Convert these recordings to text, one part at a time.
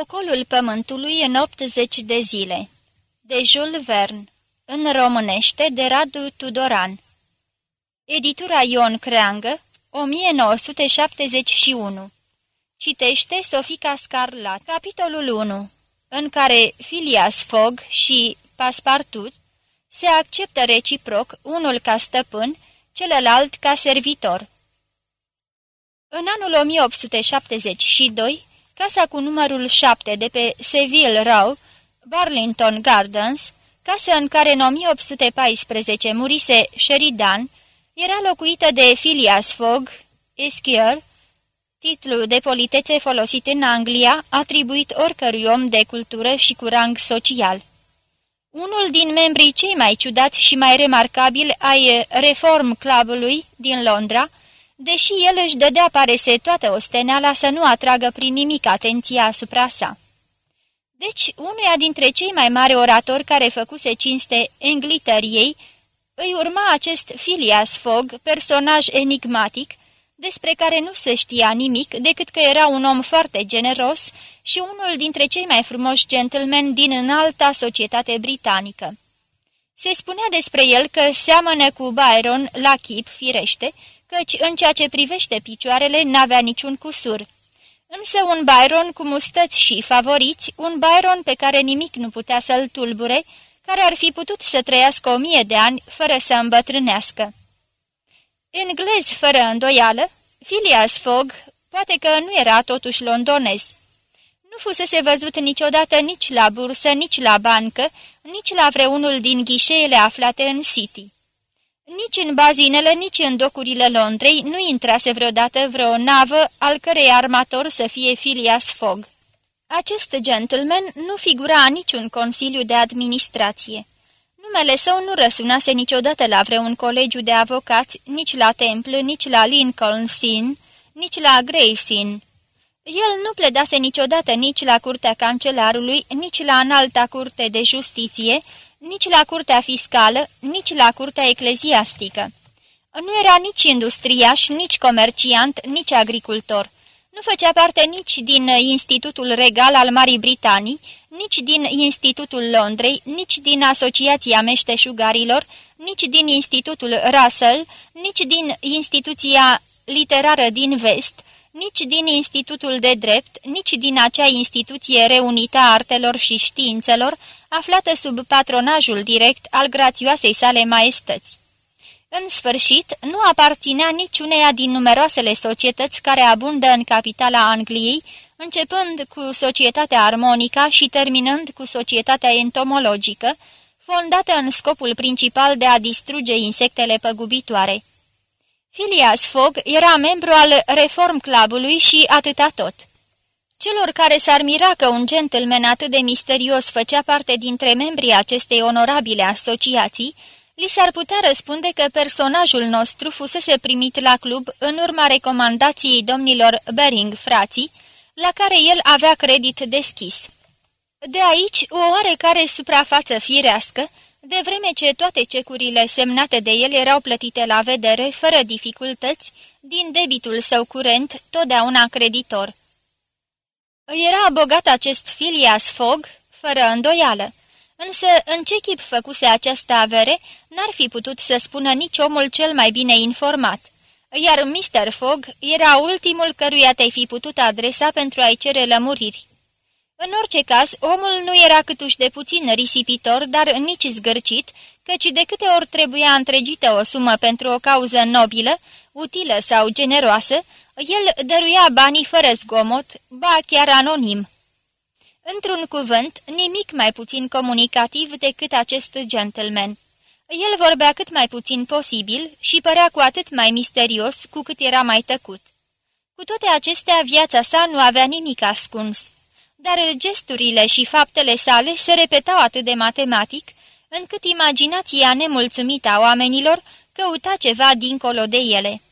Ocolul pământului în 80 de zile. De Jules Verne. În românește de Radu Tudoran. Editura Ion Creangă 1971 Citește Sofica Scarlat. Capitolul 1 În care Phileas Fogg și Paspartut se acceptă reciproc unul ca stăpân, celălalt ca servitor. În anul 1872, casa cu numărul 7 de pe Seville Row, Burlington Gardens, casă în care în 1814 murise Sheridan, era locuită de Phileas Fogg, Esquire, titlu de politețe folosit în Anglia, atribuit oricărui om de cultură și cu rang social. Unul din membrii cei mai ciudați și mai remarcabili ai Reform Clubului din Londra, deși el își dădea parese toată osteneala să nu atragă prin nimic atenția asupra sa. Deci, unuia dintre cei mai mari oratori care făcuse cinste Engliteriei, îi urma acest Phileas Fogg, personaj enigmatic, despre care nu se știa nimic decât că era un om foarte generos și unul dintre cei mai frumoși gentlemen din înalta societate britanică. Se spunea despre el că seamănă cu Byron la chip, firește, căci în ceea ce privește picioarele n-avea niciun cusur. Însă un Byron cu mustăți și favoriți, un Byron pe care nimic nu putea să-l tulbure, care ar fi putut să trăiască o mie de ani fără să îmbătrânească. Englez fără îndoială, Phileas Fogg poate că nu era totuși londonez. Nu fusese văzut niciodată nici la bursă, nici la bancă, nici la vreunul din ghișeele aflate în City. Nici în bazinele, nici în docurile Londrei nu intrase vreodată vreo navă al cărei armator să fie Phileas Fogg. Acest gentleman nu figura niciun consiliu de administrație. Numele său nu răsunase niciodată la vreun colegiu de avocați, nici la Temple, nici la Lincoln's Inn, nici la Gray's Inn. El nu pledase niciodată nici la curtea cancelarului, nici la înalta curte de justiție, nici la curtea fiscală, nici la curtea ecleziastică. Nu era nici industriaș, nici comerciant, nici agricultor. Nu făcea parte nici din Institutul Regal al Marii Britanii, nici din Institutul Londrei, nici din Asociația Meșteșugarilor, nici din Institutul Russell, nici din Instituția Literară din Vest, nici din Institutul de Drept, nici din acea instituție reunită a artelor și științelor, aflată sub patronajul direct al grațioasei sale maestăți. În sfârșit, nu aparținea niciuneia din numeroasele societăți care abundă în capitala Angliei, începând cu societatea armonica și terminând cu societatea entomologică, fondată în scopul principal de a distruge insectele păgubitoare. Phileas Fogg era membru al Reform Clubului și atâta tot. Celor care s-ar mira că un gentleman atât de misterios făcea parte dintre membrii acestei onorabile asociații, li s-ar putea răspunde că personajul nostru fusese primit la club în urma recomandației domnilor Bering frații, la care el avea credit deschis. De aici o oarecare suprafață firească, de vreme ce toate cecurile semnate de el erau plătite la vedere, fără dificultăți, din debitul său curent, totdeauna creditor. Era bogat acest Phileas Fogg, fără îndoială, însă în ce chip făcuse această avere, n-ar fi putut să spună nici omul cel mai bine informat, iar Mr. Fogg era ultimul căruia te-ai fi putut adresa pentru a-i cere lămuriri. În orice caz, omul nu era câtuși de puțin risipitor, dar nici zgârcit, căci de câte ori trebuia întregită o sumă pentru o cauză nobilă, utilă sau generoasă, el dăruia banii fără zgomot, ba chiar anonim. Într-un cuvânt, nimic mai puțin comunicativ decât acest gentleman. El vorbea cât mai puțin posibil și părea cu atât mai misterios cu cât era mai tăcut. Cu toate acestea, viața sa nu avea nimic ascuns, dar gesturile și faptele sale se repetau atât de matematic, încât imaginația nemulțumită a oamenilor căuta ceva dincolo de ele.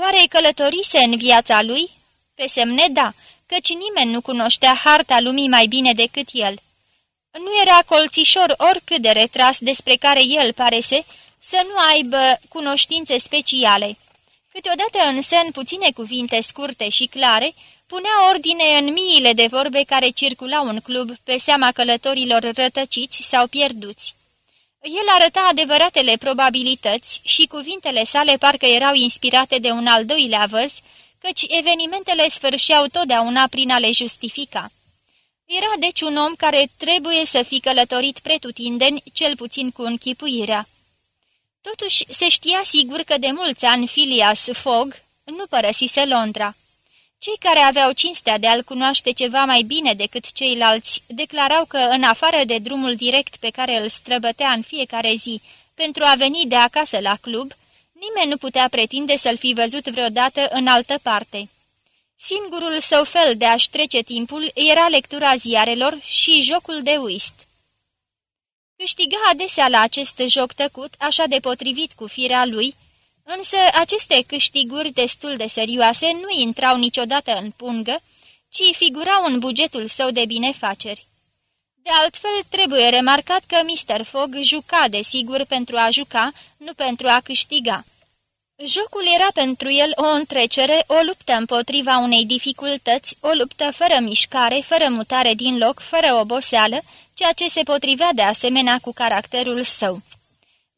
Oare călătorise în viața lui? Pe semne da, căci nimeni nu cunoștea harta lumii mai bine decât el. Nu era colțișor oricât de retras despre care el parese să nu aibă cunoștințe speciale. Câteodată însă, în puține cuvinte scurte și clare, punea ordine în miile de vorbe care circulau în club pe seama călătorilor rătăciți sau pierduți. El arăta adevăratele probabilități și cuvintele sale parcă erau inspirate de un al doilea văz, căci evenimentele sfârșeau totdeauna prin a le justifica. Era deci un om care trebuie să fi călătorit pretutindeni, cel puțin cu închipuirea. Totuși se știa sigur că de mulți ani Phileas Fogg nu părăsise Londra. Cei care aveau cinstea de a-l cunoaște ceva mai bine decât ceilalți declarau că, în afară de drumul direct pe care îl străbătea în fiecare zi pentru a veni de acasă la club, nimeni nu putea pretinde să-l fi văzut vreodată în altă parte. Singurul său fel de a-și trece timpul era lectura ziarelor și jocul de whist. Câștiga adesea la acest joc tăcut, așa de potrivit cu firea lui, însă aceste câștiguri destul de serioase nu intrau niciodată în pungă, ci figurau în bugetul său de binefaceri. De altfel, trebuie remarcat că Mr. Fogg juca, desigur, pentru a juca, nu pentru a câștiga. Jocul era pentru el o întrecere, o luptă împotriva unei dificultăți, o luptă fără mișcare, fără mutare din loc, fără oboseală, ceea ce se potrivea de asemenea cu caracterul său.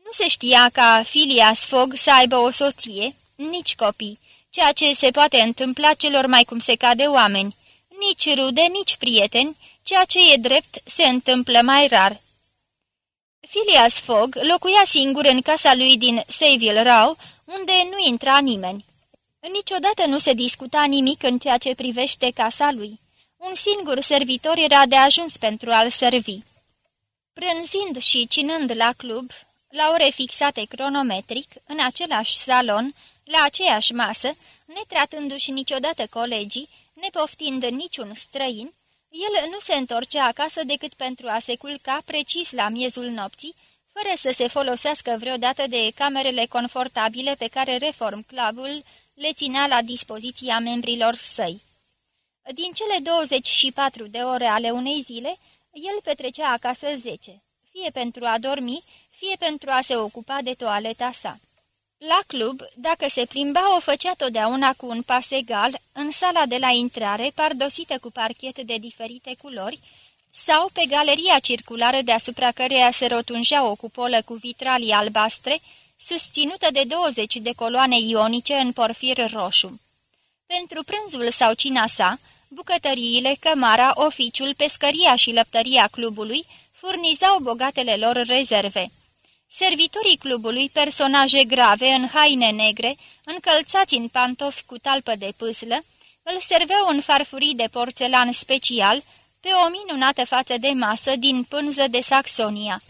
Nu se știa ca Phileas Fogg să aibă o soție, nici copii, ceea ce se poate întâmpla celor mai cum se cade oameni, nici rude, nici prieteni, ceea ce e drept se întâmplă mai rar. Phileas Fogg locuia singur în casa lui din Savile Row, unde nu intra nimeni. Niciodată nu se discuta nimic în ceea ce privește casa lui. Un singur servitor era de ajuns pentru a-l servi. Prânzind și cinând la club, la ore fixate cronometric, în același salon, la aceeași masă, netratându-și niciodată colegii, nepoftind niciun străin, el nu se întorcea acasă decât pentru a se culca precis la miezul nopții, fără să se folosească vreodată de camerele confortabile pe care Reform Clubul le ținea la dispoziția membrilor săi. Din cele 24 de ore ale unei zile, el petrecea acasă 10, fie pentru a dormi, fie pentru a se ocupa de toaleta sa. La club, dacă se plimba, o făcea totdeauna cu un pas egal, în sala de la intrare, pardosită cu parchet de diferite culori, sau pe galeria circulară deasupra căreia se rotunjea o cupolă cu vitralii albastre, susținută de 20 de coloane ionice în porfir roșu. Pentru prânzul sau cina sa, bucătăriile, cămara, oficiul, pescăria și lăptăria clubului furnizau bogatele lor rezerve. Servitorii clubului, personaje grave în haine negre, încălțați în pantofi cu talpă de pâslă, îl serveau în farfurii de porțelan special, pe o minunată față de masă din pânză de Saxonia.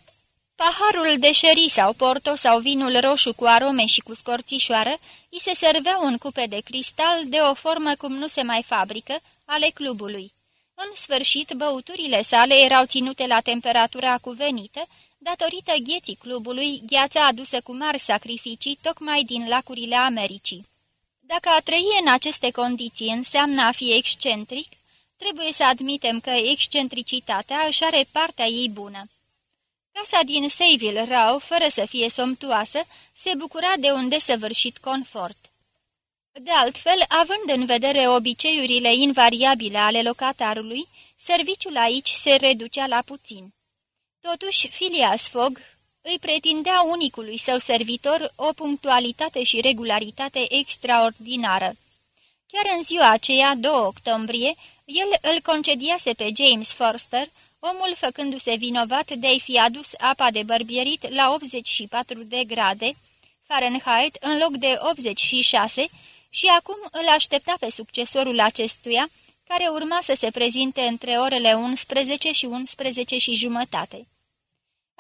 Paharul de șeri sau porto sau vinul roșu cu arome și cu scorțișoară îi se serveau în cupe de cristal de o formă cum nu se mai fabrică, ale clubului. În sfârșit, băuturile sale erau ținute la temperatura cuvenită, datorită gheții clubului, gheața adusă cu mari sacrificii tocmai din lacurile Americii. Dacă a trăi în aceste condiții înseamnă a fi excentric, trebuie să admitem că excentricitatea își are partea ei bună. Casa din Sayville Row, fără să fie somtuoasă, se bucura de un desăvârșit confort. De altfel, având în vedere obiceiurile invariabile ale locatarului, serviciul aici se reducea la puțin. Totuși, Phileas Fogg îi pretindea unicului său servitor o punctualitate și regularitate extraordinară. Chiar în ziua aceea, 2 octombrie, el îl concediase pe James Forster, omul făcându-se vinovat de a-i fi adus apa de bărbierit la 84 de grade Fahrenheit în loc de 86 și acum îl aștepta pe succesorul acestuia, care urma să se prezinte între orele 11 și 11 și jumătate.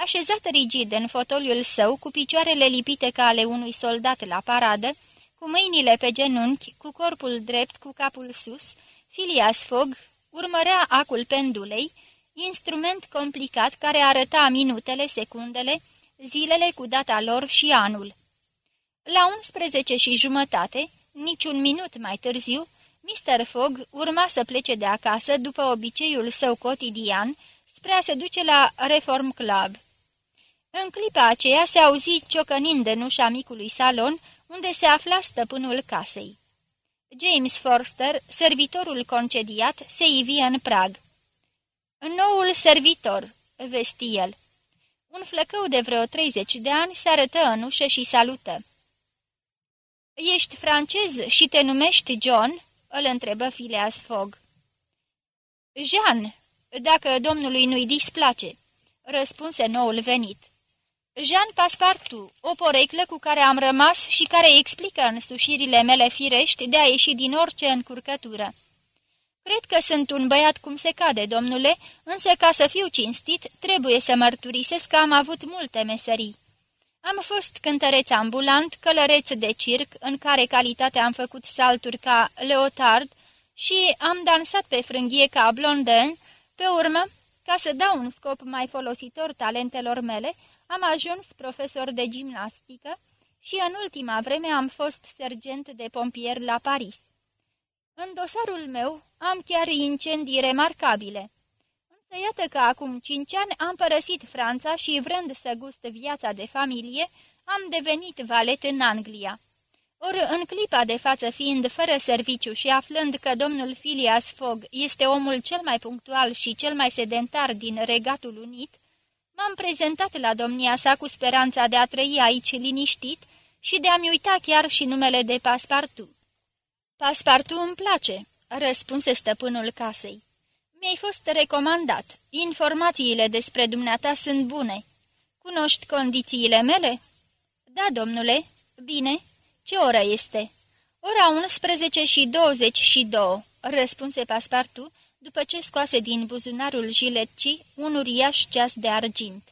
Așezat rigid în fotoliul său, cu picioarele lipite ca ale unui soldat la paradă, cu mâinile pe genunchi, cu corpul drept, cu capul sus, Filias Fogg urmărea acul pendulei, instrument complicat care arăta minutele, secundele, zilele cu data lor și anul. La 11 și jumătate, niciun minut mai târziu, Mr. Fogg urma să plece de acasă după obiceiul său cotidian spre a se duce la Reform Club. În clipa aceea se auzi ciocănind în ușa micului salon unde se afla stăpânul casei. James Forster, servitorul concediat, se ivi în prag. Noul servitor, vesti el. Un flăcău de vreo 30 de ani se arătă în ușă și salută. Ești francez și te numești John?" îl întrebă Phileas Fogg. Jean, dacă domnului nu-i displace," răspunse noul venit. Jean Paspartu, o poreclă cu care am rămas și care explică în sușirile mele firești de a ieși din orice încurcătură. Cred că sunt un băiat cum se cade, domnule, însă ca să fiu cinstit, trebuie să mărturisesc că am avut multe meserii. Am fost cântăreț ambulant, călăreț de circ, în care calitate am făcut salturi ca leotard și am dansat pe frânghie ca blondin, pe urmă, ca să dau un scop mai folositor talentelor mele, am ajuns profesor de gimnastică și în ultima vreme am fost sergent de pompier la Paris. În dosarul meu am chiar incendii remarcabile. Însă iată că acum cinci ani am părăsit Franța și, vrând să gust viața de familie, am devenit valet în Anglia. Ori în clipa de față fiind fără serviciu și aflând că domnul Phileas Fogg este omul cel mai punctual și cel mai sedentar din Regatul Unit, m-am prezentat la domnia sa cu speranța de a trăi aici liniștit și de a-mi uita chiar și numele de Paspartu. Paspartu îmi place," răspunse stăpânul casei. Mi-ai fost recomandat. Informațiile despre dumneata sunt bune. Cunoști condițiile mele?" Da, domnule. Bine. Ce oră este?" Ora 11 și 22, răspunse Paspartu, după ce scoase din buzunarul jiletcii un uriaș ceas de argint.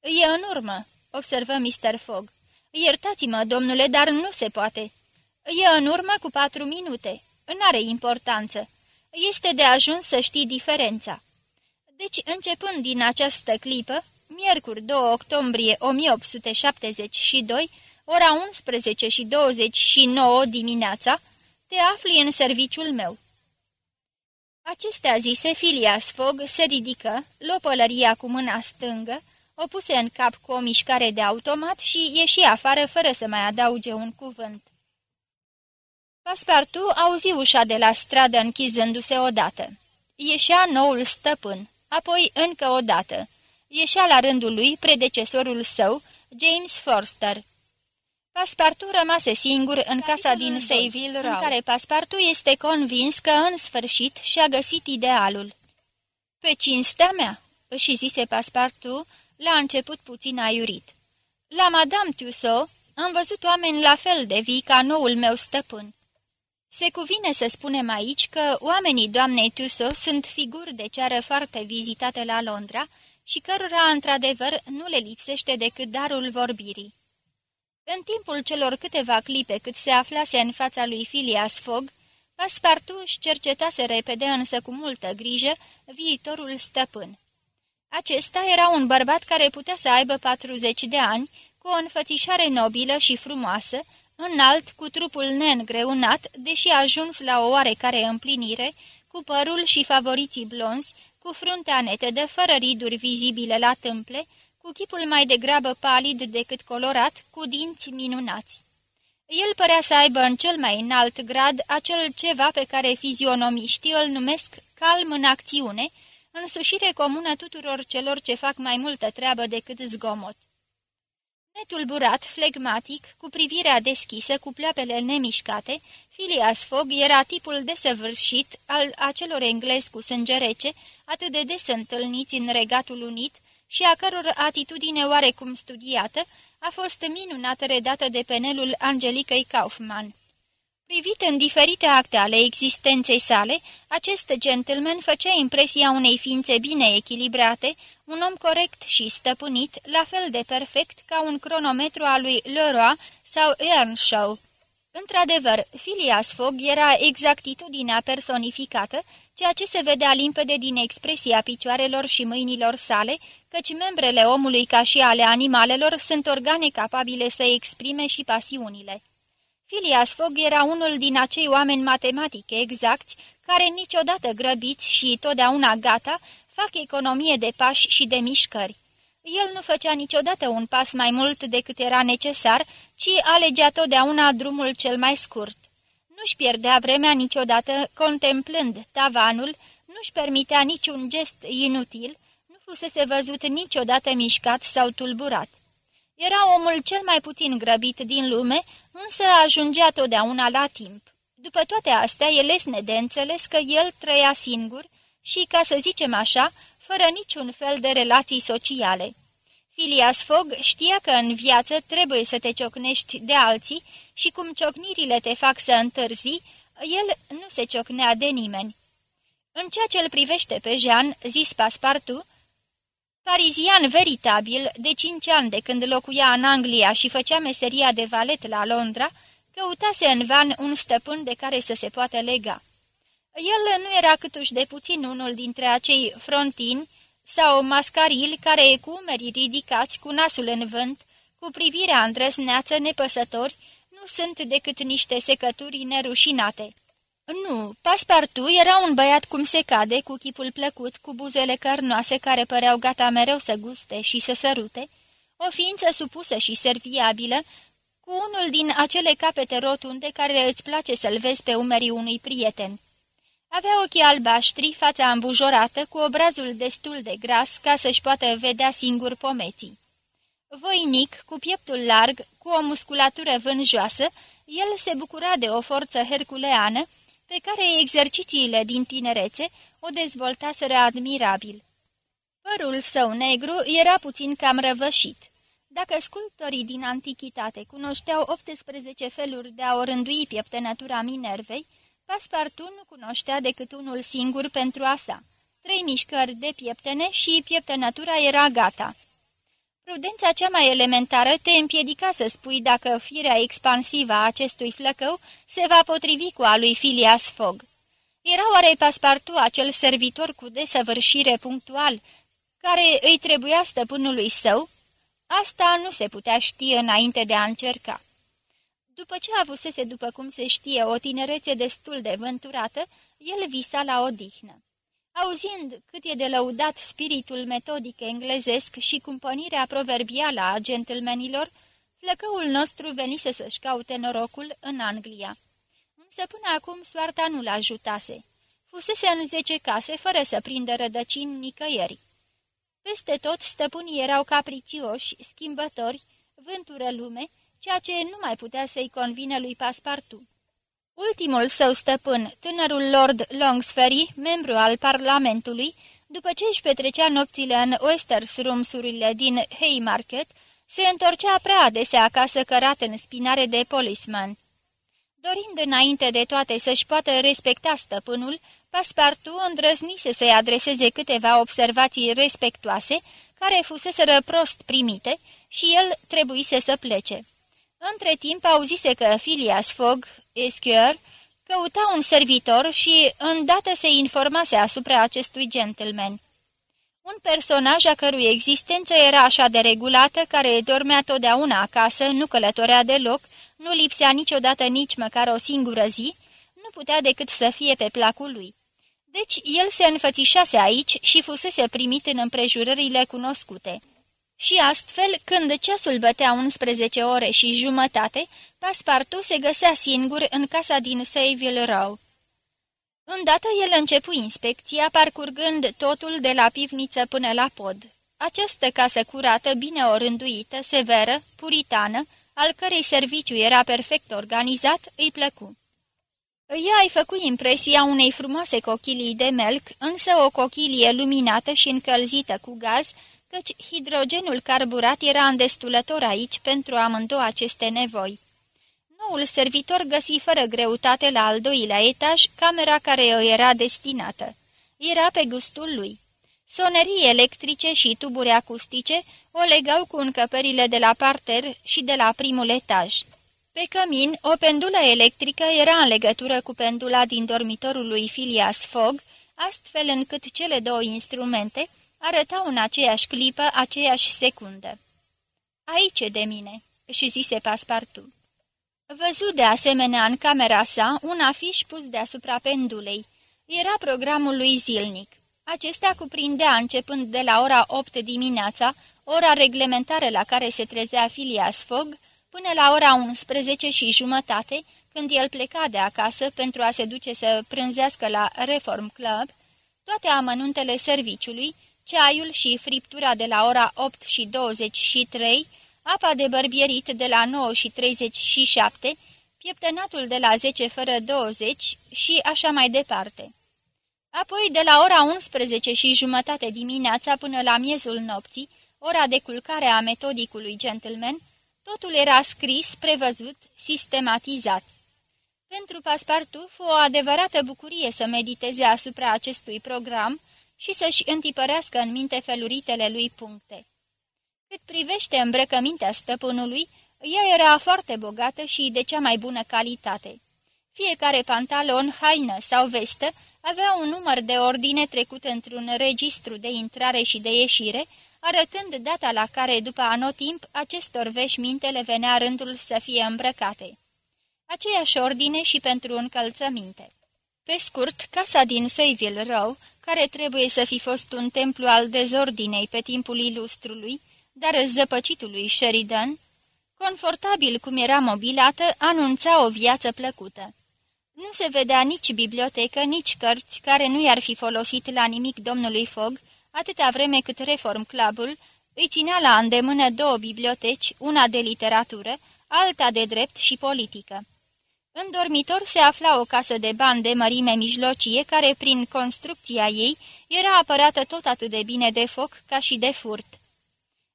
E în urmă," observă Mr. Fogg. Iertați-mă, domnule, dar nu se poate." E în urmă cu patru minute. N-are importanță. Este de ajuns să știi diferența." Deci, începând din această clipă, miercuri 2 octombrie 1872, ora 11 și 29 dimineața, te afli în serviciul meu. Acestea zise, Filias Fogg se ridică, lopălăria cu mâna stângă, o puse în cap cu o mișcare de automat și ieși afară fără să mai adauge un cuvânt. Paspartu auzi ușa de la stradă închizându-se odată. Ieșea noul stăpân, apoi încă o dată. Ieșea la rândul lui predecesorul său, James Forster. Paspartu rămase singur în casa din Sayville în care Paspartu este convins că în sfârșit și-a găsit idealul. Pe cinstea mea, își zise Paspartu, la început puțin aiurit. La Madame Tussaud am văzut oameni la fel de vii ca noul meu stăpân. Se cuvine să spunem aici că oamenii doamnei Tussaud sunt figuri de ceară foarte vizitate la Londra și cărora, într-adevăr, nu le lipsește decât darul vorbirii. În timpul celor câteva clipe cât se aflase în fața lui Phileas Fogg, Paspartu își cercetase repede, însă cu multă grijă, viitorul stăpân. Acesta era un bărbat care putea să aibă 40 de ani, cu o înfățișare nobilă și frumoasă, înalt, cu trupul neîngreunat, deși ajuns la o oarecare împlinire, cu părul și favoriții blonzi, cu fruntea netedă, fără riduri vizibile la tâmple, cu chipul mai degrabă palid decât colorat, cu dinți minunați. El părea să aibă în cel mai înalt grad acel ceva pe care fizionomiștii îl numesc calm în acțiune, însușire comună tuturor celor ce fac mai multă treabă decât zgomot. Netulburat, flegmatic, cu privirea deschisă, cu pleapele nemișcate, Phileas Fogg era tipul desăvârșit al acelor englezi cu sânge rece, atât de des întâlniți în Regatul Unit și a căror atitudine oarecum studiată a fost minunat redată de penelul Angelicăi Kaufman. Privit în diferite acte ale existenței sale, acest gentleman făcea impresia unei ființe bine echilibrate, un om corect și stăpânit, la fel de perfect ca un cronometru al lui Leroy sau Earnshaw. Într-adevăr, Phileas Fogg era exactitudinea personificată, ceea ce se vedea limpede din expresia picioarelor și mâinilor sale, căci membrele omului ca și ale animalelor sunt organe capabile să exprime și pasiunile. Phileas Fogg era unul din acei oameni matematice exacti, care niciodată grăbiți și totdeauna gata, fac economie de pași și de mișcări. El nu făcea niciodată un pas mai mult decât era necesar, ci alegea totdeauna drumul cel mai scurt. Nu Nu-și pierdea vremea niciodată contemplând tavanul, nu-și permitea niciun gest inutil, nu fusese văzut niciodată mișcat sau tulburat. Era omul cel mai puțin grăbit din lume, însă ajungea totdeauna la timp. După toate astea, e lesne de înțeles că el trăia singur și, ca să zicem așa, fără niciun fel de relații sociale. Phileas Fogg știa că în viață trebuie să te ciocnești de alții și cum ciocnirile te fac să întârzi, el nu se ciocnea de nimeni. În ceea ce îl privește pe Jean, zis Paspartu, parizian veritabil, de cinci ani de când locuia în Anglia și făcea meseria de valet la Londra, căutase în van un stăpân de care să se poată lega. El nu era câtuși de puțin unul dintre acei frontini sau mascarili care, cu umerii ridicați, cu nasul în vânt, cu privirea îndrăsneață nepăsători, nu sunt decât niște secături nerușinate. Nu, Paspartu era un băiat cum se cade, cu chipul plăcut, cu buzele cărnoase care păreau gata mereu să guste și să sărute, o ființă supusă și serviabilă, cu unul din acele capete rotunde care îți place să-l vezi pe umerii unui prieten. Avea ochii albaștri, fața îmbujorată, cu obrazul destul de gras ca să-și poată vedea singur pomeții. Voinic, cu pieptul larg, cu o musculatură vânjoasă, el se bucura de o forță herculeană, pe care exercițiile din tinerețe o dezvoltaseră admirabil. Părul său negru era puțin cam răvășit. Dacă sculptorii din antichitate cunoșteau 18 feluri de a o rândui pieptănătura Minervei, Paspartu nu cunoștea decât unul singur pentru a sa. Trei mișcări de pieptene și pieptănătura era gata. Prudența cea mai elementară te împiedica să spui dacă firea expansivă a acestui flăcău se va potrivi cu a lui Filias Fogg. Era oare Paspartu acel servitor cu desăvârșire punctual, care îi trebuia stăpânului său? Asta nu se putea ști înainte de a încerca. După ce avusese, după cum se știe, o tinerețe destul de vânturată, el visa la odihnă. Auzind cât e de lăudat spiritul metodic englezesc și cumpănirea proverbială a gentlemanilor, flăcăul nostru venise să-și caute norocul în Anglia. Însă până acum soarta nu-l ajutase. Fusese în zece case, fără să prindă rădăcini nicăieri. Peste tot stăpânii erau capricioși, schimbători, vântură lume, ceea ce nu mai putea să-i convine lui Paspartu. Ultimul său stăpân, tânărul Lord Longsferry, membru al Parlamentului, după ce își petrecea nopțile în Westers Rooms-urile din Haymarket, se întorcea prea adesea acasă cărat în spinare de policeman. Dorind înainte de toate să-și poată respecta stăpânul, Paspartu îndrăznise să-i adreseze câteva observații respectoase, care fuseseră prost primite, și el trebuise să plece. Între timp auzise că Phileas Fogg, Esquire, căuta un servitor și îndată se informase asupra acestui gentleman. Un personaj a cărui existență era așa de regulată, care dormea totdeauna acasă, nu călătorea deloc, nu lipsea niciodată nici măcar o singură zi, nu putea decât să fie pe placul lui. Deci el se înfățișase aici și fusese primit în împrejurările cunoscute. Și astfel, când ceasul bătea 11 ore și jumătate, Paspartu se găsea singur în casa din Saville Row. Îndată el începu inspecția, parcurgând totul de la pivniță până la pod. Această casă curată, bine orânduită, severă, puritană, al cărei serviciu era perfect organizat, îi plăcu. Ea ai făcut impresia unei frumoase cochilii de melc, însă o cochilie luminată și încălzită cu gaz, căci hidrogenul carburat era îndestulător aici pentru amândouă aceste nevoi. Noul servitor găsi fără greutate la al doilea etaj camera care îi era destinată. Era pe gustul lui. Sonerii electrice și tuburi acustice o legau cu încăperile de la parter și de la primul etaj. Pe cămin, o pendulă electrică era în legătură cu pendula din dormitorul lui Phileas Fogg, astfel încât cele două instrumente arătau în aceeași clipă, aceeași secundă. Aici de mine," și zise Paspartu. Văzut de asemenea în camera sa un afiș pus deasupra pendulei. Era programul lui zilnic. Acesta cuprindea, începând de la ora 8 dimineața, ora reglementară la care se trezea Filias Fogg, până la ora 11 și jumătate, când el pleca de acasă pentru a se duce să prânzească la Reform Club, toate amănuntele serviciului, ceaiul și friptura de la ora 8 și 23, apa de bărbierit de la 9 și 37, pieptănatul de la 10 fără 20 și așa mai departe. Apoi, de la ora 11 și jumătate dimineața până la miezul nopții, ora de culcare a metodicului gentleman, totul era scris, prevăzut, sistematizat. Pentru Paspartu fu o adevărată bucurie să mediteze asupra acestui program și să-și întipărească în minte feluritele lui puncte. Cât privește îmbrăcămintea stăpânului, ea era foarte bogată și de cea mai bună calitate. Fiecare pantalon, haină sau vestă avea un număr de ordine trecut într-un registru de intrare și de ieșire, arătând data la care, după anotimp, acestor veșminte le venea rândul să fie îmbrăcate. Aceeași ordine și pentru încălțăminte. Pe scurt, casa din Saville Row, care trebuie să fi fost un templu al dezordinei pe timpul ilustrului, dar zăpăcitului Sheridan, confortabil cum era mobilată, anunța o viață plăcută. Nu se vedea nici bibliotecă, nici cărți care nu i-ar fi folosit la nimic domnului Fogg, atâta vreme cât Reform Clubul îi ținea la îndemână două biblioteci, una de literatură, alta de drept și politică. În dormitor se afla o casă de bani de mărime mijlocie, care, prin construcția ei, era apărată tot atât de bine de foc ca și de furt.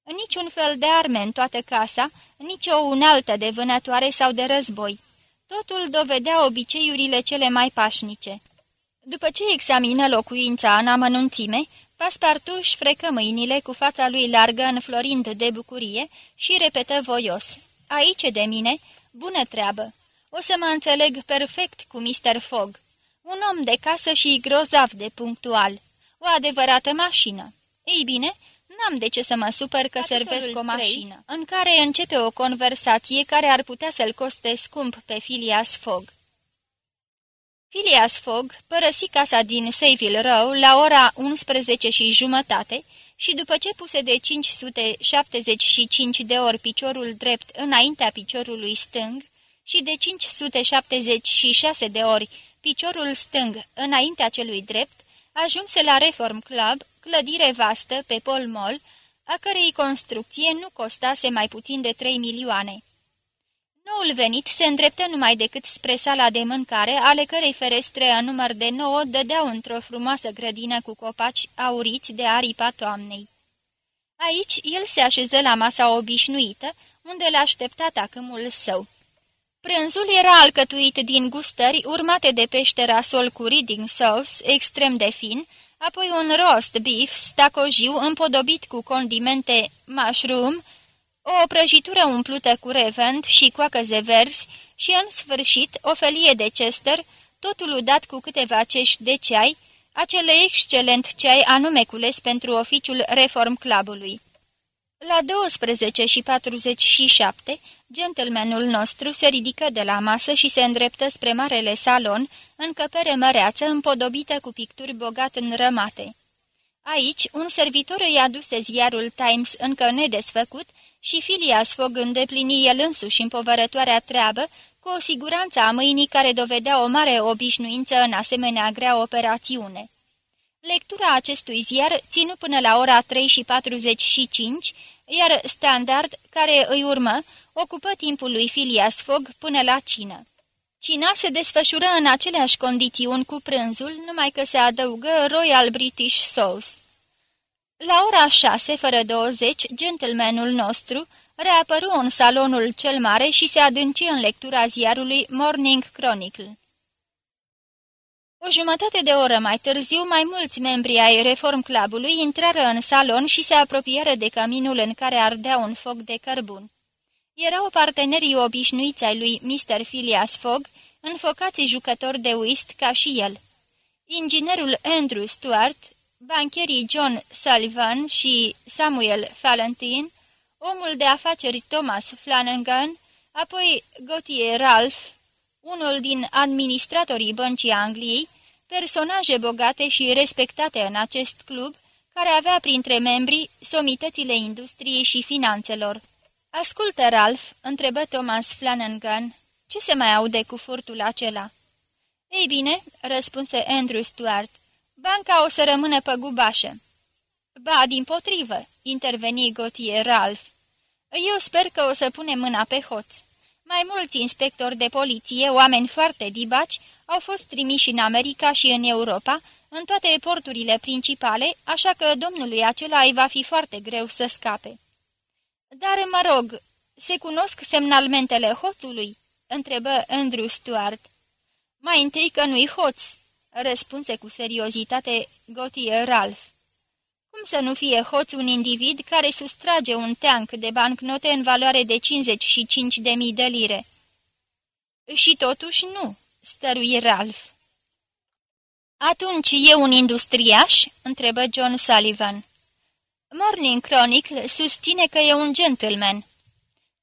Niciun fel de arme în toată casa, nici o unaltă de vânătoare sau de război. Totul dovedea obiceiurile cele mai pașnice. După ce examină locuința în amănunțime, Paspartuș își frecă mâinile cu fața lui largă înflorind de bucurie și repetă voios. Aici de mine, bună treabă! O să mă înțeleg perfect cu Mr. Fogg. Un om de casă și grozav de punctual. O adevărată mașină. Ei bine, N-am de ce să mă supăr că Capitolul servesc o mașină, 3, în care începe o conversație care ar putea să-l coste scump pe Phileas Fogg. Phileas Fogg părăsi casa din Savile Row la ora 11 și jumătate și după ce puse de 575 de ori piciorul drept înaintea piciorului stâng și de 576 de ori piciorul stâng înaintea celui drept, ajunse la Reform Club clădire vastă pe Pol Mall, a cărei construcție nu costase mai puțin de 3 milioane. Noul venit se îndreptă numai decât spre sala de mâncare, ale cărei ferestre în număr de nouă dădeau într-o frumoasă grădină cu copaci auriți de aripa toamnei. Aici el se așeză la masa obișnuită, unde l-a așteptat acâmul său. Prânzul era alcătuit din gustări urmate de pește rasol cu reading sauce extrem de fin, apoi un roast beef stacojiu împodobit cu condimente mushroom, o prăjitură umplută cu revent și coacăze verzi și, în sfârșit, o felie de chester, totul udat cu câteva cești de ceai, acele excelent ceai anume cules pentru oficiul Reform Clubului. La 12 și 47, gentlemanul nostru se ridică de la masă și se îndreptă spre marele salon, încăpere măreață împodobită cu picturi bogat înrămate. Aici, un servitor îi aduse ziarul Times încă nedesfăcut și Phileas Fogg îndeplini el însuși împovărătoarea treabă, cu o siguranță a mâinii care dovedea o mare obișnuință în asemenea grea operațiune. Lectura acestui ziar ținu până la ora 3 și 45, iar Standard, care îi urmă, ocupă timpul lui Phileas Fogg până la cină. Cina se desfășură în aceleași condiții cu prânzul, numai că se adăugă Royal British Sauce. La ora șase, fără 20, gentlemanul nostru reapăru în salonul cel mare și se adânci în lectura ziarului Morning Chronicle. O jumătate de oră mai târziu, mai mulți membri ai Reform Clubului intrară în salon și se apropiară de caminul în care ardea un foc de cărbun. Erau partenerii obișnuiți ai lui Mr. Phileas Fogg, înfocați jucători de whist ca și el. Inginerul Andrew Stuart, bancherii John Sullivan și Samuel Fallentin, omul de afaceri Thomas Flanagan, apoi Gautier Ralph, unul din administratorii băncii Angliei, personaje bogate și respectate în acest club, care avea printre membri somitățile industriei și finanțelor. Ascultă, Ralph," întrebă Thomas Flanagan. Ce se mai aude cu furtul acela?" Ei bine," răspunse Andrew Stuart, banca o să rămână pe gubașă." Ba, din potrivă," interveni Gotie Ralph. Eu sper că o să punem mâna pe hoț. Mai mulți inspectori de poliție, oameni foarte dibaci, au fost trimiși în America și în Europa, în toate porturile principale, așa că domnului acela îi va fi foarte greu să scape. Dar, mă rog, se cunosc semnalmentele hoțului?" întrebă Andrew Stuart. Mai întâi că nu-i hoț," răspunse cu seriozitate Gotie Ralph. Cum să nu fie hoț un individ care sustrage un teanc de bancnote în valoare de 55.000 de lire? Și totuși nu, stărui Ralph. Atunci e un industriaș?" întrebă John Sullivan. Morning Chronicle susține că e un gentleman.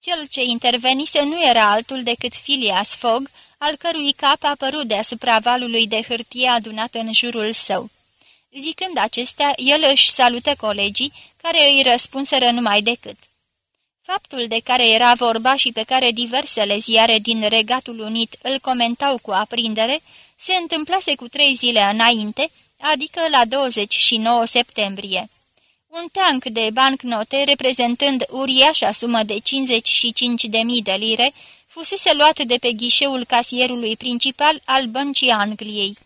Cel ce intervenise nu era altul decât Phileas Fogg, al cărui cap a apărut deasupra valului de hârtie adunat în jurul său. Zicând acestea, el își salută colegii, care îi răspunseră numai decât. Faptul de care era vorba și pe care diversele ziare din Regatul Unit îl comentau cu aprindere, se întâmplase cu trei zile înainte, adică la 29 septembrie. Un tank de bancnote, reprezentând uriașa sumă de 55.000 de lire, fusese luat de pe ghișeul casierului principal al Băncii Angliei.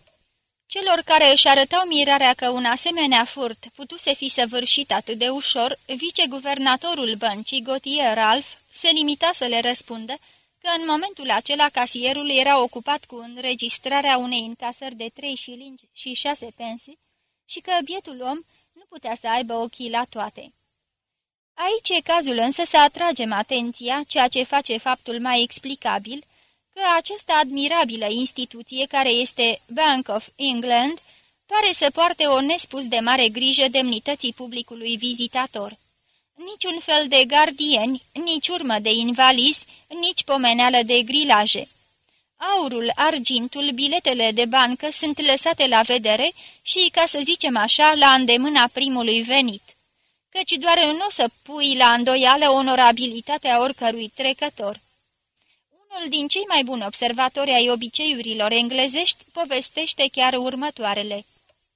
Celor care își arătau mirarea că un asemenea furt putuse fi săvârșit atât de ușor, viceguvernatorul băncii, Gautier Ralph, se limita să le răspundă că în momentul acela casierul era ocupat cu înregistrarea unei încasări de trei șilingi și șase pensii și că bietul om nu putea să aibă ochii la toate. Aici e cazul însă să atragem atenția, ceea ce face faptul mai explicabil, că această admirabilă instituție care este Bank of England pare să poarte o nespus de mare grijă demnității publicului vizitator. Niciun fel de gardieni, nici urmă de invalizi, nici pomeneală de grilaje. Aurul, argintul, biletele de bancă sunt lăsate la vedere și, ca să zicem așa, la îndemâna primului venit. Căci doar nu o să pui la îndoială onorabilitatea oricărui trecător. Unul din cei mai buni observatori ai obiceiurilor englezești povestește chiar următoarele.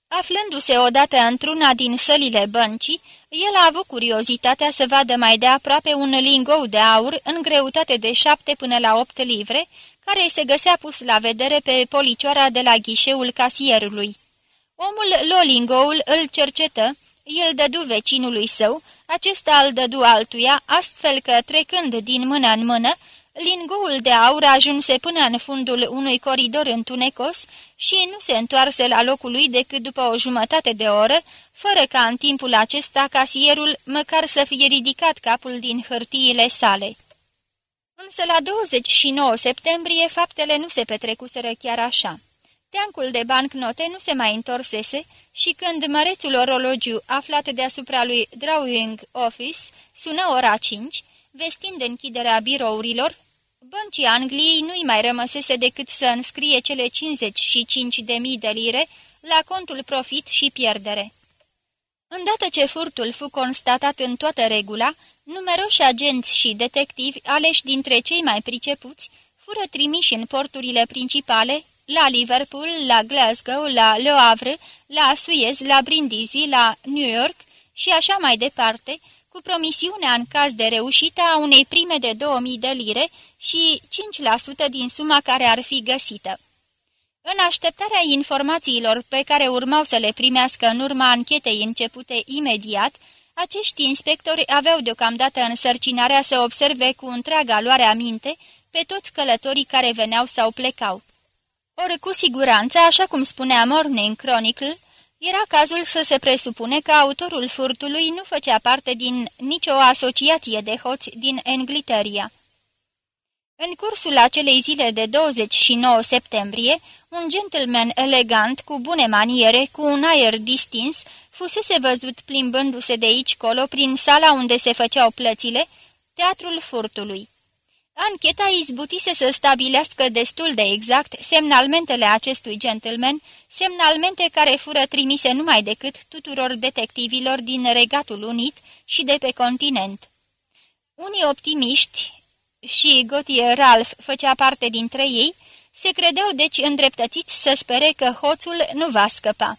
Aflându-se odată într-una din sălile băncii, el a avut curiozitatea să vadă mai de aproape un lingou de aur în greutate de șapte până la opt livre, care se găsea pus la vedere pe policioara de la ghișeul casierului. Omul luă lingoul, îl cercetă, el dădu vecinului său, acesta îl dădu altuia, astfel că, trecând din mână în mână, Lingoul de aur ajunse până în fundul unui coridor întunecos și nu se întoarse la locul lui decât după o jumătate de oră, fără ca în timpul acesta casierul măcar să fie ridicat capul din hârtiile sale. Însă la 29 septembrie faptele nu se petrecuseră chiar așa. Teancul de bancnote nu se mai întorsese și când mărețul orologiu aflat deasupra lui Drawing Office sună ora 5, vestind închiderea birourilor, băncii Angliei nu-i mai rămăsese decât să înscrie cele 55 de mii de lire la contul profit și pierdere. Îndată ce furtul fu constatat în toată regula, numeroși agenți și detectivi aleși dintre cei mai pricepuți fură trimiși în porturile principale, la Liverpool, la Glasgow, la Le Havre, la Suez, la Brindisi, la New York și așa mai departe, cu promisiunea în caz de reușită a unei prime de 2000 de lire și 5% din suma care ar fi găsită. În așteptarea informațiilor pe care urmau să le primească în urma anchetei începute imediat, acești inspectori aveau deocamdată însărcinarea să observe cu întreaga luare aminte pe toți călătorii care veneau sau plecau. Ori cu siguranță, așa cum spunea Morning Chronicle, era cazul să se presupune că autorul furtului nu făcea parte din nicio asociație de hoți din Engliteria. În cursul acelei zile de 29 septembrie, un gentleman elegant, cu bune maniere, cu un aer distins, fusese văzut plimbându-se de aici colo prin sala unde se făceau plățile, teatrul furtului. Ancheta izbutise să stabilească destul de exact semnalmentele acestui gentleman, semnalmente care fură trimise numai decât tuturor detectivilor din Regatul Unit și de pe continent. Unii optimiști și Gotie Ralph făcea parte dintre ei, se credeau deci îndreptățiți să spere că hoțul nu va scăpa.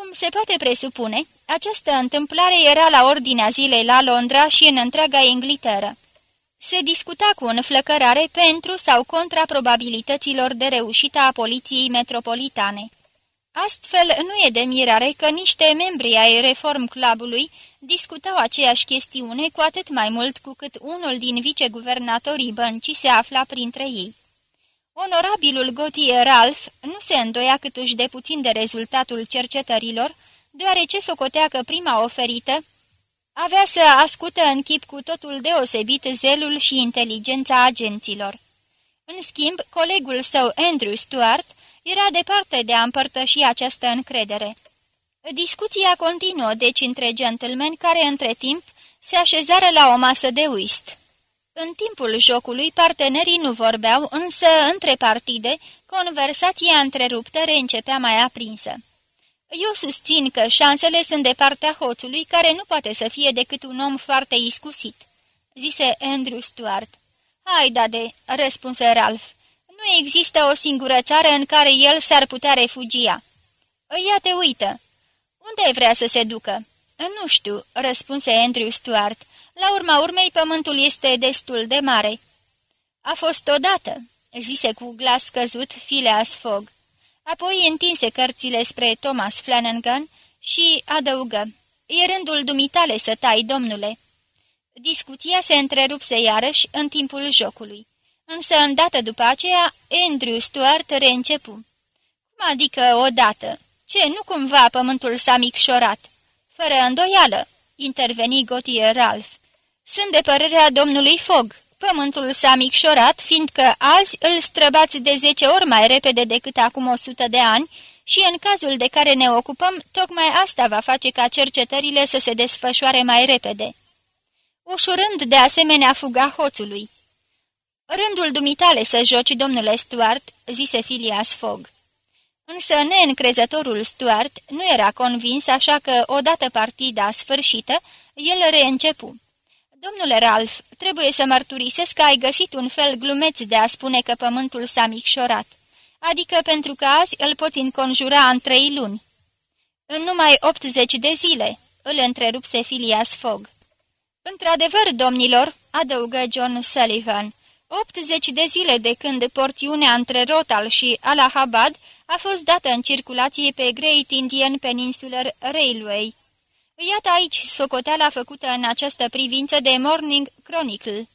Cum se poate presupune, această întâmplare era la ordinea zilei la Londra și în întreaga Inglaterra. Se discuta cu înflăcărare pentru sau contra probabilităților de reușită a poliției metropolitane. Astfel, nu e de mirare că niște membri ai Reform Clubului discutau aceeași chestiune cu atât mai mult cu cât unul din viceguvernatorii băncii se afla printre ei. Onorabilul Gotie Ralph nu se îndoia câtuși de puțin de rezultatul cercetărilor, deoarece socotea că prima oferită avea să ascută în chip cu totul deosebit zelul și inteligența agenților. În schimb, colegul său Andrew Stuart era departe de a împărtăși această încredere. Discuția continuă, deci, între gentlemen care, între timp, se așezară la o masă de whist. În timpul jocului, partenerii nu vorbeau, însă, între partide, conversația întreruptă reîncepea mai aprinsă. Eu susțin că șansele sunt de partea hoțului, care nu poate să fie decât un om foarte iscusit," zise Andrew Stuart. Hai, dade," răspunse Ralph. Nu există o singură țară în care el s-ar putea refugia." Ia te uită." Unde vrea să se ducă?" Nu știu," răspunse Andrew Stuart. La urma urmei, pământul este destul de mare." A fost odată," zise cu glas scăzut Phileas Fogg. Apoi întinse cărțile spre Thomas Flanagan și adăugă, E rândul dumitale să tai, domnule." Discuția se întrerupse iarăși în timpul jocului. Însă, îndată după aceea, Andrew Stuart reîncepu. Cum adică odată? Ce, nu cumva pământul s-a micșorat?" Fără îndoială," interveni Gotie Ralph. Sunt de părerea domnului Fogg. Pământul s-a micșorat, fiindcă azi îl străbați de zece ori mai repede decât acum o sută de ani și în cazul de care ne ocupăm, tocmai asta va face ca cercetările să se desfășoare mai repede. Ușurând de asemenea fuga hoțului. Rândul dumitale să joci, domnule Stuart," zise Phileas Fogg. Însă neîncrezătorul Stuart nu era convins, așa că, odată partida sfârșită, el reîncepu. Domnule Ralph, trebuie să mărturisesc că ai găsit un fel glumeț de a spune că pământul s-a micșorat, adică pentru că azi îl poți înconjura în trei luni. În numai 80 de zile, îl întrerupse Phileas Fogg. Într-adevăr, domnilor, adăugă John Sullivan, 80 de zile de când porțiunea între Rotal și Allahabad a fost dată în circulație pe Great Indian Peninsular Railway, Iată aici socoteala făcută în această privință de Morning Chronicle.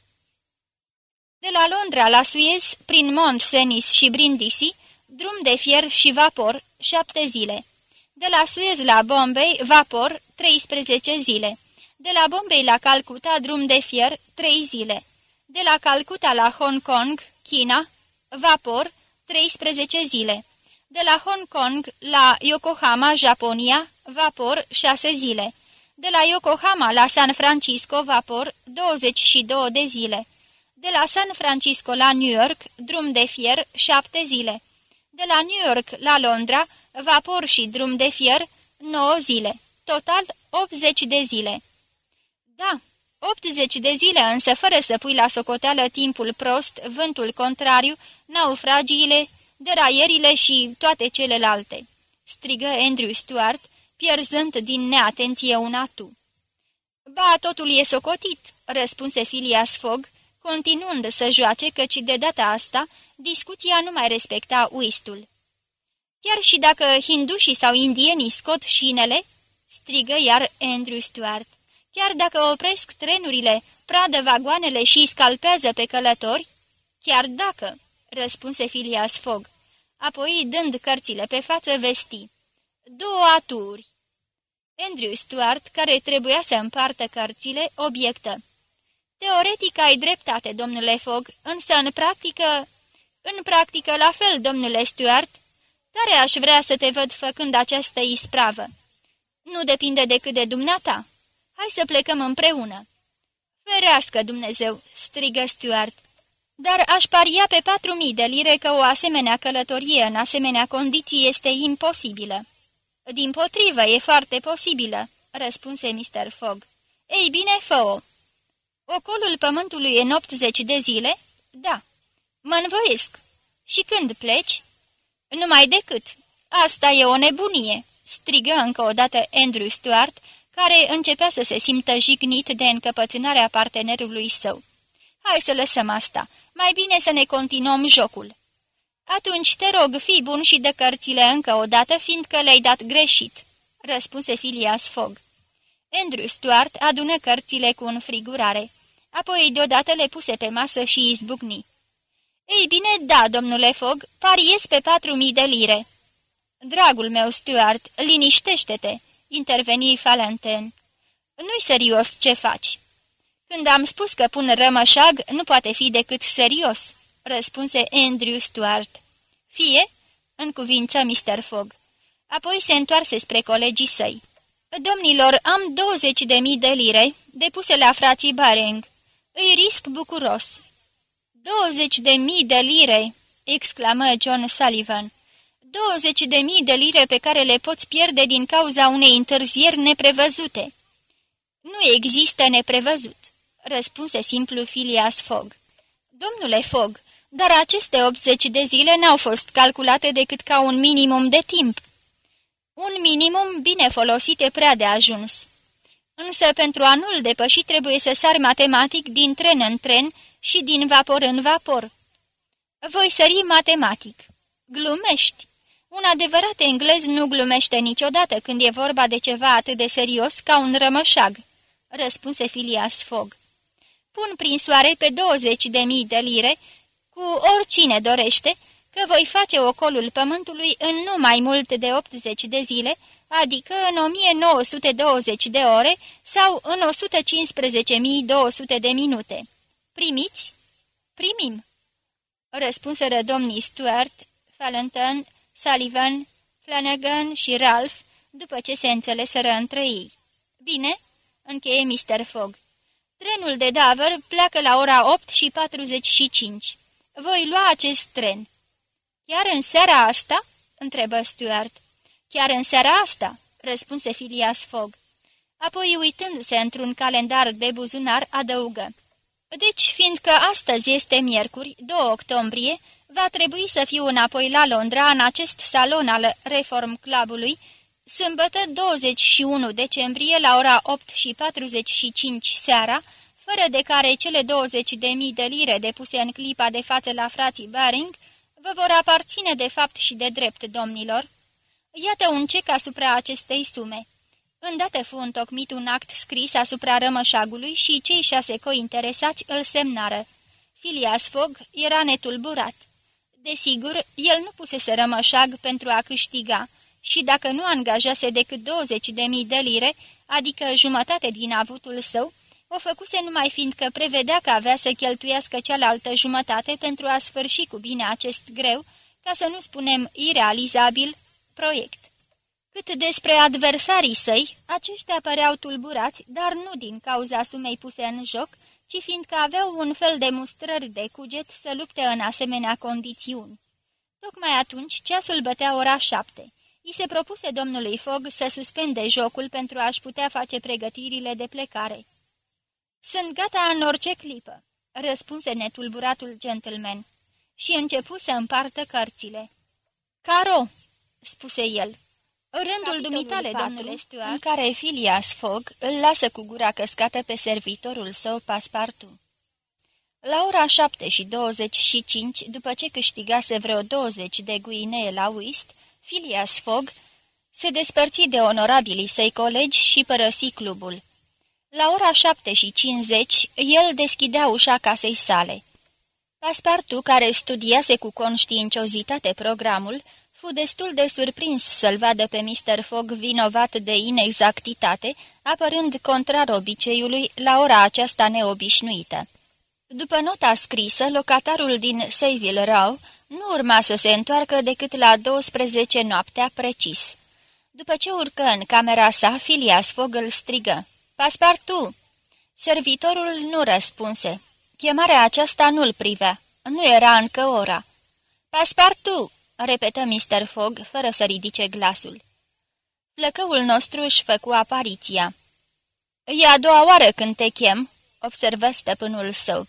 De la Londra la Suez, prin Mont Cenis și Brindisi, drum de fier și vapor, șapte zile. De la Suez la Bombay, vapor, 13 zile. De la Bombay la Calcuta, drum de fier, 3 zile. De la Calcuta la Hong Kong, China, vapor, 13 zile. De la Hong Kong la Yokohama, Japonia, vapor 6 zile. De la Yokohama la San Francisco, vapor 22 de zile. De la San Francisco la New York, drum de fier 7 zile. De la New York la Londra, vapor și drum de fier 9 zile. Total 80 de zile. Da, 80 de zile, însă fără să pui la socoteală timpul prost, vântul contrariu, naufragiile, deraierile și toate celelalte, strigă Andrew Stuart, pierzând din neatenție un atu. Ba, totul e socotit," răspunse Filias Fogg, continuând să joace căci de data asta discuția nu mai respecta uistul. Chiar și dacă hindușii sau indienii scot șinele?" strigă iar Andrew Stuart. Chiar dacă opresc trenurile, pradă vagoanele și scalpează pe călători?" Chiar dacă," răspunse Filias Fogg. Apoi, dând cărțile pe față, vesti. Două aturi. Andrew Stuart, care trebuia să împartă cărțile, obiectă. Teoretic ai dreptate, domnule Fogg, însă în practică... În practică la fel, domnule Stuart. Tare aș vrea să te văd făcând această ispravă. Nu depinde decât de dumneata. Hai să plecăm împreună. Ferească Dumnezeu, strigă Stuart. Dar aș paria pe patru mii de lire că o asemenea călătorie în asemenea condiții este imposibilă. Din potrivă, e foarte posibilă, răspunse Mr. Fogg. Ei bine, fă-o. Ocolul pământului în 80 de zile? Da. Mă învoiesc. Și când pleci? Numai decât. Asta e o nebunie, strigă încă o dată Andrew Stuart, care începea să se simtă jignit de încăpățânarea partenerului său. Hai să lăsăm asta. Mai bine să ne continuăm jocul. Atunci te rog, fii bun și dă cărțile încă o dată, fiindcă le-ai dat greșit, răspunse Filias Fogg. Andrew Stuart adună cărțile cu înfrigurare. Apoi deodată le puse pe masă și izbucni. Ei bine, da, domnule Fogg, pariez pe patru mii de lire." Dragul meu, Stuart, liniștește-te," interveni Falenten. Nu-i serios ce faci." Când am spus că pun rămășag, nu poate fi decât serios," răspunse Andrew Stuart. Fie?" în cuvință Mr. Fogg. Apoi se întoarse spre colegii săi. Domnilor, am 20 de mii de lire depuse la frații Bareng. Îi risc bucuros." 20 de mii de lire!" exclamă John Sullivan. 20 de mii de lire pe care le poți pierde din cauza unei întârzieri neprevăzute." Nu există neprevăzut," răspunse simplu Phileas Fogg. Domnule Fogg, dar aceste 80 de zile n-au fost calculate decât ca un minimum de timp." Un minimum bine folosit e prea de ajuns. Însă pentru a nu-l depăși trebuie să sar matematic din tren în tren și din vapor în vapor. Voi sări matematic. Glumești. Un adevărat englez nu glumește niciodată când e vorba de ceva atât de serios ca un rămășag, răspunse Filias Fogg. Pun prin soare pe 20 de mii de lire, cu oricine dorește, că voi face ocolul pământului în nu mai mult de 80 de zile, adică în 1920 de ore sau în 115.200 de minute. Primiți? Primim. Răspunseră domnii Stuart, Fallenton, Sullivan, Flanagan și Ralph, după ce se înțeleseră între ei. Bine, încheie Mr. Fogg. Trenul de Dover pleacă la ora 8 și 45. Voi lua acest tren. Chiar în seara asta?" întrebă Stuart. Chiar în seara asta?" răspunse Filias Fogg. Apoi, uitându-se într-un calendar de buzunar, adăugă. Deci, fiindcă astăzi este miercuri, 2 octombrie, va trebui să fiu înapoi la Londra, în acest salon al Reform Clubului, sâmbătă 21 decembrie la ora 8 și 45 seara, fără de care cele 20 de mii de lire depuse în clipa de față la frații Baring vă vor aparține de fapt și de drept, domnilor. Iată un cec asupra acestei sume. Îndată fu întocmit un act scris asupra rămășagului și cei șase coi interesați îl semnară. Filias Fogg era netulburat. Desigur, el nu pusese rămășag pentru a câștiga și dacă nu angajase decât 20 de mii de lire, adică jumătate din avutul său, o făcuse numai fiindcă prevedea că avea să cheltuiască cealaltă jumătate pentru a sfârși cu bine acest greu, ca să nu spunem irealizabil, proiect. Cât despre adversarii săi, aceștia păreau tulburați, dar nu din cauza sumei puse în joc, ci fiindcă aveau un fel de mustrări de cuget să lupte în asemenea condițiuni. Tocmai atunci ceasul bătea ora șapte. I se propuse domnului Fogg să suspende jocul pentru a-și putea face pregătirile de plecare. Sunt gata în orice clipă," răspunse netulburatul gentleman și începu să împartă cărțile. Caro!" spuse el. Rândul dumitale, domnule Stuart, în care Filias Fogg îl lasă cu gura căscată pe servitorul său paspartu. La ora șapte și douăzeci și cinci, după ce câștigase vreo douăzeci de guinee la whist, Filias Fogg se despărți de onorabilii săi colegi și părăsi clubul. La ora șapte și cincizeci, el deschidea ușa casei sale. Paspartu, care studiase cu conștiinciozitate programul, fu destul de surprins să-l vadă pe Mr. Fogg vinovat de inexactitate, apărând contrar obiceiului la ora aceasta neobișnuită. După nota scrisă, locatarul din Savile Row nu urma să se întoarcă decât la 12 noaptea precis. După ce urcă în camera sa, Filias Fogg îl strigă. Paspartu!" Servitorul nu răspunse. Chemarea aceasta nu-l privea. Nu era încă ora. Paspartu!" repetă Mr. Fogg, fără să ridice glasul. Plăcăul nostru își făcu apariția. E a doua oară când te chem," observă stăpânul său.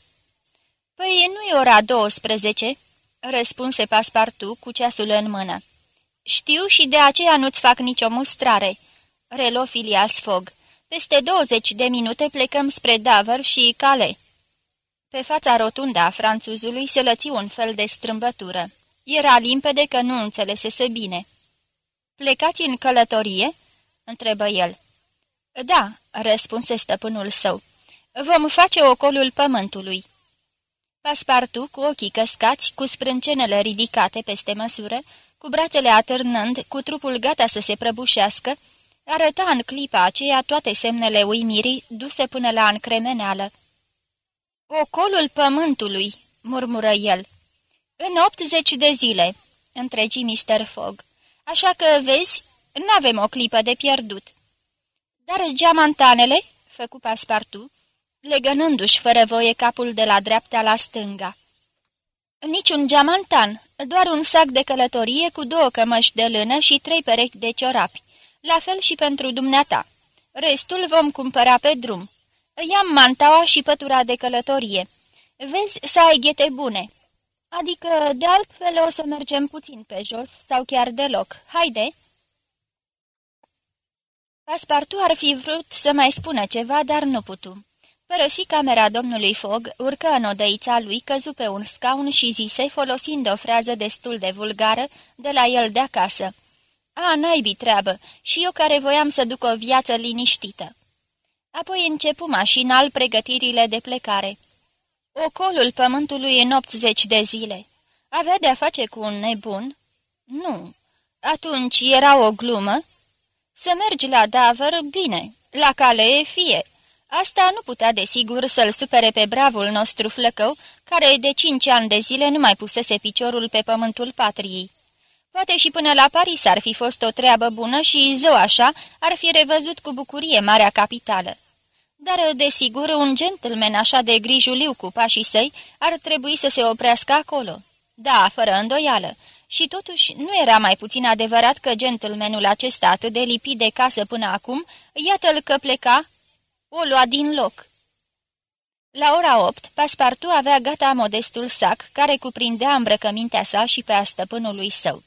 Păi nu e ora 12, răspunse Paspartu cu ceasul în mână. Știu și de aceea nu-ți fac nicio mustrare, relo Filias Fog. Peste 20 de minute plecăm spre Davor și Cale. Pe fața rotundă a franțuzului se lăți un fel de strâmbătură. Era limpede că nu înțelesese bine. Plecați în călătorie?" întrebă el. Da," răspunse stăpânul său. Vom face ocolul pământului." Paspartu, cu ochii căscați, cu sprâncenele ridicate peste măsură, cu brațele atârnând, cu trupul gata să se prăbușească, arăta în clipa aceea toate semnele uimirii duse până la încremeneală. Ocolul pământului," murmură el. În 80 de zile," întregi Mr. Fogg. Așa că, vezi, n-avem o clipă de pierdut." Dar geamantanele?" făcu Paspartu, legănându-și fără voie capul de la dreapta la stânga. Niciun geamantan, doar un sac de călătorie cu două cămăși de lână și trei perechi de ciorapi, la fel și pentru dumneata. Restul vom cumpăra pe drum. Iam mantaua și pătura de călătorie. Vezi să ai ghete bune. Adică, de altfel, o să mergem puțin pe jos sau chiar deloc. Haide!" Paspartu ar fi vrut să mai spună ceva, dar nu putu. Părăsi camera domnului Fog, urcă în odăița lui, căzu pe un scaun și zise, folosind o frază destul de vulgară, de la el de acasă. A, naibii treabă, și eu care voiam să duc o viață liniștită. Apoi începu mașinal pregătirile de plecare. Ocolul pământului în 80 de zile. Avea de-a face cu un nebun? Nu. Atunci era o glumă? Să mergi la Davăr, bine, la cale fie. Asta nu putea desigur să-l supere pe bravul nostru flăcău, care de cinci ani de zile nu mai pusese piciorul pe pământul patriei. Poate și până la Paris ar fi fost o treabă bună și, zău așa, ar fi revăzut cu bucurie marea capitală. Dar, desigur, un gentleman așa de grijuliu cu pașii săi ar trebui să se oprească acolo. Da, fără îndoială. Și totuși nu era mai puțin adevărat că gentlemanul acesta atât de lipit de casă până acum, iată-l că pleca, o lua din loc. La ora opt, Paspartu avea gata modestul sac, care cuprindea îmbrăcămintea sa și pe a stăpânului său.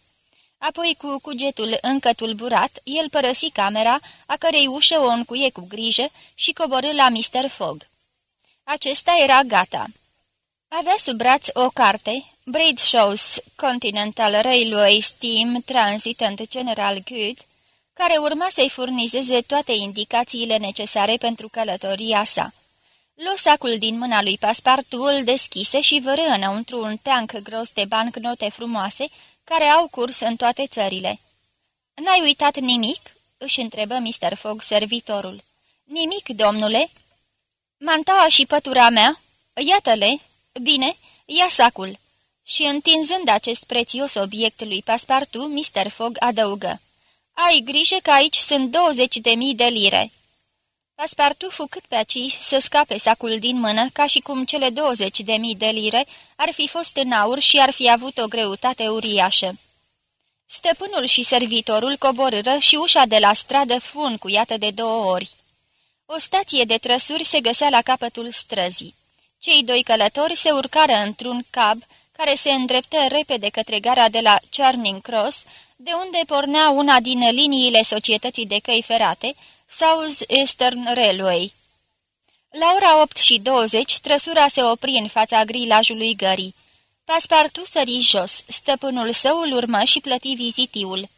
Apoi, cu cugetul încă tulburat, el părăsi camera, a cărei ușă o încuie cu grijă și coborâ la Mr. Fogg. Acesta era gata. Avea sub braț o carte, Bradshaw's Continental Railway Steam Transit and General Good, care urma să-i furnizeze toate indicațiile necesare pentru călătoria sa. Lu sacul din mâna lui Paspartu, îl deschise și vără înăuntru un teanc gros de bancnote frumoase, care au curs în toate țările. N-ai uitat nimic?" își întrebă Mr. Fogg servitorul. Nimic, domnule?" Mantaua și pătura mea? Iată-le. Bine, ia sacul." Și întinzând acest prețios obiect lui Paspartu, Mr. Fogg adăugă. Ai grijă că aici sunt 20 de mii de lire." Paspartu fu cât pe aci să scape sacul din mână, ca și cum cele 20 de mii de lire ar fi fost în aur și ar fi avut o greutate uriașă. Stăpânul și servitorul coborâră și ușa de la stradă fu încuiată de două ori. O stație de trăsuri se găsea la capătul străzii. Cei doi călători se urcară într-un cab care se îndreptă repede către gara de la Charning Cross, de unde pornea una din liniile societății de căi ferate, South Eastern Railway. La ora 8 și 20, trăsura se opri în fața grilajului gării. Paspartu sări jos, stăpânul său îl urmă și plăti vizitiul.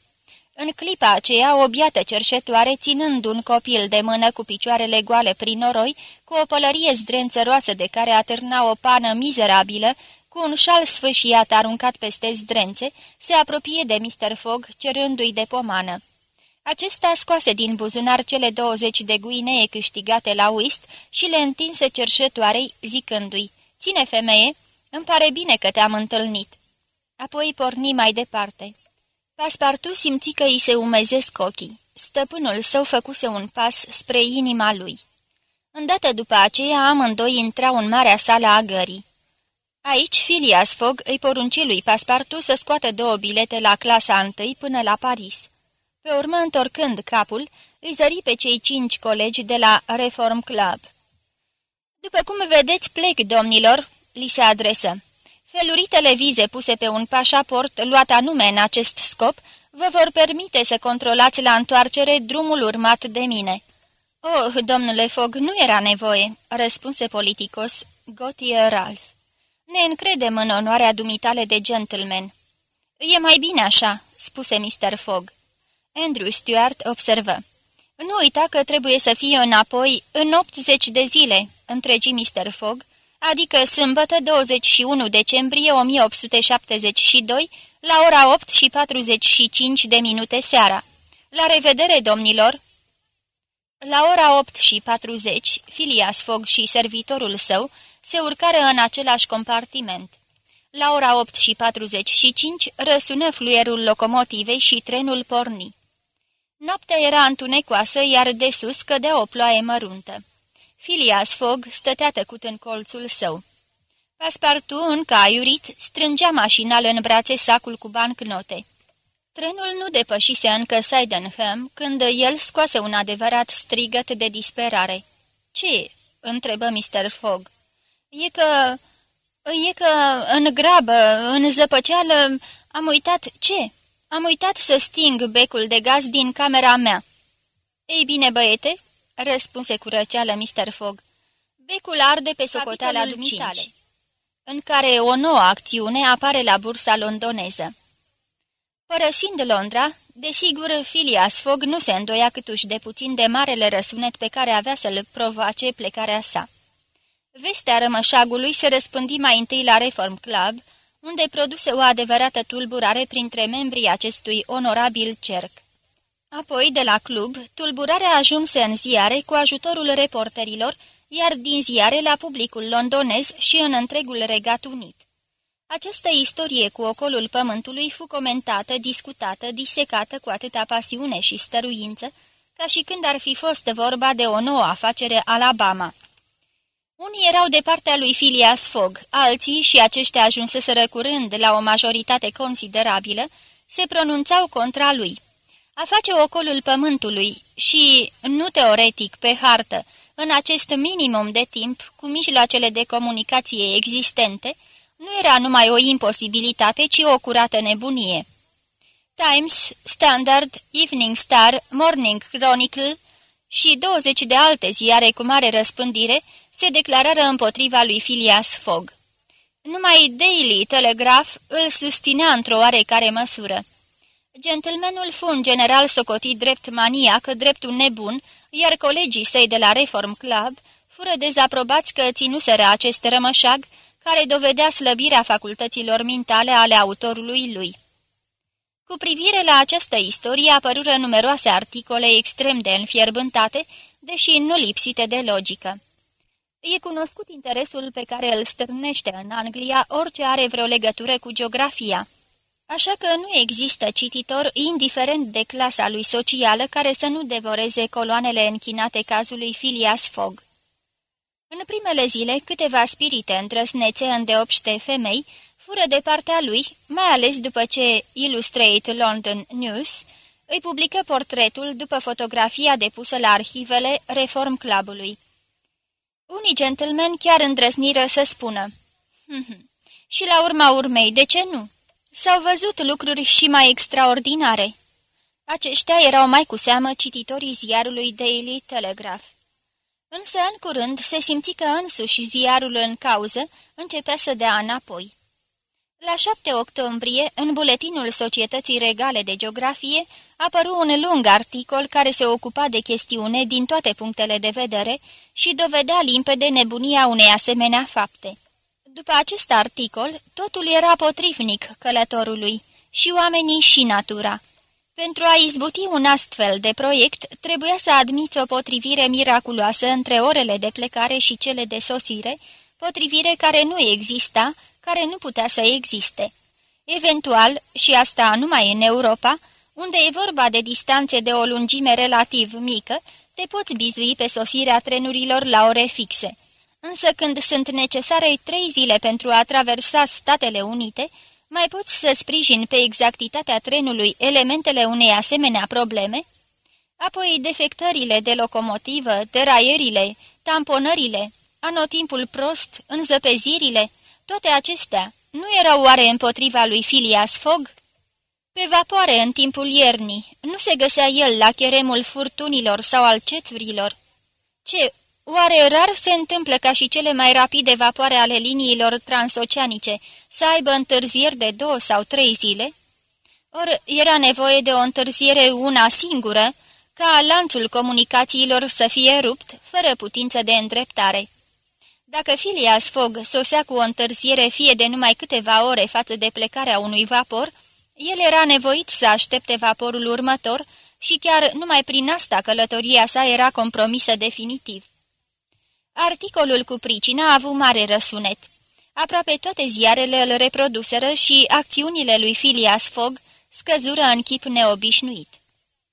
În clipa aceea, o biată cerșetoare, ținând un copil de mână cu picioarele goale prin noroi, cu o pălărie zdrențăroasă de care atârna o pană mizerabilă, cu un șal sfâșiat aruncat peste zdrențe, se apropie de Mr. Fogg, cerându-i de pomană. Acesta scoase din buzunar cele 20 de guinee câștigate la uist și le întinse cerșătoarei, zicându-i, Ține, femeie, îmi pare bine că te-am întâlnit." Apoi porni mai departe. Paspartu simți că îi se umezesc ochii. Stăpânul său făcuse un pas spre inima lui. Îndată după aceea, amândoi intrau în marea sală a gării. Aici, Filias Fogg îi porunci lui Paspartu să scoată două bilete la clasa întâi până la Paris. Pe urmă, întorcând capul, îi zări pe cei cinci colegi de la Reform Club. După cum vedeți, plec, domnilor," li se adresă. Feluritele vize puse pe un pașaport luat anume în acest scop vă vor permite să controlați la întoarcere drumul urmat de mine." Oh, domnule Fog, nu era nevoie," răspunse politicos Gautier Ralph. Ne încredem în onoarea dumitale de gentleman." E mai bine așa," spuse Mr. Fogg. Andrew Stuart observă. Nu uita că trebuie să fie înapoi în 80 de zile, întregi Mr. Fogg, adică sâmbătă 21 decembrie 1872, la ora 8 și 45 de minute seara. La revedere, domnilor! La ora 8 și 40, Filias Fogg și servitorul său se urcară în același compartiment. La ora 8 și 45 răsună fluierul locomotivei și trenul porni. Noaptea era întunecoasă, iar de sus cădea o ploaie măruntă. Filias Fogg stătea tăcut în colțul său. Paspartu, încă aiurit, strângea mașinal în brațe sacul cu bancnote. Trenul nu depășise încă Sydenham, când el scoase un adevărat strigăt de disperare. Ce?" întrebă Mr. Fogg. E că... e că în grabă, în zăpăceală, am uitat ce?" Am uitat să sting becul de gaz din camera mea." Ei bine, băiete," răspunse cu răceală Mr. Fogg, becul arde pe socoteala dumitale, în care o nouă acțiune apare la bursa londoneză. Părăsind Londra, desigur, Phileas Fogg nu se îndoia câtuși de puțin de marele răsunet pe care avea să-l provoace plecarea sa. Vestea rămășagului se răspândi mai întâi la Reform Club, unde produse o adevărată tulburare printre membrii acestui onorabil cerc. Apoi, de la club, tulburarea ajunse în ziare cu ajutorul reporterilor, iar din ziare la publicul londonez și în întregul Regat Unit. Această istorie cu ocolul pământului fu comentată, discutată, disecată cu atâta pasiune și stăruință, ca și când ar fi fost vorba de o nouă afacere Alabama. Unii erau de partea lui Phileas Fogg, alții, și aceștia ajunseseră curând la o majoritate considerabilă, se pronunțau contra lui. A face ocolul pământului și, nu teoretic, pe hartă, în acest minimum de timp, cu mijloacele de comunicație existente, nu era numai o imposibilitate, ci o curată nebunie. Times, Standard, Evening Star, Morning Chronicle și 20 de alte ziare cu mare răspândire se declarară împotriva lui Phileas Fogg. Numai Daily Telegraph îl susținea într-o oarecare măsură. Gentlemanul fu în general socotit drept maniac, drept un nebun, iar colegii săi de la Reform Club fură dezaprobați că ținuseră acest rămășag care dovedea slăbirea facultăților mintale ale autorului lui. Cu privire la această istorie apărură numeroase articole extrem de înfierbântate, deși nu lipsite de logică. E cunoscut interesul pe care îl stârnește în Anglia orice are vreo legătură cu geografia. Așa că nu există cititor, indiferent de clasa lui socială, care să nu devoreze coloanele închinate cazului Phileas Fogg. În primele zile, câteva spirite întrăsnețe îndeopște femei fură de partea lui, mai ales după ce Illustrate London News îi publică portretul după fotografia depusă la arhivele Reform Clubului. Unii gentlemen chiar îndrăzniră să spună, hm, și la urma urmei, de ce nu? S-au văzut lucruri și mai extraordinare. Aceștia erau mai cu seamă cititorii ziarului Daily Telegraph. Însă, în curând, se simți că însuși ziarul în cauză începea să dea înapoi. La 7 octombrie, în buletinul Societății Regale de Geografie, apăru un lung articol care se ocupa de chestiune din toate punctele de vedere și dovedea limpede nebunia unei asemenea fapte. După acest articol, totul era potrivnic călătorului, și oamenii și natura. Pentru a izbuti un astfel de proiect, trebuia să admiți o potrivire miraculoasă între orele de plecare și cele de sosire, potrivire care nu exista, care nu putea să existe. Eventual, și asta numai în Europa, unde e vorba de distanțe de o lungime relativ mică, te poți bizui pe sosirea trenurilor la ore fixe. Însă când sunt necesare trei zile pentru a traversa Statele Unite, mai poți să sprijin pe exactitatea trenului elementele unei asemenea probleme? Apoi defectările de locomotivă, deraierile, tamponările, anotimpul prost, înzăpezirile, toate acestea, nu erau oare împotriva lui Filias Fogg? Pe vapoare în timpul iernii, nu se găsea el la cheremul furtunilor sau al cețurilor. Ce, oare rar se întâmplă ca și cele mai rapide vapoare ale liniilor transoceanice să aibă întârzieri de două sau trei zile? Or, era nevoie de o întârziere una singură, ca lanțul comunicațiilor să fie rupt, fără putință de îndreptare. Dacă Phileas Fogg sosea cu o întârziere fie de numai câteva ore față de plecarea unui vapor, el era nevoit să aștepte vaporul următor și chiar numai prin asta călătoria sa era compromisă definitiv. Articolul cu pricina a avut mare răsunet. Aproape toate ziarele îl reproduseră și acțiunile lui Phileas Fogg scăzură în chip neobișnuit.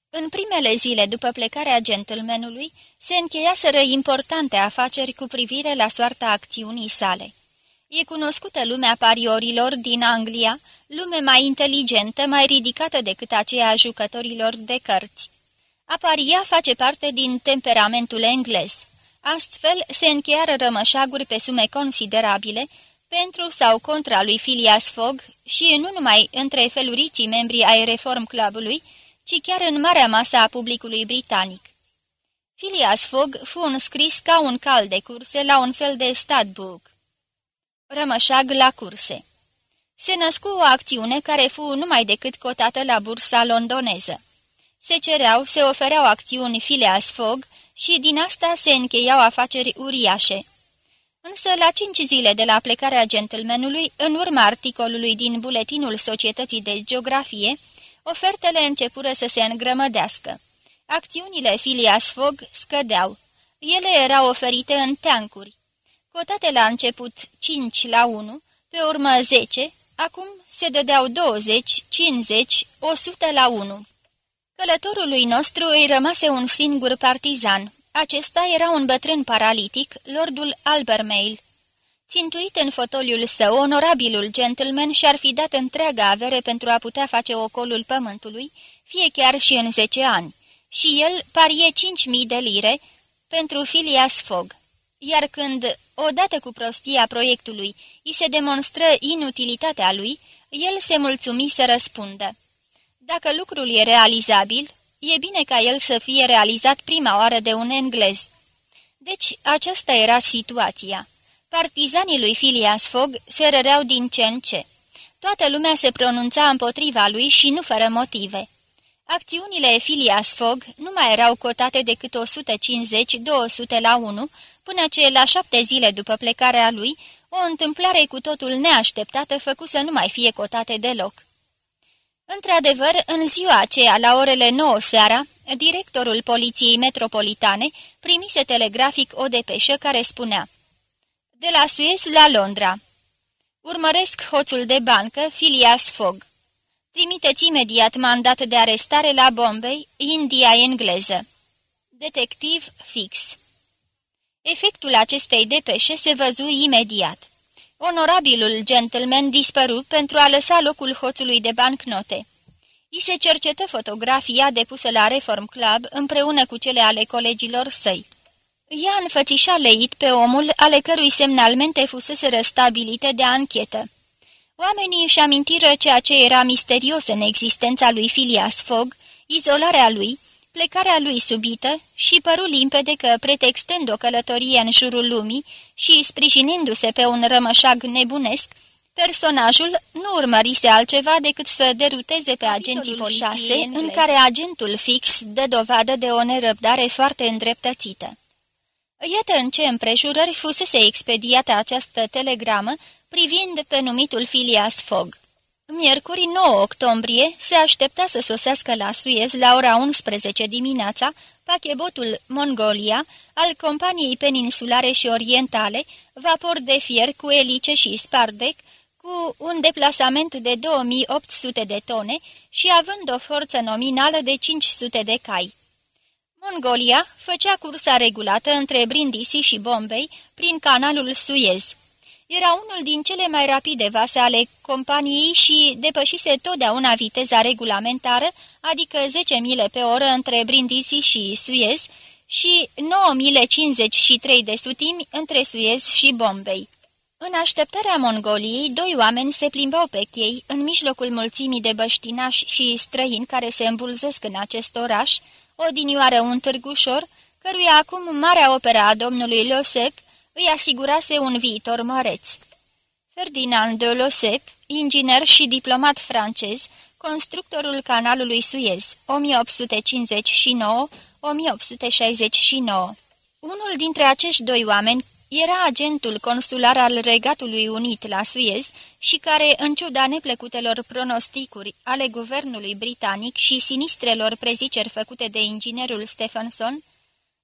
În primele zile după plecarea gentlemanului, se încheiaseră importante afaceri cu privire la soarta acțiunii sale. E cunoscută lumea pariorilor din Anglia, lume mai inteligentă, mai ridicată decât aceea a jucătorilor de cărți. Aparia face parte din temperamentul englez. Astfel se încheiară rămășaguri pe sume considerabile pentru sau contra lui Phileas Fogg și nu numai între feluriții membri ai Reform Clubului, ci chiar în marea masă a publicului britanic. Phileas Fogg fu înscris ca un cal de curse la un fel de statbook. Rămășag la curse. Se născu o acțiune care fu numai decât cotată la bursa londoneză. Se cereau, se ofereau acțiuni Phileas Fogg și din asta se încheiau afaceri uriașe. Însă, la cinci zile de la plecarea gentlemanului, în urma articolului din Buletinul Societății de Geografie, ofertele începură să se îngrămădească. Acțiunile Phileas Fogg scădeau. Ele erau oferite în teancuri. Cotate la început 5 la 1, pe urmă 10, acum se dădeau 20, 50, 100 la 1. Călătorului nostru îi rămase un singur partizan. Acesta era un bătrân paralitic, lordul Albermail. Țintuit în fotoliul său, onorabilul gentleman și-ar fi dat întreaga avere pentru a putea face ocolul pământului, fie chiar și în zece ani, și el parie cinci mii de lire pentru Phileas Fogg. Iar când, odată cu prostia proiectului, îi se demonstră inutilitatea lui, el se mulțumi să răspundă. Dacă lucrul e realizabil, e bine ca el să fie realizat prima oară de un englez. Deci, aceasta era situația. Partizanii lui Phileas Fogg se răreau din ce în ce. Toată lumea se pronunța împotriva lui și nu fără motive. Acțiunile Phileas Fogg nu mai erau cotate decât 150-200 la 1, până ce, la șapte zile după plecarea lui, o întâmplare cu totul neașteptată făcu să nu mai fie cotate deloc. Într-adevăr, în ziua aceea, la orele 9 seara, directorul Poliției Metropolitane primise telegrafic o depeșă care spunea De la Suez la Londra. Urmăresc hoțul de bancă Phileas Fogg. Trimiteți imediat mandat de arestare la Bombay, India engleză. Detectiv fix. Efectul acestei depeșe se văzu imediat. Onorabilul gentleman dispăru pentru a lăsa locul hoțului de bancnote. I se cercetă fotografia depusă la Reform Club împreună cu cele ale colegilor săi. Ea înfățișa leit pe omul ale cărui semnalmente fusese răstabilite de anchetă. Oamenii își amintiră ceea ce era misterios în existența lui Phileas Fogg, izolarea lui, plecarea lui subită și păru limpede că, pretextând o călătorie în jurul lumii și sprijinindu-se pe un rămășag nebunesc, personajul nu urmărise altceva decât să deruteze pe agenții poliției în care agentul fix dă dovadă de o nerăbdare foarte îndreptățită. Iată în ce împrejurări fusese expediată această telegramă privind pe numitul Phileas Fogg. Miercuri 9 octombrie se aștepta să sosească la Suez la ora 11 dimineața pachebotul Mongolia al companiei peninsulare și orientale, vapor de fier cu elice și spardec, cu un deplasament de 2800 de tone și având o forță nominală de 500 de cai. Mongolia făcea cursa regulată între Brindisi și Bombay prin canalul Suez. Era unul din cele mai rapide vase ale companiei și depășise totdeauna viteza regulamentară, adică 10 mile pe oră între Brindisi și Suez, și 9053 de sutimi între Suez și Bombay. În așteptarea Mongoliei, doi oameni se plimbau pe chei, în mijlocul mulțimii de băștinași și străini care se îmbulzesc în acest oraș, odinioară un târgușor, căruia acum marea opera a domnului Losep îi asigurase un viitor măreț. Ferdinand de Losep, inginer și diplomat francez, constructorul canalului Suez, 1859-1869. Unul dintre acești doi oameni era agentul consular al Regatului Unit la Suez și care, în ciuda neplăcutelor pronosticuri ale guvernului britanic și sinistrelor preziceri făcute de inginerul Stephenson,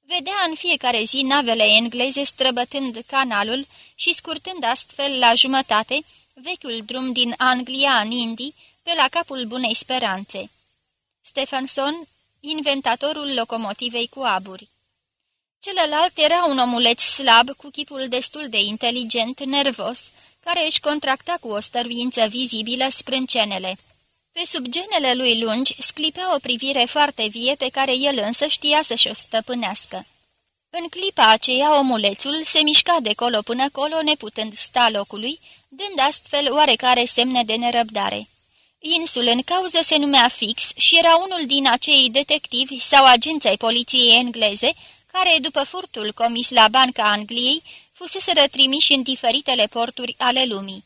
vedea în fiecare zi navele engleze străbătând canalul și scurtând astfel la jumătate vechiul drum din Anglia în Indii pe la capul Bunei Speranțe. Stephenson, inventatorul locomotivei cu aburi. Celălalt era un omuleț slab, cu chipul destul de inteligent, nervos, care își contracta cu o stăruință vizibilă sprâncenele. Pe sub genele lui lungi sclipea o privire foarte vie pe care el însă știa să-și o stăpânească. În clipa aceea, omulețul se mișca de colo până colo, neputând sta locului, dând astfel oarecare semne de nerăbdare. Insul în cauză se numea Fix și era unul din acei detectivi sau agenți ai poliției engleze care, după furtul comis la Banca Angliei, fusese trimiși în diferitele porturi ale lumii.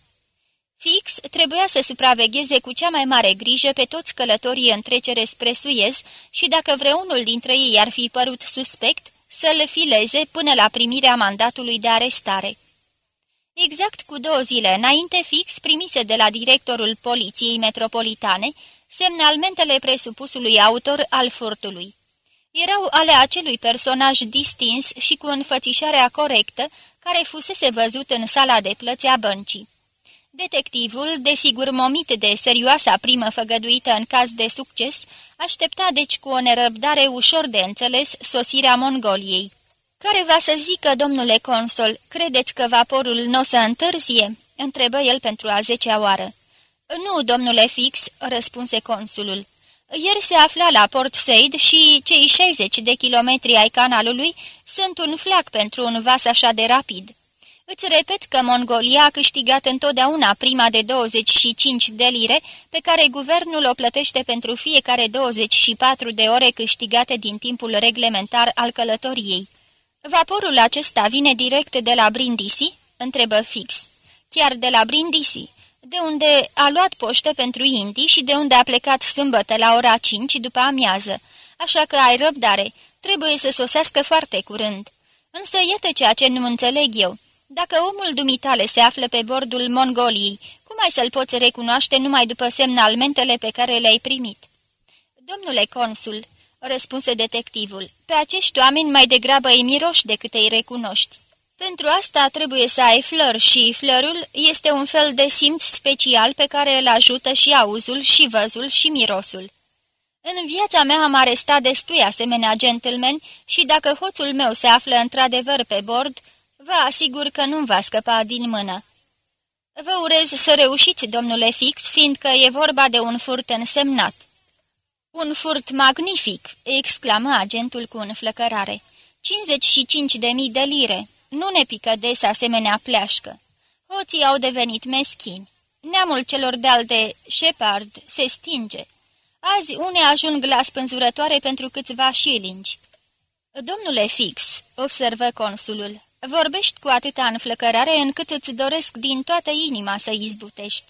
Fix trebuia să supravegheze cu cea mai mare grijă pe toți călătorii în trecere spre Suez și dacă vreunul dintre ei ar fi părut suspect, să-l fileze până la primirea mandatului de arestare. Exact cu două zile înainte, Fix primise de la directorul Poliției Metropolitane semnalmentele presupusului autor al furtului erau ale acelui personaj distins și cu înfățișarea corectă care fusese văzut în sala de plăți a băncii. Detectivul, desigur momit de serioasa primă făgăduită în caz de succes, aștepta deci cu o nerăbdare ușor de înțeles sosirea Mongoliei. Care va să zică, domnule consul, credeți că vaporul nu o să întârzie?" întrebă el pentru a zecea oară. Nu, domnule Fix," răspunse consulul. Ieri se afla la Port Said și cei 60 de kilometri ai canalului sunt un flac pentru un vas așa de rapid. Îți repet că Mongolia a câștigat întotdeauna prima de 25 de lire pe care guvernul o plătește pentru fiecare 24 de ore câștigate din timpul reglementar al călătoriei. Vaporul acesta vine direct de la Brindisi?" întrebă fix. Chiar de la Brindisi." de unde a luat poștă pentru Indii și de unde a plecat sâmbătă la ora 5 după amiază, așa că ai răbdare, trebuie să sosească foarte curând. Însă iată ceea ce nu înțeleg eu. Dacă omul dumitale se află pe bordul Mongoliei, cum ai să-l poți recunoaște numai după semnalmentele pe care le-ai primit? Domnule consul, răspunse detectivul, pe acești oameni mai degrabă îi miroși decât îi recunoști. Pentru asta trebuie să ai flăr și flărul este un fel de simț special pe care îl ajută și auzul, și văzul, și mirosul. În viața mea am arestat destui asemenea gentlemen și dacă hoțul meu se află într-adevăr pe bord, vă asigur că nu-mi va scăpa din mână. Vă urez să reușiți, domnule Fix, fiindcă e vorba de un furt însemnat. Un furt magnific!" exclamă agentul cu înflăcărare. 55 de mii de lire!" Nu ne pică des asemenea pleașcă. Hoții au devenit meschini. Neamul celor de-al de Shepard se stinge. Azi une ajung la spânzurătoare pentru câțiva șilingi. Domnule Fix, observă consulul, vorbești cu atâta înflăcărare încât îți doresc din toată inima să izbutești.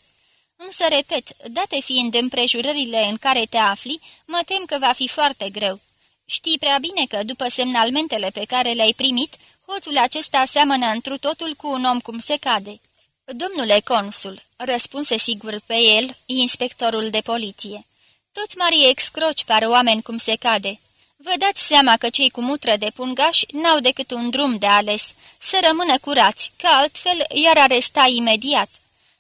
Însă, repet, date fiind împrejurările în care te afli, mă tem că va fi foarte greu. Știi prea bine că, după semnalmentele pe care le-ai primit, Hoțul acesta seamănă întru totul cu un om cum se cade. Domnule consul, răspunse sigur pe el, inspectorul de poliție. Toți marii excroci par oameni cum se cade. Vă dați seama că cei cu mutră de pungași n-au decât un drum de ales, să rămână curați, că altfel i-ar aresta imediat.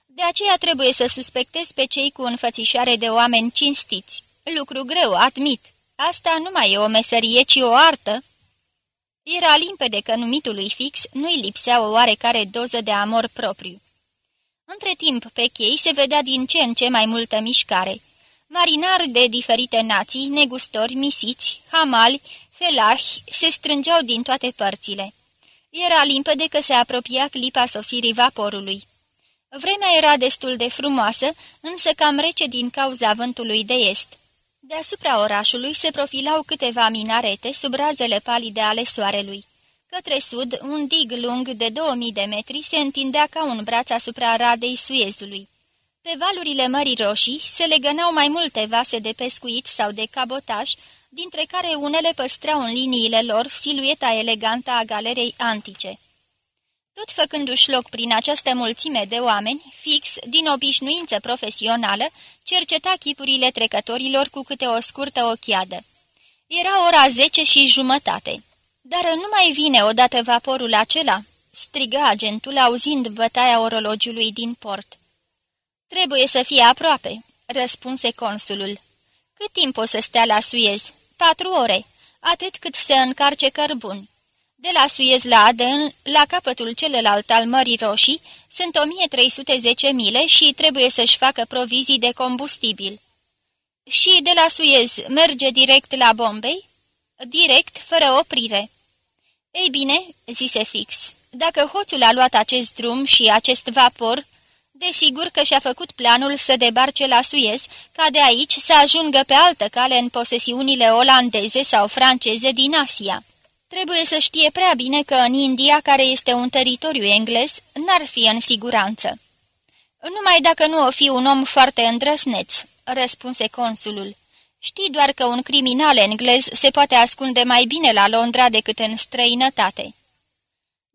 De aceea trebuie să suspectez pe cei cu înfățișare de oameni cinstiți. Lucru greu, admit. Asta nu mai e o meserie, ci o artă. Era limpede că numitului fix nu-i lipsea o oarecare doză de amor propriu. Între timp, pe chei se vedea din ce în ce mai multă mișcare. Marinari de diferite nații, negustori, misiți, hamali, Felahi se strângeau din toate părțile. Era limpede că se apropia clipa sosirii vaporului. Vremea era destul de frumoasă, însă cam rece din cauza vântului de est. Deasupra orașului se profilau câteva minarete sub razele palide ale soarelui. Către sud, un dig lung de 2000 de metri se întindea ca un braț asupra radei Suezului. Pe valurile Mării Roșii se legănau mai multe vase de pescuit sau de cabotaj, dintre care unele păstrau în liniile lor silueta elegantă a galerei antice. Tot făcându-și loc prin această mulțime de oameni, fix, din obișnuință profesională, cerceta chipurile trecătorilor cu câte o scurtă ochiadă. Era ora zece și jumătate. Dar nu mai vine odată vaporul acela?" strigă agentul auzind bătaia orologiului din port. Trebuie să fie aproape," răspunse consulul. Cât timp o să stea la Suez? Patru ore, atât cât se încarce cărbuni. De la Suez la Aden, la capătul celălalt al Mării Roșii, sunt 1310 mile și trebuie să-și facă provizii de combustibil. Și de la Suez merge direct la Bombay? Direct, fără oprire. Ei bine, zise fix, dacă hoțul a luat acest drum și acest vapor, desigur că și-a făcut planul să debarce la Suez, ca de aici să ajungă pe altă cale în posesiunile olandeze sau franceze din Asia. Trebuie să știe prea bine că în India, care este un teritoriu englez, n-ar fi în siguranță. Numai dacă nu o fi un om foarte îndrăsneț, răspunse consulul. Știi doar că un criminal englez se poate ascunde mai bine la Londra decât în străinătate.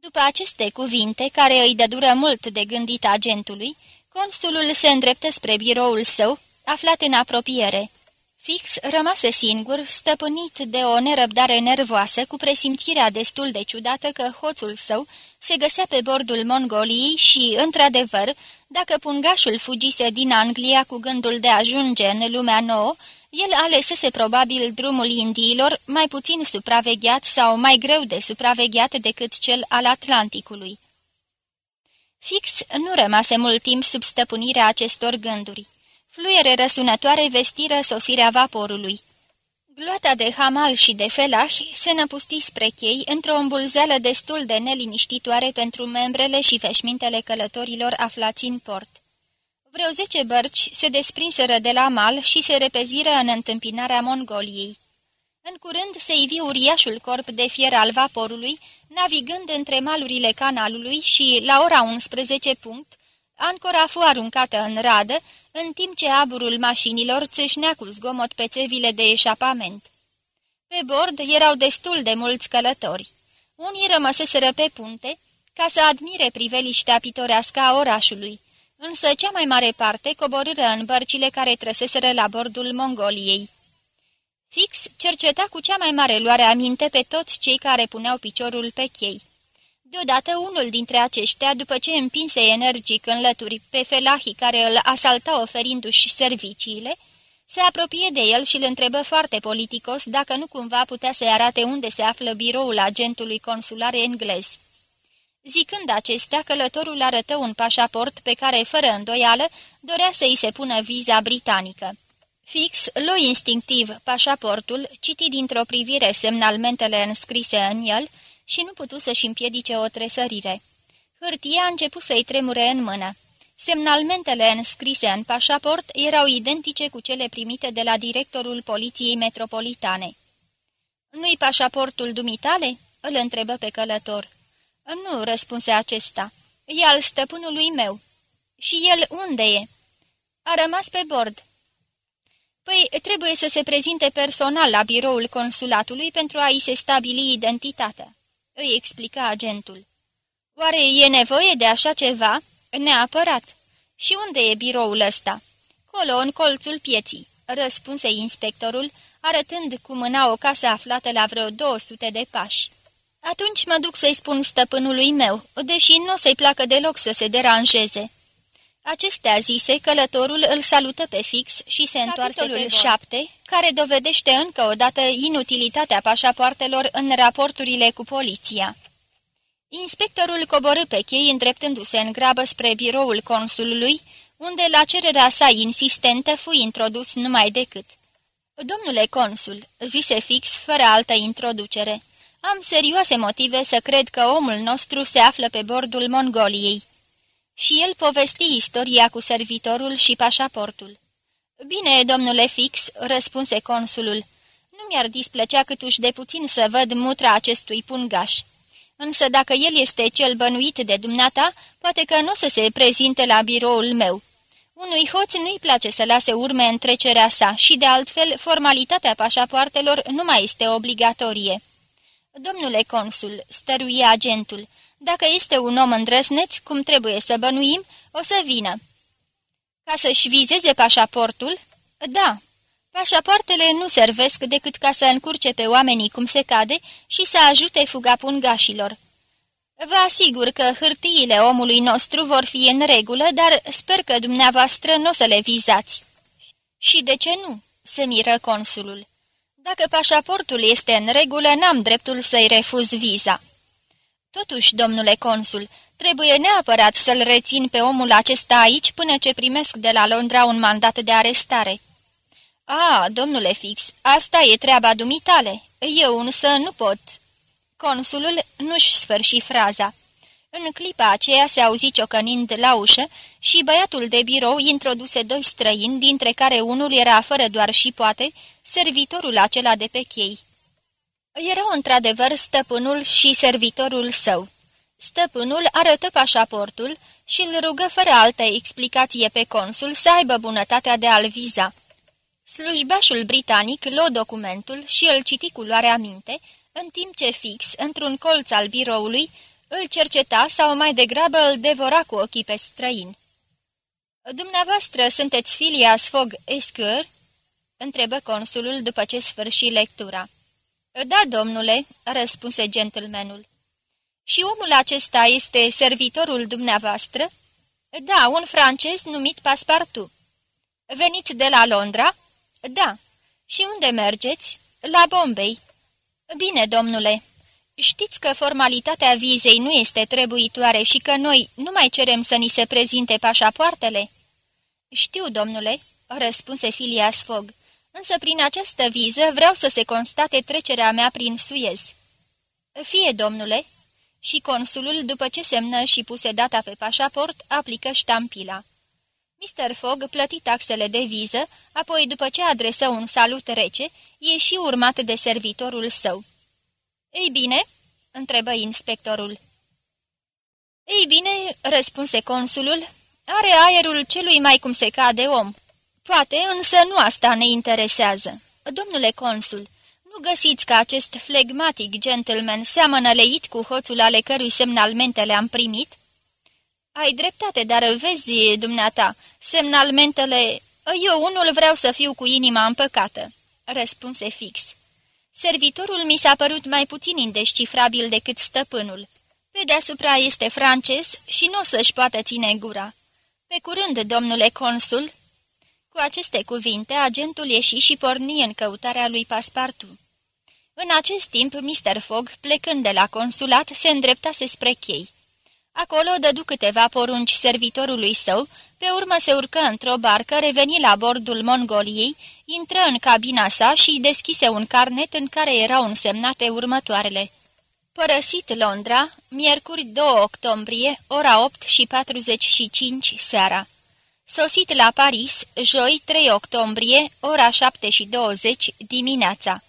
După aceste cuvinte, care îi dădură mult de gândit agentului, consulul se îndreptă spre biroul său, aflat în apropiere. Fix rămase singur, stăpânit de o nerăbdare nervoasă, cu presimțirea destul de ciudată că hoțul său se găsea pe bordul Mongoliei și, într-adevăr, dacă pungașul fugise din Anglia cu gândul de a ajunge în lumea nouă, el alesese probabil drumul Indiilor, mai puțin supravegheat sau mai greu de supravegheat decât cel al Atlanticului. Fix nu rămase mult timp sub stăpânirea acestor gânduri. Fluiere răsunătoare vestiră sosirea vaporului. Gloata de hamal și de felah se năpusti spre chei într-o îmbulzeală destul de neliniștitoare pentru membrele și veșmintele călătorilor aflați în port. Vreo zece bărci se desprinseră de la mal și se repeziră în întâmpinarea Mongoliei. În curând se ivi uriașul corp de fier al vaporului, navigând între malurile canalului și, la ora 11 punct, ancora fu aruncată în radă, în timp ce aburul mașinilor țâșnea cu zgomot pe țevile de eșapament. Pe bord erau destul de mulți călători. Unii rămăseseră pe punte, ca să admire priveliștea pitorească a orașului, însă cea mai mare parte coborâră în bărcile care trăseseră la bordul Mongoliei. Fix cerceta cu cea mai mare luare aminte pe toți cei care puneau piciorul pe chei. Deodată unul dintre aceștia, după ce împinse energic în lături pe felahii care îl asalta oferindu-și serviciile, se apropie de el și îl întrebă foarte politicos dacă nu cumva putea să-i arate unde se află biroul agentului consular englez. Zicând acestea, călătorul arătă un pașaport pe care, fără îndoială, dorea să-i se pună viza britanică. Fix, lu instinctiv pașaportul, citi dintr-o privire semnalmentele înscrise în el și nu putu să-și împiedice o tresărire. Hârtia a început să-i tremure în mână. Semnalmentele înscrise în pașaport erau identice cu cele primite de la directorul Poliției Metropolitane. Nu-i pașaportul dumitale?" îl întrebă pe călător. Nu," răspunse acesta. E al stăpânului meu." Și el unde e?" A rămas pe bord." Păi, trebuie să se prezinte personal la biroul consulatului pentru a-i se stabili identitatea," îi explica agentul. Oare e nevoie de așa ceva?" Neapărat. Și unde e biroul ăsta?" Colo, în colțul pieții," răspunse inspectorul, arătând cu mâna o casă aflată la vreo 200 de pași. Atunci mă duc să-i spun stăpânului meu, deși nu o să-i placă deloc să se deranjeze." Acestea zise, călătorul îl salută pe fix și se întoarse pe șapte, care dovedește încă o dată inutilitatea pașapoartelor în raporturile cu poliția. Inspectorul coborâ pe chei îndreptându-se în grabă spre biroul consulului, unde la cererea sa insistentă fu introdus numai decât. Domnule consul," zise fix, fără altă introducere, am serioase motive să cred că omul nostru se află pe bordul Mongoliei." Și el povesti istoria cu servitorul și pașaportul. Bine, domnule fix," răspunse consulul, nu mi-ar displăcea câtuși de puțin să văd mutra acestui pungaș. Însă dacă el este cel bănuit de dumneata, poate că nu o să se prezinte la biroul meu." Unui hoț nu-i place să lase urme în trecerea sa și, de altfel, formalitatea pașapoartelor nu mai este obligatorie. Domnule consul, stăruie agentul, dacă este un om îndrăsneț, cum trebuie să bănuim, o să vină. Ca să-și vizeze pașaportul? Da. Pașapoartele nu servesc decât ca să încurce pe oamenii cum se cade și să ajute fuga pungașilor. Vă asigur că hârtiile omului nostru vor fi în regulă, dar sper că dumneavoastră nu o să le vizați." Și de ce nu?" se miră consulul. Dacă pașaportul este în regulă, n-am dreptul să-i refuz viza." Totuși, domnule consul, trebuie neapărat să-l rețin pe omul acesta aici până ce primesc de la Londra un mandat de arestare." A, domnule Fix, asta e treaba dumitale. Eu însă nu pot." Consulul nu-și sfârși fraza. În clipa aceea se auzi ciocănind la ușă și băiatul de birou introduse doi străini, dintre care unul era fără doar și poate servitorul acela de pe chei. Erau într-adevăr stăpânul și servitorul său. Stăpânul arătă pașaportul și îl rugă fără altă explicație pe consul să aibă bunătatea de a-l viza. Slujbașul britanic luă documentul și îl citi cu luarea minte, în timp ce fix, într-un colț al biroului, îl cerceta sau mai degrabă îl devora cu ochii pe străin. Dumneavoastră sunteți filia Sfog Escur?" întrebă consulul după ce sfârși lectura. Da, domnule," răspunse gentlemanul. Și omul acesta este servitorul dumneavoastră?" Da, un francez numit Paspartu." Veniți de la Londra?" Da." Și unde mergeți?" La Bombay." Bine, domnule." Știți că formalitatea vizei nu este trebuitoare și că noi nu mai cerem să ni se prezinte pașapoartele?" Știu, domnule," răspunse Filias Fogg însă prin această viză vreau să se constate trecerea mea prin Suez." Fie, domnule." Și consulul, după ce semnă și puse data pe pașaport, aplică ștampila. Mr. Fogg plăti taxele de viză, apoi, după ce adresă un salut rece, ieși urmat de servitorul său. Ei bine?" întrebă inspectorul. Ei bine," răspunse consulul, are aerul celui mai cum se cade om. Poate, însă nu asta ne interesează. Domnule consul, nu găsiți că acest flegmatic gentleman seamănă leit cu hoțul ale cărui semnalmente le-am primit? Ai dreptate, dar vezi, dumneata, semnalmentele... Eu unul vreau să fiu cu inima împăcată, răspunse fix. Servitorul mi s-a părut mai puțin indescifrabil decât stăpânul. Pe deasupra este francez și nu o să-și poată ține gura. Pe curând, domnule consul, cu aceste cuvinte, agentul ieși și porni în căutarea lui Paspartu. În acest timp, Mr. Fogg, plecând de la consulat, se îndreptase spre chei. Acolo dădu câteva porunci servitorului său, pe urmă se urcă într-o barcă, reveni la bordul Mongoliei, intră în cabina sa și deschise un carnet în care erau însemnate următoarele. Părăsit Londra, miercuri 2 octombrie, ora 8 și 45 seara. Sosit la Paris, joi 3 octombrie, ora 7 și 20 dimineața.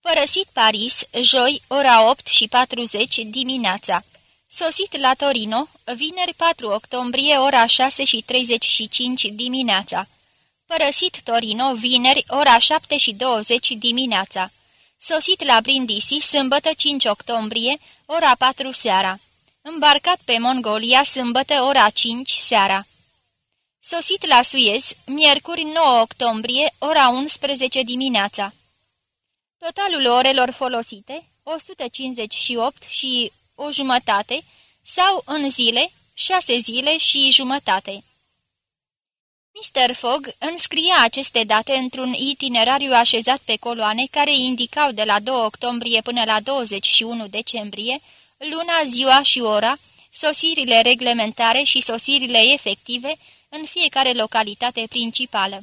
Părăsit Paris, joi, ora 8 și 40 dimineața. Sosit la Torino, vineri 4 octombrie, ora 6 și 35 dimineața. Părăsit Torino, vineri, ora 7 și 20 dimineața. Sosit la Brindisi, sâmbătă 5 octombrie, ora 4 seara. Îmbarcat pe Mongolia, sâmbătă, ora 5 seara. Sosit la Suez, miercuri 9 octombrie, ora 11 dimineața. Totalul orelor folosite, 158 și o jumătate, sau în zile, 6 zile și jumătate. Mr. Fogg înscria aceste date într-un itinerariu așezat pe coloane care indicau de la 2 octombrie până la 21 decembrie, luna, ziua și ora, sosirile reglementare și sosirile efective, în fiecare localitate principală.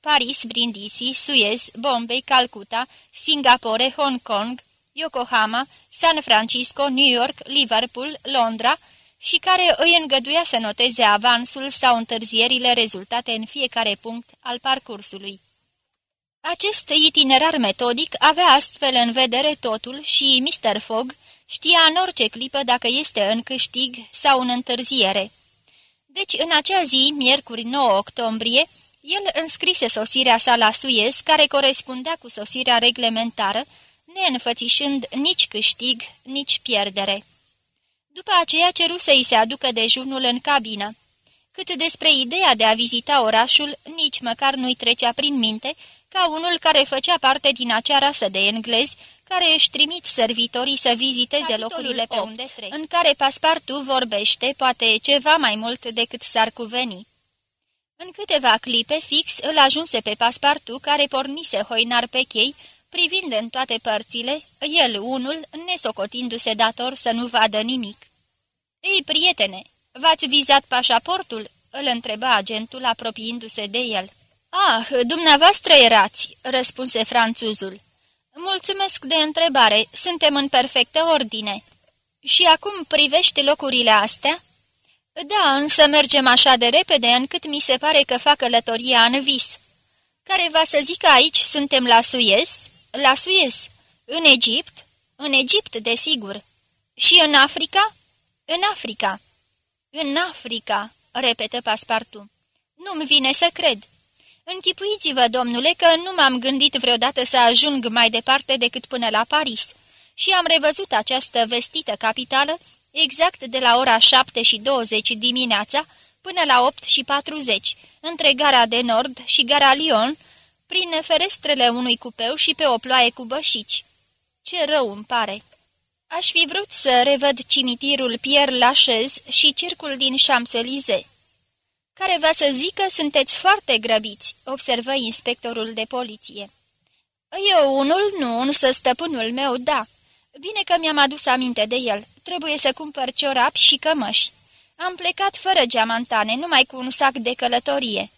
Paris, Brindisi, Suez, Bombay, Calcutta, Singapore, Hong Kong, Yokohama, San Francisco, New York, Liverpool, Londra și care îi îngăduia să noteze avansul sau întârzierile rezultate în fiecare punct al parcursului. Acest itinerar metodic avea astfel în vedere totul și Mr. Fogg știa în orice clipă dacă este în câștig sau în întârziere. Deci, în acea zi, miercuri 9 octombrie, el înscrise sosirea sa la Suez, care corespundea cu sosirea reglementară, neînfățișând nici câștig, nici pierdere. După aceea ceru să-i se aducă dejunul în cabină. Cât despre ideea de a vizita orașul, nici măcar nu-i trecea prin minte, ca unul care făcea parte din acea rasă de englezi care își trimit servitorii să viziteze Capitolul locurile pe unde trec, în care Paspartu vorbește poate ceva mai mult decât s-ar cuveni. În câteva clipe fix îl ajunse pe Paspartu, care pornise hoinar pe chei, privind în toate părțile, el unul, nesocotindu-se dator să nu vadă nimic. Ei, prietene, v-ați vizat pașaportul?" îl întreba agentul apropiindu-se de el. Ah, dumneavoastră erați," răspunse franțuzul. Mulțumesc de întrebare, suntem în perfectă ordine." Și acum privești locurile astea?" Da, însă mergem așa de repede încât mi se pare că fac călătoria în vis." Care va să zică aici suntem la Suez?" La Suez." În Egipt?" În Egipt, desigur." Și în Africa?" În Africa." În Africa," repetă Paspartu. Nu-mi vine să cred." Închipuiți-vă, domnule, că nu m-am gândit vreodată să ajung mai departe decât până la Paris și am revăzut această vestită capitală exact de la ora 7 și 20 dimineața până la 8 și 40, între gara de nord și gara Lyon, prin ferestrele unui cupeu și pe o ploaie cu bășici. Ce rău îmi pare! Aș fi vrut să revăd cimitirul Pierre Lachaise și circul din Champs-Élysées care va să zică sunteți foarte grăbiți, observă inspectorul de poliție. Eu unul nu, însă stăpânul meu da. Bine că mi-am adus aminte de el. Trebuie să cumpăr ciorapi și cămăși. Am plecat fără geamantane, numai cu un sac de călătorie.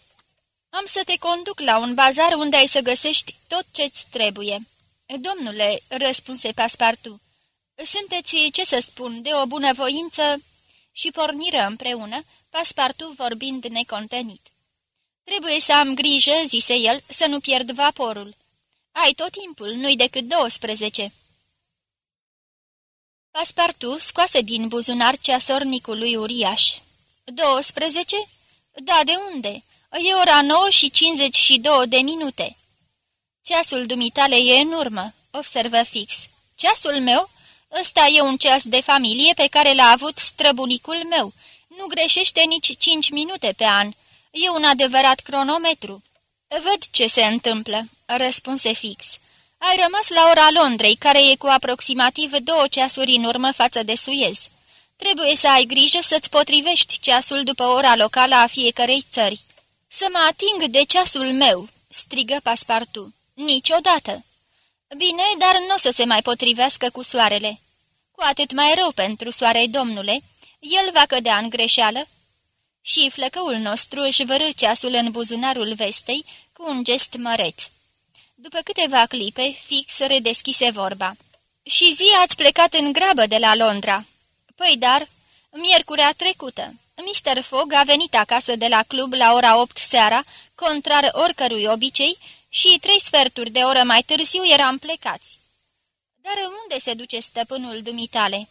Am să te conduc la un bazar unde ai să găsești tot ce-ți trebuie. Domnule, răspunse Paspartu, sunteți, ce să spun, de o bunăvoință... Și porniră împreună, Paspartu vorbind necontenit. Trebuie să am grijă," zise el, să nu pierd vaporul. Ai tot timpul, nu-i decât 12." Paspartu scoase din buzunar ceasornicul lui uriaș. 12? Da, de unde? E ora 9 și 52 de minute." Ceasul dumitale e în urmă," observă fix. Ceasul meu? Ăsta e un ceas de familie pe care l-a avut străbunicul meu, nu greșește nici cinci minute pe an. E un adevărat cronometru." Văd ce se întâmplă," răspunse fix. Ai rămas la ora Londrei, care e cu aproximativ două ceasuri în urmă față de Suez. Trebuie să ai grijă să-ți potrivești ceasul după ora locală a fiecărei țări." Să mă ating de ceasul meu!" strigă Paspartu. Niciodată!" Bine, dar nu o să se mai potrivească cu soarele." Cu atât mai rău pentru soarei, domnule," el va cădea în greșeală?" Și flăcăul nostru își vără ceasul în buzunarul vestei cu un gest măreț. După câteva clipe, fix redeschise vorba. Și zi ați plecat în grabă de la Londra." Păi dar, miercurea trecută, Mr. Fogg a venit acasă de la club la ora 8 seara, contrar oricărui obicei, și trei sferturi de oră mai târziu eram plecați. Dar unde se duce stăpânul dumitale?"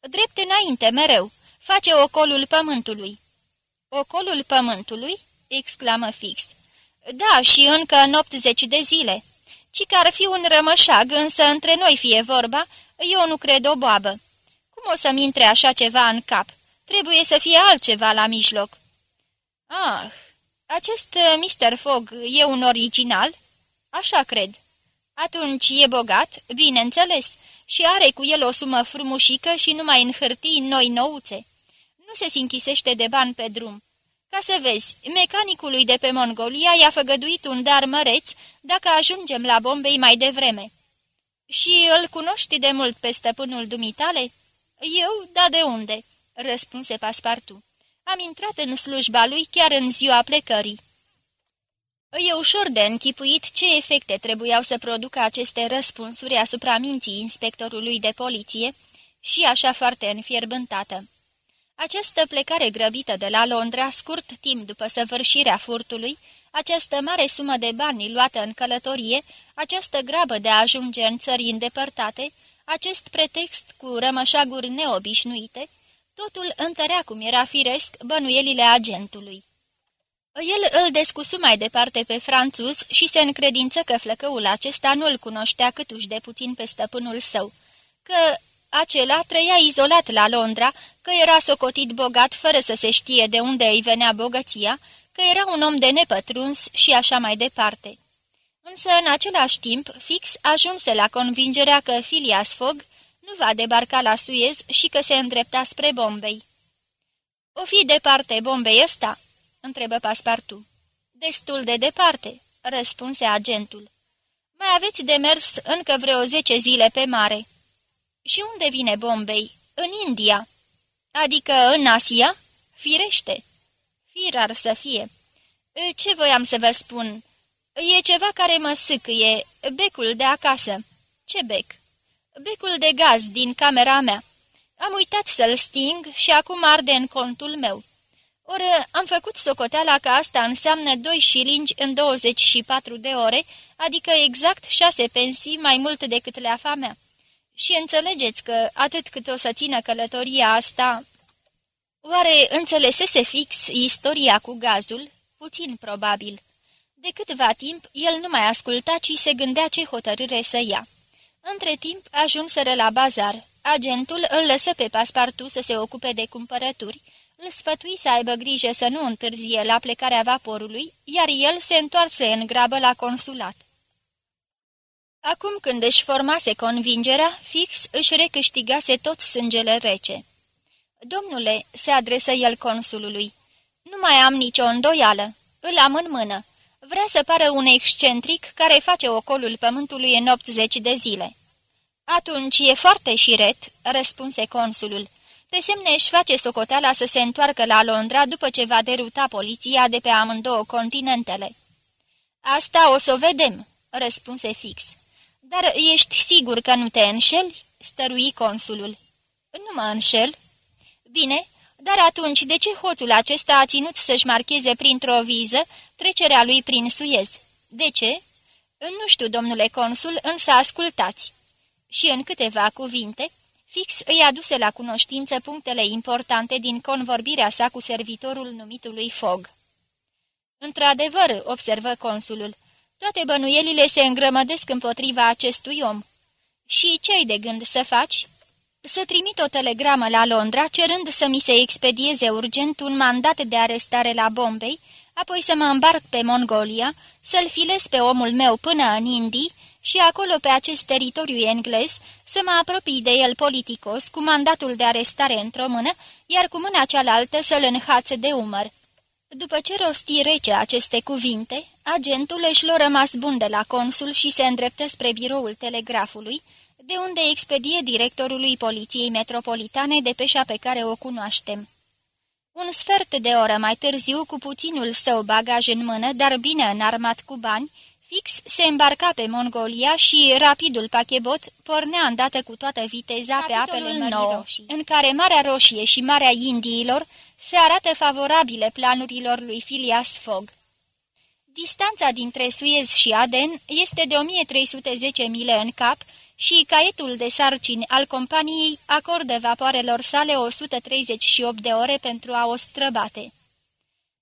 Drept înainte, mereu face ocolul pământului." Ocolul pământului?" exclamă fix. Da, și încă în 80 de zile. Ci că ar fi un rămășag, însă între noi fie vorba, eu nu cred o boabă. Cum o să-mi intre așa ceva în cap? Trebuie să fie altceva la mijloc." Ah, acest uh, Mr. Fogg e un original?" Așa cred." Atunci e bogat, bineînțeles, și are cu el o sumă frumușică și numai în hârtii noi nouțe." nu se sinchisește de bani pe drum. Ca să vezi, mecanicului de pe Mongolia i-a făgăduit un dar măreț dacă ajungem la Bombei mai devreme. Și îl cunoști de mult pe stăpânul dumitale?" Eu? Da de unde?" Răspunse Paspartu. Am intrat în slujba lui chiar în ziua plecării." E ușor de închipuit ce efecte trebuiau să producă aceste răspunsuri asupra minții inspectorului de poliție și așa foarte înfierbântată. Această plecare grăbită de la Londra, scurt timp după săvârșirea furtului, această mare sumă de bani luată în călătorie, această grabă de a ajunge în țări îndepărtate, acest pretext cu rămășaguri neobișnuite, totul întărea cum era firesc bănuielile agentului. El îl descusu mai departe pe franțuz și se încredință că flăcăul acesta nu-l cunoștea câtuși de puțin pe stăpânul său, că acela trăia izolat la Londra, că era socotit bogat fără să se știe de unde îi venea bogăția, că era un om de nepătruns și așa mai departe. Însă, în același timp, fix ajunse la convingerea că Phileas Fogg nu va debarca la Suez și că se îndrepta spre Bombay. O fi departe Bombay ăsta?" întrebă Paspartu. Destul de departe," răspunse agentul. Mai aveți de mers încă vreo zece zile pe mare." Și unde vine Bombay? În India." Adică în Asia?" Firește." Firar să fie." Ce voiam să vă spun?" E ceva care mă sâcâie, becul de acasă." Ce bec?" Becul de gaz din camera mea. Am uitat să-l sting și acum arde în contul meu." Ori am făcut socoteala că asta înseamnă 2 șilingi în 24 de ore, adică exact 6 pensii mai mult decât leafa mea. Și înțelegeți că atât cât o să țină călătoria asta... Oare înțelesese fix istoria cu gazul? Puțin probabil. De câtva timp, el nu mai asculta, ci se gândea ce hotărâre să ia. Între timp, ajunseră la bazar. Agentul îl lăsă pe paspartu să se ocupe de cumpărături, îl sfătui să aibă grijă să nu întârzie la plecarea vaporului, iar el se întoarse în grabă la consulat. Acum când își formase convingerea, fix își recâștigase tot sângele rece. Domnule, se adresă el consulului, nu mai am nicio îndoială, îl am în mână. Vrea să pară un excentric care face ocolul pământului în 80 de zile. Atunci e foarte șiret, răspunse consulul. Pe semne își face socoteala să se întoarcă la Londra după ce va deruta poliția de pe amândouă continentele. Asta o să o vedem, răspunse fix. Dar ești sigur că nu te înșeli?" stărui consulul. Nu mă înșel." Bine, dar atunci de ce hoțul acesta a ținut să-și marcheze printr-o viză trecerea lui prin Suez? De ce?" Nu știu, domnule consul, însă ascultați." Și în câteva cuvinte, fix îi aduse la cunoștință punctele importante din convorbirea sa cu servitorul numitului Fog. Într-adevăr, observă consulul, toate bănuielile se îngrămădesc împotriva acestui om. Și ce-ai de gând să faci?" Să trimit o telegramă la Londra, cerând să mi se expedieze urgent un mandat de arestare la Bombay, apoi să mă îmbarc pe Mongolia, să-l filez pe omul meu până în Indii și acolo pe acest teritoriu englez să mă apropii de el politicos cu mandatul de arestare într-o mână, iar cu mâna cealaltă să-l înhațe de umăr. După ce rosti rece aceste cuvinte, agentul își l-a rămas bun de la consul și se îndreptă spre biroul telegrafului, de unde expedie directorului Poliției Metropolitane de peșa pe care o cunoaștem. Un sfert de oră mai târziu, cu puținul său bagaj în mână, dar bine înarmat cu bani, fix se îmbarca pe Mongolia și rapidul pachebot pornea îndată cu toată viteza Capitolul pe apele Mării Roșii, în care Marea Roșie și Marea Indiilor se arată favorabile planurilor lui Phileas Fogg. Distanța dintre Suez și Aden este de 1310 mile în cap și caietul de sarcini al companiei acordă vapoarelor sale 138 de ore pentru a o străbate.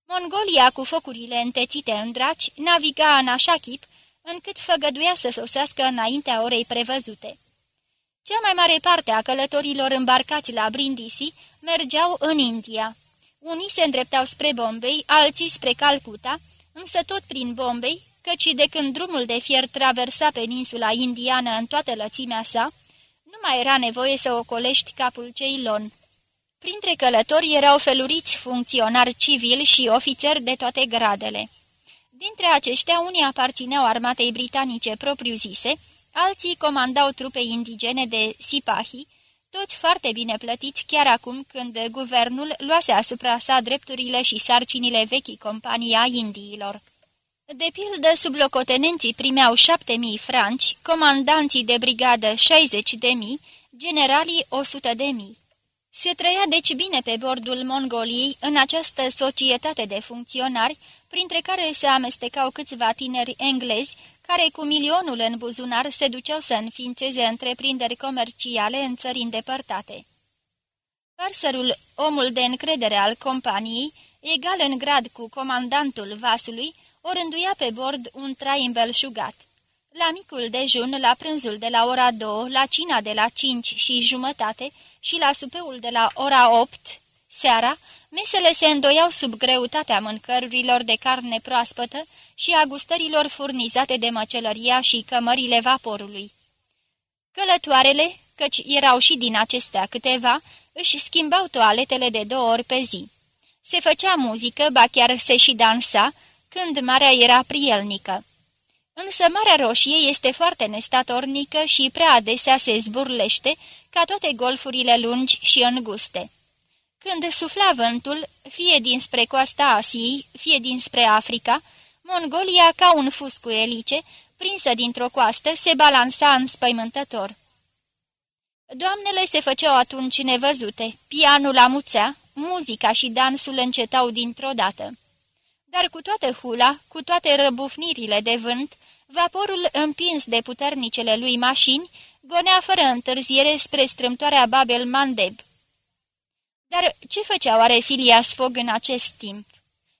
Mongolia, cu focurile întețite în draci, naviga în așa chip, încât făgăduia să sosească înaintea orei prevăzute. Cea mai mare parte a călătorilor îmbarcați la Brindisi mergeau în India. Unii se îndreptau spre Bombay, alții spre Calcuta, însă tot prin Bombay, căci de când drumul de fier traversa peninsula indiană în toată lățimea sa, nu mai era nevoie să ocolești capul Ceylon. Printre călători erau feluriți funcționari civili și ofițeri de toate gradele. Dintre aceștia, unii aparțineau armatei britanice propriu-zise, alții comandau trupe indigene de sipahi, toți foarte bine plătiți chiar acum când guvernul luase asupra sa drepturile și sarcinile vechii companii a Indiilor. De pildă, sublocotenenții primeau 7.000 franci, comandanții de brigadă 60.000, generalii 100.000. Se trăia deci bine pe bordul Mongoliei în această societate de funcționari, printre care se amestecau câțiva tineri englezi, care cu milionul în buzunar se duceau să înființeze întreprinderi comerciale în țări îndepărtate. Parserul, omul de încredere al companiei, egal în grad cu comandantul vasului, o rânduia pe bord un trai îmbelșugat. La micul dejun, la prânzul de la ora 2, la cina de la 5 și jumătate și la supeul de la ora 8, seara, mesele se îndoiau sub greutatea mâncărurilor de carne proaspătă și a gustărilor furnizate de măcelăria și cămările vaporului. Călătoarele, căci erau și din acestea câteva, își schimbau toaletele de două ori pe zi. Se făcea muzică, ba chiar se și dansa, când marea era prielnică. Însă Marea Roșie este foarte nestatornică și prea adesea se zburlește ca toate golfurile lungi și înguste. Când sufla vântul, fie dinspre coasta Asiei, fie dinspre Africa, Mongolia, ca un fus cu elice, prinsă dintr-o coastă, se balansa înspăimântător. Doamnele se făceau atunci nevăzute, pianul amuțea, muzica și dansul încetau dintr-o dată. Dar cu toată hula, cu toate răbufnirile de vânt, vaporul împins de puternicele lui mașini, gonea fără întârziere spre strâmtoarea Babel Mandeb. Dar ce făcea oare filia Sfog în acest timp?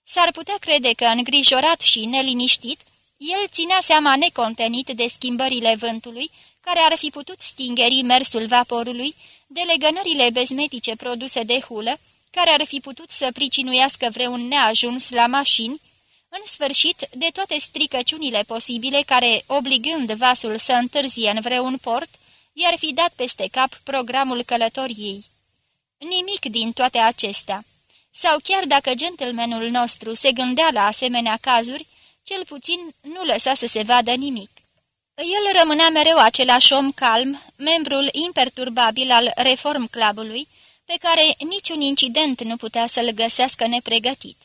S-ar putea crede că, îngrijorat și neliniștit, el ținea seama necontenit de schimbările vântului, care ar fi putut stingeri mersul vaporului, de legănările bezmetice produse de hulă, care ar fi putut să pricinuiască vreun neajuns la mașini, în sfârșit, de toate stricăciunile posibile care, obligând vasul să întârzie în vreun port, i-ar fi dat peste cap programul călătoriei. Nimic din toate acestea. Sau chiar dacă gentlemanul nostru se gândea la asemenea cazuri, cel puțin nu lăsa să se vadă nimic. El rămânea mereu același om calm, membrul imperturbabil al Reform Clubului, pe care niciun incident nu putea să-l găsească nepregătit.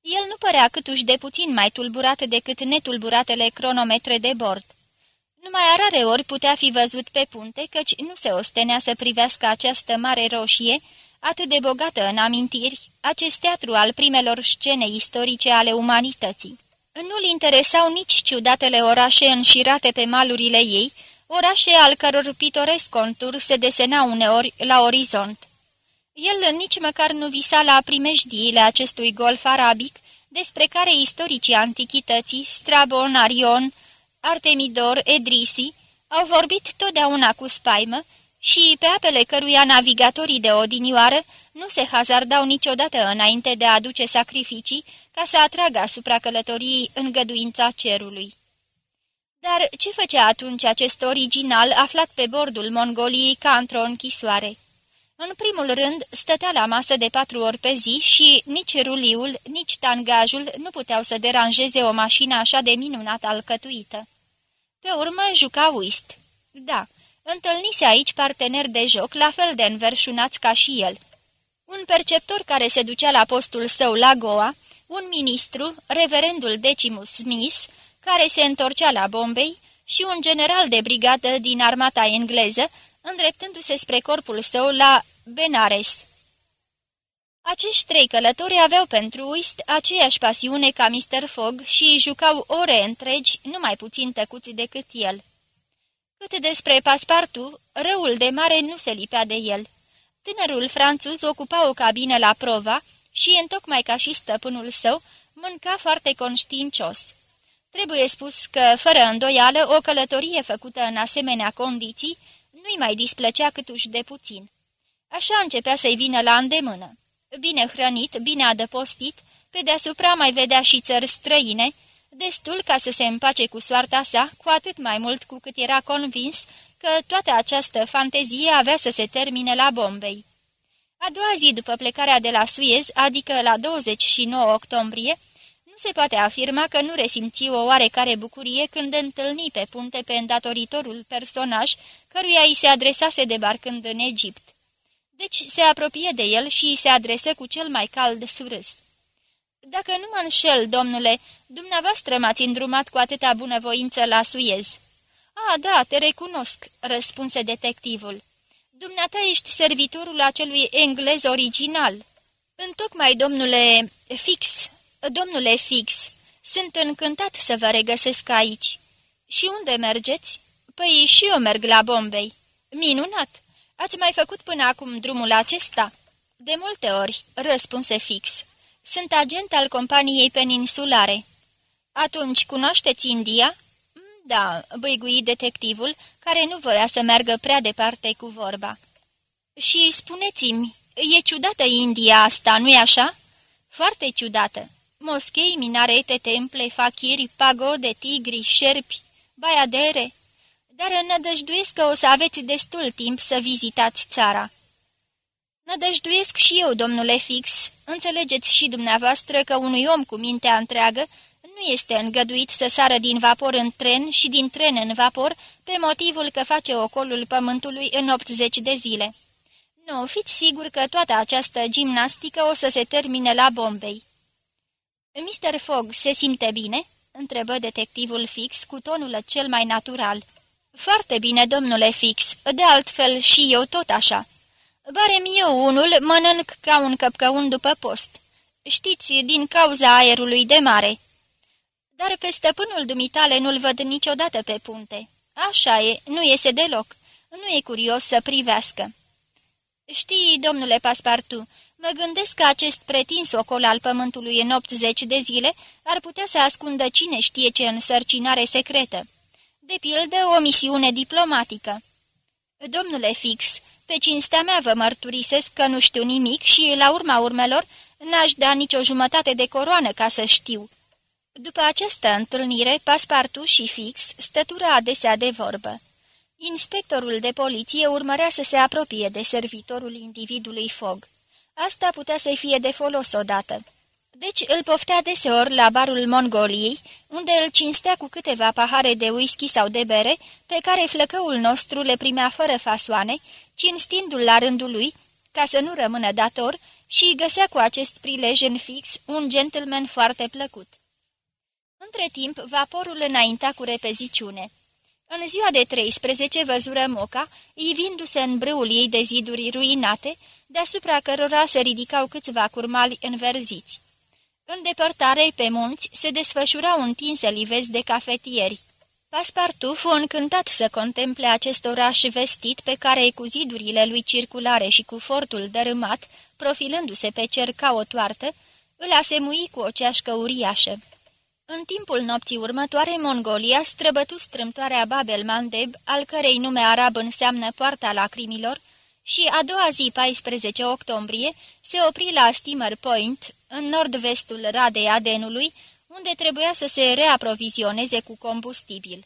El nu părea câtuși de puțin mai tulburat decât netulburatele cronometre de bord. Numai a rare ori putea fi văzut pe punte, căci nu se ostenea să privească această mare roșie, atât de bogată în amintiri, acest teatru al primelor scene istorice ale umanității. Nu-l interesau nici ciudatele orașe înșirate pe malurile ei, orașe al căror pitoresc contur se desena uneori la orizont. El nici măcar nu visa la primejdiile acestui golf arabic, despre care istoricii antichității, Strabon, Arion, Artemidor, Edrisi, au vorbit totdeauna cu spaimă și pe apele căruia navigatorii de odinioară nu se hazardau niciodată înainte de a aduce sacrificii ca să atragă asupra călătoriei îngăduința cerului. Dar ce făcea atunci acest original aflat pe bordul Mongoliei ca într-o închisoare? În primul rând, stătea la masă de patru ori pe zi și nici ruliul, nici tangajul nu puteau să deranjeze o mașină așa de minunat alcătuită. Pe urmă juca whist. Da, întâlnise aici parteneri de joc la fel de înverșunați ca și el. Un perceptor care se ducea la postul său la Goa, un ministru, reverendul Decimus Smith, care se întorcea la Bombay, și un general de brigadă din armata engleză, îndreptându-se spre corpul său la Benares. Acești trei călători aveau pentru Uist aceeași pasiune ca Mr. Fogg și jucau ore întregi, nu mai puțin tăcuți decât el. Cât despre paspartu, răul de mare nu se lipea de el. Tânărul franțuz ocupa o cabină la prova și, întocmai ca și stăpânul său, mânca foarte conștiincios. Trebuie spus că, fără îndoială, o călătorie făcută în asemenea condiții nu-i mai displăcea câtuși de puțin. Așa începea să-i vină la îndemână. Bine hrănit, bine adăpostit, pe deasupra mai vedea și țări străine, destul ca să se împace cu soarta sa, cu atât mai mult cu cât era convins că toată această fantezie avea să se termine la Bombei. A doua zi după plecarea de la Suez, adică la 29 octombrie, nu se poate afirma că nu resimți o oarecare bucurie când întâlni pe punte pe îndatoritorul personaj căruia îi se adresase debarcând în Egipt. Deci se apropie de el și se adresă cu cel mai cald surâs. Dacă nu mă înșel, domnule, dumneavoastră m-ați îndrumat cu atâta bunăvoință la Suez." A, da, te recunosc," răspunse detectivul. Dumneata ești servitorul acelui englez original." Întocmai, domnule Fix, domnule Fix, sunt încântat să vă regăsesc aici." Și unde mergeți?" Păi și eu merg la Bombay." Minunat! Ați mai făcut până acum drumul acesta?" De multe ori," răspunse Fix. Sunt agent al companiei peninsulare." Atunci cunoașteți India?" Mm, da," băigui detectivul, care nu voia să meargă prea departe cu vorba. Și spuneți-mi, e ciudată India asta, nu-i așa?" Foarte ciudată. Moschei, minarete, temple, fachiri, pagode, tigri, șerpi, baiadere, dar nădăjduiesc că o să aveți destul timp să vizitați țara." Nădăjduiesc și eu, domnule Fix. Înțelegeți și dumneavoastră că unui om cu mintea întreagă nu este îngăduit să sară din vapor în tren și din tren în vapor pe motivul că face ocolul pământului în 80 de zile. Nu, fiți sigur că toată această gimnastică o să se termine la Bombay. Mr. Fogg se simte bine?" întrebă detectivul fix cu tonul cel mai natural. Foarte bine, domnule Fix, de altfel și eu tot așa. Barem eu unul mănânc ca un căpcăun după post. Știți, din cauza aerului de mare. Dar pe stăpânul dumitale nu-l văd niciodată pe punte. Așa e, nu iese deloc. Nu e curios să privească. Știi, domnule Paspartu, mă gândesc că acest pretins ocol al pământului în 80 de zile ar putea să ascundă cine știe ce însărcinare secretă de pildă o misiune diplomatică. Domnule Fix, pe cinstea mea vă mărturisesc că nu știu nimic și, la urma urmelor, n-aș da nicio jumătate de coroană ca să știu. După această întâlnire, Paspartu și Fix stătură adesea de vorbă. Inspectorul de poliție urmărea să se apropie de servitorul individului Fog. Asta putea să-i fie de folos odată. Deci îl poftea deseori la barul Mongoliei, unde îl cinstea cu câteva pahare de whisky sau de bere, pe care flăcăul nostru le primea fără fasoane, cinstindu-l la rândul lui, ca să nu rămână dator, și găsea cu acest prilej în fix un gentleman foarte plăcut. Între timp, vaporul înainta cu repeziciune. În ziua de 13 văzură Moca, ivindu-se în brâul ei de ziduri ruinate, deasupra cărora se ridicau câțiva curmali înverziți. În depărtare, pe munți, se desfășurau întinse livezi de cafetieri. Paspartu fu încântat să contemple acest oraș vestit pe care, cu zidurile lui circulare și cu fortul dărâmat, profilându-se pe cer ca o toartă, îl asemui cu o ceașcă uriașă. În timpul nopții următoare, Mongolia străbătu strâmtoarea Babel Mandeb, al cărei nume arab înseamnă poarta lacrimilor, și a doua zi, 14 octombrie, se opri la Steamer Point, în nord-vestul Radei Adenului, unde trebuia să se reaprovizioneze cu combustibil.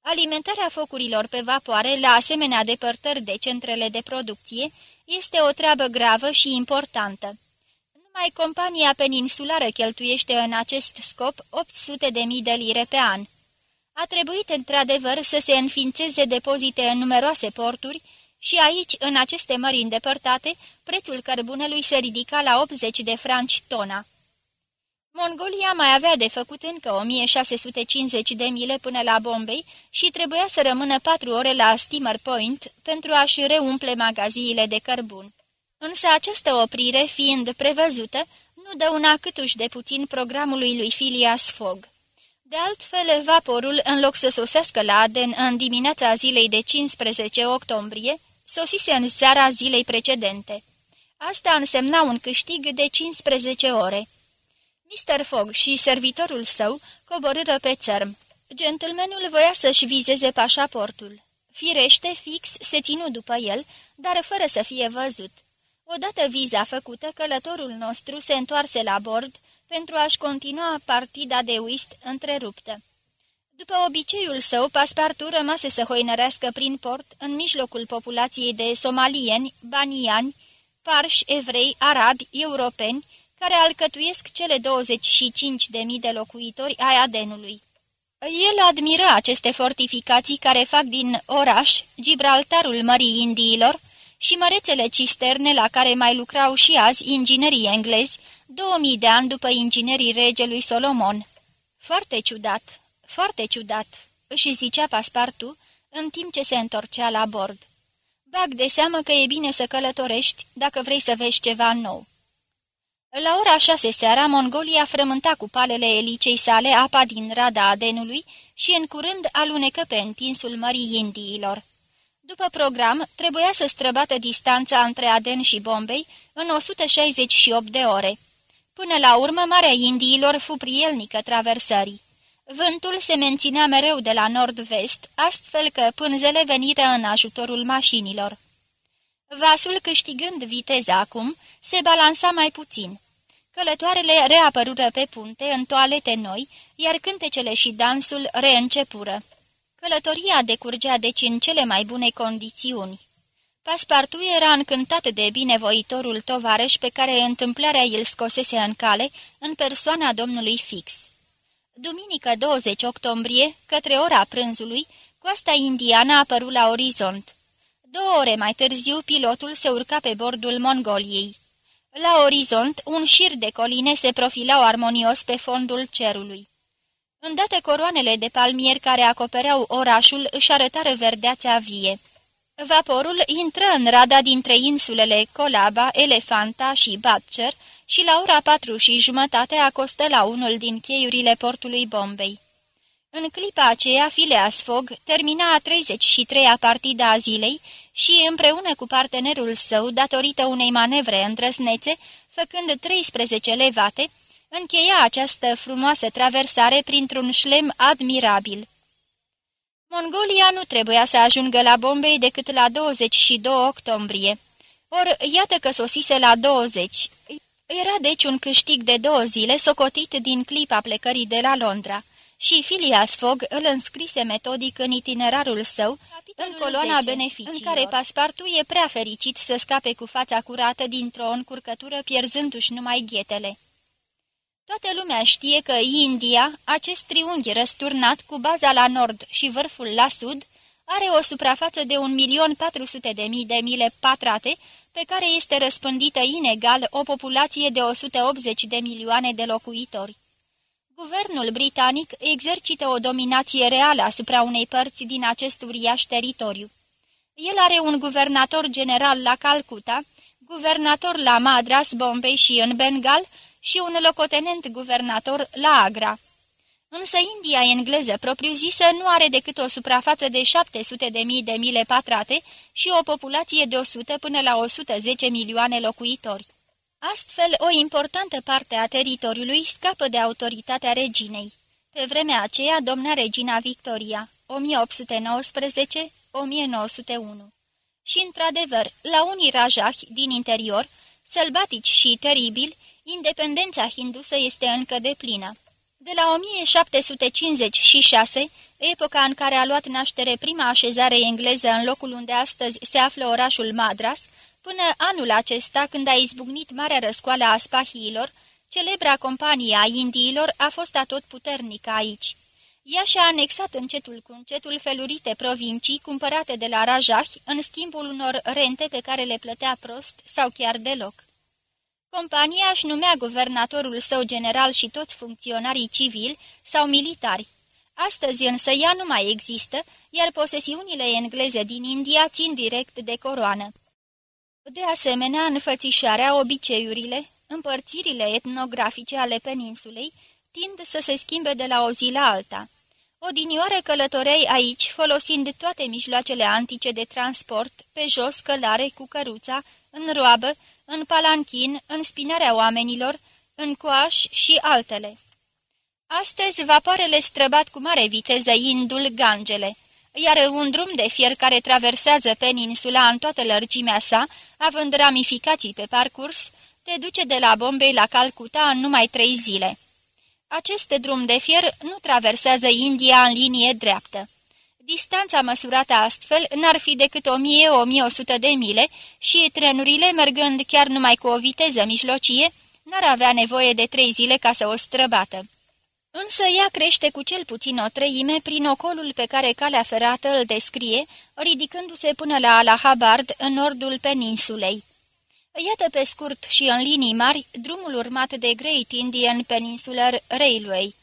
Alimentarea focurilor pe vapoare, la asemenea depărtări de centrele de producție, este o treabă gravă și importantă. Numai compania peninsulară cheltuiește în acest scop 800.000 de lire pe an. A trebuit într-adevăr să se înființeze depozite în numeroase porturi, și aici, în aceste mări îndepărtate, prețul cărbunelui se ridica la 80 de franci tona. Mongolia mai avea de făcut încă 1650 de mile până la Bombay și trebuia să rămână patru ore la Steamer Point pentru a-și reumple magaziile de cărbun. Însă această oprire, fiind prevăzută, nu dă una câtuși de puțin programului lui Phileas Fogg. De altfel, vaporul, în loc să sosească la Aden în dimineața zilei de 15 octombrie, sosise în seara zilei precedente. Asta însemna un câștig de 15 ore. Mr. Fogg și servitorul său coborâră pe țărm. Gentlemanul voia să-și vizeze pașaportul. Firește, fix se ținu după el, dar fără să fie văzut. Odată viza făcută, călătorul nostru se întoarse la bord pentru a-și continua partida de whist întreruptă. După obiceiul său, paspartul rămase să hoinărească prin port, în mijlocul populației de somalieni, baniani, parși, evrei, arabi, europeni, care alcătuiesc cele 25.000 de locuitori ai Adenului. El admira aceste fortificații care fac din oraș Gibraltarul Mării Indiilor și mărețele cisterne la care mai lucrau și azi inginerii englezi, 2000 de ani după inginerii regelui Solomon. Foarte ciudat, foarte ciudat, își zicea Paspartu în timp ce se întorcea la bord. Bag de seamă că e bine să călătorești dacă vrei să vezi ceva nou. La ora șase seara, Mongolia frământa cu palele elicei sale apa din rada Adenului și în curând alunecă pe întinsul Mării Indiilor. După program, trebuia să străbată distanța între Aden și Bombay în 168 de ore. Până la urmă, Marea Indiilor fu prielnică traversării. Vântul se menținea mereu de la nord-vest, astfel că pânzele veniră în ajutorul mașinilor. Vasul, câștigând viteza acum, se balansa mai puțin. Călătoarele reapărură pe punte în toalete noi, iar cântecele și dansul reîncepură. Călătoria decurgea deci în cele mai bune condițiuni. Paspartu era încântat de binevoitorul tovarăș pe care întâmplarea îl scosese în cale în persoana domnului Fix. Duminică 20 octombrie, către ora prânzului, coasta indiană a apărut la orizont. Două ore mai târziu, pilotul se urca pe bordul Mongoliei. La orizont, un șir de coline se profilau armonios pe fondul cerului. Îndată coroanele de palmieri care acopereau orașul își arătară verdeața vie. Vaporul intră în rada dintre insulele Colaba, Elefanta și Batcher și la ora patru și jumătate acostă la unul din cheiurile portului Bombei. În clipa aceea, Phileas Fogg termina a 33-a partida a zilei și, împreună cu partenerul său, datorită unei manevre îndrăsnețe, făcând 13 levate, încheia această frumoasă traversare printr-un șlem admirabil. Mongolia nu trebuia să ajungă la Bombay decât la 22 octombrie. Or, iată că sosise la 20. Era deci un câștig de două zile socotit din clipa plecării de la Londra și Phileas Fogg îl înscrise metodic în itinerarul său, în coloana beneficiilor, în care Paspartu e prea fericit să scape cu fața curată dintr-o încurcătură pierzându-și numai ghetele. Toată lumea știe că India, acest triunghi răsturnat cu baza la nord și vârful la sud, are o suprafață de 1.400.000 de mile patrate, pe care este răspândită inegal o populație de 180 de milioane de locuitori. Guvernul britanic exercită o dominație reală asupra unei părți din acest uriaș teritoriu. El are un guvernator general la Calcuta, guvernator la Madras, Bombay și în Bengal și un locotenent guvernator la Agra. Însă India engleză propriu-zisă nu are decât o suprafață de 700 de mii de mile patrate și o populație de 100 până la 110 milioane locuitori. Astfel, o importantă parte a teritoriului scapă de autoritatea reginei. Pe vremea aceea domnea regina Victoria, 1819-1901. Și, într-adevăr, la unii rajahi din interior, sălbatici și teribili, independența hindusă este încă de plină. De la 1756, epoca în care a luat naștere prima așezare engleză în locul unde astăzi se află orașul Madras, până anul acesta când a izbucnit marea răscoală a spahiilor, celebra companie a indiilor a fost atot puternică aici. Ea și-a anexat încetul cu încetul felurite provincii cumpărate de la Rajah în schimbul unor rente pe care le plătea prost sau chiar deloc. Compania își numea guvernatorul său general și toți funcționarii civili sau militari. Astăzi însă ea nu mai există, iar posesiunile engleze din India țin direct de coroană. De asemenea, înfățișarea, obiceiurile, împărțirile etnografice ale peninsulei tind să se schimbe de la o zi la alta. Odinioare călătorei aici, folosind toate mijloacele antice de transport, pe jos, călare, cu căruța, în roabă, în palanchin, în spinarea oamenilor, în coaș și altele. Astăzi vapoarele străbat cu mare viteză Indul Gangele, iar un drum de fier care traversează peninsula în toată lărgimea sa, având ramificații pe parcurs, te duce de la Bombay la Calcuta în numai trei zile. Acest drum de fier nu traversează India în linie dreaptă. Distanța măsurată astfel n-ar fi decât 1000-1100 de mile și trenurile, mergând chiar numai cu o viteză mijlocie, n-ar avea nevoie de trei zile ca să o străbată. Însă ea crește cu cel puțin o treime prin ocolul pe care calea ferată îl descrie, ridicându-se până la Allahabad, în nordul peninsulei. Iată pe scurt și în linii mari drumul urmat de Great Indian Peninsular Railway.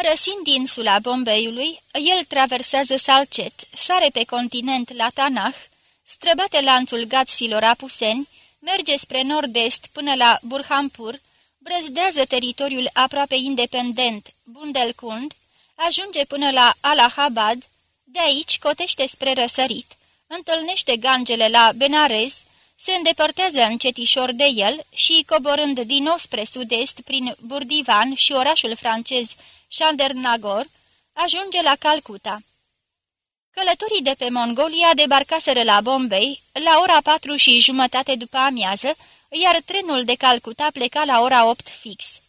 Părăsind insula Bombeiului, el traversează Salcet, sare pe continent la Tanah, străbate lanțul gaților apuseni, merge spre nord-est până la Burhampur, brăzdează teritoriul aproape independent Bundelkund, ajunge până la Allahabad, de aici cotește spre răsărit, întâlnește gangele la Benarez, se îndepărtează încetișor de el și, coborând din nou spre sud-est prin Burdivan și orașul francez Chandernagor, ajunge la Calcuta. Călătorii de pe Mongolia debarcaseră la Bombay la ora patru și jumătate după amiază, iar trenul de Calcuta pleca la ora 8 fix.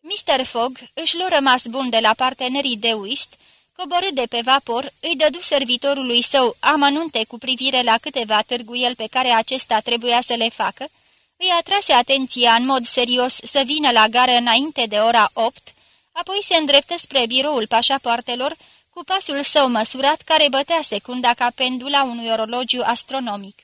Mr. Fogg își lua rămas bun de la partenerii de whist, coborât de pe vapor, îi dădu servitorului său amănunte cu privire la câteva târguiel pe care acesta trebuia să le facă, îi atrase atenția în mod serios să vină la gară înainte de ora 8, apoi se îndreptă spre biroul pașapoartelor cu pasul său măsurat care bătea secunda ca pendula unui orologiu astronomic.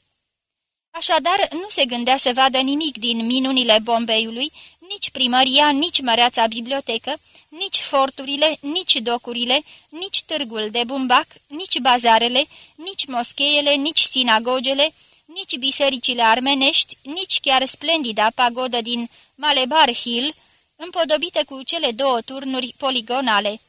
Așadar, nu se gândea să vadă nimic din minunile Bombeiului, nici primăria, nici măreața bibliotecă, nici forturile, nici docurile, nici târgul de bumbac, nici bazarele, nici moscheele, nici sinagogele, nici bisericile armenești, nici chiar splendida pagodă din Malebar Hill, împodobită cu cele două turnuri poligonale.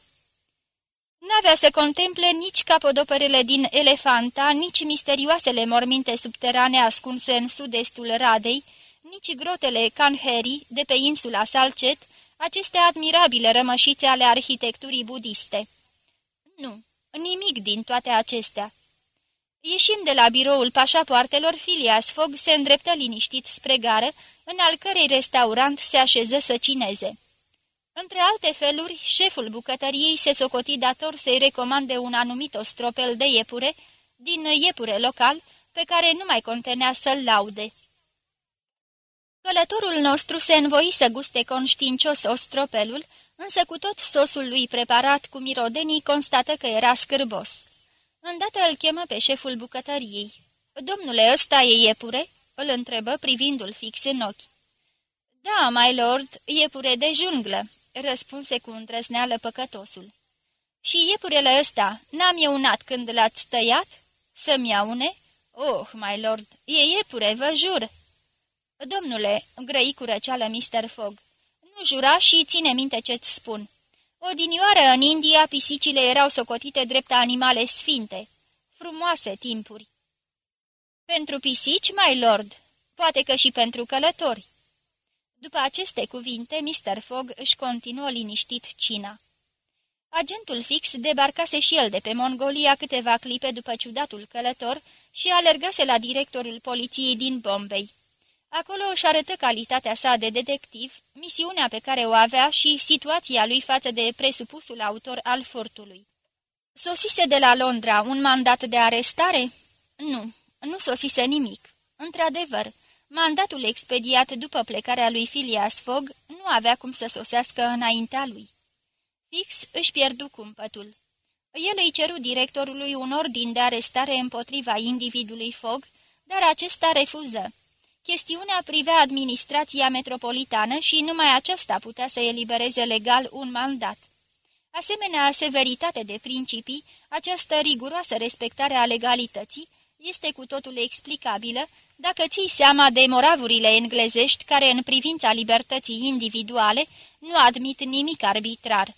N-avea să contemple nici capodoperele din Elefanta, nici misterioasele morminte subterane ascunse în sud-estul Radei, nici grotele Canheri de pe insula Salcet, aceste admirabile rămășițe ale arhitecturii budiste. Nu, nimic din toate acestea. Ieșind de la biroul pașapoartelor, Filias Fogg se îndreptă liniștit spre gară, în al cărei restaurant se așeză să cineze. Între alte feluri, șeful bucătăriei se socoti dator să-i recomande un anumit ostropel de iepure, din iepure local, pe care nu mai contenea să-l laude. Călătorul nostru se învoi să guste conștiincios ostropelul, însă cu tot sosul lui preparat cu mirodenii constată că era scârbos. Îndată îl chemă pe șeful bucătăriei. Domnule, ăsta e iepure?" îl întrebă privindu-l fix în ochi. Da, my lord, iepure de junglă," răspunse cu îndrăzneală păcătosul. Și iepurele ăsta n-am ieunat când l-ați tăiat? Să-mi iaune? Oh, my lord, e iepure, vă jur!" Domnule, grăi cu răceală Mr. Fogg, nu jura și ține minte ce-ți spun. Odinioară în India pisicile erau socotite drept animale sfinte. Frumoase timpuri. Pentru pisici, my lord, poate că și pentru călători. După aceste cuvinte, Mr. Fogg își continuă liniștit cina. Agentul fix debarcase și el de pe Mongolia câteva clipe după ciudatul călător și alergase la directorul poliției din Bombay. Acolo își arătă calitatea sa de detectiv, misiunea pe care o avea și situația lui față de presupusul autor al furtului. Sosise de la Londra un mandat de arestare? Nu, nu sosise nimic. Într-adevăr, mandatul expediat după plecarea lui Phileas Fogg nu avea cum să sosească înaintea lui. Fix își pierdu cumpătul. El îi ceru directorului un ordin de arestare împotriva individului Fogg, dar acesta refuză. Chestiunea privea administrația metropolitană și numai aceasta putea să elibereze legal un mandat. Asemenea severitate de principii, această riguroasă respectare a legalității este cu totul explicabilă dacă ții seama de moravurile englezești care în privința libertății individuale nu admit nimic arbitrar.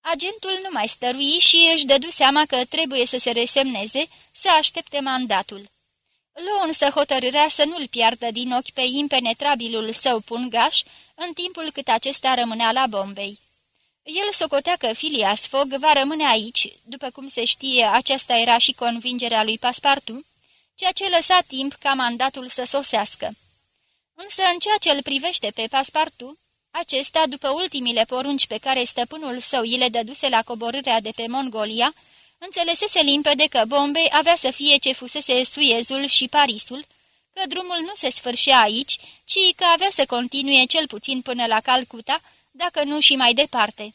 Agentul nu mai stărui și își dădu seama că trebuie să se resemneze, să aștepte mandatul. Luă însă hotărârea să nu-l piardă din ochi pe impenetrabilul său pungaș în timpul cât acesta rămânea la Bombei. El socotea că Filias Fogg va rămâne aici, după cum se știe, aceasta era și convingerea lui Paspartu, ceea ce lăsa timp ca mandatul să sosească. Însă în ceea ce îl privește pe Paspartu, acesta, după ultimile porunci pe care stăpânul său îi le dăduse la coborârea de pe Mongolia, Înțelesese limpede că Bombay avea să fie ce fusese Suezul și Parisul, că drumul nu se sfârșea aici, ci că avea să continue cel puțin până la Calcuta, dacă nu și mai departe.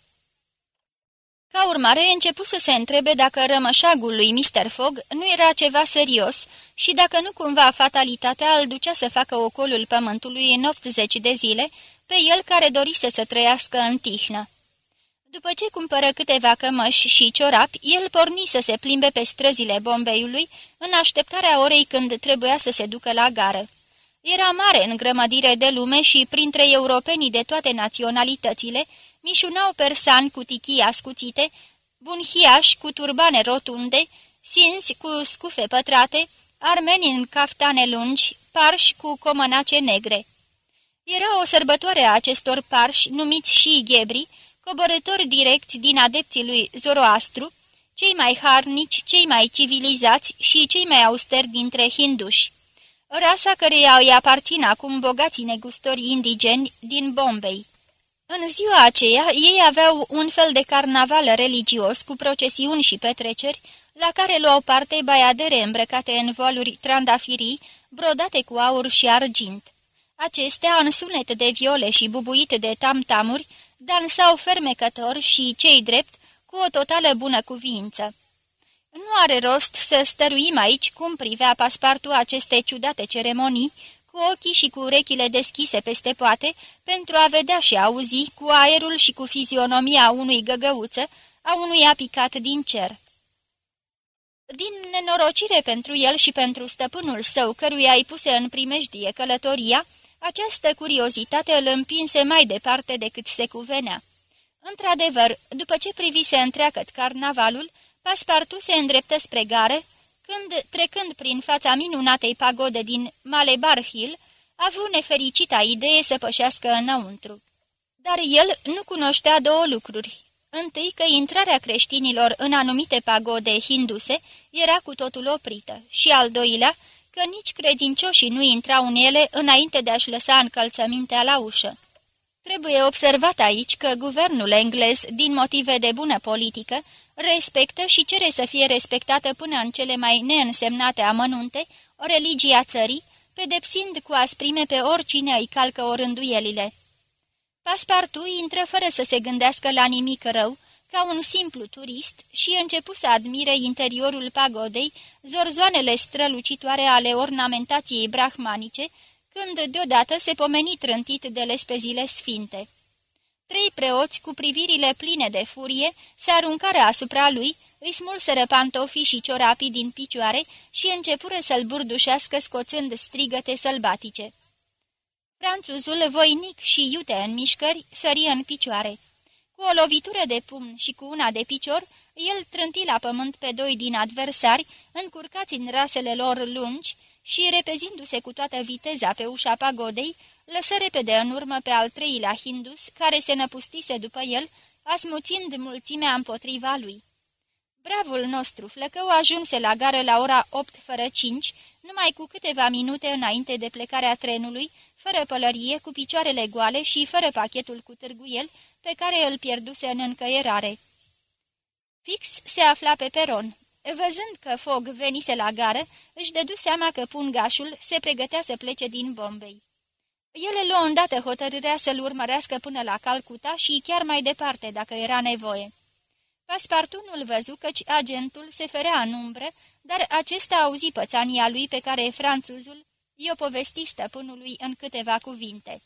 Ca urmare, începu să se întrebe dacă rămășagul lui Mr. Fogg nu era ceva serios și dacă nu cumva fatalitatea îl ducea să facă ocolul pământului în 80 de zile pe el care dorise să trăiască în tihnă. După ce cumpără câteva cămăși și ciorapi, el porni să se plimbe pe străzile Bombeiului în așteptarea orei când trebuia să se ducă la gară. Era mare îngrămădire de lume și, printre europenii de toate naționalitățile, mișunau persani cu tichii ascuțite, bunhiași cu turbane rotunde, sinzi cu scufe pătrate, armeni în caftane lungi, parși cu comănace negre. Era o sărbătoare a acestor parși, numiți și ghebri, coborători direcți din adepții lui Zoroastru, cei mai harnici, cei mai civilizați și cei mai austeri dintre hinduși. Rasa căreia îi aparțin acum bogații negustori indigeni din Bombay. În ziua aceea, ei aveau un fel de carnaval religios cu procesiuni și petreceri, la care luau parte baiadere îmbrăcate în voluri trandafirii, brodate cu aur și argint. Acestea, în sunet de viole și bubuite de tam-tamuri, dansau fermecător și, cei drept, cu o totală bună cuvință. Nu are rost să stăruim aici cum privea paspartul aceste ciudate ceremonii, cu ochii și cu urechile deschise peste poate, pentru a vedea și auzi cu aerul și cu fizionomia unui găgăuță, a unui apicat din cer. Din nenorocire pentru el și pentru stăpânul său, căruia îi puse în primejdie călătoria, această curiozitate îl împinse mai departe decât se cuvenea. Într-adevăr, după ce privise întreagăt carnavalul, Paspartu se îndreptă spre gară, când, trecând prin fața minunatei pagode din Malebar Hill, a avut nefericita idee să pășească înăuntru. Dar el nu cunoștea două lucruri. Întâi că intrarea creștinilor în anumite pagode hinduse era cu totul oprită și al doilea că nici credincioșii nu intrau în ele înainte de a-și lăsa încălțămintea la ușă. Trebuie observat aici că guvernul englez, din motive de bună politică, respectă și cere să fie respectată până în cele mai neînsemnate amănunte o religie a țării, pedepsind cu asprime pe oricine îi calcă orânduielile. Paspartu intră fără să se gândească la nimic rău, ca un simplu turist și începu să admire interiorul pagodei, zorzoanele strălucitoare ale ornamentației brahmanice, când deodată se pomeni trântit de lespezile sfinte. Trei preoți cu privirile pline de furie se aruncară asupra lui, îi smulseră pantofii și ciorapii din picioare și începură să-l burdușească scoțând strigăte sălbatice. Franțuzul, voinic și iute în mișcări, sări în picioare. Cu o lovitură de pumn și cu una de picior, el trânti la pământ pe doi din adversari, încurcați în rasele lor lungi și, repezindu-se cu toată viteza pe ușa pagodei, lăsă repede în urmă pe al treilea hindus, care se năpustise după el, asmuțind mulțimea împotriva lui. Bravul nostru flăcău ajunse la gară la ora 8 fără 5, numai cu câteva minute înainte de plecarea trenului, fără pălărie, cu picioarele goale și fără pachetul cu târguiel, pe care îl pierduse în încăierare. Fix se afla pe peron. Văzând că Fog venise la gară, își dădu seama că pungașul se pregătea să plece din Bombay. Ele luă îndată hotărârea să-l urmărească până la Calcuta și chiar mai departe, dacă era nevoie. Paspartu nu-l văzu căci agentul se ferea în umbră, dar acesta auzi pățania lui pe care franțuzul i-o povesti stăpânului în câteva cuvinte.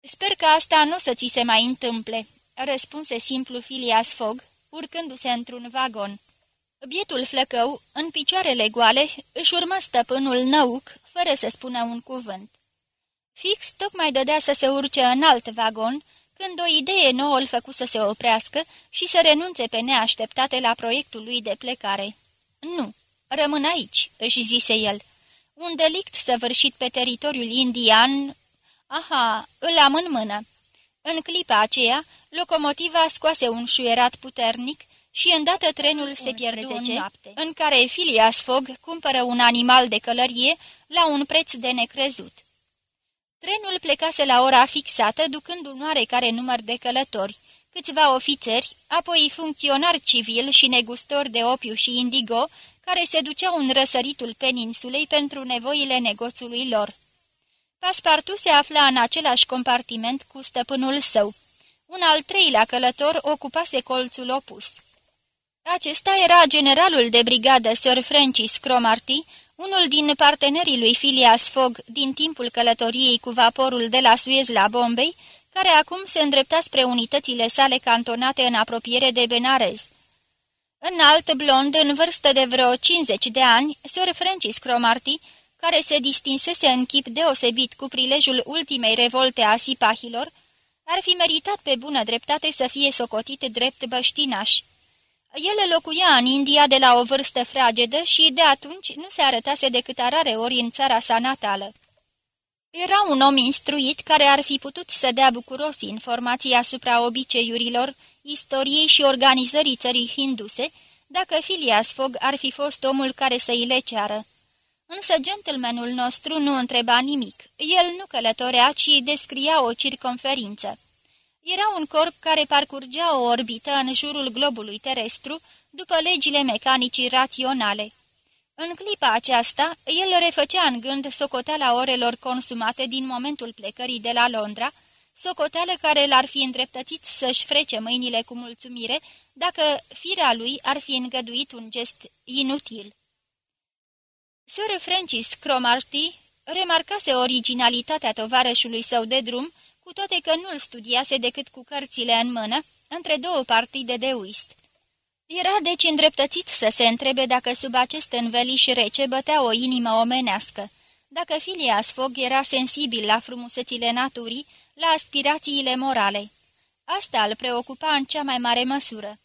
Sper că asta nu o să ți se mai întâmple," răspunse simplu Filias Fogg, urcându-se într-un vagon. Bietul flăcău, în picioarele goale, își urmă stăpânul năuc, fără să spună un cuvânt. Fix tocmai dădea să se urce în alt vagon, când o idee nouă îl făcu să se oprească și să renunțe pe neașteptate la proiectul lui de plecare. Nu, rămân aici," își zise el. Un delict săvârșit pe teritoriul indian... Aha, îl am în mână." În clipa aceea, locomotiva scoase un șuierat puternic și îndată trenul se pierde în noapte, în care Phileas Fogg cumpără un animal de călărie la un preț de necrezut. Trenul plecase la ora fixată, ducând un oarecare număr de călători, câțiva ofițeri, apoi funcționari civil și negustori de opiu și indigo, care se duceau în răsăritul peninsulei pentru nevoile negoțului lor. Paspartu se afla în același compartiment cu stăpânul său. Un al treilea călător ocupase colțul opus. Acesta era generalul de brigadă Sir Francis Cromarty, unul din partenerii lui Phileas Fogg din timpul călătoriei cu vaporul de la Suez la Bombay, care acum se îndrepta spre unitățile sale cantonate în apropiere de Benarez. alt blond, în vârstă de vreo 50 de ani, Sir Francis Cromarty, care se distinsese în chip deosebit cu prilejul ultimei revolte a sipahilor, ar fi meritat pe bună dreptate să fie socotit drept băștinaș. El locuia în India de la o vârstă fragedă și de atunci nu se arătase decât rare ori în țara sa natală. Era un om instruit care ar fi putut să dea bucuros informații asupra obiceiurilor, istoriei și organizării țării hinduse, dacă Phileas Fogg ar fi fost omul care să îi le ceară. Însă gentlemanul nostru nu întreba nimic. El nu călătorea, ci descria o circonferință. Era un corp care parcurgea o orbită în jurul globului terestru, după legile mecanicii raționale. În clipa aceasta, el refăcea în gând socoteala orelor consumate din momentul plecării de la Londra, socoteală care l-ar fi îndreptățit să-și frece mâinile cu mulțumire dacă firea lui ar fi îngăduit un gest inutil. Sir Francis Cromarty remarcase originalitatea tovarășului său de drum, cu toate că nu-l studiase decât cu cărțile în mână, între două partide de uist. Era deci îndreptățit să se întrebe dacă sub acest înveliș rece bătea o inimă omenească, dacă Phileas Fogg era sensibil la frumusețile naturii, la aspirațiile morale. Asta îl preocupa în cea mai mare măsură.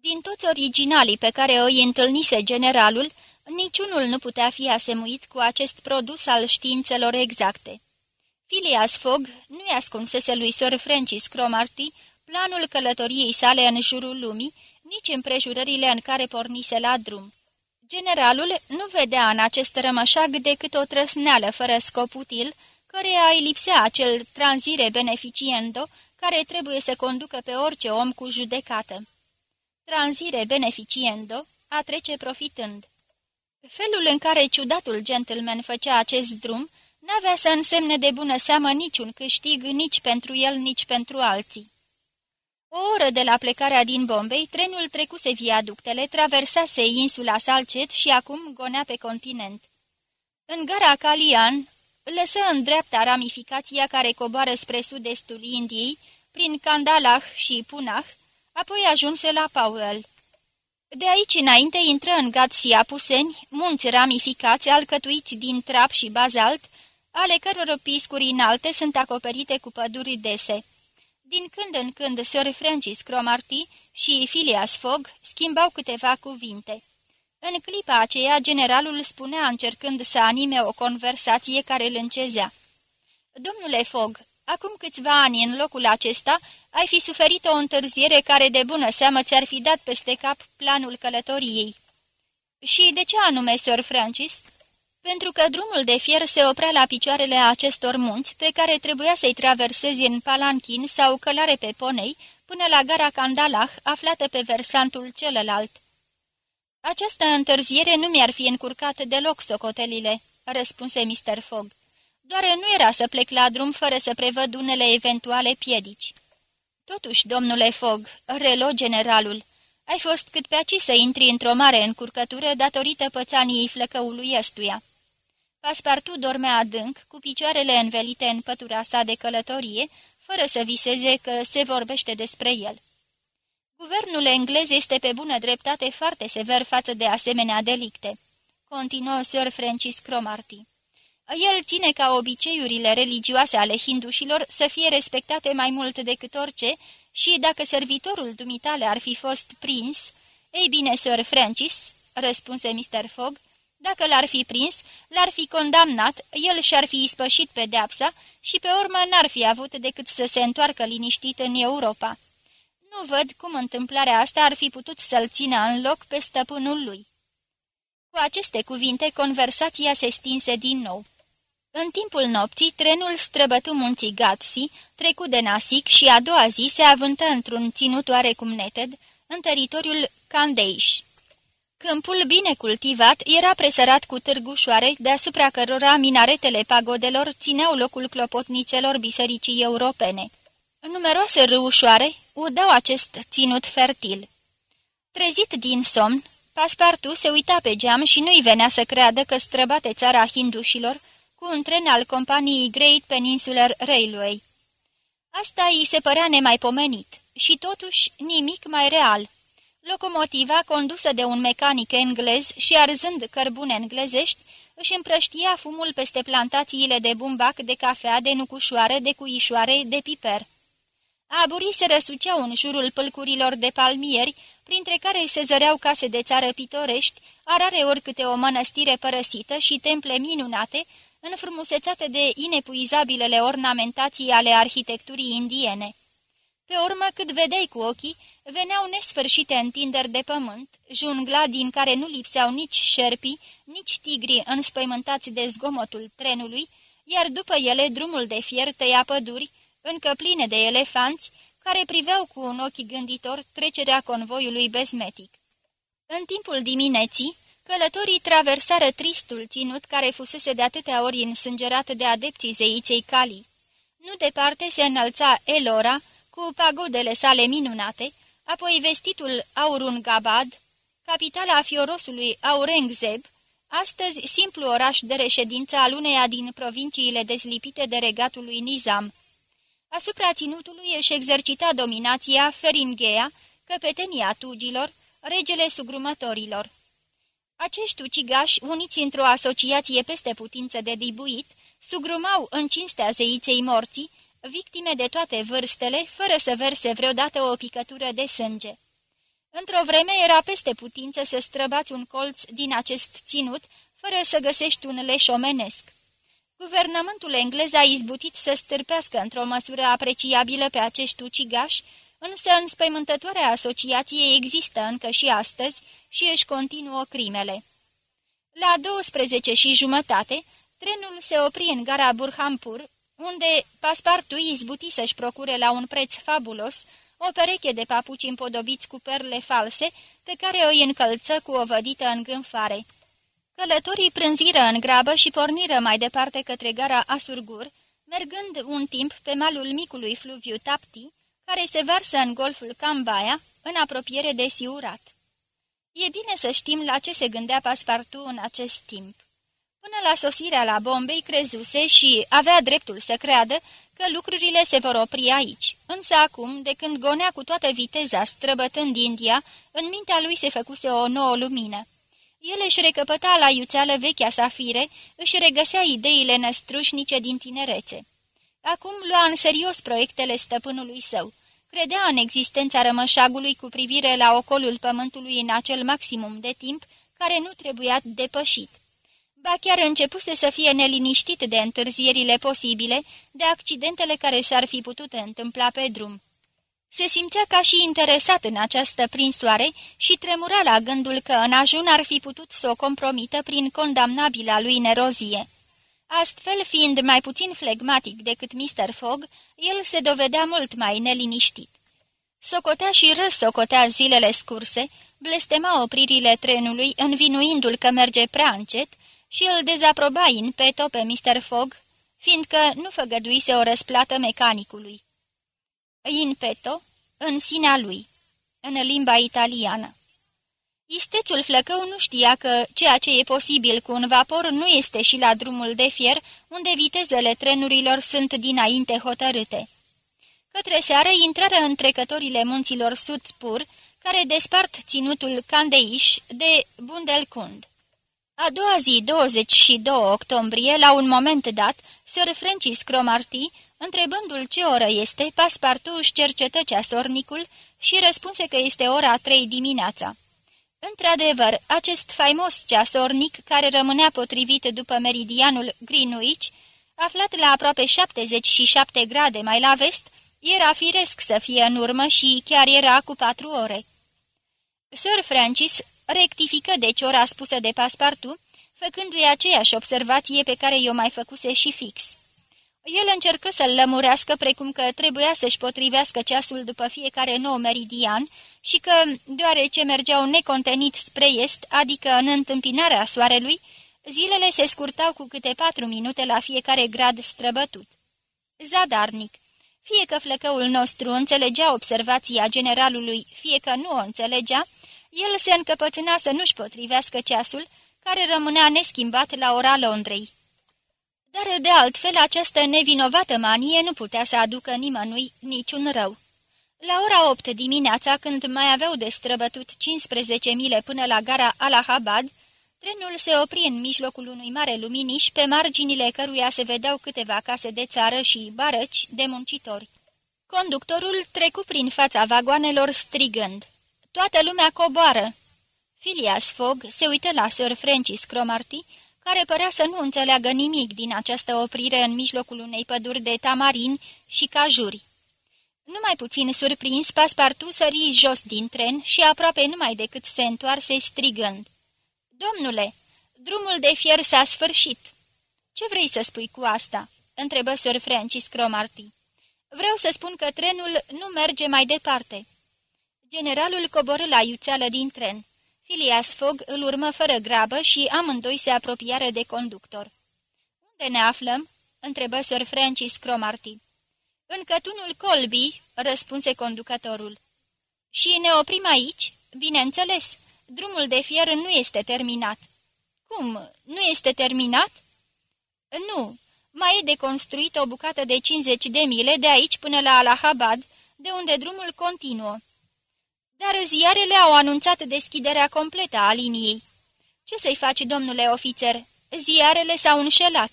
Din toți originalii pe care îi întâlnise generalul, niciunul nu putea fi asemuit cu acest produs al științelor exacte. Phileas Fogg nu-i ascunsese lui Sir Francis Cromarty planul călătoriei sale în jurul lumii, nici împrejurările în care pornise la drum. Generalul nu vedea în acest rămășag decât o trăsneală fără scop util, căreia îi lipsea acel tranzire beneficiendo care trebuie să conducă pe orice om cu judecată. Tranzire beneficiendo, a trece profitând. Felul în care ciudatul gentleman făcea acest drum n-avea să însemne de bună seamă niciun câștig nici pentru el, nici pentru alții. O oră de la plecarea din Bombay, trenul trecuse viaductele, traversase insula Salcet și acum gonea pe continent. În gara Calian, lăsă în dreapta ramificația care coboară spre sud-estul Indiei, prin Kandalah și Punah, apoi ajunse la Powell. De aici înainte intră în Gatsia Puseni, munți ramificați alcătuiți din trap și bazalt, ale căror piscuri înalte sunt acoperite cu păduri dese. Din când în când, Sir Francis Cromarty și Phileas Fogg schimbau câteva cuvinte. În clipa aceea, generalul spunea încercând să anime o conversație care îl încezea. Domnule Fogg, acum câțiva ani în locul acesta, ai fi suferit o întârziere care de bună seamă ți-ar fi dat peste cap planul călătoriei. Și de ce anume, Sir Francis?" pentru că drumul de fier se oprea la picioarele acestor munți, pe care trebuia să-i traversezi în palanchin sau călare pe ponei, până la gara Candalah, aflată pe versantul celălalt. Această întârziere nu mi-ar fi încurcat deloc socotelile," răspunse Mr. Fogg. Doar nu era să plec la drum fără să prevăd unele eventuale piedici." Totuși, domnule Fogg, relo generalul, ai fost cât pe aci să intri într-o mare încurcătură datorită pățaniei flăcăului ăstuia." Paspartu dormea adânc, cu picioarele învelite în pătura sa de călătorie, fără să viseze că se vorbește despre el. Guvernul englez este pe bună dreptate foarte sever față de asemenea delicte, continuă Sir Francis Cromarty. El ține ca obiceiurile religioase ale hindușilor să fie respectate mai mult decât orice și dacă servitorul dumitale ar fi fost prins, ei bine, Sir Francis, răspunse Mr. Fogg, dacă l-ar fi prins, l-ar fi condamnat, el și-ar fi ispășit pedeapsa și pe urmă n-ar fi avut decât să se întoarcă liniștit în Europa. Nu văd cum întâmplarea asta ar fi putut să-l țină în loc pe stăpânul lui. Cu aceste cuvinte, conversația se stinse din nou. În timpul nopții, trenul străbătu munții Gatsi, trecu de Nasic și a doua zi se avântă într-un ținut oarecum neted, în teritoriul Candeiș. Câmpul bine cultivat era presărat cu târgușoare, deasupra cărora minaretele pagodelor țineau locul clopotnițelor bisericii europene. Numeroase râușoare udau acest ținut fertil. Trezit din somn, Paspartu se uita pe geam și nu-i venea să creadă că străbate țara hindușilor cu un tren al companiei Great Peninsular Railway. Asta îi se părea nemaipomenit și totuși nimic mai real. Locomotiva, condusă de un mecanic englez și arzând cărbune englezești, își împrăștia fumul peste plantațiile de bumbac, de cafea, de nucușoare, de cuișoare, de piper. Aburii se răsuceau în jurul pălcurilor de palmieri, printre care se zăreau case de țară pitorești, arare ori câte o mănăstire părăsită și temple minunate, înfrumusețate de inepuizabilele ornamentații ale arhitecturii indiene. Pe urmă, cât vedeai cu ochii, veneau nesfârșite întinderi de pământ, jungla din care nu lipseau nici șerpii, nici tigri înspăimântați de zgomotul trenului, iar după ele drumul de fier tăia păduri, încă pline de elefanți, care priveau cu un ochi gânditor trecerea convoiului bezmetic. În timpul dimineții, călătorii traversară tristul ținut care fusese de atâtea ori însângerat de adepții zeiței Cali. Nu departe se înălța Elora, cu pagodele sale minunate, apoi vestitul Aurungabad, capitala fiorosului Aurengzeb, astăzi simplu oraș de reședință al uneia din provinciile dezlipite de regatul lui Nizam. Asupra ținutului își exercita dominația Feringea, căpetenia tugilor, regele sugrumătorilor. Acești ucigași, uniți într-o asociație peste putință de dibuit, sugrumau în cinstea zeiței morții, victime de toate vârstele, fără să verse vreodată o picătură de sânge. Într-o vreme era peste putință să străbați un colț din acest ținut, fără să găsești un leș omenesc. Guvernământul englez a izbutit să stârpească într-o măsură apreciabilă pe acești ucigași, însă înspăimântătoarea asociație există încă și astăzi și își continuă crimele. La 12 și jumătate, trenul se opri în gara Burhampur, unde Paspartu izbuti să-și procure la un preț fabulos o pereche de papuci împodobiți cu perle false, pe care îi încălță cu o vădită îngânfare. Călătorii prânziră în grabă și porniră mai departe către gara Asurgur, mergând un timp pe malul micului fluviu Tapti, care se varsă în golful Cambaia, în apropiere de Siurat. E bine să știm la ce se gândea Paspartu în acest timp. Până la sosirea la Bombei crezuse și avea dreptul să creadă că lucrurile se vor opri aici. Însă acum, de când gonea cu toată viteza străbătând India, în mintea lui se făcuse o nouă lumină. El își recăpăta la iuțeală vechea safire, își regăsea ideile năstrușnice din tinerețe. Acum lua în serios proiectele stăpânului său. Credea în existența rămășagului cu privire la ocolul pământului în acel maximum de timp care nu trebuia depășit. Ba chiar începuse să fie neliniștit de întârzierile posibile, de accidentele care s-ar fi putut întâmpla pe drum. Se simțea ca și interesat în această prinsoare și tremura la gândul că în ajun ar fi putut să o compromită prin condamnabila lui nerozie. Astfel, fiind mai puțin flegmatic decât Mr. Fogg, el se dovedea mult mai neliniștit. Socotea și răsocotea zilele scurse, blestema opririle trenului, învinuindu-l că merge prea încet și îl dezaproba în peto pe Mr. Fogg, fiindcă nu făgăduise o răsplată mecanicului. In peto, în sinea lui, în limba italiană. Istețul flăcău nu știa că ceea ce e posibil cu un vapor nu este și la drumul de fier, unde vitezele trenurilor sunt dinainte hotărâte. Către seară intrară în trecătorile munților Sudpur, care despart ținutul Candeiș de Bundelkund. A doua zi, 22 octombrie, la un moment dat, Sir Francis Cromarty, întrebându-l ce oră este, paspartu își cercetă ceasornicul și răspunse că este ora trei dimineața. Într-adevăr, acest faimos ceasornic, care rămânea potrivit după meridianul Greenwich, aflat la aproape 77 grade mai la vest, era firesc să fie în urmă și chiar era cu patru ore. Sir Francis rectifică deci ora spusă de paspartu, făcându-i aceeași observație pe care i-o mai făcuse și fix. El încercă să-l lămurească precum că trebuia să-și potrivească ceasul după fiecare nou meridian și că, deoarece mergeau necontenit spre est, adică în întâmpinarea soarelui, zilele se scurtau cu câte patru minute la fiecare grad străbătut. Zadarnic. Fie că flăcăul nostru înțelegea observația generalului, fie că nu o înțelegea, el se încăpățâna să nu-și potrivească ceasul, care rămânea neschimbat la ora Londrei. Dar, de altfel, această nevinovată manie nu putea să aducă nimănui niciun rău. La ora 8 dimineața, când mai aveau de străbătut 15 mile până la gara Allahabad, trenul se opri în mijlocul unui mare luminiș, pe marginile căruia se vedeau câteva case de țară și barăci de muncitori. Conductorul trecu prin fața vagoanelor strigând, Toată lumea coboară!" Phileas Fogg se uită la Sir Francis Cromarty, care părea să nu înțeleagă nimic din această oprire în mijlocul unei păduri de tamarini și cajuri. Numai puțin surprins, Paspartu sări jos din tren și aproape numai decât se întoarse strigând. Domnule, drumul de fier s-a sfârșit." Ce vrei să spui cu asta?" întrebă Sir Francis Cromarty. Vreau să spun că trenul nu merge mai departe." Generalul coborâ la iuțeală din tren. Phileas Fogg îl urmă fără grabă și amândoi se apropiară de conductor. Unde ne aflăm?" întrebă Sir Francis Cromarty. În cătunul Colby," răspunse conducătorul. Și ne oprim aici? Bineînțeles, drumul de fier nu este terminat." Cum? Nu este terminat?" Nu, mai e de construit o bucată de 50 de mile de aici până la Allahabad, de unde drumul continuă." Dar ziarele au anunțat deschiderea completă a liniei. Ce să-i faci, domnule ofițer? Ziarele s-au înșelat.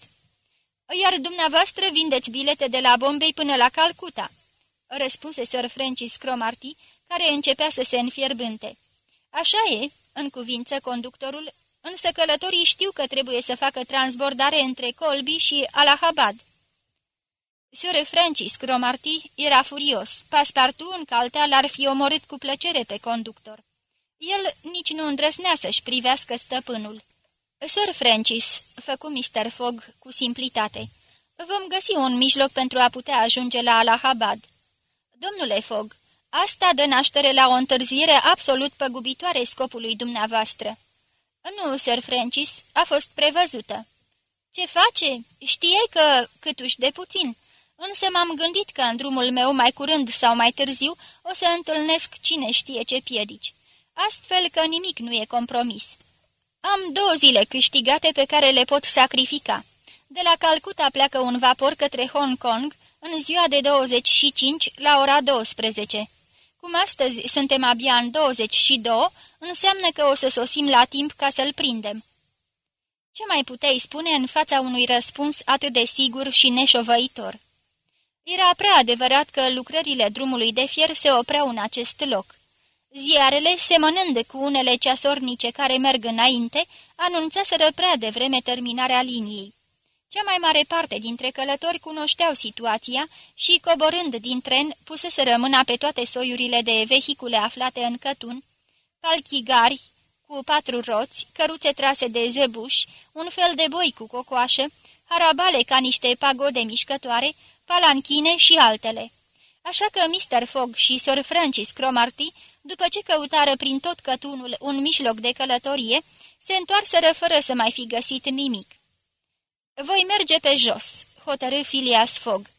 Iar dumneavoastră vindeți bilete de la Bombay până la Calcuta, răspunse Sir Francis Cromarty, care începea să se înfierbânte. Așa e, în cuvință conductorul, însă călătorii știu că trebuie să facă transbordare între Colby și Allahabad. Sir Francis Cromarty era furios. Paspartu în caltea l-ar fi omorât cu plăcere pe conductor. El nici nu îndrăznea să-și privească stăpânul. Sir Francis, făcu Mr. Fogg cu simplitate, vom găsi un mijloc pentru a putea ajunge la Allahabad. Domnule Fogg, asta dă naștere la o întârziere absolut păgubitoare scopului dumneavoastră. Nu, Sir Francis, a fost prevăzută. Ce face? Știai că, câtuși de puțin, însă m-am gândit că în drumul meu mai curând sau mai târziu o să întâlnesc cine știe ce piedici, astfel că nimic nu e compromis. Am două zile câștigate pe care le pot sacrifica. De la Calcuta pleacă un vapor către Hong Kong în ziua de 25 la ora 12. Cum astăzi suntem abia în 22, înseamnă că o să sosim la timp ca să-l prindem. Ce mai puteai spune în fața unui răspuns atât de sigur și neșovăitor? Era prea adevărat că lucrările drumului de fier se opreau în acest loc. Ziarele, semănând cu unele ceasornice care merg înainte, anunțaseră prea devreme terminarea liniei. Cea mai mare parte dintre călători cunoșteau situația și, coborând din tren, puseseră mâna pe toate soiurile de vehicule aflate în cătun, palchigari cu patru roți, căruțe trase de zebuși, un fel de boi cu cocoașă, harabale ca niște pagode mișcătoare, palanchine și altele. Așa că Mr. Fogg și Sir Francis Cromarty, după ce căutară prin tot cătunul un mijloc de călătorie, se întoarseră fără să mai fi găsit nimic. Voi merge pe jos," hotărâ Phileas Fogg.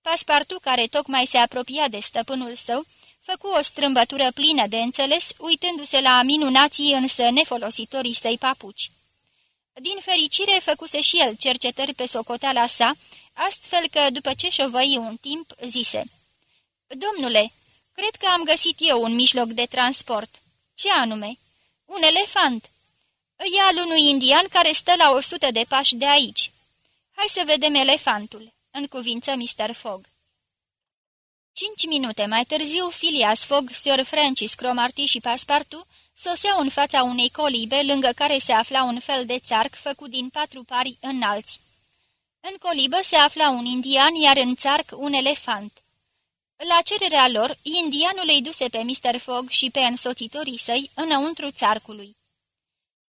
Paspartu, care tocmai se apropia de stăpânul său, făcu o strâmbătură plină de înțeles, uitându-se la minunații însă nefolositorii săi papuci. Din fericire făcuse și el cercetări pe socoteala sa, astfel că, după ce șovăi un timp, zise Domnule, cred că am găsit eu un mijloc de transport." Ce anume?" Un elefant." E al unui indian care stă la o sută de pași de aici." Hai să vedem elefantul," în cuvință Mr. Fogg. Cinci minute mai târziu, Phileas Fogg, Sir Francis Cromarty și Paspartu soseau în fața unei colibe, lângă care se afla un fel de țarc făcut din patru pari înalți. În colibă se afla un indian, iar în țarc un elefant. La cererea lor, indianul îi duse pe Mr. Fogg și pe însoțitorii săi înăuntru țarcului.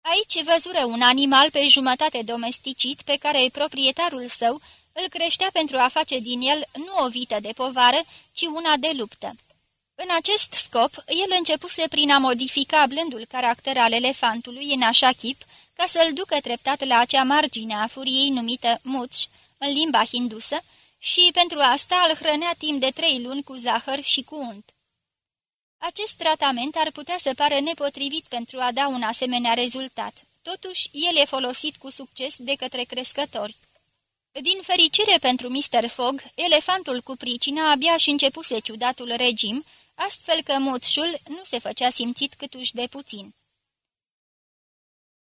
Aici văzură un animal pe jumătate domesticit pe care proprietarul său îl creștea pentru a face din el nu o vită de povară, ci una de luptă. În acest scop, el începuse prin a modifica blândul caracter al elefantului în așa chip, ca să-l ducă treptat la acea margine a furiei numită muci, în limba hindusă, și pentru asta îl hrănea timp de trei luni cu zahăr și cu unt. Acest tratament ar putea să pară nepotrivit pentru a da un asemenea rezultat, totuși el e folosit cu succes de către crescători. Din fericire pentru Mr. Fogg, elefantul cu pricina abia și începuse ciudatul regim, astfel că mutșul nu se făcea simțit câtuși de puțin.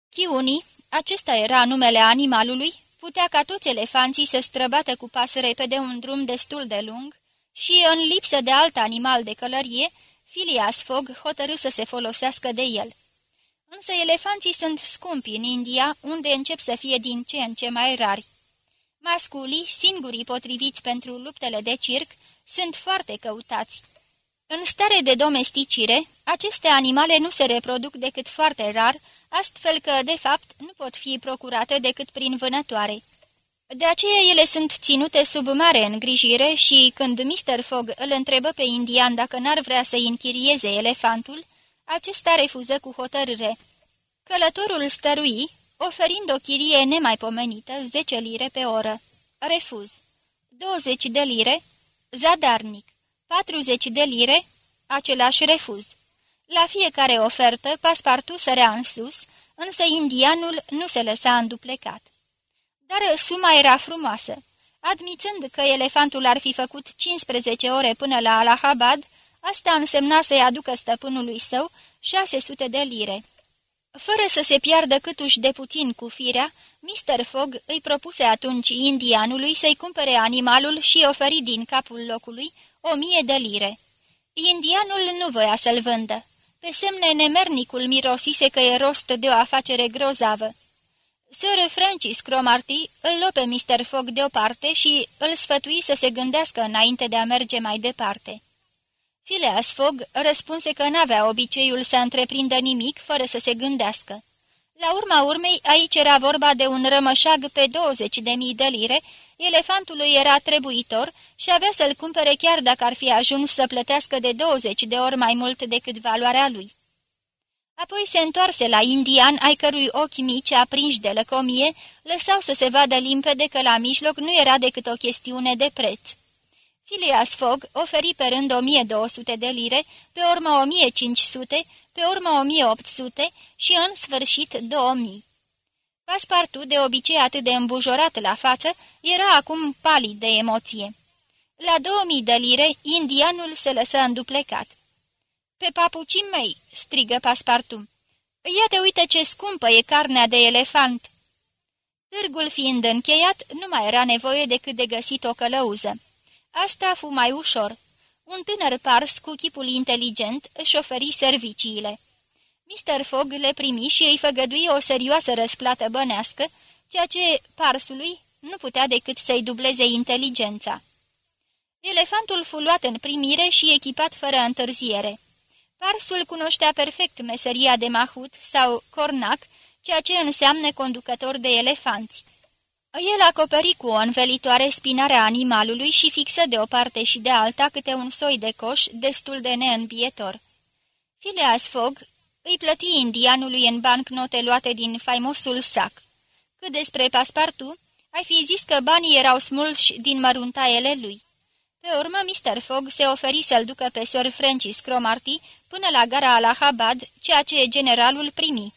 Chiuni, acesta era numele animalului, putea ca toți elefanții să străbată cu pas repede un drum destul de lung și, în lipsă de alt animal de călărie, Phileas Fogg hotărâ să se folosească de el. Însă elefanții sunt scumpi în India, unde încep să fie din ce în ce mai rari. Masculii, singurii potriviți pentru luptele de circ, sunt foarte căutați. În stare de domesticire, aceste animale nu se reproduc decât foarte rar, astfel că, de fapt, nu pot fi procurate decât prin vânătoare. De aceea ele sunt ținute sub mare îngrijire și, când Mr. Fogg îl întrebă pe indian dacă n-ar vrea să-i închirieze elefantul, acesta refuză cu hotărâre. Călătorul stărui, oferind o chirie nemaipomenită, 10 lire pe oră. Refuz. 20 de lire, zadarnic. 40 de lire, același refuz. La fiecare ofertă, paspartu sărea în sus, însă indianul nu se lăsa înduplecat. Dar suma era frumoasă. Admițând că elefantul ar fi făcut 15 ore până la Allahabad, asta însemna să-i aducă stăpânului său 600 de lire. Fără să se piardă câtuși de puțin cu firea, Mr. Fogg îi propuse atunci indianului să-i cumpere animalul și oferi din capul locului o mie de lire. Indianul nu voia să-l vândă. Pe semne nemernicul mirosise că e rost de o afacere grozavă. Sir Francis Cromarty îl luă pe Mr. Fogg deoparte și îl sfătui să se gândească înainte de a merge mai departe. Phileas Fogg răspunse că n-avea obiceiul să întreprindă nimic fără să se gândească. La urma urmei, aici era vorba de un rămășag pe 20.000 de lire, elefantului era trebuitor și avea să-l cumpere chiar dacă ar fi ajuns să plătească de 20 de ori mai mult decât valoarea lui. Apoi se întoarse la indian, ai cărui ochi mici aprinși de lăcomie lăsau să se vadă limpede că la mijloc nu era decât o chestiune de preț. Phileas Fogg oferi pe rând 1200 de lire, pe urmă 1500, pe urmă 1800 și în sfârșit 2000. Paspartu, de obicei atât de îmbujorat la față, era acum palid de emoție. La 2000 de lire, indianul se lăsă înduplecat. Pe papucii mei!" strigă Paspartu. Iată uite ce scumpă e carnea de elefant!" Târgul fiind încheiat, nu mai era nevoie decât de găsit o călăuză. Asta fu mai ușor. Un tânăr pars cu chipul inteligent își oferi serviciile. Mr. Fogg le primi și îi făgădui o serioasă răsplată bănească, ceea ce parsului nu putea decât să-i dubleze inteligența. Elefantul fu luat în primire și echipat fără întârziere. Parsul cunoștea perfect meseria de mahut sau cornac, ceea ce înseamnă conducător de elefanți. El acoperi cu o învelitoare spinarea animalului și fixă de o parte și de alta câte un soi de coș destul de neînbietor. Phileas Fogg îi plăti indianului în bancnote luate din faimosul sac. Cât despre paspartu, ai fi zis că banii erau smulși din măruntaiele lui. Pe urmă, Mr. Fogg se oferi să-l ducă pe Sir Francis Cromarty până la gara Allahabad, ceea ce generalul primi.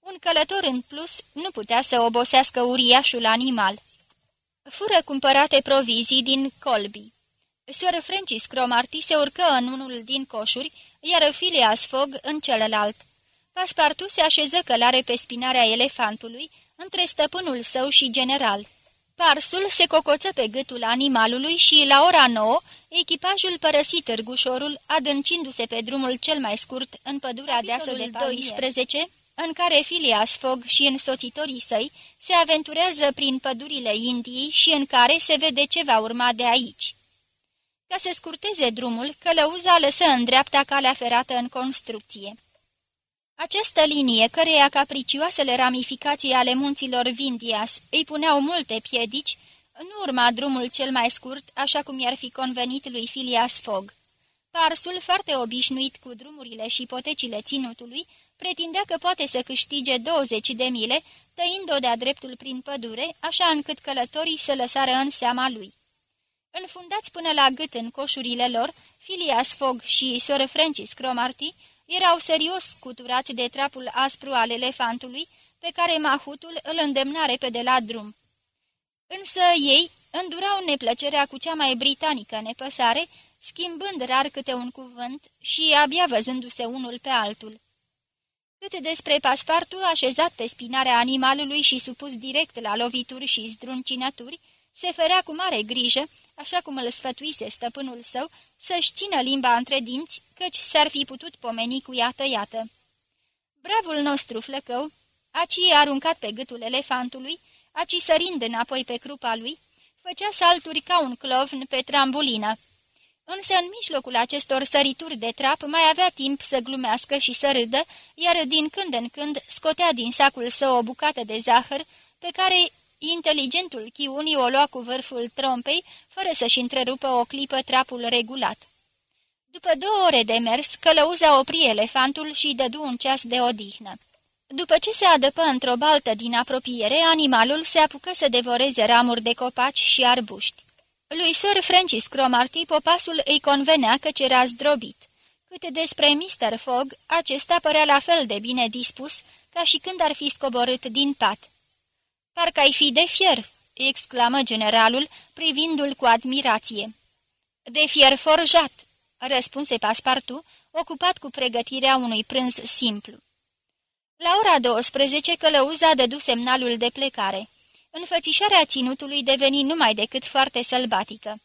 Un călător în plus nu putea să obosească uriașul animal. Fură cumpărate provizii din Colby. Sir Francis Cromarty se urcă în unul din coșuri, iar Phileas Fogg în celălalt. Paspartu se așeză călare pe spinarea elefantului, între stăpânul său și general. Parsul se cocoță pe gâtul animalului și, la ora nouă, echipajul părăsi târgușorul, adâncindu-se pe drumul cel mai scurt în pădurea deasă de 12, în care Phileas Fogg și însoțitorii săi se aventurează prin pădurile Indiei și în care se vede ce va urma de aici. Ca să scurteze drumul, călăuza lăsă în dreapta calea ferată în construcție. Această linie, căreia capricioasele ramificații ale munților Vindias îi puneau multe piedici, Nu urma drumul cel mai scurt, așa cum i-ar fi convenit lui Phileas Fogg. Parsul, foarte obișnuit cu drumurile și potecile ținutului, pretindea că poate să câștige 20 de mile, tăind-o de-a dreptul prin pădure, așa încât călătorii să lăsară în seama lui. Înfundați până la gât în coșurile lor, Phileas Fogg și Sir Francis Cromarty erau serios scuturați de trapul aspru al elefantului, pe care mahutul îl îndemna repede la drum. Însă ei îndurau neplăcerea cu cea mai britanică nepăsare, schimbând rar câte un cuvânt și abia văzându-se unul pe altul. Cât despre paspartul așezat pe spinarea animalului și supus direct la lovituri și zdruncinături, se ferea cu mare grijă, așa cum îl sfătuise stăpânul său, să-și țină limba între dinți, căci s-ar fi putut pomeni cu ea tăiată. Bravul nostru flăcău, aci aruncat pe gâtul elefantului, aci sărind înapoi pe crupa lui, făcea salturi ca un clovn pe trambulină. Însă în mijlocul acestor sărituri de trap mai avea timp să glumească și să râdă, iar din când în când scotea din sacul său o bucată de zahăr, pe care inteligentul chiunii o lua cu vârful trompei, fără să-și întrerupă o clipă trapul regulat. După două ore de mers, călăuza opri elefantul și dădu un ceas de odihnă. După ce se adăpă într-o baltă din apropiere, animalul se apucă să devoreze ramuri de copaci și arbuști. Lui Sir Francis Cromarty popasul îi convenea că era zdrobit. Câte despre Mr. Fogg, acesta părea la fel de bine dispus ca și când ar fi scoborât din pat. Parcă ai fi de fier!" exclamă generalul, privindu-l cu admirație. De fier forjat!" răspunse Paspartu, ocupat cu pregătirea unui prânz simplu. La ora 12 călăuza dădu semnalul de plecare. Înfățișarea ținutului deveni numai decât foarte sălbatică.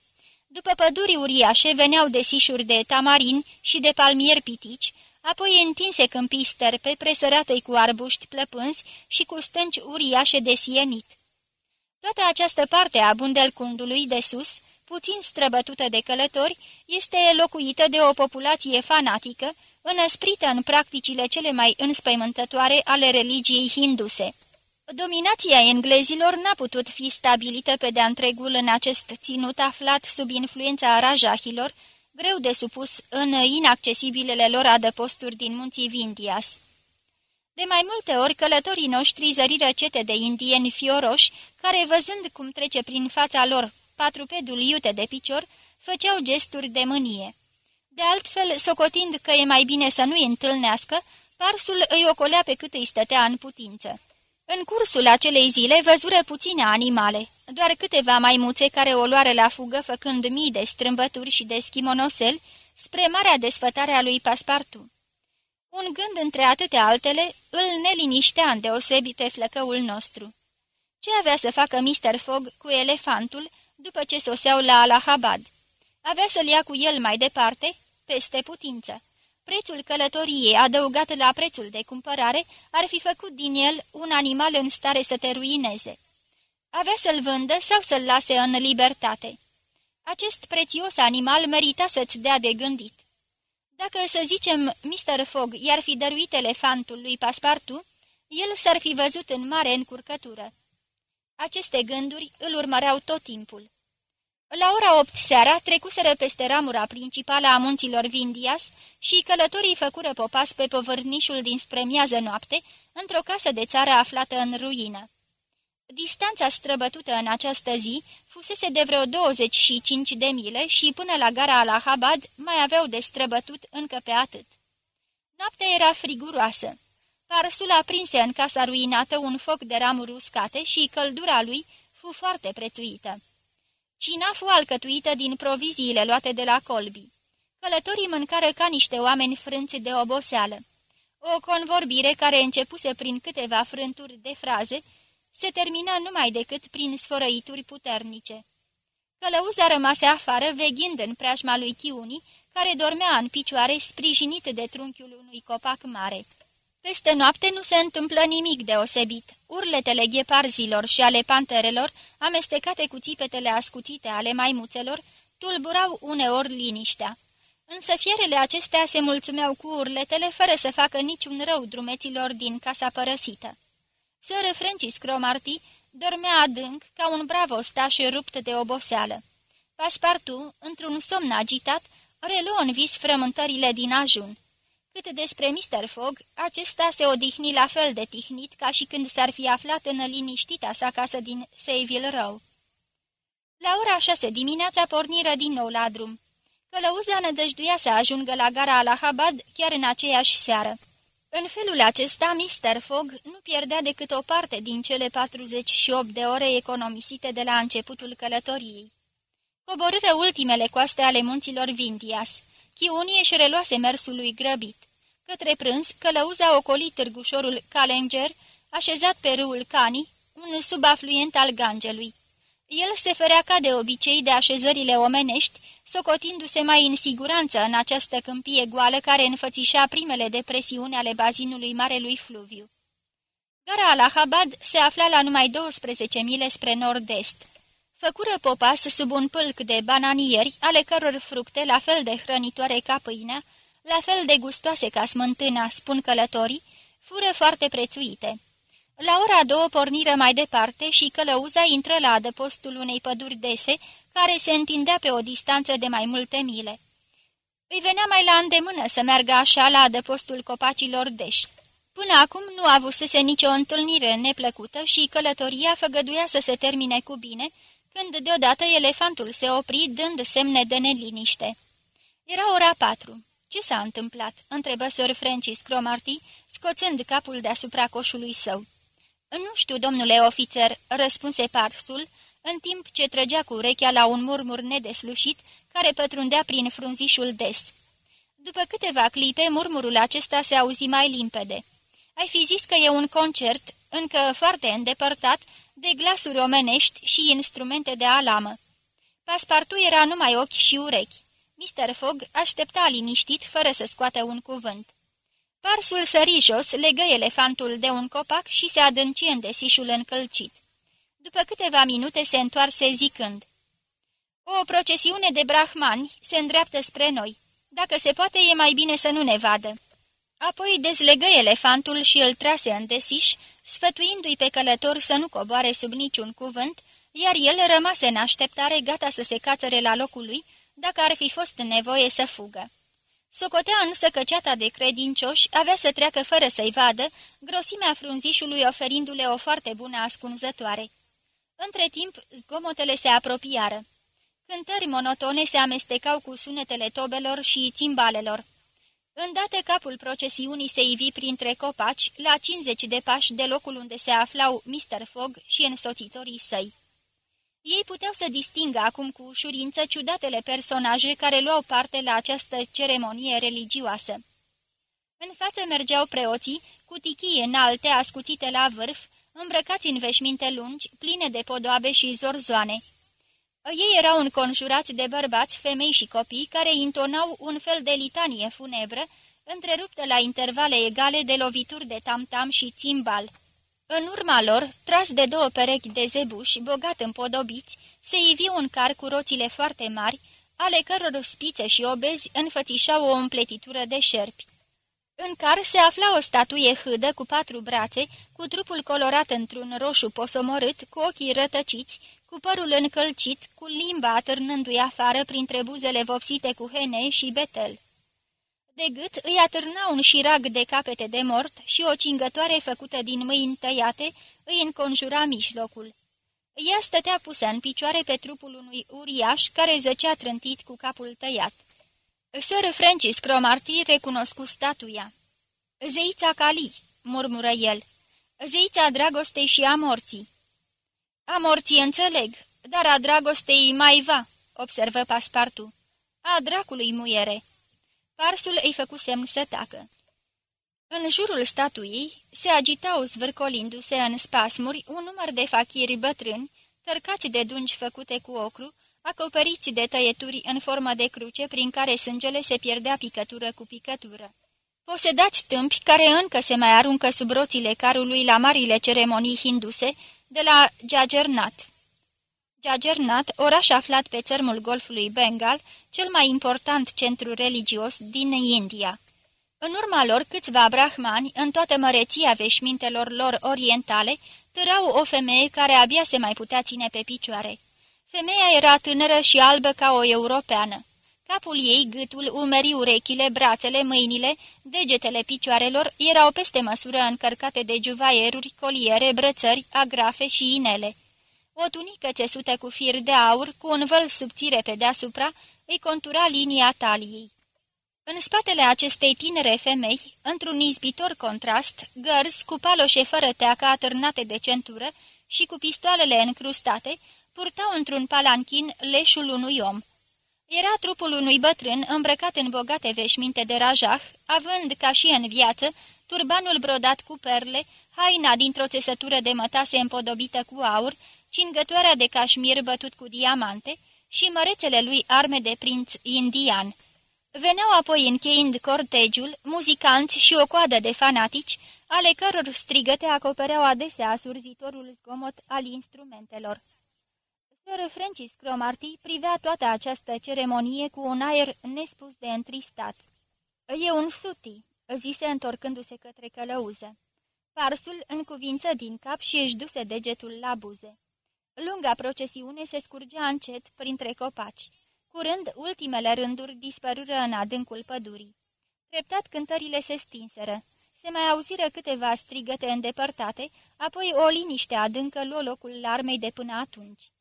După păduri uriașe veneau desișuri de tamarin și de palmieri pitici, apoi întinse câmpii sterpe presărate cu arbuști plăpânzi și cu stânci uriașe de sienit. Toată această parte a bundelcundului de sus, puțin străbătută de călători, este locuită de o populație fanatică, înăsprită în practicile cele mai înspăimântătoare ale religiei hinduse. Dominația englezilor n-a putut fi stabilită pe de-a întregul în acest ținut aflat sub influența rajahilor, greu de supus în inaccesibilele lor adăposturi din munții Vindias. De mai multe ori călătorii noștri zăriră cete de indieni fioroși, care, văzând cum trece prin fața lor patrupedul iute de picior, făceau gesturi de mânie. De altfel, socotind că e mai bine să nu-i întâlnească, parsul îi ocolea pe cât îi stătea în putință. În cursul acelei zile văzură puține animale, doar câteva maimuțe care o luare la fugă făcând mii de strâmbături și de schimonosel spre marea desfătare a lui Paspartu. Un gând între atâtea altele îl neliniștea îndeosebi pe flăcăul nostru. Ce avea să facă Mr. Fogg cu elefantul după ce soseau la Allahabad? Avea să-l ia cu el mai departe, peste putință. Prețul călătoriei, adăugat la prețul de cumpărare, ar fi făcut din el un animal în stare să te ruineze. Avea să-l vândă sau să-l lase în libertate. Acest prețios animal merita să-ți dea de gândit. Dacă, să zicem, Mr. Fogg i-ar fi dăruit elefantul lui Paspartu, el s-ar fi văzut în mare încurcătură. Aceste gânduri îl urmăreau tot timpul. La ora opt seara trecuseră peste ramura principală a munților Vindias și călătorii făcură popas pe povărnișul dinspre miază noapte, într-o casă de țară aflată în ruină. Distanța străbătută în această zi fusese de vreo 25 de mile și până la gara Allahabad mai aveau de străbătut încă pe atât. Noaptea era friguroasă. Parsul aprinse în casa ruinată un foc de ramuri uscate și căldura lui fu foarte prețuită. Cina fu alcătuită din proviziile luate de la colbi. Călătorii mâncară ca niște oameni frânți de oboseală. O convorbire care începuse prin câteva frânturi de fraze, se termina numai decât prin sfărăituri puternice. Călăuza rămase afară, veghind în preajma lui Chiuni, care dormea în picioare, sprijinit de trunchiul unui copac mare. Peste noapte nu se întâmplă nimic deosebit. Urletele gheparzilor și ale panterelor, amestecate cu țipetele ascuțite ale maimuțelor, tulburau uneori liniștea. Însă fierele acestea se mulțumeau cu urletele fără să facă niciun rău drumeților din casa părăsită. Sir Francis Cromarty dormea adânc ca un brav ostaș rupt de oboseală. Paspartu, într-un somn agitat, reluă în vis frământările din ajun. Cât despre Mr. Fogg, acesta se odihni la fel de tihnit ca și când s-ar fi aflat în liniștita sa casă din Sayville Row. La ora șase dimineața porniră din nou la drum. Călăuza nădăjduia să ajungă la gara Allahabad chiar în aceeași seară. În felul acesta, Mr. Fogg nu pierdea decât o parte din cele 48 de ore economisite de la începutul călătoriei. Coborâre ultimele coaste ale munților Vindias. Chiunie și reluase mersul lui grăbit. Către prânz, călăuza ocoli târgușorul Calenger, așezat pe râul Cani, un subafluent al Gangelui. El se ferea ca de obicei de așezările omenești, socotindu-se mai în siguranță în această câmpie goală care înfățișa primele depresiuni ale bazinului Marelui Fluviu. Gara Allahabad se afla la numai 12 mile spre nord-est. Făcură popas sub un pâlc de bananieri, ale căror fructe, la fel de hrănitoare ca pâinea, la fel de gustoase ca smântâna, spun călătorii, fură foarte prețuite. La ora două porniră mai departe și călăuza intră la adăpostul unei păduri dese, care se întindea pe o distanță de mai multe mile. Îi venea mai la îndemână să meargă așa la adăpostul copacilor deși. Până acum nu avusese nicio întâlnire neplăcută și călătoria făgăduia să se termine cu bine, când deodată elefantul se opri, dând semne de neliniște. Era ora patru. Ce s-a întâmplat?" întrebă Sir Francis Cromarty, scoțând capul deasupra coșului său. Nu știu, domnule ofițer," răspunse parsul, în timp ce trăgea cu urechea la un murmur nedeslușit care pătrundea prin frunzișul des. După câteva clipe, murmurul acesta se auzi mai limpede. Ai fi zis că e un concert, încă foarte îndepărtat, de glasuri omenești și instrumente de alamă. Paspartu era numai ochi și urechi. Mr. Fogg aștepta liniștit, fără să scoată un cuvânt. Parsul sări jos, legă elefantul de un copac și se adânci în desișul încălcit. După câteva minute se întoarse zicând. O procesiune de brahmani se îndreaptă spre noi. Dacă se poate, e mai bine să nu ne vadă." Apoi dezlegă elefantul și îl trase în desiș, sfătuindu-i pe călător să nu coboare sub niciun cuvânt, iar el rămase în așteptare gata să se cațăre la locul lui, dacă ar fi fost nevoie să fugă. Socotea însă că ceata de credincioși avea să treacă fără să-i vadă, grosimea frunzișului oferindu-le o foarte bună ascunzătoare. Între timp, zgomotele se apropiară. Cântări monotone se amestecau cu sunetele tobelor și țimbalelor. Îndată capul procesiunii se ivi printre copaci, la 50 de pași de locul unde se aflau Mr. Fogg și însoțitorii săi. Ei puteau să distingă acum cu ușurință ciudatele personaje care luau parte la această ceremonie religioasă. În față mergeau preoții, cu tichii înalte ascuțite la vârf, îmbrăcați în veșminte lungi, pline de podoabe și zorzoane. Ei erau înconjurați de bărbați, femei și copii care intonau un fel de litanie funebră, întreruptă la intervale egale de lovituri de tam-tam și țimbal. În urma lor, tras de două perechi de zebuși, bogat împodobiți, se ivi un car cu roțile foarte mari, ale căror spițe și obezi înfățișau o împletitură de șerpi. În car se afla o statuie hâdă cu patru brațe, cu trupul colorat într-un roșu posomorât, cu ochii rătăciți, cu părul încălcit, cu limba atârnându-i afară printre buzele vopsite cu hene și betel. De gât îi atârna un șirag de capete de mort și o cingătoare făcută din mâini tăiate îi înconjura mijlocul. Ea stătea pusă în picioare pe trupul unui uriaș care zăcea trântit cu capul tăiat. Sir Francis Cromarty recunoscu statuia. Zeița Cali, murmură el, zeița dragostei și a morții. A morții înțeleg, dar a dragostei mai va, observă Paspartu. A dracului muiere. Parsul îi făcu semn să tacă. În jurul statuii se agitau zvârcolindu-se în spasmuri un număr de fachiri bătrâni, cărcați de dungi făcute cu ocru, acoperiți de tăieturi în formă de cruce prin care sângele se pierdea picătură cu picătură. Posedați tâmpi care încă se mai aruncă sub roțile carului la marile ceremonii hinduse de la Jagernat. Jagernat, oraș aflat pe țărmul golfului Bengal, cel mai important centru religios din India. În urma lor, câțiva brahmani, în toată măreția veșmintelor lor orientale, târau o femeie care abia se mai putea ține pe picioare. Femeia era tânără și albă ca o europeană. Capul ei, gâtul, umerii, urechile, brațele, mâinile, degetele picioarelor erau peste măsură încărcate de juvaieruri, coliere, brățări, agrafe și inele. O tunică țesută cu fir de aur, cu un văl subțire pe deasupra, îi contura linia taliei. În spatele acestei tinere femei, într-un izbitor contrast, gărzi cu paloșe fără teacă atârnate de centură și cu pistoalele încrustate, purtau într-un palanchin leșul unui om. Era trupul unui bătrân îmbrăcat în bogate veșminte de rajah, având, ca și în viață, turbanul brodat cu perle, haina dintr-o țesătură de mătase împodobită cu aur, cingătoarea de cașmir bătut cu diamante și mărețele lui arme de prinț indian. Veneau apoi încheind cortegiul, muzicanți și o coadă de fanatici, ale căror strigăte acopereau adesea surzitorul zgomot al instrumentelor. Sir Francis Cromarty privea toată această ceremonie cu un aer nespus de întristat. E un suti," zise întorcându-se către călăuză. Parsul încuvință din cap și își duse degetul la buze. Lunga procesiune se scurgea încet printre copaci. Curând, ultimele rânduri dispărură în adâncul pădurii. Treptat cântările se stinseră. Se mai auziră câteva strigăte îndepărtate, apoi o liniște adâncă luă locul larmei de până atunci.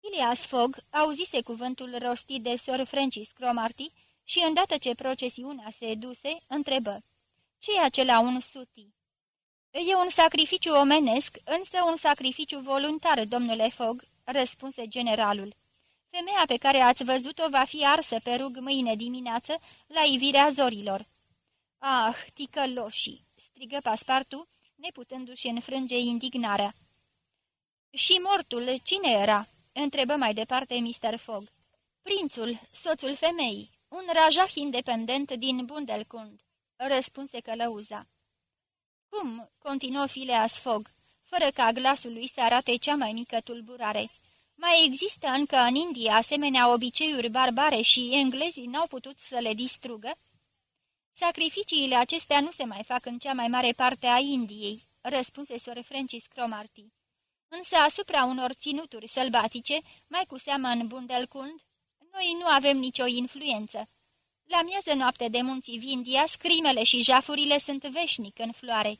Ilias Fogg auzise cuvântul rostit de Sir Francis Cromarty și, îndată ce procesiunea se duse, întrebă. ce e acela un suti?" E un sacrificiu omenesc, însă un sacrificiu voluntar, domnule Fogg," răspunse generalul. Femeia pe care ați văzut-o va fi arsă pe rug mâine dimineață la ivirea zorilor." Ah, ticăloșii!" strigă Paspartu, neputându-și înfrânge indignarea. Și mortul cine era?" întrebă mai departe Mr. Fogg. Prințul, soțul femeii, un rajah independent din Bundelkund," răspunse călăuza. Cum?" continuă Phileas Fogg, fără ca glasul lui să arate cea mai mică tulburare. Mai există încă în India asemenea obiceiuri barbare și englezii n-au putut să le distrugă? Sacrificiile acestea nu se mai fac în cea mai mare parte a Indiei, răspunse Sir Francis Cromarty. Însă asupra unor ținuturi sălbatice, mai cu seamă în Bundelkund, noi nu avem nicio influență. La mieză noapte de munții Vindia, scrimele și jafurile sunt veșnic în floare.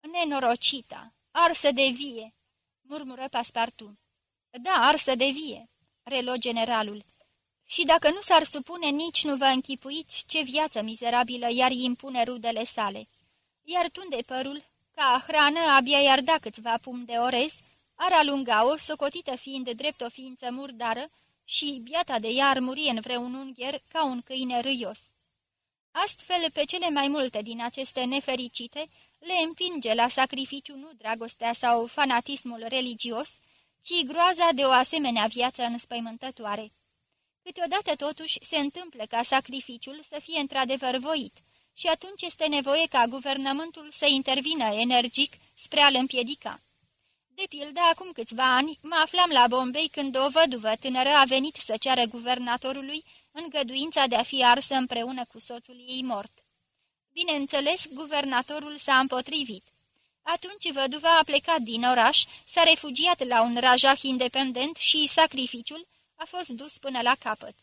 Nenorocita, arsă de vie, murmură Paspartu. Da, arsă de vie, relo generalul. Și dacă nu s-ar supune, nici nu vă închipuiți ce viață mizerabilă iar impune rudele sale. Iar tunde părul, ca hrană abia i-ar da câțiva pum de orez, ar alunga-o, socotită fiind drept o ființă murdară, și biata de ea ar muri în vreun ungher ca un câine râios. Astfel, pe cele mai multe din aceste nefericite, le împinge la sacrificiu nu dragostea sau fanatismul religios, ci groaza de o asemenea viață înspăimântătoare. Câteodată totuși se întâmplă ca sacrificiul să fie într-adevăr voit și atunci este nevoie ca guvernământul să intervină energic spre a-l împiedica. De pildă, acum câțiva ani, mă aflam la Bombay când o văduvă tânără a venit să ceară guvernatorului îngăduința de a fi arsă împreună cu soțul ei mort. Bineînțeles, guvernatorul s-a împotrivit. Atunci văduva a plecat din oraș, s-a refugiat la un rajah independent și sacrificiul a fost dus până la capăt.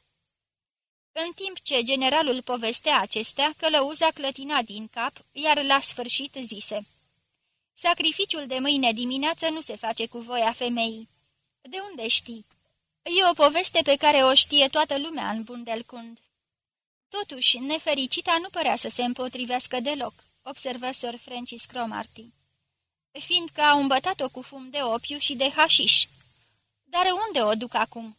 În timp ce generalul povestea acestea, călăuza clătina din cap, iar la sfârșit zise Sacrificiul de mâine dimineață nu se face cu voia femeii. De unde știi? E o poveste pe care o știe toată lumea în Bundelkund. Totuși, nefericita nu părea să se împotrivească deloc, observă Sir Francis Cromarty, fiindcă a îmbătat-o cu fum de opiu și de hașiș. Dar unde o duc acum?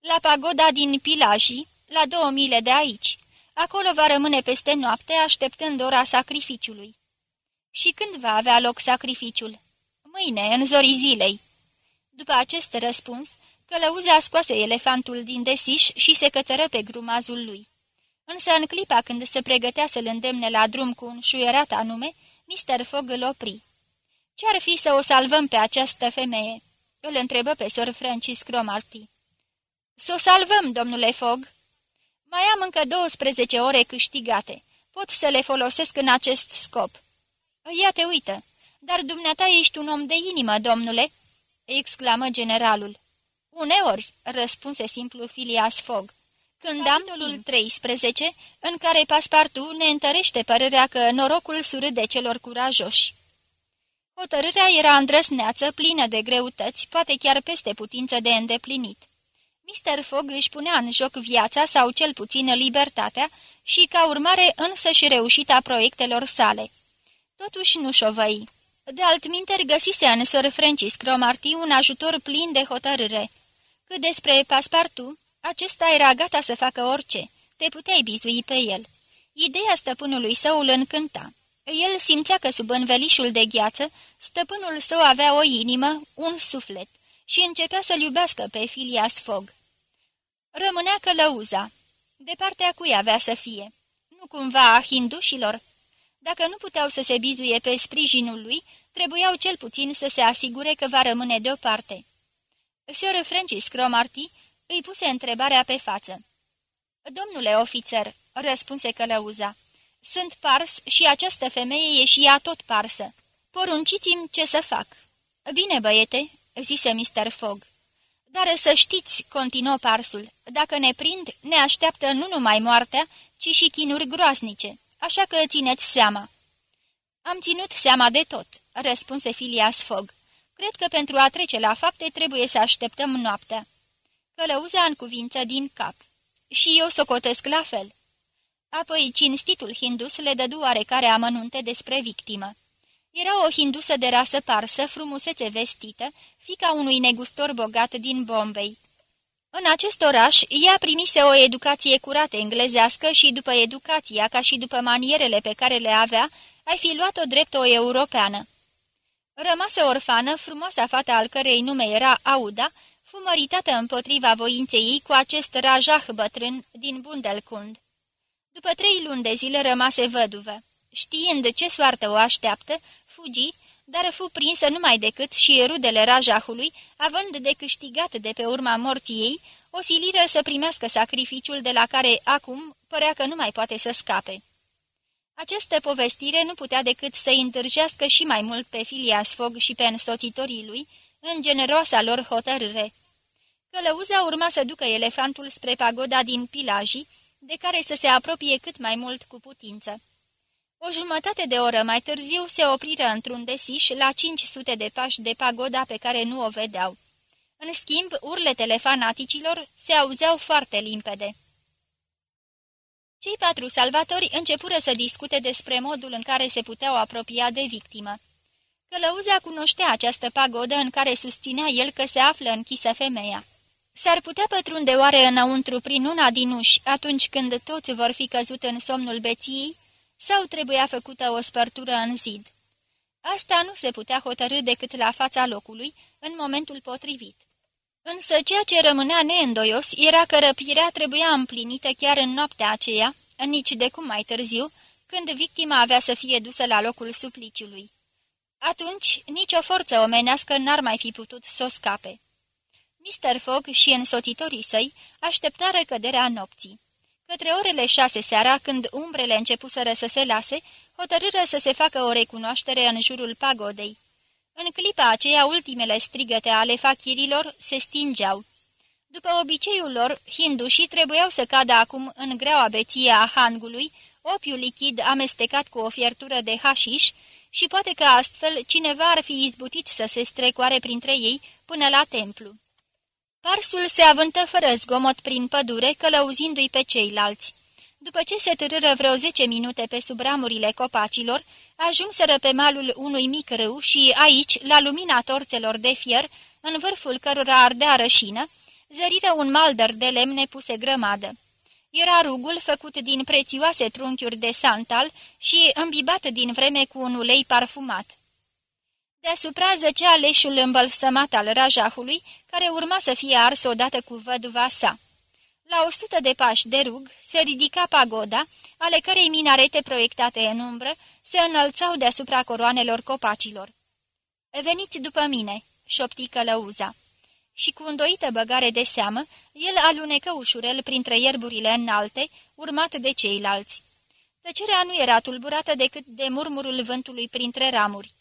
La pagoda din Pilajii, la două mile de aici. Acolo va rămâne peste noapte, așteptând ora sacrificiului. Și când va avea loc sacrificiul? Mâine, în zorii zilei. După acest răspuns, călăuza scoase elefantul din desiș și se cătără pe grumazul lui. Însă în clipa când se pregătea să-l îndemne la drum cu un șuierat anume, Mr. Fogg îl opri. Ce-ar fi să o salvăm pe această femeie?" îl întrebă pe sor Francis Cromarty. Să o salvăm, domnule Fogg." Mai am încă 12 ore câștigate. Pot să le folosesc în acest scop." Ia te uită! Dar dumneata ești un om de inimă, domnule!" exclamă generalul. Uneori," răspunse simplu Filias Fogg. Când am dolul 13, în care paspartu ne întărește părerea că norocul surâde celor curajoși. Hotărârea era îndrăsneață, plină de greutăți, poate chiar peste putință de îndeplinit. Mr. Fogg își punea în joc viața sau cel puțin libertatea și, ca urmare, însă și reușita proiectelor sale. Totuși nu șovăi. De altminteri găsise în Sir Francis Cromarty un ajutor plin de hotărâre. Cât despre Paspartu, acesta era gata să facă orice. Te puteai bizui pe el. Ideea stăpânului său îl încânta. El simțea că sub învelișul de gheață, stăpânul său avea o inimă, un suflet, și începea să-l iubească pe Filias Fogg. Rămânea călăuza. De partea cui avea să fie? Nu cumva a hindușilor? Dacă nu puteau să se bizuie pe sprijinul lui, trebuiau cel puțin să se asigure că va rămâne deoparte. Sir Francis Cromarty îi puse întrebarea pe față. Domnule ofițer," răspunse călăuza, sunt pars și această femeie e și ea tot parsă. Porunciți-mi ce să fac." Bine, băiete," zise Mr. Fogg. Dar să știți," continuă parsul, dacă ne prind, ne așteaptă nu numai moartea, ci și chinuri groasnice, așa că țineți seama." Am ținut seama de tot," răspunse Filias Fogg. Cred că pentru a trece la fapte trebuie să așteptăm noaptea." Călăuza în cuvință din cap. Și eu socotesc la fel." Apoi cinstitul hindus le dădu oarecare amănunte despre victimă. Era o hindusă de rasă parsă, frumusețe vestită, fica unui negustor bogat din Bombay. În acest oraș, ea primise o educație curată englezească și după educația, ca și după manierele pe care le avea, ai fi luat-o drept o europeană. Rămasă orfană, frumoasa fată al cărei nume era Auda, fu măritată împotriva voinței ei cu acest rajah bătrân din Bundelkund. După trei luni de zile rămase văduvă. Știind ce soartă o așteaptă, fugi, dar fu prinsă numai decât și rudele rajahului, având de câștigat de pe urma morții ei, o siliră să primească sacrificiul de la care acum părea că nu mai poate să scape. Această povestire nu putea decât să îi și mai mult pe filia Sfog și pe însoțitorii lui, în generoasa lor hotărâre. Călăuza urma să ducă elefantul spre pagoda din Pilajii, de care să se apropie cât mai mult cu putință. O jumătate de oră mai târziu se opriră într-un desiș la 500 de pași de pagoda pe care nu o vedeau. În schimb, urletele fanaticilor se auzeau foarte limpede. Cei patru salvatori începură să discute despre modul în care se puteau apropia de victimă. Călăuza cunoștea această pagodă în care susținea el că se află închisă femeia. S-ar putea pătrunde oare înăuntru prin una din uși atunci când toți vor fi căzut în somnul beției, sau trebuia făcută o spărtură în zid? Asta nu se putea hotărâ decât la fața locului, în momentul potrivit. Însă ceea ce rămânea neîndoios era că răpirea trebuia împlinită chiar în noaptea aceea, nici de cum mai târziu, când victima avea să fie dusă la locul supliciului. Atunci, nicio forță omenească n-ar mai fi putut să o scape. Mr. Fogg și însoțitorii săi așteptară căderea nopții. Către orele șase seara, când umbrele începuseră să se lase, hotărâră să se facă o recunoaștere în jurul pagodei. În clipa aceea, ultimele strigăte ale fachirilor se stingeau. După obiceiul lor, hindușii trebuiau să cadă acum în greaua beție a hangului, opiul lichid amestecat cu o fiertură de hașiș și poate că astfel cineva ar fi izbutit să se strecoare printre ei până la templu. Parsul se avântă fără zgomot prin pădure, călăuzindu-i pe ceilalți. După ce se târâră vreo zece minute pe sub ramurile copacilor, ajunseră pe malul unui mic râu și aici, la lumina torțelor de fier, în vârful cărora ardea rășină, zăriră un maldăr de lemne puse grămadă. Era rugul făcut din prețioase trunchiuri de santal și îmbibat din vreme cu un ulei parfumat. Deasupra zăcea leșul îmbălsămat al rajahului, care urma să fie ars odată cu văduva sa. La o sută de pași de rug se ridica pagoda, ale cărei minarete proiectate în umbră se înălțau deasupra coroanelor copacilor. Veniți după mine," șopti călăuza. Și cu îndoită băgare de seamă, el alunecă ușurel printre ierburile înalte, urmat de ceilalți. Tăcerea nu era tulburată decât de murmurul vântului printre ramuri.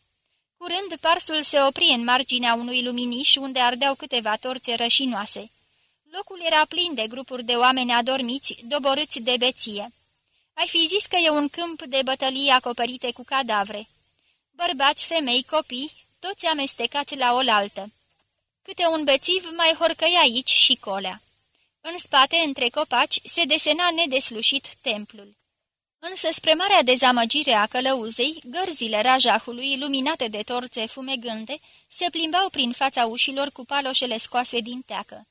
Curând, parsul se opri în marginea unui luminiș unde ardeau câteva torțe rășinoase. Locul era plin de grupuri de oameni adormiți, doborâți de beție. Ai fi zis că e un câmp de bătălie acoperite cu cadavre. Bărbați, femei, copii, toți amestecați la oaltă. Câte un bețiv mai horcăia aici și colea. În spate, între copaci, se desena nedeslușit templul. Însă, spre marea dezamăgire a călăuzei, gărzile rajahului, luminate de torțe fumegânde, se plimbau prin fața ușilor cu paloșele scoase din teacă.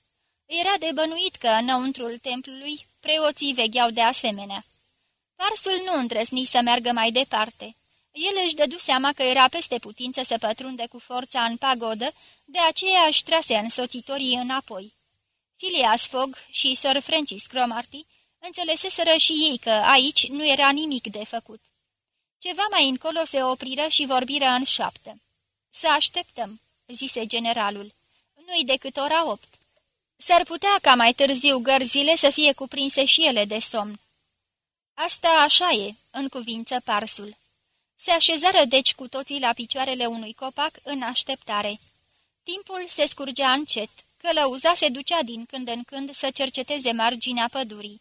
Era de bănuit că, înăuntrul templului, preoții vegheau de asemenea. Parsul nu îndrăzni să meargă mai departe. El își dădu seama că era peste putință să pătrunde cu forța în pagodă, de aceea își trase însoțitorii înapoi. Phileas Fogg și Sir Francis Cromarty înțeleseseră și ei că aici nu era nimic de făcut. Ceva mai încolo se opriră și vorbiră în șoaptă. Să așteptăm," zise generalul. Nu-i decât ora opt. S-ar putea ca mai târziu gărzile să fie cuprinse și ele de somn. Asta așa e, în cuvință parsul. Se așezară deci cu toții la picioarele unui copac în așteptare. Timpul se scurgea încet, călăuza se ducea din când în când să cerceteze marginea pădurii.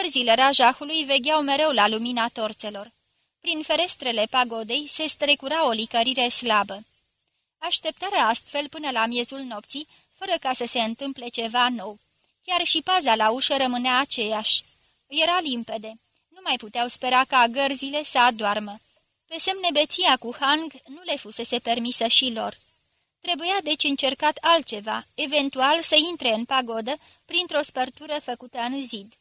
Gărzile rajahului vegheau mereu la lumina torțelor. Prin ferestrele pagodei se strecura o licărire slabă. Așteptarea astfel până la miezul nopții, fără ca să se întâmple ceva nou. Chiar și paza la ușă rămânea aceeași. Era limpede. Nu mai puteau spera ca gărzile să adoarmă. Pe semne beția cu hang nu le fusese permisă și lor. Trebuia deci încercat altceva, eventual să intre în pagodă printr-o spărtură făcută în zid.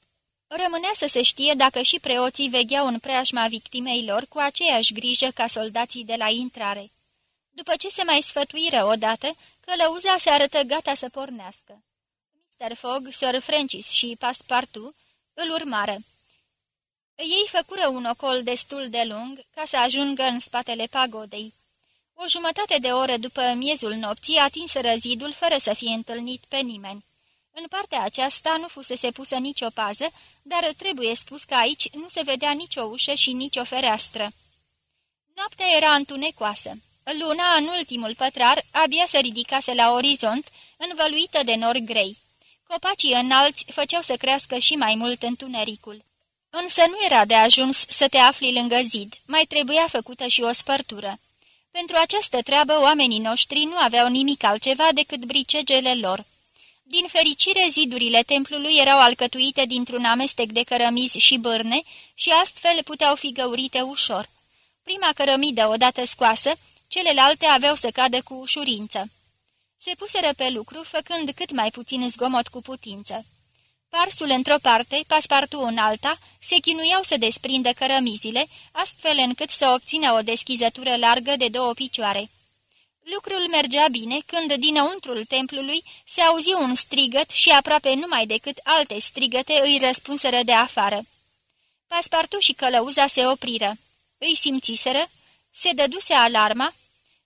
Rămânea să se știe dacă și preoții vegheau în preajma victimei lor cu aceeași grijă ca soldații de la intrare. După ce se mai sfătuiră odată, călăuza se arătă gata să pornească. Mr. Fogg, Sir Francis și Passepartout îl urmară. Ei făcură un ocol destul de lung ca să ajungă în spatele pagodei. O jumătate de oră după miezul nopții atinseră zidul fără să fie întâlnit pe nimeni. În partea aceasta nu fusese pusă nicio pază, dar trebuie spus că aici nu se vedea nicio ușă și nicio fereastră. Noaptea era întunecoasă. Luna, în ultimul pătrar, abia se ridicase la orizont, învăluită de nori grei. Copacii înalți făceau să crească și mai mult întunericul. Însă nu era de ajuns să te afli lângă zid, mai trebuia făcută și o spărtură. Pentru această treabă oamenii noștri nu aveau nimic altceva decât bricegele lor. Din fericire, zidurile templului erau alcătuite dintr-un amestec de cărămizi și bârne și astfel puteau fi găurite ușor. Prima cărămidă odată scoasă, celelalte aveau să cadă cu ușurință. Se puseră pe lucru, făcând cât mai puțin zgomot cu putință. Parsul într-o parte, paspartu în alta, se chinuiau să desprindă cărămizile, astfel încât să obțină o deschizătură largă de două picioare. Lucrul mergea bine când dinăuntrul templului se auzi un strigăt și aproape numai decât alte strigăte îi răspunseră de afară. Paspartu și călăuza se opriră. Îi simțiseră, se dăduse alarma,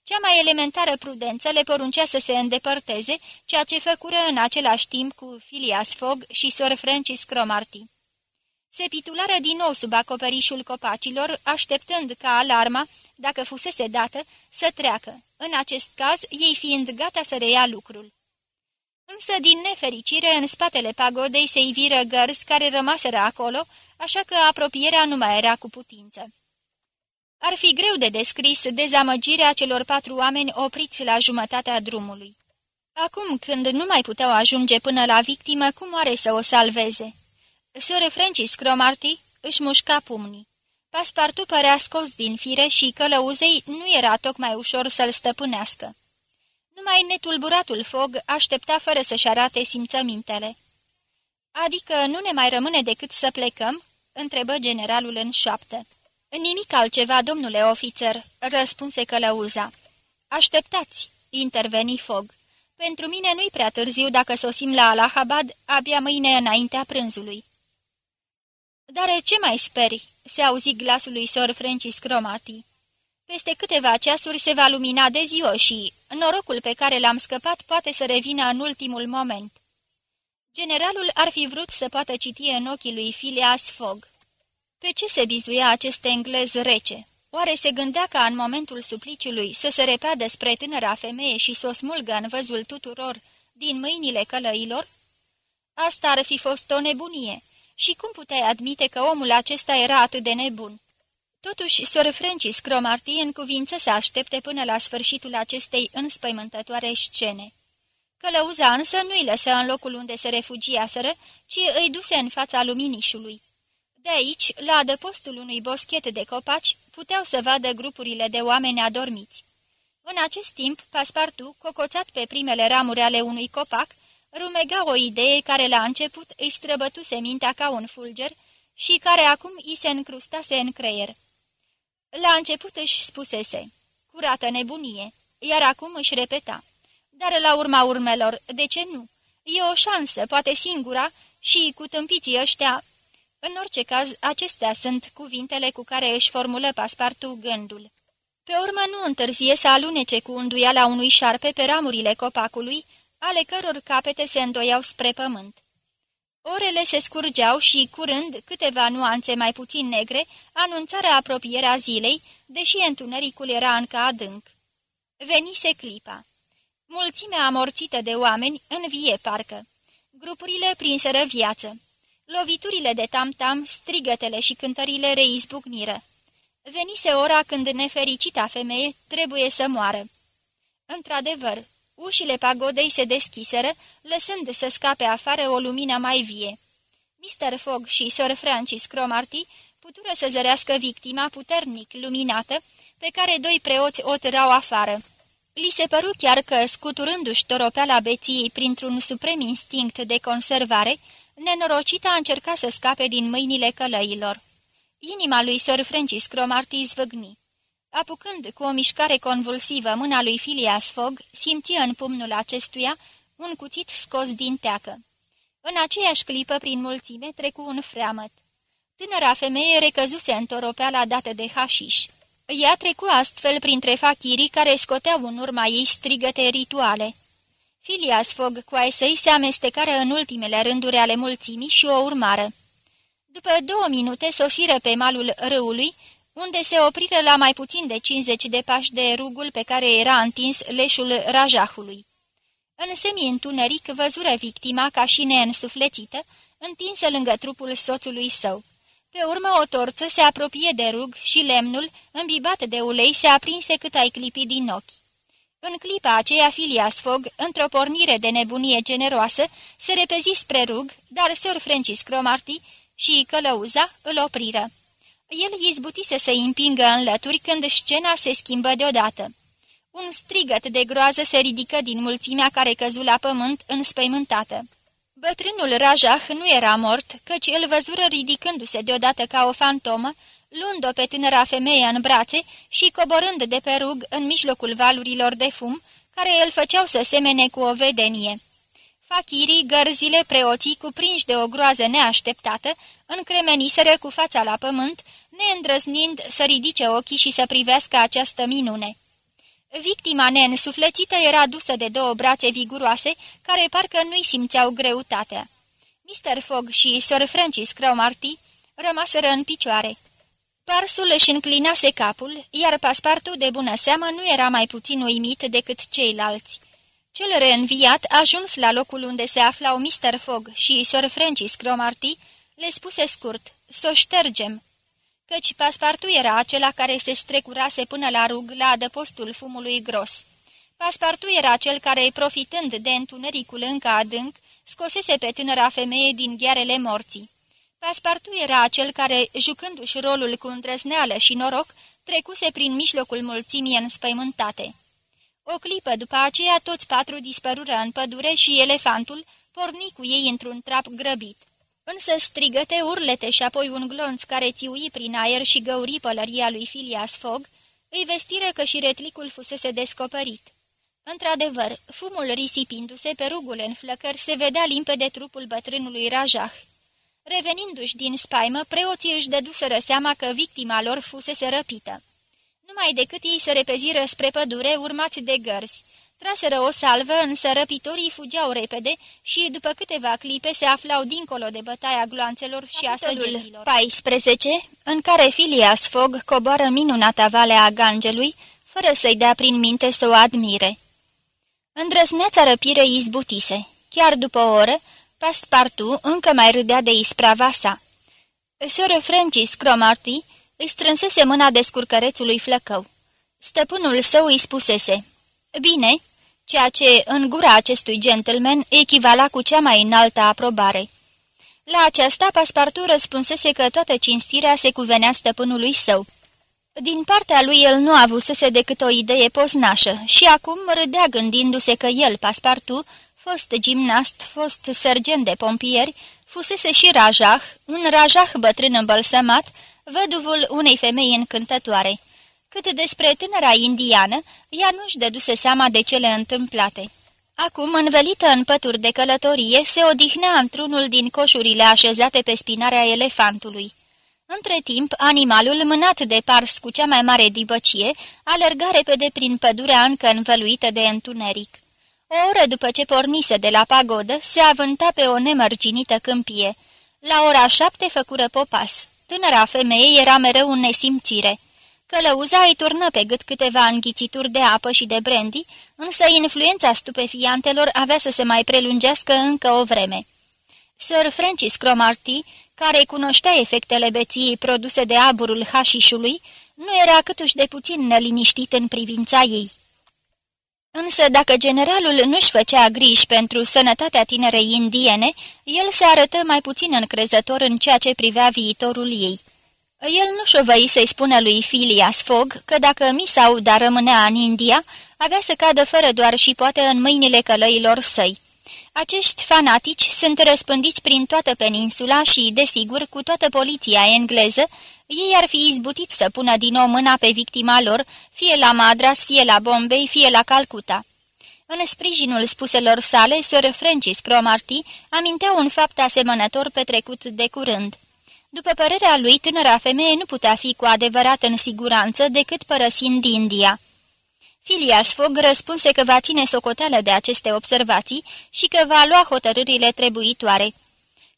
cea mai elementară prudență le poruncea să se îndepărteze, ceea ce făcură în același timp cu Phileas Fogg și Sir Francis Cromarty. Se pitulară din nou sub acoperișul copacilor, așteptând ca alarma, dacă fusese dată, să treacă, în acest caz ei fiind gata să reia lucrul. Însă, din nefericire, în spatele pagodei se iviră gărzi care rămaseră acolo, așa că apropierea nu mai era cu putință. Ar fi greu de descris dezamăgirea celor patru oameni opriți la jumătatea drumului. Acum, când nu mai puteau ajunge până la victimă, cum are să o salveze? Sore Francis Cromarty își mușca pumnii. Paspartu părea scos din fire și călăuzei nu era tocmai ușor să-l stăpânească. Numai netulburatul fog aștepta fără să-și arate simțămintele. Adică nu ne mai rămâne decât să plecăm?" întrebă generalul în șoaptă. Nimic altceva, domnule ofițer," răspunse călăuza. Așteptați," interveni Fog. Pentru mine nu-i prea târziu dacă sosim la Allahabad abia mâine înaintea prânzului." Dar ce mai speri?" se auzi glasul lui Sor Francis Cromarty. Peste câteva ceasuri se va lumina de ziua și norocul pe care l-am scăpat poate să revină în ultimul moment." Generalul ar fi vrut să poată citi în ochii lui Phileas Fogg. Pe ce se bizuia acest englez rece? Oare se gândea ca în momentul supliciului să se repeadă spre tânăra femeie și să o smulgă în văzul tuturor din mâinile călăilor? Asta ar fi fost o nebunie. Și cum puteai admite că omul acesta era atât de nebun? Totuși, Sir Francis Cromarty în cuvință să aștepte până la sfârșitul acestei înspăimântătoare scene. Călăuza însă nu-i lăsă în locul unde se refugiaseră, ci îi duse în fața luminișului. De aici, la adăpostul unui boschet de copaci, puteau să vadă grupurile de oameni adormiți. În acest timp, Paspartu, cocoțat pe primele ramuri ale unui copac, rumega o idee care la început îi străbătuse mintea ca un fulger și care acum îi se încrustase în creier. La început își spusese, curată nebunie, iar acum își repeta. Dar la urma urmelor, de ce nu? E o șansă, poate singura, și cu tâmpiții ăștia... În orice caz, acestea sunt cuvintele cu care își formulă paspartul gândul. Pe urmă nu întârzie să alunece cu unduiala unui șarpe pe ramurile copacului, ale căror capete se îndoiau spre pământ. Orele se scurgeau și, curând, câteva nuanțe mai puțin negre anunțarea apropierea zilei, deși întunericul era încă adânc. Venise clipa. Mulțimea amorțită de oameni învie parcă. Grupurile prinseră viață. Loviturile de tam-tam, strigătele și cântările reizbucniră. Venise ora când nefericita femeie trebuie să moară. Într-adevăr, ușile pagodei se deschiseră, lăsând să scape afară o lumină mai vie. Mr. Fogg și Sir Francis Cromarty putură să zărească victima puternic luminată, pe care doi preoți o târau afară. Li se păru chiar că, scuturându-și toropeala beției printr-un suprem instinct de conservare, nenorocita a încercat să scape din mâinile călăilor. Inima lui Sir Francis Cromarty zvâgni. Apucând cu o mișcare convulsivă mâna lui Phileas Fogg, simți în pumnul acestuia un cuțit scos din teacă. În aceeași clipă, prin mulțime, trecu un freamăt. Tânăra femeie recăzuse în toropeala dată de hașiș. Ea trecu astfel printre fachirii care scoteau în urma ei strigăte rituale. Filias Fogg cu ai săi se amestecară în ultimele rânduri ale mulțimii și o urmară. După două minute sosiră pe malul râului, unde se opriră la mai puțin de 50 de pași de rugul pe care era întins leșul rajahului. În semi-întuneric văzură victima ca și neînsuflețită, întinsă lângă trupul soțului său. Pe urmă o torță se apropie de rug și lemnul, îmbibat de ulei, se aprinse cât ai clipi din ochi. În clipa aceea, Filias Fogg, într-o pornire de nebunie generoasă, se repezi spre rug, dar Sir Francis Cromarty și călăuza îl opriră. El izbutise să-i împingă în lături când scena se schimbă deodată. Un strigăt de groază se ridică din mulțimea care căzu la pământ înspăimântată. Bătrânul Rajah nu era mort, căci îl văzură ridicându-se deodată ca o fantomă, luând-o pe tânăra femeie în brațe și coborând de pe rug în mijlocul valurilor de fum, care îl făceau să semene cu o vedenie. Fachirii, gărzile, preoții, cuprinși de o groază neașteptată, încremeniseră cu fața la pământ, neîndrăznind să ridice ochii și să privească această minune. Victima neînsuflețită era dusă de două brațe viguroase, care parcă nu-i simțeau greutatea. Mr. Fogg și Sir Francis Cromarty rămaseră în picioare. Parsul își înclinase capul, iar paspartul de bună seamă nu era mai puțin uimit decât ceilalți. Cel reînviat, ajuns la locul unde se aflau Mr. Fogg și Sir Francis Cromarty, le spuse scurt, să o ștergem, căci paspartu era acela care se strecurase până la rug la adăpostul fumului gros. Paspartu era cel care, profitând de întunericul încă adânc, scosese pe tânăra femeie din ghearele morții. Paspartu era acel care, jucându-și rolul cu îndrăzneală și noroc, trecuse prin mijlocul mulțimii înspăimântate. O clipă după aceea toți patru dispărură în pădure și elefantul porni cu ei într-un trap grăbit. Însă strigăte, urlete și apoi un glonț care țiui prin aer și găuri pălăria lui Filias Fogg, îi vestiră că și retlicul fusese descoperit. Într-adevăr, fumul risipindu-se pe rugul în flăcări se vedea limpede trupul bătrânului Rajah. Revenindu-și din spaimă, preoții își dăduseră seama că victima lor fusese răpită. Numai decât ei se repeziră spre pădure urmați de gărzi, Traseră o salvă, însă răpitorii fugeau repede și, după câteva clipe, se aflau dincolo de bătaia gloanțelor și a săgeților. 14, în care Filias Fogg coboară minunata valea Gangelui, fără să-i dea prin minte să o admire. Îndrăzneața răpire izbutise. Chiar după o oră, Paspartu încă mai râdea de isprava sa. Sir Francis Cromarty îi strânsese mâna descurcărețului flăcău. Stăpânul său îi spusese, Bine, ceea ce în gura acestui gentleman echivala cu cea mai înaltă aprobare. La aceasta, Paspartu răspunsese că toată cinstirea se cuvenea stăpânului său. Din partea lui el nu avusese decât o idee poznașă și acum râdea gândindu-se că el, Paspartu, fost gimnast, fost sergent de pompieri, fusese și rajah, un rajah bătrân îmbălsămat, văduvul unei femei încântătoare. Cât despre tânăra indiană, ea nu-și dăduse seama de cele întâmplate. Acum, învelită în pături de călătorie, se odihnea într-unul din coșurile așezate pe spinarea elefantului. Între timp, animalul, mânat de pars cu cea mai mare dibăcie, alerga repede prin pădurea încă învăluită de întuneric. O oră după ce pornise de la pagodă, se avânta pe o nemărginită câmpie. La ora șapte făcură popas. Tânăra femeie era mereu în nesimțire. Călăuza îi turnă pe gât câteva înghițituri de apă și de brandy, însă influența stupefiantelor avea să se mai prelungească încă o vreme. Sir Francis Cromarty, care cunoștea efectele beției produse de aburul hașișului, nu era câtuși de puțin neliniștit în privința ei. Însă dacă generalul nu-și făcea griji pentru sănătatea tinerei indiene, el se arătă mai puțin încrezător în ceea ce privea viitorul ei. El nu șovăi să-i spună lui Phileas Fogg că dacă Miss Auda rămânea în India, avea să cadă fără doar și poate în mâinile călăilor săi. Acești fanatici sunt răspândiți prin toată peninsula și, desigur, cu toată poliția engleză, ei ar fi izbutit să pună din nou mâna pe victima lor, fie la Madras, fie la Bombay, fie la Calcuta. În sprijinul spuselor sale, Sir Francis Cromarty amintea un fapt asemănător petrecut de curând. După părerea lui, tânăra femeie nu putea fi cu adevărat în siguranță decât părăsind India. Filias Fogg răspunse că va ține socoteală de aceste observații și că va lua hotărârile trebuitoare.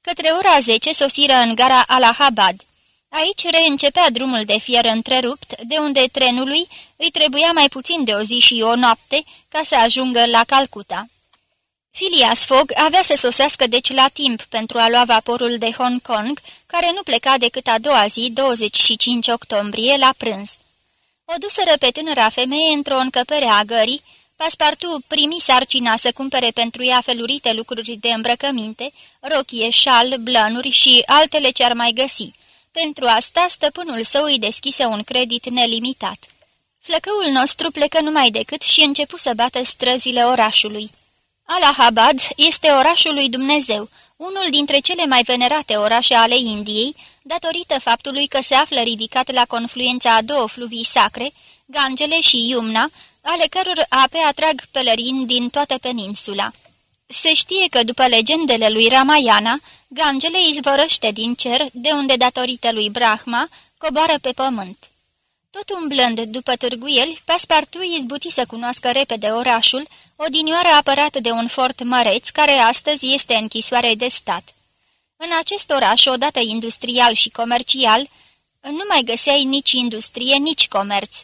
Către ora 10 sosiră în gara Allahabad. Aici reîncepea drumul de fier întrerupt, de unde trenului îi trebuia mai puțin de o zi și o noapte ca să ajungă la Calcuta. Phileas Fogg avea să sosească deci la timp pentru a lua vaporul de Hong Kong, care nu pleca decât a doua zi, 25 octombrie, la prânz. O duseră pe tânăra femeie într-o încăpere a gării, Paspartu primi sarcina să cumpere pentru ea felurite lucruri de îmbrăcăminte, rochie, șal, blănuri și altele ce ar mai găsi. Pentru asta, stăpânul său îi deschise un credit nelimitat. Flăcăul nostru plecă numai decât și începu să bată străzile orașului. Allahabad este orașul lui Dumnezeu, unul dintre cele mai venerate orașe ale Indiei, datorită faptului că se află ridicat la confluența a două fluvii sacre, Gangele și Iumna, ale căror ape atrag pelerini din toată peninsula. Se știe că după legendele lui Ramayana, Gangele izvorăște din cer, de unde datorită lui Brahma coboară pe pământ. Tot umblând după târguieli, Paspartu izbuti să cunoască repede orașul, odinioară apărat de un fort măreț, care astăzi este închisoare de stat. În acest oraș, odată industrial și comercial, nu mai găseai nici industrie, nici comerț.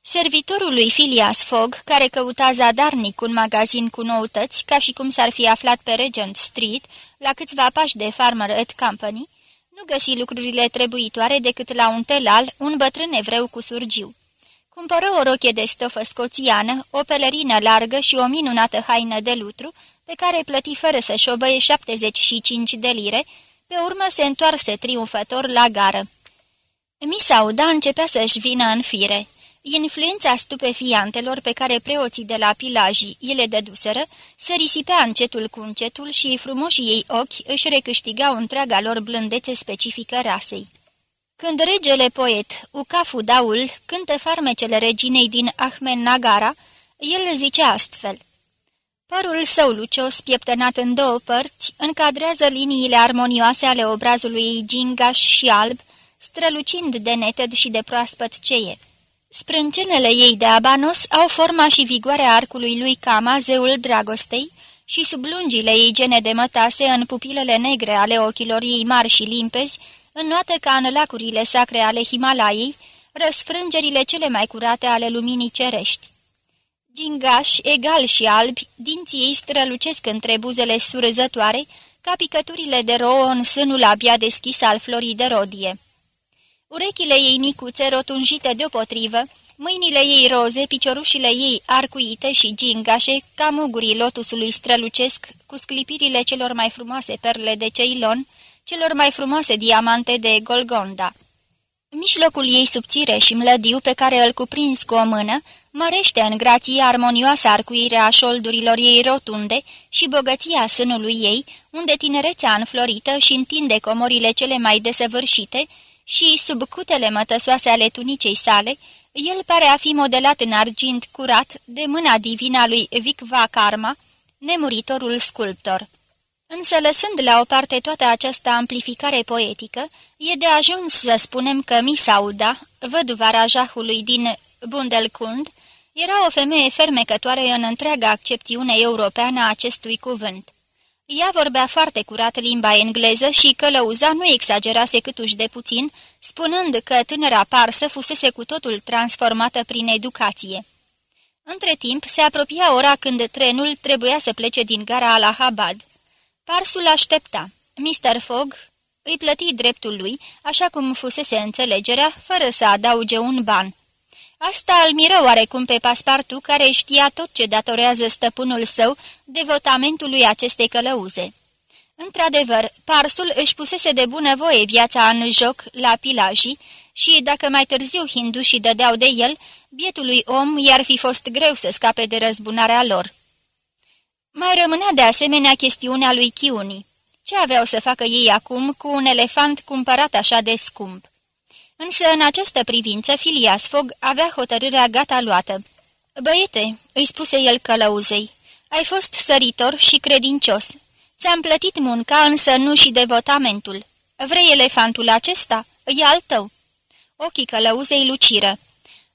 Servitorul lui Phileas Fogg, care căuta zadarnic un magazin cu noutăți, ca și cum s-ar fi aflat pe Regent Street, la câțiva pași de Farmer et Company, nu găsi lucrurile trebuitoare decât la un telal, un bătrân evreu cu surgiu. Cumpără o rochie de stofă scoțiană, o pelerină largă și o minunată haină de lutru, pe care plăti fără să șobăie 75 de lire, pe urmă se întoarse triumfător la gară. Misauda începea să-și vină în fire. Influența stupefiantelor pe care preoții de la pilajii ele dăduseră se risipea încetul cu încetul și frumoșii ei ochi își recâștigau întreaga lor blândețe specifică rasei. Când regele poet, Ucafu Daul, cântă farmecele reginei din Ahmen Nagara, el zice astfel. Părul său lucios, pieptănat în două părți, încadrează liniile armonioase ale obrazului ei gingaș și alb, strălucind de neted și de proaspăt ceie. Sprâncenele ei de abanos au forma și vigoarea arcului lui Kama, zeul dragostei, și sub lungile ei gene de mătase în pupilele negre ale ochilor ei mari și limpezi, înnoată ca în lacurile sacre ale Himalaiei, răsfrângerile cele mai curate ale luminii cerești. Gingași, egal și albi, dinții ei strălucesc între buzele surzătoare, ca picăturile de rouă în sânul abia deschis al florii de rodie. Urechile ei micuțe, rotunjite deopotrivă, mâinile ei roze, piciorușile ei arcuite și gingașe, ca mugurii lotusului strălucesc, cu sclipirile celor mai frumoase perle de ceilon, celor mai frumoase diamante de Golgonda. Mijlocul ei subțire și mlădiu, pe care îl cuprins cu o mână, mărește în grație armonioasă arcuirea a șoldurilor ei rotunde și bogăția sânului ei, unde tinerețea înflorită și întinde comorile cele mai desăvârșite și, sub cutele mătăsoase ale tunicei sale, el pare a fi modelat în argint curat de mâna divina lui Vicva Karma, nemuritorul sculptor. Însă, lăsând la o parte toată această amplificare poetică, e de ajuns să spunem că Misauda, văduva rajahului din Bundelkund, era o femeie fermecătoare în întreaga accepțiune europeană a acestui cuvânt. Ea vorbea foarte curat limba engleză și călăuza nu exagerase câtuși de puțin, spunând că tânăra parsă fusese cu totul transformată prin educație. Între timp, se apropia ora când trenul trebuia să plece din gara Allahabad. Parsul aștepta. Mr. Fogg îi plăti dreptul lui, așa cum fusese înțelegerea, fără să adauge un ban. Asta îl miră oarecum pe paspartu, care știa tot ce datorează stăpânul său devotamentului acestei călăuze. Într-adevăr, parsul își pusese de bunăvoie viața în joc la pilajii și, dacă mai târziu hindușii dădeau de el, bietului om i-ar fi fost greu să scape de răzbunarea lor. Mai rămânea de asemenea chestiunea lui Chiuni. Ce aveau să facă ei acum cu un elefant cumpărat așa de scump? Însă, în această privință, Filias Fogg avea hotărârea gata luată. Băiete," îi spuse el călăuzei, ai fost săritor și credincios. Ți-am plătit munca, însă nu și devotamentul. Vrei elefantul acesta? E al tău." Ochii călăuzei luciră.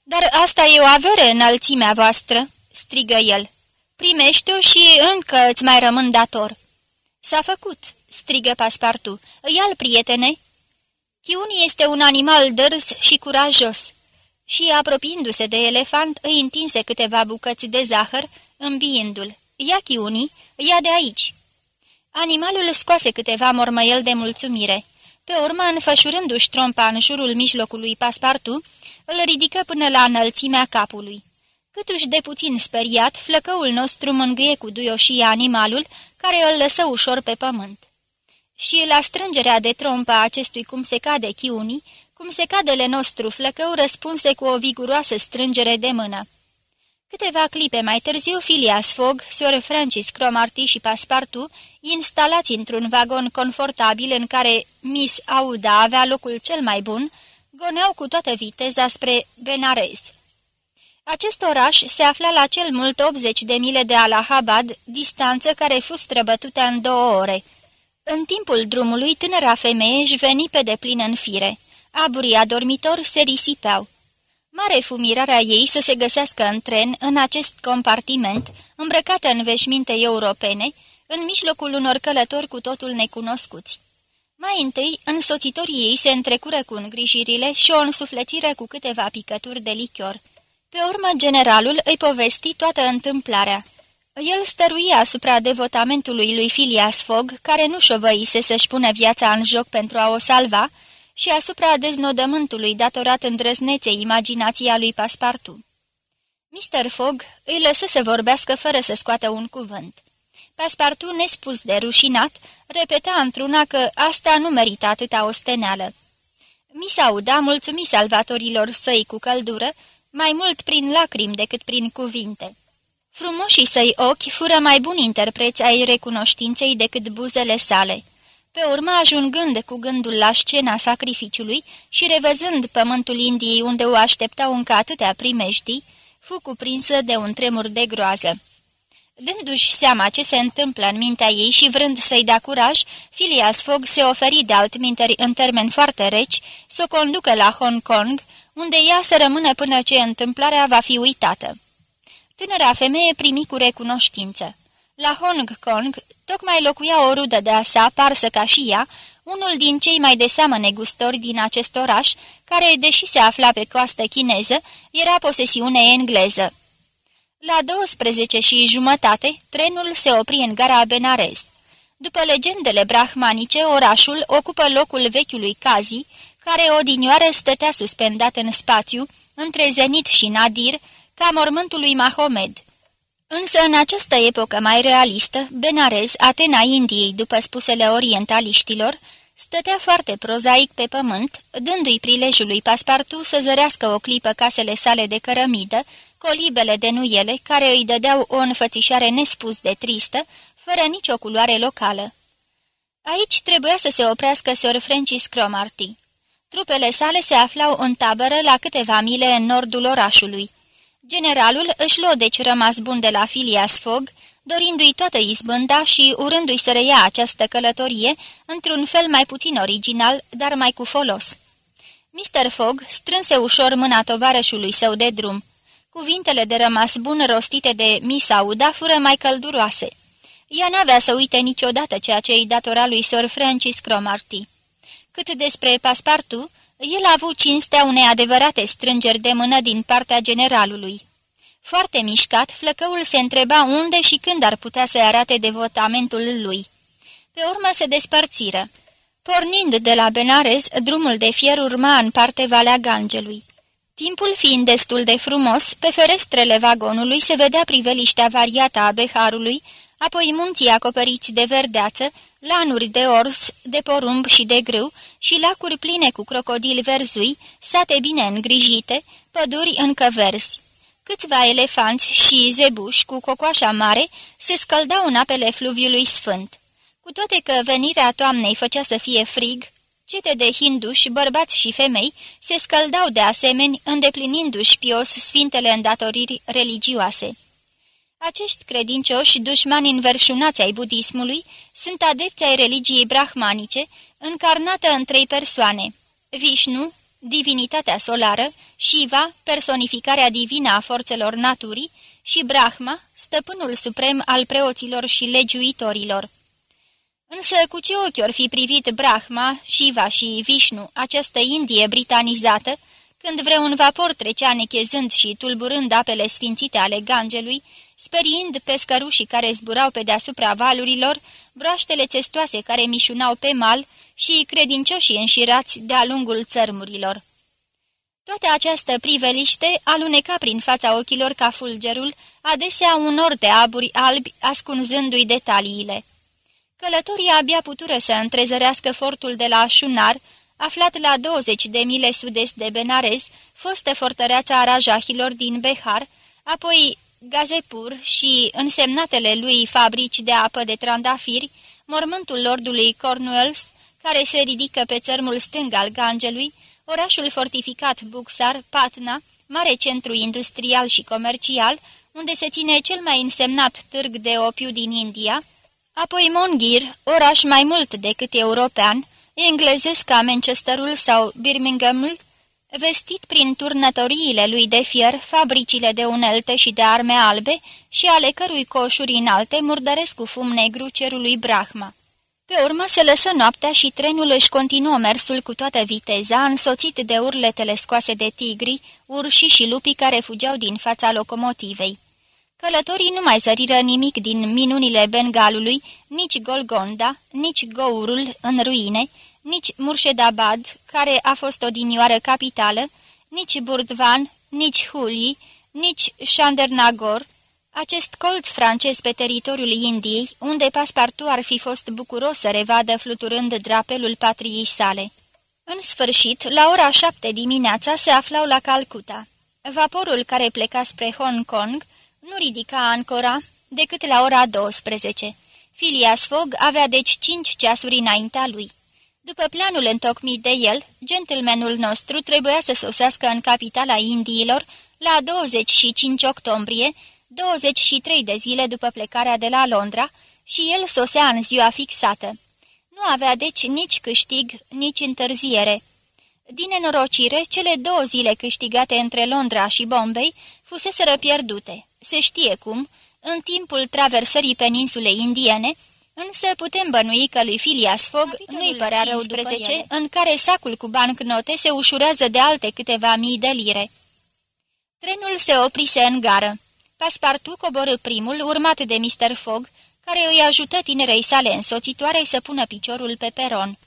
Dar asta e o avere înălțimea voastră," strigă el. Primește-o și încă îți mai rămân dator." S-a făcut," strigă Paspartu. Ia-l, prietene." Chiuni este un animal dârs și curajos." Și, apropiindu-se de elefant, îi întinse câteva bucăți de zahăr, îmbiindu-l. Ia Chiuni, ia de aici." Animalul scoase câteva mormăiel de mulțumire. Pe urmă, înfășurându-și trompa în jurul mijlocului Paspartu, îl ridică până la înălțimea capului. Câtuși de puțin speriat, flăcăul nostru mângâie cu duioșie animalul, care îl lăsă ușor pe pământ. Și la strângerea de trompă a acestui cum se cade chiunii, cum se cadele nostru flăcău răspunse cu o viguroasă strângere de mână. Câteva clipe mai târziu, Filias Fogg, Sir Francis Cromarty și Paspartu, instalați într-un vagon confortabil în care Miss Auda avea locul cel mai bun, goneau cu toată viteza spre Benares. Acest oraș se afla la cel mult 80 de mile de Allahabad, distanță care fost străbătută în două ore. În timpul drumului, tânăra femeie își veni pe deplin în fire. Aburii adormitor se risipeau. Mare fumirarea ei să se găsească în tren, în acest compartiment, îmbrăcată în veșminte europene, în mijlocul unor călători cu totul necunoscuți. Mai întâi, însoțitorii ei se întrecură cu îngrijirile și o însuflețire cu câteva picături de lichior. Pe urmă, generalul îi povesti toată întâmplarea. El stăruia asupra devotamentului lui Filias Fogg, care nu șovăise să-și pună viața în joc pentru a o salva, și asupra deznodământului datorat îndrăzneței imaginația lui Paspartu. Mr. Fogg îi lăsă să vorbească fără să scoată un cuvânt. Paspartu, nespus de rușinat, repeta într-una că asta nu merita atâta osteneală. Misauda mulțumi salvatorilor săi cu căldură, mai mult prin lacrimi decât prin cuvinte. Frumoșii săi ochi fură mai buni interpreți ai recunoștinței decât buzele sale. Pe urmă, ajungând cu gândul la scena sacrificiului și revăzând pământul Indiei unde o așteptau încă atâtea primeștii, fu cuprinsă de un tremur de groază. Dându-și seama ce se întâmplă în mintea ei și vrând să-i dea curaj, Phileas Fogg se oferi de altminteri în termeni foarte reci să o conducă la Hong Kong, unde ea să rămână până ce întâmplarea va fi uitată. Tânăra femeie primi cu recunoștință. La Hong Kong tocmai locuia o rudă de-a sa, parsă ca și ea, unul din cei mai de seamă negustori din acest oraș, care, deși se afla pe coastă chineză, era posesiune engleză. La 12 și jumătate, trenul se opri în gara Benarez. După legendele brahmanice, orașul ocupă locul vechiului Kazi, care odinioară stătea suspendat în spațiu, între Zenit și Nadir, ca mormântul lui Mahomed. Însă, în această epocă mai realistă, Benarez, Atena Indiei, după spusele orientaliștilor, stătea foarte prozaic pe pământ, dându-i prilejul lui Paspartu să zărească o clipă casele sale de cărămidă, colibele de nuiele, care îi dădeau o înfățișare nespus de tristă, fără nicio culoare locală. Aici trebuia să se oprească Sir Francis Cromarty. Trupele sale se aflau în tabără la câteva mile în nordul orașului. Generalul își luă deci rămas bun de la Phileas Fogg, dorindu-i toată izbânda și urându-i să reia această călătorie într-un fel mai puțin original, dar mai cu folos. Mr. Fogg strânse ușor mâna tovarășului său de drum. Cuvintele de rămas bun rostite de Miss Auda fură mai călduroase. Ea n-avea să uite niciodată ceea ce îi datora lui Sir Francis Cromarty. Cât despre Paspartu, el a avut cinstea unei adevărate strângeri de mână din partea generalului. Foarte mișcat, flăcăul se întreba unde și când ar putea să arate devotamentul lui. Pe urmă se despărțiră. Pornind de la Benares, drumul de fier urma în parte Valea Gangelui. Timpul fiind destul de frumos, pe ferestrele vagonului se vedea priveliștea variată a beharului, apoi munții acoperiți de verdeață, lanuri de ors, de porumb și de grâu și lacuri pline cu crocodili verzui, sate bine îngrijite, păduri încă verzi. Câțiva elefanți și zebuși cu cocoașa mare se scăldau în apele fluviului sfânt. Cu toate că venirea toamnei făcea să fie frig, cete de hinduși, bărbați și femei, se scăldau de asemenea îndeplinindu-și pios sfintele îndatoriri religioase. Acești credincioși, dușmani înverșunați ai budismului, sunt adepți ai religiei brahmanice, încarnată în trei persoane, Vishnu, divinitatea solară, Shiva, personificarea divină a forțelor naturii, și Brahma, stăpânul suprem al preoților și legiuitorilor. Însă cu ce ochi or fi privit Brahma, Shiva și Vishnu, această Indie britanizată, când vreun vapor trecea nechezând și tulburând apele sfințite ale Gangelui, speriind pescărușii care zburau pe deasupra valurilor, broaștele testoase care mișunau pe mal și credincioșii înșirați de-a lungul țărmurilor. Toată această priveliște aluneca prin fața ochilor ca fulgerul, adesea un nor de aburi albi ascunzându-i detaliile. Călătorii abia putură să întrezărească fortul de la Șunar, aflat la 20 de mile sud-est de Benarez, fostă fortăreața a rajahilor din Behar, apoi Gazepur și însemnatele lui fabrici de apă de trandafiri, mormântul lordului Cornwells, care se ridică pe țărmul stâng al Gangelui, orașul fortificat Buxar, Patna, mare centru industrial și comercial, unde se ține cel mai însemnat târg de opiu din India, apoi Mongir, oraș mai mult decât european, englezesc ca Manchesterul sau Birminghamul, vestit prin turnătoriile lui de fier, fabricile de unelte și de arme albe și ale cărui coșuri înalte murdăresc cu fum negru cerului Brahma. Pe urmă se lăsă noaptea și trenul își continuă mersul cu toată viteza, însoțit de urletele scoase de tigri, urși și lupii care fugeau din fața locomotivei. Călătorii nu mai zăriră nimic din minunile Bengalului, nici Golgonda, nici Gourul în ruine, nici Murshedabad, care a fost odinioară capitală, nici Burdvan, nici Huli, nici Chandernagor, acest colț francez pe teritoriul Indiei, unde Paspartu ar fi fost bucuros să revadă fluturând drapelul patriei sale. În sfârșit, la ora șapte dimineața se aflau la Calcuta. Vaporul care pleca spre Hong Kong nu ridica ancora decât la ora 12. Filias Fogg avea deci cinci ceasuri înaintea lui. După planul întocmit de el, gentlemanul nostru trebuia să sosească în capitala Indiilor la 25 octombrie, 23 de zile după plecarea de la Londra, și el sosea în ziua fixată. Nu avea deci nici câștig, nici întârziere. Din nenorocire, cele două zile câștigate între Londra și Bombay fuseseră pierdute. Se știe cum, în timpul traversării peninsulei indiene, însă putem bănui că lui Phileas Fogg nu-i părea rău 12, în care sacul cu bancnote se ușurează de alte câteva mii de lire. Trenul se oprise în gară. Paspartu coborâ primul, urmat de Mr. Fogg, care îi ajută tinerei sale însoțitoare să pună piciorul pe peron.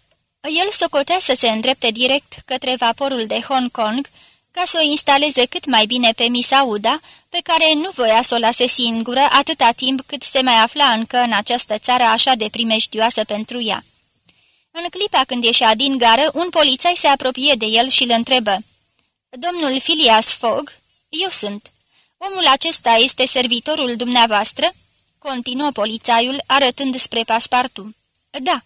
El socotea să se îndrepte direct către vaporul de Hong Kong, ca să o instaleze cât mai bine pe Miss Auda, pe care nu voia să o lase singură atâta timp cât se mai afla încă în această țară așa de primejdioasă pentru ea. În clipa când ieșea din gară, un polițai se apropie de el și îl întrebă. Domnul Phileas Fogg?" Eu sunt. Omul acesta este servitorul dumneavoastră?" Continuă polițaiul, arătând spre paspartu. Da."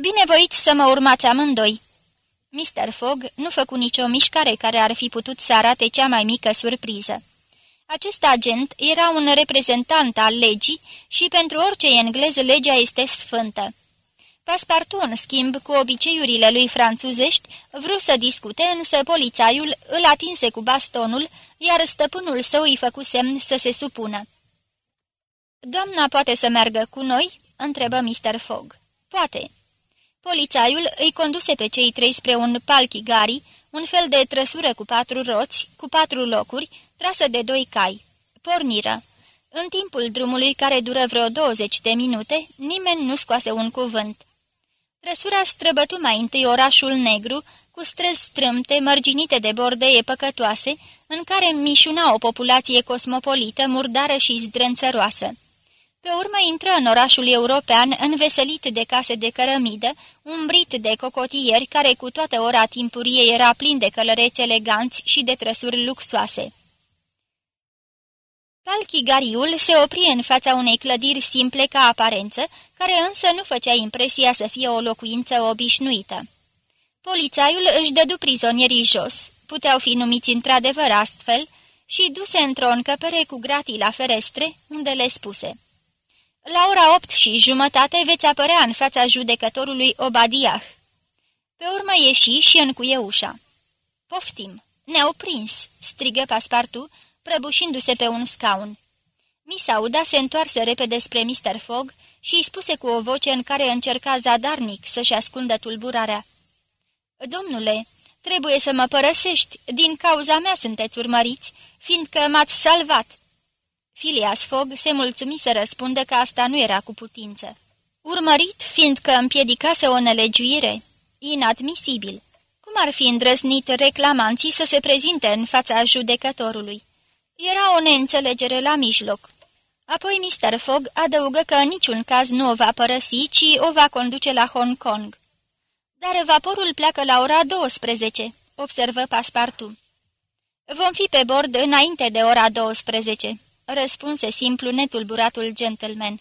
Binevoiți să mă urmați amândoi." Mr. Fogg nu făcu nicio mișcare care ar fi putut să arate cea mai mică surpriză. Acest agent era un reprezentant al legii și pentru orice englez legea este sfântă. Paspartu, în schimb, cu obiceiurile lui franțuzești, vrut să discute, însă polițaiul îl atinse cu bastonul, iar stăpânul său îi făcu semn să se supună. Doamna poate să meargă cu noi?" întrebă Mr. Fogg. Poate." Polițaiul îi conduse pe cei trei spre un palchigari, un fel de trăsură cu patru roți, cu patru locuri, trasă de doi cai. Porniră. În timpul drumului, care dură vreo 20 de minute, nimeni nu scoase un cuvânt. Trăsura străbătu mai întâi orașul negru, cu străzi strâmte, mărginite de bordee păcătoase, în care mișuna o populație cosmopolită, murdară și zdrențăroasă. Pe urmă intră în orașul european, înveselit de case de cărămidă, umbrit de cocotieri care cu toată ora timpurie era plin de călăreți eleganți și de trăsuri luxoase. Calchigariul se opri în fața unei clădiri simple ca aparență, care însă nu făcea impresia să fie o locuință obișnuită. Polițaiul își dădu prizonierii jos, puteau fi numiți într-adevăr astfel, și duse într-o încăpere cu gratii la ferestre, unde le spuse – la ora opt și jumătate veți apărea în fața judecătorului Obadiah. Pe urmă ieși și încuie ușa. Poftim, ne-au prins!" strigă Paspartu, prăbușindu-se pe un scaun. Misauda se întoarse repede spre Mr. Fogg și îi spuse cu o voce în care încerca zadarnic să-și ascundă tulburarea. Domnule, trebuie să mă părăsești, din cauza mea sunteți urmăriți, fiindcă m-ați salvat." Phileas Fogg se mulțumi să răspundă că asta nu era cu putință. Urmărit, fiindcă împiedicase o nelegiuire? Inadmisibil. Cum ar fi îndrăznit reclamanții să se prezinte în fața judecătorului? Era o neînțelegere la mijloc. Apoi Mr. Fogg adăugă că în niciun caz nu o va părăsi, ci o va conduce la Hong Kong. Dar vaporul pleacă la ora 12, observă Paspartu. Vom fi pe bord înainte de ora 12 răspunse simplu netulburatul gentleman.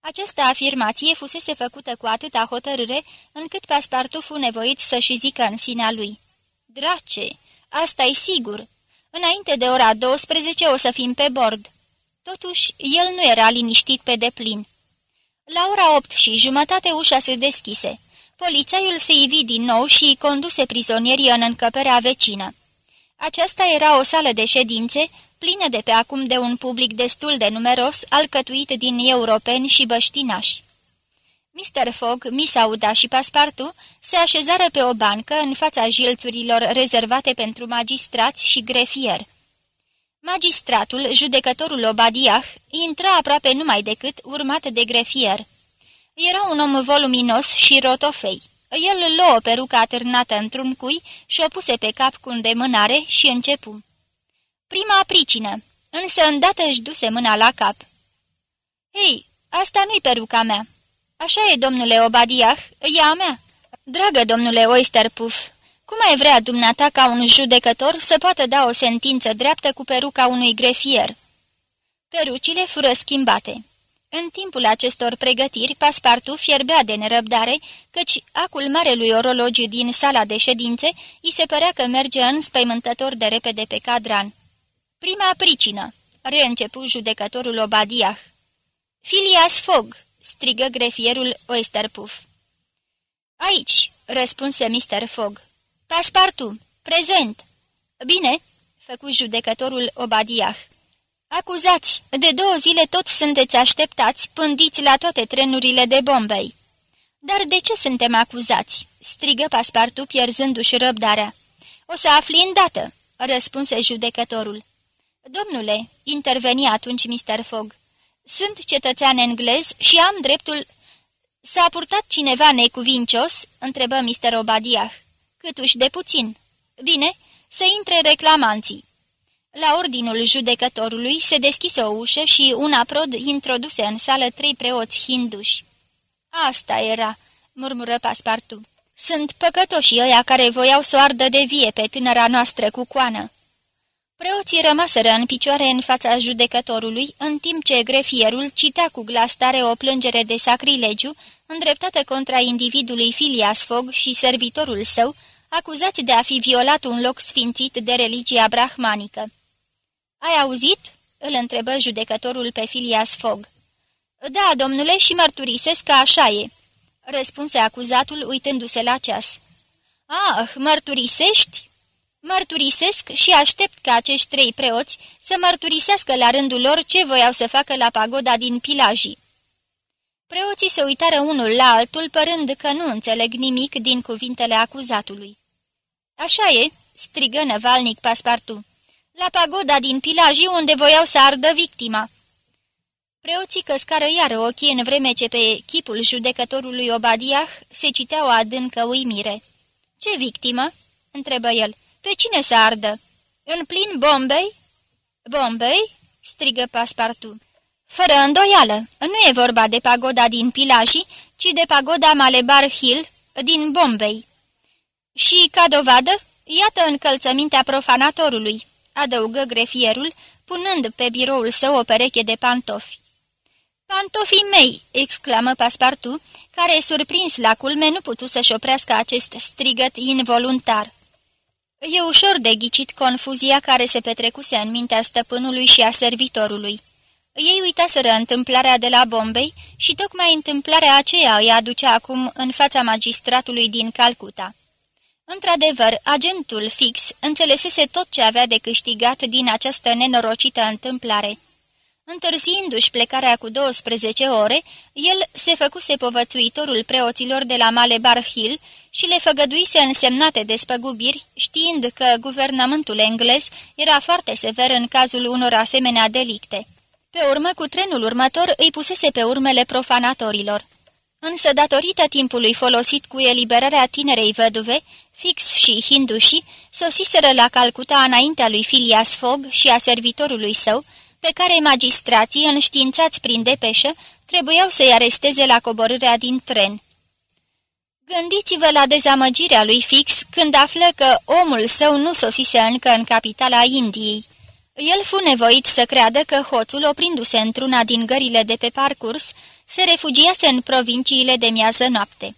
Această afirmație fusese făcută cu atâta hotărâre, încât Paspartu fu nevoit să-și zică în sinea lui. Drace, asta e sigur. Înainte de ora 12 o să fim pe bord." Totuși, el nu era liniștit pe deplin. La ora opt și jumătate ușa se deschise. Polițaiul se ivi din nou și conduse prizonierii în încăperea vecină. Aceasta era o sală de ședințe, plină de pe acum de un public destul de numeros, alcătuit din europeni și băștinași. Mr. Fogg, Miss Auda și Paspartu se așezară pe o bancă în fața jilțurilor rezervate pentru magistrați și grefier. Magistratul, judecătorul Obadiah, intra aproape numai decât urmat de grefier. Era un om voluminos și rotofei. El luă peruca atârnată într-un cui și o puse pe cap cu îndemânare și începu. Prima pricină, însă îndată își duse mâna la cap. Hei, asta nu-i peruca mea." Așa e, domnule Obadiah, e a mea." Dragă domnule Oysterpuff, cum ai vrea dumneata ca un judecător să poată da o sentință dreaptă cu peruca unui grefier?" Perucile fură schimbate. În timpul acestor pregătiri, Paspartu fierbea de nerăbdare, căci acul marelui orologiu din sala de ședințe îi se părea că merge înspăimântător de repede pe cadran. Prima pricină, reîncepu judecătorul Obadiah. Filias Fogg, strigă grefierul Oysterpuff. Aici, răspunse Mr. Fogg. Paspartu, prezent! Bine, făcu judecătorul Obadiah. Acuzați, de două zile tot sunteți așteptați, pândiți la toate trenurile de Bombay. Dar de ce suntem acuzați?" strigă Paspartu pierzându-și răbdarea. O să afli îndată," răspunse judecătorul. Domnule," interveni atunci Mr. Fogg, sunt cetățean englez și am dreptul S-a purtat cineva necuvincios?" întrebă Mr. Obadiah. Câtuși de puțin." Bine, să intre reclamanții." La ordinul judecătorului se deschise o ușă și un aprod introduse în sală trei preoți hinduși. Asta era," murmură Paspartu. Sunt păcătoși ăia care voiau să o ardă de vie pe tânăra noastră cu coană." Preoții rămaseră în picioare în fața judecătorului, în timp ce grefierul citea cu glas tare o plângere de sacrilegiu, îndreptată contra individului Filias Fogg și servitorul său, acuzați de a fi violat un loc sfințit de religia brahmanică. Ai auzit?" îl întrebă judecătorul pe Filias Fogg. Da, domnule, și mărturisesc că așa e," răspunse acuzatul uitându-se la ceas. Ah, mărturisești?" Mărturisesc și aștept ca acești trei preoți să mărturisească la rândul lor ce voiau să facă la pagoda din Pilajii. Preoții se uitară unul la altul, părând că nu înțeleg nimic din cuvintele acuzatului. Așa e," strigă năvalnic Paspartu, la pagoda din Pilajii unde voiau să ardă victima." Preoții căscară iară ochii în vreme ce pe chipul judecătorului Obadiah se citea o adâncă uimire. Ce victimă?" întrebă el. Pe cine să ardă? În plin Bombay?" Bombay?" strigă Paspartu. Fără îndoială, nu e vorba de pagoda din Pilaji, ci de pagoda Malebar Hill din Bombay." Și, ca dovadă, iată încălțămintea profanatorului," adăugă grefierul, punând pe biroul său o pereche de pantofi. Pantofii mei!" exclamă Paspartu, care, surprins la culme, nu putu să-și oprească acest strigăt involuntar. E ușor de ghicit confuzia care se petrecuse în mintea stăpânului și a servitorului. Ei uitaseră întâmplarea de la Bombay și tocmai întâmplarea aceea îi aducea acum în fața magistratului din Calcuta. Într-adevăr, agentul fix înțelesese tot ce avea de câștigat din această nenorocită întâmplare. Întârziindu-și plecarea cu 12 ore, el se făcuse povățuitorul preoților de la Malebar Hill și le făgăduise însemnate despăgubiri, știind că guvernamentul englez era foarte sever în cazul unor asemenea delicte. Pe urmă, cu trenul următor, îi pusese pe urmele profanatorilor. Însă, datorită timpului folosit cu eliberarea tinerei văduve, Fix și Hinduși sosiseră la Calcuta înaintea lui Phileas Fogg și a servitorului său, pe care magistrații, înștiințați prin depeșă, trebuiau să-i aresteze la coborârea din tren. Gândiți-vă la dezamăgirea lui Fix când află că omul său nu sosise încă în capitala Indiei. El fu nevoit să creadă că hoțul, oprindu-se într-una din gările de pe parcurs, se refugiase în provinciile de miază noapte.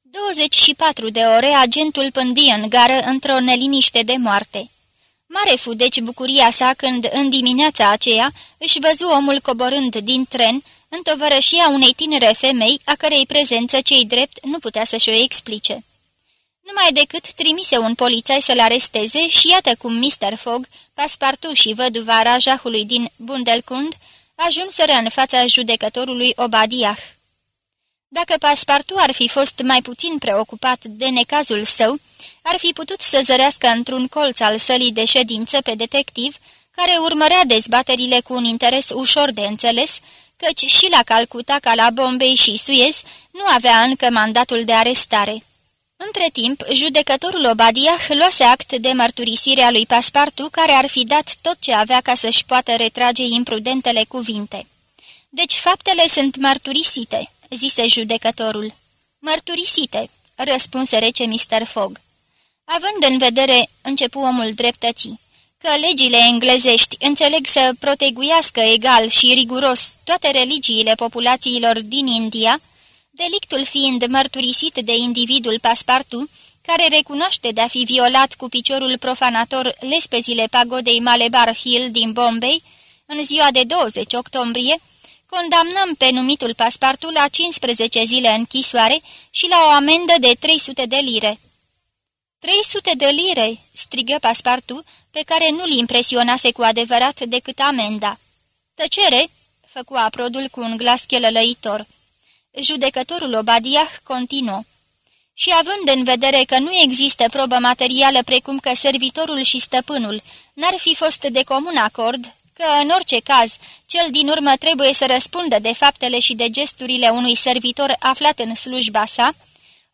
24 de ore agentul pândi în gară într-o neliniște de moarte. Mare fu deci bucuria sa când, în dimineața aceea, își văzu omul coborând din tren, în tovărășia unei tinere femei, a cărei prezență cei drept nu putea să-și o explice. Numai decât trimise un polițai să-l aresteze și iată cum Mr. Fogg, paspartu și văduva rajahului din Bundelkund, ajunseră în fața judecătorului Obadiah. Dacă paspartu ar fi fost mai puțin preocupat de necazul său, ar fi putut să zărească într-un colț al sălii de ședință pe detectiv, care urmărea dezbaterile cu un interes ușor de înțeles, căci și la Calcuta, ca la Bombay și Suez, nu avea încă mandatul de arestare. Între timp, judecătorul Obadiah luase act de mărturisire a lui Paspartu, care ar fi dat tot ce avea ca să-și poată retrage imprudentele cuvinte. Deci faptele sunt mărturisite," zise judecătorul. Mărturisite," răspunse rece Mr. Fogg. Având în vedere, începu omul dreptății, că legile englezești înțeleg să proteguiască egal și riguros toate religiile populațiilor din India, delictul fiind mărturisit de individul paspartu, care recunoaște de a fi violat cu piciorul profanator lespezile pagodei Malebar Hill din Bombay, în ziua de 20 octombrie, condamnăm pe numitul paspartu la 15 zile închisoare și la o amendă de 300 de lire. 300 de lire!" strigă Paspartu, pe care nu-l impresionase cu adevărat decât amenda. Tăcere!" făcu aprodul cu un glas chelălăitor. Judecătorul Obadiah continuă. Și având în vedere că nu există probă materială precum că servitorul și stăpânul n-ar fi fost de comun acord, că, în orice caz, cel din urmă trebuie să răspundă de faptele și de gesturile unui servitor aflat în slujba sa,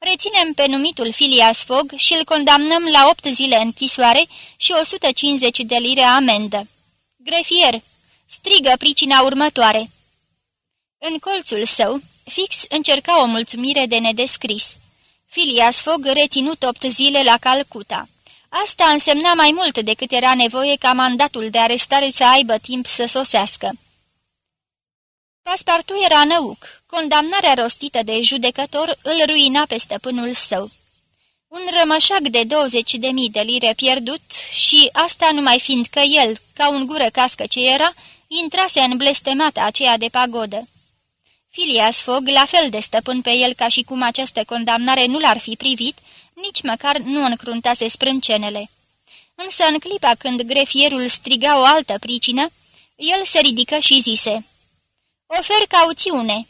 reținem pe numitul Filias Fogg și îl condamnăm la opt zile închisoare și 150 de lire amendă. Grefier, strigă pricina următoare. În colțul său, fix încerca o mulțumire de nedescris. Filias Fogg reținut opt zile la Calcuta. Asta însemna mai mult decât era nevoie ca mandatul de arestare să aibă timp să sosească. Paspartu era năuc. Condamnarea rostită de judecător îl ruina pe stăpânul său. Un rămășac de 20 de mii de lire pierdut și asta numai fiind că el, ca un gură cască ce era, intrase în blestemata aceea de pagodă. Filias Fogg, la fel de stăpân pe el ca și cum această condamnare nu l-ar fi privit, nici măcar nu încruntase sprâncenele. Însă în clipa când grefierul striga o altă pricină, el se ridică și zise, Ofer cauțiune."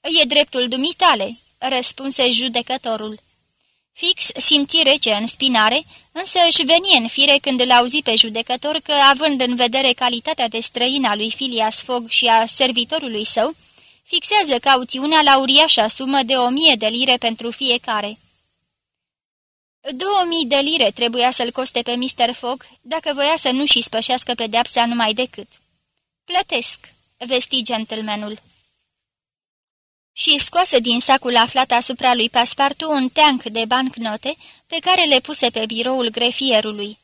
E dreptul dumitale," răspunse judecătorul. Fix simți rece în spinare, însă își veni în fire când îl auzi pe judecător că, având în vedere calitatea de străin a lui Filias Fogg și a servitorului său, fixează cauțiunea la uriașa sumă de o mie de lire pentru fiecare. Două mii de lire trebuia să-l coste pe Mr. Fogg dacă voia să nu și spășească pedeapsa numai decât. Plătesc, vesti gentlemanul. Și scoase din sacul aflat asupra lui Paspartu un teanc de bancnote pe care le puse pe biroul grefierului.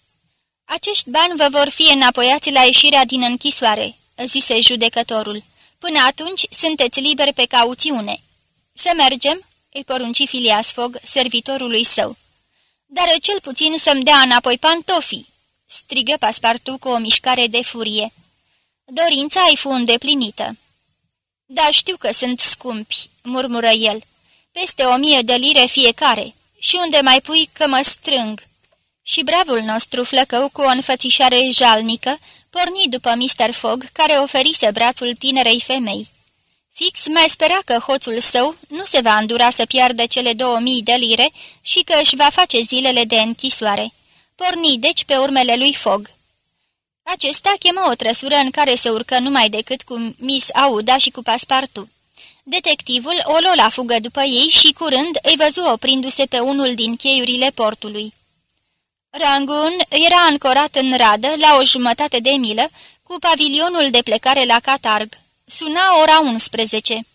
Acești bani vă vor fi înapoiați la ieșirea din închisoare," zise judecătorul. Până atunci sunteți liberi pe cauțiune." Să mergem?" îi porunci Filias Fogg, servitorului său. Dar cel puțin să-mi dea înapoi pantofii!" strigă Paspartu cu o mișcare de furie. Dorința ai fu îndeplinită." Da, știu că sunt scumpi," murmură el. Peste o mie de lire fiecare. Și unde mai pui că mă strâng?" Și bravul nostru flăcău cu o înfățișare jalnică porni după Mr. Fogg, care oferise brațul tinerei femei. Fix mai spera că hoțul său nu se va îndura să piardă cele două mii de lire și că își va face zilele de închisoare. Porni deci pe urmele lui Fogg. Acesta chemă o trăsură în care se urcă numai decât cu Miss Auda și cu Paspartu. Detectivul o lua la fugă după ei și curând îi văzu oprindu-se pe unul din cheiurile portului. Rangun era ancorat în radă la o jumătate de milă cu pavilionul de plecare la Catarg. Suna ora 11.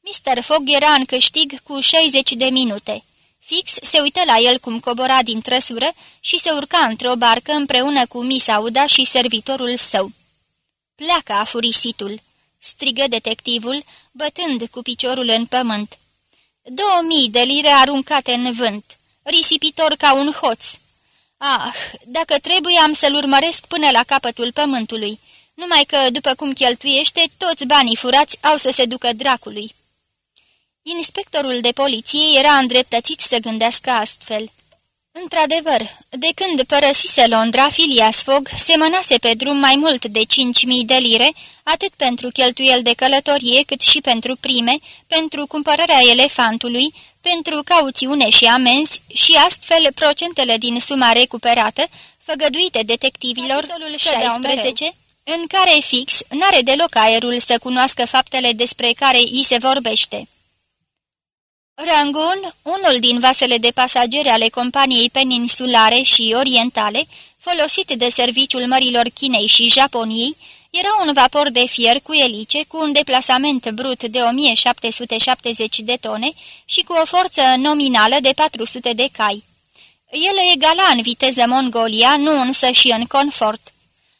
Mr. Fogg era în câștig cu 60 de minute. Fix se uită la el cum cobora din trăsură și se urca într-o barcă împreună cu Miss Auda și servitorul său. Pleacă afurisitul, strigă detectivul, bătând cu piciorul în pământ. Două mii de lire aruncate în vânt, risipitor ca un hoț. Ah, dacă trebuie am să-l urmăresc până la capătul pământului, numai că, după cum cheltuiește, toți banii furați au să se ducă dracului. Inspectorul de poliție era îndreptățit să gândească astfel. Într-adevăr, de când părăsise Londra, Filias Fogg semănase pe drum mai mult de 5.000 de lire, atât pentru cheltuiel de călătorie, cât și pentru prime, pentru cumpărarea elefantului, pentru cauțiune și amenzi și astfel procentele din suma recuperată, făgăduite detectivilor, 16, în care fix n-are deloc aerul să cunoască faptele despre care îi se vorbește. Rangoon, unul din vasele de pasageri ale companiei peninsulare și orientale, folosit de serviciul mărilor Chinei și Japoniei, era un vapor de fier cu elice, cu un deplasament brut de 1770 de tone și cu o forță nominală de 400 de cai. El egala în viteză Mongolia, nu însă și în confort.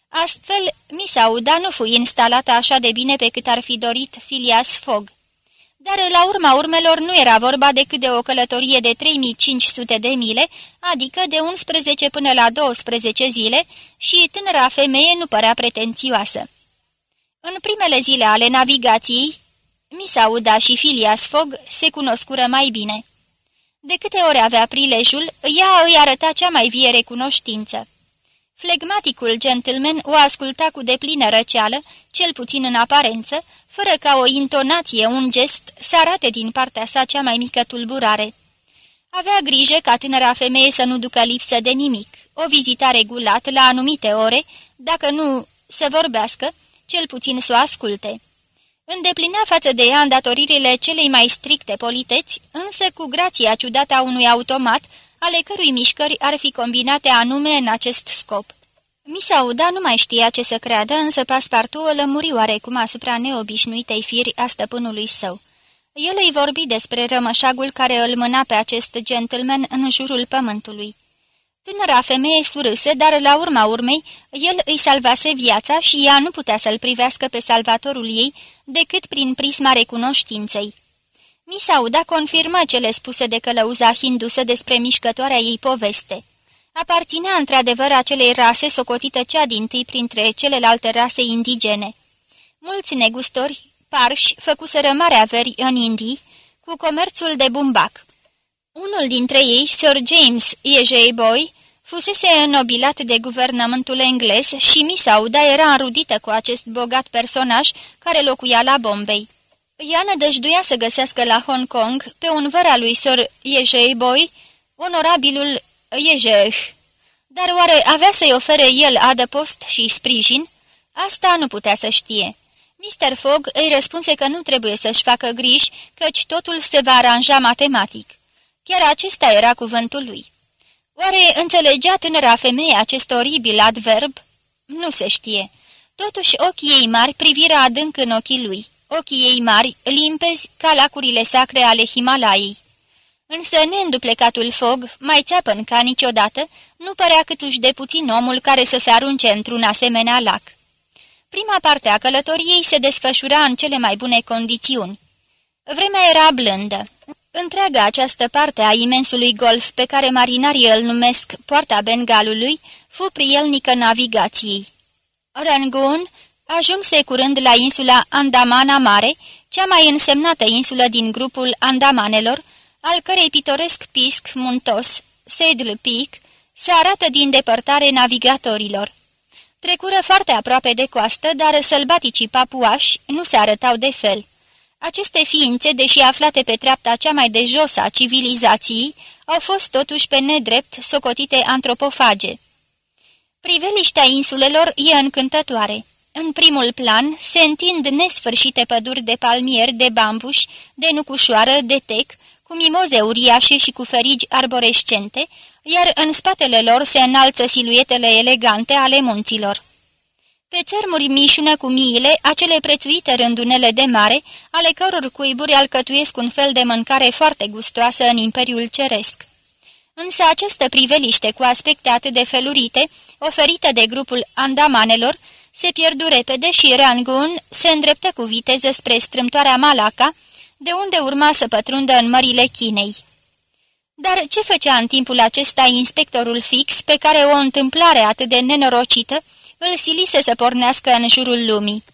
Astfel, Misauda nu fu instalată așa de bine pe cât ar fi dorit Filias Fogg. Dar la urma urmelor nu era vorba decât de o călătorie de 3500 de mile, adică de 11 până la 12 zile, și tânăra femeie nu părea pretențioasă. În primele zile ale navigației, Misauda și Filias Fogg se cunoscură mai bine. De câte ori avea prilejul, ea îi arăta cea mai vie recunoștință. Flegmaticul gentleman o asculta cu deplină răceală, cel puțin în aparență, fără ca o intonație, un gest, să arate din partea sa cea mai mică tulburare. Avea grijă ca tânăra femeie să nu ducă lipsă de nimic, o vizita regulat la anumite ore, dacă nu să vorbească, cel puțin să o asculte. Îndeplinea față de ea îndatoririle celei mai stricte politeți, însă cu grația ciudată a unui automat, ale cărui mișcări ar fi combinate anume în acest scop. Misauda nu mai știa ce să creadă, însă paspartu o lămuri oarecum asupra neobișnuitei firi a stăpânului său. El îi vorbi despre rămășagul care îl mâna pe acest gentleman în jurul pământului. Tânăra femeie surâse, dar la urma urmei, el îi salvase viața și ea nu putea să-l privească pe salvatorul ei decât prin prisma recunoștinței. Misauda confirmă cele spuse de călăuza hindusă despre mișcătoarea ei poveste. Aparținea într-adevăr acelei rase socotită cea din tâi printre celelalte rase indigene. Mulți negustori, parși, făcuseră mare averi în Indii cu comerțul de bumbac. Unul dintre ei, Sir James Ejei Boy, fusese înnobilat de guvernământul englez și Misauda era înrudită cu acest bogat personaj care locuia la Bombay. Ea nădăjduia să găsească la Hong Kong, pe un văr al lui Sir Yejei Boy, onorabilul Yejeh. Dar oare avea să-i ofere el adăpost și sprijin? Asta nu putea să știe. Mr. Fogg îi răspunse că nu trebuie să-și facă griji, căci totul se va aranja matematic. Chiar acesta era cuvântul lui. Oare înțelegea tânăra femeie acest oribil adverb? Nu se știe. Totuși ochii ei mari privirea adânc în ochii lui ochii ei mari, limpezi ca lacurile sacre ale Himalaiei. Însă neînduplecatul fog, mai țeapăn ca niciodată, nu părea câtuși de puțin omul care să se arunce într-un asemenea lac. Prima parte a călătoriei se desfășura în cele mai bune condiții. Vremea era blândă. Întreaga această parte a imensului golf pe care marinarii îl numesc Poarta Bengalului fu prielnică navigației. Rangoon Ajunse curând la insula Andamana Mare, cea mai însemnată insulă din grupul Andamanelor, al cărei pitoresc pisc muntos, Saddle Peak, se arată din depărtare navigatorilor. Trecură foarte aproape de coastă, dar sălbaticii papuași nu se arătau de fel. Aceste ființe, deși aflate pe treapta cea mai de jos a civilizației, au fost totuși pe nedrept socotite antropofage. Priveliștea insulelor e încântătoare. În primul plan se întind nesfârșite păduri de palmieri, de bambuș, de nucușoară, de tec, cu mimoze uriașe și cu ferigi arborescente, iar în spatele lor se înalță siluetele elegante ale munților. Pe țărmuri mișună cu miile, acele prețuite rândunele de mare, ale căror cuiburi alcătuiesc un fel de mâncare foarte gustoasă în Imperiul Ceresc. Însă această priveliște cu aspecte atât de felurite, oferită de grupul andamanelor, se pierdu repede și Rangoon se îndreptă cu viteză spre strâmtoarea Malaca, de unde urma să pătrundă în mările Chinei. Dar ce făcea în timpul acesta inspectorul fix, pe care o întâmplare atât de nenorocită îl silise să pornească în jurul lumii?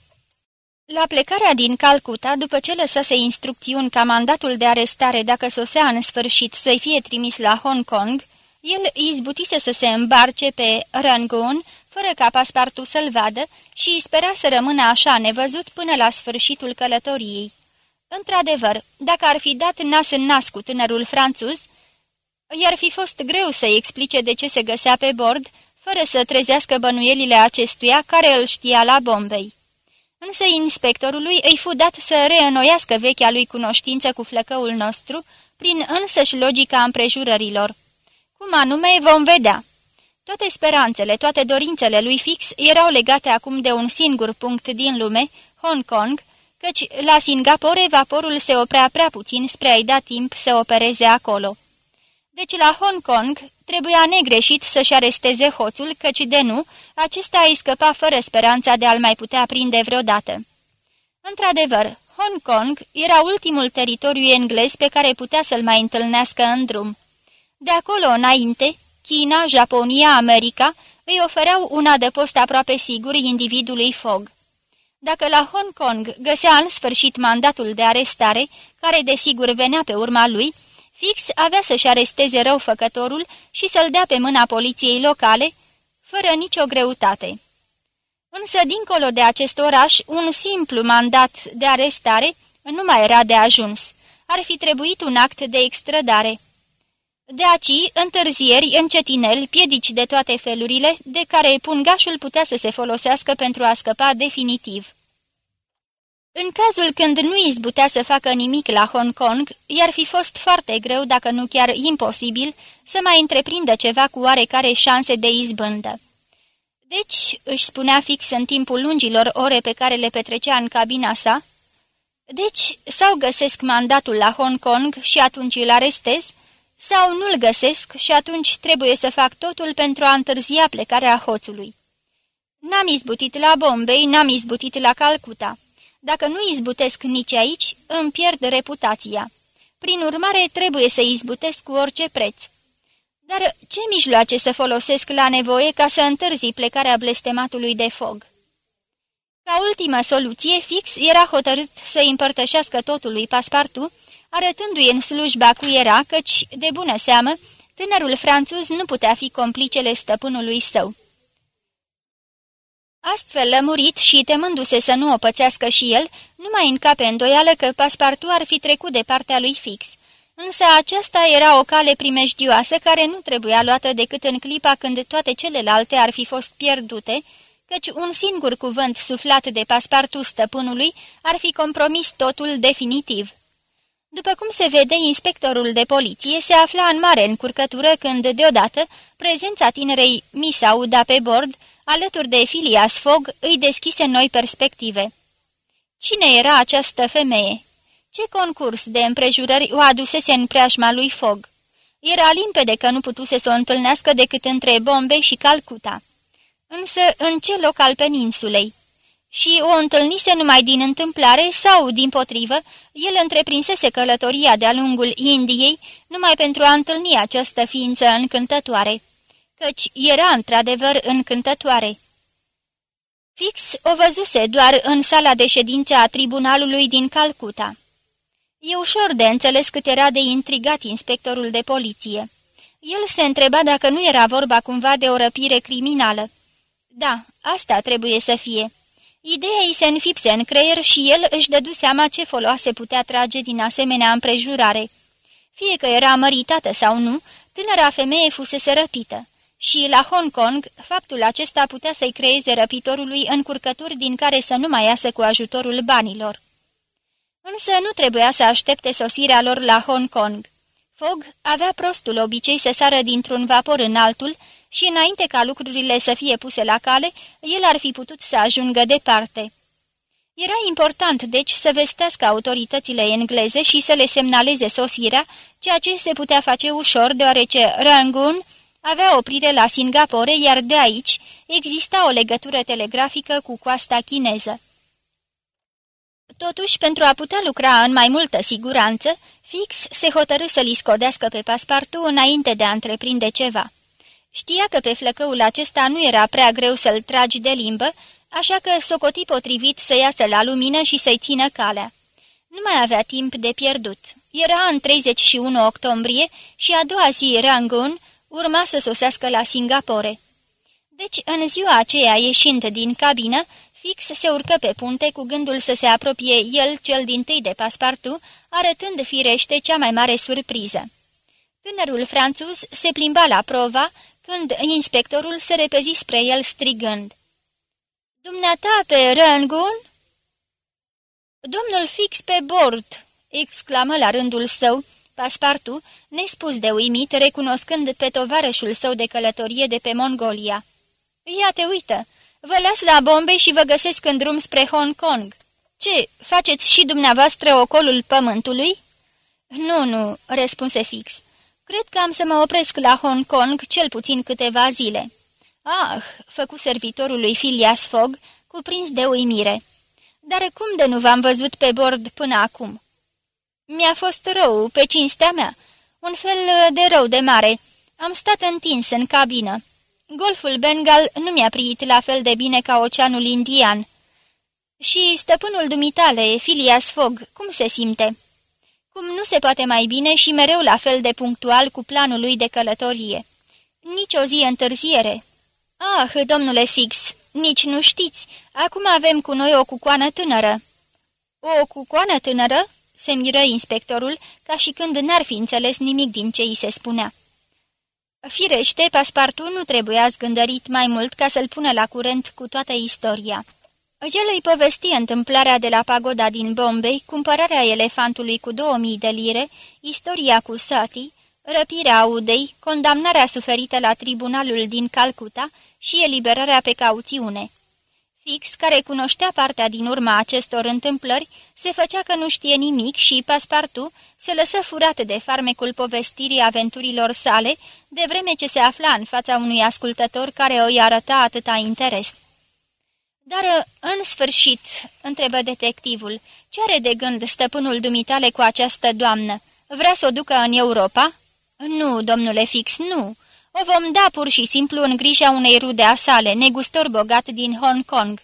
La plecarea din Calcuta, după ce lăsase instrucțiuni ca mandatul de arestare dacă sosea în sfârșit să-i fie trimis la Hong Kong, el izbutise să se îmbarce pe Rangoon, fără ca paspartu să-l vadă și spera să rămână așa nevăzut până la sfârșitul călătoriei. Într-adevăr, dacă ar fi dat nas în nas cu tânărul franțuz, i-ar fi fost greu să-i explice de ce se găsea pe bord, fără să trezească bănuielile acestuia care îl știa la Bombei. Însă inspectorului îi fu dat să reînnoiască vechea lui cunoștință cu flăcăul nostru, prin însăși logica împrejurărilor. Cum anume vom vedea. Toate speranțele, toate dorințele lui Fix erau legate acum de un singur punct din lume, Hong Kong, căci la Singapore vaporul se oprea prea puțin spre a-i da timp să opereze acolo. Deci la Hong Kong trebuia negreșit să-și aresteze hoțul, căci de nu, acesta îi scăpa fără speranța de a-l mai putea prinde vreodată. Într-adevăr, Hong Kong era ultimul teritoriu englez pe care putea să-l mai întâlnească în drum. De acolo înainte, China, Japonia, America îi ofereau un adăpost aproape sigur individului Fogg. Dacă la Hong Kong găsea în sfârșit mandatul de arestare, care desigur venea pe urma lui, Fix avea să-și aresteze răufăcătorul și să-l dea pe mâna poliției locale, fără nicio greutate. Însă, dincolo de acest oraș, un simplu mandat de arestare nu mai era de ajuns. Ar fi trebuit un act de extradare. De aici, întârzieri, încetineli, piedici de toate felurile, de care pungașul putea să se folosească pentru a scăpa definitiv. În cazul când nu izbutea să facă nimic la Hong Kong, i-ar fi fost foarte greu, dacă nu chiar imposibil, să mai întreprindă ceva cu oarecare șanse de izbândă. Deci, își spunea fix în timpul lungilor ore pe care le petrecea în cabina sa, deci, sau găsesc mandatul la Hong Kong și atunci îl arestez, sau nu-l găsesc și atunci trebuie să fac totul pentru a întârzia plecarea hoțului. N-am izbutit la Bombay, n-am izbutit la Calcuta. Dacă nu izbutesc nici aici, îmi pierd reputația. Prin urmare, trebuie să izbutesc cu orice preț. Dar ce mijloace să folosesc la nevoie ca să întârzi plecarea blestematului de fog? Ca ultimă soluție, fix era hotărât să împărtășească totul lui Paspartu, arătându-i în slujba cu era, căci, de bună seamă, tânărul franțuz nu putea fi complicele stăpânului său. Astfel lămurit și temându-se să nu o pățească și el, nu mai încape îndoială că Paspartu ar fi trecut de partea lui fix. Însă aceasta era o cale primejdioasă care nu trebuia luată decât în clipa când toate celelalte ar fi fost pierdute, căci un singur cuvânt suflat de Paspartu stăpânului ar fi compromis totul definitiv. După cum se vede, inspectorul de poliție se afla în mare încurcătură când, deodată, prezența tinerei Misauda pe bord, alături de Filias Fogg, îi deschise noi perspective. Cine era această femeie? Ce concurs de împrejurări o adusese în preajma lui Fogg? Era limpede că nu putuse să o întâlnească decât între Bombay și Calcuta. Însă, în ce loc al peninsulei? Și o întâlnise numai din întâmplare sau, din potrivă, el întreprinsese călătoria de-a lungul Indiei numai pentru a întâlni această ființă încântătoare căci era într-adevăr încântătoare. Fix o văzuse doar în sala de ședință a tribunalului din Calcuta. E ușor de înțeles cât era de intrigat inspectorul de poliție. El se întreba dacă nu era vorba cumva de o răpire criminală. Da, asta trebuie să fie. Ideea îi se înfipse în creier și el își dădu seama ce foloase putea trage din asemenea împrejurare. Fie că era măritată sau nu, tânăra femeie fusese răpită și la Hong Kong faptul acesta putea să-i creeze răpitorului încurcături din care să nu mai iasă cu ajutorul banilor. Însă nu trebuia să aștepte sosirea lor la Hong Kong. Fogg avea prostul obicei să sară dintr-un vapor în altul și înainte ca lucrurile să fie puse la cale, el ar fi putut să ajungă departe. Era important, deci, să vestească autoritățile engleze și să le semnaleze sosirea, ceea ce se putea face ușor, deoarece Rangoon avea oprire la Singapore, iar de aici exista o legătură telegrafică cu coasta chineză. Totuși, pentru a putea lucra în mai multă siguranță, Fix se hotărâ să-l scodească pe paspartu înainte de a întreprinde ceva. Știa că pe flăcăul acesta nu era prea greu să-l tragi de limbă, așa că socoti potrivit să iasă la lumină și să-i țină calea. Nu mai avea timp de pierdut. Era în 31 octombrie și a doua zi Rangoon urma să sosească la Singapore. Deci, în ziua aceea, ieșind din cabină, fix se urcă pe punte cu gândul să se apropie el cel din tâi de paspartu, arătând firește cea mai mare surpriză. Tânărul franțuz se plimba la prova, când inspectorul se repezi spre el strigând. Dumneata pe Rangoon?" Domnul fix pe bord!" exclamă la rândul său, Paspartu, nespus de uimit, recunoscând pe tovarășul său de călătorie de pe Mongolia. Ia te uită! Vă las la bombe și vă găsesc în drum spre Hong Kong. Ce, faceți și dumneavoastră ocolul pământului?" Nu, nu," răspunse fix. Cred că am să mă opresc la Hong Kong cel puțin câteva zile." Ah!" făcu servitorul lui Phileas Fogg, cuprins de uimire. Dar cum de nu v-am văzut pe bord până acum?" Mi-a fost rău, pe cinstea mea. Un fel de rău de mare. Am stat întins în cabină. Golful Bengal nu mi-a priit la fel de bine ca oceanul indian. Și stăpânul dumitale, Filias Fogg, cum se simte?" Cum nu se poate mai bine și mereu la fel de punctual cu planul lui de călătorie. Nici o zi întârziere. Ah, domnule Fix, nici nu știți, acum avem cu noi o cucoană tânără." O cucoană tânără?" se miră inspectorul, ca și când n-ar fi înțeles nimic din ce îi se spunea. Firește, paspartul nu trebuia zgândărit mai mult ca să-l pună la curent cu toată istoria. El îi povesti întâmplarea de la pagoda din Bombay, cumpărarea elefantului cu 2000 de lire, istoria cu Sati, răpirea Audei, condamnarea suferită la tribunalul din Calcuta și eliberarea pe cauțiune. Fix, care cunoștea partea din urma acestor întâmplări, se făcea că nu știe nimic și Paspartu se lăsă furat de farmecul povestirii aventurilor sale, de vreme ce se afla în fața unui ascultător care îi arăta atâta interes. Dar, în sfârșit, întrebă detectivul, ce are de gând stăpânul dumitale cu această doamnă? Vrea să o ducă în Europa?" Nu, domnule Fix, nu. O vom da pur și simplu în grija unei rude a sale, negustor bogat din Hong Kong."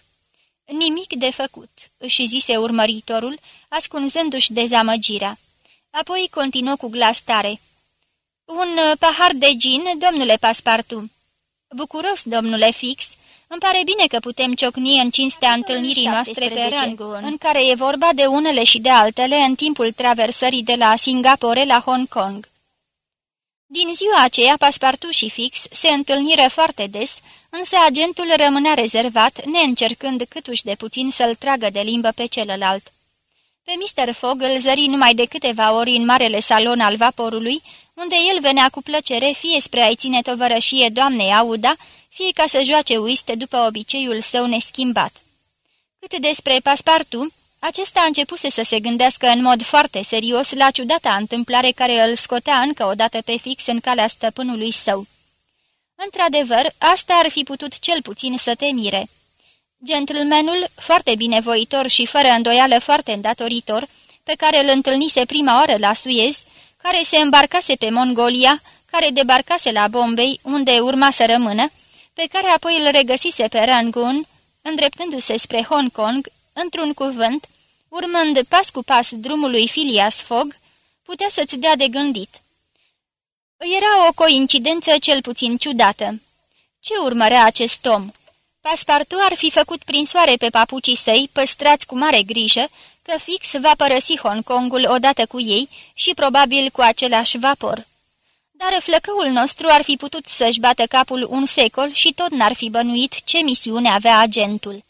Nimic de făcut," își zise urmăritorul, ascunzându-și dezamăgirea. Apoi continuă cu glas tare. Un pahar de gin, domnule Paspartu." Bucuros, domnule Fix, îmi pare bine că putem ciocni în cinstea întâlnirii noastre pe Rangoon, în care e vorba de unele și de altele în timpul traversării de la Singapore la Hong Kong." Din ziua aceea, Paspartu și Fix se întâlniră foarte des, însă agentul rămânea rezervat, neîncercând câtuși de puțin să-l tragă de limbă pe celălalt. Pe Mr. Fogg îl zări numai de câteva ori în marele salon al vaporului, unde el venea cu plăcere fie spre a-i ține tovărășie doamnei Auda, fie ca să joace uiste după obiceiul său neschimbat. Cât despre Paspartu, acesta a început să se gândească în mod foarte serios la ciudata întâmplare care îl scotea încă o dată pe fix în calea stăpânului său. Într-adevăr, asta ar fi putut cel puțin să te mire. Gentlemanul, foarte binevoitor și fără îndoială foarte îndatoritor, pe care îl întâlnise prima oară la Suez, care se îmbarcase pe Mongolia, care debarcase la Bombay, unde urma să rămână, pe care apoi îl regăsise pe Rangoon, îndreptându-se spre Hong Kong, într-un cuvânt, urmând pas cu pas drumului Filias Fogg, putea să-ți dea de gândit. Era o coincidență cel puțin ciudată. Ce urmărea acest om? Paspartu ar fi făcut prin soare pe papucii săi, păstrați cu mare grijă, că fix va părăsi Hong Kongul odată cu ei și probabil cu același vapor. Dar flăcăul nostru ar fi putut să-și bată capul un secol și tot n-ar fi bănuit ce misiune avea agentul.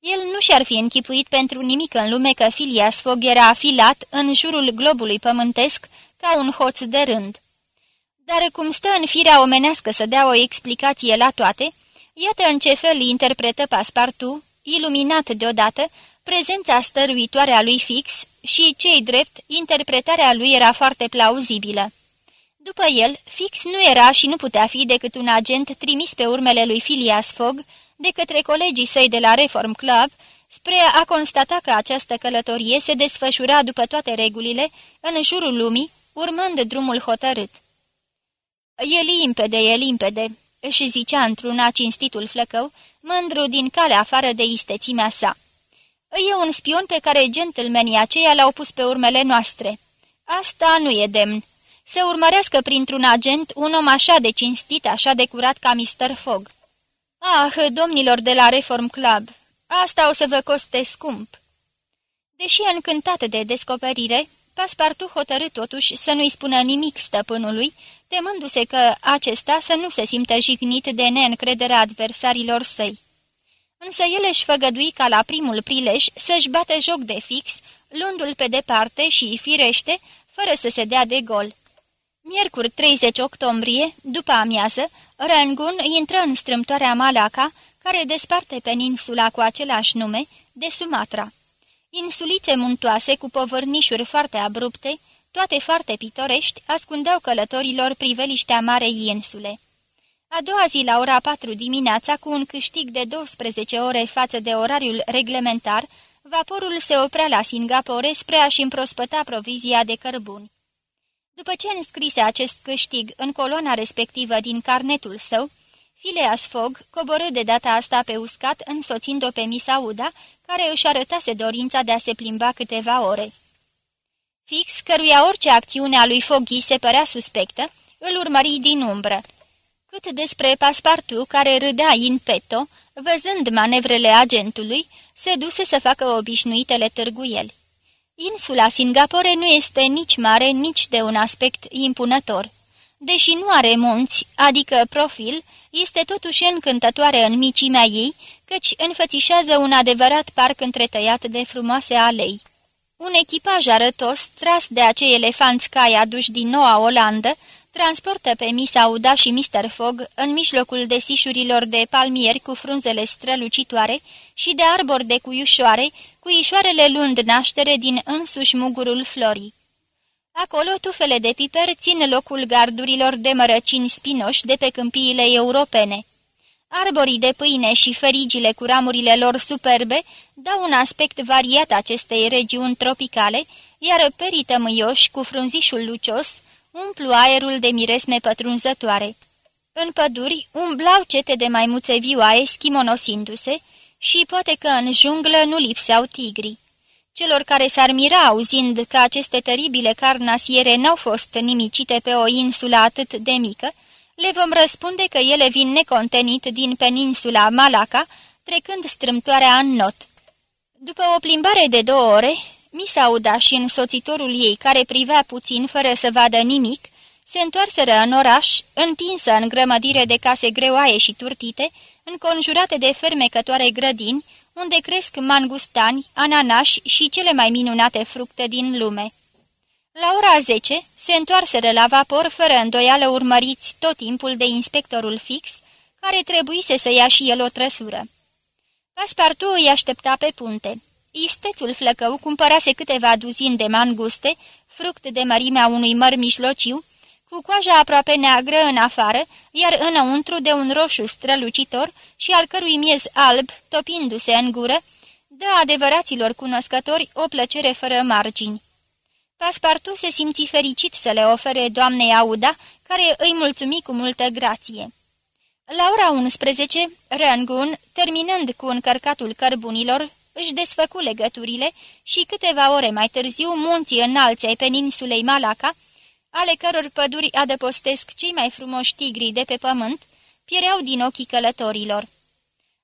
El nu și-ar fi închipuit pentru nimic în lume că Filias Fogg era afilat în jurul globului pământesc ca un hoț de rând. Dar cum stă în firea omenească să dea o explicație la toate, iată în ce fel interpretă Paspartu, iluminat deodată, prezența stăruitoare a lui Fix și, cei drept, interpretarea lui era foarte plauzibilă. După el, Fix nu era și nu putea fi decât un agent trimis pe urmele lui Phileas Fogg de către colegii săi de la Reform Club, spre a constata că această călătorie se desfășura după toate regulile, în jurul lumii, urmând drumul hotărât. E limpede, e limpede," își zicea într-una cinstitul flăcău, mândru din calea afară de istețimea sa. E un spion pe care gentlemenii aceia l-au pus pe urmele noastre. Asta nu e demn. Să urmărească printr-un agent un om așa de cinstit, așa de curat ca Mr. Fogg. Ah, domnilor de la Reform Club, asta o să vă coste scump." Deși încântat de descoperire, Paspartu hotărâ totuși să nu-i spună nimic stăpânului, temându-se că acesta să nu se simtă jignit de neîncrederea adversarilor săi. Însă el își făgădui ca la primul prilej să-și bată joc de fix, luându-l pe departe și, firește, fără să se dea de gol. Miercuri 30 octombrie, după amiază, Rangun intră în strâmtoarea Malaca, care desparte peninsula cu același nume, de Sumatra. Insulițe muntoase cu povărnișuri foarte abrupte, toate foarte pitorești, ascundeau călătorilor priveliștea marei insule. A doua zi, la ora 4 dimineața, cu un câștig de 12 ore față de orariul reglementar, vaporul se oprea la Singapore spre a-și împrospăta provizia de cărbuni. După ce înscrise acest câștig în coloana respectivă din carnetul său, Phileas Fogg coborâ de data asta pe uscat însoțind-o pe Miss Auda, care își arătase dorința de a se plimba câteva ore. Fix, căruia orice acțiune a lui Foggy se părea suspectă, îl urmări din umbră. Cât despre paspartu care râdea in petto, văzând manevrele agentului, se duse să facă obișnuitele târguieli. Insula Singapore nu este nici mare, nici de un aspect impunător. Deși nu are munți, adică profil, este totuși încântătoare în micimea ei, căci înfățișează un adevărat parc întretăiat de frumoase alei. Un echipaj arătos, tras de acei elefanți cai aduși din Noua Olandă, transportă pe Miss Auda și Mr. Fogg în mijlocul desișurilor de palmieri cu frunzele strălucitoare și de arbori de cuiușoare, cuișoarele luând naștere din însuși mugurul florii. Acolo tufele de piper țin locul gardurilor de mărăcini spinoși de pe câmpiile europene. Arborii de pâine și ferigile cu ramurile lor superbe dau un aspect variat acestei regiuni tropicale, iar perii tămâioși cu frunzișul lucios umplu aerul de miresme pătrunzătoare. În păduri umblau cete de maimuțe vioaie schimonosindu-se și poate că în junglă nu lipseau tigri. Celor care s-ar mira auzind că aceste teribile carnasiere n-au fost nimicite pe o insulă atât de mică, le vom răspunde că ele vin necontenit din peninsula Malaca, trecând strâmtoarea în not. După o plimbare de două ore, Misauda și însoțitorul ei, care privea puțin fără să vadă nimic, se întoarseră în oraș, întinsă în grămădire de case greoaie și turtite, înconjurate de fermecătoare grădini, unde cresc mangustani, ananași și cele mai minunate fructe din lume. La ora 10 se întoarseră la vapor fără îndoială urmăriți tot timpul de inspectorul fix, care trebuise să ia și el o trăsură. Paspartu îi aștepta pe punte. Istețul flăcău cumpărase câteva duzini de manguste, fruct de mărimea unui măr mijlociu, cu coaja aproape neagră în afară, iar înăuntru de un roșu strălucitor și al cărui miez alb, topindu-se în gură, dă adevăraților cunoscători o plăcere fără margini. Paspartu se simți fericit să le ofere doamnei Auda, care îi mulțumi cu multă grație. La ora 11, Rangun, terminând cu încărcatul cărbunilor, își desfăcu legăturile și câteva ore mai târziu munții înalți ai peninsulei Malaca, ale căror păduri adăpostesc cei mai frumoși tigri de pe pământ, piereau din ochii călătorilor.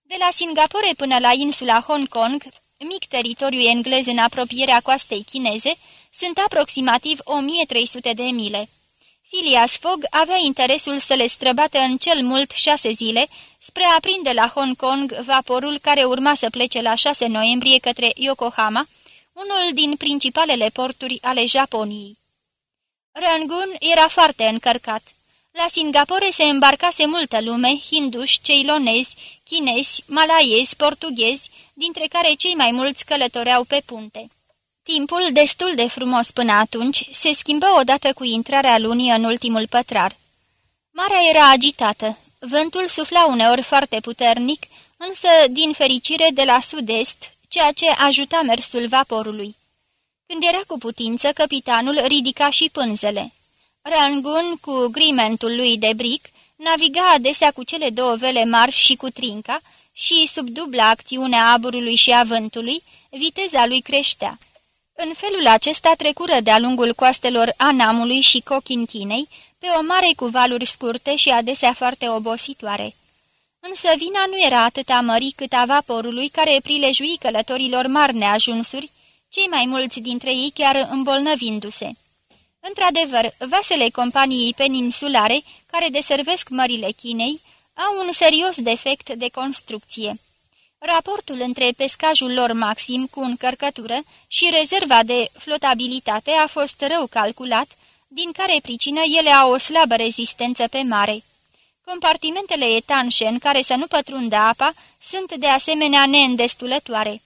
De la Singapore până la insula Hong Kong, mic teritoriu englez în apropierea coastei chineze, sunt aproximativ 1300 de mile. Phileas Fogg avea interesul să le străbată în cel mult șase zile spre a prinde la Hong Kong vaporul care urma să plece la 6 noiembrie către Yokohama, unul din principalele porturi ale Japoniei. Rangoon era foarte încărcat. La Singapore se îmbarcase multă lume, hinduși, ceilonezi, chinezi, malaiezi, portughezi, dintre care cei mai mulți călătoreau pe punte. Timpul, destul de frumos până atunci, se schimbă odată cu intrarea lunii în ultimul pătrar. Marea era agitată, vântul sufla uneori foarte puternic, însă, din fericire, de la sud-est, ceea ce ajuta mersul vaporului. Când era cu putință, capitanul ridica și pânzele. Rangun, cu grimentul lui de bric, naviga adesea cu cele două vele marși și cu trinca și, sub dubla acțiune a aburului și a vântului, viteza lui creștea. În felul acesta trecură de-a lungul coastelor Anamului și Cochinchinei, pe o mare cu valuri scurte și adesea foarte obositoare. Însă vina nu era atât a mării cât a vaporului care prilejui călătorilor mari neajunsuri, cei mai mulți dintre ei chiar îmbolnăvindu-se. Într-adevăr, vasele companiei peninsulare care deservesc mările Chinei au un serios defect de construcție. Raportul între pescajul lor maxim cu încărcătură și rezerva de flotabilitate a fost rău calculat, din care pricină ele au o slabă rezistență pe mare. Compartimentele etanșe în care să nu pătrundă apa sunt de asemenea neîndestulătoare.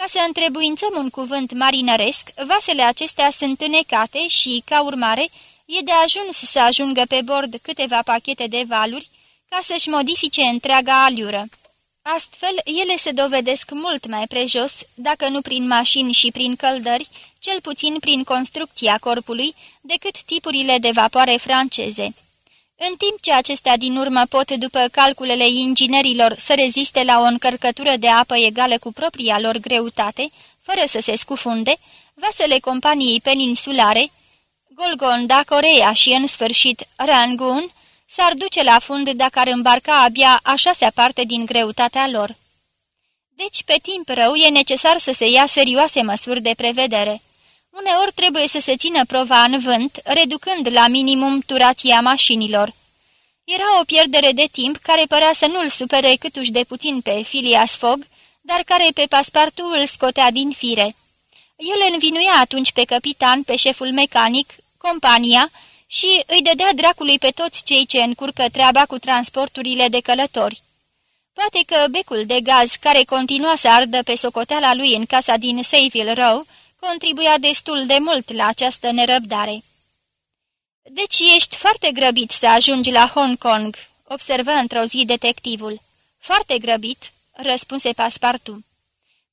Ca să întrebuințăm un cuvânt marinăresc, vasele acestea sunt înecate și, ca urmare, e de ajuns să ajungă pe bord câteva pachete de valuri ca să-și modifice întreaga aliură. Astfel, ele se dovedesc mult mai prejos, dacă nu prin mașini și prin căldări, cel puțin prin construcția corpului, decât tipurile de vapoare franceze. În timp ce acestea din urmă pot, după calculele inginerilor, să reziste la o încărcătură de apă egală cu propria lor greutate, fără să se scufunde, vasele companiei peninsulare, Golgonda, Corea și, în sfârșit, Rangoon, s-ar duce la fund dacă ar îmbarca abia a șasea parte din greutatea lor. Deci, pe timp rău, e necesar să se ia serioase măsuri de prevedere. Uneori trebuie să se țină prova în vânt, reducând la minimum turația mașinilor. Era o pierdere de timp care părea să nu-l supere câtuși de puțin pe Phileas Fogg, dar care pe paspartu îl scotea din fire. El învinuia atunci pe capitan, pe șeful mecanic, compania și îi dădea dracului pe toți cei ce încurcă treaba cu transporturile de călători. Poate că becul de gaz care continua să ardă pe socoteala lui în casa din Sayville Row contribuia destul de mult la această nerăbdare. Deci ești foarte grăbit să ajungi la Hong Kong," observă într-o zi detectivul. Foarte grăbit," răspunse Paspartu.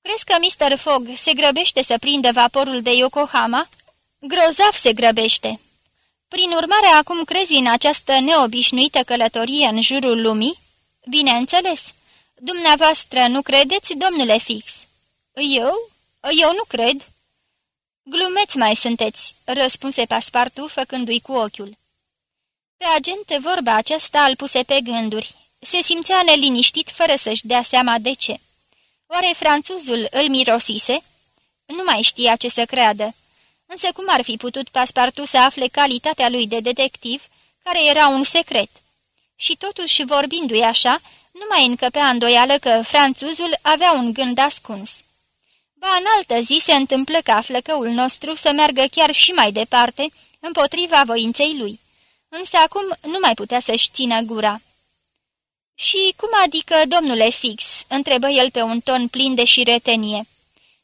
Crezi că Mr. Fogg se grăbește să prindă vaporul de Yokohama?" Grozav se grăbește." Prin urmare, acum crezi în această neobișnuită călătorie în jurul lumii?" Bineînțeles. Dumneavoastră nu credeți, domnule Fix?" Eu? Eu nu cred." Glumeți mai sunteți," răspunse Paspartu, făcându-i cu ochiul. Pe agent vorba aceasta îl puse pe gânduri. Se simțea neliniștit fără să-și dea seama de ce. Oare franțuzul îl mirosise? Nu mai știa ce să creadă. Însă cum ar fi putut Paspartu să afle calitatea lui de detectiv, care era un secret? Și totuși, vorbindu-i așa, nu mai încăpea îndoială că franțuzul avea un gând ascuns. Ba, în altă zi se întâmplă ca flăcăul nostru să meargă chiar și mai departe, împotriva voinței lui. Însă acum nu mai putea să-și țină gura. Și cum adică, domnule Fix?" întrebă el pe un ton plin de șiretenie.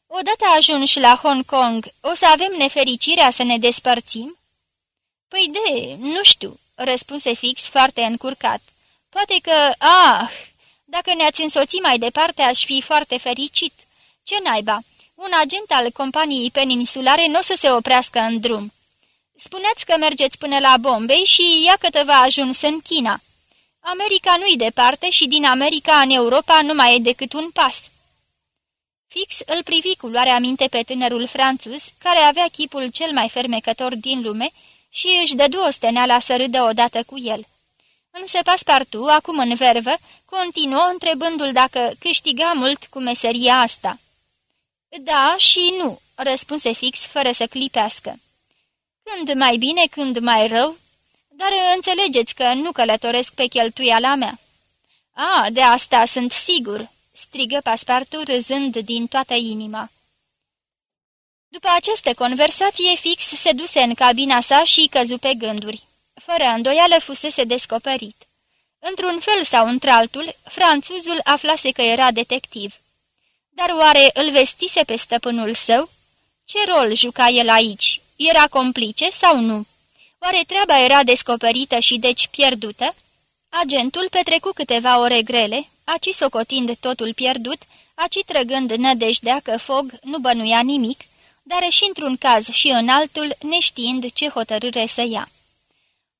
Odată ajunși la Hong Kong, o să avem nefericirea să ne despărțim?" Păi de, nu știu," răspunse Fix foarte încurcat. Poate că, ah, dacă ne-ați însoți mai departe, aș fi foarte fericit." Ce naiba? Un agent al companiei peninsulare nu o să se oprească în drum. Spuneți că mergeți până la Bombay și ia că va ajuns în China. America nu-i departe și din America în Europa nu mai e decât un pas. Fix îl privi cu luare aminte pe tânărul franțuz, care avea chipul cel mai fermecător din lume și își dădu o steneală să râdă odată cu el. Însă Paspartu, acum în vervă, continuă întrebându-l dacă câștiga mult cu meseria asta. Da și nu," răspunse fix fără să clipească. Când mai bine, când mai rău, dar înțelegeți că nu călătoresc pe cheltuiala mea." A, de asta sunt sigur," strigă Paspartu râzând din toată inima. După această conversație, fix se duse în cabina sa și căzu pe gânduri. Fără îndoială fusese descoperit. Într-un fel sau într-altul, franțuzul aflase că era detectiv. Dar oare îl vestise pe stăpânul său? Ce rol juca el aici? Era complice sau nu? Oare treaba era descoperită și deci pierdută? Agentul petrecu câteva ore grele, aci socotind totul pierdut, aci trăgând nădejdea că Fog nu bănuia nimic, dar și într-un caz și în altul, neștiind ce hotărâre să ia.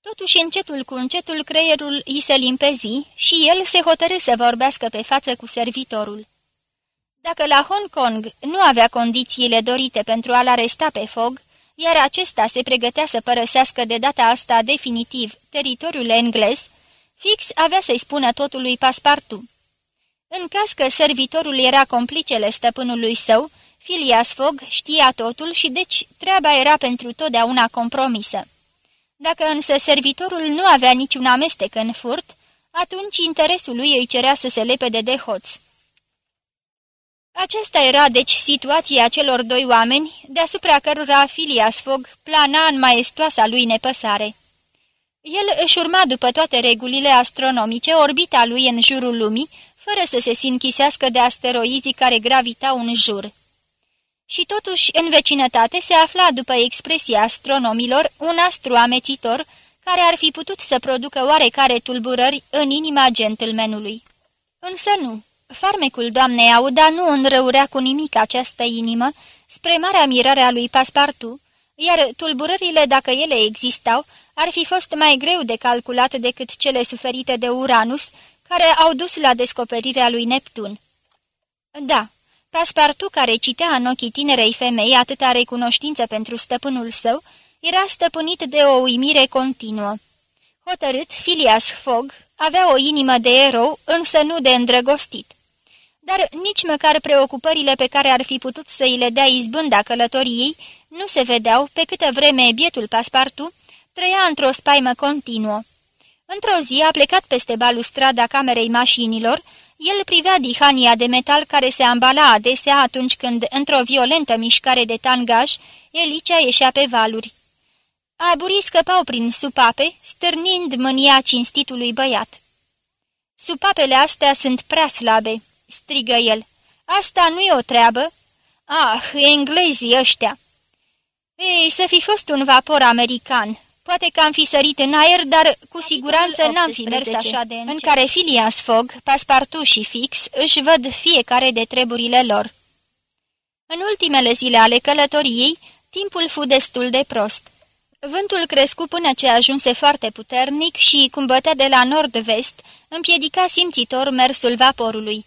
Totuși, încetul cu încetul, creierul îi se limpezi și el se hotărâ să vorbească pe față cu servitorul. Dacă la Hong Kong nu avea condițiile dorite pentru a-l aresta pe Fogg, iar acesta se pregătea să părăsească de data asta definitiv teritoriul englez, fix avea să-i spună totul lui Paspartu. În caz că servitorul era complicele stăpânului său, Phileas Fogg știa totul și deci treaba era pentru totdeauna compromisă. Dacă însă servitorul nu avea niciun amestec în furt, atunci interesul lui îi cerea să se lepede de hoț. Aceasta era deci situația celor doi oameni, deasupra cărora Filias Fogg plana în maestoasa lui nepăsare. El își urma după toate regulile astronomice orbita lui în jurul lumii, fără să se sinchisească de asteroizii care gravitau în jur. Și totuși, în vecinătate se afla, după expresia astronomilor, un astru amețitor, care ar fi putut să producă oarecare tulburări în inima gentlemanului. Însă nu. Farmecul doamnei Auda nu înrăurea cu nimic această inimă, spre marea mirare a lui Paspartu, iar tulburările, dacă ele existau, ar fi fost mai greu de calculat decât cele suferite de Uranus, care au dus la descoperirea lui Neptun. Da, Paspartu, care citea în ochii tinerei femei atâta recunoștință pentru stăpânul său, era stăpânit de o uimire continuă. Hotărât, Phileas Fogg avea o inimă de erou, însă nu de îndrăgostit. Dar nici măcar preocupările pe care ar fi putut să îi le dea izbânda călătoriei nu se vedeau pe câtă vreme bietul paspartu trăia într-o spaimă continuă. Într-o zi a plecat peste balustrada camerei mașinilor, el privea dihania de metal care se ambala adesea atunci când, într-o violentă mișcare de tangaj, Elicea ieșea pe valuri. Aburii scăpau prin supape, stârnind mânia cinstitului băiat. Supapele astea sunt prea slabe," strigă el. Asta nu e o treabă." Ah, englezii ăștia!" Ei, să fi fost un vapor american. Poate că am fi sărit în aer, dar cu siguranță n-am fi mers așa de încet. În care Filias Fogg, Paspartu și Fix își văd fiecare de treburile lor. În ultimele zile ale călătoriei, timpul fu destul de prost. Vântul crescu până ce ajunse foarte puternic și, cum bătea de la nord-vest, împiedica simțitor mersul vaporului.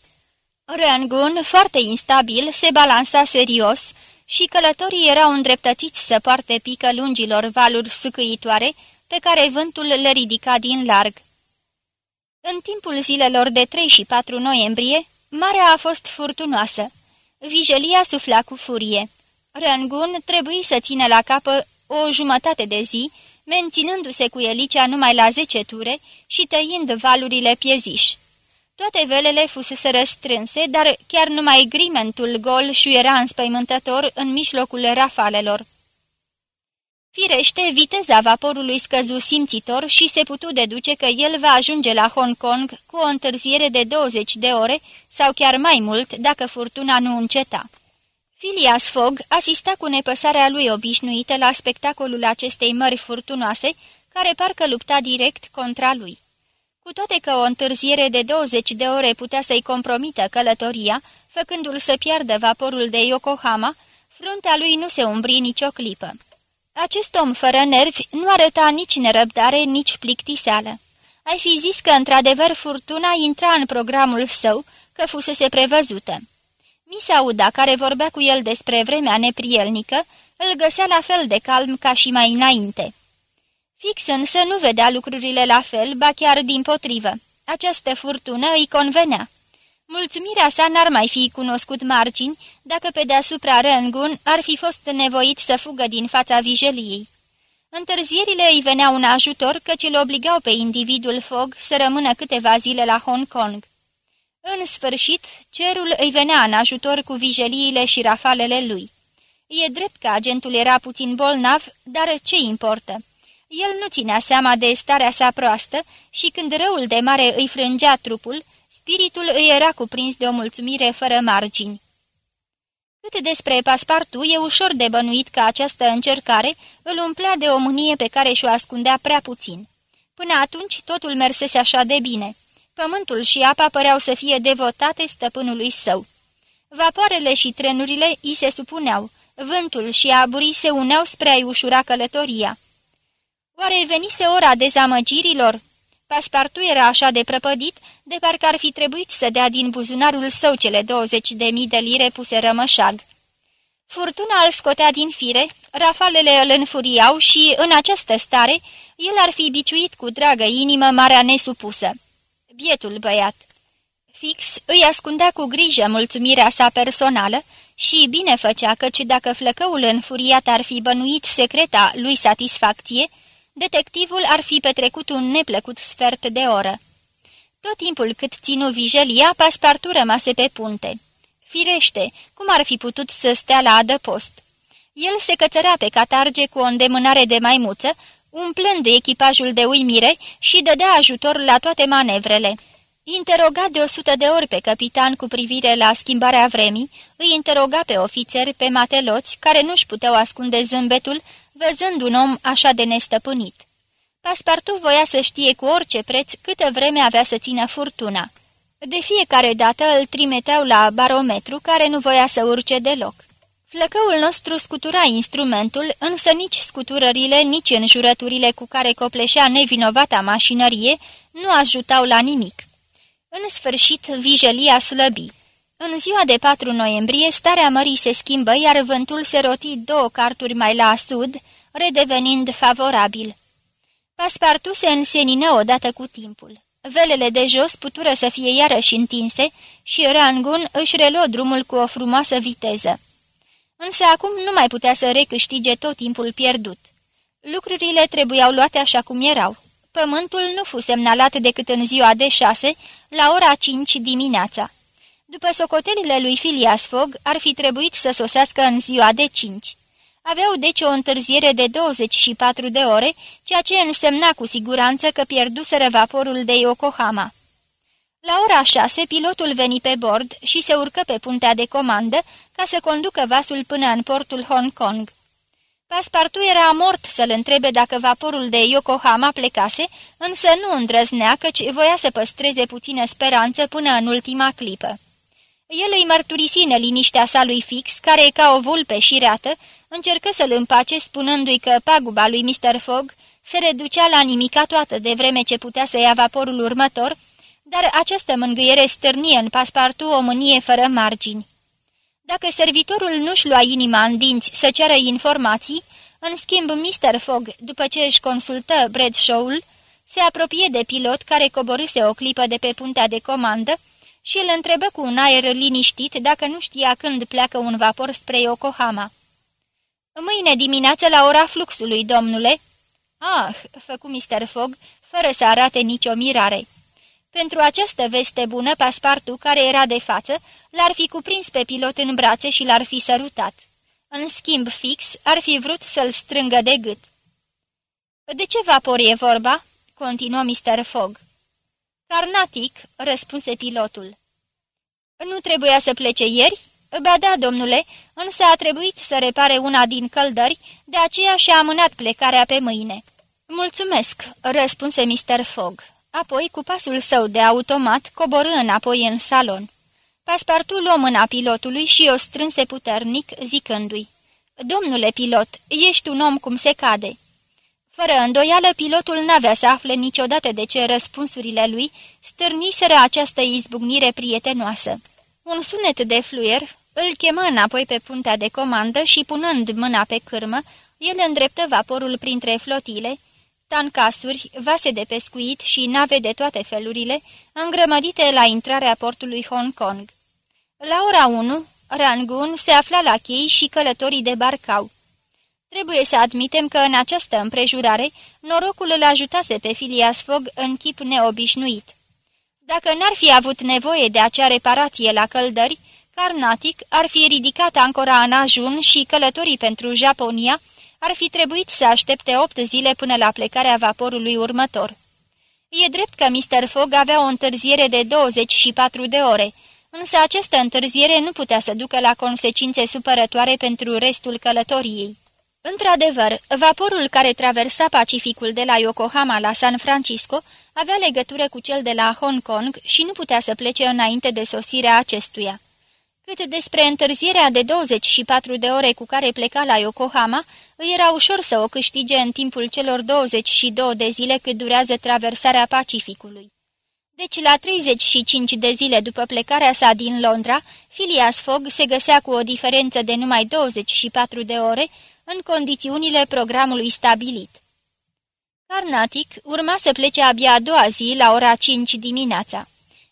Rangoon, foarte instabil, se balansa serios și călătorii erau îndreptățiți să poarte pică lungilor valuri sâcâitoare pe care vântul le ridica din larg. În timpul zilelor de 3 și 4 noiembrie, marea a fost furtunoasă. Vijelia sufla cu furie. Rangoon trebuie să țină la capă o jumătate de zi, menținându-se cu elicea numai la zece ture și tăind valurile pieziși. Toate velele fusese răstrânse, dar chiar numai grimentul gol și era înspăimântător în mijlocul rafalelor. Firește, viteza vaporului scăzu simțitor și se putu deduce că el va ajunge la Hong Kong cu o întârziere de 20 de ore sau chiar mai mult dacă furtuna nu înceta. Phileas Fogg asista cu nepăsarea lui obișnuită la spectacolul acestei mări furtunoase, care parcă lupta direct contra lui. Cu toate că o întârziere de 20 de ore putea să-i compromită călătoria, făcându-l să piardă vaporul de Yokohama, fruntea lui nu se umbri nicio clipă. Acest om fără nervi nu arăta nici nerăbdare, nici plictiseală. Ai fi zis că, într-adevăr, furtuna intra în programul său, că fusese prevăzută. Misauda, care vorbea cu el despre vremea neprielnică, îl găsea la fel de calm ca și mai înainte. Fix însă nu vedea lucrurile la fel, ba chiar din potrivă. Această furtună îi convenea. Mulțumirea sa n-ar mai fi cunoscut margini dacă pe deasupra Rangun ar fi fost nevoit să fugă din fața vijeliei. Întârzierile îi veneau un ajutor căci îl obligau pe individul Fog să rămână câteva zile la Hong Kong. În sfârșit, cerul îi venea în ajutor cu vijeliile și rafalele lui. E drept că agentul era puțin bolnav, dar ce importă? El nu ținea seama de starea sa proastă și când răul de mare îi frângea trupul, spiritul îi era cuprins de o mulțumire fără margini. Cât despre paspartu, e ușor de bănuit că această încercare îl umplea de o mânie pe care și-o ascundea prea puțin. Până atunci totul mersese așa de bine. Pământul și apa păreau să fie devotate stăpânului său. Vapoarele și trenurile îi se supuneau, vântul și aburii se uneau spre a-i ușura călătoria. Oare venise ora dezamăgirilor? Paspartu era așa de prăpădit, de parcă ar fi trebuit să dea din buzunarul său cele douăzeci de mii de lire puse rămășag. Furtuna îl scotea din fire, rafalele îl înfuriau și, în această stare, el ar fi biciuit cu dragă inimă marea nesupusă. Bietul băiat! Fix îi ascundea cu grijă mulțumirea sa personală și bine făcea căci dacă flăcăul înfuriat ar fi bănuit secreta lui satisfacție, detectivul ar fi petrecut un neplăcut sfert de oră. Tot timpul cât ținu vijelia, paspartu rămase pe punte. Firește, cum ar fi putut să stea la adăpost? El se cățărea pe catarge cu o îndemânare de maimuță, umplând echipajul de uimire și dădea ajutor la toate manevrele. Interoga de o sută de ori pe capitan cu privire la schimbarea vremii, îi interoga pe ofițeri, pe mateloți, care nu-și puteau ascunde zâmbetul, văzând un om așa de nestăpânit. Paspartu voia să știe cu orice preț câtă vreme avea să țină furtuna. De fiecare dată îl trimiteau la barometru, care nu voia să urce deloc. Flăcăul nostru scutura instrumentul, însă nici scuturările, nici înjurăturile cu care copleșea nevinovata mașinărie nu ajutau la nimic. În sfârșit, vijelia slăbi. În ziua de 4 noiembrie, starea mării se schimbă, iar vântul se roti două carturi mai la sud, redevenind favorabil. Paspartu se însenină odată cu timpul. Velele de jos putură să fie iarăși întinse și Rangun își reluă drumul cu o frumoasă viteză. Însă acum nu mai putea să recâștige tot timpul pierdut. Lucrurile trebuiau luate așa cum erau. Pământul nu fu semnalat decât în ziua de șase, la ora cinci dimineața. După socotelile lui Filias Fogg, ar fi trebuit să sosească în ziua de cinci. Aveau deci o întârziere de 24 de ore, ceea ce însemna cu siguranță că pierduseră vaporul de Yokohama. La ora șase, pilotul veni pe bord și se urcă pe puntea de comandă ca să conducă vasul până în portul Hong Kong. Paspartu era mort să-l întrebe dacă vaporul de Yokohama plecase, însă nu îndrăznea căci voia să păstreze puțină speranță până în ultima clipă. El îi mărturisi neliniștea sa lui Fix, care, ca o vulpe șireată, încercă să-l împace spunându-i că paguba lui Mr. Fogg se reducea la nimica toată de vreme ce putea să ia vaporul următor, dar această mângâiere stârnie în paspartu o mânie fără margini. Dacă servitorul nu-și lua inima în dinți să ceară informații, în schimb Mr. Fogg, după ce își consultă Bradshaw-ul, se apropie de pilot care coborâse o clipă de pe puntea de comandă și îl întrebă cu un aer liniștit dacă nu știa când pleacă un vapor spre Yokohama. Mâine dimineață la ora fluxului, domnule." Ah," făcu Mr. Fogg, fără să arate nicio mirare. Pentru această veste bună, paspartu, care era de față, l-ar fi cuprins pe pilot în brațe și l-ar fi sărutat. În schimb fix, ar fi vrut să-l strângă de gât. De ce vapor e vorba?" continuă Mr. Fogg. Carnatic," răspunse pilotul. Nu trebuia să plece ieri?" Ba da, domnule, însă a trebuit să repare una din căldări, de aceea și-a amânat plecarea pe mâine." Mulțumesc," răspunse Mr. Fogg. Apoi, cu pasul său de automat, coborâ înapoi în salon. Paspartu luă mâna pilotului și o strânse puternic, zicându-i, Domnule pilot, ești un om cum se cade." Fără îndoială, pilotul n-avea să afle niciodată de ce răspunsurile lui stârniseră această izbucnire prietenoasă. Un sunet de fluier îl chemă înapoi pe puntea de comandă și, punând mâna pe cârmă, el îndreptă vaporul printre flotile, tancasuri, vase de pescuit și nave de toate felurile, îngrămădite la intrarea portului Hong Kong. La ora 1, Rangoon se afla la chei și călătorii debarcau. Trebuie să admitem că în această împrejurare norocul îl ajutase pe Phileas Fogg în chip neobișnuit. Dacă n-ar fi avut nevoie de acea reparație la căldări, Carnatic ar fi ridicat ancora în ajun și călătorii pentru Japonia ar fi trebuit să aștepte opt zile până la plecarea vaporului următor. E drept că Mr. Fogg avea o întârziere de 24 de ore, însă această întârziere nu putea să ducă la consecințe supărătoare pentru restul călătoriei. Într-adevăr, vaporul care traversa Pacificul de la Yokohama la San Francisco avea legătură cu cel de la Hong Kong și nu putea să plece înainte de sosirea acestuia. Cât despre întârzierea de 24 de ore cu care pleca la Yokohama, îi era ușor să o câștige în timpul celor 22 de zile cât durează traversarea Pacificului. Deci, la 35 de zile după plecarea sa din Londra, Phileas Fogg se găsea cu o diferență de numai 24 de ore în condițiunile programului stabilit. Carnatic urma să plece abia a doua zi la ora 5 dimineața.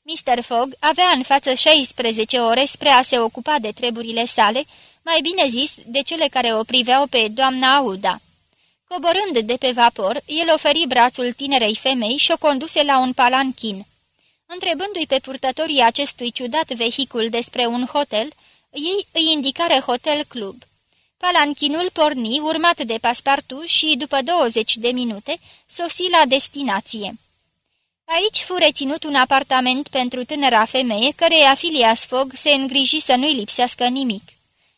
Mr. Fogg avea în față 16 ore spre a se ocupa de treburile sale, mai bine zis, de cele care o priveau pe doamna Auda. Coborând de pe vapor, el oferi brațul tinerei femei și o conduse la un palanchin. Întrebându-i pe purtătorii acestui ciudat vehicul despre un hotel, ei îi indicară Hotel Club. Palanchinul porni, urmat de paspartu și, după 20 de minute, sosi la destinație. Aici fu reținut un apartament pentru tânăra femeie, căreia Filias Fogg se îngriji să nu-i lipsească nimic.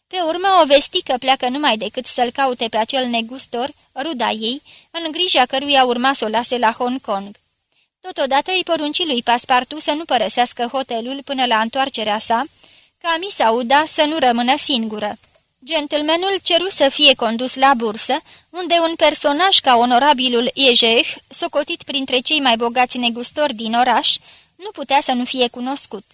Pe urmă o vesti că pleacă numai decât să-l caute pe acel negustor, ruda ei, în grija căruia urma să o lase la Hong Kong. Totodată îi porunci lui Paspartu să nu părăsească hotelul până la întoarcerea sa, ca Miss Auda să nu rămână singură. Gentlemanul ceru să fie condus la bursă, unde un personaj ca onorabilul Ejeh, socotit printre cei mai bogați negustori din oraș, nu putea să nu fie cunoscut.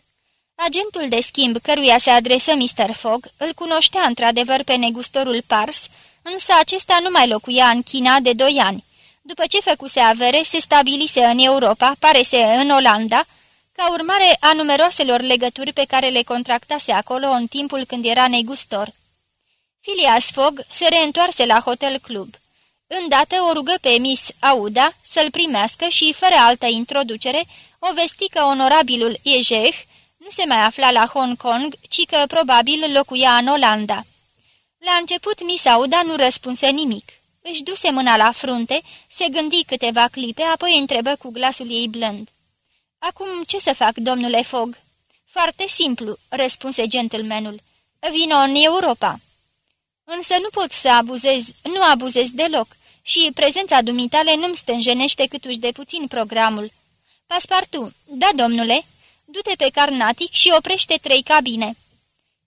Agentul de schimb căruia se adresă Mr. Fogg îl cunoștea într-adevăr pe negustorul Pars, însă acesta nu mai locuia în China de doi ani. După ce făcuse avere, se stabilise în Europa, pare se în Olanda, ca urmare a numeroaselor legături pe care le contractase acolo în timpul când era negustor. Phileas Fogg se reîntoarse la Hotel Club. Îndată o rugă pe Miss Auda să-l primească și, fără altă introducere, o vesti că onorabilul Ejeh nu se mai afla la Hong Kong, ci că probabil locuia în Olanda. La început Miss Auda nu răspunse nimic. Își duse mâna la frunte, se gândi câteva clipe, apoi întrebă cu glasul ei blând. Acum ce să fac, domnule Fogg?" Foarte simplu," răspunse gentlemanul. Vino în Europa." Însă nu pot să abuzez, nu abuzez deloc și prezența dumitale nu-mi stânjenește câtuși de puțin programul." Paspartu, da, domnule, du-te pe Carnatic și oprește trei cabine."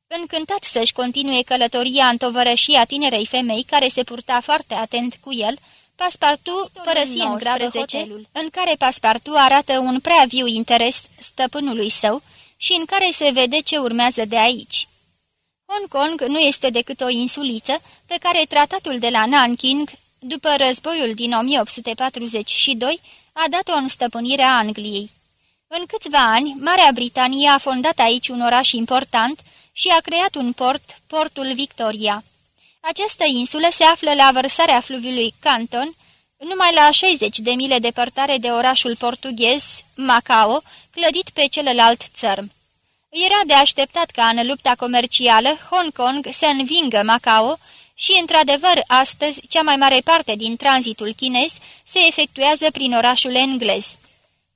Încântat să-și continue călătoria în tovărășia tinerei femei care se purta foarte atent cu el, Paspartu părăsi în grabă hotelul, în care Paspartu arată un prea viu interes stăpânului său și în care se vede ce urmează de aici. Hong Kong nu este decât o insuliță pe care tratatul de la Nanking, după războiul din 1842, a dat-o în stăpânirea Angliei. În câțiva ani, Marea Britanie a fondat aici un oraș important și a creat un port, portul Victoria. Această insulă se află la vărsarea fluviului Canton, numai la 60 de mile departare de orașul portughez, Macao, clădit pe celălalt țărm. Era de așteptat ca în lupta comercială Hong Kong să învingă Macao și, într-adevăr, astăzi, cea mai mare parte din tranzitul chinez se efectuează prin orașul englez.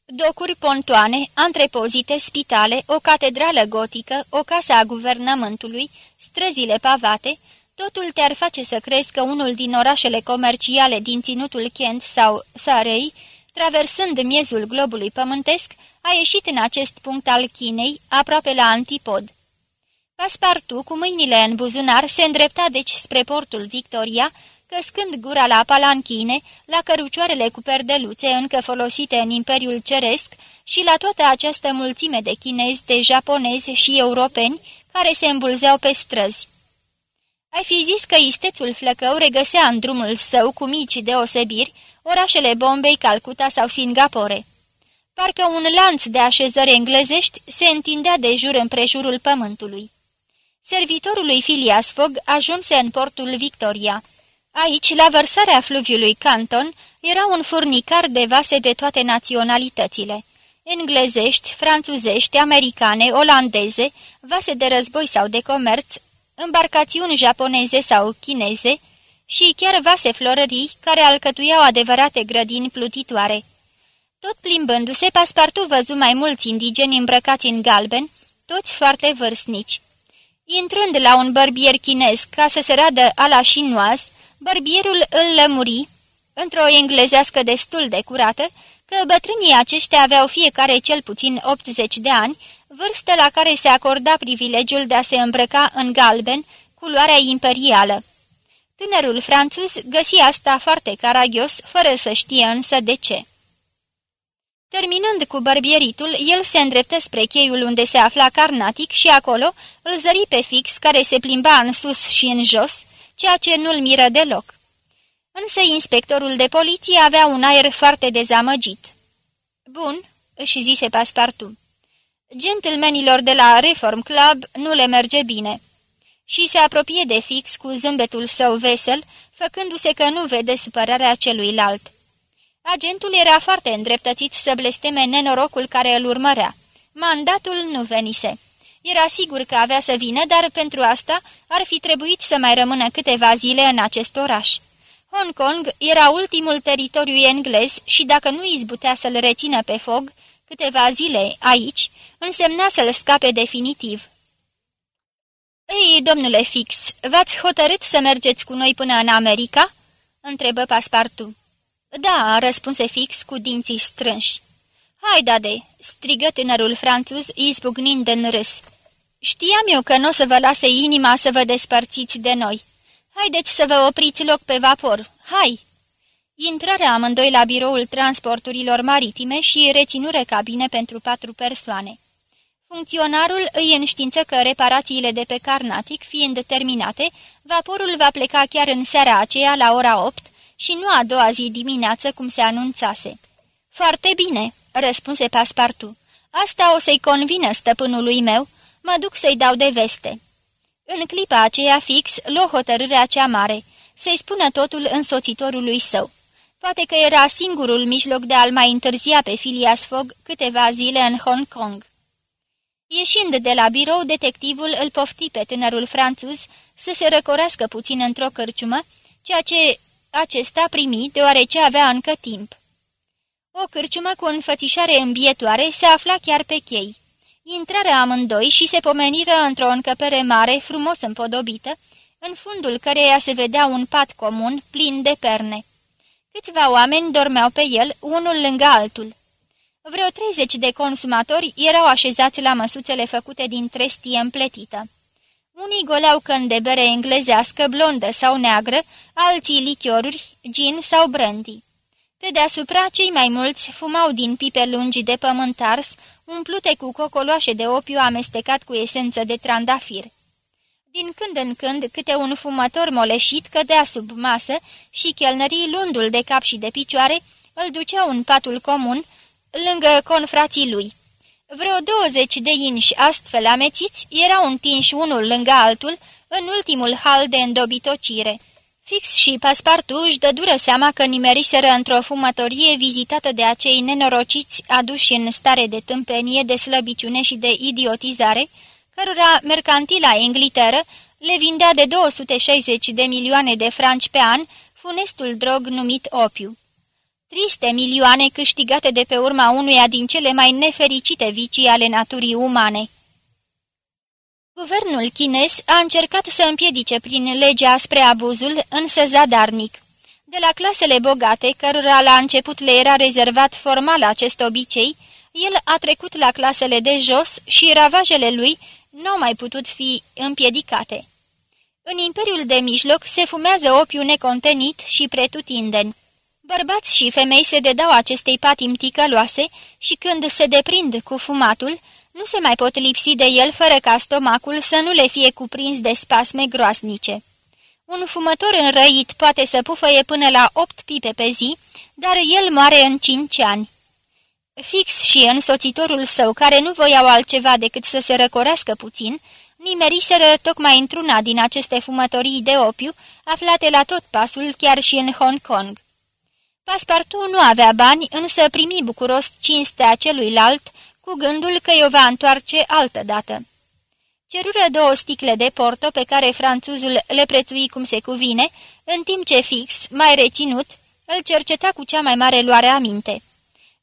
Docuri pontoane, antrepozite, spitale, o catedrală gotică, o casă a guvernământului, străzile pavate, totul te-ar face să crezi că unul din orașele comerciale din ținutul Kent sau Sarei, traversând miezul globului pământesc, a ieșit în acest punct al Chinei, aproape la antipod. Paspartu, cu mâinile în buzunar, se îndrepta deci spre portul Victoria, căscând gura la palanchine, la cărucioarele cu perdeluțe încă folosite în Imperiul Ceresc și la toată această mulțime de chinezi, de japonezi și europeni care se îmbulzeau pe străzi. Ai fi zis că istețul flăcău regăsea în drumul său cu mici deosebiri orașele Bombay, Calcuta sau Singapore. Parcă un lanț de așezări englezești se întindea de jur împrejurul pământului. Servitorul lui Phileas Fogg ajunse în portul Victoria. Aici, la vărsarea fluviului Canton, era un furnicar de vase de toate naționalitățile. Englezești, franțuzești, americane, olandeze, vase de război sau de comerț, embarcațiuni japoneze sau chineze și chiar vase florării care alcătuiau adevărate grădini plutitoare. Tot plimbându-se, Paspartu văzu mai mulți indigeni îmbrăcați în galben, toți foarte vârstnici. Intrând la un bărbier chinez ca să se radă a la șinoaz, bărbierul îl lămuri, într-o englezească destul de curată, că bătrânii aceștia aveau fiecare cel puțin 80 de ani, vârstă la care se acorda privilegiul de a se îmbrăca în galben, culoarea imperială. Tânărul franțuz găsi asta foarte caragios, fără să știe însă de ce. Terminând cu bărbieritul, el se îndreptă spre cheiul unde se afla Carnatic și acolo îl zări pe fix care se plimba în sus și în jos, ceea ce nu-l miră deloc. Însă inspectorul de poliție avea un aer foarte dezamăgit. Bun," își zise Paspartu. Gentlemenilor de la Reform Club nu le merge bine." Și se apropie de fix cu zâmbetul său vesel, făcându-se că nu vede supărarea celuilalt. Agentul era foarte îndreptățit să blesteme nenorocul care îl urmărea. Mandatul nu venise. Era sigur că avea să vină, dar pentru asta ar fi trebuit să mai rămână câteva zile în acest oraș. Hong Kong era ultimul teritoriu englez și dacă nu izbutea să-l rețină pe fog câteva zile aici, însemna să-l scape definitiv. Ei, domnule Fix, v-ați hotărât să mergeți cu noi până în America?" întrebă Paspartu. Da," răspunse fix cu dinții strânși. Hai, dade!" strigă tânărul franțuz, izbucnind în râs. Știam eu că nu o să vă lase inima să vă despărțiți de noi. Haideți să vă opriți loc pe vapor. Hai!" Intrarea amândoi la biroul transporturilor maritime și reținură cabine pentru patru persoane. Funcționarul îi înștiință că reparațiile de pe Carnatic fiind terminate, vaporul va pleca chiar în seara aceea la ora 8 și nu a doua zi dimineață cum se anunțase. Foarte bine," răspunse Paspartu. Asta o să-i convină stăpânului meu, mă duc să-i dau de veste." În clipa aceea fix luă hotărârea cea mare, să-i spună totul însoțitorului său. Poate că era singurul mijloc de a-l mai întârzia pe Phileas Fogg câteva zile în Hong Kong. Ieșind de la birou, detectivul îl pofti pe tânărul franțuz să se răcorească puțin într-o cărciumă, ceea ce acesta primi deoarece avea încă timp. O cârciumă cu înfățișare îmbietoare se afla chiar pe chei. Intrară amândoi și se pomeniră într-o încăpere mare, frumos împodobită, în fundul căreia se vedea un pat comun plin de perne. Câțiva oameni dormeau pe el, unul lângă altul. Vreo 30 de consumatori erau așezați la măsuțele făcute din trestie împletită. Unii goleau când de bere englezească, blondă sau neagră, alții lichioruri, gin sau brandy. Pe deasupra, cei mai mulți fumau din pipe lungi de pământ ars, umplute cu cocoloașe de opiu amestecat cu esență de trandafir. Din când în când, câte un fumător moleșit cădea sub masă și chelnării, lundul de cap și de picioare, îl duceau în patul comun, lângă confrații lui. Vreo douăzeci de inși astfel amețiți erau întinși unul lângă altul în ultimul hal de îndobitocire. Fix și Paspartu își dădură seama că nimeriseră într-o fumătorie vizitată de acei nenorociți aduși în stare de tâmpenie, de slăbiciune și de idiotizare, cărora mercantila Engliteră le vindea de 260 de milioane de franci pe an funestul drog numit opiu. Triste milioane câștigate de pe urma unuia din cele mai nefericite vicii ale naturii umane. Guvernul chinez a încercat să împiedice prin legea spre abuzul, însă zadarnic. De la clasele bogate, cărora la început le era rezervat formal acest obicei, el a trecut la clasele de jos și ravajele lui nu au mai putut fi împiedicate. În Imperiul de Mijloc se fumează opiu necontenit și pretutindeni. Bărbați și femei se dedau acestei patim ticăloase și când se deprind cu fumatul, nu se mai pot lipsi de el fără ca stomacul să nu le fie cuprins de spasme groasnice. Un fumător înrăit poate să pufăie până la opt pipe pe zi, dar el moare în cinci ani. Fix și însoțitorul său, care nu voiau altceva decât să se răcorească puțin, nimeriseră tocmai într-una din aceste fumătorii de opiu, aflate la tot pasul, chiar și în Hong Kong. Paspartu nu avea bani, însă primi bucuros cinstea celuilalt, cu gândul că i-o va întoarce altă dată. Cerură două sticle de porto pe care franțuzul le prețui cum se cuvine, în timp ce fix, mai reținut, îl cerceta cu cea mai mare luare aminte.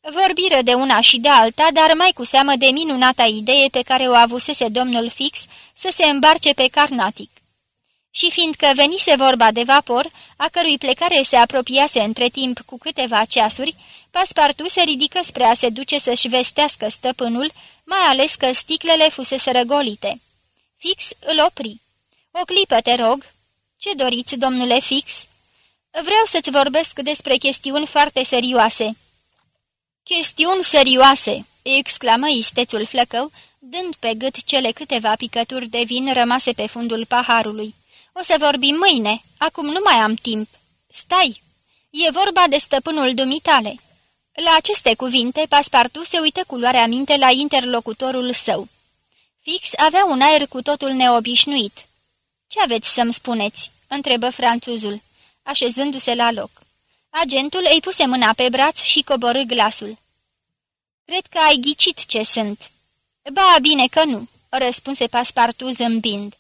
Vorbiră de una și de alta, dar mai cu seamă de minunata idee pe care o avusese domnul fix să se îmbarce pe Carnatic. Și fiindcă venise vorba de vapor, a cărui plecare se apropiase între timp cu câteva ceasuri, Paspartu se ridică spre a se duce să-și vestească stăpânul, mai ales că sticlele fusese răgolite. Fix îl opri. O clipă, te rog." Ce doriți, domnule Fix?" Vreau să-ți vorbesc despre chestiuni foarte serioase." Chestiuni serioase!" exclamă istețul flăcău, dând pe gât cele câteva picături de vin rămase pe fundul paharului. O să vorbim mâine, acum nu mai am timp." Stai! E vorba de stăpânul dumitale." La aceste cuvinte, Paspartu se uită cu luarea minte la interlocutorul său. Fix avea un aer cu totul neobișnuit. Ce aveți să-mi spuneți?" întrebă franțuzul, așezându-se la loc. Agentul îi puse mâna pe braț și coborâ glasul. Cred că ai ghicit ce sunt." Ba, bine că nu," răspunse Paspartu zâmbind.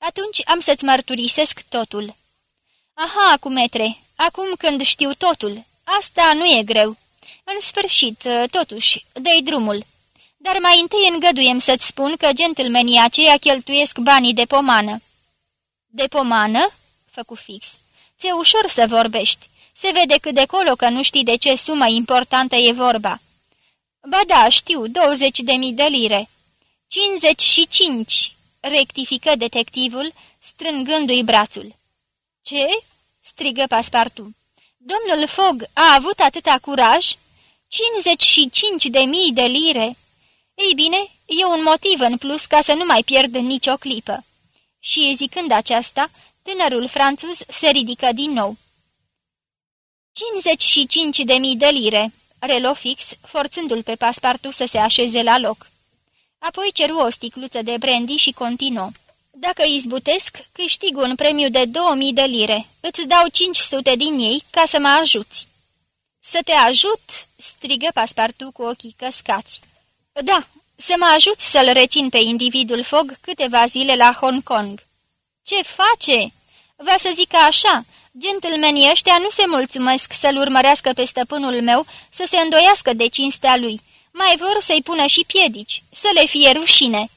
Atunci am să-ți mărturisesc totul." Aha, cumetre, acum când știu totul, asta nu e greu. În sfârșit, totuși, dă drumul. Dar mai întâi îngăduiem să-ți spun că gentlemenii aceia cheltuiesc banii de pomană." De pomană?" făcu fix. Ți-e ușor să vorbești. Se vede cât de colo că nu știi de ce sumă importantă e vorba." Ba da, știu, 20 de mii de lire." 55," rectifică detectivul, strângându-i brațul. Ce?" strigă Paspartu. Domnul Fog a avut atâta curaj? 55 de mii de lire? Ei bine, e un motiv în plus ca să nu mai pierd nicio clipă. Și zicând aceasta, tânărul franțuz se ridică din nou. 55 de mii de lire, relo fix, forțându-l pe paspartu să se așeze la loc. Apoi ceru o sticluță de brandy și continuă. Dacă izbutesc, câștig un premiu de 2000 de lire. Îți dau 500 din ei ca să mă ajuți." Să te ajut?" strigă paspartu cu ochii căscați. Da, să mă ajut să-l rețin pe individul Fog câteva zile la Hong Kong." Ce face?" Va să zică așa, gentlemanii ăștia nu se mulțumesc să-l urmărească pe stăpânul meu să se îndoiască de cinstea lui. Mai vor să-i pună și piedici, să le fie rușine."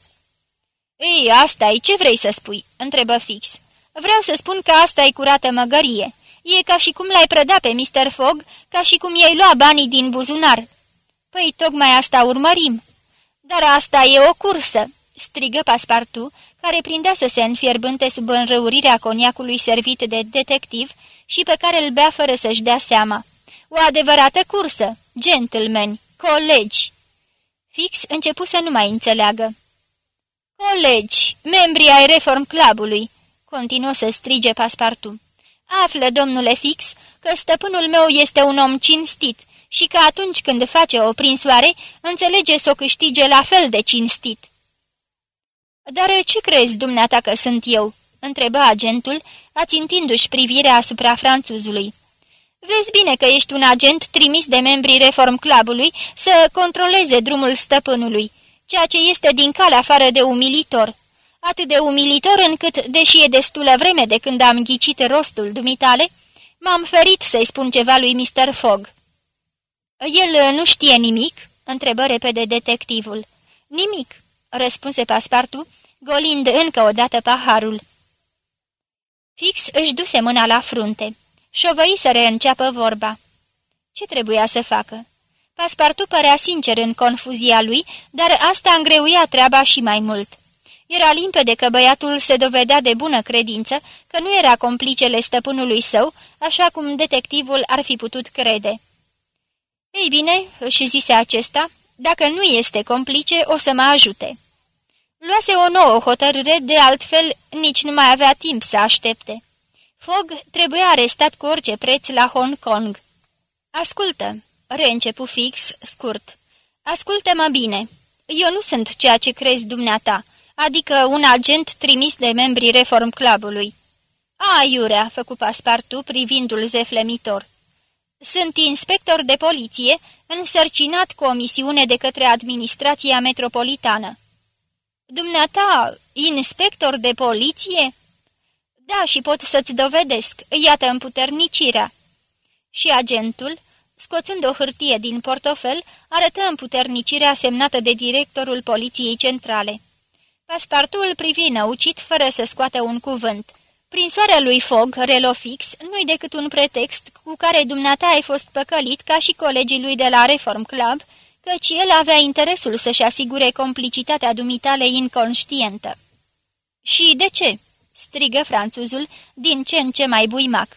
Ei, asta e ce vrei să spui?" întrebă fix. Vreau să spun că asta e curată măgărie. E ca și cum l-ai prădat pe Mr. Fogg, ca și cum i-ai lua banii din buzunar." Păi tocmai asta urmărim." Dar asta e o cursă!" strigă Paspartu, care prindea să se înfierbânte sub înrăurirea coniacului servit de detectiv și pe care îl bea fără să-și dea seama. O adevărată cursă! Gentlemen! Colegi!" Fix începu să nu mai înțeleagă. Colegi, membrii ai Reform Clubului!" continuă să strige Paspartu. Află, domnule Fix, că stăpânul meu este un om cinstit și că atunci când face o prinsoare, înțelege să o câștige la fel de cinstit." Dar ce crezi, dumneata, că sunt eu?" întrebă agentul, ațintindu-și privirea asupra franțuzului. Vezi bine că ești un agent trimis de membrii Reform Clubului să controleze drumul stăpânului, ceea ce este din calea afară de umilitor. Atât de umilitor încât, deși e destulă vreme de când am ghicit rostul dumitale, m-am ferit să-i spun ceva lui Mr. Fogg. El nu știe nimic?" întrebă repede detectivul. Nimic," răspunse Paspartu, golind încă o dată paharul. Fix își duse mâna la frunte. Șovăi să reînceapă vorba. Ce trebuia să facă? Paspartu părea sincer în confuzia lui, dar asta îngreuia treaba și mai mult. Era limpede că băiatul se dovedea de bună credință, că nu era complicele stăpânului său, așa cum detectivul ar fi putut crede. Ei bine, își zise acesta, dacă nu este complice, o să mă ajute. Luase o nouă hotărâre, de altfel nici nu mai avea timp să aștepte. Fogg trebuia arestat cu orice preț la Hong Kong. Ascultă, reîncepu fix, scurt. Ascultă-mă bine. Eu nu sunt ceea ce crezi dumneata, adică un agent trimis de membrii Reform Clubului. A, iurea, făcu paspartu privindu-l zeflemitor. Sunt inspector de poliție, însărcinat cu o misiune de către administrația metropolitană. Dumneata, inspector de poliție?" Da, și pot să-ți dovedesc. Iată împuternicirea." Și agentul, scoțând o hârtie din portofel, arătă împuternicirea semnată de directorul poliției centrale. Paspartul privi năucit, fără să scoată un cuvânt. Prin soarea lui Fog, relofix, nu-i decât un pretext cu care dumneata ai fost păcălit ca și colegii lui de la Reform Club, căci el avea interesul să-și asigure complicitatea dumitale inconștientă. Și de ce?" Strigă franțuzul din ce în ce mai buimac.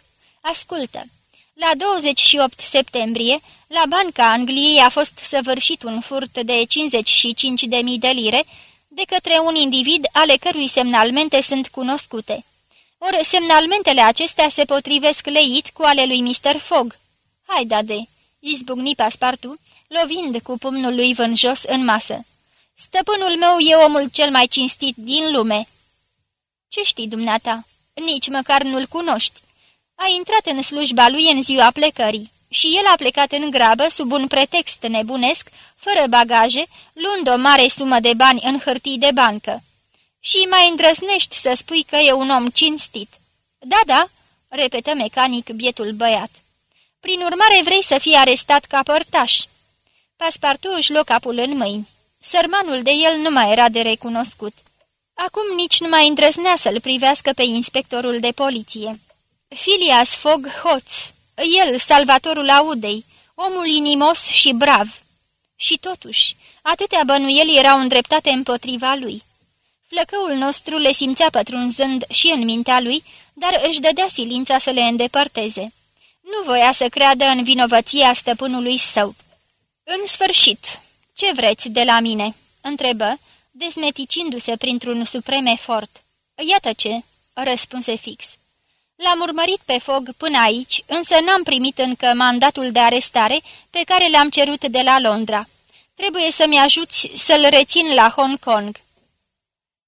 Ascultă! La 28 septembrie, la Banca Angliei a fost săvârșit un furt de 55.000 de lire de către un individ ale cărui semnalmente sunt cunoscute. Ori semnalmentele acestea se potrivesc leit cu ale lui Mr. Fogg. Hai, dade!" izbucni paspartu, lovind cu pumnul lui jos în masă. Stăpânul meu e omul cel mai cinstit din lume." Ce știi, dumneata? Nici măcar nu-l cunoști. A intrat în slujba lui în ziua plecării și el a plecat în grabă sub un pretext nebunesc, fără bagaje, luând o mare sumă de bani în hârtii de bancă. Și mai îndrăsnești să spui că e un om cinstit. Da, da, repetă mecanic bietul băiat. Prin urmare vrei să fii arestat ca părtaș. Paspartu își lua capul în mâini. Sărmanul de el nu mai era de recunoscut. Acum nici nu mai îndrăznea să-l privească pe inspectorul de poliție. Filias Fogg Hoț, el, salvatorul Audei, omul inimos și brav. Și totuși, atâtea bănuieli erau îndreptate împotriva lui. Flăcăul nostru le simțea pătrunzând și în mintea lui, dar își dădea silința să le îndepărteze. Nu voia să creadă în vinovăția stăpânului său. În sfârșit, ce vreți de la mine?" întrebă, desmeticindu-se printr-un suprem efort. Iată ce, răspunse fix. L-am urmărit pe fog până aici, însă n-am primit încă mandatul de arestare pe care l-am cerut de la Londra. Trebuie să-mi ajuți să-l rețin la Hong Kong."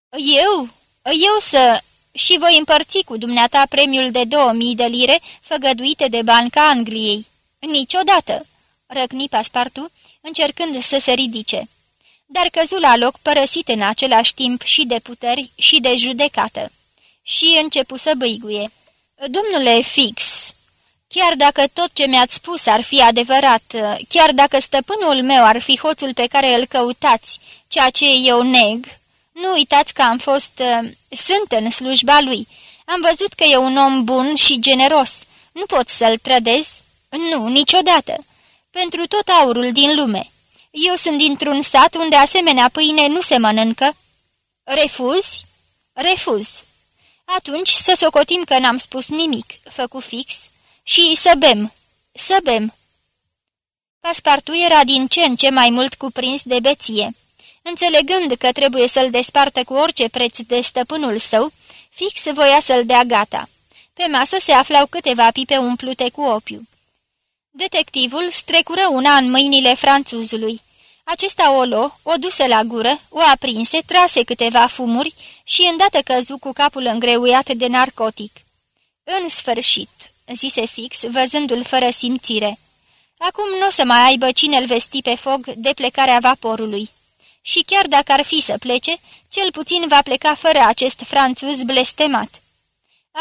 Eu? Eu să... și voi împărți cu dumneata premiul de 2000 de lire făgăduite de Banca Angliei." Niciodată!" răcni Paspartu, încercând să se ridice. Dar căzu la loc părăsit în același timp și de puteri și de judecată. Și începu să băiguie. Domnule Fix, chiar dacă tot ce mi-ați spus ar fi adevărat, chiar dacă stăpânul meu ar fi hoțul pe care îl căutați, ceea ce eu neg, nu uitați că am fost... sunt în slujba lui. Am văzut că e un om bun și generos. Nu pot să-l trădez? Nu, niciodată. Pentru tot aurul din lume. Eu sunt dintr-un sat unde asemenea pâine nu se mănâncă. Refuzi? Refuz. Atunci să socotim că n-am spus nimic, făcu fix, și să bem, să bem. Paspartu era din ce în ce mai mult cuprins de beție. Înțelegând că trebuie să-l despartă cu orice preț de stăpânul său, fix voia să-l dea gata. Pe masă se aflau câteva pipe umplute cu opiu. Detectivul strecură una în mâinile franțuzului. Acesta o luă, o duse la gură, o aprinse, trase câteva fumuri și îndată căzu cu capul îngreuiat de narcotic. În sfârșit, zise fix, văzându-l fără simțire. Acum nu o să mai aibă cine-l vesti pe fog de plecarea vaporului. Și chiar dacă ar fi să plece, cel puțin va pleca fără acest franțuz blestemat.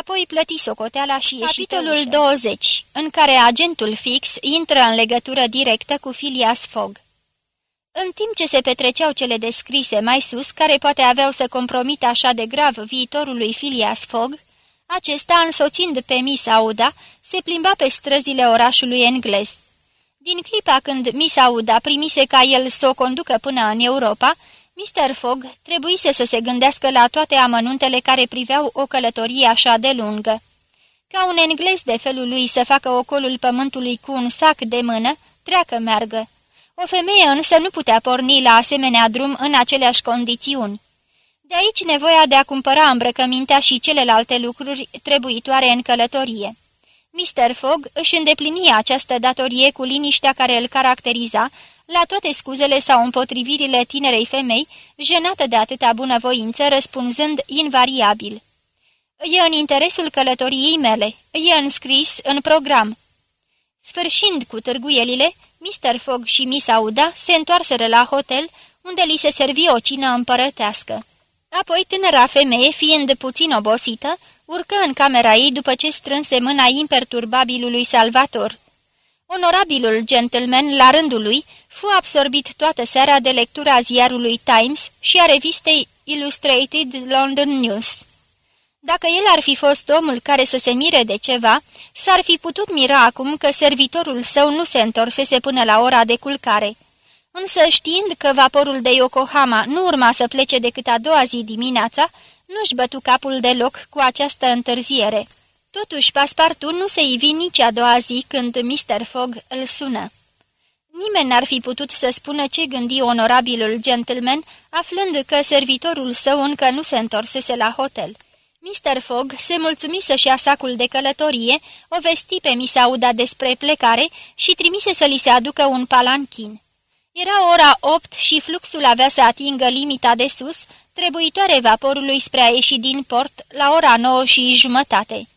Apoi plăti socoteala și ieși Capitolul 20, în care agentul fix intră în legătură directă cu Filias Fogg. În timp ce se petreceau cele descrise mai sus, care poate aveau să compromită așa de grav viitorul lui Phileas Fogg, acesta, însoțind pe Miss Auda, se plimba pe străzile orașului englez. Din clipa când Miss Auda primise ca el să o conducă până în Europa, Mr. Fogg trebuise să se gândească la toate amănuntele care priveau o călătorie așa de lungă. Ca un englez de felul lui să facă ocolul pământului cu un sac de mână, treacă meargă. O femeie însă nu putea porni la asemenea drum în aceleași condițiuni. De aici nevoia de a cumpăra îmbrăcămintea și celelalte lucruri trebuitoare în călătorie. Mr. Fogg își îndeplinia această datorie cu liniștea care îl caracteriza la toate scuzele sau împotrivirile tinerei femei, jenată de atâta bunăvoință, răspunzând invariabil. E în interesul călătoriei mele, e înscris în program." Sfârșind cu târguielile, Mr. Fogg și Miss Auda se întoarseră la hotel, unde li se servi o cină împărătească. Apoi tânăra femeie, fiind puțin obosită, urcă în camera ei după ce strânse mâna imperturbabilului Salvator. Onorabilul gentleman, la rândul lui, fu absorbit toată seara de lectura ziarului Times și a revistei Illustrated London News. Dacă el ar fi fost omul care să se mire de ceva, s-ar fi putut mira acum că servitorul său nu se întorsese până la ora de culcare. Însă știind că vaporul de Yokohama nu urma să plece decât a doua zi dimineața, nu-și bătu capul deloc cu această întârziere. Totuși, paspartul nu se ivi nici a doua zi când Mr. Fogg îl sună. Nimeni n-ar fi putut să spună ce gândi onorabilul gentleman, aflând că servitorul său încă nu se întorsese la hotel. Mr. Fogg se mulțumi să-și ia sacul de călătorie, o vesti pe Misauda despre plecare și trimise să li se aducă un palanchin. Era ora opt și fluxul avea să atingă limita de sus, trebuitoare vaporului spre a ieși din port la ora nouă și jumătate.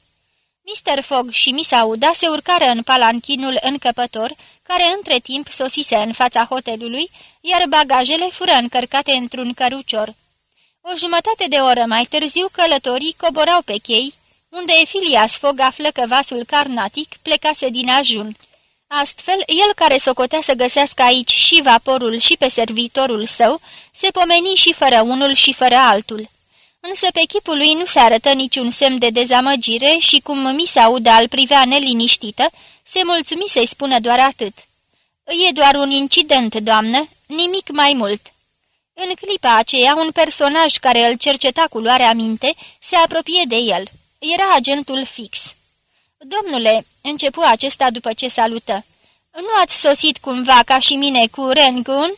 Mr. Fogg și Miss Auda se urcară în palanchinul încăpător, care între timp sosise în fața hotelului, iar bagajele fură încărcate într-un cărucior. O jumătate de oră mai târziu călătorii coborau pe chei, unde Efilias Fogg află că vasul carnatic plecase din ajun. Astfel, el care socotea să găsească aici și vaporul și pe servitorul său, se pomeni și fără unul și fără altul. Însă pe chipul lui nu se arătă niciun semn de dezamăgire și cum mi se audă al privea neliniștită, se mulțumi să-i spună doar atât. E doar un incident, doamnă, nimic mai mult." În clipa aceea, un personaj care îl cerceta cu luarea minte se apropie de el. Era agentul fix. Domnule, începu acesta după ce salută, nu ați sosit cumva ca și mine cu Rengun?"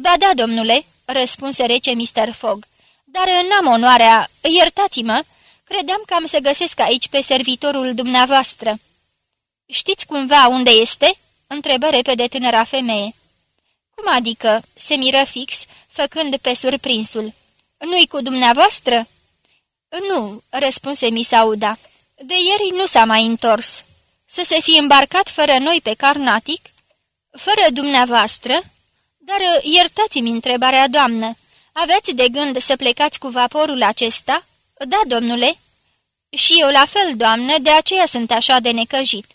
Ba da, domnule," răspunse rece Mr. Fogg, dar n-am onoarea, iertați-mă, credeam că am să găsesc aici pe servitorul dumneavoastră." Știți cumva unde este?" întrebă repede tânăra femeie. Cum adică?" se miră fix, făcând pe surprinsul. Nu-i cu dumneavoastră?" Nu," răspunse Misauda. De ieri nu s-a mai întors. Să se fi îmbarcat fără noi pe Carnatic?" Fără dumneavoastră?" Dar iertați-mi întrebarea, doamnă. Aveți de gând să plecați cu vaporul acesta?" Da, domnule." Și eu la fel, doamnă, de aceea sunt așa de necăjit."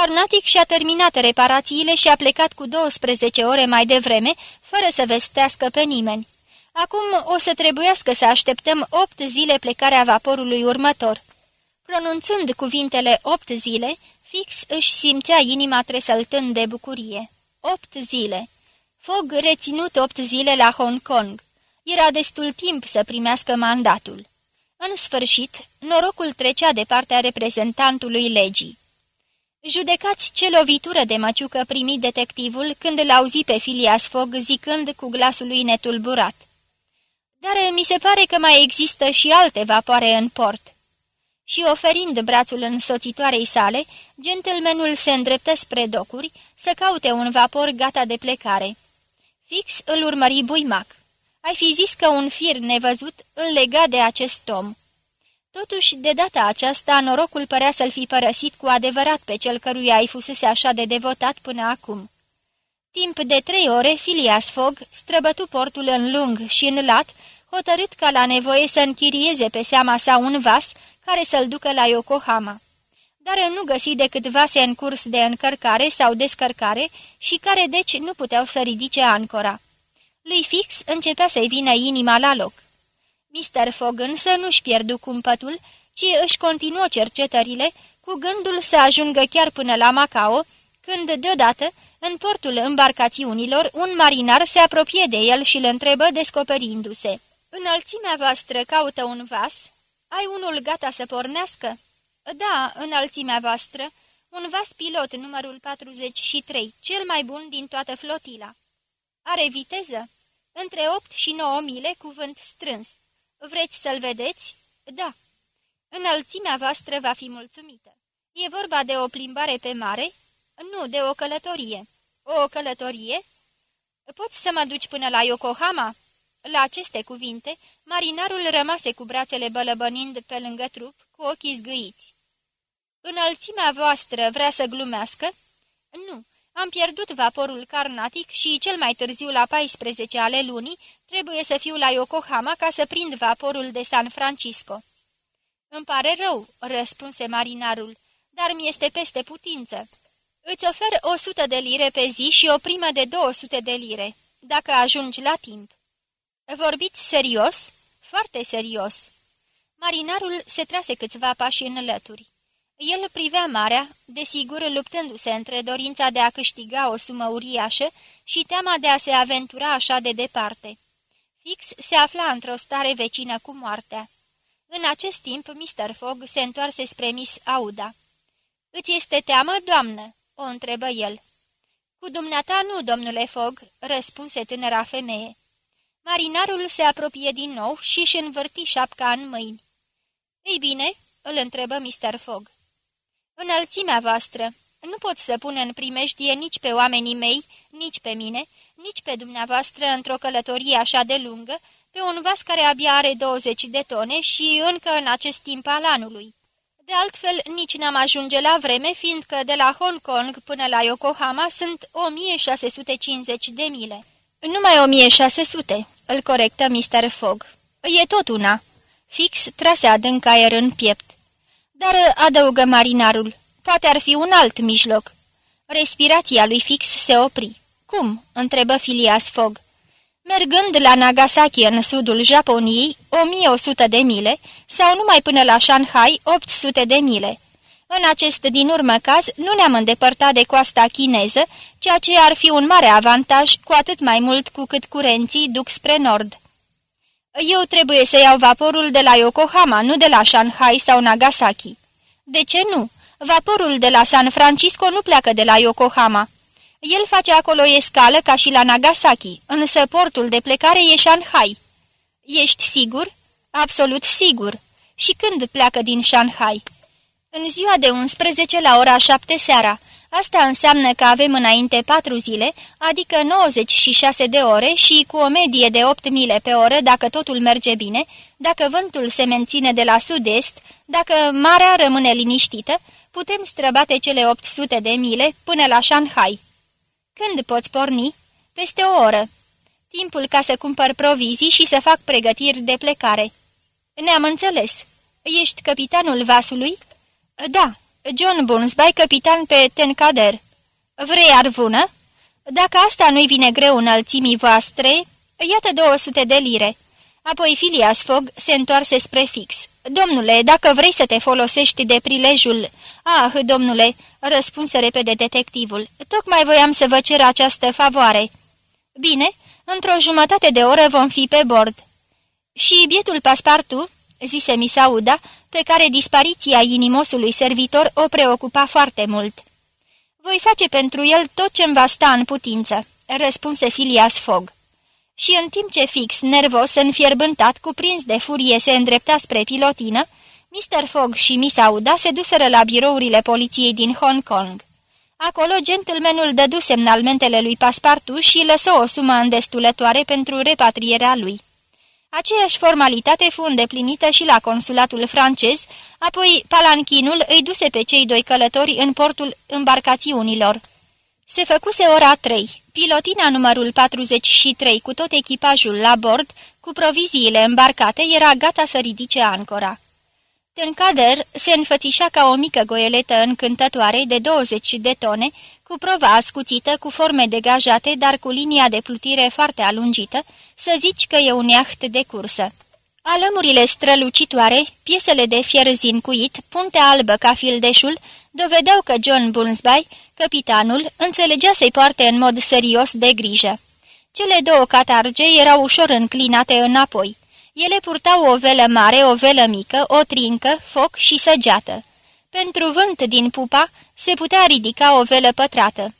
Carnatic și-a terminat reparațiile și a plecat cu 12 ore mai devreme, fără să vestească pe nimeni. Acum o să trebuiască să așteptăm opt zile plecarea vaporului următor. Pronunțând cuvintele opt zile, fix își simțea inima tresăltând de bucurie. Opt zile. Fog reținut opt zile la Hong Kong. Era destul timp să primească mandatul. În sfârșit, norocul trecea de partea reprezentantului legii. Judecați ce lovitură de măciucă primi detectivul când îl auzi pe Filias Fogg zicând cu glasul lui netulburat. Dar mi se pare că mai există și alte vapoare în port. Și oferind brațul însoțitoarei sale, gentlemanul se îndreptă spre docuri să caute un vapor gata de plecare. Fix îl urmări buimac. Ai fi zis că un fir nevăzut îl lega de acest om. Totuși, de data aceasta, norocul părea să-l fi părăsit cu adevărat pe cel căruia ai fusese așa de devotat până acum. Timp de trei ore, Filias Fogg străbătu portul în lung și în lat, hotărât ca la nevoie să închirieze pe seama sa un vas care să-l ducă la Yokohama. Dar nu găsi decât vase în curs de încărcare sau descărcare și care deci nu puteau să ridice ancora. Lui Fix începea să-i vină inima la loc. Mr. Fogg însă nu-și pierdu cumpătul, ci își continuă cercetările, cu gândul să ajungă chiar până la Macao, când, deodată, în portul embarcațiunilor, un marinar se apropie de el și îl întrebă descoperindu-se. Înălțimea voastră caută un vas? Ai unul gata să pornească?" Da, înălțimea voastră, un vas pilot numărul 43, cel mai bun din toată flotila." Are viteză?" Între 8 și 9 mile, cuvânt strâns." Vreți să-l vedeți?" Da." Înălțimea voastră va fi mulțumită. E vorba de o plimbare pe mare?" Nu, de o călătorie." O călătorie?" Poți să mă duci până la Yokohama?" La aceste cuvinte, marinarul rămase cu brațele bălăbănind pe lângă trup, cu ochii zgâiți. Înălțimea voastră vrea să glumească?" Nu, am pierdut vaporul Carnatic și cel mai târziu la 14 ale lunii trebuie să fiu la Yokohama ca să prind vaporul de San Francisco." Îmi pare rău," răspunse marinarul, dar mi este peste putință. Îți ofer o sută de lire pe zi și o primă de 200 de lire, dacă ajungi la timp." Vorbiți serios?" Foarte serios." Marinarul se trase câțiva pași în lături. El privea marea, desigur luptându-se între dorința de a câștiga o sumă uriașă și teama de a se aventura așa de departe. Fix se afla într-o stare vecină cu moartea. În acest timp, Mr. Fogg se întoarse spre Miss Auda. Îți este teamă, doamnă?" o întrebă el. Cu dumneata nu, domnule Fogg," răspunse tânăra femeie. Marinarul se apropie din nou și își învârti șapca în mâini. Ei bine?" îl întrebă Mr. Fogg. Înălțimea voastră, nu pot să pun în primejdie nici pe oamenii mei, nici pe mine, nici pe dumneavoastră într-o călătorie așa de lungă, pe un vas care abia are 20 de tone și încă în acest timp al anului. De altfel, nici n-am ajunge la vreme, fiindcă de la Hong Kong până la Yokohama sunt 1650 de mile. Numai 1600, îl corectă Mr. Fogg. E tot una. Fix trase adânc aer în piept. Dar, adăugă marinarul, poate ar fi un alt mijloc. Respirația lui Fix se opri. Cum?" întrebă Filias Fogg. Mergând la Nagasaki în sudul Japoniei, 1100 de mile, sau numai până la Shanghai, 800 de mile. În acest din urmă caz, nu ne-am îndepărtat de coasta chineză, ceea ce ar fi un mare avantaj, cu atât mai mult cu cât curenții duc spre nord. Eu trebuie să iau vaporul de la Yokohama, nu de la Shanghai sau Nagasaki. De ce nu? Vaporul de la San Francisco nu pleacă de la Yokohama. El face acolo escală ca și la Nagasaki, însă portul de plecare e Shanghai. Ești sigur? Absolut sigur. Și când pleacă din Shanghai? În ziua de 11 la ora 7 seara. Asta înseamnă că avem înainte 4 zile, adică 96 de ore și cu o medie de 8 mile pe oră dacă totul merge bine, dacă vântul se menține de la sud-est, dacă marea rămâne liniștită, putem străbate cele 800 de mile până la Shanghai. Când poți porni? Peste o oră. Timpul ca să cumpăr provizii și să fac pregătiri de plecare. Ne-am înțeles. Ești capitanul vasului? Da, John Bunsby, capitan pe Tencader. Vrei arvună? Dacă asta nu-i vine greu înălțimii voastre, iată 200 de lire. Apoi Filias Fogg se întoarse spre fix. Domnule, dacă vrei să te folosești de prilejul... Ah, domnule, răspunse repede detectivul, tocmai voiam să vă cer această favoare. Bine, într-o jumătate de oră vom fi pe bord. Și bietul paspartu, zise Misauda, pe care dispariția inimosului servitor o preocupa foarte mult. Voi face pentru el tot ce-mi va sta în putință, răspunse Filias Fogg. Și în timp ce fix, nervos, înfierbântat, cuprins de furie, se îndrepta spre pilotină, Mr. Fogg și Miss Auda se duseră la birourile poliției din Hong Kong. Acolo, gentlemanul dădu semnalmentele lui Paspartu și lăsă o sumă îndestulătoare pentru repatrierea lui. Aceeași formalitate fu îndeplinită și la consulatul francez, apoi palanchinul îi duse pe cei doi călători în portul embarcațiunilor. Se făcuse ora 3. Pilotina numărul 43 cu tot echipajul la bord, cu proviziile îmbarcate, era gata să ridice ancora. Tencader se înfățișa ca o mică goeletă încântătoare de 20 de tone, cu prova ascuțită, cu forme degajate, dar cu linia de plutire foarte alungită, să zici că e un iaht de cursă. Alămurile strălucitoare, piesele de fier zincuit, puntea albă ca fildeșul, dovedeau că John Bunsby, capitanul, înțelegea să-i poarte în mod serios de grijă. Cele două catarge erau ușor înclinate înapoi. Ele purtau o velă mare, o velă mică, o trincă, foc și săgeată. Pentru vânt din pupa se putea ridica o velă pătrată.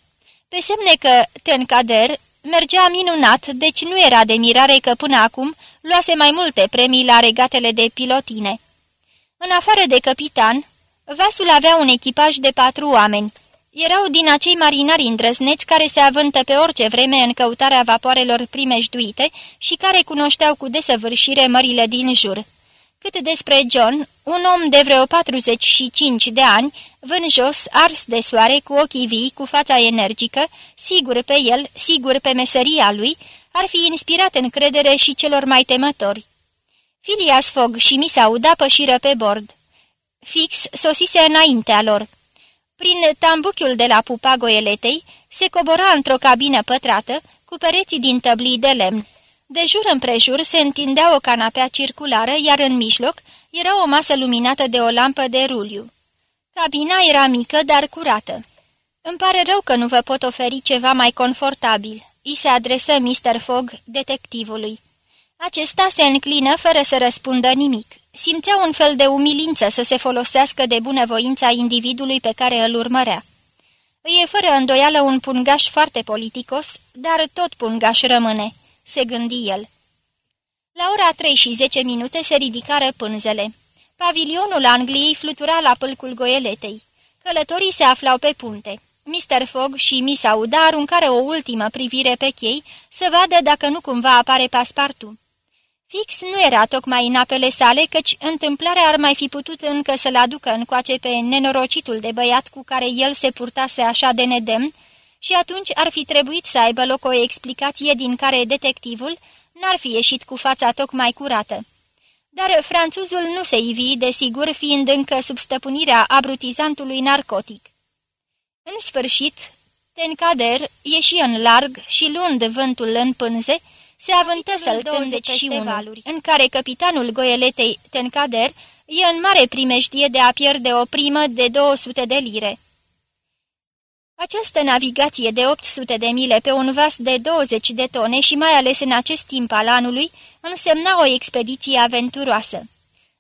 Pe semne că Tencader mergea minunat, deci nu era de mirare că până acum luase mai multe premii la regatele de pilotine. În afară de capitan, vasul avea un echipaj de patru oameni. Erau din acei marinari îndrăzneți care se avântă pe orice vreme în căutarea vapoarelor primejduite și care cunoșteau cu desăvârșire mările din jur. Cât despre John, un om de vreo 45 de ani, vânjos, ars de soare, cu ochii vii, cu fața energică, sigur pe el, sigur pe meseria lui, ar fi inspirat încredere și celor mai temători. Filias Fogg și Misauda pășiră pe bord. Fix sosise înaintea lor. Prin tambuchiul de la pupa goeletei se cobora într-o cabină pătrată, cu pereții din tăblii de lemn. De jur împrejur se întindea o canapea circulară, iar în mijloc era o masă luminată de o lampă de ruliu. Cabina era mică, dar curată. Îmi pare rău că nu vă pot oferi ceva mai confortabil," îi se adresă Mr. Fogg, detectivului. Acesta se înclină fără să răspundă nimic. Simțea un fel de umilință să se folosească de bunăvoința individului pe care îl urmărea. Îi e fără îndoială un pungaș foarte politicos, dar tot pungaș rămâne se gândi el. La ora 3 și 10 minute se ridicară pânzele. Pavilionul Angliei flutura la pâlcul goeletei. Călătorii se aflau pe punte. Mr. Fogg și Miss Auda aruncară o ultimă privire pe chei să vadă dacă nu cumva apare paspartu. Fix nu era tocmai în apele sale, căci întâmplarea ar mai fi putut încă să-l aducă încoace pe nenorocitul de băiat cu care el se purtase așa de nedemn, și atunci ar fi trebuit să aibă loc o explicație din care detectivul n-ar fi ieșit cu fața tocmai curată. Dar franțuzul nu se ivi, desigur, fiind încă sub stăpânirea abrutizantului narcotic. În sfârșit, Tencader ieși în larg și, luând vântul în pânze, se avântă să-l și valuri, în care capitanul goeletei Tencader e în mare primejdie de a pierde o primă de 200 de lire. Această navigație de 800 de mile pe un vas de 20 de tone și mai ales în acest timp al anului, însemna o expediție aventuroasă.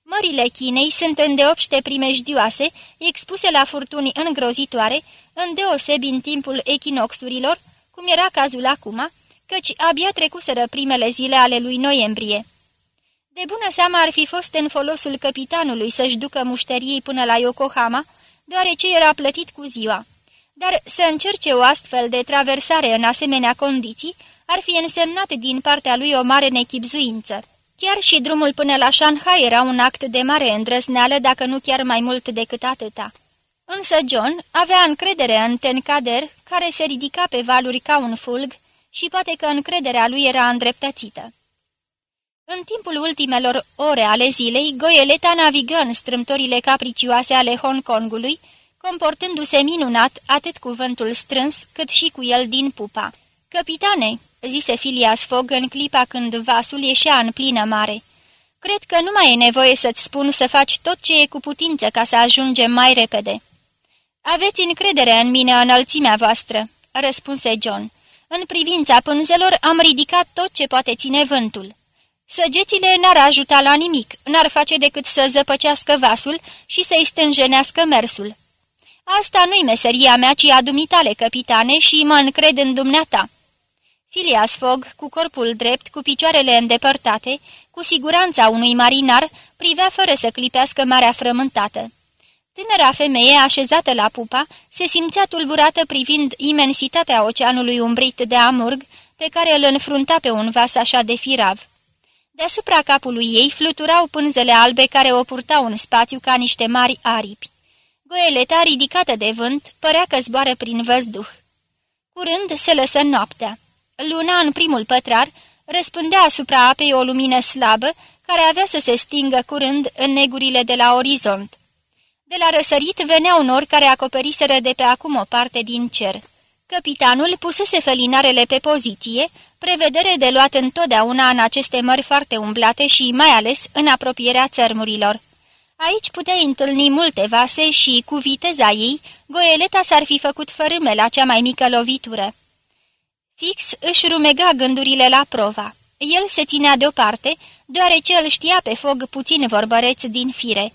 Mările Chinei sunt îndeopște primejdioase, expuse la furtuni îngrozitoare, îndeosebi în timpul echinoxurilor, cum era cazul acum, căci abia trecuseră primele zile ale lui noiembrie. De bună seamă ar fi fost în folosul capitanului să-și ducă mușteriei până la Yokohama, deoarece era plătit cu ziua. Dar să încerce o astfel de traversare în asemenea condiții ar fi însemnat din partea lui o mare nechipzuință. Chiar și drumul până la Shanghai era un act de mare îndrăzneală, dacă nu chiar mai mult decât atâta. Însă John avea încredere în Tencader, care se ridica pe valuri ca un fulg, și poate că încrederea lui era îndreptățită. În timpul ultimelor ore ale zilei, Goeleta navigă în strâmtorile capricioase ale Hong Kongului, comportându-se minunat atât cu vântul strâns, cât și cu el din pupa. Capitane, zise Filias Fogg în clipa când vasul ieșea în plină mare. Cred că nu mai e nevoie să-ți spun să faci tot ce e cu putință ca să ajungem mai repede." Aveți încredere în mine, înălțimea voastră," răspunse John. În privința pânzelor am ridicat tot ce poate ține vântul. Săgețile n-ar ajuta la nimic, n-ar face decât să zăpăcească vasul și să-i stânjenească mersul. Asta nu-i meseria mea, ci a dumitale, capitane, și mă încred în dumneata." Phileas Fogg, cu corpul drept, cu picioarele îndepărtate, cu siguranța unui marinar, privea fără să clipească marea frământată. Tânăra femeie, așezată la pupa, se simțea tulburată privind imensitatea oceanului umbrit de amurg, pe care îl înfrunta pe un vas așa de firav. Deasupra capului ei fluturau pânzele albe care o purtau în spațiu ca niște mari aripi. Goeleta, ridicată de vânt, părea că zboară prin văzduh. Curând se lăsă noaptea. Luna, în primul pătrar, răspândea asupra apei o lumină slabă, care avea să se stingă curând în negurile de la orizont. De la răsărit veneau nori care acoperiseră de pe acum o parte din cer. Capitanul pusese felinarele pe poziție, prevedere de luat întotdeauna în aceste mări foarte umblate și mai ales în apropierea țărmurilor. Aici puteai întâlni multe vase și, cu viteza ei, goeleta s-ar fi făcut fărâme la cea mai mică lovitură. Fix își rumega gândurile la prova. El se ținea deoparte, deoarece îl știa pe fog puțin vorbăreț din fire.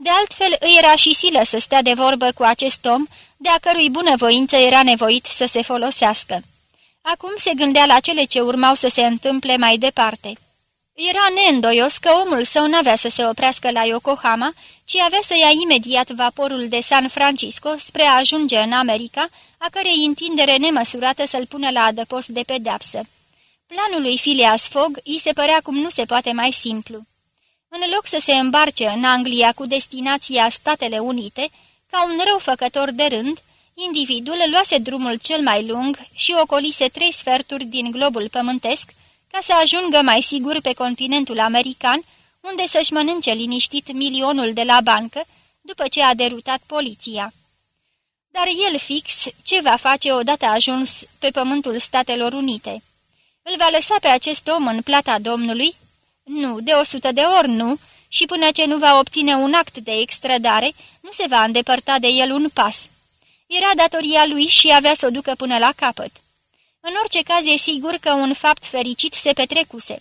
De altfel îi era și silă să stea de vorbă cu acest om, de a cărui bunăvoință era nevoit să se folosească. Acum se gândea la cele ce urmau să se întâmple mai departe. Era neîndoios că omul său n-avea să se oprească la Yokohama, ci avea să ia imediat vaporul de San Francisco spre a ajunge în America, a cărei întindere nemăsurată să-l pună la adăpost de pedeapsă. Planul lui Phileas Fogg îi se părea cum nu se poate mai simplu. În loc să se îmbarce în Anglia cu destinația Statele Unite, ca un răufăcător de rând, individul luase drumul cel mai lung și ocolise trei sferturi din globul pământesc ca să ajungă mai sigur pe continentul american, unde să-și mănânce liniștit milionul de la bancă, după ce a derutat poliția. Dar el fix ce va face odată ajuns pe pământul Statelor Unite? Îl va lăsa pe acest om în plata Domnului? Nu, de o sută de ori nu, și până ce nu va obține un act de extradare, nu se va îndepărta de el un pas. Era datoria lui și avea să o ducă până la capăt. În orice caz e sigur că un fapt fericit se petrecuse.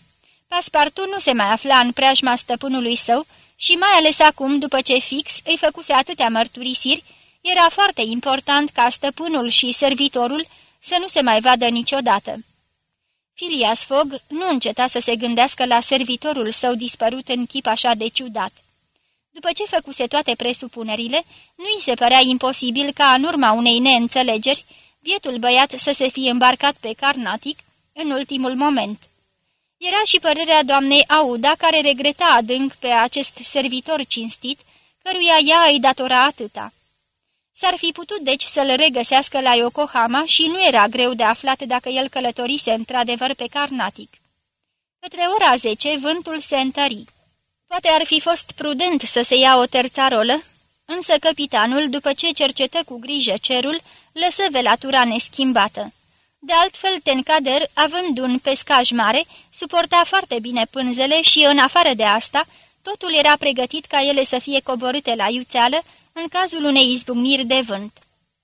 Paspartu nu se mai afla în preajma stăpânului său și mai ales acum, după ce fix îi făcuse atâtea mărturisiri, era foarte important ca stăpânul și servitorul să nu se mai vadă niciodată. Filias Fogg nu înceta să se gândească la servitorul său dispărut în chip așa de ciudat. După ce făcuse toate presupunerile, nu i se părea imposibil ca în urma unei neînțelegeri, bietul băiat să se fie îmbarcat pe Carnatic în ultimul moment. Era și părerea doamnei Auda, care regreta adânc pe acest servitor cinstit, căruia ea îi datora atâta. S-ar fi putut deci să-l regăsească la Yokohama și nu era greu de aflat dacă el călătorise într-adevăr pe Carnatic. Către ora zece, vântul se întări. Poate ar fi fost prudent să se ia o terțarolă, însă capitanul, după ce cercetă cu grijă cerul, lăsă velatura neschimbată. De altfel, Tencader, având un pescaj mare, suporta foarte bine pânzele și, în afară de asta, totul era pregătit ca ele să fie coborâte la iuțeală în cazul unei izbucniri de vânt.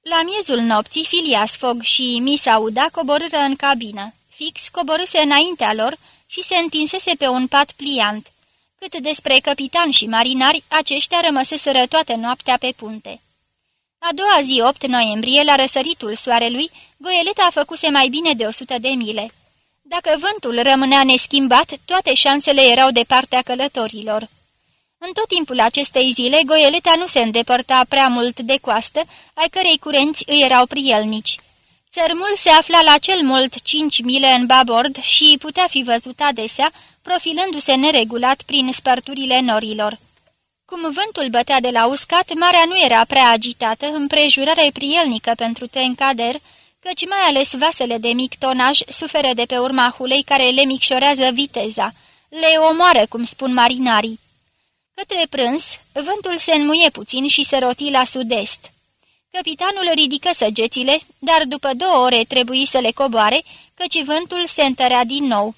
La miezul nopții, Filias Fogg și Miss Auda coborâră în cabină. Fix coborâse înaintea lor și se întinsese pe un pat pliant. Cât despre capitan și marinari, aceștia rămăseseră toată noaptea pe punte. A doua zi, 8 noiembrie, la răsăritul soarelui, goeleta a făcuse mai bine de 100 de mile. Dacă vântul rămânea neschimbat, toate șansele erau de partea călătorilor. În tot timpul acestei zile, goeleta nu se îndepărta prea mult de coastă, ai cărei curenți îi erau prielnici. Țărmul se afla la cel mult cinci mile în babord și putea fi văzut adesea, profilându-se neregulat prin spărturile norilor. Cum vântul bătea de la uscat, marea nu era prea agitată, împrejurare prielnică pentru tencader, căci mai ales vasele de mic tonaj suferă de pe urma hulei care le micșorează viteza, le omoară, cum spun marinarii. Către prânz, vântul se înmuie puțin și se roti la sud-est. Capitanul ridică săgețile, dar după două ore trebuie să le coboare, căci vântul se întărea din nou.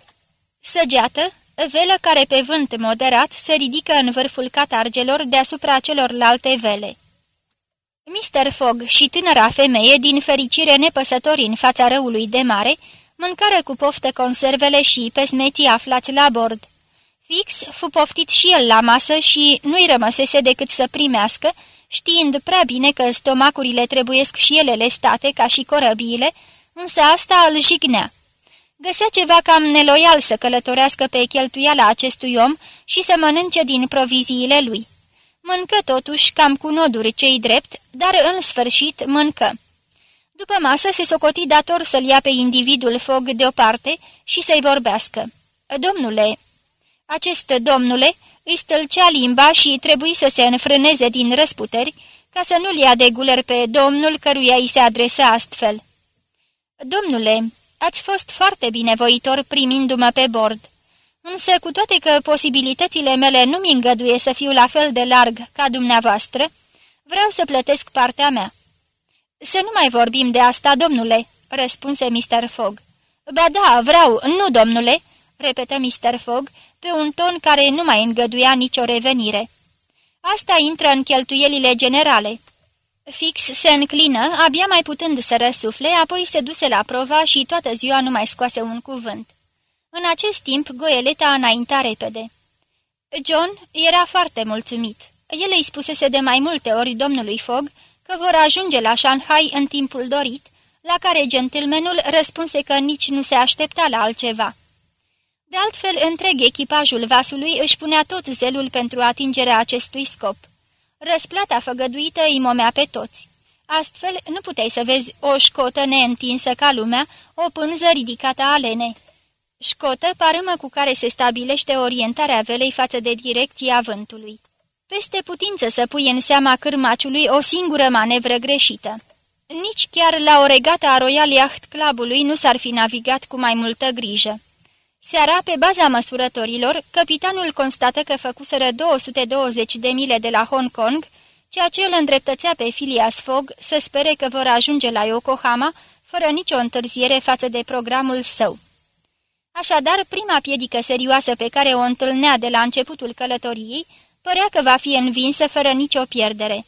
Săgeată, velă care pe vânt moderat se ridică în vârful catargelor deasupra celorlalte vele. Mr. Fogg și tânăra femeie, din fericire nepăsători în fața răului de mare, mâncară cu poftă conservele și pesmeții aflați la bord. Fix fu poftit și el la masă și nu-i rămăsese decât să primească, știind prea bine că stomacurile trebuiesc și ele lestate ca și corăbiile, însă asta îl jignea. Găsea ceva cam neloial să călătorească pe cheltuiala acestui om și să mănânce din proviziile lui. Mâncă totuși cam cu noduri cei drept, dar în sfârșit mâncă. După masă se socoti dator să-l ia pe individul fog deoparte și să-i vorbească. Domnule, acest domnule îi stâlcea limba și trebuie să se înfrâneze din răsputeri ca să nu-l ia de guler pe domnul căruia îi se adresa astfel. Domnule, ați fost foarte binevoitor primindu-mă pe bord, însă cu toate că posibilitățile mele nu mi îngăduie să fiu la fel de larg ca dumneavoastră, vreau să plătesc partea mea. Să nu mai vorbim de asta, domnule," răspunse Mr. Fogg. Ba da, vreau, nu, domnule," repetă Mr. Fogg, pe un ton care nu mai îngăduia nicio revenire. Asta intră în cheltuielile generale. Fix se înclină, abia mai putând să răsufle, apoi se duse la prova și toată ziua nu mai scoase un cuvânt. În acest timp, goeleta înainta repede. John era foarte mulțumit. El îi spusese de mai multe ori domnului Fogg că vor ajunge la Shanghai în timpul dorit, la care gentlemanul răspunse că nici nu se aștepta la altceva. De altfel, întreg echipajul vasului își punea tot zelul pentru atingerea acestui scop. Răsplata făgăduită îi momea pe toți. Astfel, nu puteai să vezi o școtă neîntinsă ca lumea, o pânză ridicată a lene. Școtă, parâmă cu care se stabilește orientarea velei față de direcția vântului. Peste putință să pui în seama cârmaciului o singură manevră greșită. Nici chiar la o regată a Royal Yacht Clubului nu s-ar fi navigat cu mai multă grijă. Seara, pe baza măsurătorilor, capitanul constată că făcuseră 220 de mile de la Hong Kong, ceea ce îl îndreptățea pe Phileas Fogg să spere că vor ajunge la Yokohama fără nicio întârziere față de programul său. Așadar, prima piedică serioasă pe care o întâlnea de la începutul călătoriei părea că va fi învinsă fără nicio pierdere.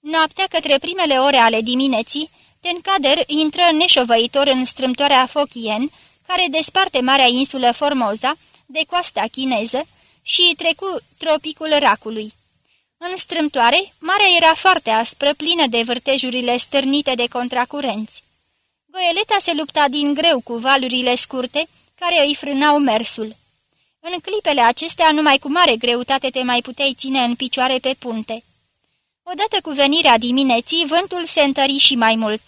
Noaptea, către primele ore ale dimineții, Tencader intră neșovăitor în strâmtoarea Fokien, care desparte marea insulă Formosa de coasta chineză și trecu tropicul racului. În strâmtoare, marea era foarte aspră, plină de vârtejurile stârnite de contracurenți. Goeleta se lupta din greu cu valurile scurte, care îi frânau mersul. În clipele acestea, numai cu mare greutate te mai puteai ține în picioare pe punte. Odată cu venirea dimineții, vântul se întări și mai mult.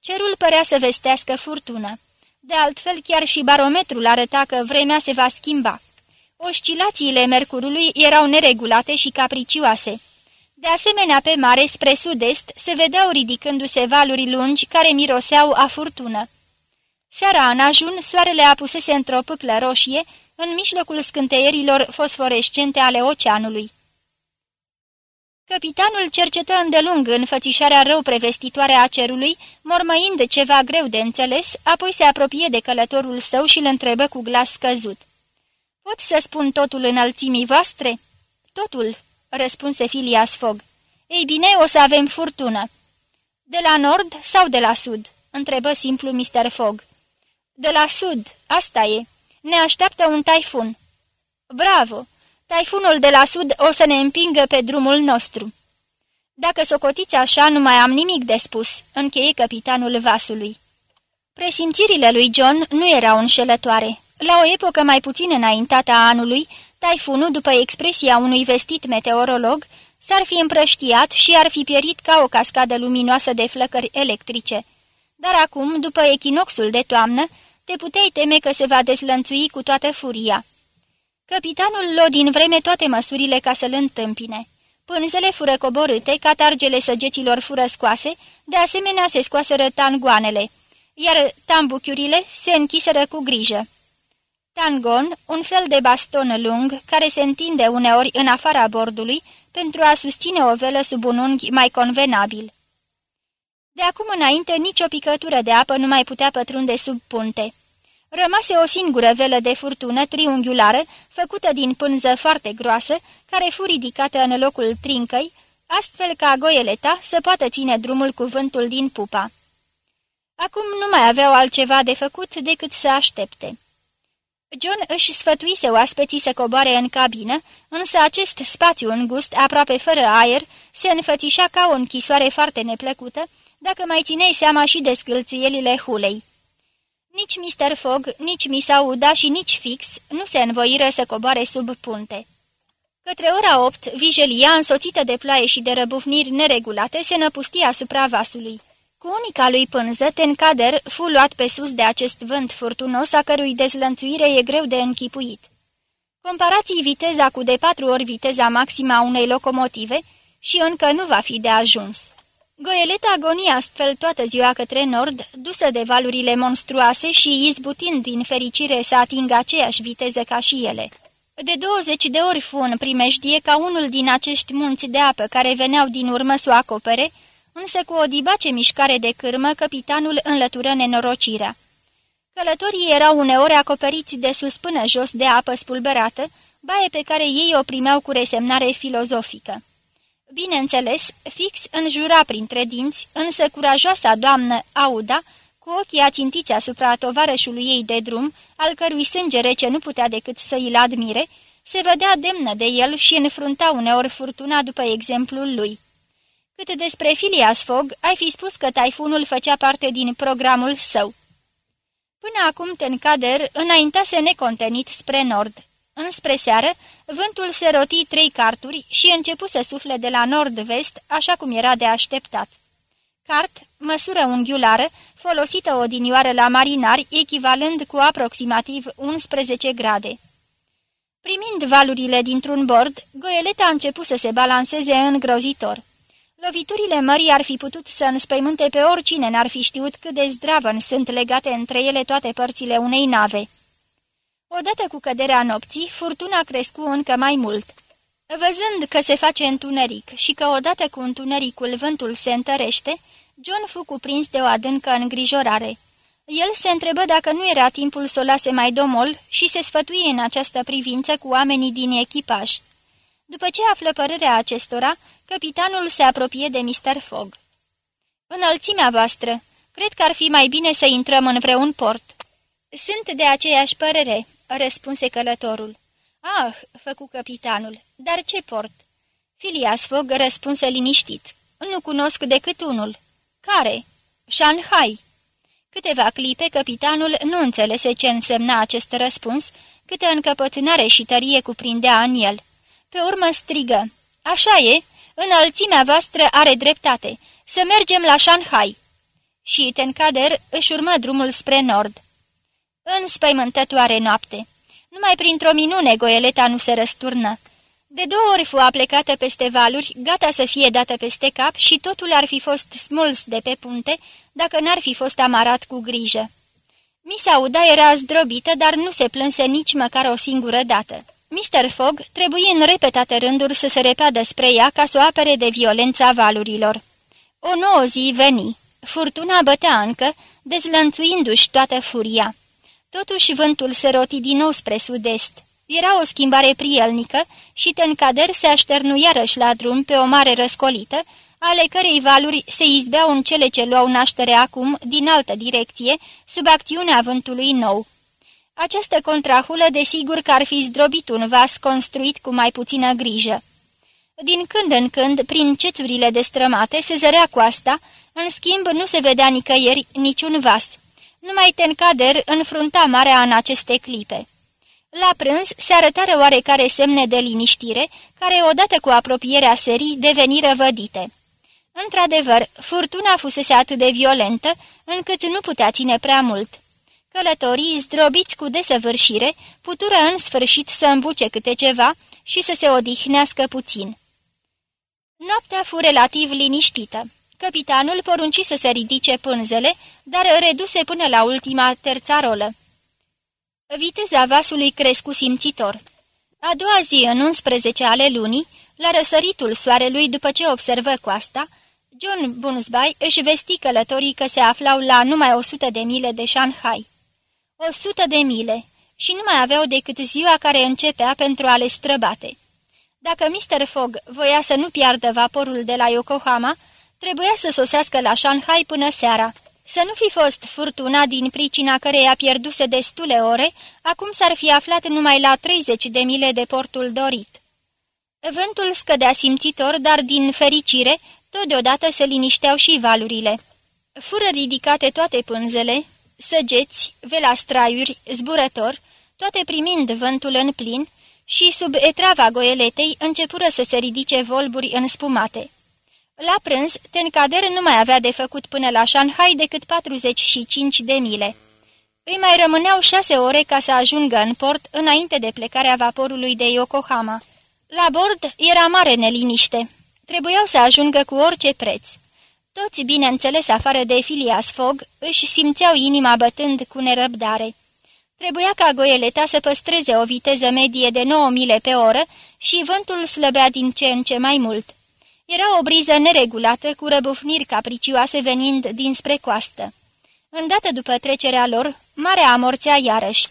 Cerul părea să vestească furtună. De altfel, chiar și barometrul arăta că vremea se va schimba. Oscilațiile mercurului erau neregulate și capricioase. De asemenea, pe mare, spre sud-est, se vedeau ridicându-se valuri lungi care miroseau a furtună. Seara în ajun, soarele apusese într-o pâclă roșie, în mijlocul scânteierilor fosforescente ale oceanului. Capitanul cercetă îndelung în fățișarea rău prevestitoare a cerului, mormăind ceva greu de înțeles, apoi se apropie de călătorul său și îl întrebă cu glas scăzut. Pot să spun totul înălțimii voastre?" Totul," răspunse Filias Fog. Ei bine, o să avem furtună." De la nord sau de la sud?" întrebă simplu Mr. Fog. De la sud, asta e. Ne așteaptă un taifun." Bravo! Taifunul de la sud o să ne împingă pe drumul nostru." Dacă socotiți așa, nu mai am nimic de spus," încheie capitanul vasului. Presimțirile lui John nu erau înșelătoare. La o epocă mai puțin înaintată a anului, taifunul, după expresia unui vestit meteorolog, s-ar fi împrăștiat și ar fi pierit ca o cascadă luminoasă de flăcări electrice. Dar acum, după echinoxul de toamnă, te puteai teme că se va dezlănțui cu toată furia. Capitanul luă din vreme toate măsurile ca să-l întâmpine. Pânzele fură coborâte, catargele săgeților fură scoase, de asemenea se scoaseră tangoanele, iar tambuchiurile se închiseră cu grijă. Tangon, un fel de baston lung care se întinde uneori în afara bordului pentru a susține o velă sub un unghi mai convenabil. De acum înainte, nicio picătură de apă nu mai putea pătrunde sub punte. Rămase o singură velă de furtună triunghiulară, făcută din pânză foarte groasă, care fu ridicată în locul trincăi, astfel ca goeleta să poată ține drumul cu vântul din pupa. Acum nu mai aveau altceva de făcut decât să aștepte. John își sfătuise oaspeții să coboare în cabină, însă acest spațiu îngust, aproape fără aer, se înfățișa ca o închisoare foarte neplăcută, dacă mai țineai seama și de scâlțielile hulei. Nici Mr. Fogg, nici Miss Auda și nici Fix nu se învoiră să coboare sub punte. Către ora opt, vijelia, însoțită de ploaie și de răbufniri neregulate, se năpustia asupra vasului. Cu unica lui pânză, Tencader fu luat pe sus de acest vânt furtunos, a cărui dezlănțuire e greu de închipuit. Comparații viteza cu de patru ori viteza maximă a unei locomotive și încă nu va fi de ajuns. Goeleta agonia astfel toată ziua către nord, dusă de valurile monstruoase și izbutind din fericire să atingă aceeași viteză ca și ele. De 20 de ori fu în primejdie ca unul din acești munți de apă care veneau din urmă să o acopere, însă cu o dibace mișcare de cârmă, capitanul înlătură nenorocirea. Călătorii erau uneori acoperiți de sus până jos de apă spulberată, baie pe care ei o primeau cu resemnare filozofică. Bineînțeles, fix înjura printre dinți, însă curajoasa doamnă Auda, cu ochii ațintiți asupra tovarășului ei de drum, al cărui sânge rece nu putea decât să îl admire, se vedea demnă de el și înfrunta uneori furtuna după exemplul lui. Cât despre Phileas Fogg, ai fi spus că taifunul făcea parte din programul său. Până acum Tencader înaintase necontenit spre nord. Înspre seară, vântul se roti trei carturi și începu să sufle de la nord-vest, așa cum era de așteptat. Cart, măsură unghiulară, folosită odinioară la marinari, echivalând cu aproximativ 11 grade. Primind valurile dintr-un bord, goeleta a început să se balanceze îngrozitor. Loviturile mării ar fi putut să înspăimânte pe oricine n-ar fi știut cât de zdravăn sunt legate între ele toate părțile unei nave. Odată cu căderea nopții, furtuna crescu încă mai mult. Văzând că se face întuneric și că odată cu întunericul vântul se întărește, John fu cuprins de o adâncă îngrijorare. El se întrebă dacă nu era timpul să o lase mai domol și se sfătuie în această privință cu oamenii din echipaj. După ce află părerea acestora, capitanul se apropie de Mr. Fogg. Înălțimea voastră, cred că ar fi mai bine să intrăm în vreun port." Sunt de aceeași părere," răspunse călătorul. Ah," făcu capitanul, dar ce port?" Filias Fogg răspunse liniștit. Nu cunosc decât unul." Care?" Shanghai." Câteva clipe, capitanul nu înțelese ce însemna acest răspuns, câtă încăpățânare și tărie cuprindea în el. Pe urmă strigă, Așa e, înălțimea voastră are dreptate, să mergem la Shanghai." Și Tencader își urmă drumul spre nord. În spăimântătoare noapte. Numai printr-o minune goeleta nu se răsturnă. De două ori fu aplecată peste valuri, gata să fie dată peste cap și totul ar fi fost smuls de pe punte, dacă n-ar fi fost amarat cu grijă. Misauda era zdrobită, dar nu se plânse nici măcar o singură dată. Mr. Fogg trebuie în repetate rânduri să se repeadă spre ea ca să o apere de violența valurilor. O nouă zi veni. Furtuna bătea încă, dezlănțuindu-și toată furia. Totuși vântul se roti din nou spre sud-est. Era o schimbare prielnică și Tencader se așternu iarăși la drum pe o mare răscolită, ale cărei valuri se izbeau în cele ce luau naștere acum din altă direcție, sub acțiunea vântului nou. Această contrahulă desigur că ar fi zdrobit un vas construit cu mai puțină grijă. Din când în când, prin cețurile destrămate, se zărea coasta, în schimb nu se vedea nicăieri niciun vas. Numai Tencader înfrunta marea în aceste clipe. La prânz se arătară oarecare semne de liniștire, care, odată cu apropierea serii, deveniră vădite. Într-adevăr, furtuna fusese atât de violentă, încât nu putea ține prea mult. Călătorii, zdrobiți cu desăvârșire, putură în sfârșit să îmbuce câte ceva și să se odihnească puțin. Noaptea fu relativ liniștită. Capitanul porunci să se ridice pânzele, dar reduse până la ultima terțarolă. Viteza vasului crescu simțitor. A doua zi, în 11 ale lunii, la răsăritul soarelui după ce observă coasta, John Bunsby își vesti călătorii că se aflau la numai 100 de mile de Shanghai. 100 de mile și nu mai aveau decât ziua care începea pentru a le străbate. Dacă Mr. Fogg voia să nu piardă vaporul de la Yokohama, trebuia să sosească la Shanghai până seara. Să nu fi fost furtuna din pricina căreia pierduse destule ore, acum s-ar fi aflat numai la 30 de mile de portul dorit. Vântul scădea simțitor, dar din fericire, tot deodată se linișteau și valurile. Fură ridicate toate pânzele, săgeți, velastraiuri, zburător, toate primind vântul în plin, și sub etrava goeletei începură să se ridice volburi înspumate. La prânz, Tencader nu mai avea de făcut până la Shanghai decât 45 de mile. Îi mai rămâneau șase ore ca să ajungă în port înainte de plecarea vaporului de Yokohama. La bord era mare neliniște. Trebuiau să ajungă cu orice preț. Toți, bineînțeles, afară de Phileas Fogg, își simțeau inima bătând cu nerăbdare. Trebuia ca goeleta să păstreze o viteză medie de 9 mile pe oră și vântul slăbea din ce în ce mai mult. Era o briză neregulată, cu răbufniri capricioase venind dinspre coastă. Îndată după trecerea lor, marea amorțea iarăși.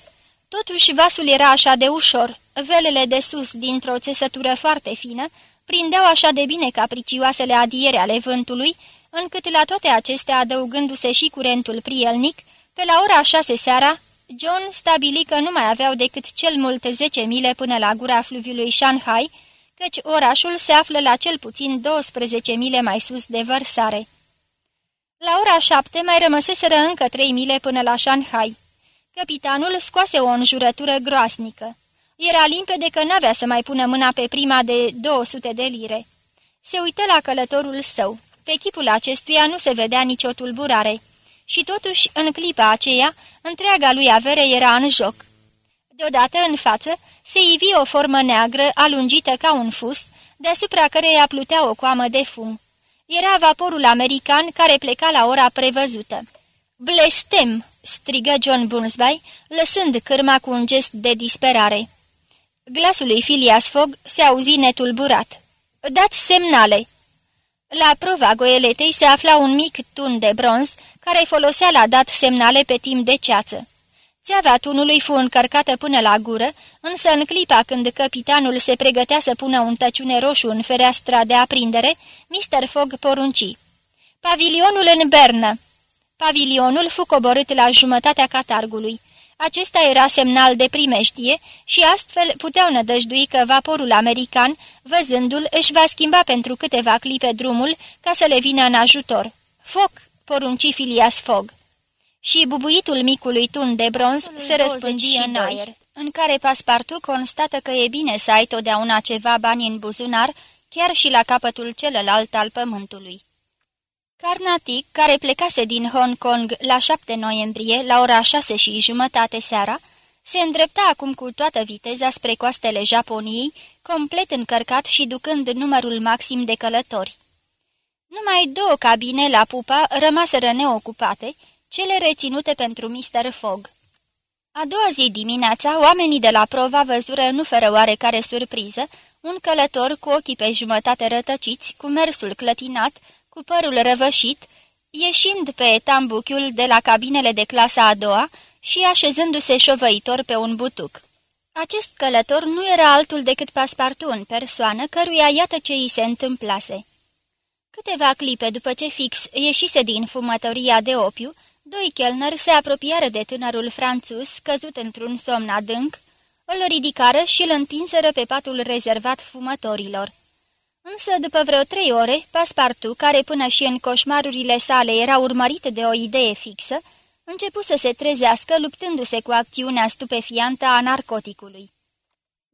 Totuși, vasul era așa de ușor, velele de sus, dintr-o țesătură foarte fină, prindeau așa de bine capricioasele adiere ale vântului, încât la toate acestea, adăugându-se și curentul prielnic, pe la ora șase seara, John stabili că nu mai aveau decât cel mult zece mile până la gura fluviului Shanghai, căci orașul se află la cel puțin 12 mile mai sus de vărsare. La ora șapte mai rămăseseră încă trei mile până la Shanghai. Capitanul scoase o înjurătură groasnică. Era limpede că n-avea să mai pună mâna pe prima de 200 de lire. Se uită la călătorul său. Pe chipul acestuia nu se vedea nicio tulburare. Și totuși, în clipa aceea, întreaga lui avere era în joc. Deodată, în față, se ivi o formă neagră, alungită ca un fus, deasupra căreia plutea o coamă de fum. Era vaporul american care pleca la ora prevăzută. Blestem!" strigă John Bunsby, lăsând cârma cu un gest de disperare. Glasul lui Phileas Fogg se auzi netulburat. Dați semnale!" La prova goeletei se afla un mic tun de bronz, care folosea la dat semnale pe timp de ceață. Țeava tunului fu încărcată până la gură, însă în clipa când capitanul se pregătea să pună un tăciune roșu în fereastra de aprindere, Mr. Fogg porunci. Pavilionul în bernă! Pavilionul fu coborât la jumătatea catargului. Acesta era semnal de primeștie și astfel puteau nădăjdui că vaporul american, văzându-l, își va schimba pentru câteva clipe drumul ca să le vină în ajutor. Foc! porunci Filias Fogg. Și bubuitul micului tun de bronz se răspândi în aer, în care paspartu constată că e bine să ai totdeauna ceva bani în buzunar, chiar și la capătul celălalt al pământului. Carnatic, care plecase din Hong Kong la 7 noiembrie, la ora 6 și jumătate seara, se îndrepta acum cu toată viteza spre coastele Japoniei, complet încărcat și ducând numărul maxim de călători. Numai două cabine la pupa rămaseră neocupate, cele reținute pentru Mr. Fogg. A doua zi dimineața, oamenii de la prova văzură, nu fără oarecare surpriză, un călător cu ochii pe jumătate rătăciți, cu mersul clătinat, cu părul răvășit, ieșind pe tambuchiul de la cabinele de clasa a doua și așezându-se șovăitor pe un butuc. Acest călător nu era altul decât paspartu în persoană, căruia iată ce îi se întâmplase. Câteva clipe după ce fix ieșise din fumătoria de opiu, Doi chelneri se apropiară de tânărul franțuz, căzut într-un somn adânc, îl ridicară și îl întinseră pe patul rezervat fumătorilor. Însă, după vreo trei ore, Paspartu, care până și în coșmarurile sale era urmărit de o idee fixă, începu să se trezească luptându-se cu acțiunea stupefiantă a narcoticului.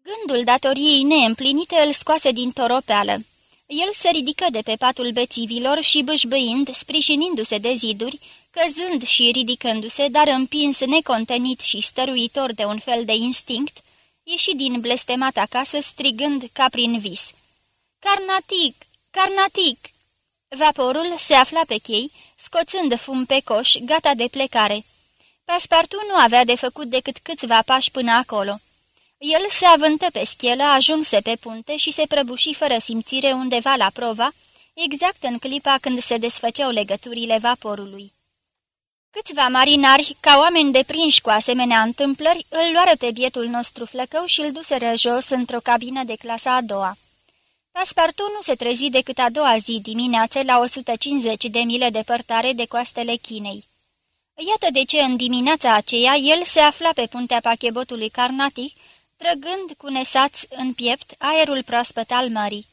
Gândul datoriei neîmplinite îl scoase din toropeală. El se ridică de pe patul bețivilor și bâșbâind, sprijinindu-se de ziduri, căzând și ridicându-se, dar împins necontenit și stăruitor de un fel de instinct, ieși din blestemata casă strigând ca prin vis. Carnatic! Carnatic!" Vaporul se afla pe chei, scoțând fum pe coș, gata de plecare. Paspartu nu avea de făcut decât câțiva pași până acolo. El se avântă pe schelă, ajunse pe punte și se prăbuși fără simțire undeva la prova, exact în clipa când se desfăceau legăturile vaporului. Câțiva marinari, ca oameni deprinși cu asemenea întâmplări, îl luară pe bietul nostru flăcău și îl duseră jos într-o cabină de clasa a doua. Paspartu nu se trezi decât a doua zi dimineață la 150 de mile departare de coastele Chinei. Iată de ce în dimineața aceea el se afla pe puntea pachebotului Carnatic, trăgând cu nesați în piept aerul proaspăt al mării.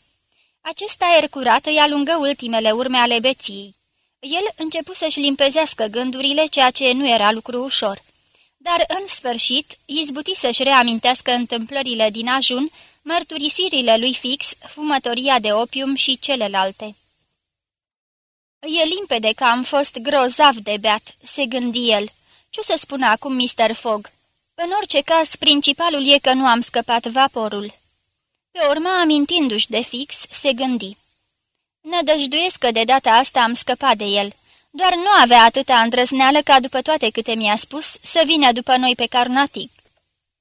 Acest aer curat îi alungă ultimele urme ale beției. El începu să-și limpezească gândurile, ceea ce nu era lucru ușor. Dar, în sfârșit, izbuti să-și reamintească întâmplările din ajun, mărturisirile lui Fix, fumătoria de opium și celelalte. E limpede că am fost grozav de beat," se gândi el. Ce să spună acum Mr. Fogg? În orice caz, principalul e că nu am scăpat vaporul." Pe urma, amintindu-și de Fix, se gândi. Nădăjduiesc că de data asta am scăpat de el. Doar nu avea atâta îndrăzneală ca după toate câte mi-a spus să vină după noi pe Carnatic.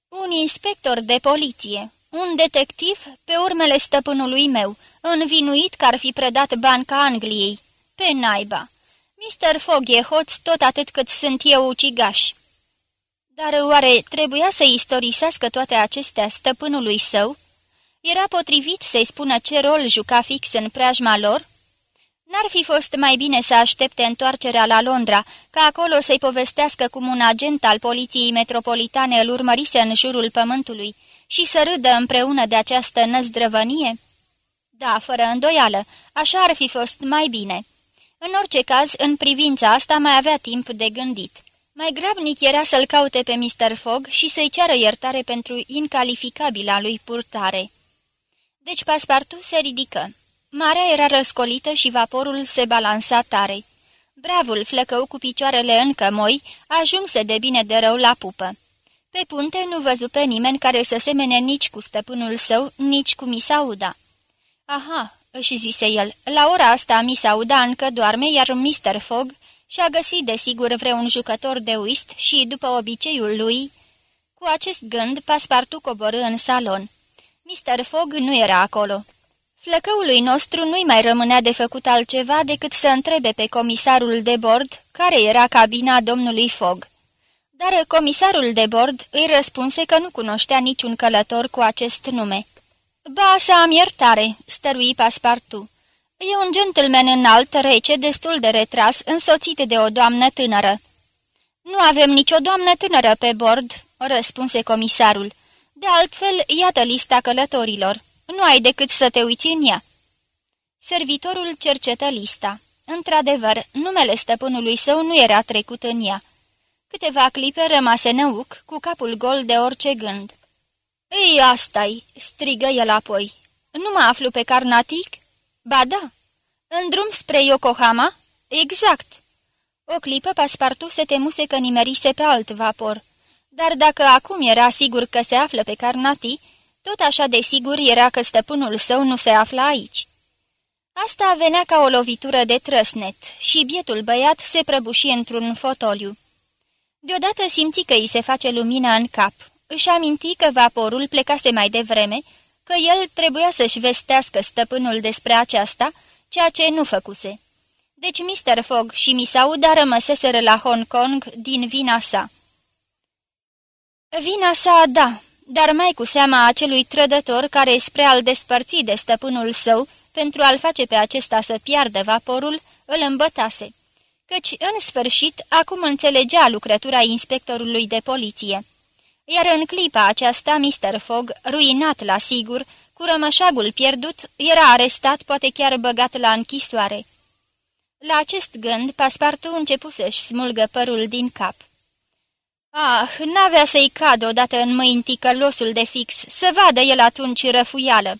Un inspector de poliție, un detectiv pe urmele stăpânului meu, învinuit că ar fi predat banca Angliei. Pe naiba! Mr. Fogg e hoț tot atât cât sunt eu ucigaș. Dar oare trebuia să istorisească toate acestea stăpânului său? Era potrivit să-i spună ce rol juca fix în preajma lor? N-ar fi fost mai bine să aștepte întoarcerea la Londra, ca acolo să-i povestească cum un agent al poliției metropolitane îl urmărise în jurul pământului și să râdă împreună de această năzdrăvănie? Da, fără îndoială, așa ar fi fost mai bine. În orice caz, în privința asta mai avea timp de gândit. Mai grabnic era să-l caute pe Mr. Fogg și să-i ceară iertare pentru incalificabila lui purtare. Deci paspartu se ridică. Marea era răscolită și vaporul se balansa tare. Bravul flăcău cu picioarele încă moi ajunse de bine de rău la pupă. Pe punte nu văzu pe nimeni care să semene nici cu stăpânul său, nici cu Misauda. Aha, își zise el, la ora asta Misauda încă doarme, iar Mr. Fogg și-a găsit desigur vreun jucător de uist și, după obiceiul lui, cu acest gând, paspartu coborâ în salon. Mr. Fogg nu era acolo. Flăcăului nostru nu-i mai rămânea de făcut altceva decât să întrebe pe comisarul de bord care era cabina domnului Fogg. Dar comisarul de bord îi răspunse că nu cunoștea niciun călător cu acest nume. Ba, să am iertare," stărui Paspartu. E un gentleman înalt, rece, destul de retras, însoțit de o doamnă tânără." Nu avem nicio doamnă tânără pe bord," răspunse comisarul. De altfel, iată lista călătorilor. Nu ai decât să te uiți în ea." Servitorul cercetă lista. Într-adevăr, numele stăpânului său nu era trecut în ea. Câteva clipe rămase năuc, cu capul gol de orice gând. Ei, asta-i!" strigă el apoi. Nu mă aflu pe Carnatic?" Ba da." În drum spre Yokohama?" Exact." O clipă, Paspartu se temuse că nimerise pe alt vapor. Dar dacă acum era sigur că se află pe Carnati, tot așa de sigur era că stăpânul său nu se află aici. Asta venea ca o lovitură de trăsnet și bietul băiat se prăbuși într-un fotoliu. Deodată simți că îi se face lumină în cap. Își aminti că vaporul plecase mai devreme, că el trebuia să-și vestească stăpânul despre aceasta, ceea ce nu făcuse. Deci Mr. Fogg și Miss Auda rămăseseră la Hong Kong din vina sa. Vina sa, da, dar mai cu seama acelui trădător care spre al despărți de stăpânul său pentru a-l face pe acesta să piardă vaporul, îl îmbătase. căci, în sfârșit, acum înțelegea lucrătura inspectorului de poliție. Iar în clipa aceasta, Mr. Fogg, ruinat la sigur, cu rămășagul pierdut, era arestat, poate chiar băgat la închisoare. La acest gând, Paspartu începu să-și smulgă părul din cap. Ah, n-avea să-i cadă odată în mâini ticălosul de fix, să vadă el atunci răfuială.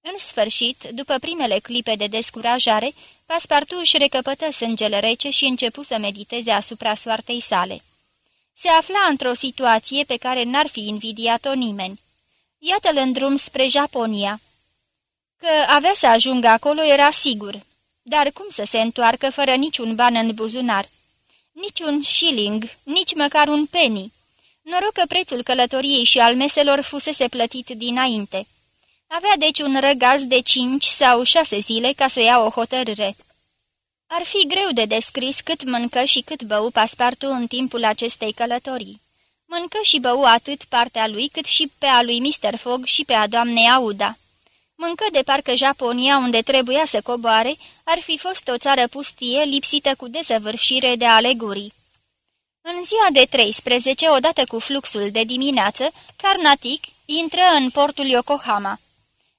În sfârșit, după primele clipe de descurajare, Paspartu își recăpătă sângele rece și începu să mediteze asupra soartei sale. Se afla într-o situație pe care n-ar fi invidiat-o nimeni. Iată-l în drum spre Japonia. Că avea să ajungă acolo era sigur, dar cum să se întoarcă fără niciun ban în buzunar? Nici un shilling, nici măcar un penny. Noroc că prețul călătoriei și al meselor fusese plătit dinainte. Avea deci un răgaz de cinci sau șase zile ca să ia o hotărâre. Ar fi greu de descris cât mâncă și cât bău paspartu în timpul acestei călătorii. Mâncă și bău atât partea lui cât și pe a lui Mr. Fogg și pe a doamnei Auda. Mâncă de parcă Japonia, unde trebuia să coboare, ar fi fost o țară pustie, lipsită cu desăvârșire de alegurii. În ziua de 13, odată cu fluxul de dimineață, Carnatic intră în portul Yokohama.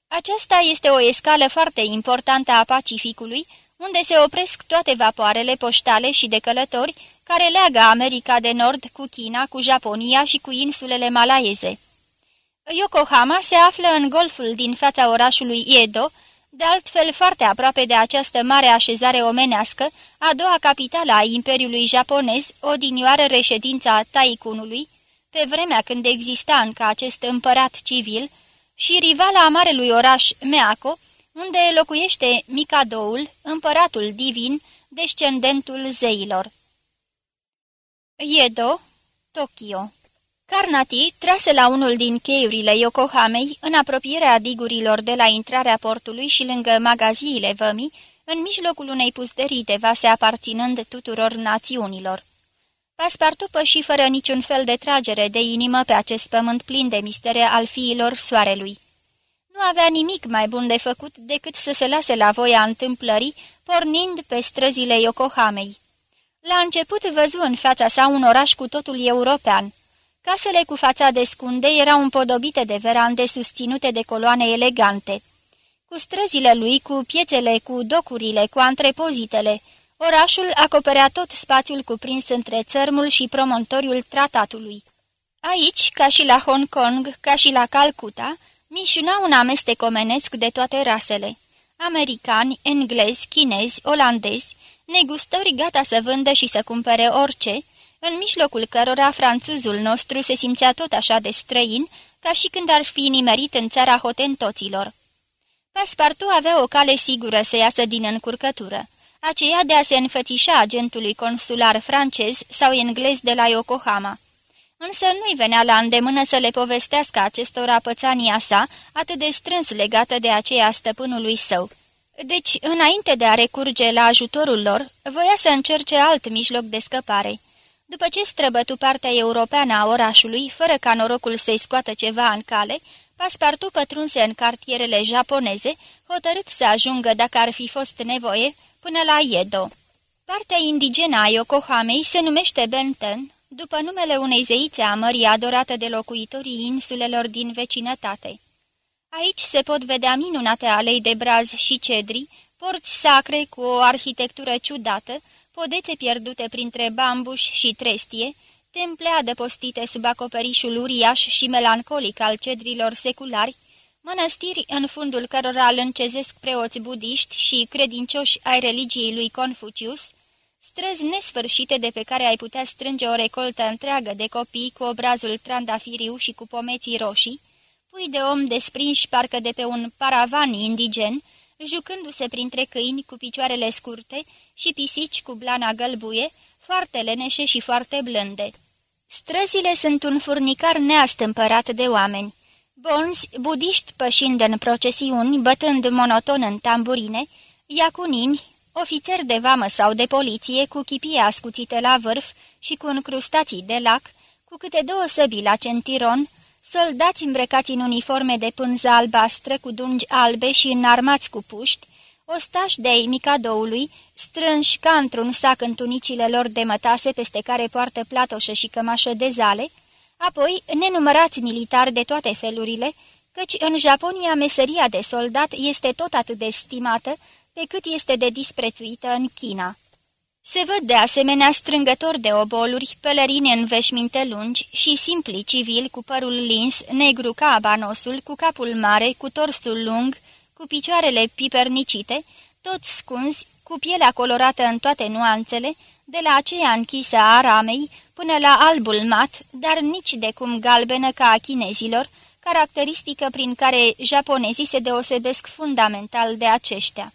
Aceasta este o escală foarte importantă a Pacificului, unde se opresc toate vapoarele poștale și de călători care leagă America de Nord cu China, cu Japonia și cu insulele malaieze. Yokohama se află în golful din fața orașului Edo, de altfel foarte aproape de această mare așezare omenească, a doua capitală a Imperiului Japonez, odinioară reședința Taicunului, pe vremea când exista încă acest împărat civil, și rivala marelui oraș Meako, unde locuiește Mikadoul, împăratul divin, descendentul zeilor. Edo, Tokyo Carnati trase la unul din cheiurile Yokohamei, în apropierea digurilor de la intrarea portului și lângă magaziile vămii, în mijlocul unei pusterii de vase aparținând tuturor națiunilor. Paspartu păși fără niciun fel de tragere de inimă pe acest pământ plin de mistere al fiilor soarelui. Nu avea nimic mai bun de făcut decât să se lase la voia întâmplării, pornind pe străzile Yokohamei. La început văzu în fața sa un oraș cu totul european. Casele cu fața descunde erau împodobite de verande susținute de coloane elegante. Cu străzile lui, cu piețele, cu docurile, cu antrepozitele, orașul acoperea tot spațiul cuprins între țărmul și promontoriul tratatului. Aici, ca și la Hong Kong, ca și la Calcuta, mișuna un amestec omenesc de toate rasele. Americani, englezi, chinezi, olandezi, negustori gata să vândă și să cumpere orice, în mijlocul cărora franțuzul nostru se simțea tot așa de străin, ca și când ar fi nimerit în țara hotentoților. Paspartu avea o cale sigură să iasă din încurcătură, aceea de a se înfățișa agentului consular francez sau englez de la Yokohama. Însă nu-i venea la îndemână să le povestească acestora pățania sa, atât de strâns legată de aceea stăpânului său. Deci, înainte de a recurge la ajutorul lor, voia să încerce alt mijloc de scăpare – după ce străbătu partea europeană a orașului, fără ca norocul să-i scoată ceva în cale, Paspartu pătrunse în cartierele japoneze, hotărât să ajungă, dacă ar fi fost nevoie, până la Edo. Partea indigenă a Yokohamei se numește Benten, după numele unei zeițe a mării adorată de locuitorii insulelor din vecinătate. Aici se pot vedea minunate alei de braz și cedri, porți sacre cu o arhitectură ciudată, podețe pierdute printre bambuș și trestie, temple adăpostite sub acoperișul uriaș și melancolic al cedrilor seculari, mănăstiri în fundul cărora îl încezesc preoți budiști și credincioși ai religiei lui Confucius, străzi nesfârșite de pe care ai putea strânge o recoltă întreagă de copii cu obrazul trandafiriu și cu pomeții roșii, pui de om desprinși parcă de pe un paravan indigen, jucându-se printre câini cu picioarele scurte și pisici cu blana gălbuie, foarte leneșe și foarte blânde. Străzile sunt un furnicar neastâmpărat de oameni. Bonzi, budiști pășind în procesiuni, bătând monoton în tamburine, iacunini, ofițeri de vamă sau de poliție cu chipie ascuțite la vârf și cu încrustații de lac, cu câte două săbi la centiron, soldați îmbrăcați în uniforme de pânză albastră cu dungi albe și înarmați cu puști, ostași de-ai micadoului, strânși ca într-un sac în tunicile lor de mătase peste care poartă platoșă și cămașă de zale, apoi nenumărați militari de toate felurile, căci în Japonia meseria de soldat este tot atât de stimată pe cât este de disprețuită în China. Se văd de asemenea strângători de oboluri, pelerini în veșminte lungi și simpli civili cu părul lins, negru ca abanosul, cu capul mare, cu torsul lung, cu picioarele pipernicite, toți scunzi, cu pielea colorată în toate nuanțele, de la aceea închisă a ramei până la albul mat, dar nici de cum galbenă ca a chinezilor, caracteristică prin care japonezii se deosebesc fundamental de aceștia.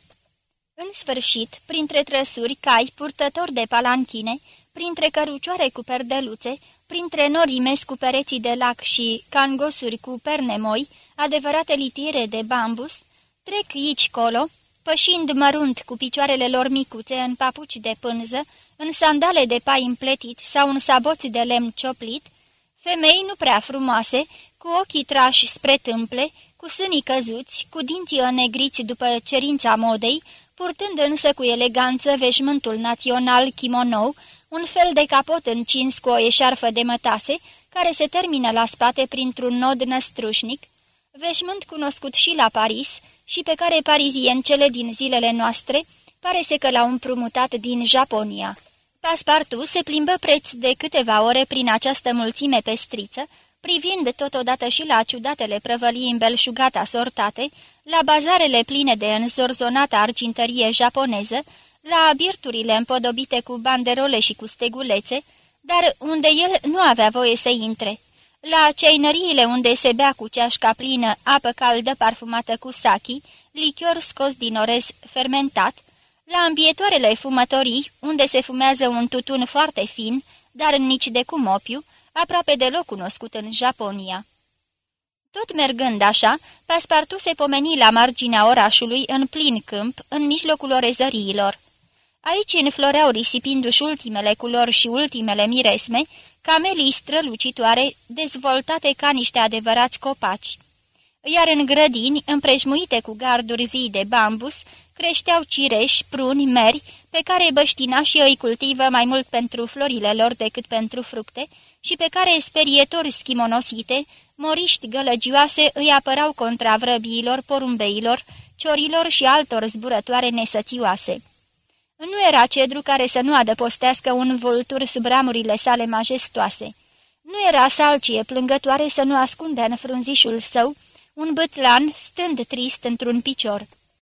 În sfârșit, printre trăsuri, cai, purtători de palanchine, printre cărucioare cu perdeluțe, printre norimesi cu pereții de lac și cangosuri cu perne moi, adevărate litiere de bambus, trec aici colo, pășind mărunt cu picioarele lor micuțe în papuci de pânză, în sandale de pai împletit sau în saboți de lemn cioplit, femei nu prea frumoase, cu ochii trași spre tâmple, cu sânii căzuți, cu dinții înnegriți după cerința modei, purtând însă cu eleganță veșmântul național kimono, un fel de capot încins cu o eșarfă de mătase, care se termină la spate printr-un nod năstrușnic, veșmânt cunoscut și la Paris și pe care pariziencele din zilele noastre pare se că l-au împrumutat din Japonia. Paspartu se plimbă preț de câteva ore prin această mulțime pestriță, privind totodată și la ciudatele prăvălii îmbelșugate asortate, la bazarele pline de înzorzonată argintărie japoneză, la birturile împodobite cu banderole și cu stegulețe, dar unde el nu avea voie să intre, la ceinăriile unde se bea cu ceașca plină apă caldă parfumată cu saki, lichior scos din orez fermentat, la ambietoarele fumătorii, unde se fumează un tutun foarte fin, dar nici de cum opiu, aproape deloc cunoscut în Japonia. Tot mergând așa, Paspartu se pomeni la marginea orașului, în plin câmp, în mijlocul orezăriilor. Aici înfloreau risipindu-și ultimele culori și ultimele miresme, camelii strălucitoare, dezvoltate ca niște adevărați copaci. Iar în grădini, împrejmuite cu garduri vii de bambus, creșteau cireși, pruni, meri, pe care băștinașii îi cultivă mai mult pentru florile lor decât pentru fructe și pe care sperietori schimonosite, moriști gălăgioase îi apărau contra vrăbiilor, porumbeilor, ciorilor și altor zburătoare nesățioase. Nu era cedru care să nu adăpostească un vultur sub ramurile sale majestoase. Nu era salcie plângătoare să nu ascunde în frunzișul său un bătlan stând trist într-un picior.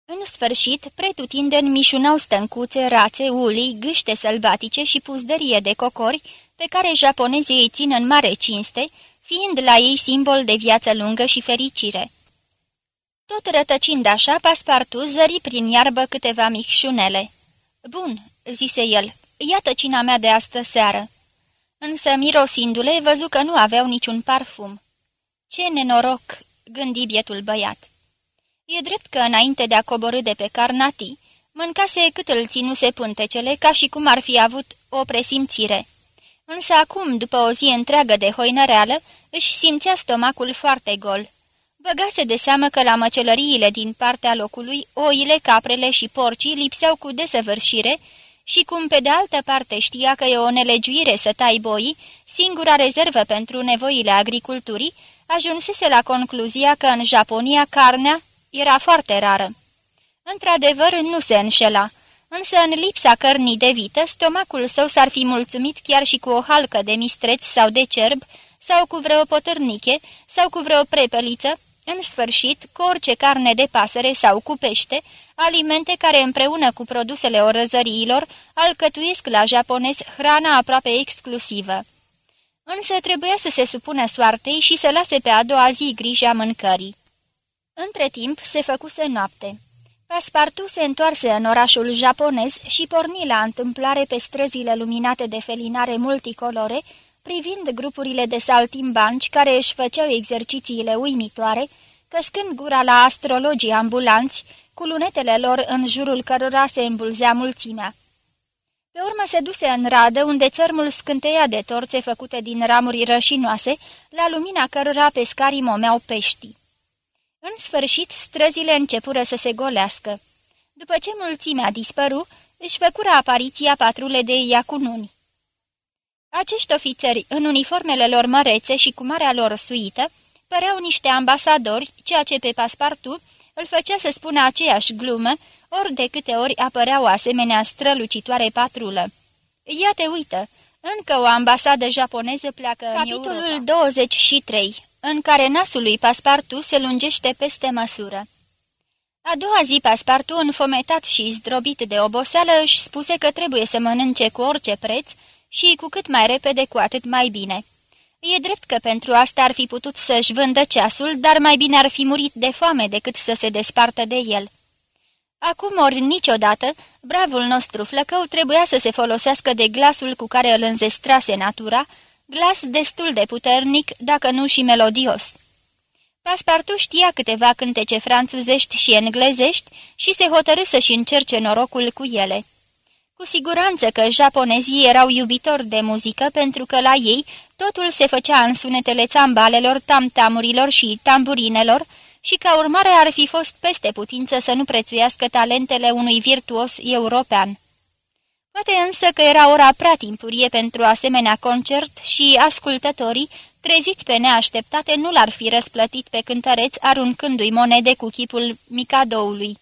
În sfârșit, pretutindeni mișunau stâncuțe, rațe, ulii, gâște sălbatice și puzdărie de cocori, pe care japonezii îi țin în mare cinste, fiind la ei simbol de viață lungă și fericire. Tot rătăcind așa, Paspartu zări prin iarbă câteva micșunele. Bun," zise el, iată cina mea de astă seară." Însă, mirosindu-le, văzu că nu aveau niciun parfum. Ce nenoroc!" gândi bietul băiat. E drept că, înainte de a coborâ de pe carnati, mâncase cât îl ținuse pântecele, ca și cum ar fi avut o presimțire. Însă acum, după o zi întreagă de hoinăreală, își simțea stomacul foarte gol. Băgase de seamă că la măcelăriile din partea locului, oile, caprele și porcii lipseau cu desăvârșire și cum pe de altă parte știa că e o nelegiuire să tai boii, singura rezervă pentru nevoile agriculturii, ajunsese la concluzia că în Japonia carnea era foarte rară. Într-adevăr, nu se înșela, însă în lipsa cărnii de vită, stomacul său s-ar fi mulțumit chiar și cu o halcă de mistreț sau de cerb, sau cu vreo potârniche, sau cu vreo prepeliță, în sfârșit, cu orice carne de pasăre sau cu pește, alimente care împreună cu produsele orăzăriilor alcătuiesc la japonez hrana aproape exclusivă. Însă trebuia să se supună soartei și să lase pe a doua zi grija mâncării. Între timp se făcuse noapte. Paspartu se întoarse în orașul japonez și porni la întâmplare pe străzile luminate de felinare multicolore, privind grupurile de saltimbanci care își făceau exercițiile uimitoare, căscând gura la astrologii ambulanți, cu lunetele lor în jurul cărora se îmbulzea mulțimea. Pe urmă se duse în radă, unde țărmul scânteia de torțe făcute din ramuri rășinoase, la lumina cărora pescarii momeau peștii. În sfârșit, străzile începură să se golească. După ce mulțimea dispăru, își făcură apariția patrule de iacununi. Acești ofițeri, în uniformele lor mărețe și cu marea lor suită, păreau niște ambasadori, ceea ce pe paspartu îl făcea să spună aceeași glumă, ori de câte ori apărea o asemenea strălucitoare patrulă. Ia te uită, încă o ambasadă japoneză pleacă Capitolul în Europa. 23, în care nasul lui Paspartu se lungește peste măsură. A doua zi, Paspartu, înfometat și zdrobit de oboseală, își spuse că trebuie să mănânce cu orice preț și cu cât mai repede, cu atât mai bine. E drept că pentru asta ar fi putut să-și vândă ceasul, dar mai bine ar fi murit de foame decât să se despartă de el. Acum ori niciodată, bravul nostru flăcău trebuia să se folosească de glasul cu care îl înzestrase natura, glas destul de puternic, dacă nu și melodios. Paspartu știa câteva cântece franțuzești și englezești și se hotărâ să-și încerce norocul cu ele. Cu siguranță că japonezii erau iubitori de muzică pentru că la ei totul se făcea în sunetele țambalelor, tamtamurilor și tamburinelor și ca urmare ar fi fost peste putință să nu prețuiască talentele unui virtuos european. Poate însă că era ora prea timpurie pentru asemenea concert și ascultătorii, treziți pe neașteptate, nu l-ar fi răsplătit pe cântăreț aruncându-i monede cu chipul micadoului.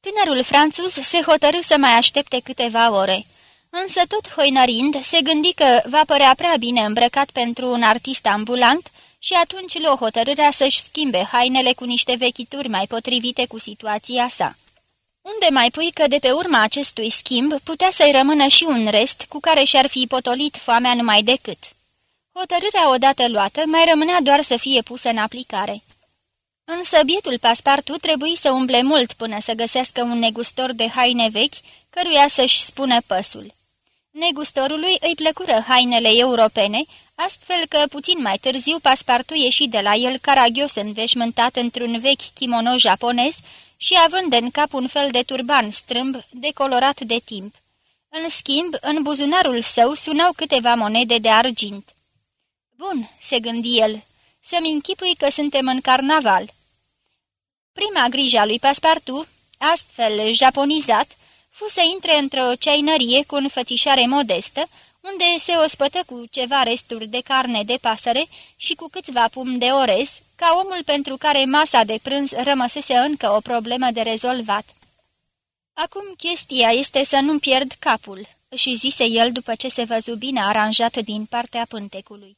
Tânărul franțuz se hotărâ să mai aștepte câteva ore, însă tot hoinărind se gândi că va părea prea bine îmbrăcat pentru un artist ambulant și atunci luă hotărârea să-și schimbe hainele cu niște vechituri mai potrivite cu situația sa. Unde mai pui că de pe urma acestui schimb putea să-i rămână și un rest cu care și-ar fi potolit foamea numai decât. Hotărârea odată luată mai rămânea doar să fie pusă în aplicare. Însă bietul paspartu trebuie să umble mult până să găsească un negustor de haine vechi, căruia să-și spună păsul. Negustorului îi plăcură hainele europene, astfel că puțin mai târziu paspartu ieși de la el caragios înveșmântat într-un vechi kimono japonez și având în cap un fel de turban strâmb decolorat de timp. În schimb, în buzunarul său sunau câteva monede de argint. Bun," se gândi el, să-mi închipui că suntem în carnaval." Prima grijă a lui Paspartu, astfel japonizat, fu să intre într-o ceainărie cu înfățișare modestă, unde se ospătă cu ceva resturi de carne de pasăre și cu câțiva pum de orez, ca omul pentru care masa de prânz rămăsese încă o problemă de rezolvat. Acum chestia este să nu pierd capul," și zise el după ce se văzu bine aranjat din partea pântecului.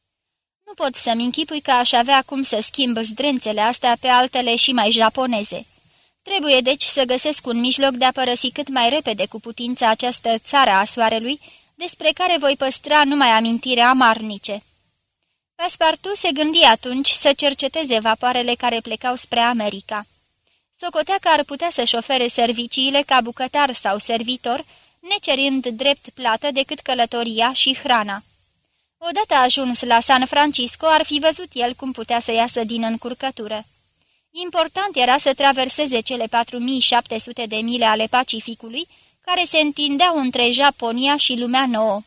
Nu pot să-mi închipui că aș avea cum să schimb zdrențele astea pe altele și mai japoneze. Trebuie deci să găsesc un mijloc de a părăsi cât mai repede cu putință această țară a soarelui, despre care voi păstra numai amintire amarnice. Paspartu se gândi atunci să cerceteze vapoarele care plecau spre America. Socotea că ar putea să-și ofere serviciile ca bucătar sau servitor, necerind drept plată decât călătoria și hrana. Odată ajuns la San Francisco, ar fi văzut el cum putea să iasă din încurcătură. Important era să traverseze cele 4700 de mile ale Pacificului, care se întindeau între Japonia și lumea nouă.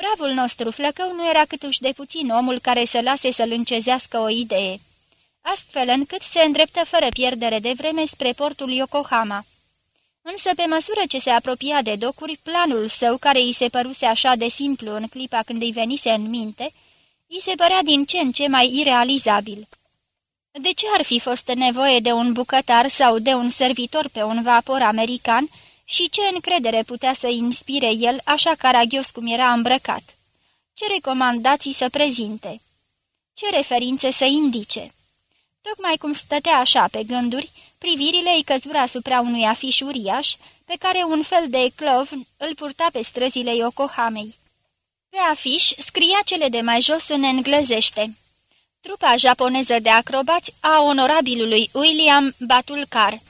Bravul nostru flăcău nu era câtuși de puțin omul care să lase să-l încezească o idee, astfel încât se îndreptă fără pierdere de vreme spre portul Yokohama. Însă, pe măsură ce se apropia de docuri, planul său, care îi se păruse așa de simplu în clipa când îi venise în minte, îi se părea din ce în ce mai irealizabil. De ce ar fi fost nevoie de un bucătar sau de un servitor pe un vapor american și ce încredere putea să inspire el așa caragios cum era îmbrăcat? Ce recomandații să prezinte? Ce referințe să indice? Tocmai cum stătea așa pe gânduri, privirile îi căzură asupra unui afiș uriaș, pe care un fel de clov îl purta pe străzile Yokohamei. Pe afiș scria cele de mai jos în englezește. Trupa japoneză de acrobați a onorabilului William Batulcar.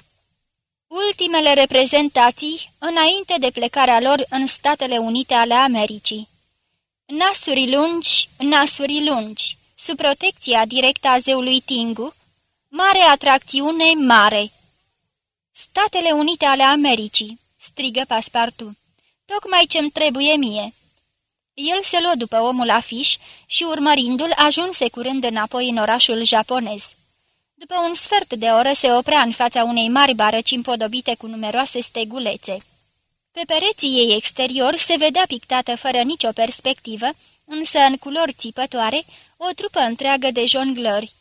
Ultimele reprezentații înainte de plecarea lor în Statele Unite ale Americii. Nasuri lungi, nasuri lungi, sub protecția directă a zeului Tingu, Mare atracțiune, mare! Statele Unite ale Americii, strigă Paspartu. Tocmai ce-mi trebuie mie. El se luă după omul afiș și, urmărindu-l, ajunse curând înapoi în orașul japonez. După un sfert de oră se oprea în fața unei mari barăci împodobite cu numeroase stegulețe. Pe pereții ei exterior se vedea pictată fără nicio perspectivă, însă în culori țipătoare, o trupă întreagă de jonglări.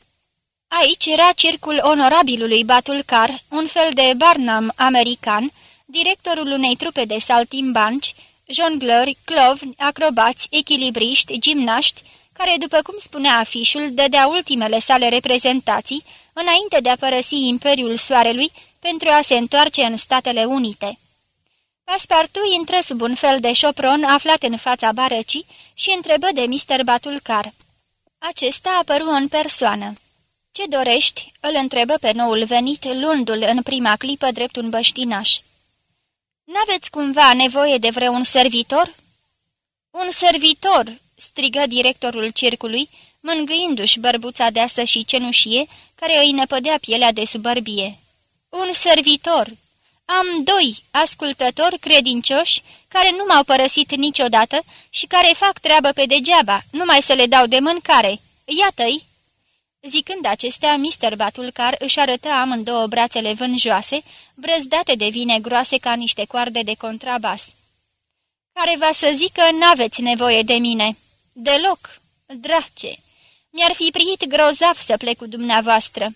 Aici era circul onorabilului Batulcar, un fel de Barnum american, directorul unei trupe de saltimbanci, jonglări, clovni, acrobați, echilibriști, gimnaști, care, după cum spunea afișul, dădea ultimele sale reprezentații, înainte de a părăsi Imperiul Soarelui pentru a se întoarce în Statele Unite. Paspartu intră sub un fel de șopron aflat în fața barăcii și întrebă de Mr. Batulcar. Acesta apăru în persoană. Ce dorești?" îl întrebă pe noul venit, luându-l în prima clipă drept un băștinaș. N-aveți cumva nevoie de vreun servitor?" Un servitor!" strigă directorul circului, mângâindu-și bărbuța deasă și cenușie, care îi năpădea pielea de subărbie. Un servitor! Am doi ascultători credincioși care nu m-au părăsit niciodată și care fac treabă pe degeaba, numai să le dau de mâncare. Iată-i!" Zicând acestea, Mr. Batulcar își arătă amândouă brațele vânjoase, brăzdate de vine groase ca niște coarde de contrabas. Care va să zică n-aveți nevoie de mine?" Deloc, drace! Mi-ar fi priit grozav să plec cu dumneavoastră."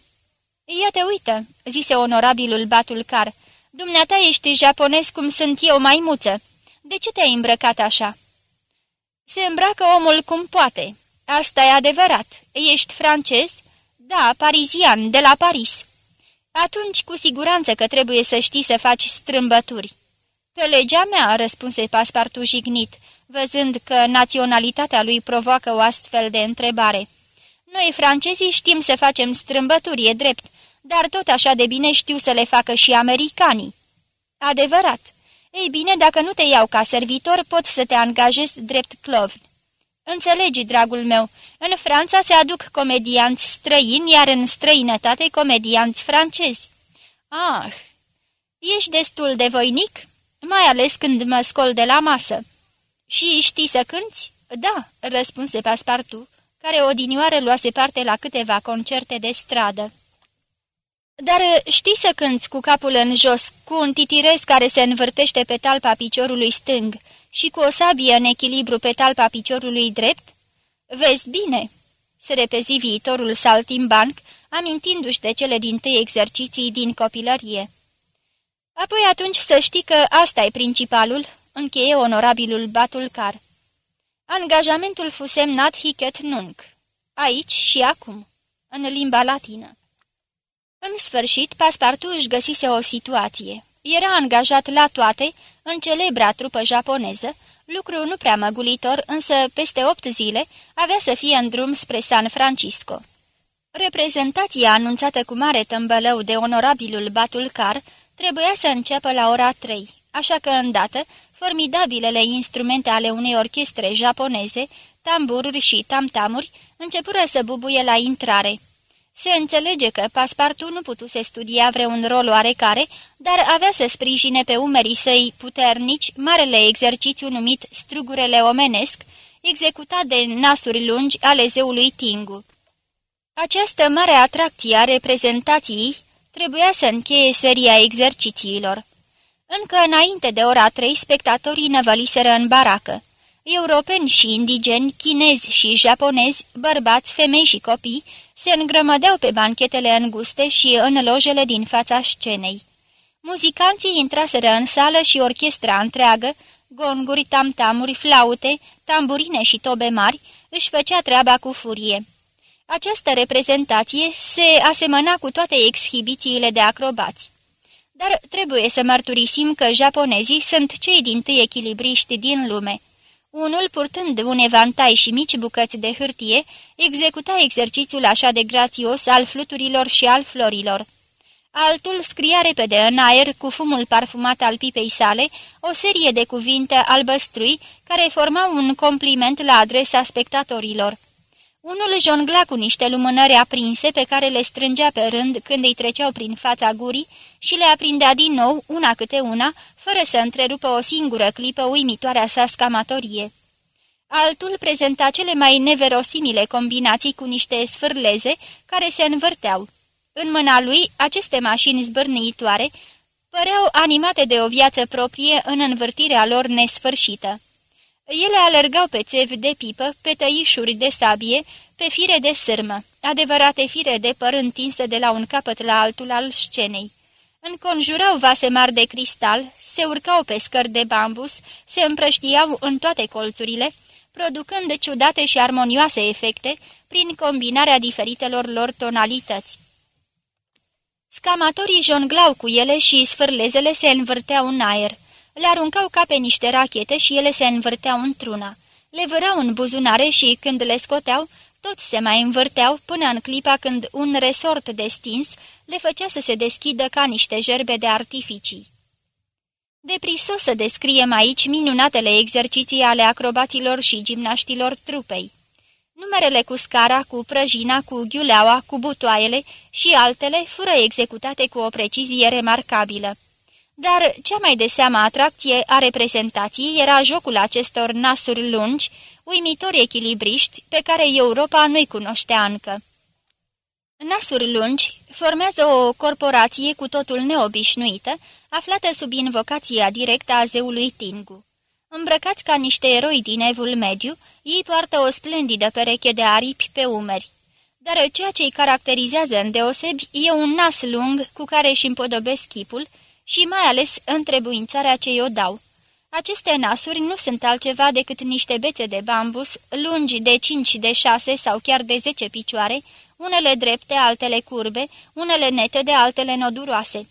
Ia te uită," zise onorabilul Batulcar. Dumneata ești japonez cum sunt eu, maimuță. De ce te-ai îmbrăcat așa?" Se îmbracă omul cum poate. Asta e adevărat. Ești francez?" Da, parizian, de la Paris." Atunci, cu siguranță că trebuie să știi să faci strâmbături." Pe legea mea," răspunse paspartu jignit, văzând că naționalitatea lui provoacă o astfel de întrebare. Noi, francezii, știm să facem strâmbături, e drept, dar tot așa de bine știu să le facă și americanii. Adevărat. Ei bine, dacă nu te iau ca servitor, pot să te angajez drept clovn. Înțelegi, dragul meu, în Franța se aduc comedianți străini, iar în străinătate comedianți francezi. Ah, ești destul de voinic, mai ales când mă scol de la masă. Și știi să cânți?" Da," răspunse Paspartu, care odinioară luase parte la câteva concerte de stradă. Dar știi să cânți cu capul în jos, cu un titirez care se învârtește pe talpa piciorului stâng și cu o sabie în echilibru pe talpa piciorului drept? Vezi bine!" se repezi viitorul saltimbanc, amintindu-și de cele din tâi exerciții din copilărie. Apoi atunci să știi că asta e principalul, încheie onorabilul Batulcar. Angajamentul fu semnat hicet nunc, aici și acum, în limba latină. În sfârșit, Paspartu își găsise o situație. Era angajat la toate, în celebra trupă japoneză, lucru nu prea măgulitor, însă peste opt zile avea să fie în drum spre San Francisco. Reprezentația anunțată cu mare tămbălău de onorabilul Batulcar trebuia să înceapă la ora trei, așa că îndată Formidabilele instrumente ale unei orchestre japoneze, tambururi și tamtamuri, începură să bubuie la intrare. Se înțelege că Paspartu nu putuse studia vreun rol oarecare, dar avea să sprijine pe umerii săi puternici marele exercițiu numit strugurele omenesc, executat de nasuri lungi ale zeului Tingu. Această mare atracție a reprezentației trebuia să încheie seria exercițiilor. Încă înainte de ora trei, spectatorii năvăliseră în baracă. Europeni și indigeni, chinezi și japonezi, bărbați, femei și copii, se îngrămădeau pe banchetele înguste și în lojele din fața scenei. Muzicanții intraseră în sală și orchestra întreagă, gonguri, tamtamuri, flaute, tamburine și tobe mari, își făcea treaba cu furie. Această reprezentație se asemăna cu toate exhibițiile de acrobați. Dar trebuie să mărturisim că japonezii sunt cei din tâi echilibriști din lume. Unul, purtând un evantai și mici bucăți de hârtie, executa exercițiul așa de grațios al fluturilor și al florilor. Altul scria repede în aer, cu fumul parfumat al pipei sale, o serie de cuvinte albăstrui care formau un compliment la adresa spectatorilor. Unul jongla cu niște lumânări aprinse pe care le strângea pe rând când îi treceau prin fața gurii și le aprindea din nou, una câte una, fără să întrerupă o singură clipă uimitoarea sa scamatorie. Altul prezenta cele mai neverosimile combinații cu niște sfârleze care se învârteau. În mâna lui, aceste mașini zbârnăitoare păreau animate de o viață proprie în învârtirea lor nesfârșită. Ele alergau pe țevi de pipă, pe tăișuri de sabie, pe fire de sârmă, adevărate fire de păr întinse de la un capăt la altul al scenei. Înconjurau vase mari de cristal, se urcau pe scări de bambus, se împrăștiau în toate colțurile, producând ciudate și armonioase efecte prin combinarea diferitelor lor tonalități. Scamatorii jonglau cu ele și sfârlezele se învârteau în aer. Le aruncau ca pe niște rachete și ele se învârteau într-una. Le vârau în buzunare și, când le scoteau, toți se mai învârteau până în clipa când un resort destins le făcea să se deschidă ca niște gerbe de artificii. Deprisos să descriem aici minunatele exerciții ale acrobaților și gimnaștilor trupei. Numerele cu scara, cu prăjina, cu ghiuleaua, cu butoaiele și altele fură executate cu o precizie remarcabilă. Dar cea mai de seamă atracție a reprezentației era jocul acestor nasuri lungi, uimitori echilibriști, pe care Europa nu-i cunoștea încă. Nasuri lungi formează o corporație cu totul neobișnuită, aflată sub invocația directă a zeului Tingu. Îmbrăcați ca niște eroi din evul mediu, ei poartă o splendidă pereche de aripi pe umeri. Dar ceea ce îi caracterizează îndeosebi e un nas lung cu care își împodobesc chipul și mai ales întrebuințarea ce i-o dau. Aceste nasuri nu sunt altceva decât niște bețe de bambus, lungi de 5, de 6 sau chiar de 10 picioare, unele drepte, altele curbe, unele nete de altele noduroase.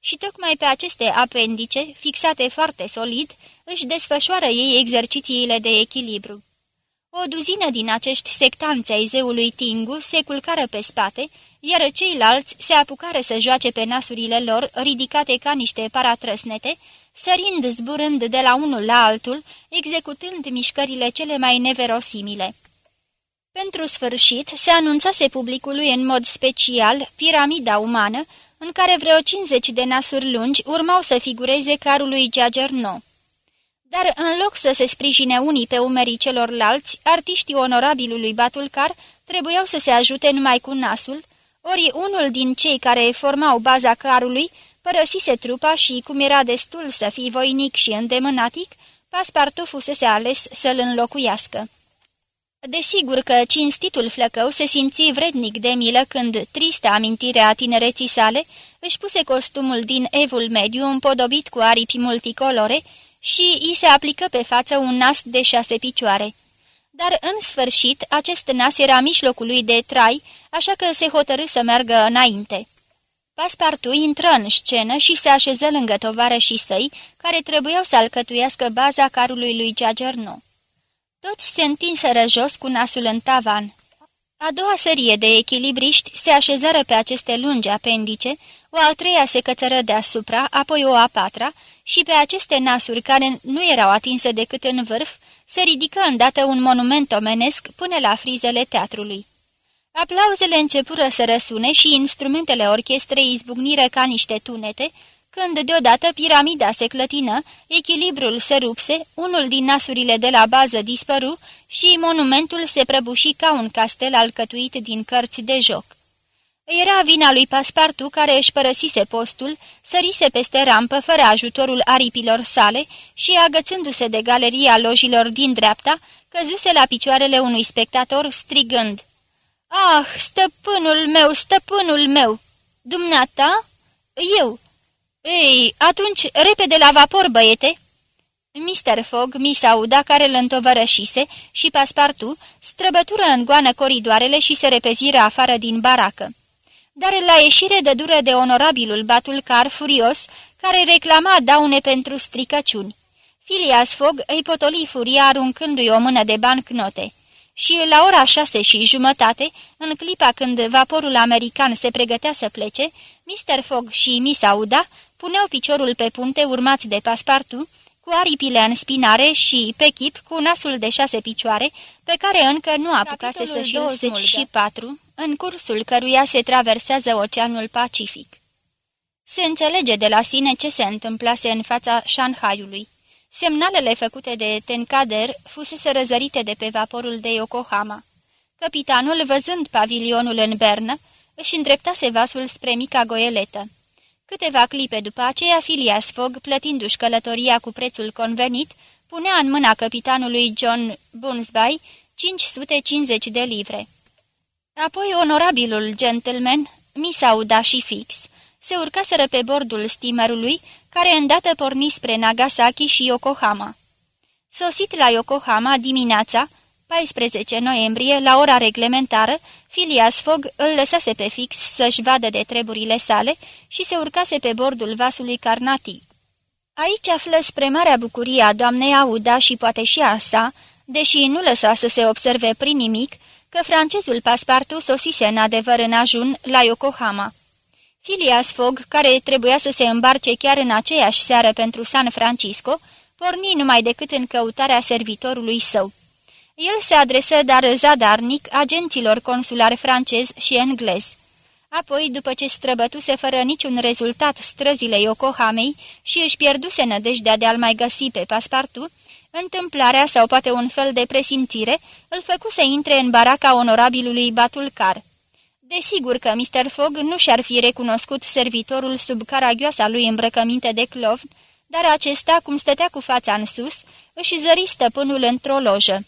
Și tocmai pe aceste apendice, fixate foarte solid, își desfășoară ei exercițiile de echilibru. O duzină din acești sectanți ai zeului Tingu se culcară pe spate, iar ceilalți se apucară să joace pe nasurile lor, ridicate ca niște paratrăsnete, sărind zburând de la unul la altul, executând mișcările cele mai neverosimile. Pentru sfârșit, se anunțase publicului în mod special piramida umană, în care vreo 50 de nasuri lungi urmau să figureze carul lui Giagerno. Dar în loc să se sprijine unii pe umerii celorlalți, artiștii onorabilului Batulcar trebuiau să se ajute numai cu nasul, ori unul din cei care formau baza carului părăsise trupa și, cum era destul să fie voinic și îndemânatic, Paspartu fusese ales să-l înlocuiască. Desigur că cinstitul flăcău se simți vrednic de milă când, tristă amintire a tinereții sale, își puse costumul din evul mediu împodobit cu aripi multicolore și îi se aplică pe față un nas de șase picioare. Dar în sfârșit, acest nas era mijlocul lui de trai, așa că se hotărâ să meargă înainte. Paspartu intră în scenă și se așeză lângă și săi, care trebuiau să alcătuiască baza carului lui Giagerno. Toți se întinseră jos cu nasul în tavan. A doua serie de echilibriști se așezară pe aceste lungi apendice, o a treia se cățără deasupra, apoi o a patra, și pe aceste nasuri care nu erau atinse decât în vârf, se ridică îndată un monument omenesc până la frizele teatrului. Aplauzele începură să răsune și instrumentele orchestrei izbucniră ca niște tunete, când deodată piramida se clătină, echilibrul se rupse, unul din nasurile de la bază dispăru și monumentul se prăbuși ca un castel alcătuit din cărți de joc. Era vina lui Paspartu care își părăsise postul, sărise peste rampă fără ajutorul aripilor sale și, agățându-se de galeria lojilor din dreapta, căzuse la picioarele unui spectator strigând. Ah, stăpânul meu, stăpânul meu! Dumneata? Eu! Ei, atunci, repede la vapor, băiete!" Mr. Fogg, Miss Auda, care îl întovărășise, și Paspartu străbătură în goană coridoarele și se repeziră afară din baracă. Dar la ieșire de dură de onorabilul batul car furios, care reclama daune pentru stricăciuni. Filias Fogg îi potoli furia aruncându-i o mână de bancnote și la ora șase și jumătate, în clipa când vaporul american se pregătea să plece, Mr. Fogg și Miss Auda puneau piciorul pe punte urmați de paspartu, cu aripile în spinare și, pe chip, cu nasul de șase picioare, pe care încă nu apucase să-și 24, în cursul căruia se traversează Oceanul Pacific. Se înțelege de la sine ce se întâmplase în fața Shanghaiului. Semnalele făcute de Tenkader fusese răzărite de pe vaporul de Yokohama. Capitanul, văzând pavilionul în bernă, își îndreptase vasul spre mica goeletă. Câteva clipe după aceea, Phileas Fogg, plătindu-și călătoria cu prețul convenit, punea în mâna capitanului John Bunsby 550 de livre. Apoi, onorabilul gentleman, Misauda și Fix, se urcaseră pe bordul steamerului, care îndată porni spre Nagasaki și Yokohama. Sosit la Yokohama dimineața, 14 noiembrie, la ora reglementară, Phileas Fogg îl lăsase pe fix să-și vadă de treburile sale și se urcase pe bordul vasului Carnatic. Aici află spre marea bucurie a doamnei Auda și poate și a sa, deși nu lăsa să se observe prin nimic, că francezul Paspartu sosise în adevăr în ajun la Yokohama. Phileas Fogg, care trebuia să se îmbarce chiar în aceeași seară pentru San Francisco, porni numai decât în căutarea servitorului său. El se adresă dar zadarnic agenților consulari francez și englez. Apoi, după ce străbătuse fără niciun rezultat străzile Yokohamei și își pierduse nădejdea de a-l mai găsi pe paspartu, întâmplarea sau poate un fel de presimțire îl făcu să intre în baraca onorabilului Batulcar. Desigur că Mr. Fogg nu și-ar fi recunoscut servitorul sub caragioasa lui îmbrăcăminte de clovn, dar acesta, cum stătea cu fața în sus, își zări stăpânul într-o lojă.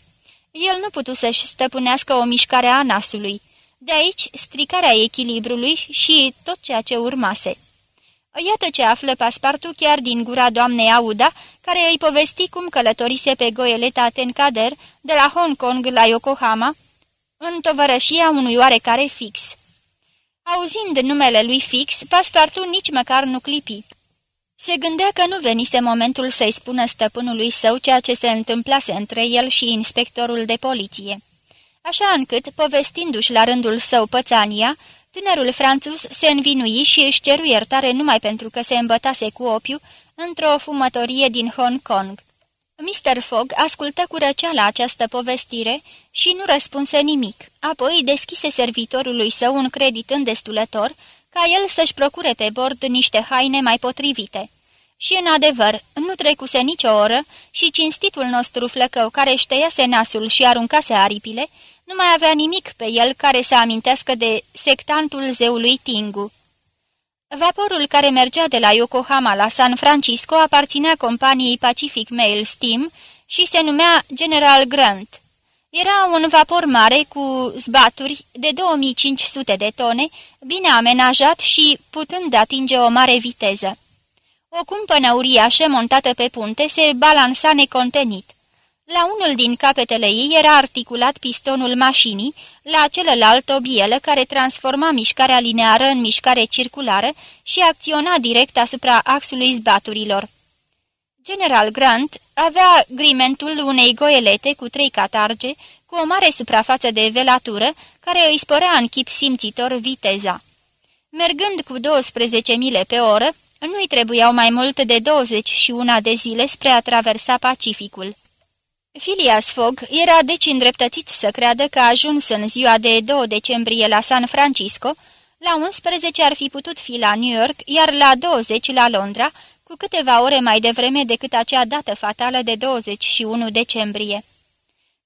El nu putu să-și stăpânească o mișcare a nasului. De aici stricarea echilibrului și tot ceea ce urmase. Iată ce află paspartul chiar din gura doamnei Auda, care îi povesti cum călătorise pe goeleta Tencader de la Hong Kong la Yokohama, în tovărășia unui oarecare fix. Auzind numele lui fix, paspartul nici măcar nu clipi. Se gândea că nu venise momentul să-i spună stăpânului său ceea ce se întâmplase între el și inspectorul de poliție. Așa încât, povestindu-și la rândul său pățania, tânărul franțuz se învinui și își ceru iertare numai pentru că se îmbătase cu opiu într-o fumătorie din Hong Kong. Mr. Fogg ascultă cu răceala această povestire și nu răspunse nimic, apoi deschise servitorului său un credit îndestulător, ca el să-și procure pe bord niște haine mai potrivite. Și, în adevăr, nu trecuse nicio oră și cinstitul nostru flăcău care ștăiase nasul și aruncase aripile, nu mai avea nimic pe el care să amintească de sectantul zeului Tingu. Vaporul care mergea de la Yokohama la San Francisco aparținea companiei Pacific Mail Steam și se numea General Grant. Era un vapor mare cu zbaturi de 2500 de tone, bine amenajat și putând atinge o mare viteză. O cumpănă uriașă montată pe punte se balansa necontenit. La unul din capetele ei era articulat pistonul mașinii, la celălalt o bielă care transforma mișcarea lineară în mișcare circulară și acționa direct asupra axului zbaturilor. General Grant avea grimentul unei goelete cu trei catarge, cu o mare suprafață de velatură, care îi spărea în chip simțitor viteza. Mergând cu 12 mile pe oră, nu-i trebuiau mai mult de 21 de zile spre a traversa Pacificul. Phileas Fogg era deci îndreptățit să creadă că a ajuns în ziua de 2 decembrie la San Francisco, la 11 ar fi putut fi la New York, iar la 20 la Londra, cu câteva ore mai devreme decât acea dată fatală de 21 decembrie.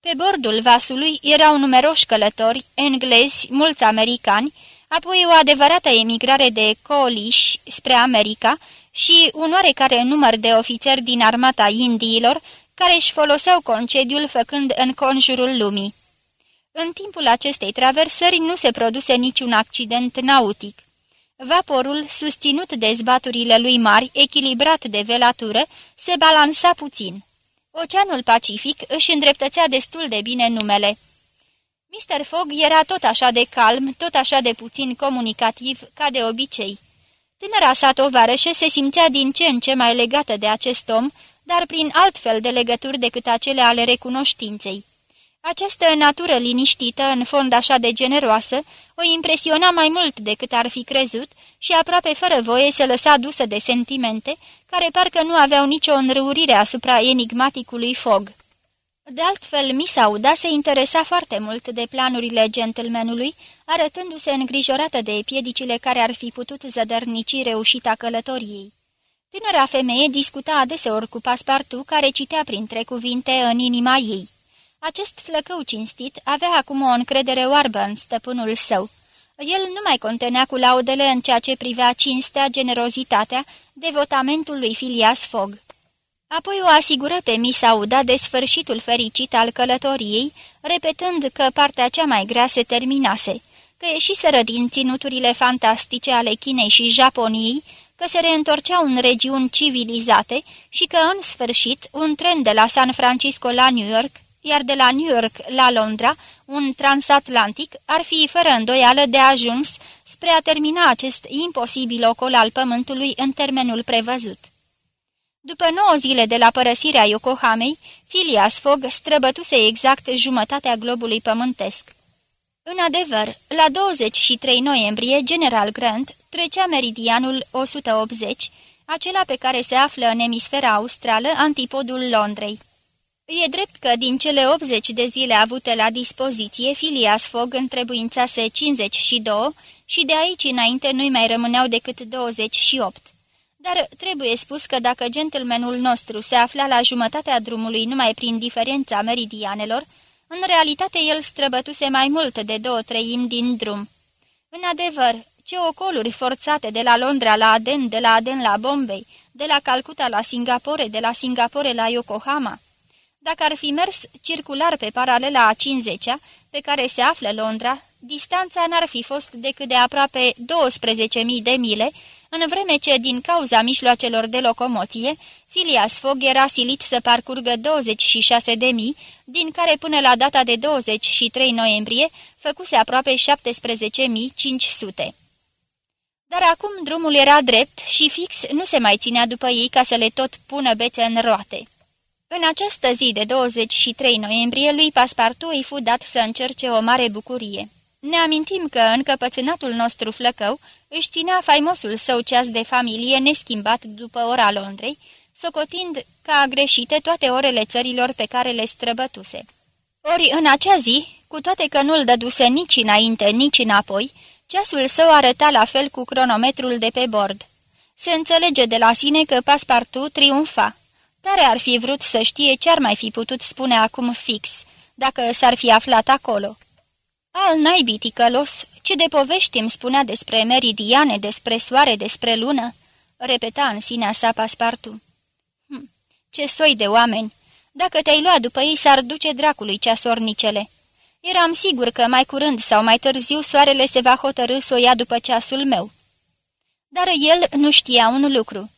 Pe bordul vasului erau numeroși călători, englezi, mulți americani, apoi o adevărată emigrare de cooliși spre America și un oarecare număr de ofițeri din armata Indiilor, care își foloseau concediul făcând în conjurul lumii. În timpul acestei traversări nu se produse niciun accident nautic. Vaporul, susținut de zbaturile lui mari, echilibrat de velatură, se balansa puțin. Oceanul Pacific își îndreptățea destul de bine numele. Mr. Fogg era tot așa de calm, tot așa de puțin comunicativ, ca de obicei. Tânăra sa tovarășă se simțea din ce în ce mai legată de acest om, dar prin altfel de legături decât acele ale recunoștinței. Această natură liniștită, în fond așa de generoasă, o impresiona mai mult decât ar fi crezut și aproape fără voie se lăsa dusă de sentimente, care parcă nu aveau nicio înrăurire asupra enigmaticului fog. De altfel, Miss Auda se interesa foarte mult de planurile gentlemanului, arătându-se îngrijorată de piedicile care ar fi putut zădărnici reușita călătoriei. Tânăra femeie discuta adeseori cu paspartu, care citea printre cuvinte în inima ei. Acest flăcău cinstit avea acum o încredere oarbă în stăpânul său. El nu mai contenea cu laudele în ceea ce privea cinstea, generozitatea, devotamentul lui Filias Fogg. Apoi o asigură pe Miss Auda de sfârșitul fericit al călătoriei, repetând că partea cea mai grea se terminase, că ieșiseră din ținuturile fantastice ale Chinei și Japoniei, că se reîntorceau în regiuni civilizate și că, în sfârșit, un tren de la San Francisco la New York, iar de la New York la Londra, un transatlantic, ar fi fără îndoială de ajuns spre a termina acest imposibil ocol al pământului în termenul prevăzut. După nouă zile de la părăsirea Yokohamei, Phileas Fogg străbătuse exact jumătatea globului pământesc. În adevăr, la 23 noiembrie, General Grant trecea meridianul 180, acela pe care se află în emisfera australă, antipodul Londrei. E drept că din cele 80 de zile avute la dispoziție, Phileas Fogg întrebuințase 52 și de aici înainte nu-i mai rămâneau decât 28. Dar trebuie spus că dacă gentlemanul nostru se afla la jumătatea drumului numai prin diferența meridianelor, în realitate el străbătuse mai mult de două treimi din drum. În adevăr, ce ocoluri forțate de la Londra la Aden, de la Aden la Bombay, de la Calcuta la Singapore, de la Singapore la Yokohama. Dacă ar fi mers circular pe paralela a 50-a, pe care se află Londra, distanța n-ar fi fost decât de aproape 12.000 de mile, în vreme ce, din cauza mijloacelor de locomoție, Phileas Fogg era silit să parcurgă 26 de mii, din care până la data de 23 noiembrie făcuse aproape 17.500. Dar acum drumul era drept și fix nu se mai ținea după ei ca să le tot pună bețe în roate. În această zi de 23 noiembrie lui Paspartu îi fu dat să încerce o mare bucurie. Ne amintim că încăpățânatul nostru flăcău își ținea faimosul său ceas de familie neschimbat după ora Londrei, socotind ca greșite toate orele țărilor pe care le străbătuse. Ori în acea zi, cu toate că nu-l dăduse nici înainte, nici înapoi, ceasul său arăta la fel cu cronometrul de pe bord. Se înțelege de la sine că Paspartu triumfa. Tare ar fi vrut să știe ce ar mai fi putut spune acum fix, dacă s-ar fi aflat acolo. Al naibii ticălos, ce de povești îmi spunea despre meridiane, despre soare, despre lună?" repeta în sinea sa Paspartu. Hm, ce soi de oameni! Dacă te-ai luat după ei, s-ar duce dracului ceasornicele. Eram sigur că mai curând sau mai târziu soarele se va hotărâ să o ia după ceasul meu. Dar el nu știa un lucru,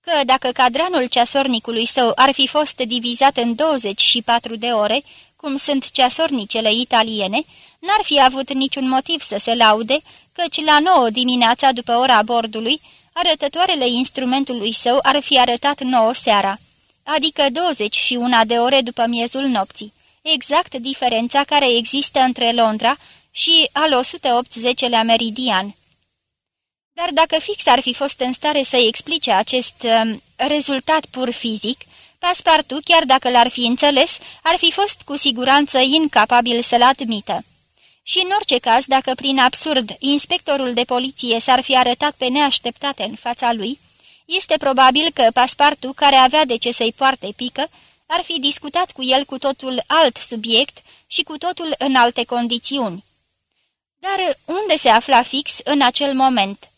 că dacă cadranul ceasornicului său ar fi fost divizat în 24 de ore, cum sunt ceasornicele italiene, n-ar fi avut niciun motiv să se laude, căci la nouă dimineața după ora bordului, arătătoarele instrumentului său ar fi arătat nouă seara, adică 21 de ore după miezul nopții, exact diferența care există între Londra și al 180-lea meridian. Dar dacă fix ar fi fost în stare să explice acest uh, rezultat pur fizic, Paspartu, chiar dacă l-ar fi înțeles, ar fi fost cu siguranță incapabil să-l admită. Și în orice caz, dacă prin absurd inspectorul de poliție s-ar fi arătat pe neașteptate în fața lui, este probabil că Paspartu, care avea de ce să-i poarte pică, ar fi discutat cu el cu totul alt subiect și cu totul în alte condițiuni. Dar unde se afla fix în acel moment?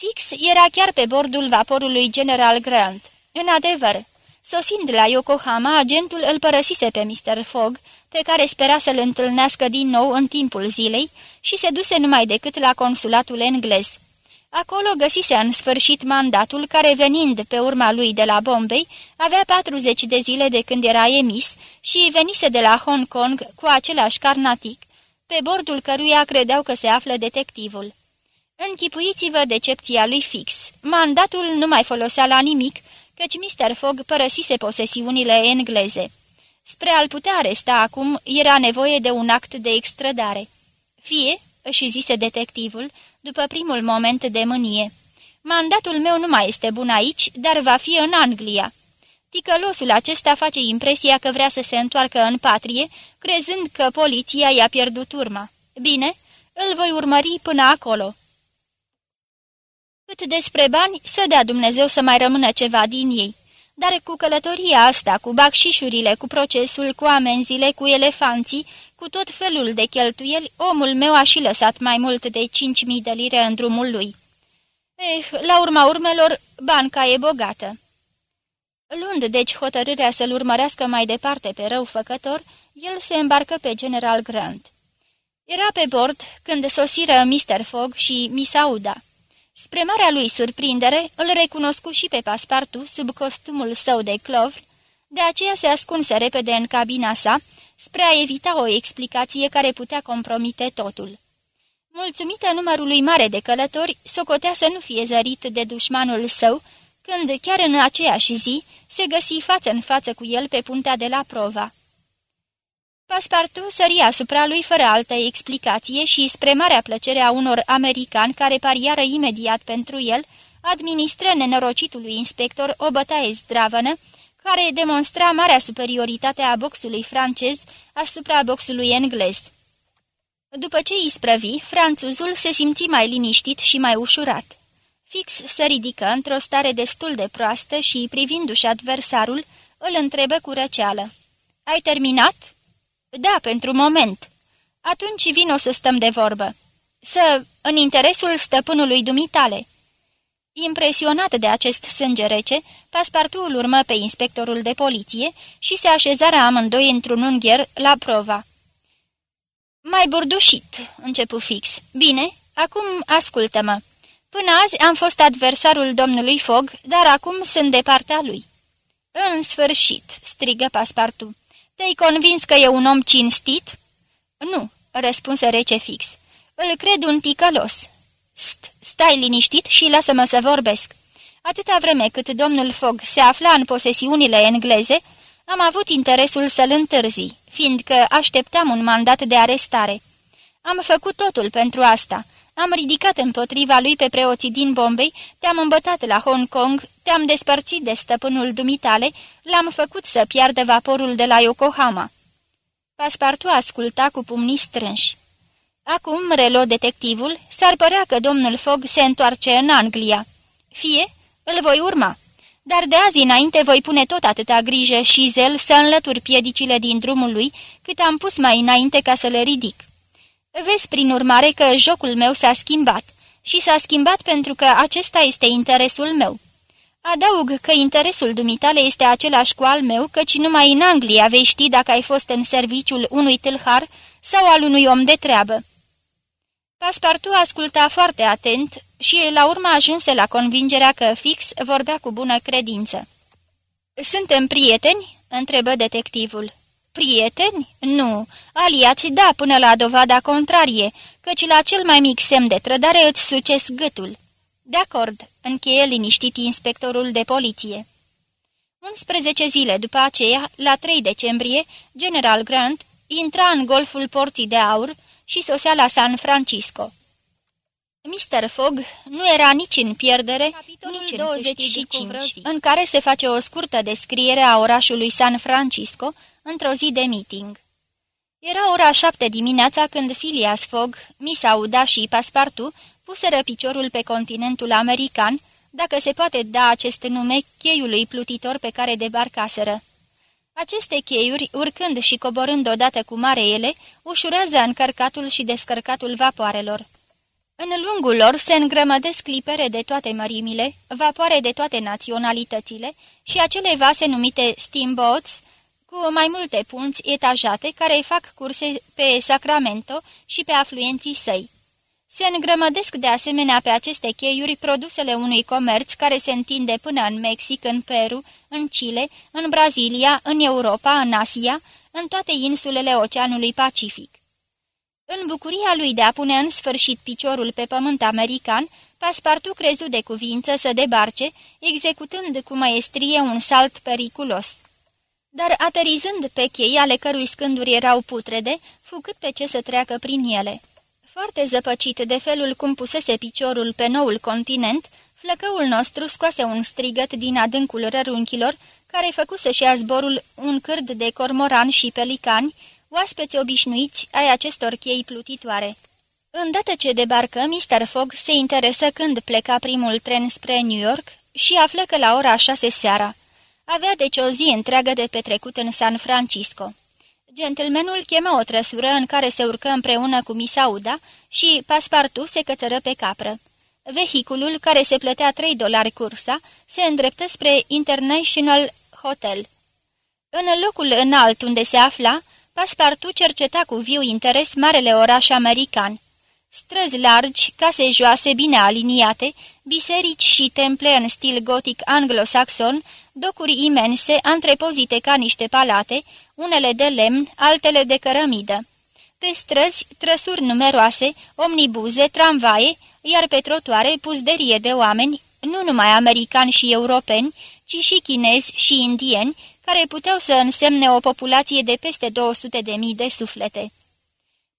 Fix era chiar pe bordul vaporului General Grant. În adevăr, sosind la Yokohama, agentul îl părăsise pe Mr. Fogg, pe care spera să-l întâlnească din nou în timpul zilei și se duse numai decât la consulatul englez. Acolo găsise în sfârșit mandatul care, venind pe urma lui de la Bombay, avea 40 de zile de când era emis și venise de la Hong Kong cu același carnatic, pe bordul căruia credeau că se află detectivul. Închipuiți-vă decepția lui fix. Mandatul nu mai folosea la nimic, căci Mr. Fogg părăsise posesiunile engleze. Spre a-l putea aresta acum, era nevoie de un act de extrădare. Fie, își zise detectivul, după primul moment de mânie. Mandatul meu nu mai este bun aici, dar va fi în Anglia. Ticălosul acesta face impresia că vrea să se întoarcă în patrie, crezând că poliția i-a pierdut urma. Bine, îl voi urmări până acolo. Cât despre bani, să dea Dumnezeu să mai rămână ceva din ei. dar cu călătoria asta, cu bacșișurile, cu procesul, cu amenziile, cu elefanții, cu tot felul de cheltuieli, omul meu a și lăsat mai mult de cinci mii de lire în drumul lui. Eh, la urma urmelor, banca e bogată. Luând deci hotărârea să-l urmărească mai departe pe răufăcător, el se îmbarcă pe General Grant. Era pe bord când sosiră Mr. Fogg și Miss Auda. Spre marea lui surprindere, îl recunoscu și pe paspartu sub costumul său de clovn, de aceea se ascunse repede în cabina sa, spre a evita o explicație care putea compromite totul. Mulțumită numărului mare de călători, socotea să nu fie zărit de dușmanul său, când, chiar în aceeași zi, se găsi față în față cu el pe puntea de la prova. Paspartu sări asupra lui fără altă explicație și, spre marea plăcere a unor americani care pariară imediat pentru el, administră nenorocitului inspector o bătaie zdravănă, care demonstra marea superioritate a boxului francez asupra boxului englez. După ce îi sprăvi, franțuzul se simți mai liniștit și mai ușurat. Fix se ridică într-o stare destul de proastă și, privindu-și adversarul, îl întrebă cu răceală. Ai terminat?" Da, pentru moment." Atunci vin o să stăm de vorbă." Să, în interesul stăpânului dumitale." Impresionat de acest sânge rece, paspartul îl urmă pe inspectorul de poliție și se așezară amândoi într-un ungher la prova. Mai burdușit," începu fix. Bine, acum ascultă-mă. Până azi am fost adversarul domnului Fog, dar acum sunt de partea lui." În sfârșit," strigă paspartu. Te-ai convins că e un om cinstit?" Nu," răspunse rece fix. Îl cred un ticălos." St, stai liniștit și lasă-mă să vorbesc. Atâta vreme cât domnul Fogg se afla în posesiunile engleze, am avut interesul să-l întârzi, fiindcă așteptam un mandat de arestare. Am făcut totul pentru asta. Am ridicat împotriva lui pe preoții din Bombay, te-am îmbătat la Hong Kong, te-am despărțit de stăpânul dumitale, l-am făcut să piardă vaporul de la Yokohama. Paspartu asculta cu pumnii strânși. Acum, relo detectivul, s-ar părea că domnul Fogg se întoarce în Anglia. Fie, îl voi urma. Dar de azi înainte voi pune tot atâta grijă și zel să înlătur piedicile din drumul lui, cât am pus mai înainte ca să le ridic. Vezi, prin urmare, că jocul meu s-a schimbat și s-a schimbat pentru că acesta este interesul meu. Adaug că interesul dumitale este același cu al meu, căci numai în Anglia vei ști dacă ai fost în serviciul unui tâlhar sau al unui om de treabă. Paspartu asculta foarte atent și la urmă ajunse la convingerea că fix vorbea cu bună credință. Suntem prieteni?" întrebă detectivul. Prieteni? Nu. Aliați da până la dovada contrarie, căci la cel mai mic semn de trădare îți suces gâtul." De acord," încheie liniștit inspectorul de poliție. 11 zile după aceea, la 3 decembrie, General Grant intra în golful porții de aur și sosea la San Francisco. Mr. Fogg nu era nici în pierdere, Capitolul nici în 25, în care se face o scurtă descriere a orașului San Francisco într-o zi de meeting. Era ora șapte dimineața când Phileas Fogg, Miss Auda și Paspartu puseră piciorul pe continentul american, dacă se poate da acest nume cheiului plutitor pe care debarcaseră. Aceste cheiuri, urcând și coborând odată cu mare ele, ușurează încărcatul și descărcatul vapoarelor. În lungul lor se îngrămădesc clipere de toate mărimile, vapoare de toate naționalitățile și acele vase numite steamboats, cu mai multe punți etajate care fac curse pe Sacramento și pe afluenții săi. Se îngrămădesc de asemenea pe aceste cheiuri produsele unui comerț care se întinde până în Mexic, în Peru, în Chile, în Brazilia, în Europa, în Asia, în toate insulele Oceanului Pacific. În bucuria lui de a pune în sfârșit piciorul pe pământ american, Paspartu crezu de cuvință să debarce, executând cu maestrie un salt periculos. Dar aterizând pe chei ale cărui scânduri erau putrede, fu cât pe ce să treacă prin ele. Foarte zăpăcit de felul cum pusese piciorul pe noul continent, flăcăul nostru scoase un strigăt din adâncul rărunchilor, care făcuse și a zborul un cârd de cormoran și pelicani, oaspeți obișnuiți ai acestor chei plutitoare. Îndată ce debarcă, Mr. Fogg se interesă când pleca primul tren spre New York și află că la ora șase seara. Avea deci o zi întreagă de petrecut în San Francisco. Gentlemanul chemă o trăsură în care se urcă împreună cu Misauda și Paspartu se cățără pe capră. Vehiculul, care se plătea 3 dolari cursa, se îndreptă spre International Hotel. În locul înalt unde se afla, Paspartu cerceta cu viu interes marele oraș american. Străzi largi, case joase bine aliniate, biserici și temple în stil gotic anglosaxon, docuri imense, antrepozite ca niște palate, unele de lemn, altele de cărămidă. Pe străzi, trăsuri numeroase, omnibuze, tramvaie, iar pe trotuare puzderie de oameni, nu numai americani și europeni, ci și chinezi și indieni, care puteau să însemne o populație de peste 200 de mii de suflete.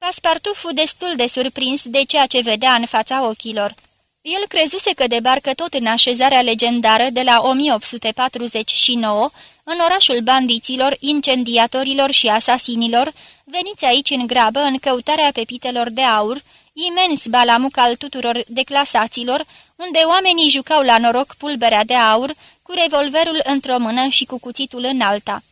Paspartu fu destul de surprins de ceea ce vedea în fața ochilor. El crezuse că debarcă tot în așezarea legendară de la 1849, în orașul bandiților, incendiatorilor și asasinilor, veniți aici în grabă în căutarea pepitelor de aur, imens balamuc al tuturor declasaților, unde oamenii jucau la noroc pulberea de aur, cu revolverul într-o mână și cu cuțitul în alta.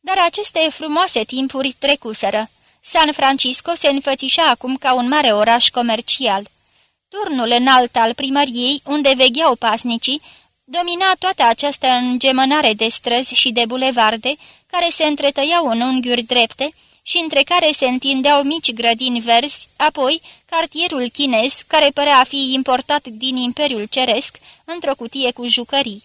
Dar aceste frumoase timpuri trecuseră. San Francisco se înfățișa acum ca un mare oraș comercial. Turnul înalt al primăriei, unde vegheau pasnicii, domina toată această îngemănare de străzi și de bulevarde, care se întretăiau în unghiuri drepte și între care se întindeau mici grădini verzi, apoi cartierul chinez, care părea a fi importat din Imperiul Ceresc, într-o cutie cu jucării.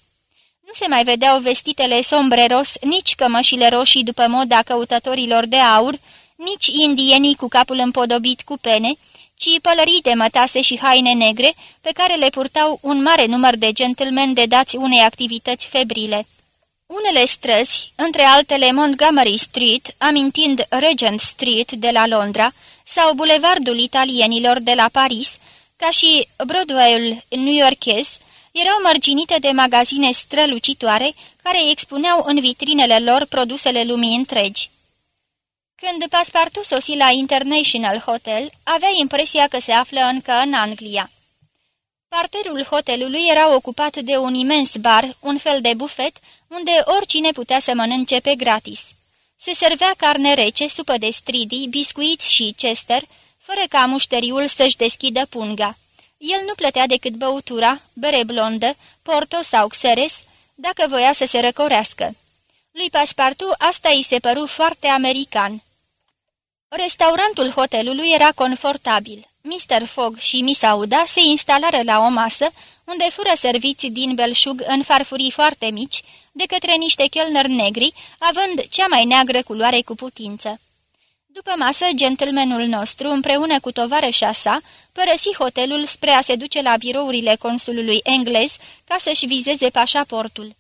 Nu se mai vedeau vestitele sombreros, nici cămășile roșii după moda căutătorilor de aur, nici indienii cu capul împodobit cu pene, ci pălării de mătase și haine negre, pe care le purtau un mare număr de gentlemen dați unei activități febrile. Unele străzi, între altele Montgomery Street, amintind Regent Street de la Londra, sau Bulevardul Italienilor de la Paris, ca și Broadway-ul new-yorkez, erau mărginite de magazine strălucitoare care expuneau în vitrinele lor produsele lumii întregi. Când Paspartu sosi la International Hotel, avea impresia că se află încă în Anglia. Parterul hotelului era ocupat de un imens bar, un fel de bufet, unde oricine putea să mănânce pe gratis. Se servea carne rece, supă de stridii, biscuiți și chester, fără ca mușteriul să-și deschidă punga. El nu plătea decât băutura, bere blondă, porto sau xeres, dacă voia să se răcorească. Lui Paspartu asta îi se păru foarte american. Restaurantul hotelului era confortabil. Mr. Fogg și Miss Auda se instalară la o masă, unde fură serviți din belșug în farfurii foarte mici, de către niște chelneri negri, având cea mai neagră culoare cu putință. După masă, gentlemanul nostru, împreună cu tovarășa sa, părăsi hotelul spre a se duce la birourile consulului englez ca să-și vizeze pașaportul.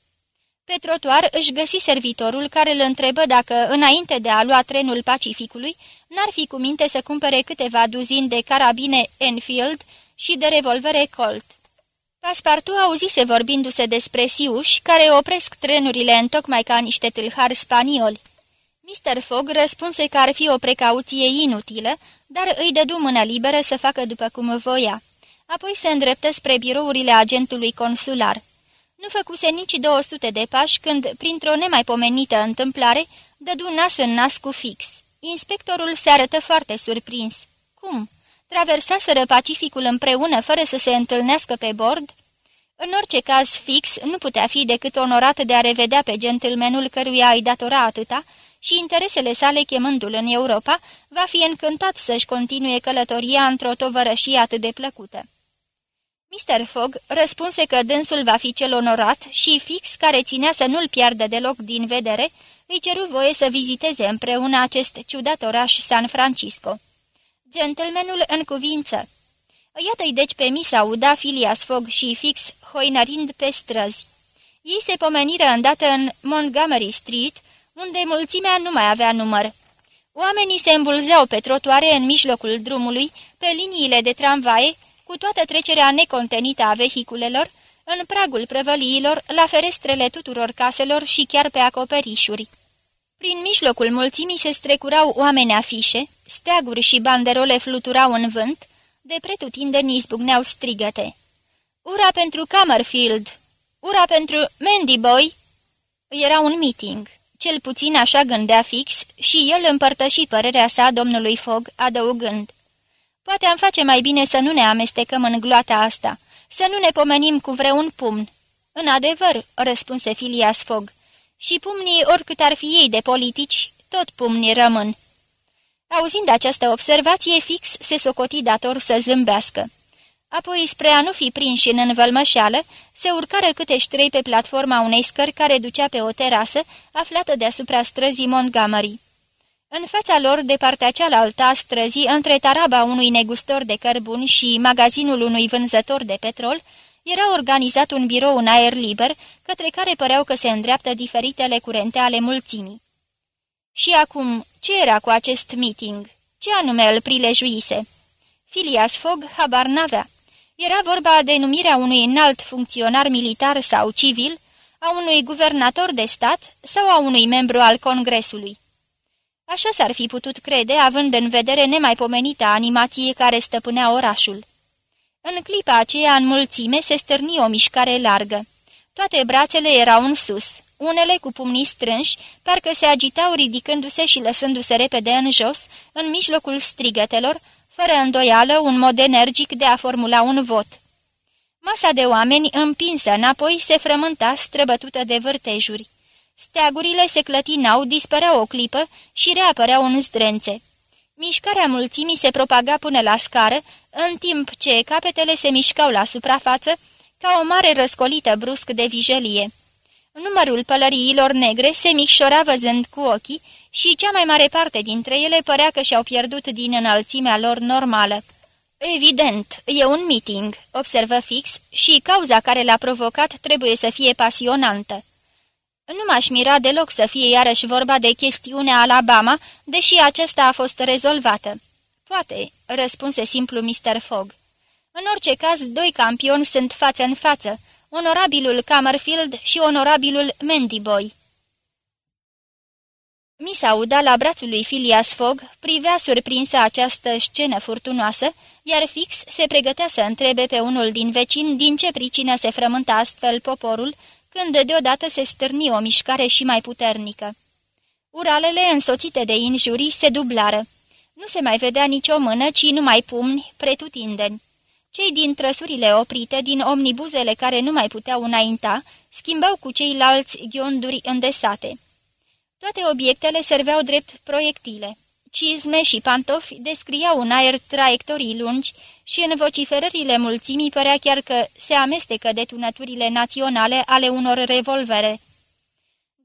Pe trotuar își găsi servitorul care îl întrebă dacă, înainte de a lua trenul Pacificului, n-ar fi cu minte să cumpere câteva duzini de carabine Enfield și de revolvere Colt. Paspartu auzise vorbindu-se despre siuși care opresc trenurile în tocmai ca niște tâlhari spanioli. Mr. Fogg răspunse că ar fi o precauție inutilă, dar îi dădu mână liberă să facă după cum voia. Apoi se îndreptă spre birourile agentului consular. Nu făcuse nici 200 de pași când, printr-o nemaipomenită întâmplare, dădu nas în nas cu fix. Inspectorul se arătă foarte surprins. Cum? Traversaseră Pacificul împreună fără să se întâlnească pe bord? În orice caz, fix nu putea fi decât onorat de a revedea pe gentlemanul căruia îi datora atâta și interesele sale chemându-l în Europa, va fi încântat să-și continue călătoria într-o tovărășie atât de plăcută. Mr. Fogg răspunse că dânsul va fi cel onorat și fix care ținea să nu-l piardă deloc din vedere, îi ceru voie să viziteze împreună acest ciudat oraș San Francisco. Gentlemanul în cuvință. Iată-i deci pe Misa Uda, Filias Fogg și Fix hoinărind pe străzi. Ei se pomeniră îndată în Montgomery Street, unde mulțimea nu mai avea număr. Oamenii se îmbulzeau pe trotuare în mijlocul drumului, pe liniile de tramvaie, cu toată trecerea necontenită a vehiculelor, în pragul prăvăliilor, la ferestrele tuturor caselor și chiar pe acoperișuri. Prin mijlocul mulțimii se strecurau oameni afișe, steaguri și banderole fluturau în vânt, de pretutindeni izbucneau strigăte. Ura pentru Camerfield! Ura pentru Mandy Boy! Era un meeting. Cel puțin așa gândea fix și el împărtăși părerea sa domnului Fogg, adăugând. Poate am face mai bine să nu ne amestecăm în gloata asta, să nu ne pomenim cu vreun pumn." În adevăr," răspunse Filias Fogg, și pumnii, oricât ar fi ei de politici, tot pumnii rămân." Auzind această observație, fix se socoti dator să zâmbească. Apoi, spre a nu fi prinși în învălmășeală, se urcară câte ștrei pe platforma unei scări care ducea pe o terasă aflată deasupra străzii Montgomery. În fața lor, de partea cealaltă a străzii, între taraba unui negustor de cărbuni și magazinul unui vânzător de petrol, era organizat un birou în aer liber, către care păreau că se îndreaptă diferitele curente ale mulțimii. Și acum, ce era cu acest meeting? Ce anume îl prilejuise? Filias Fogg habar n-avea. Era vorba de numirea unui înalt funcționar militar sau civil, a unui guvernator de stat sau a unui membru al Congresului. Așa s-ar fi putut crede, având în vedere nemaipomenita animație care stăpânea orașul. În clipa aceea, în mulțime, se stârni o mișcare largă. Toate brațele erau în sus, unele cu pumnii strânși, parcă se agitau ridicându-se și lăsându-se repede în jos, în mijlocul strigătelor, fără îndoială un mod energic de a formula un vot. Masa de oameni, împinsă înapoi, se frământa străbătută de vârtejuri. Steagurile se clătinau, dispăreau o clipă și reapăreau în zdrențe. Mișcarea mulțimii se propaga până la scară, în timp ce capetele se mișcau la suprafață, ca o mare răscolită brusc de vijelie. Numărul pălăriilor negre se micșora văzând cu ochii și cea mai mare parte dintre ele părea că și-au pierdut din înălțimea lor normală. Evident, e un meeting, observă fix, și cauza care l-a provocat trebuie să fie pasionantă. Nu m-aș mira deloc să fie iarăși vorba de chestiunea Alabama, deși aceasta a fost rezolvată. Poate, răspunse simplu Mr. Fogg. În orice caz, doi campioni sunt față în față, onorabilul Camerfield și onorabilul Mandyboy. Misauda, la brațul lui Phileas Fogg, privea surprinsă această scenă furtunoasă, iar fix se pregătea să întrebe pe unul din vecini din ce pricină se frământa astfel poporul, când deodată se stârni o mișcare și mai puternică. Uralele însoțite de injurii se dublară. Nu se mai vedea nicio mână, ci numai pumni, pretutindeni. Cei din trăsurile oprite, din omnibuzele care nu mai puteau înainta, schimbau cu ceilalți ghionduri îndesate. Toate obiectele serveau drept proiectile. Cizme și pantofi descriau un aer traiectorii lungi și în vociferările mulțimii părea chiar că se amestecă detunăturile naționale ale unor revolvere.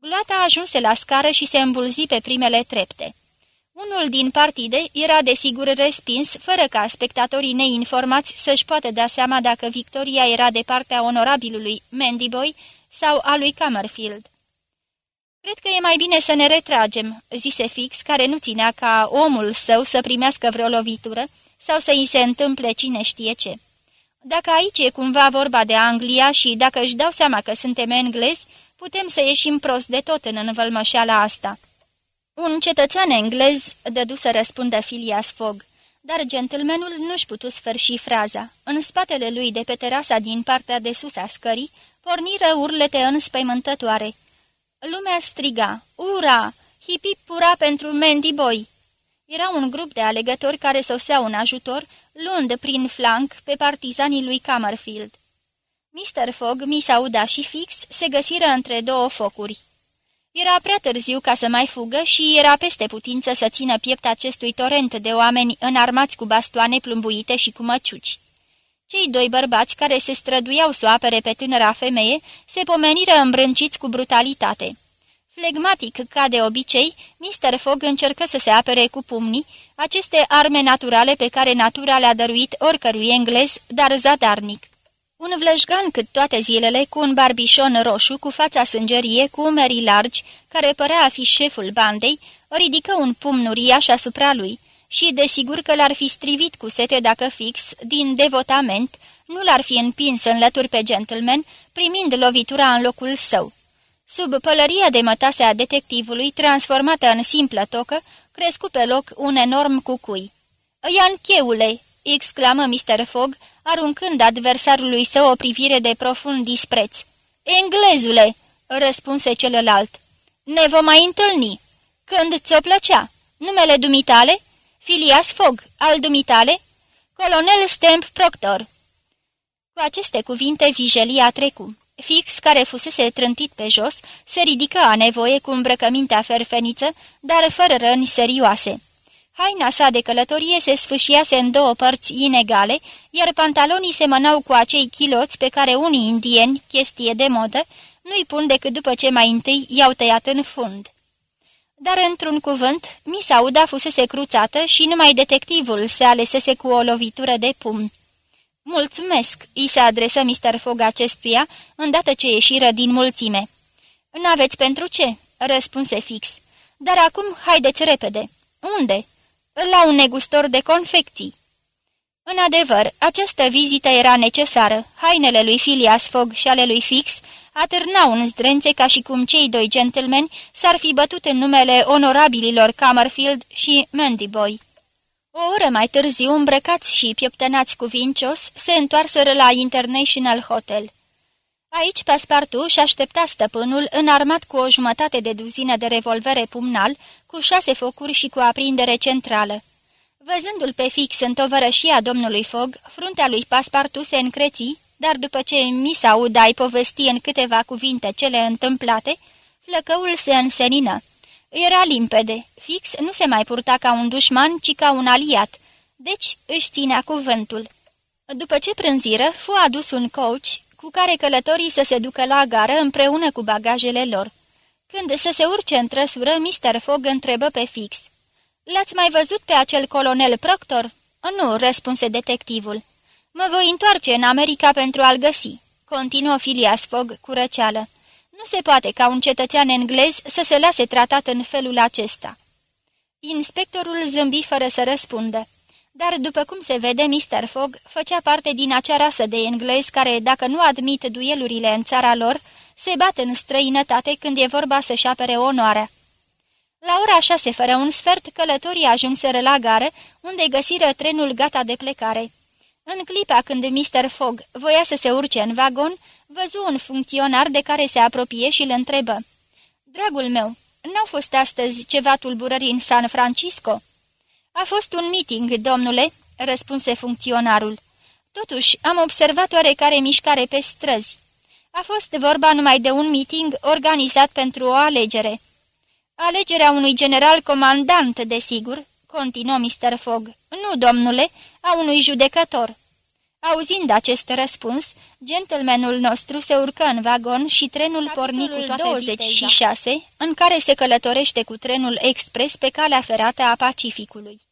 Gloata ajunse la scară și se îmbulzi pe primele trepte. Unul din partide era desigur respins, fără ca spectatorii neinformați să-și poată da seama dacă victoria era de partea onorabilului Mandyboy sau a lui Camerfield. Cred că e mai bine să ne retragem," zise Fix, care nu ținea ca omul său să primească vreo lovitură sau să îi se întâmple cine știe ce. Dacă aici e cumva vorba de Anglia și dacă își dau seama că suntem englezi, putem să ieșim prost de tot în învălmășeala asta." Un cetățean englez dădu să răspundă Filias Fogg, dar gentlemanul nu-și putu sfârși fraza. În spatele lui de pe terasa din partea de sus a scării, porniră urlete înspăimântătoare. Lumea striga, ura, hipi pura pentru Mandy Boy. Era un grup de alegători care soseau în ajutor, luând prin flanc pe partizanii lui Camerfield. Mr. Fogg, Miss Auda și Fix se găsiră între două focuri. Era prea târziu ca să mai fugă și era peste putință să țină piept acestui torent de oameni înarmați cu bastoane plumbuite și cu măciuci. Cei doi bărbați care se străduiau să o apere pe tânăra femeie se pomeniră îmbrânciți cu brutalitate. Flegmatic ca de obicei, Mr. Fogg încercă să se apere cu pumnii aceste arme naturale pe care natura le-a dăruit oricărui englez, dar zadarnic. Un vlășgan cât toate zilele, cu un barbișon roșu, cu fața sângerie, cu umerii largi, care părea a fi șeful bandei, ridică un pumn uriaș asupra lui și, desigur că l-ar fi strivit cu sete dacă fix, din devotament, nu l-ar fi împins în lături pe gentleman, primind lovitura în locul său. Sub pălăria de mătase a detectivului, transformată în simplă tocă, crescu pe loc un enorm cucui. Ian cheule!" Exclamă Mr. Fogg, aruncând adversarului său o privire de profund dispreț. Englezule!" răspunse celălalt. Ne vom mai întâlni. Când ți-o plăcea? Numele dumitale? Filias Fog, al dumitale? Colonel Stamp Proctor. Cu aceste cuvinte vijelia trecu. Fix, care fusese trântit pe jos, se ridică a nevoie cu îmbrăcămintea ferfeniță, dar fără răni serioase. Haina sa de călătorie se sfâșiase în două părți inegale, iar pantalonii semănau cu acei chiloți pe care unii indieni, chestie de modă, nu-i pun decât după ce mai întâi i-au tăiat în fund. Dar, într-un cuvânt, Misauda fusese cruțată și numai detectivul se alesese cu o lovitură de pumn. Mulțumesc!" îi se adresă Mr. Fogg acestuia, îndată ce ieșiră din mulțime. N-aveți pentru ce?" răspunse fix. Dar acum haideți repede." Unde?" La un negustor de confecții." În adevăr, această vizită era necesară. Hainele lui Phileas Fogg și ale lui Fix atârnau în zdrențe ca și cum cei doi gentlemen s-ar fi bătut în numele onorabililor Camerfield și Mandyboy. O oră mai târziu, îmbrăcați și pieptănați cuvincios, se întoarseră la International Hotel. Aici Paspartu și aștepta stăpânul, înarmat cu o jumătate de duzină de revolvere pumnal, cu șase focuri și cu aprindere centrală. Văzându-l pe fix în tovărășia domnului Fog, fruntea lui Paspartu se încreții, dar după ce Misa Udai povesti în câteva cuvinte cele întâmplate, flăcăul se însenină. Era limpede, fix nu se mai purta ca un dușman, ci ca un aliat, deci își ținea cuvântul. După ce prânziră, fu adus un coach cu care călătorii să se ducă la gară împreună cu bagajele lor. Când să se urce în trăsură, Mr. Fogg întrebă pe fix. L-ați mai văzut pe acel colonel Proctor?" Nu," răspunse detectivul. Mă voi întoarce în America pentru a-l găsi," continuă Filias Fogg cu răceală. Nu se poate ca un cetățean englez să se lase tratat în felul acesta." Inspectorul zâmbi fără să răspundă. Dar, după cum se vede, Mr. Fogg făcea parte din acea rasă de englezi care, dacă nu admit duelurile în țara lor, se bat în străinătate când e vorba să-și apere onoarea. La ora șase fără un sfert, călătorii ajunseră la gară, unde găsiră trenul gata de plecare. În clipa când Mr. Fogg voia să se urce în vagon, văzu un funcționar de care se apropie și îl întrebă. Dragul meu, n-au fost astăzi ceva tulburări în San Francisco?" A fost un meeting, domnule," răspunse funcționarul. Totuși, am observat oarecare mișcare pe străzi. A fost vorba numai de un meeting organizat pentru o alegere." Alegerea unui general comandant, desigur," continuă Mr. Fogg. Nu, domnule, a unui judecător." Auzind acest răspuns, gentlemanul nostru se urcă în vagon și trenul porni cu toate 26, viteza. în care se călătorește cu trenul expres pe calea ferată a Pacificului.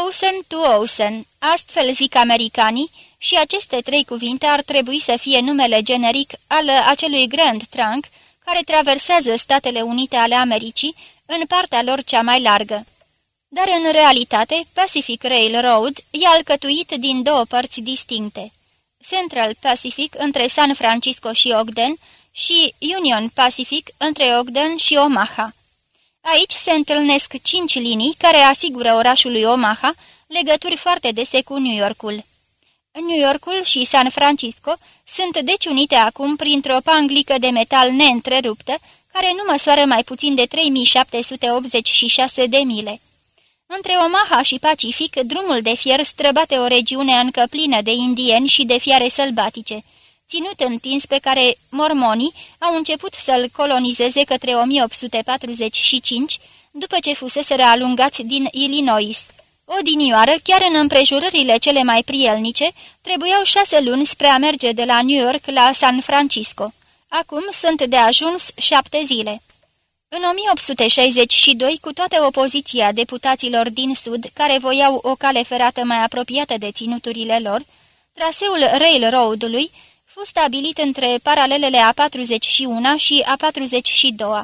Ocean to Ocean, astfel zic americanii, și aceste trei cuvinte ar trebui să fie numele generic al acelui Grand Trunk care traversează Statele Unite ale Americii în partea lor cea mai largă. Dar în realitate, Pacific Railroad e alcătuit din două părți distincte. Central Pacific între San Francisco și Ogden și Union Pacific între Ogden și Omaha. Aici se întâlnesc cinci linii care asigură orașului Omaha legături foarte dese cu New Yorkul. New Yorkul și San Francisco sunt deci unite acum printr-o panglică de metal neîntreruptă, care nu măsoară mai puțin de 3786 de mile. Între Omaha și Pacific, drumul de fier străbate o regiune încă plină de indieni și de fiare sălbatice, ținut întins pe care mormonii au început să-l colonizeze către 1845, după ce fusese alungați din Illinois. Odinioară, chiar în împrejurările cele mai prielnice, trebuiau șase luni spre a merge de la New York la San Francisco. Acum sunt de ajuns șapte zile. În 1862, cu toată opoziția deputaților din Sud, care voiau o cale ferată mai apropiată de ținuturile lor, traseul railroad-ului fu stabilit între paralelele a 41 și a 42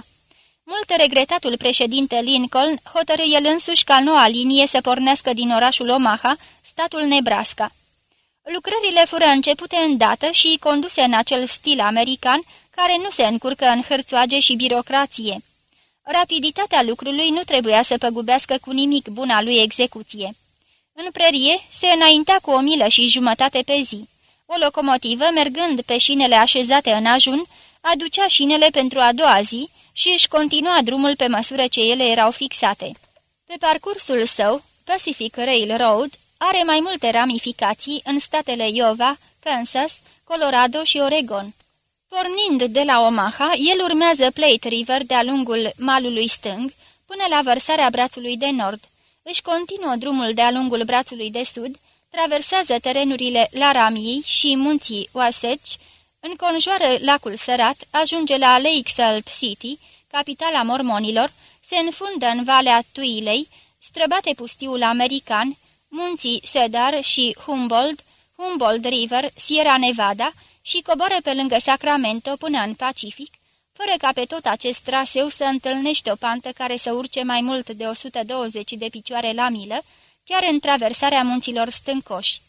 Mult regretatul președinte Lincoln hotărâ el însuși ca noua linie să pornească din orașul Omaha, statul Nebraska. Lucrările fură începute îndată și conduse în acel stil american care nu se încurcă în hârțoage și birocrație. Rapiditatea lucrului nu trebuia să păgubească cu nimic buna lui execuție. În prerie se înaintea cu o milă și jumătate pe zi. O locomotivă, mergând pe șinele așezate în ajun, aducea șinele pentru a doua zi și își continua drumul pe măsură ce ele erau fixate. Pe parcursul său, Pacific Railroad are mai multe ramificații în statele Iowa, Kansas, Colorado și Oregon. Pornind de la Omaha, el urmează Plate River de-a lungul malului stâng până la vărsarea brațului de nord. Își continuă drumul de-a lungul brațului de sud, traversează terenurile Laramiei și munții Wasatch, înconjoară lacul sărat, ajunge la Lake Salt City, capitala mormonilor, se înfundă în valea Tuilei, străbate pustiul american, munții Cedar și Humboldt, Humboldt River, Sierra Nevada și coboară pe lângă Sacramento până în Pacific, fără ca pe tot acest traseu să întâlnești o pantă care să urce mai mult de 120 de picioare la milă, chiar în traversarea munților stâncoși.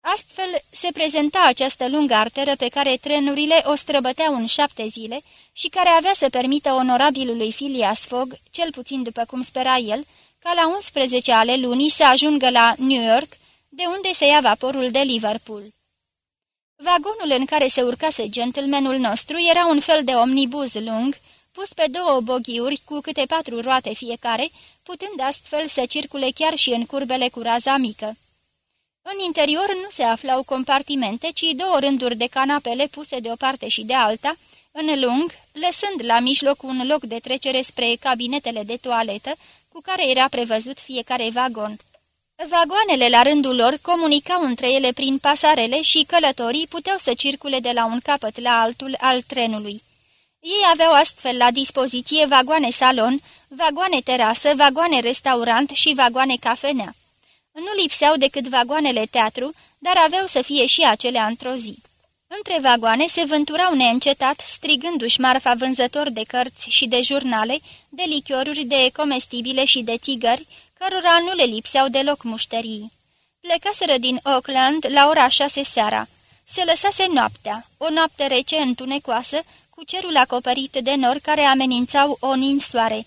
Astfel se prezenta această lungă arteră pe care trenurile o străbăteau în șapte zile și care avea să permită onorabilului Phileas Fogg, cel puțin după cum spera el, ca la 11 ale lunii să ajungă la New York, de unde se ia vaporul de Liverpool. Vagonul în care se urcase gentlemanul nostru era un fel de omnibuz lung, pus pe două boghiuri cu câte patru roate fiecare, putând astfel să circule chiar și în curbele cu raza mică. În interior nu se aflau compartimente, ci două rânduri de canapele puse de o parte și de alta, în lung, lăsând la mijloc un loc de trecere spre cabinetele de toaletă, cu care era prevăzut fiecare vagon. Vagoanele la rândul lor comunicau între ele prin pasarele și călătorii puteau să circule de la un capăt la altul al trenului. Ei aveau astfel la dispoziție vagoane salon, vagoane terasă, vagoane restaurant și vagoane cafenea. Nu lipseau decât vagoanele teatru, dar aveau să fie și acelea într-o zi. Între vagoane se vânturau neîncetat, strigându-și marfa vânzător de cărți și de jurnale, de lichioruri, de comestibile și de țigări, cărora nu le lipseau deloc mușterii. Plecaseră din Oakland la ora șase seara. Se lăsase noaptea, o noapte rece întunecoasă, cu cerul acoperit de nori care amenințau o ninsoare.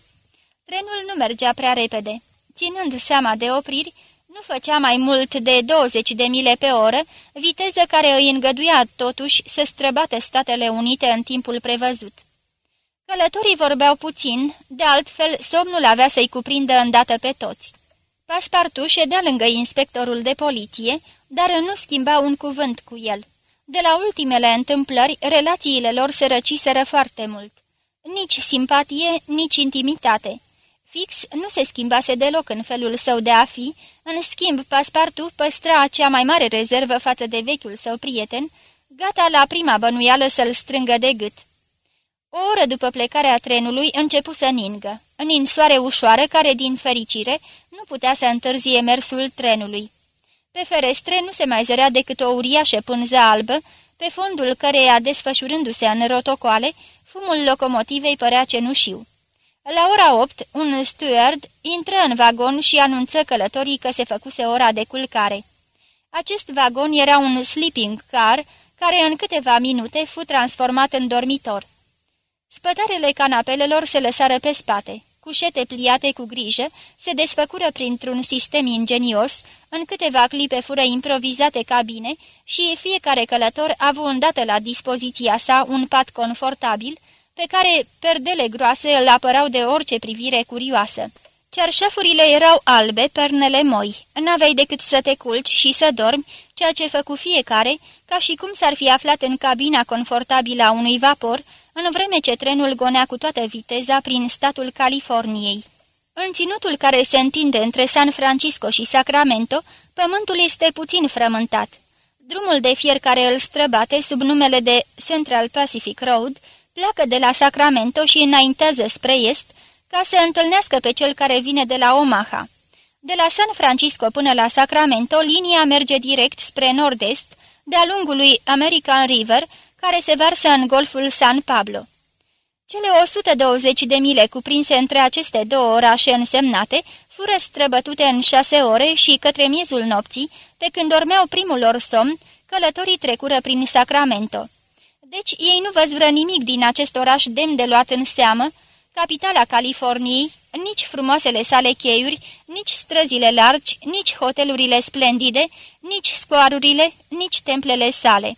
Trenul nu mergea prea repede. Ținând seama de opriri, nu făcea mai mult de 20 de mile pe oră, viteză care îi îngăduia totuși să străbate Statele Unite în timpul prevăzut. Călătorii vorbeau puțin, de altfel somnul avea să-i cuprindă îndată pe toți. Paspartu ședea lângă inspectorul de poliție, dar nu schimba un cuvânt cu el. De la ultimele întâmplări, relațiile lor se răciseră foarte mult. Nici simpatie, nici intimitate. Fix nu se schimbase deloc în felul său de a fi, în schimb Paspartu păstra cea mai mare rezervă față de vechiul său prieten, gata la prima bănuială să-l strângă de gât. O oră după plecarea trenului începu să ningă, ninsoare ușoară care, din fericire, nu putea să întârzie mersul trenului. Pe ferestre nu se mai zărea decât o uriașă pânză albă, pe fondul căreia, desfășurându-se în rotocoale, fumul locomotivei părea cenușiu. La ora 8, un steward intră în vagon și anunță călătorii că se făcuse ora de culcare. Acest vagon era un sleeping car, care în câteva minute fu transformat în dormitor. Spătarele canapelelor se lăsară pe spate. Cușete pliate cu grijă se desfăcură printr-un sistem ingenios, în câteva clipe fură improvizate cabine și fiecare călător a avut îndată la dispoziția sa un pat confortabil, pe care perdele groase îl apărau de orice privire curioasă. Cerșefurile erau albe, pernele moi. N-aveai decât să te culci și să dormi, ceea ce făcu fiecare, ca și cum s-ar fi aflat în cabina confortabilă a unui vapor, în vreme ce trenul gonea cu toată viteza prin statul Californiei. În ținutul care se întinde între San Francisco și Sacramento, pământul este puțin frământat. Drumul de fier care îl străbate sub numele de Central Pacific Road pleacă de la Sacramento și înaintează spre est ca să întâlnească pe cel care vine de la Omaha. De la San Francisco până la Sacramento, linia merge direct spre nord-est, de-a lungul lui American River, care se varsă în golful San Pablo. Cele 120 de mile cuprinse între aceste două orașe însemnate fură străbătute în șase ore și către miezul nopții, pe când dormeau primul lor somn, călătorii trecură prin Sacramento. Deci ei nu văzură nimic din acest oraș demn de luat în seamă, capitala Californiei, nici frumoasele sale cheiuri, nici străzile largi, nici hotelurile splendide, nici scoarurile, nici templele sale.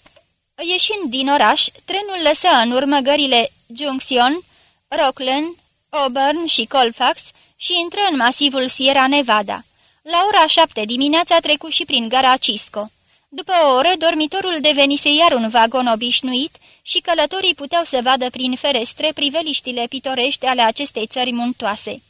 Ieșind din oraș, trenul lăsă în urmă gările Junction, Rockland, Auburn și Colfax și intră în masivul Sierra Nevada. La ora șapte dimineața trecu și prin gara Cisco. După o oră, dormitorul devenise iar un vagon obișnuit și călătorii puteau să vadă prin ferestre priveliștile pitorești ale acestei țări muntoase.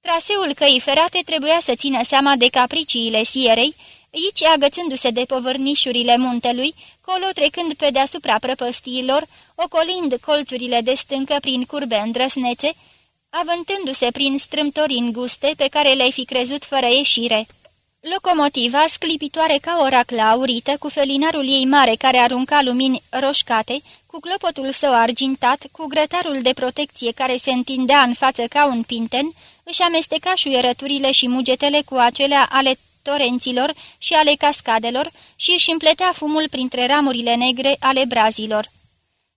Traseul căii ferate trebuia să țină seama de capriciile sierei, aici agățându-se de povărnișurile muntelui, colo trecând pe deasupra prăpăstiilor, ocolind colțurile de stâncă prin curbe îndrăsnețe, avântându-se prin strâmtori înguste pe care le-ai fi crezut fără ieșire. Locomotiva, sclipitoare ca o raclă aurită, cu felinarul ei mare care arunca lumini roșcate, cu clopotul său argintat, cu grătarul de protecție care se întindea în față ca un pinten, își amesteca șuierăturile și mugetele cu acelea ale torenților și ale cascadelor și își împletea fumul printre ramurile negre ale brazilor.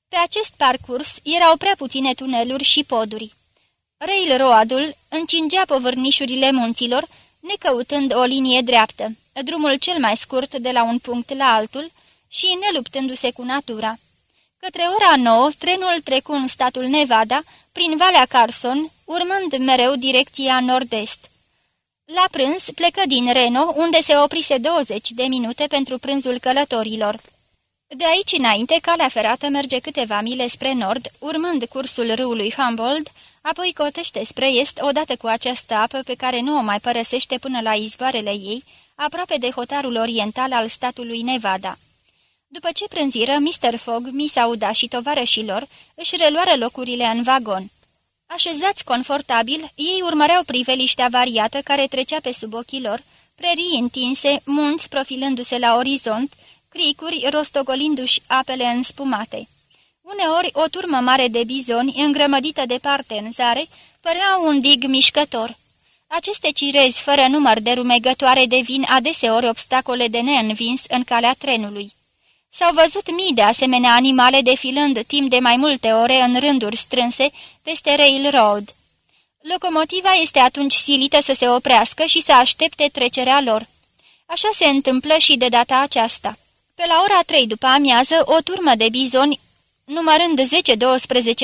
Pe acest parcurs erau prea puține tuneluri și poduri. Railroadul încingea povârnișurile munților, necăutând o linie dreaptă, drumul cel mai scurt de la un punct la altul și neluptându-se cu natura. Către ora nouă, trenul trecu în statul Nevada, prin Valea Carson, urmând mereu direcția nord-est. La prânz plecă din Reno, unde se oprise 20 de minute pentru prânzul călătorilor. De aici înainte, calea ferată merge câteva mile spre nord, urmând cursul râului Humboldt, apoi cotește spre est odată cu această apă pe care nu o mai părăsește până la izvoarele ei, aproape de hotarul oriental al statului Nevada. După ce prânziră, Mr. Fogg, Miss Auda și tovarășilor își reluară locurile în vagon. Așezați confortabil, ei urmăreau priveliștea variată care trecea pe sub ochii lor, prerii întinse, munți profilându-se la orizont, cricuri rostogolindu-și apele înspumate. Uneori, o turmă mare de bizoni, îngrămădită departe în zare, părea un dig mișcător. Aceste cirezi fără număr de rumegătoare devin adeseori obstacole de neînvins în calea trenului. S-au văzut mii de asemenea animale defilând timp de mai multe ore în rânduri strânse peste railroad. Locomotiva este atunci silită să se oprească și să aștepte trecerea lor. Așa se întâmplă și de data aceasta. Pe la ora 3 după amiază, o turmă de bizoni, numărând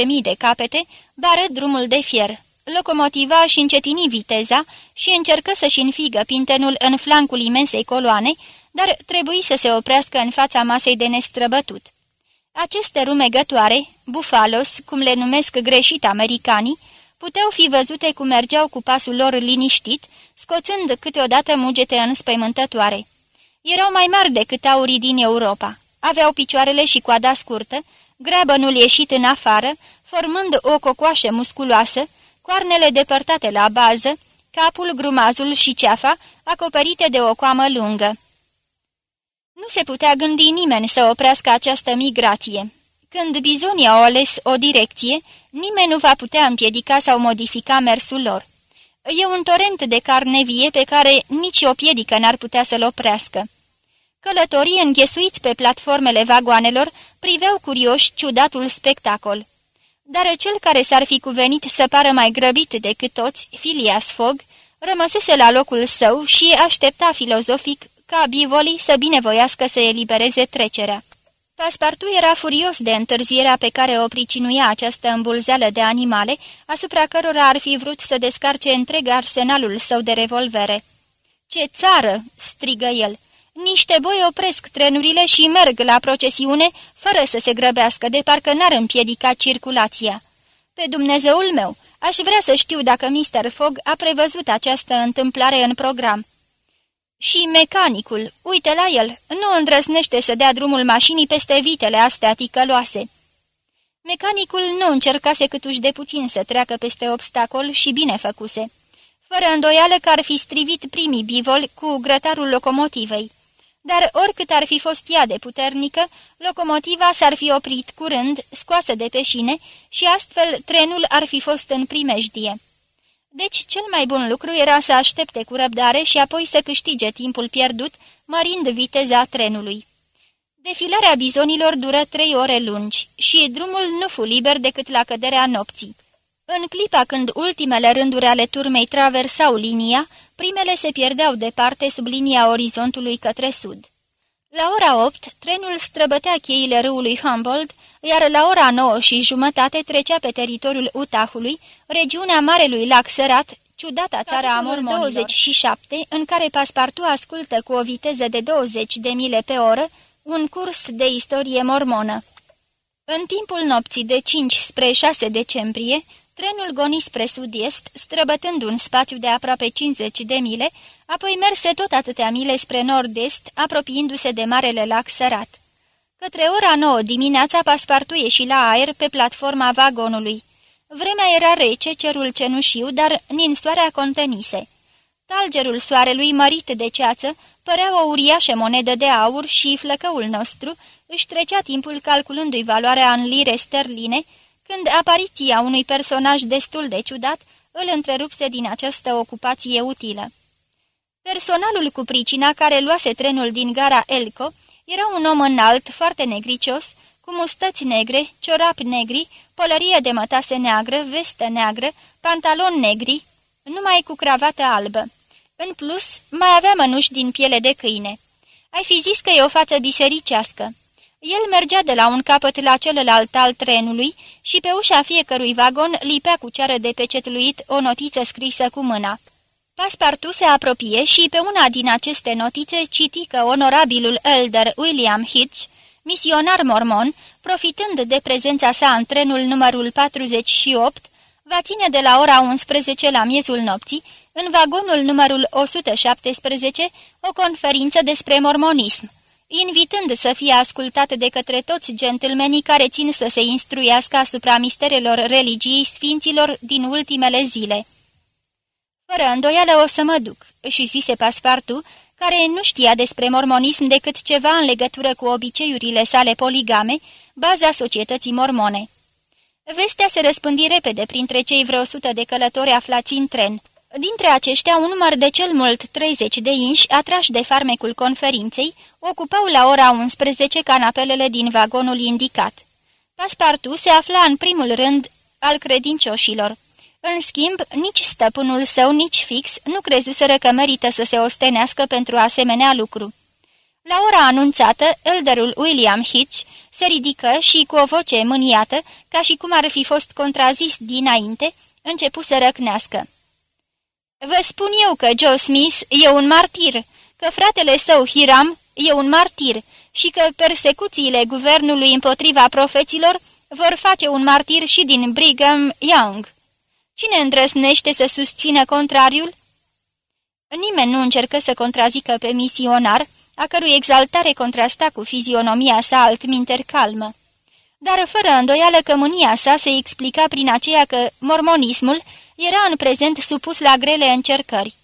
10-12 mii de capete, bară drumul de fier. Locomotiva își încetini viteza și încercă să-și înfigă pintenul în flancul imensei coloane, dar trebuie să se oprească în fața masei de nestrăbătut. Aceste rumegătoare, bufalos, cum le numesc greșit americanii, puteau fi văzute cum mergeau cu pasul lor liniștit, scoțând câteodată mugete înspăimântătoare. Erau mai mari decât aurii din Europa. Aveau picioarele și coada scurtă, greabănul ieșit în afară, formând o cocoașă musculoasă, coarnele depărtate la bază, capul, grumazul și ceafa acoperite de o coamă lungă. Nu se putea gândi nimeni să oprească această migrație. Când bizonii au ales o direcție, nimeni nu va putea împiedica sau modifica mersul lor. E un torent de carne vie pe care nici o piedică n-ar putea să-l oprească. Călătorii înghesuiți pe platformele vagoanelor priveau curioși ciudatul spectacol. Dar cel care s-ar fi cuvenit să pară mai grăbit decât toți, Filias Fogg, rămăsese la locul său și aștepta filozofic ca bivolii să binevoiască să elibereze trecerea. Paspartu era furios de întârzierea pe care o pricinuia această îmbulzeală de animale, asupra cărora ar fi vrut să descarce întreg arsenalul său de revolvere. Ce țară!" strigă el. Niște boi opresc trenurile și merg la procesiune fără să se grăbească, de parcă n-ar împiedica circulația. Pe Dumnezeul meu, aș vrea să știu dacă Mr. Fogg a prevăzut această întâmplare în program. Și mecanicul, uite la el, nu îndrăznește să dea drumul mașinii peste vitele astea ticăloase. Mecanicul nu încercase câtuși de puțin să treacă peste obstacol și bine făcuse. Fără îndoială că ar fi strivit primii bivoli cu grătarul locomotivei. Dar oricât ar fi fost ea de puternică, locomotiva s-ar fi oprit curând, scoasă de pe șine, și astfel trenul ar fi fost în primejdie. Deci cel mai bun lucru era să aștepte cu răbdare și apoi să câștige timpul pierdut, mărind viteza trenului. Defilarea bizonilor dură trei ore lungi și drumul nu fu liber decât la căderea nopții. În clipa când ultimele rânduri ale turmei traversau linia, primele se pierdeau departe sub linia orizontului către sud. La ora 8, trenul străbătea cheile râului Humboldt, iar la ora 9 și jumătate trecea pe teritoriul Utahului, regiunea Marelui Lac Sărat, ciudata țara a Mormonilor 27, în care Paspartu ascultă cu o viteză de 20 de mile pe oră un curs de istorie mormonă. În timpul nopții de 5 spre 6 decembrie, trenul goni spre sud-est, străbătând un spațiu de aproape 50 de mile, apoi merse tot atâtea mile spre nord-est, apropiindu-se de Marele Lac Sărat. Către ora 9 dimineața, Paspartu ieși la aer pe platforma vagonului. Vremea era rece, cerul cenușiu, dar ninsoarea contenise. Talgerul soarelui, mărit de ceață, părea o uriașă monedă de aur și flăcăul nostru își trecea timpul calculându-i valoarea în lire sterline, când apariția unui personaj destul de ciudat îl întrerupse din această ocupație utilă. Personalul cu pricina care luase trenul din gara Elco era un om înalt, foarte negricios, cu mustăți negre, ciorapi negri, pălărie de mătase neagră, vestă neagră, pantaloni negri, numai cu cravată albă. În plus, mai avea mănuși din piele de câine. Ai fi zis că e o față bisericească. El mergea de la un capăt la celălalt al trenului și pe ușa fiecărui vagon lipea cu ceară de pecetluit o notiță scrisă cu mâna. Paspartu se apropie și pe una din aceste notițe citi că onorabilul elder William Hitch, misionar mormon, profitând de prezența sa în trenul numărul 48, va ține de la ora 11 la miezul nopții, în vagonul numărul 117, o conferință despre mormonism, invitând să fie ascultat de către toți gentlemenii care țin să se instruiască asupra misterelor religiei sfinților din ultimele zile. Fără îndoială o să mă duc," își zise Paspartu, care nu știa despre mormonism decât ceva în legătură cu obiceiurile sale poligame, baza societății mormone. Vestea se răspândi repede printre cei vreo sută de călători aflați în tren. Dintre aceștia, un număr de cel mult 30 de inși, atrași de farmecul conferinței, ocupau la ora 11 canapelele din vagonul indicat. Paspartu se afla în primul rând al credincioșilor. În schimb, nici stăpânul său, nici fix, nu crezuseră că merită să se ostenească pentru asemenea lucru. La ora anunțată, elderul William Hitch se ridică și, cu o voce mâniată, ca și cum ar fi fost contrazis dinainte, începu să răcnească. Vă spun eu că Joe Smith e un martir, că fratele său Hiram e un martir și că persecuțiile guvernului împotriva profeților vor face un martir și din Brigham Young. Cine îndrăsnește să susțină contrariul? Nimeni nu încercă să contrazică pe misionar, a cărui exaltare contrasta cu fizionomia sa altminter calmă. Dar fără îndoială că mânia sa se explica prin aceea că mormonismul era în prezent supus la grele încercări.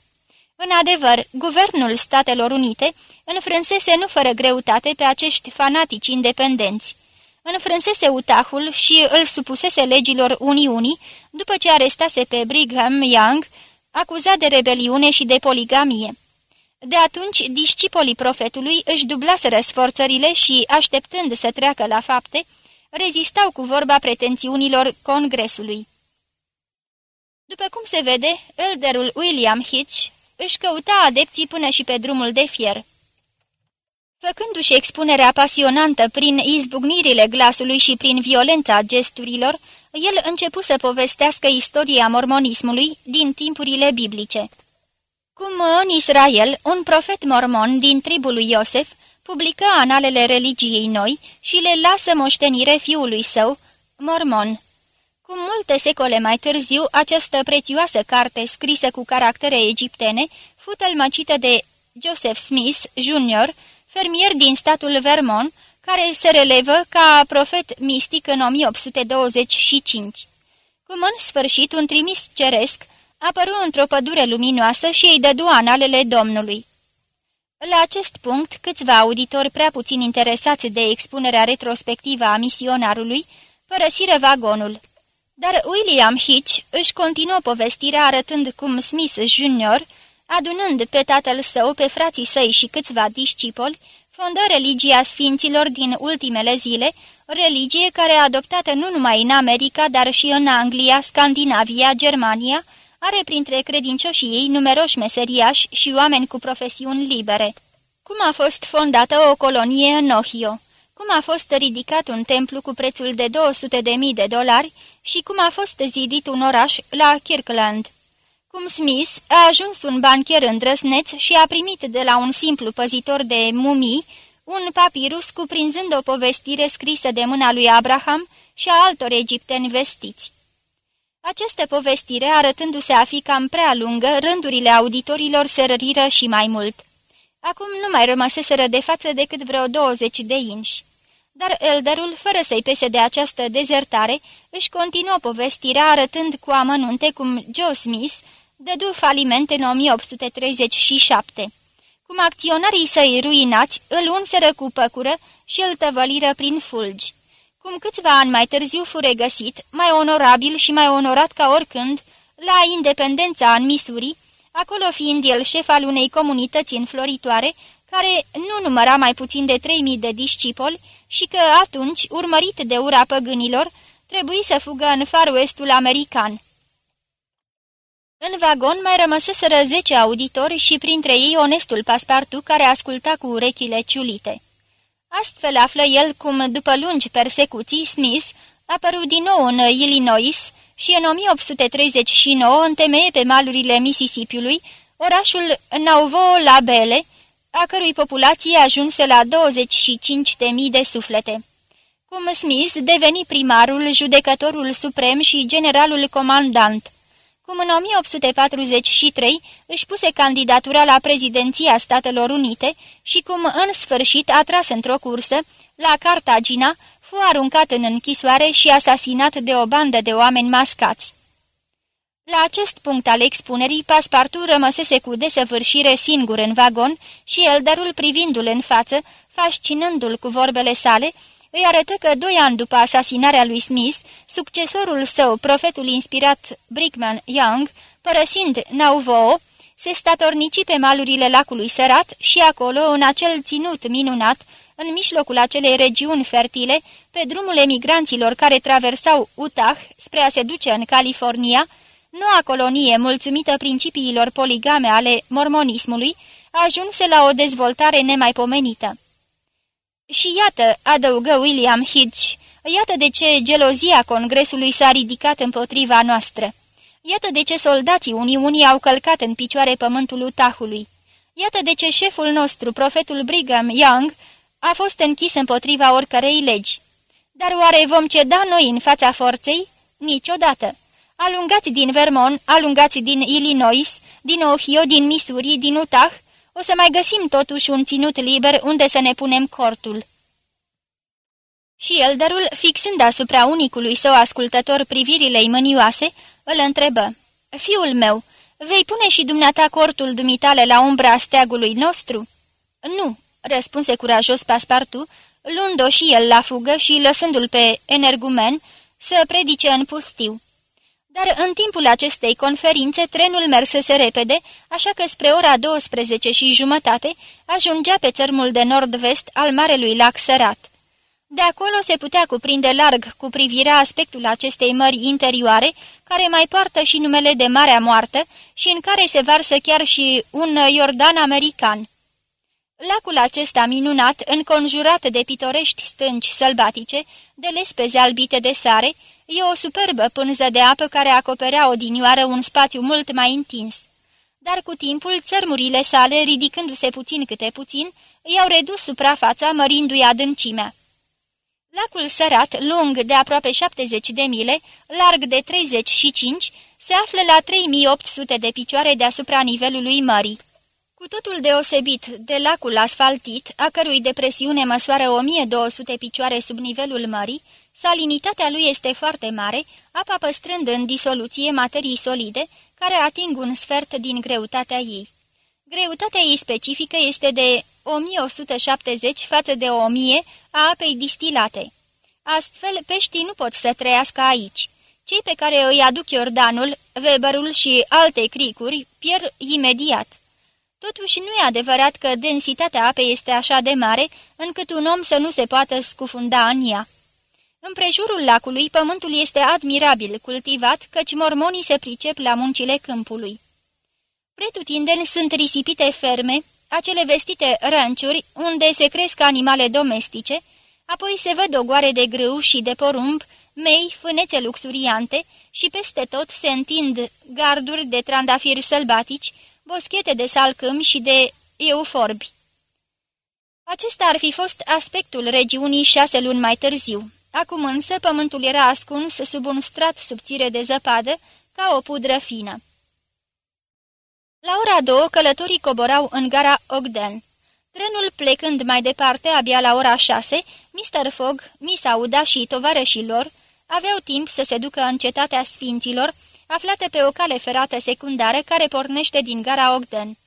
În adevăr, guvernul Statelor Unite înfrânsese nu fără greutate pe acești fanatici independenți. Înfrânsese Utahul și îl supusese legilor Uniunii după ce arestase pe Brigham Young, acuzat de rebeliune și de poligamie. De atunci, discipolii profetului își dublaseră sforțările și, așteptând să treacă la fapte, rezistau cu vorba pretențiunilor Congresului. După cum se vede, elderul William Hitch își căuta adepții până și pe drumul de fier. Făcându-și expunerea pasionantă prin izbucnirile glasului și prin violența gesturilor, el începu să povestească istoria mormonismului din timpurile biblice. Cum în Israel, un profet mormon din tribul lui Iosef publică analele religiei noi și le lasă moștenire fiului său, mormon. Cu multe secole mai târziu, această prețioasă carte scrisă cu caractere egiptene fu tălmăcită de Joseph Smith Jr., fermier din statul Vermont, care se relevă ca profet mistic în 1825. Cum în sfârșit un trimis ceresc apăru într-o pădure luminoasă și îi dădu analele Domnului. La acest punct, câțiva auditori prea puțin interesați de expunerea retrospectivă a misionarului părăsiră vagonul. Dar William Hitch își continuă povestirea arătând cum Smith Jr., adunând pe tatăl său, pe frații săi și câțiva discipoli, fondă religia sfinților din ultimele zile, religie care a adoptată nu numai în America, dar și în Anglia, Scandinavia, Germania, are printre credincioșii ei numeroși meseriași și oameni cu profesiuni libere. cum a fost fondată o colonie în Ohio, cum a fost ridicat un templu cu prețul de 200.000 de dolari și cum a fost zidit un oraș la Kirkland. Cum Smith a ajuns un bancher îndrăsneț și a primit de la un simplu păzitor de mumii un papirus cuprinzând o povestire scrisă de mâna lui Abraham și a altor egipteni vestiți. Această povestire, arătându-se a fi cam prea lungă, rândurile auditorilor se răriră și mai mult. Acum nu mai rămăseseră de față decât vreo douăzeci de inși. Dar elderul, fără să-i pese de această dezertare, își continuă povestirea arătând cu amănunte cum Joe Smith dădu faliment în 1837, cum acționarii săi ruinați îl unseră cu păcură și îl tăvăliră prin fulgi, cum câțiva ani mai târziu fu regăsit, mai onorabil și mai onorat ca oricând, la independența în Missouri, acolo fiind el șef al unei comunități înfloritoare, care nu număra mai puțin de 3000 de discipoli și că atunci, urmărit de ura păgânilor, trebuie să fugă în far westul american. În vagon mai rămăseseră zece auditori și printre ei onestul paspartu care asculta cu urechile ciulite. Astfel află el cum, după lungi persecuții, Smith a apărut din nou în Illinois și în 1839 întemeie pe malurile Mississippiului orașul Nauvoo-la-Belle, a cărui populație ajunse la 25.000 de suflete. Cum Smith deveni primarul, judecătorul suprem și generalul comandant cum în 1843 își puse candidatura la prezidenția Statelor Unite și cum în sfârșit a tras într-o cursă, la Cartagina, fu aruncat în închisoare și asasinat de o bandă de oameni mascați. La acest punct al expunerii, paspartul rămăsese cu desăvârșire singur în vagon și elderul privindu-l în față, fascinându-l cu vorbele sale, îi arătă că doi ani după asasinarea lui Smith, succesorul său, profetul inspirat Brickman Young, părăsind Nauvoo, se statornici pe malurile lacului sărat și acolo, în acel ținut minunat, în mijlocul acelei regiuni fertile, pe drumul emigranților care traversau Utah spre a se duce în California, noua colonie, mulțumită principiilor poligame ale mormonismului, ajunse la o dezvoltare nemaipomenită. Și iată, adăugă William Hitch, iată de ce gelozia Congresului s-a ridicat împotriva noastră. Iată de ce soldații Uniunii au călcat în picioare pământul Utahului. Iată de ce șeful nostru, profetul Brigham Young, a fost închis împotriva oricărei legi. Dar oare vom ceda noi în fața forței? Niciodată. Alungați din Vermont, alungați din Illinois, din Ohio, din Missouri, din Utah, o să mai găsim totuși un ținut liber unde să ne punem cortul. Și elderul, fixând asupra unicului său ascultător privirile mânioase, îl întrebă. Fiul meu, vei pune și dumneata cortul dumitale la umbra steagului nostru?" Nu," răspunse curajos Paspartu, luând-o și el la fugă și lăsându-l pe energumen să predice în pustiu. Dar în timpul acestei conferințe trenul mersese repede, așa că spre ora 12 și jumătate ajungea pe țărmul de nord-vest al Marelui Lac Sărat. De acolo se putea cuprinde larg cu privirea aspectul acestei mări interioare, care mai poartă și numele de Marea Moartă și în care se varsă chiar și un Iordan american. Lacul acesta minunat, înconjurat de pitorești stânci sălbatice, de lespeze albite de sare, e o superbă pânză de apă care acoperea odinioară un spațiu mult mai întins. Dar cu timpul, țărmurile sale, ridicându-se puțin câte puțin, i-au redus suprafața, mărindu-i adâncimea. Lacul sărat, lung de aproape 70 de mile, larg de 35, se află la 3800 de picioare deasupra nivelului mării. Cu totul deosebit de lacul asfaltit, a cărui depresiune măsoară 1200 picioare sub nivelul mării, salinitatea lui este foarte mare, apa păstrând în disoluție materii solide, care ating un sfert din greutatea ei. Greutatea ei specifică este de 1170 față de 1000 a apei distilate. Astfel, peștii nu pot să trăiască aici. Cei pe care îi aduc Iordanul, Weberul și alte cricuri pierd imediat. Totuși nu e adevărat că densitatea apei este așa de mare, încât un om să nu se poată scufunda în ea. Împrejurul lacului, pământul este admirabil cultivat, căci mormonii se pricep la muncile câmpului. Pretutindeni sunt risipite ferme, acele vestite rănciuri unde se cresc animale domestice, apoi se văd ogoare de grâu și de porumb, mei, fânețe luxuriante și peste tot se întind garduri de trandafiri sălbatici, boschete de salcâm și de euforbi. Acesta ar fi fost aspectul regiunii șase luni mai târziu. Acum însă pământul era ascuns sub un strat subțire de zăpadă, ca o pudră fină. La ora două, călătorii coborau în gara Ogden. Trenul plecând mai departe, abia la ora șase, Mr. Fogg, Miss Auda și tovarășii lor aveau timp să se ducă în cetatea Sfinților, aflată pe o cale ferată secundară care pornește din gara Ogden.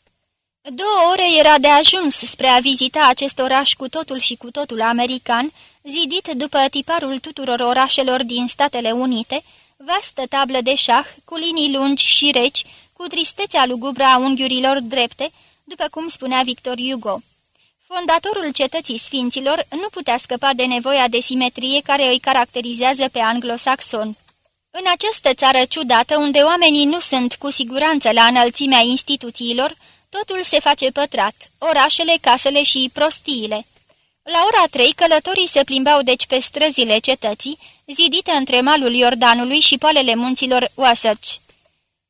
Două ore era de ajuns spre a vizita acest oraș cu totul și cu totul american, zidit după tiparul tuturor orașelor din Statele Unite, vastă tablă de șah, cu linii lungi și reci, cu tristețea lugubra a unghiurilor drepte, după cum spunea Victor Hugo. Fondatorul cetății sfinților nu putea scăpa de nevoia de simetrie care îi caracterizează pe anglosaxon. În această țară ciudată, unde oamenii nu sunt cu siguranță la înălțimea instituțiilor, totul se face pătrat, orașele, casele și prostiile. La ora trei, călătorii se plimbau deci pe străzile cetății, zidite între malul Iordanului și poalele munților Wasatch.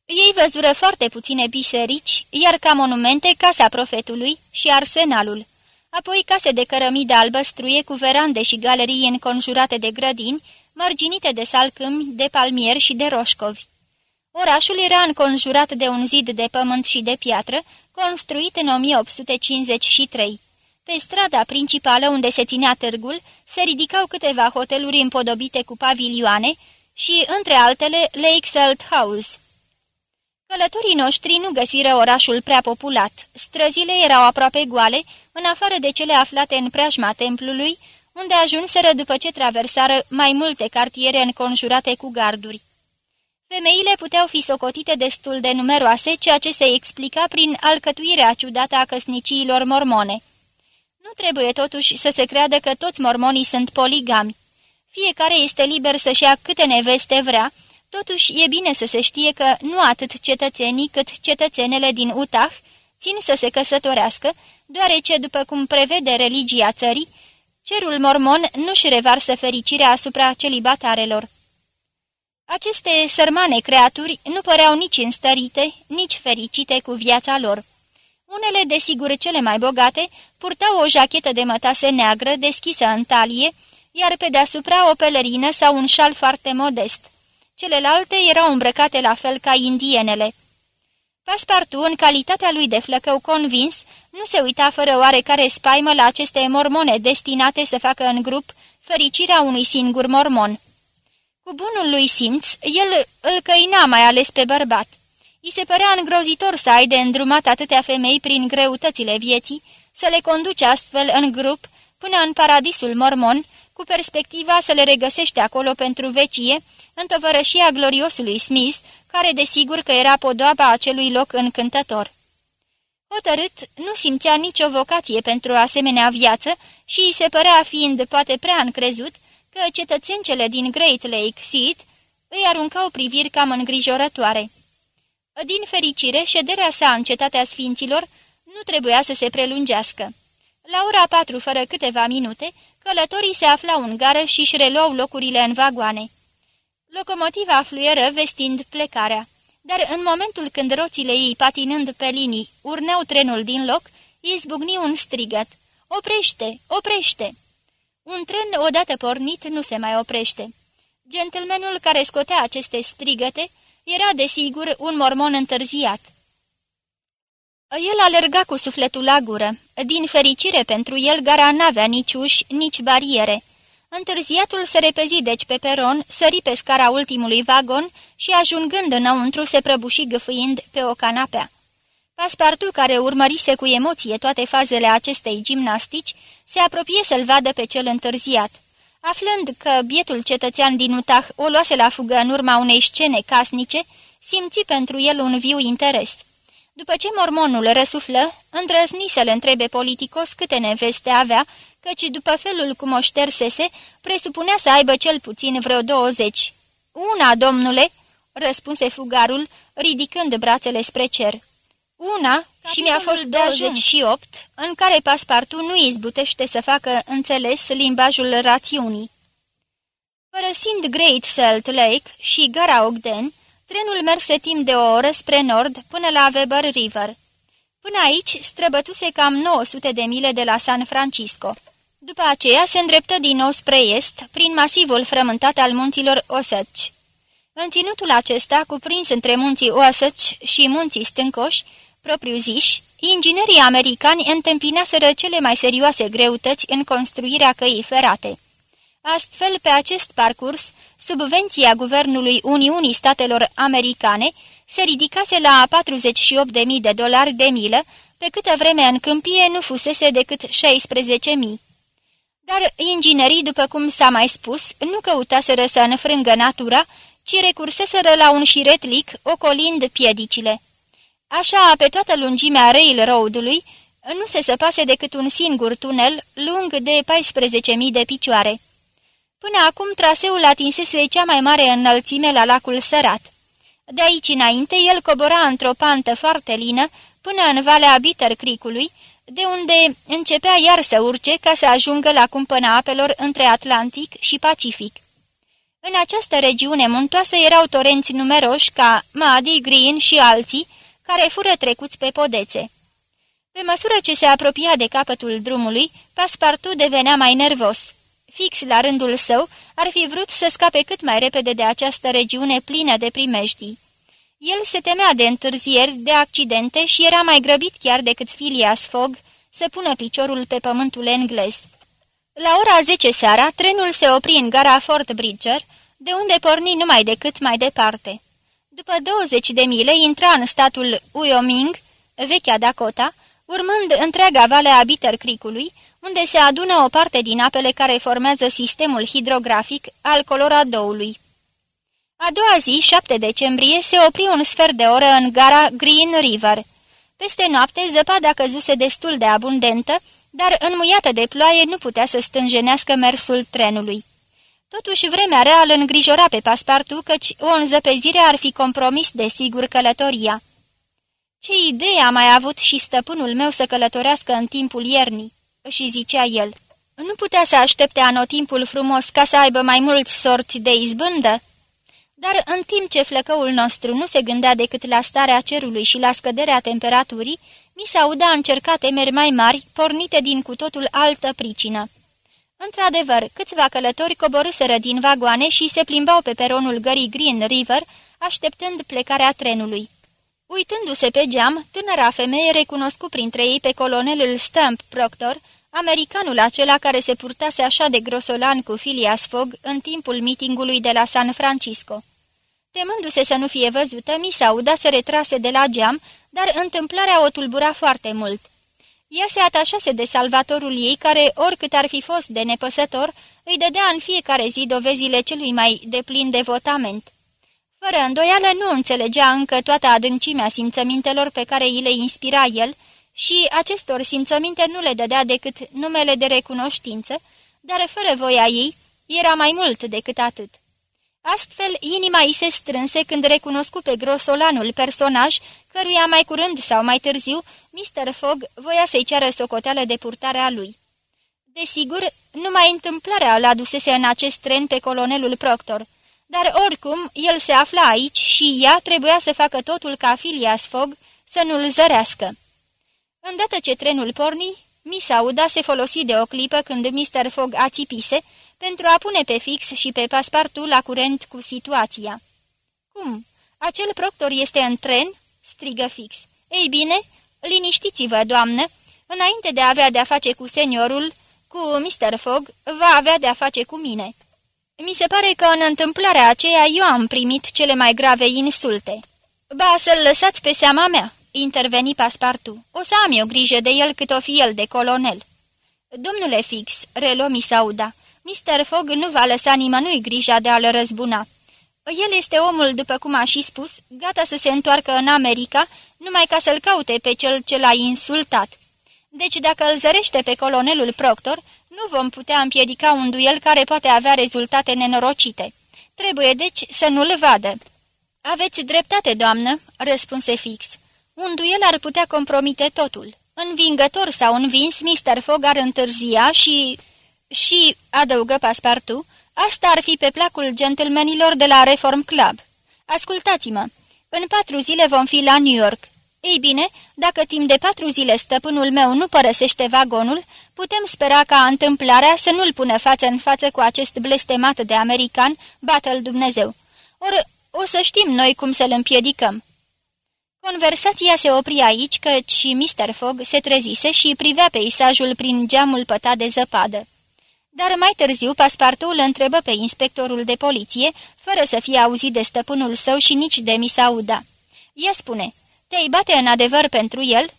Ei văzură foarte puține biserici, iar ca monumente Casa Profetului și Arsenalul, apoi case de cărămidă albăstruie cu verande și galerii înconjurate de grădini, mărginite de salcâmi, de palmieri și de roșcovi. Orașul era înconjurat de un zid de pământ și de piatră, construit în 1853. Pe strada principală unde se ținea târgul, se ridicau câteva hoteluri împodobite cu pavilioane și, între altele, Lake Salt House. Călătorii noștri nu găsiră orașul prea populat. Străzile erau aproape goale, în afară de cele aflate în preajma templului, unde ajunseră după ce traversară mai multe cartiere înconjurate cu garduri. Femeile puteau fi socotite destul de numeroase, ceea ce se explica prin alcătuirea ciudată a căsniciilor mormone. Nu trebuie totuși să se creadă că toți mormonii sunt poligami. Fiecare este liber să-și ia câte neveste vrea, totuși e bine să se știe că nu atât cetățenii cât cetățenele din Utah țin să se căsătorească, deoarece, după cum prevede religia țării, cerul mormon nu-și revarsă fericirea asupra celibatarelor. Aceste sărmane creaturi nu păreau nici înstărite, nici fericite cu viața lor. Unele, desigur cele mai bogate, purtau o jachetă de mătase neagră deschisă în talie, iar pe deasupra o pelerină sau un șal foarte modest. Celelalte erau îmbrăcate la fel ca indienele. Paspartu, în calitatea lui de flăcău convins, nu se uita fără oarecare spaimă la aceste mormone destinate să facă în grup fericirea unui singur mormon. Cu bunul lui simț, el îl căina mai ales pe bărbat. I se părea îngrozitor să ai de îndrumat atâtea femei prin greutățile vieții, să le conduce astfel în grup până în paradisul mormon, cu perspectiva să le regăsește acolo pentru vecie, în tovărășia gloriosului Smith, care desigur că era podoaba acelui loc încântător. Hotărât, nu simțea nicio vocație pentru asemenea viață și îi se părea fiind poate prea încrezut că cetățencele din Great Lake Seat îi aruncau priviri cam îngrijorătoare. Din fericire, șederea sa în cetatea sfinților nu trebuia să se prelungească. La ora patru, fără câteva minute, călătorii se aflau în gară și își reluau locurile în vagoane. Locomotiva fluieră vestind plecarea, dar în momentul când roțile ei, patinând pe linii, urneau trenul din loc, izbucni un strigăt. Oprește! Oprește!" Un tren, odată pornit, nu se mai oprește. Gentlemanul care scotea aceste strigăte era, desigur, un mormon întârziat. El alerga cu sufletul la gură. Din fericire pentru el, gara n-avea nici uși, nici bariere. Întârziatul se repezi deci pe peron, sări pe scara ultimului vagon și, ajungând înăuntru, se prăbuși gâfâind pe o canapea. Paspartu, care urmărise cu emoție toate fazele acestei gimnastici, se apropie să-l vadă pe cel întârziat. Aflând că bietul cetățean din Utah o luase la fugă în urma unei scene casnice, simți pentru el un viu interes. După ce mormonul răsuflă, îndrăzni să-l întrebe politicos câte neveste avea, căci după felul cum o ștersese, presupunea să aibă cel puțin vreo douăzeci. Una, domnule!" răspunse fugarul, ridicând brațele spre cer. Una, și mi-a fost 28, în care paspartul nu izbutește să facă înțeles limbajul rațiunii. Părăsind Great Salt Lake și gara Ogden, trenul merse timp de o oră spre nord până la Weber River. Până aici străbătuse cam 900 de mile de la San Francisco. După aceea se îndreptă din nou spre est, prin masivul frământat al munților Osăci. În ținutul acesta, cuprins între munții Osăci și munții stâncoși, propriu-ziși, inginerii americani întâmpinaseră cele mai serioase greutăți în construirea căii ferate. Astfel, pe acest parcurs, subvenția Guvernului Uniunii Statelor Americane se ridicase la 48.000 de dolari de milă, pe câtă vreme în câmpie nu fusese decât 16.000. Dar inginerii, după cum s-a mai spus, nu căutaseră să înfrângă natura, ci recurseseră la un șiretlic, ocolind piedicile. Așa, pe toată lungimea railroad-ului, nu se săpase decât un singur tunel, lung de 14.000 de picioare. Până acum, traseul atinsese cea mai mare înălțime la lacul Sărat. De aici înainte, el cobora într-o pantă foarte lină, până în valea Bitter Creek-ului, de unde începea iar să urce ca să ajungă la cumpăna apelor între Atlantic și Pacific. În această regiune muntoasă erau torenți numeroși ca Muddy, Green și alții, care fură trecuți pe podețe. Pe măsură ce se apropia de capătul drumului, Paspartu devenea mai nervos. Fix la rândul său, ar fi vrut să scape cât mai repede de această regiune plină de primejdii. El se temea de întârzieri, de accidente și era mai grăbit chiar decât Phileas Fogg să pună piciorul pe pământul englez. La ora 10 seara, trenul se opri în gara Fort Bridger, de unde porni numai decât mai departe. După 20 de mile, intra în statul Wyoming, vechea Dakota, urmând întreaga vale a Bitter Creek-ului, unde se adună o parte din apele care formează sistemul hidrografic al Coloradoului. A doua zi, 7 decembrie, se opri un sfert de oră în gara Green River. Peste noapte, zăpada căzuse destul de abundentă, dar înmuiată de ploaie nu putea să stânjenească mersul trenului. Totuși, vremea real îngrijora pe paspartu, căci o înzăpezire ar fi compromis de sigur călătoria. Ce idee a mai avut și stăpânul meu să călătorească în timpul iernii?" Și zicea el. Nu putea să aștepte anotimpul frumos ca să aibă mai mulți sorți de izbândă?" Dar în timp ce flăcăul nostru nu se gândea decât la starea cerului și la scăderea temperaturii, mi se auda încerca temeri mai mari, pornite din cu totul altă pricină. Într-adevăr, câțiva călători coborâseră din vagoane și se plimbau pe peronul gării Green River, așteptând plecarea trenului. Uitându-se pe geam, tânăra femeie recunoscu printre ei pe colonelul Stump Proctor, americanul acela care se purtase așa de grosolan cu Phileas Fogg în timpul mitingului de la San Francisco. Temându-se să nu fie văzută, Misauda se retrase de la geam, dar întâmplarea o tulbura foarte mult. Ea se atașase de salvatorul ei, care, oricât ar fi fost de nepăsător, îi dădea în fiecare zi dovezile celui mai deplin devotament. Fără îndoială nu înțelegea încă toată adâncimea simțămintelor pe care îi le inspira el și acestor simțăminte nu le dădea decât numele de recunoștință, dar fără voia ei era mai mult decât atât. Astfel, inima îi se strânse când recunoscu pe grosolanul personaj, căruia mai curând sau mai târziu, Mr. Fogg voia să-i ceară socoteală de purtarea lui. Desigur, numai întâmplarea îl adusese în acest tren pe colonelul Proctor, dar oricum el se afla aici și ea trebuia să facă totul ca Phileas Fogg să nu-l zărească. Îndată ce trenul porni, Miss Auda se folosi de o clipă când Mr. Fogg ațipise, pentru a pune pe fix și pe paspartu la curent cu situația. Cum? Acel proctor este în tren?" strigă fix. Ei bine, liniștiți-vă, doamnă, înainte de a avea de-a face cu seniorul, cu Mr. Fogg, va avea de-a face cu mine." Mi se pare că în întâmplarea aceea eu am primit cele mai grave insulte." Ba, să-l lăsați pe seama mea," interveni paspartu. O să am eu grijă de el cât o fi el de colonel." Domnule Fix," reluă Misauda, Mr. Fogg nu va lăsa nimănui grija de a-l răzbuna. El este omul, după cum a și spus, gata să se întoarcă în America, numai ca să-l caute pe cel ce l-a insultat. Deci dacă îl zărește pe colonelul Proctor, nu vom putea împiedica un duel care poate avea rezultate nenorocite. Trebuie deci să nu-l vadă. Aveți dreptate, doamnă," răspunse fix. Un duel ar putea compromite totul. Învingător sau învins, Mr. Fogg ar întârzia și... și, adăugă Paspartu, asta ar fi pe placul gentlemanilor de la Reform Club. Ascultați-mă, în patru zile vom fi la New York. Ei bine, dacă timp de patru zile stăpânul meu nu părăsește vagonul, putem spera ca întâmplarea să nu-l pună față în față cu acest blestemat de american, bată-l Dumnezeu. Or, o să știm noi cum să-l împiedicăm. Conversația se opri aici, căci Mr. Fogg se trezise și privea peisajul prin geamul pătat de zăpadă. Dar mai târziu, paspartul îl întrebă pe inspectorul de poliție, fără să fie auzit de stăpânul său și nici de Misauda. Ea spune, te-ai bate în adevăr pentru el?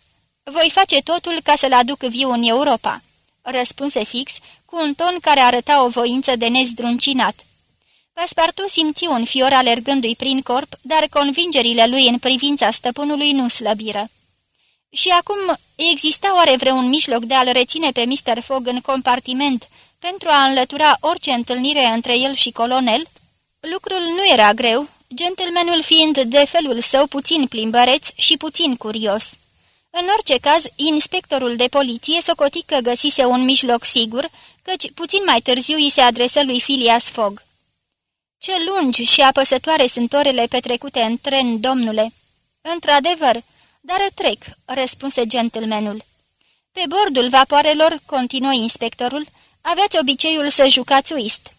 Voi face totul ca să-l aduc viu în Europa." Răspunse fix, cu un ton care arăta o voință de nezdruncinat. Paspartu simți un fior alergându-i prin corp, dar convingerile lui în privința stăpânului nu slăbiră. Și acum exista oare vreun mijloc de a-l reține pe Mr. Fogg în compartiment pentru a înlătura orice întâlnire între el și colonel? Lucrul nu era greu, gentlemanul fiind de felul său puțin plimbăreț și puțin curios. În orice caz, inspectorul de poliție socoti că găsise un mijloc sigur, căci puțin mai târziu îi se adresă lui Phileas Fogg. Ce lungi și apăsătoare sunt orele petrecute în tren, domnule!" Într-adevăr, dar trec," răspunse gentlemanul. Pe bordul vapoarelor, continuă inspectorul, aveați obiceiul să jucați uist."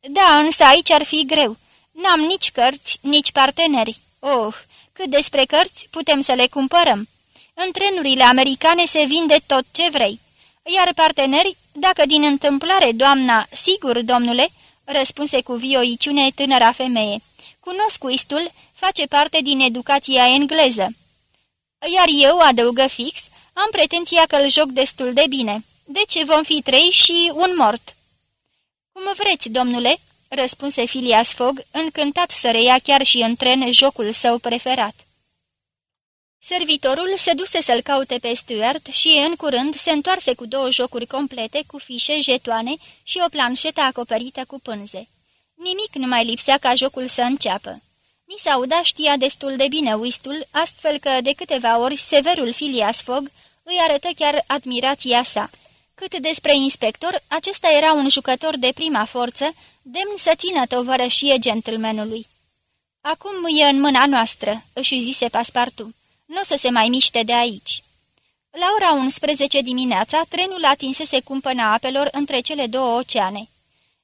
Da, însă aici ar fi greu. N-am nici cărți, nici parteneri. Oh, cât despre cărți, putem să le cumpărăm. În trenurile americane se vinde tot ce vrei. Iar parteneri, dacă din întâmplare, doamna, sigur, domnule, răspunse cu vioiciune tânăra femeie. Cunosc cuistul, face parte din educația engleză. Iar eu, adăugă fix, am pretenția că îl joc destul de bine. Deci vom fi trei și un mort. Cum vreți, domnule, răspunse Filias Fogg, încântat să reia chiar și în tren jocul său preferat. Servitorul se duse să-l caute pe Stuart și, în curând, se întoarse cu două jocuri complete, cu fișe, jetoane și o planșetă acoperită cu pânze. Nimic nu mai lipsea ca jocul să înceapă. Misauda știa destul de bine uistul, astfel că, de câteva ori, severul Filias Fogg îi arătă chiar admirația sa. Cât despre inspector, acesta era un jucător de prima forță, demn să țină tovărășie gentlemanului. Acum e în mâna noastră," își zise Paspartu. Nu o să se mai miște de aici." La ora 11 dimineața, trenul atinsese cumpăna apelor între cele două oceane.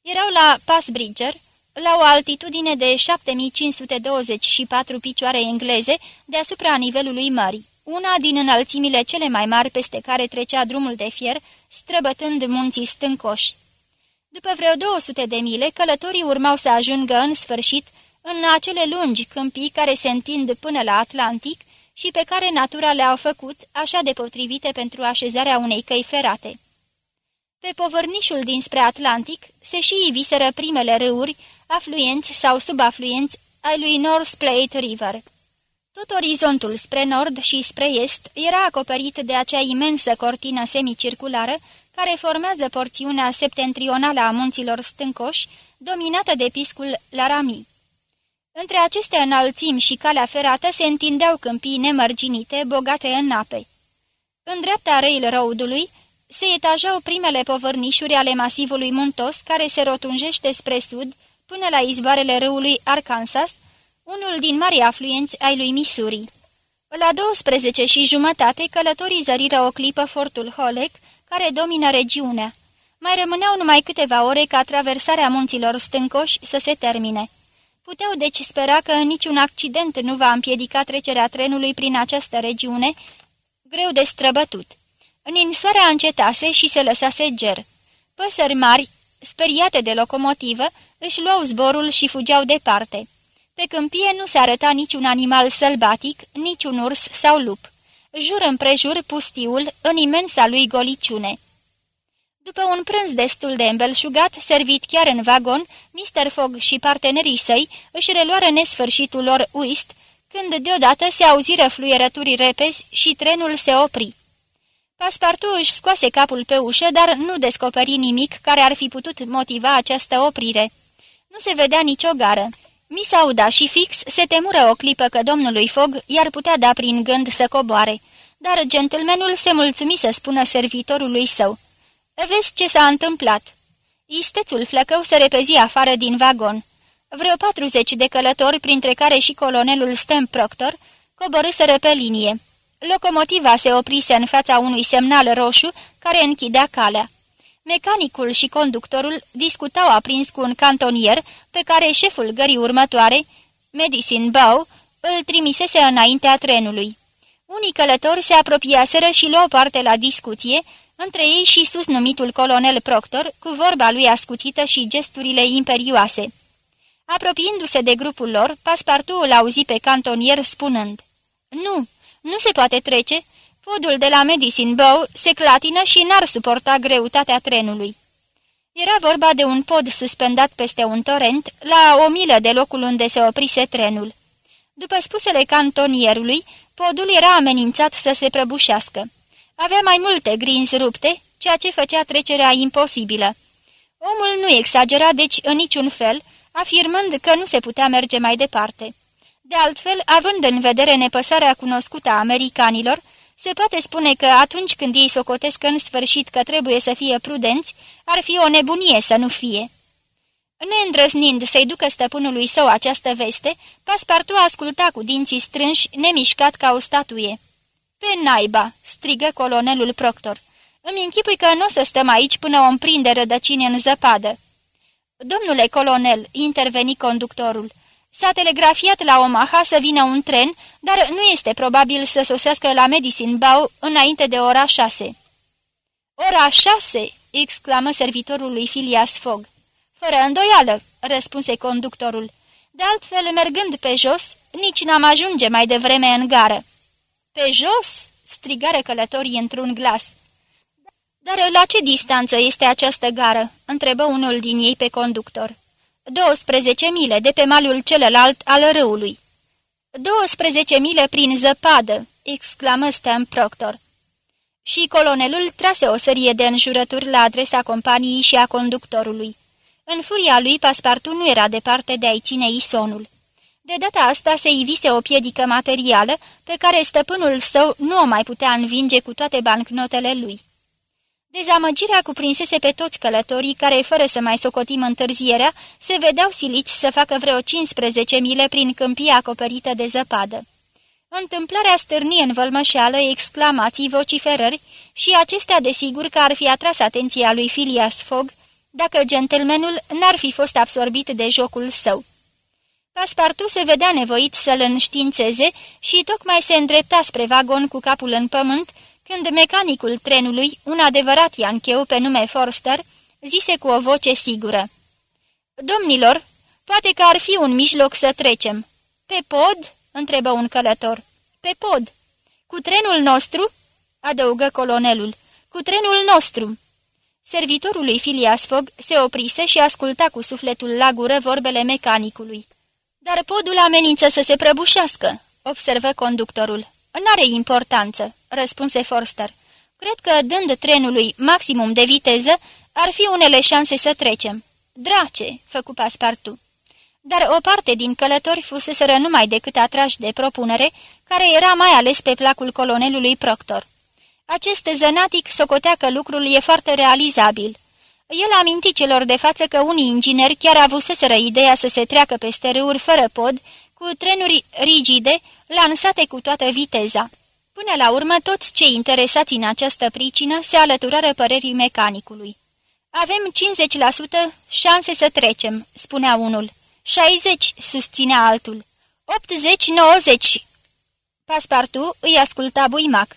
Erau la Pass Bridger, la o altitudine de 7524 picioare engleze deasupra nivelului mării, una din înălțimile cele mai mari peste care trecea drumul de fier, străbătând munții stâncoși. După vreo 200 de mile, călătorii urmau să ajungă în sfârșit în acele lungi câmpii care se întind până la Atlantic și pe care natura le-a făcut așa de potrivite pentru așezarea unei căi ferate. Pe povărnișul dinspre Atlantic se și iviseră primele râuri, afluenți sau subafluenți ai lui North Plate River. Tot orizontul spre nord și spre est era acoperit de acea imensă cortină semicirculară care formează porțiunea septentrională a munților stâncoși, dominată de piscul Laramie. Între aceste înălțimi și calea ferată se întindeau câmpii nemărginite, bogate în ape. În dreapta rail road se etajau primele povărnișuri ale masivului muntos care se rotunjește spre sud până la izvoarele râului Arkansas, unul din mari afluenți ai lui Missouri. La 12 și jumătate călătorii zăriră o clipă fortul Holek, care domină regiunea. Mai rămâneau numai câteva ore ca traversarea munților stâncoși să se termine. Puteau deci spera că niciun accident nu va împiedica trecerea trenului prin această regiune, greu de străbătut. Ninsoarea încetase și se lăsase ger. Păsări mari, speriate de locomotivă, își luau zborul și fugeau departe. Pe câmpie nu se arăta niciun animal sălbatic, niciun urs sau lup. Jur împrejur pustiul în imensa lui goliciune. După un prânz destul de îmbelșugat, servit chiar în vagon, Mr. Fogg și partenerii săi își reluară nesfârșitul lor uist, când deodată se auziră fluierături repezi și trenul se opri. Paspartu își scoase capul pe ușă, dar nu descoperi nimic care ar fi putut motiva această oprire. Nu se vedea nicio gară. Miss Auda și Fix se temură o clipă că domnului Fog i-ar putea da prin gând să coboare, dar gentlemanul se mulțumi să spună servitorului său. Vezi ce s-a întâmplat?" Istețul flăcău se repezi afară din vagon. Vreo 40 de călători, printre care și colonelul Stem Proctor, coborâsără pe linie. Locomotiva se oprise în fața unui semnal roșu care închidea calea. Mecanicul și conductorul discutau aprins cu un cantonier pe care șeful gării următoare, Medicine Bow, îl trimisese înaintea trenului. Unii călători se apropiaseră și luau parte la discuție, între ei și sus numitul colonel Proctor, cu vorba lui ascuțită și gesturile imperioase. Apropiindu-se de grupul lor, Paspartu îl auzi pe cantonier spunând, Nu, nu se poate trece, podul de la Medicine Bow se clatină și n-ar suporta greutatea trenului. Era vorba de un pod suspendat peste un torent, la o milă de locul unde se oprise trenul. După spusele cantonierului, podul era amenințat să se prăbușească. Avea mai multe grinzi rupte, ceea ce făcea trecerea imposibilă. Omul nu exagera deci în niciun fel, afirmând că nu se putea merge mai departe. De altfel, având în vedere nepăsarea cunoscută a americanilor, se poate spune că atunci când ei socotesc în sfârșit că trebuie să fie prudenți, ar fi o nebunie să nu fie. Neîndrăznind să-i ducă stăpânului său această veste, Paspartu asculta cu dinții strânși, nemișcat ca o statuie. Pe naiba!" strigă colonelul Proctor. Îmi închipui că nu o să stăm aici până o prinde rădăcini în zăpadă." Domnule colonel," interveni conductorul, s-a telegrafiat la Omaha să vină un tren, dar nu este probabil să sosească la Medicine Bow înainte de ora șase." Ora șase!" exclamă servitorul lui Phileas Fogg. Fără îndoială," răspunse conductorul. De altfel, mergând pe jos, nici n-am ajunge mai devreme în gară." Pe jos?" strigară călătorii într-un glas. Dar la ce distanță este această gară?" întrebă unul din ei pe conductor. 12 mile de pe malul celălalt al râului." 12 mile prin zăpadă!" exclamă Stan Proctor. Și colonelul trase o serie de înjurături la adresa companiei și a conductorului. În furia lui, Paspartu nu era departe de a-i ține isonul. De data asta se ivise o piedică materială pe care stăpânul său nu o mai putea învinge cu toate bancnotele lui. Dezamăgirea cuprinsese pe toți călătorii care, fără să mai socotim întârzierea, se vedeau siliți să facă vreo 15 mile prin câmpia acoperită de zăpadă. Întâmplarea stârni în vălmășeală exclamații, vociferări și acestea desigur că ar fi atras atenția lui Phileas Fogg dacă gentlemanul n-ar fi fost absorbit de jocul său. Paspartu se vedea nevoit să-l înștiințeze și tocmai se îndrepta spre vagon cu capul în pământ, când mecanicul trenului, un adevărat iancheu pe nume Forster, zise cu o voce sigură. Domnilor, poate că ar fi un mijloc să trecem." Pe pod?" întrebă un călător. Pe pod." Cu trenul nostru?" adăugă colonelul. Cu trenul nostru." Servitorul lui Phileas Fogg se oprise și asculta cu sufletul la gură vorbele mecanicului. Dar podul amenință să se prăbușească," observă conductorul. N-are importanță," răspunse Forster. Cred că, dând trenului maximum de viteză, ar fi unele șanse să trecem." Drace," făcu Paspartu. Dar o parte din călători fuseseră numai decât atrași de propunere, care era mai ales pe placul colonelului Proctor. Acest zănatic socotea că lucrul e foarte realizabil. El aminti celor de față că unii ingineri chiar avuseseră ideea să se treacă peste râuri fără pod, cu trenuri rigide, lansate cu toată viteza. Până la urmă, toți cei interesați în această pricină se alăturară părerii mecanicului. Avem 50% șanse să trecem," spunea unul. 60, susținea altul. 80-90. Paspartu îi asculta buimac.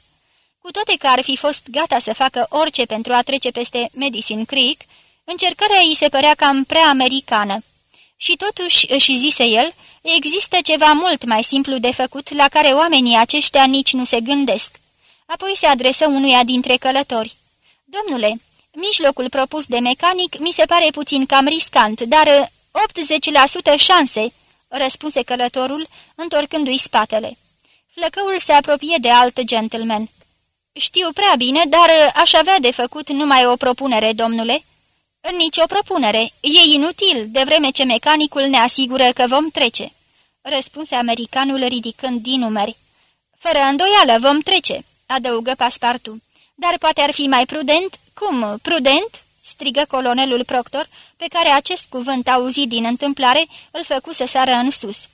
Cu toate că ar fi fost gata să facă orice pentru a trece peste Medicine Creek, încercarea ei se părea cam prea americană. Și totuși, își zise el, există ceva mult mai simplu de făcut la care oamenii aceștia nici nu se gândesc. Apoi se adresă unuia dintre călători. Domnule, mijlocul propus de mecanic mi se pare puțin cam riscant, dar 80% șanse, răspunse călătorul, întorcându-i spatele. Flăcăul se apropie de alt gentleman. Știu prea bine, dar aș avea de făcut numai o propunere, domnule." Nici o propunere. E inutil, de vreme ce mecanicul ne asigură că vom trece." Răspunse americanul ridicând din numeri. Fără îndoială vom trece," adăugă Paspartu. Dar poate ar fi mai prudent? Cum, prudent?" strigă colonelul Proctor, pe care acest cuvânt auzit din întâmplare îl făcu să sară în sus.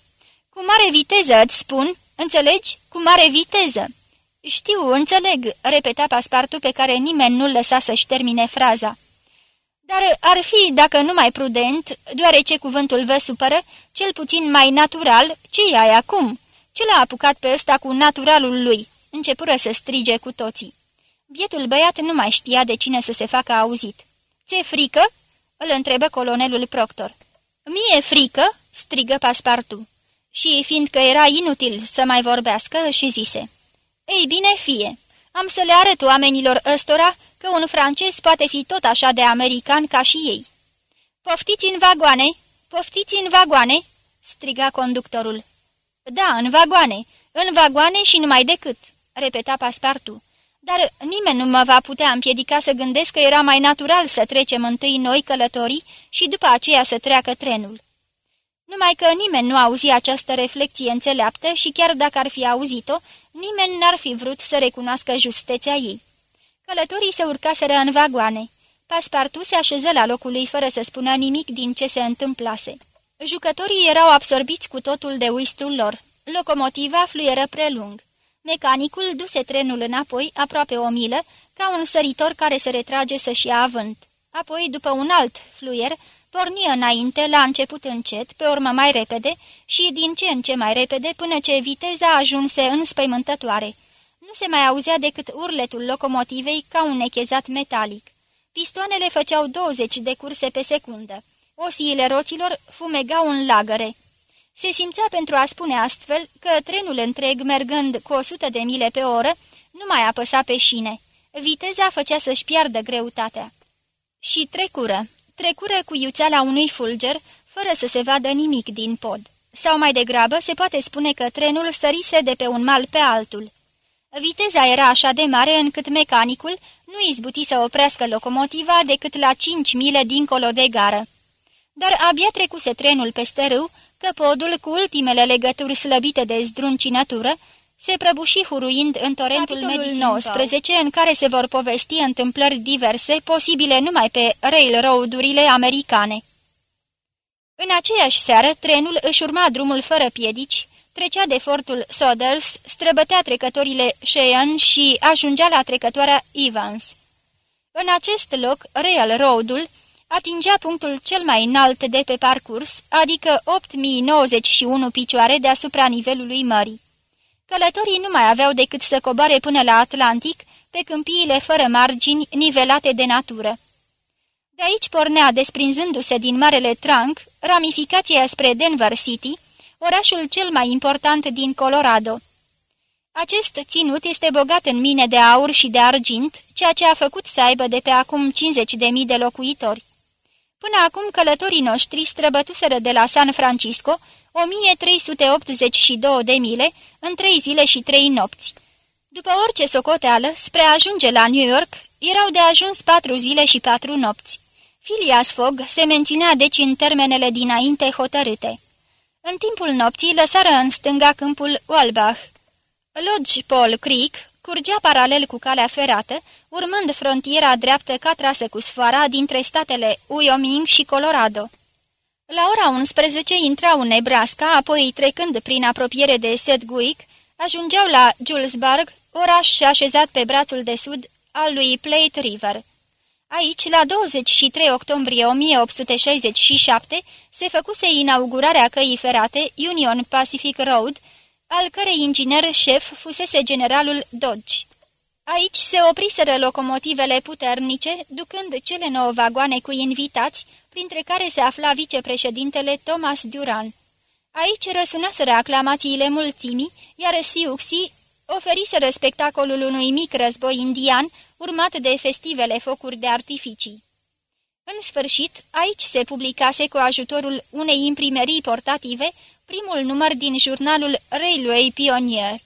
Cu mare viteză, îți spun, înțelegi? Cu mare viteză!" Știu, înțeleg," repeta Paspartu pe care nimeni nu-l lăsa să-și termine fraza. Dar ar fi, dacă nu mai prudent, deoarece cuvântul vă supără, cel puțin mai natural, ce e aia acum? Ce l-a apucat pe ăsta cu naturalul lui?" Începură să strige cu toții. Bietul băiat nu mai știa de cine să se facă auzit. Ți-e frică?" îl întrebă colonelul Proctor. Mie frică?" strigă Paspartu. Și, fiindcă era inutil să mai vorbească, și zise. Ei bine, fie. Am să le arăt oamenilor ăstora că un francez poate fi tot așa de american ca și ei. Poftiți în vagoane! Poftiți în vagoane!" striga conductorul. Da, în vagoane, în vagoane și numai decât," repeta Paspartu. Dar nimeni nu mă va putea împiedica să gândesc că era mai natural să trecem întâi noi călătorii și după aceea să treacă trenul. Numai că nimeni nu auzi această reflecție înțeleaptă și chiar dacă ar fi auzit-o, nimeni n-ar fi vrut să recunoască justețea ei. Călătorii se urcaseră în vagoane. Paspartu se așeză la locul lui fără să spună nimic din ce se întâmplase. Jucătorii erau absorbiți cu totul de uistul lor. Locomotiva fluieră prelung. Mecanicul duse trenul înapoi aproape o milă, ca un săritor care se retrage să-și ia avânt. Apoi, după un alt fluier, porni înainte, la început încet, pe urmă mai repede și din ce în ce mai repede, până ce viteza ajunse înspăimântătoare. Nu se mai auzea decât urletul locomotivei ca un nechezat metalic. Pistoanele făceau 20 de curse pe secundă. Osiile roților fumegau în lagăre. Se simțea pentru a spune astfel că trenul întreg, mergând cu 100 de mile pe oră, nu mai apăsa pe șine. Viteza făcea să-și piardă greutatea. Și trecură. Trecură cu iuțeala unui fulger, fără să se vadă nimic din pod. Sau mai degrabă se poate spune că trenul sărise de pe un mal pe altul. Viteza era așa de mare încât mecanicul nu izbuti să oprească locomotiva decât la cinci mile dincolo de gară. Dar abia trecuse trenul peste râu, că podul cu ultimele legături slăbite de zdruncinătură se prăbuși huruind în torentul Medicine 19, în care se vor povesti întâmplări diverse, posibile numai pe railroad-urile americane. În aceeași seară, trenul își urma drumul fără piedici, trecea de fortul Soders, străbătea trecătorile Cheyenne și ajungea la trecătoarea Evans. În acest loc, railroad-ul atingea punctul cel mai înalt de pe parcurs, adică 8091 picioare deasupra nivelului mării. Călătorii nu mai aveau decât să coboare până la Atlantic, pe câmpiile fără margini nivelate de natură. De aici pornea, desprinzându-se din Marele Trunk, ramificația spre Denver City, orașul cel mai important din Colorado. Acest ținut este bogat în mine de aur și de argint, ceea ce a făcut să aibă de pe acum 50.000 de locuitori. Până acum călătorii noștri străbătuseră de la San Francisco 1382 de mile în trei zile și trei nopți. După orice socoteală, spre a ajunge la New York, erau de ajuns patru zile și patru nopți. Phileas Fogg se menținea deci în termenele dinainte hotărâte. În timpul nopții lăsară în stânga câmpul Walbach. Lodge Paul Creek curgea paralel cu calea ferată, urmând frontiera dreaptă ca trasă cu sfoara dintre statele Wyoming și Colorado. La ora 11 intrau în Nebraska, apoi trecând prin apropiere de Sedgwick, ajungeau la Julesburg, oraș așezat pe brațul de sud al lui Plate River. Aici, la 23 octombrie 1867, se făcuse inaugurarea căii ferate Union Pacific Road, al cărei inginer șef fusese generalul Dodge. Aici se opriseră locomotivele puternice, ducând cele nouă vagoane cu invitați, printre care se afla vicepreședintele Thomas Duran. Aici răsunaseră aclamațiile mulțimii, iar Siuxi oferiseră spectacolul unui mic război indian, urmat de festivele focuri de artificii. În sfârșit, aici se publicase cu ajutorul unei imprimerii portative primul număr din jurnalul Railway Pioneer.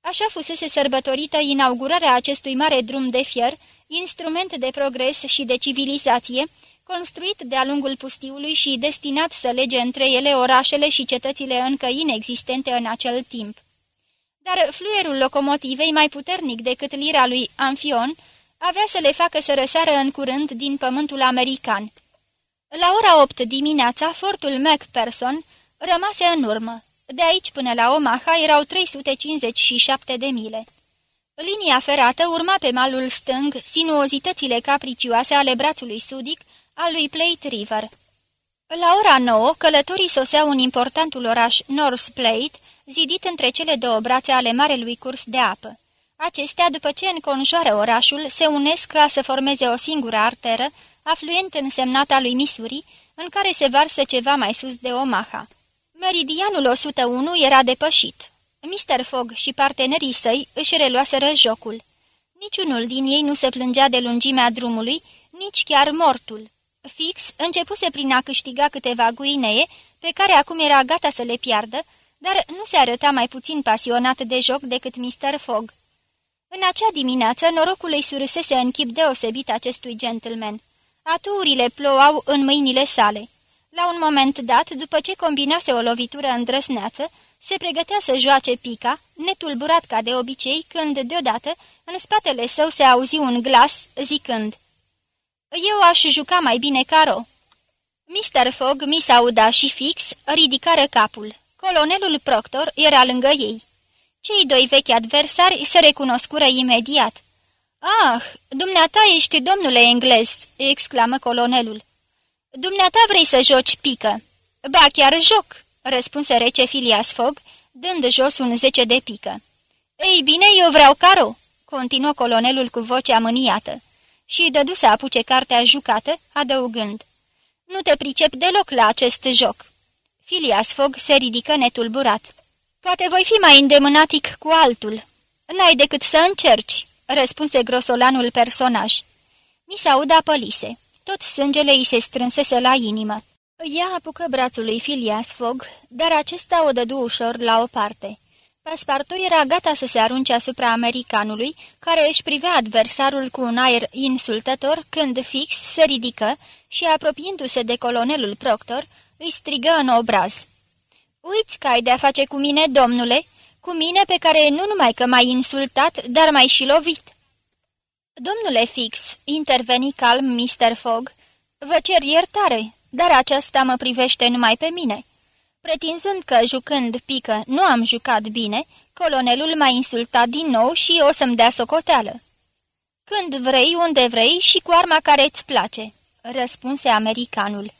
Așa fusese sărbătorită inaugurarea acestui mare drum de fier, instrument de progres și de civilizație, construit de-a lungul pustiului și destinat să lege între ele orașele și cetățile încă inexistente în acel timp. Dar fluierul locomotivei, mai puternic decât lira lui Amphion, avea să le facă să răsară în curând din pământul american. La ora 8 dimineața, fortul MacPherson rămase în urmă. De aici până la Omaha erau 357 de mile. Linia ferată urma pe malul stâng sinuozitățile capricioase ale brațului sudic al lui Plate River. La ora 9, călătorii soseau în importantul oraș North Plate, zidit între cele două brațe ale marelui curs de apă. Acestea, după ce înconjoară orașul, se unesc ca să formeze o singură arteră, afluent în semnata lui Missouri, în care se varsă ceva mai sus de Omaha. Meridianul 101 era depășit. Mr. Fogg și partenerii săi își reluaseră jocul. Niciunul din ei nu se plângea de lungimea drumului, nici chiar mortul. Fix începuse prin a câștiga câteva guinee, pe care acum era gata să le piardă, dar nu se arăta mai puțin pasionat de joc decât Mr. Fogg. În acea dimineață, norocul îi sursese în chip deosebit acestui gentleman. Aturile plouau în mâinile sale. La un moment dat, după ce combinase o lovitură îndrăsneață, se pregătea să joace pica, netulburat ca de obicei, când, deodată, în spatele său se auzi un glas, zicând Eu aș juca mai bine caro." Mr. Fogg, Miss Auda și Fix ridicară capul. Colonelul Proctor era lângă ei. Cei doi vechi adversari se recunoscură imediat. Ah, dumneata ești domnule englez!" exclamă colonelul. Dumneata vrei să joci pică?" Ba, chiar joc!" răspunse rece Filias Fogg, dând jos un zece de pică. Ei bine, eu vreau caro!" continuă colonelul cu vocea mâniată și dădu să apuce cartea jucată, adăugând. Nu te pricep deloc la acest joc." Filias Fogg se ridică netulburat. Poate voi fi mai îndemânatic cu altul." N-ai decât să încerci," răspunse grosolanul personaj. Mi s-auda pălise. Tot sângele îi se strânsese la inimă. Ea apucă brațul lui Filias Fogg, dar acesta o dădu ușor la o parte. Paspartu era gata să se arunce asupra americanului, care își privea adversarul cu un aer insultător când fix se ridică și, apropiindu-se de colonelul Proctor, îi strigă în obraz. Uiți că ai de-a face cu mine, domnule, cu mine pe care nu numai că m-ai insultat, dar m-ai și lovit." Domnule Fix," interveni calm Mr. Fogg, vă cer iertare, dar aceasta mă privește numai pe mine." Pretinzând că, jucând pică, nu am jucat bine, colonelul m-a insultat din nou și o să-mi dea socoteală. Când vrei, unde vrei și cu arma care îți place," răspunse americanul.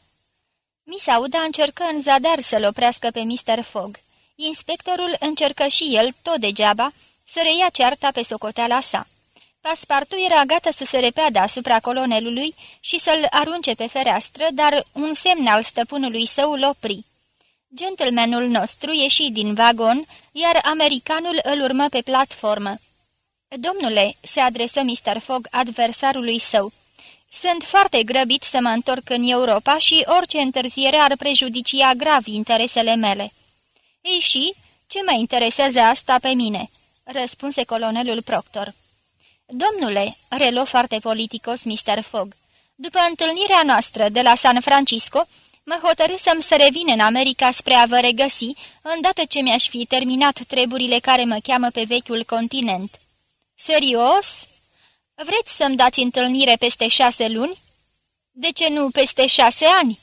Miss Auda încercă în zadar să-l oprească pe Mr. Fogg. Inspectorul încercă și el, tot degeaba, să reia cearta pe socoteala sa. Paspartu era gata să se repeadă asupra colonelului și să-l arunce pe fereastră, dar un semn al stăpânului său îl opri. Gentlemanul nostru ieși din vagon, iar americanul îl urmă pe platformă. Domnule," se adresă Mr. Fogg adversarului său, sunt foarte grăbit să mă întorc în Europa și orice întârziere ar prejudicia grav interesele mele." Ei și, ce mă interesează asta pe mine?" răspunse colonelul Proctor. Domnule," relo foarte politicos Mr. Fogg, după întâlnirea noastră de la San Francisco, mă hotărâsem să revin în America spre a vă regăsi, îndată ce mi-aș fi terminat treburile care mă cheamă pe vechiul continent." Serios?" Vreți să-mi dați întâlnire peste șase luni?" De ce nu peste șase ani?"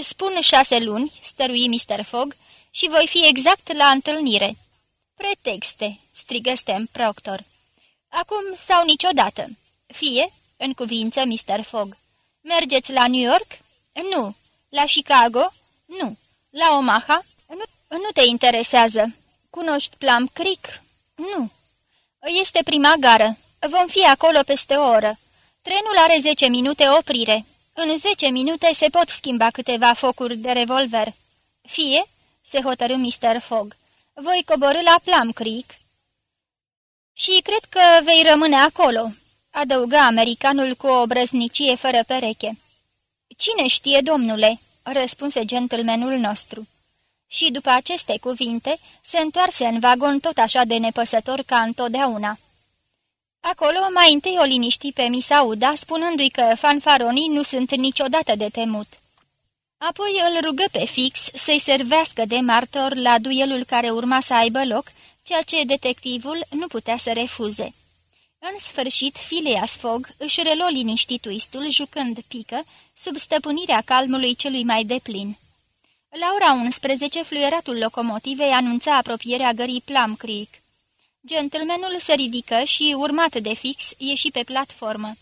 Spun șase luni," stărui Mr. Fogg, și voi fi exact la întâlnire." Pretexte," strigă Stem Proctor. Acum sau niciodată. Fie, în cuvință Mr. Fogg. Mergeți la New York? Nu. La Chicago? Nu. La Omaha? Nu, nu te interesează. Cunoști Plum Creek? Nu. Este prima gară. Vom fi acolo peste o oră. Trenul are 10 minute oprire. În 10 minute se pot schimba câteva focuri de revolver. Fie, se hotărâ Mr. Fogg, voi coborâ la Plum Creek. Și cred că vei rămâne acolo, adăugă americanul cu o brăznicie fără pereche. Cine știe, domnule?" răspunse gentlemanul nostru. Și după aceste cuvinte se întoarse în vagon tot așa de nepăsător ca întotdeauna. Acolo mai întâi o liniști pe Misauda, spunându-i că fanfaronii nu sunt niciodată de temut. Apoi îl rugă pe fix să-i servească de martor la duelul care urma să aibă loc, ceea ce detectivul nu putea să refuze. În sfârșit, Phileas Fogg își relo liniștit twistul, jucând pică, sub stăpânirea calmului celui mai deplin. La ora 11, fluieratul locomotivei anunța apropierea gării Plum Creek. Gentlemanul se ridică și, urmat de fix, ieși pe platformă.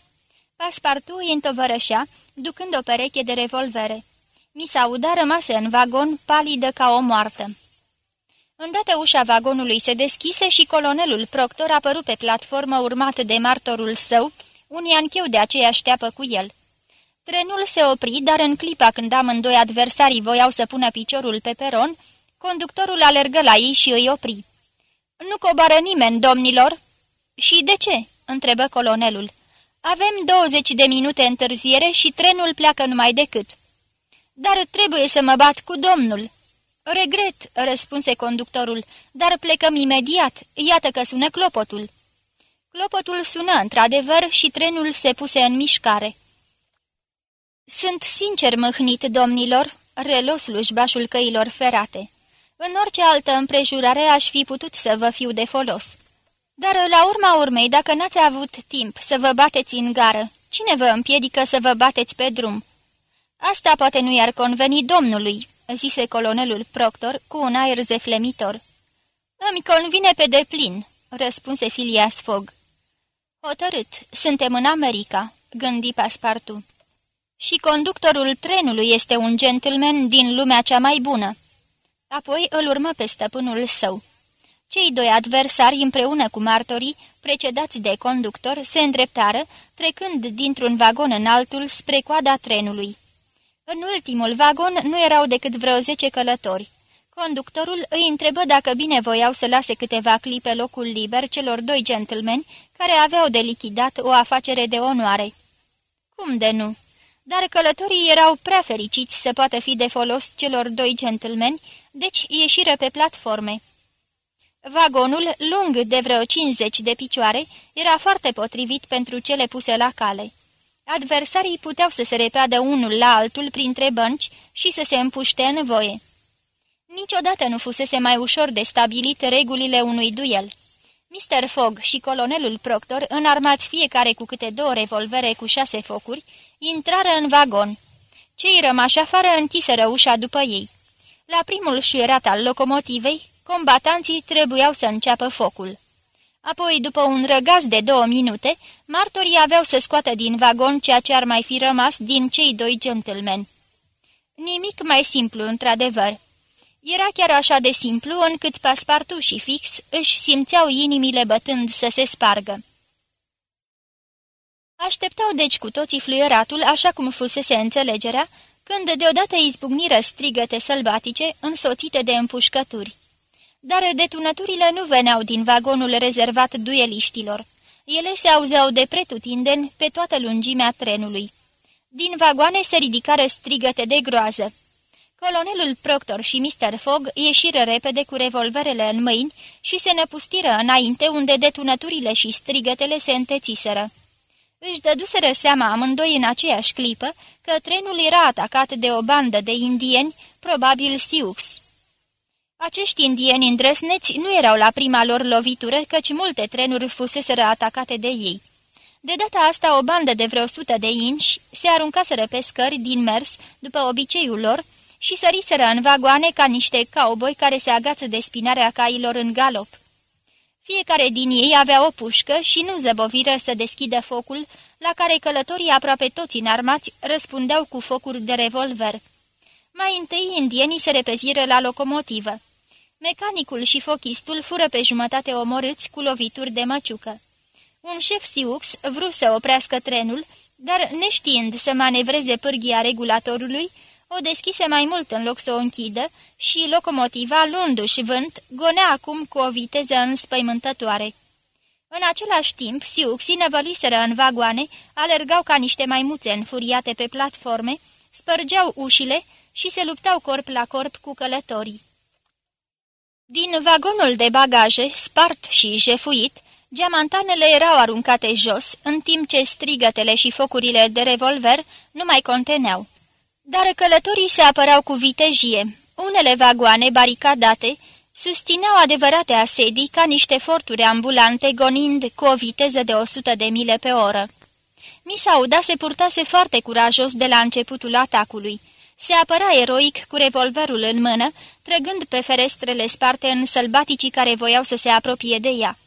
Paspartu îi întovărășea, ducând o pereche de revolvere. Misauda rămase în vagon, palidă ca o moartă. Îndată ușa vagonului se deschise și colonelul Proctor apăru pe platformă urmat de martorul său, un iancheu de aceeași șteapă cu el. Trenul se opri, dar în clipa când amândoi adversarii voiau să pună piciorul pe peron, conductorul alergă la ei și îi opri. Nu coboară nimeni, domnilor." Și de ce?" întrebă colonelul. Avem 20 de minute întârziere și trenul pleacă numai decât." Dar trebuie să mă bat cu domnul." Regret," răspunse conductorul, dar plecăm imediat. Iată că sună clopotul." Clopotul sună într-adevăr și trenul se puse în mișcare. Sunt sincer mâhnit, domnilor," relos slujbașul căilor ferate. În orice altă împrejurare aș fi putut să vă fiu de folos. Dar la urma urmei, dacă n-ați avut timp să vă bateți în gară, cine vă împiedică să vă bateți pe drum?" Asta poate nu i-ar conveni domnului," zise colonelul Proctor cu un aer zeflemitor. Îmi convine pe deplin," răspunse Filias Fogg. Hotărât, suntem în America," gândi Paspartu. Și conductorul trenului este un gentleman din lumea cea mai bună." Apoi îl urmă pe stăpânul său. Cei doi adversari, împreună cu martorii, precedați de conductor, se îndreptară, trecând dintr-un vagon în altul spre coada trenului. În ultimul vagon nu erau decât vreo zece călători. Conductorul îi întrebă dacă bine voiau să lase câteva clipe locul liber celor doi gentlemen care aveau de lichidat o afacere de onoare. Cum de nu? Dar călătorii erau prea fericiți să poată fi de folos celor doi gentlemen, deci ieșiră pe platforme. Vagonul, lung de vreo 50 de picioare, era foarte potrivit pentru cele puse la cale. Adversarii puteau să se repeadă unul la altul printre bănci și să se împuște în voie. Niciodată nu fusese mai ușor de stabilit regulile unui duel. Mr. Fogg și colonelul Proctor, înarmați fiecare cu câte două revolvere cu șase focuri, intrară în vagon. Cei rămași afară închiseră ușa după ei. La primul șuierat al locomotivei, combatanții trebuiau să înceapă focul. Apoi, după un răgaz de două minute, martorii aveau să scoată din vagon ceea ce ar mai fi rămas din cei doi gentlemen. Nimic mai simplu, într-adevăr. Era chiar așa de simplu încât Paspartu și Fix își simțeau inimile bătând să se spargă. Așteptau deci cu toții fluieratul așa cum fusese înțelegerea, când deodată izbucniră strigăte sălbatice, însoțite de împușcături. Dar detunăturile nu veneau din vagonul rezervat dueliștilor. Ele se auzeau de pretutindeni pe toată lungimea trenului. Din vagoane se ridicară strigăte de groază. Colonelul Proctor și Mr. Fogg ieșiră repede cu revolverele în mâini și se năpustiră înainte unde detunăturile și strigătele se întețiseră. Își dăduseră seama amândoi în aceeași clipă că trenul era atacat de o bandă de indieni, probabil Sioux. Acești indieni îndrăsneți nu erau la prima lor lovitură, căci multe trenuri fuseseră atacate de ei. De data asta, o bandă de vreo sută de inși se aruncaseră pe scări din mers, după obiceiul lor, și săriseră în vagoane ca niște cowboy care se agață de spinarea cailor în galop. Fiecare din ei avea o pușcă și nu zăboviră să deschidă focul, la care călătorii aproape toți înarmați răspundeau cu focuri de revolver. Mai întâi indienii se repeziră la locomotivă. Mecanicul și fochistul fură pe jumătate omorâți cu lovituri de măciucă. Un șef Siux vrut să oprească trenul, dar neștiind să manevreze pârghia regulatorului, o deschise mai mult în loc să o închidă și locomotiva, luându-și vânt, gonea acum cu o viteză înspăimântătoare. În același timp, Siuxii năvăliseră în vagoane, alergau ca niște maimuțe înfuriate pe platforme, spărgeau ușile și se luptau corp la corp cu călătorii. Din vagonul de bagaje, spart și jefuit, Geamantanele erau aruncate jos, în timp ce strigătele și focurile de revolver nu mai conteneau. Dar călătorii se apărau cu vitejie. Unele vagoane baricadate susțineau adevărate asedii ca niște forturi ambulante gonind cu o viteză de 100 de mile pe oră. Misauda se purtase foarte curajos de la începutul atacului. Se apăra eroic cu revolverul în mână, trăgând pe ferestrele sparte în sălbaticii care voiau să se apropie de ea.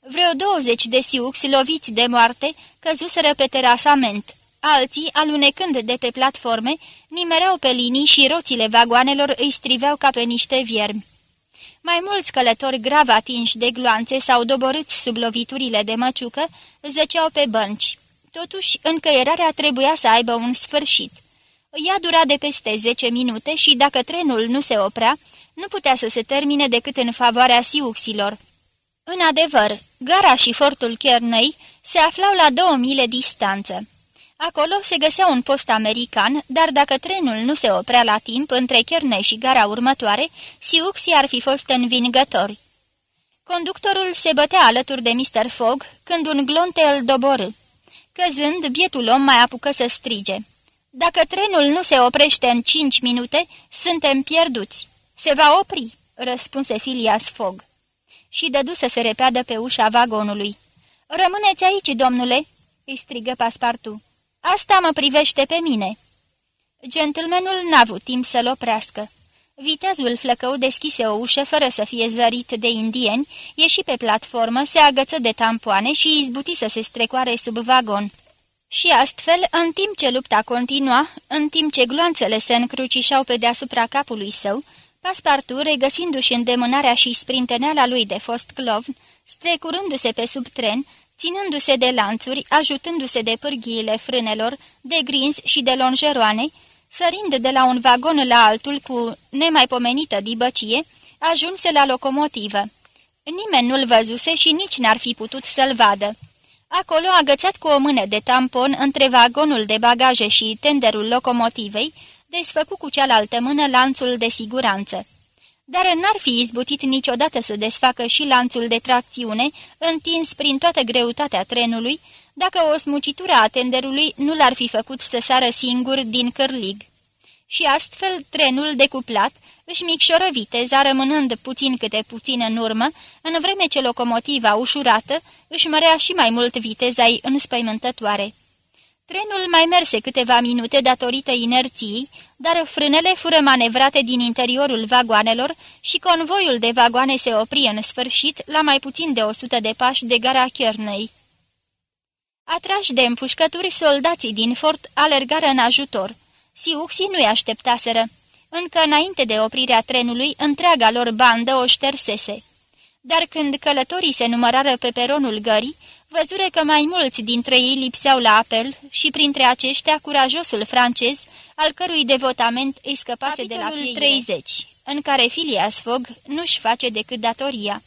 Vreo douăzeci de siuxi loviți de moarte căzuseră pe terasament. Alții, alunecând de pe platforme, nimereau pe linii și roțile vagoanelor îi striveau ca pe niște viermi. Mai mulți călători grav atinși de gloanțe sau doborâți sub loviturile de măciucă zăceau pe bănci. Totuși, încăierarea trebuia să aibă un sfârșit. Ea dura de peste zece minute și, dacă trenul nu se oprea, nu putea să se termine decât în favoarea siuxilor. În adevăr, gara și fortul Kernei se aflau la două mile distanță. Acolo se găsea un post american, dar dacă trenul nu se oprea la timp între Kernei și gara următoare, siuxii ar fi fost învingători. Conductorul se bătea alături de Mr. Fogg când un glonte îl doborâ. Căzând, bietul om mai apucă să strige. Dacă trenul nu se oprește în cinci minute, suntem pierduți. Se va opri, răspunse Filias Fogg. Și dădu să se repeadă pe ușa vagonului. Rămâneți aici, domnule!" îi strigă Paspartu. Asta mă privește pe mine." Gentlemanul n-a avut timp să-l oprească. Vitezul flăcău deschise o ușă fără să fie zărit de indieni, ieși pe platformă, se agăță de tampoane și izbuti să se strecoare sub vagon. Și astfel, în timp ce lupta continua, în timp ce gloanțele se încrucișau pe deasupra capului său, Paspartu, regăsindu-și îndemânarea și sprinteneala lui de fost clovn, strecurându-se pe sub tren, ținându-se de lanțuri, ajutându-se de pârghiile frânelor, de grinzi și de longeroane, sărind de la un vagon la altul cu nemaipomenită dibăcie, ajunse la locomotivă. Nimeni nu-l văzuse și nici n-ar fi putut să-l vadă. Acolo, agățat cu o mână de tampon între vagonul de bagaje și tenderul locomotivei, desfăcu cu cealaltă mână lanțul de siguranță. Dar n-ar fi izbutit niciodată să desfacă și lanțul de tracțiune, întins prin toată greutatea trenului, dacă o smucitură a tenderului nu l-ar fi făcut să sară singur din cârlig. Și astfel trenul decuplat își micșoră viteza, rămânând puțin câte puțin în urmă, în vreme ce locomotiva ușurată își mărea și mai mult viteza-i înspăimântătoare. Trenul mai merse câteva minute datorită inerției, dar frânele fură manevrate din interiorul vagoanelor și convoiul de vagoane se opri în sfârșit la mai puțin de 100 de pași de gara Chiernei. Atrași de împușcături, soldații din fort alergară în ajutor. Siuxii nu-i așteptaseră. Încă înainte de oprirea trenului, întreaga lor bandă o ștersese. Dar când călătorii se numărară pe peronul gării, văzure că mai mulți dintre ei lipseau la apel și printre aceștia curajosul francez, al cărui devotament îi scăpase Capitolul de la pieire. 30, în care Filias Fogg nu-și face decât datoria.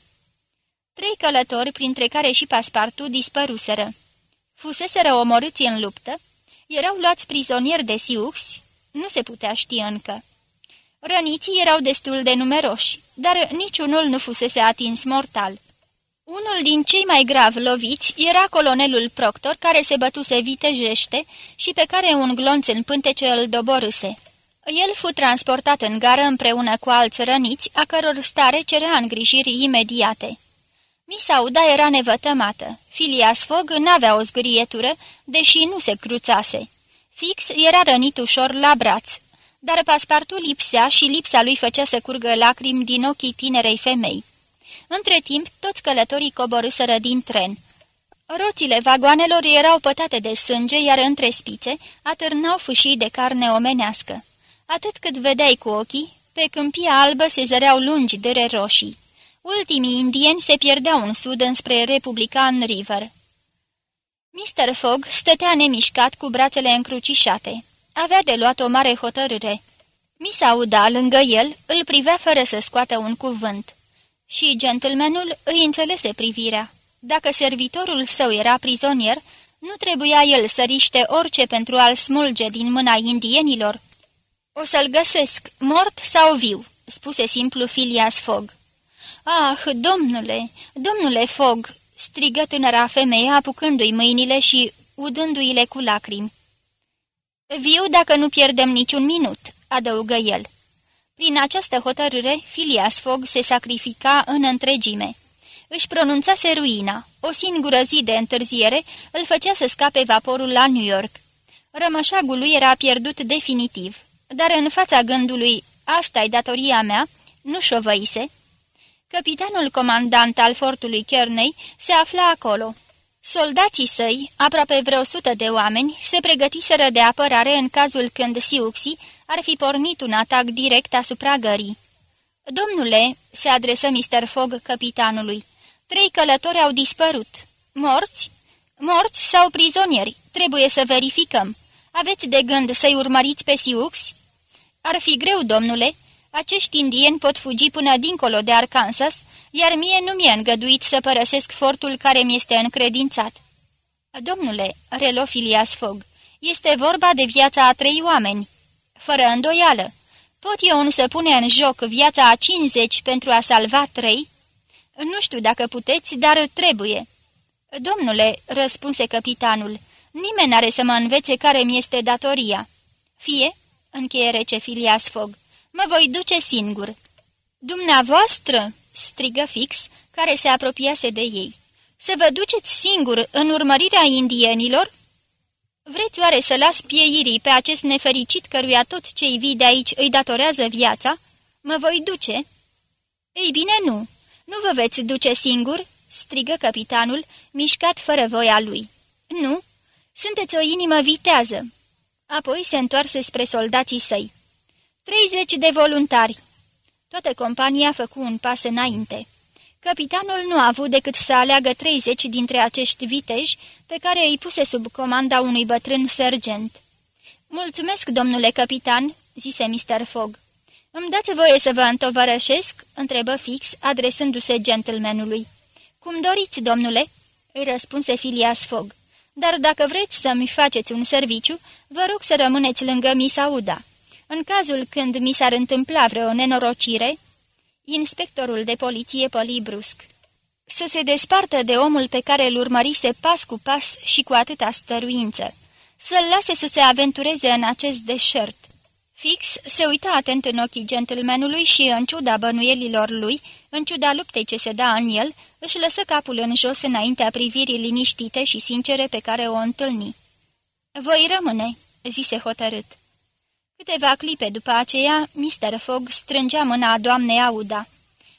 Trei călători, printre care și Paspartu, dispăruseră. Fuseseră omorâți în luptă, erau luați prizonieri de Siux, nu se putea ști încă. Răniții erau destul de numeroși, dar niciunul nu fusese atins mortal. Unul din cei mai grav loviți era colonelul Proctor, care se bătuse vitejește și pe care un glonț în pântece îl doborâse. El fu transportat în gară împreună cu alți răniți, a căror stare cerea îngrijiri imediate. Misauda era nevătămată. Filias Fogg n-avea o zgârietură, deși nu se cruțase. Fix era rănit ușor la braț, dar paspartul lipsea și lipsa lui făcea să curgă lacrimi din ochii tinerei femei. Între timp, toți călătorii coborâsără din tren. Roțile vagoanelor erau pătate de sânge, iar între spițe atârnau fâșii de carne omenească. Atât cât vedeai cu ochii, pe câmpia albă se zăreau lungi dâre roșii. Ultimii indieni se pierdeau în sud înspre Republican River. Mr. Fogg stătea nemișcat cu brațele încrucișate. Avea de luat o mare hotărâre. Misauda, lângă el, îl privea fără să scoată un cuvânt. Și gentlemanul îi înțelese privirea. Dacă servitorul său era prizonier, nu trebuia el să riște orice pentru a-l smulge din mâna indienilor. O să-l găsesc, mort sau viu," spuse simplu Filias Fogg. Ah, domnule, domnule Fogg," strigă tânăra femeie apucându-i mâinile și udându-i-le cu lacrimi. Viu dacă nu pierdem niciun minut," adăugă el. Prin această hotărâre, Filias Fogg se sacrifica în întregime. Își pronunțase ruina. O singură zi de întârziere îl făcea să scape vaporul la New York. Rămășagul lui era pierdut definitiv, dar în fața gândului, asta e datoria mea, nu șovăise. Capitanul comandant al fortului Kearney se afla acolo. Soldații săi, aproape vreo sută de oameni, se pregătiseră de apărare în cazul când Siuxi ar fi pornit un atac direct asupra gării. Domnule," se adresă Mr. Fogg capitanului, trei călători au dispărut. Morți? Morți sau prizonieri? Trebuie să verificăm. Aveți de gând să-i urmăriți pe Siux? Ar fi greu, domnule. Acești indieni pot fugi până dincolo de Arkansas, iar mie nu mi-e îngăduit să părăsesc fortul care mi este încredințat. Domnule, relo Filias Fogg, este vorba de viața a trei oameni. Fără îndoială. Pot eu însă pune în joc viața a 50 pentru a salva trei? Nu știu dacă puteți, dar trebuie." Domnule," răspunse capitanul, nimeni n-are să mă învețe care mi este datoria." Fie," încheie rece Filias Fogg, mă voi duce singur." Dumneavoastră?" strigă fix, care se apropiase de ei. Să vă duceți singur în urmărirea indienilor?" Vreți oare să las pieirii pe acest nefericit căruia tot cei vii de aici îi datorează viața? Mă voi duce?" Ei bine, nu. Nu vă veți duce singur?" strigă capitanul, mișcat fără voia lui. Nu, sunteți o inimă vitează." Apoi se întoarse spre soldații săi. Treizeci de voluntari." Toată compania făcu un pas înainte. Capitanul nu a avut decât să aleagă 30 dintre acești viteji pe care îi puse sub comanda unui bătrân sergent. Mulțumesc, domnule capitan," zise Mr. Fogg. Îmi dați voie să vă întovărășesc?" întrebă fix, adresându-se gentlemanului. Cum doriți, domnule?" îi răspunse Filias Fogg. Dar dacă vreți să-mi faceți un serviciu, vă rog să rămâneți lângă Misauda. În cazul când mi s-ar întâmpla vreo nenorocire, Inspectorul de poliție păli brusc. Să se despartă de omul pe care îl urmărise pas cu pas și cu atâta stăruință. Să-l lase să se aventureze în acest deșert. Fix se uita atent în ochii gentlemanului și, în ciuda bănuielilor lui, în ciuda luptei ce se da în el, își lăsă capul în jos înaintea privirii liniștite și sincere pe care o întâlni. Voi rămâne," zise hotărât. Câteva clipe după aceea, Mr. Fogg strângea mâna doamnei Auda.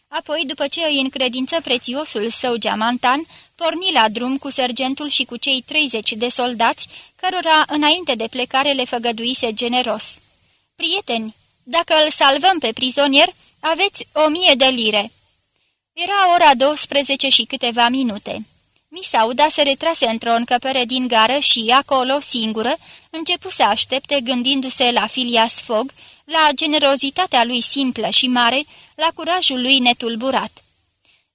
Apoi, după ce îi încredință prețiosul său geamantan, porni la drum cu sergentul și cu cei 30 de soldați, cărora, înainte de plecare, le făgăduise generos. Prieteni, dacă îl salvăm pe prizonier, aveți o mie de lire." Era ora 12 și câteva minute. Misauda se retrase într-o încăpere din gară și, acolo, singură, începu să aștepte gândindu-se la Filias Fogg, la generozitatea lui simplă și mare, la curajul lui netulburat.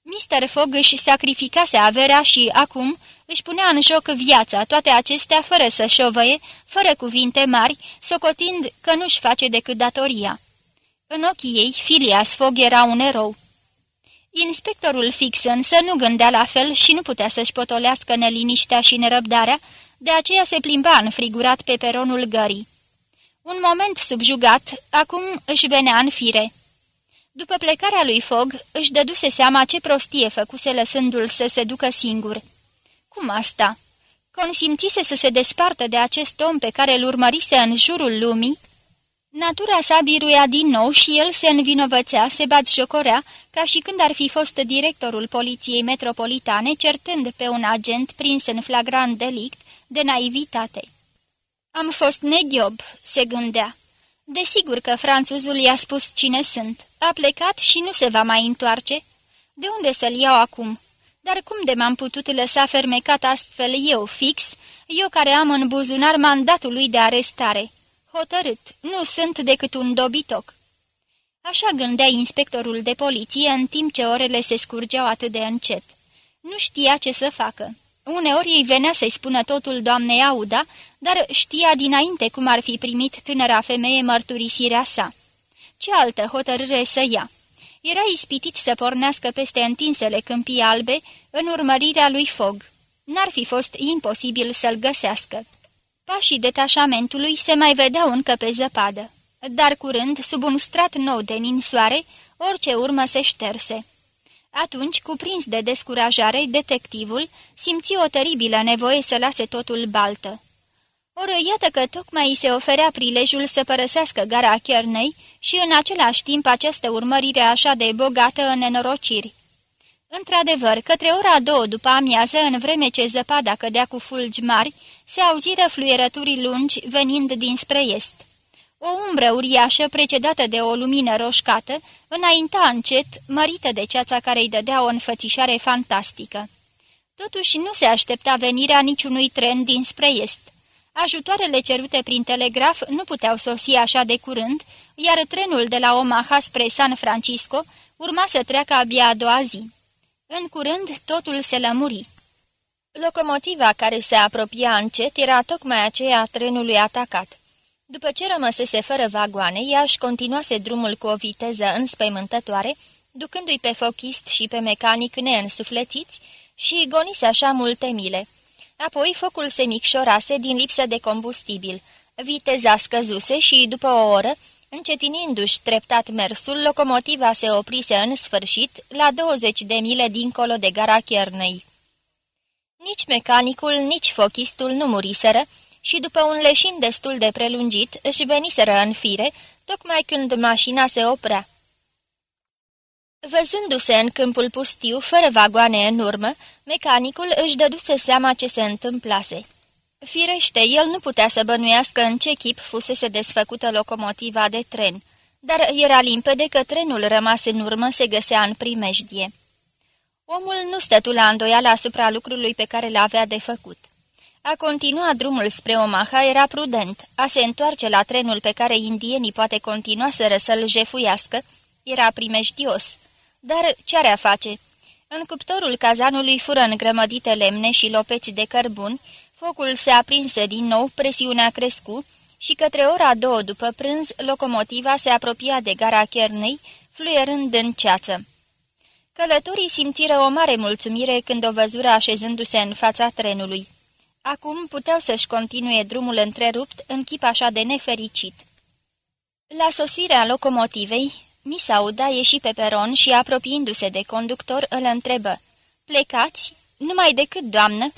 Mr. Fogg își sacrificase averea și, acum, își punea în joc viața, toate acestea fără să șovăie, fără cuvinte mari, socotind că nu-și face decât datoria. În ochii ei, Filias Fogg era un erou. Inspectorul fix însă nu gândea la fel și nu putea să-și potolească neliniștea și nerăbdarea, de aceea se plimba înfrigurat pe peronul gării. Un moment subjugat, acum își venea în fire. După plecarea lui Fog, își dăduse seama ce prostie făcuse lăsându-l să se ducă singur. Cum asta? Consimțise să se despartă de acest om pe care îl urmărise în jurul lumii? Natura sa biruia din nou și el se învinovățea, se jocorea, ca și când ar fi fost directorul poliției metropolitane, certând pe un agent prins în flagrant delict de naivitate. Am fost neghiob," se gândea. Desigur că franțuzul i-a spus cine sunt. A plecat și nu se va mai întoarce. De unde să-l iau acum? Dar cum de m-am putut lăsa fermecat astfel eu, fix, eu care am în buzunar mandatul lui de arestare? Hotărât, nu sunt decât un dobitoc. Așa gândea inspectorul de poliție în timp ce orele se scurgeau atât de încet. Nu știa ce să facă. Uneori îi venea să-i spună totul doamnei Auda, dar știa dinainte cum ar fi primit tânăra femeie mărturisirea sa. Ce altă hotărâre să ia? era ispitit să pornească peste întinsele câmpii albe în urmărirea lui Fog. N-ar fi fost imposibil să-l găsească. Pașii detașamentului se mai vedeau încă pe zăpadă, dar curând, sub un strat nou de ninsoare, orice urmă se șterse. Atunci, cuprins de descurajare, detectivul simți o teribilă nevoie să lase totul baltă. Ori iată că tocmai îi se oferea prilejul să părăsească gara Chernei și în același timp această urmărire așa de bogată în nenorociri. Într-adevăr, către ora două după amiază, în vreme ce zăpada cădea cu fulgi mari, se auziră fluierături lungi venind dinspre est. O umbră uriașă, precedată de o lumină roșcată, înainta încet, mărită de ceața care îi dădea o înfățișare fantastică. Totuși nu se aștepta venirea niciunui tren dinspre est. Ajutoarele cerute prin telegraf nu puteau sosi așa de curând, iar trenul de la Omaha spre San Francisco urma să treacă abia a doua zi. În curând, totul se lămuri. Locomotiva care se apropia încet era tocmai aceea a trenului atacat. După ce rămăsese fără vagoane, ea își continuase drumul cu o viteză înspăimântătoare, ducându-i pe fochist și pe mecanic neînsuflețiți și gonise așa multe mile. Apoi focul se micșorase din lipsă de combustibil. Viteza scăzuse și, după o oră, încetinindu-și treptat mersul, locomotiva se oprise în sfârșit la 20 de mile dincolo de gara Chiernei. Nici mecanicul, nici fochistul nu muriseră și după un leșin destul de prelungit își veniseră în fire, tocmai când mașina se oprea. Văzându-se în câmpul pustiu, fără vagoane în urmă, mecanicul își dăduse seama ce se întâmplase. Firește, el nu putea să bănuiască în ce chip fusese desfăcută locomotiva de tren, dar era limpede că trenul rămas în urmă se găsea în primejdie. Omul nu stătu la îndoială asupra lucrului pe care l-avea de făcut. A continua drumul spre Omaha era prudent, a se întoarce la trenul pe care indienii poate continua să răsăl jefuiască, era primejdios. Dar ce are a face? În cuptorul cazanului fură îngrămădite lemne și lopeți de cărbun, focul se aprinse din nou, presiunea crescu și către ora două după prânz, locomotiva se apropia de gara Chernei, fluierând în ceață. Călătorii simțiră o mare mulțumire când o văzură așezându-se în fața trenului. Acum puteau să-și continue drumul întrerupt în chip așa de nefericit. La sosirea locomotivei, Misauda ieși pe peron și, apropiindu-se de conductor, îl întrebă. Plecați? Numai decât, doamnă?"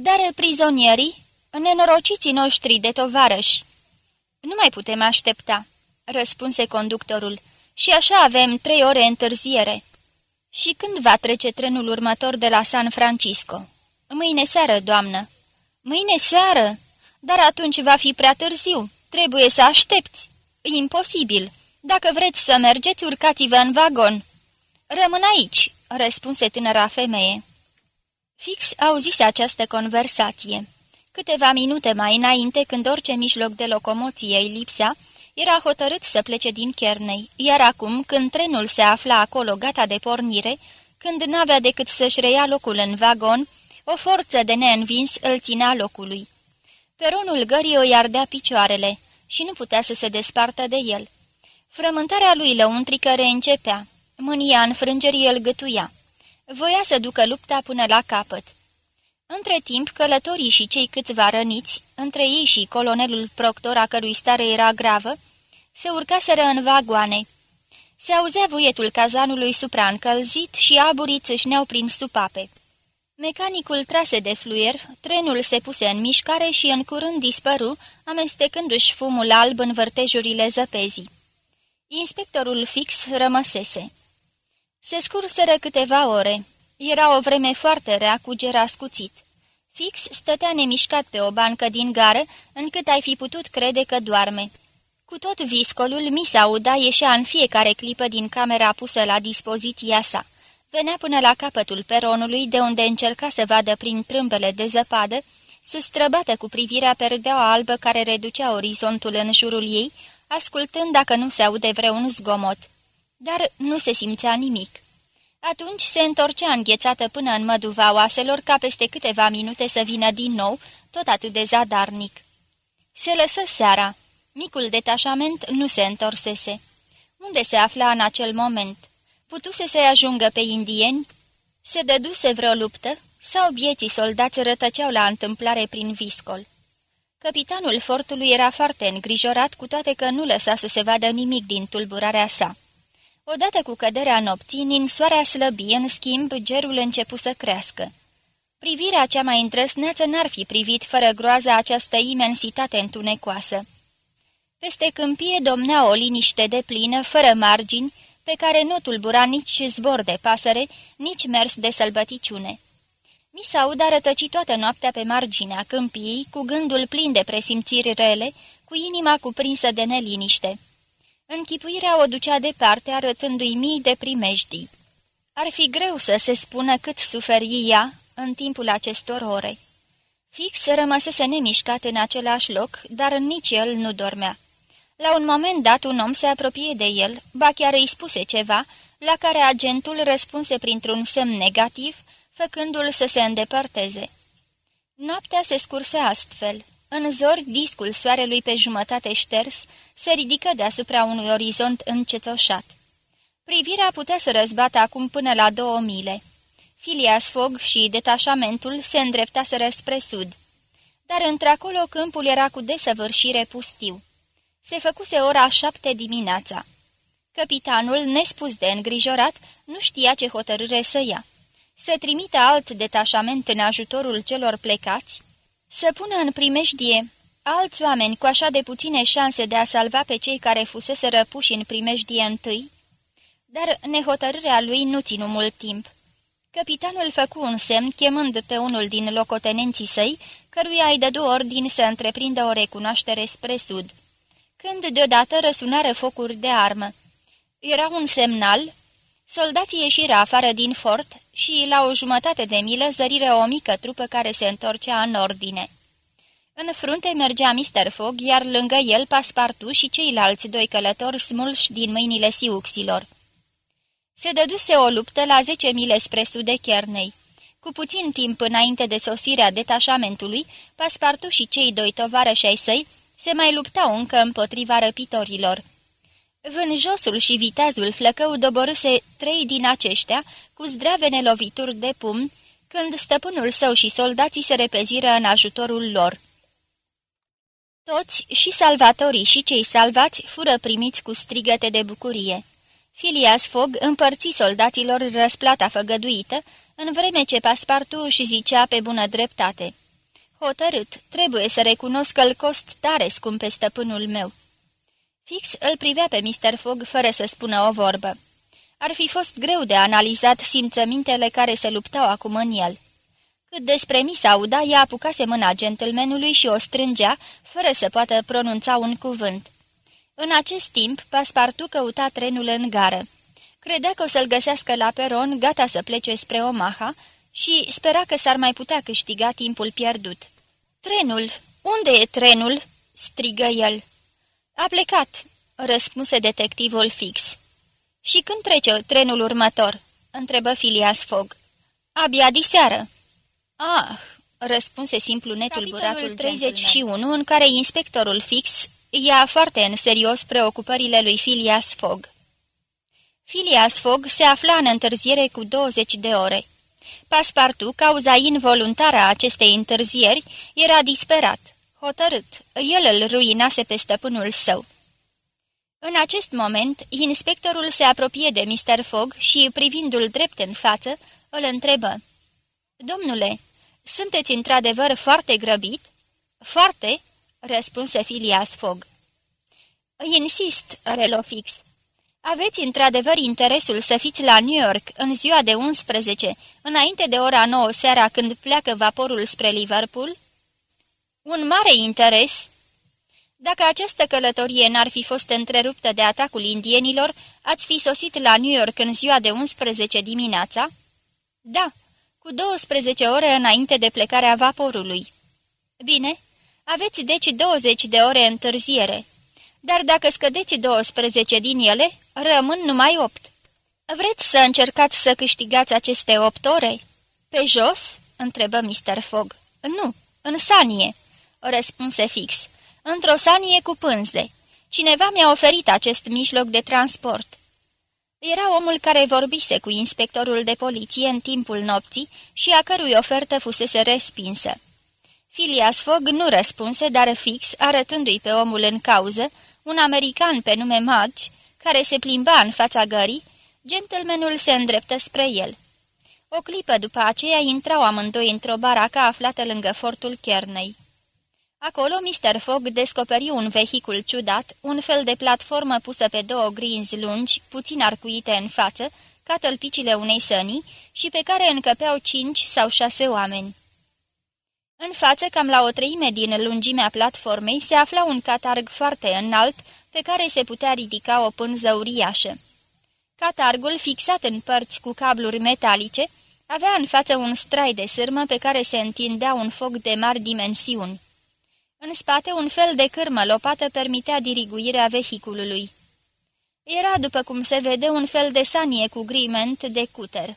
Dar prizonierii? Nenorociții noștri de tovarăși." Nu mai putem aștepta," răspunse conductorul, și așa avem trei ore întârziere." Și când va trece trenul următor de la San Francisco?" Mâine seară, doamnă." Mâine seară? Dar atunci va fi prea târziu. Trebuie să aștepți. Imposibil. Dacă vreți să mergeți, urcați-vă în vagon." Rămân aici," răspunse tânăra femeie. Fix auzise această conversație. Câteva minute mai înainte, când orice mijloc de locomoție îi lipsea, era hotărât să plece din Chernei, iar acum, când trenul se afla acolo gata de pornire, când n-avea decât să-și reia locul în vagon, o forță de neînvins îl ținea locului. Peronul gării o iardea picioarele și nu putea să se despartă de el. Frământarea lui lăuntrică reîncepea. Mânia înfrângerii îl gătuia. Voia să ducă lupta până la capăt. Între timp, călătorii și cei câțiva răniți, între ei și colonelul proctor a cărui stare era gravă, se urcaseră în vagoane. Se auzea vuietul cazanului supraîncălzit și aburiți țâșneau prin supape. Mecanicul trase de fluier, trenul se puse în mișcare și în curând dispăru, amestecându-și fumul alb în vărtejurile zăpezii. Inspectorul fix rămăsese. Se scurseră câteva ore. Era o vreme foarte rea cu ger ascuțit. Fix stătea nemișcat pe o bancă din gară, încât ai fi putut crede că doarme. Cu tot viscolul, Misauda ieșea în fiecare clipă din camera pusă la dispoziția sa. Venea până la capătul peronului, de unde încerca să vadă prin trâmbele de zăpadă, să străbată cu privirea perdeaua albă care reducea orizontul în jurul ei, ascultând dacă nu se aude vreun zgomot. Dar nu se simțea nimic. Atunci se întorcea înghețată până în măduva oaselor ca peste câteva minute să vină din nou, tot atât de zadarnic. Se lăsă seara. Micul detașament nu se întorsese. Unde se afla în acel moment? Putuse să-i ajungă pe indieni? Se dăduse vreo luptă? Sau bieții soldați rătăceau la întâmplare prin viscol? Capitanul fortului era foarte îngrijorat, cu toate că nu lăsa să se vadă nimic din tulburarea sa. Odată cu căderea nopții, ninsoarea slăbie, în schimb, gerul începu să crească. Privirea cea mai întrăsneață n-ar fi privit fără groaza această imensitate întunecoasă. Peste câmpie domnea o liniște de plină, fără margini, pe care nu tulbura nici zbor de pasăre, nici mers de sălbăticiune. Misauda rătăci toată noaptea pe marginea câmpiei, cu gândul plin de presimțiri rele, cu inima cuprinsă de neliniște. Închipuirea o ducea departe, arătându-i mii de primejdii. Ar fi greu să se spună cât suferi ea în timpul acestor ore. Fix rămăsese nemișcat în același loc, dar nici el nu dormea. La un moment dat, un om se apropie de el, ba chiar îi spuse ceva, la care agentul răspunse printr-un semn negativ, făcându-l să se îndepărteze. Noaptea se scurse astfel. În zori, discul soarelui pe jumătate șters se ridică deasupra unui orizont încetoșat. Privirea putea să răzbată acum până la două mile. Filias Fogg și detașamentul se îndreptaseră spre sud, dar într-acolo câmpul era cu desăvârșire pustiu. Se făcuse ora șapte dimineața. Capitanul, nespus de îngrijorat, nu știa ce hotărâre să ia. Să trimită alt detașament în ajutorul celor plecați? Să pună în primejdie alți oameni cu așa de puține șanse de a salva pe cei care fusese răpuși în primejdie întâi? Dar nehotărârea lui nu ținu mult timp. Capitanul făcu un semn, chemând pe unul din locotenenții săi, căruia îi dădu ordin să întreprindă o recunoaștere spre sud. Când deodată răsunară focuri de armă. Era un semnal, soldații ieșiră afară din fort și, la o jumătate de milă, zăriră o mică trupă care se întorcea în ordine. În frunte mergea Mr. Fogg, iar lângă el Paspartu și ceilalți doi călători smulși din mâinile siuxilor. Se dăduse o luptă la zece mile spre sud de Chernei. Cu puțin timp înainte de sosirea detașamentului, Paspartu și cei doi tovarăși ai săi se mai luptau încă împotriva răpitorilor. Vânjosul și viteazul flăcău doborâse trei din aceștia cu zdravene lovituri de pumn, când stăpânul său și soldații se repeziră în ajutorul lor. Toți, și salvatorii și cei salvați, fură primiți cu strigăte de bucurie. Filias Fogg împărți soldaților răsplata făgăduită, în vreme ce Paspartu își zicea pe bună dreptate. Hotărât, trebuie să recunosc că-l cost tare scump pe stăpânul meu. Fix îl privea pe Mr. Fogg fără să spună o vorbă. Ar fi fost greu de analizat simțămintele care se luptau acum în el. Cât despre Misauda, ea apucase mâna gentlemanului și o strângea, fără să poată pronunța un cuvânt. În acest timp, Paspartu căuta trenul în gară. Credea că o să-l găsească la peron, gata să plece spre Omaha, și spera că s-ar mai putea câștiga timpul pierdut. Trenul! Unde e trenul?" strigă el. A plecat," răspunse detectivul fix. Și când trece trenul următor?" întrebă Filias Fogg. Abia diseară." Ah!" răspunse simplu netulburatul 31, în care inspectorul fix ia foarte în serios preocupările lui Filias Fogg. Filias Fogg se afla în întârziere cu 20 de ore. Paspartu, cauza involuntară a acestei întârzieri, era disperat, hotărât. El îl ruinase pe stăpânul său. În acest moment, inspectorul se apropie de Mr. Fogg și, privindu-l drept în față, îl întrebă. Domnule, sunteți într-adevăr foarte grăbit?" Foarte?" răspunse Filias Fogg. Insist, relofix. Aveți într-adevăr interesul să fiți la New York în ziua de 11, înainte de ora 9 seara când pleacă vaporul spre Liverpool? Un mare interes. Dacă această călătorie n-ar fi fost întreruptă de atacul indienilor, ați fi sosit la New York în ziua de 11 dimineața? Da, cu 12 ore înainte de plecarea vaporului. Bine, aveți deci 20 de ore întârziere. Dar dacă scădeți 12 din ele, rămân numai 8. Vreți să încercați să câștigați aceste 8 ore? Pe jos?" întrebă Mr. Fogg. Nu, în sanie," răspunse fix. Într-o sanie cu pânze. Cineva mi-a oferit acest mijloc de transport." Era omul care vorbise cu inspectorul de poliție în timpul nopții și a cărui ofertă fusese respinsă. Phileas Fogg nu răspunse, dar fix, arătându-i pe omul în cauză, un american pe nume Madge, care se plimba în fața gării, gentlemanul se îndreptă spre el. O clipă după aceea intrau amândoi într-o baracă aflată lângă fortul Kernei. Acolo Mr. Fogg descoperi un vehicul ciudat, un fel de platformă pusă pe două grinzi lungi, puțin arcuite în față, ca tălpicile unei sănii, și pe care încăpeau cinci sau șase oameni. În față, cam la o treime din lungimea platformei, se afla un catarg foarte înalt, pe care se putea ridica o pânză uriașă. Catargul, fixat în părți cu cabluri metalice, avea în față un strai de sârmă pe care se întindea un foc de mari dimensiuni. În spate, un fel de cârmă lopată permitea diriguirea vehiculului. Era, după cum se vede, un fel de sanie cu griment de cuter.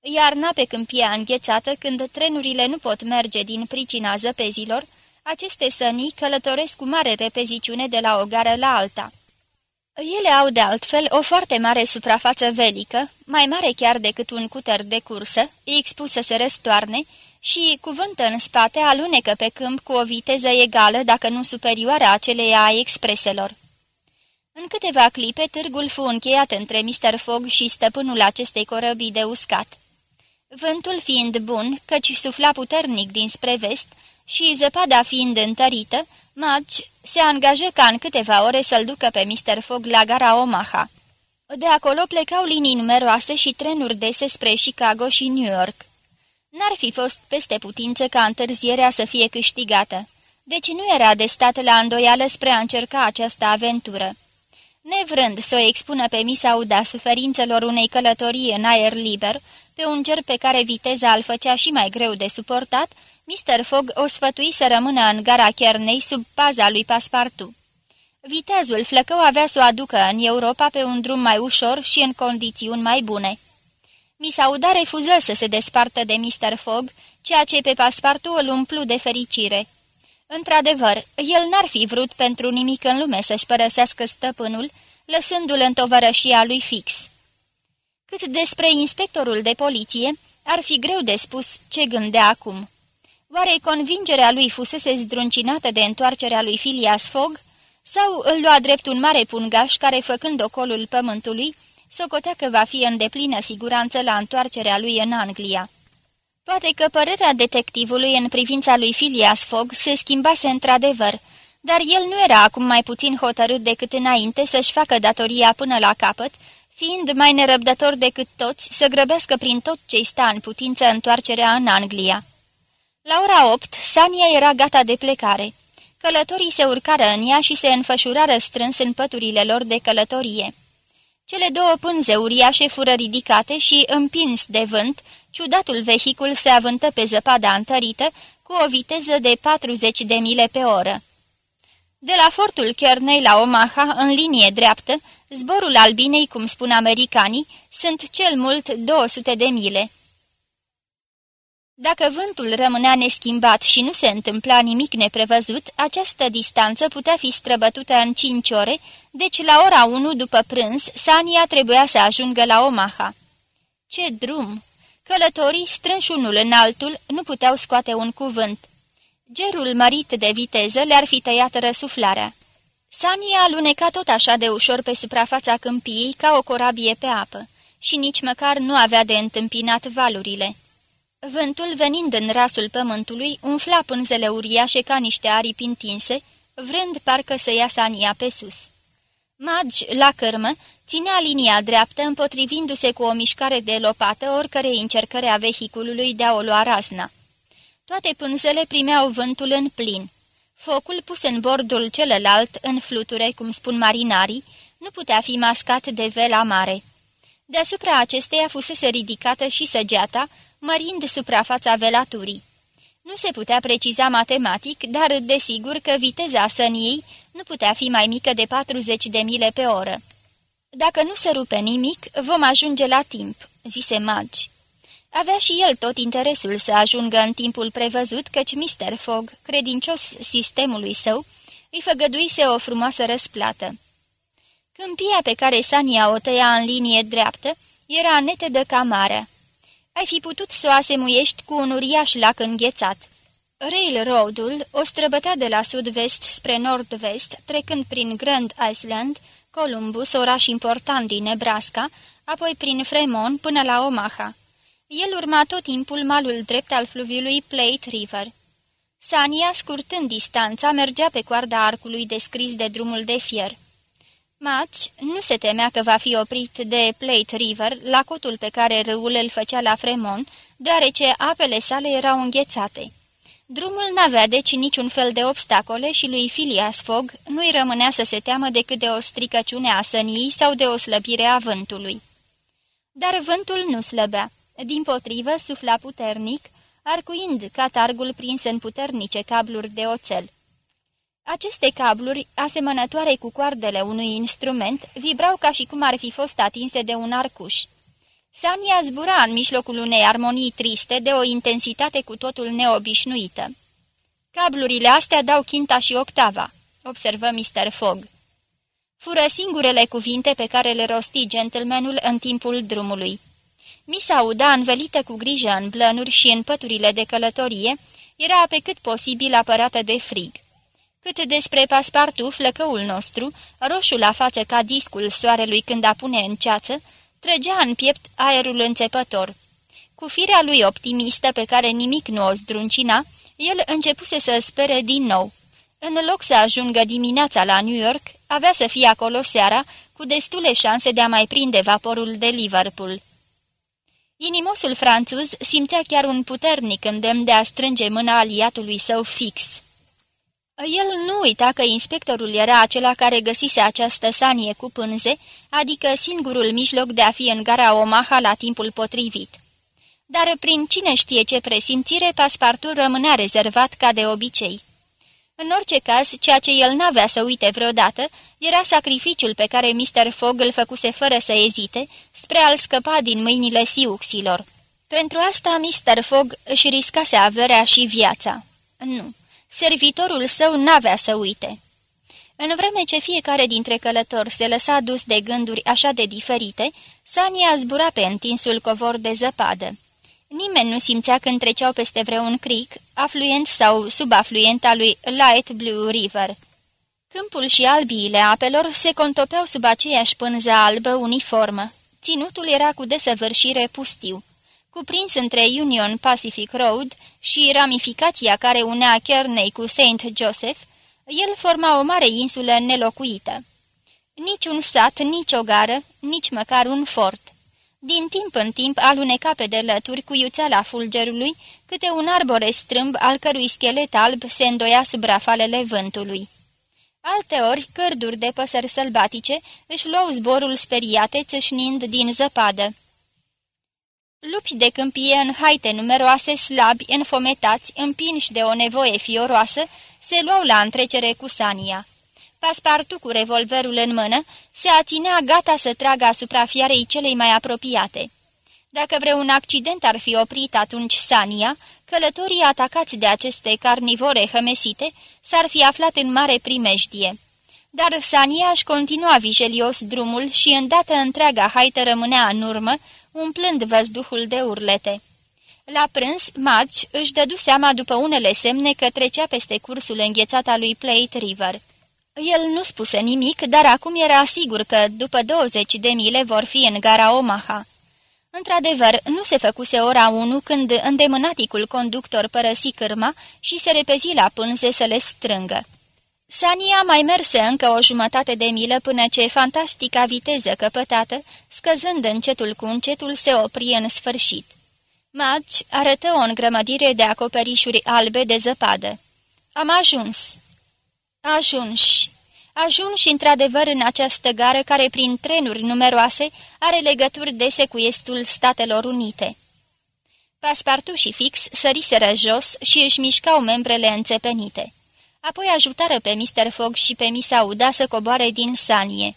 Iarna pe câmpia înghețată, când trenurile nu pot merge din pricina zăpezilor, aceste sănii călătoresc cu mare repeziciune de la o gară la alta. Ele au de altfel o foarte mare suprafață velică, mai mare chiar decât un cuter de cursă, expus să se răstoarne și, cuvântă în spate, alunecă pe câmp cu o viteză egală, dacă nu superioară aceleia a expreselor. În câteva clipe, târgul fu încheiat între Mr. Fogg și stăpânul acestei corăbii de uscat. Vântul fiind bun, căci sufla puternic dinspre vest și zăpada fiind întărită, Madge se angajă ca în câteva ore să-l ducă pe Mr. Fogg la gara Omaha. De acolo plecau linii numeroase și trenuri dese spre Chicago și New York. N-ar fi fost peste putință ca întârzierea să fie câștigată, deci nu era de stat la îndoială spre a încerca această aventură. Nevrând să o expună pe Misauda suferințelor unei călătorii în aer liber, pe un cer pe care viteza îl făcea și mai greu de suportat, Mr. Fogg o sfătui să rămână în gara Chernei sub paza lui Paspartu. Vitezul flăcău avea să o aducă în Europa pe un drum mai ușor și în condiții mai bune. Misauda refuză să se despartă de Mr. Fogg, ceea ce pe Paspartu îl umplu de fericire. Într-adevăr, el n-ar fi vrut pentru nimic în lume să-și părăsească stăpânul, lăsându-l în tovărășia lui fix. Cât despre inspectorul de poliție, ar fi greu de spus ce gândea acum. Oare convingerea lui fusese zdruncinată de întoarcerea lui Phileas Fogg? Sau îl lua drept un mare pungaș care, făcând ocolul pământului, socotea că va fi în deplină siguranță la întoarcerea lui în Anglia? Poate că părerea detectivului în privința lui Phileas Fogg se schimbase într-adevăr, dar el nu era acum mai puțin hotărât decât înainte să-și facă datoria până la capăt, fiind mai nerăbdător decât toți să grăbească prin tot ce-i sta în putință întoarcerea în Anglia. La ora opt, Sania era gata de plecare. Călătorii se urcară în ea și se înfășurară strâns în păturile lor de călătorie. Cele două pânze uriașe fură ridicate și, împins de vânt, ciudatul vehicul se avântă pe zăpada întărită cu o viteză de 40 de mile pe oră. De la fortul Kerney la Omaha, în linie dreaptă, zborul albinei, cum spun americanii, sunt cel mult 200 de mile. Dacă vântul rămânea neschimbat și nu se întâmpla nimic neprevăzut, această distanță putea fi străbătută în cinci ore, deci la ora 1 după prânz, Sania trebuia să ajungă la Omaha. Ce drum! Călătorii, strânși unul în altul, nu puteau scoate un cuvânt. Gerul mărit de viteză le-ar fi tăiat răsuflarea. Sania aluneca tot așa de ușor pe suprafața câmpiei ca o corabie pe apă și nici măcar nu avea de întâmpinat valurile. Vântul, venind în rasul pământului, umfla pânzele uriașe ca niște aripi întinse, vrând parcă să ia Sania pe sus. Magi, la cărmă, ținea linia dreaptă împotrivindu-se cu o mișcare de lopată oricărei încercări a vehiculului de a o lua razna. Toate pânzele primeau vântul în plin. Focul pus în bordul celălalt, în fluture, cum spun marinarii, nu putea fi mascat de vela mare. Deasupra acesteia fusese ridicată și săgeata, mărind suprafața velaturii. Nu se putea preciza matematic, dar desigur că viteza săniei nu putea fi mai mică de 40 de mile pe oră. Dacă nu se rupe nimic, vom ajunge la timp," zise Madge. Avea și el tot interesul să ajungă în timpul prevăzut, căci Mr. Fogg, credincios sistemului său, îi făgăduise o frumoasă răsplată. Câmpia pe care Sania o tăia în linie dreaptă era netedă ca mare. Ai fi putut să o asemuiești cu un uriaș lac înghețat. Railroad-ul o străbătea de la sud-vest spre nord-vest, trecând prin Grand Island, Columbus, oraș important din Nebraska, apoi prin Fremont până la Omaha. El urma tot timpul malul drept al fluviului Plate River. Sania, scurtând distanța, mergea pe coarda arcului descris de drumul de fier. Match nu se temea că va fi oprit de Plate River, la cotul pe care râul îl făcea la Fremont, deoarece apele sale erau înghețate. Drumul n-avea deci niciun fel de obstacole și lui Phileas Fogg nu-i rămânea să se teamă decât de o stricăciune a săniei sau de o slăbire a vântului. Dar vântul nu slăbea. Din potrivă, sufla puternic, arcuind catargul prins în puternice cabluri de oțel. Aceste cabluri, asemănătoare cu coardele unui instrument, vibrau ca și cum ar fi fost atinse de un arcuș. Sania zbura în mijlocul unei armonii triste de o intensitate cu totul neobișnuită. Cablurile astea dau quinta și octava, observă Mr. Fogg. Fură singurele cuvinte pe care le rosti gentlemanul în timpul drumului. Misauda, învelită cu grijă în blănuri și în păturile de călătorie, era pe cât posibil apărată de frig. Cât despre paspartu, flăcăul nostru, roșu la față ca discul soarelui când apune în ceață, trăgea în piept aerul înțepător. Cu firea lui optimistă pe care nimic nu o zdruncina, el începuse să spere din nou. În loc să ajungă dimineața la New York, avea să fie acolo seara, cu destule șanse de a mai prinde vaporul de Liverpool. Inimosul franțuz simțea chiar un puternic îndemn de a strânge mâna aliatului său fix. El nu uita că inspectorul era acela care găsise această sanie cu pânze, adică singurul mijloc de a fi în gara Omaha la timpul potrivit. Dar prin cine știe ce presimțire, paspartul rămânea rezervat ca de obicei. În orice caz, ceea ce el n-avea să uite vreodată era sacrificiul pe care Mr. Fogg îl făcuse fără să ezite spre a-l scăpa din mâinile siuxilor. Pentru asta Mr. Fogg își riscase averea și viața. Nu, servitorul său n-avea să uite. În vreme ce fiecare dintre călători se lăsa dus de gânduri așa de diferite, Sania zbura pe întinsul covor de zăpadă. Nimeni nu simțea când treceau peste vreun cric, afluent sau subafluent al lui Light Blue River. Câmpul și albiile apelor se contopeau sub aceeași pânză albă uniformă. Ținutul era cu desăvârșire pustiu. Cuprins între Union Pacific Road și ramificația care unea Kearney cu St. Joseph, el forma o mare insulă nelocuită. Nici un sat, nici o gară, nici măcar un fort. Din timp în timp aluneca pe derlături cu iuțeala fulgerului câte un arbore strâmb al cărui schelet alb se îndoia sub rafalele vântului. Alteori, cărduri de păsări sălbatice își luau zborul speriate țâșnind din zăpadă. Lupi de câmpie în haite numeroase, slabi, înfometați, împinși de o nevoie fioroasă, se luau la întrecere cu Sania. Paspartu cu revolverul în mână se aținea gata să tragă asupra fiarei celei mai apropiate. Dacă vreun accident ar fi oprit atunci Sania, călătorii atacați de aceste carnivore hămesite s-ar fi aflat în mare primejdie. Dar Sania își continua vijelios drumul și îndată întreaga haită rămânea în urmă, umplând văzduhul de urlete. La prânz, Madge își dădu seama după unele semne că trecea peste cursul înghețat al lui Plate River. El nu spuse nimic, dar acum era sigur că după 20 de mile vor fi în gara Omaha. Într-adevăr, nu se făcuse ora 1 când îndemânaticul conductor părăsi cârma și se repezi la pânze să le strângă. Sania mai merse încă o jumătate de milă până ce fantastica viteză căpătată, scăzând încetul cu încetul, se opri în sfârșit. Madge arătă o îngrămădire de acoperișuri albe de zăpadă. Am ajuns." Ajunși. Ajunși într-adevăr în această gară care prin trenuri numeroase are legături dese cu estul Statelor Unite. Paspartu și Fix săriseră jos și își mișcau membrele înțepenite. Apoi ajutară pe Mr. Fogg și pe Miss Auda să coboare din sanie.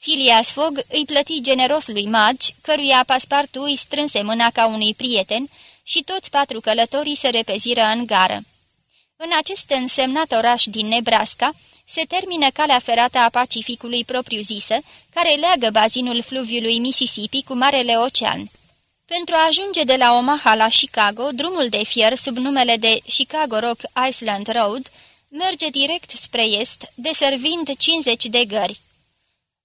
Phileas Fogg îi plăti generos lui Madge, căruia Paspartu îi strânse mâna ca unui prieten și toți patru călătorii se repeziră în gară. În acest însemnat oraș din Nebraska, se termină calea ferată a Pacificului propriu-zisă, care leagă bazinul fluviului Mississippi cu Marele Ocean. Pentru a ajunge de la Omaha la Chicago, drumul de fier sub numele de Chicago Rock Island Road merge direct spre est, deservind 50 de gări.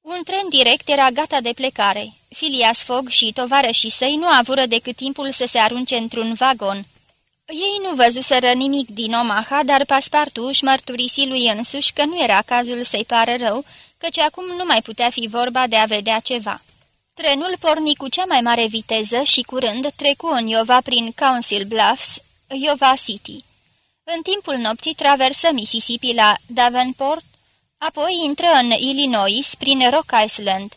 Un tren direct era gata de plecare. Filias Fogg și tovarășii săi nu avură decât timpul să se arunce într-un vagon. Ei nu văzuseră nimic din Omaha, dar Paspartu își mărturisi lui însuși că nu era cazul să-i pară rău, căci acum nu mai putea fi vorba de a vedea ceva. Trenul porni cu cea mai mare viteză și curând trecu în Iova prin Council Bluffs, Iova City. În timpul nopții traversă Mississippi la Davenport, apoi intră în Illinois prin Rock Island.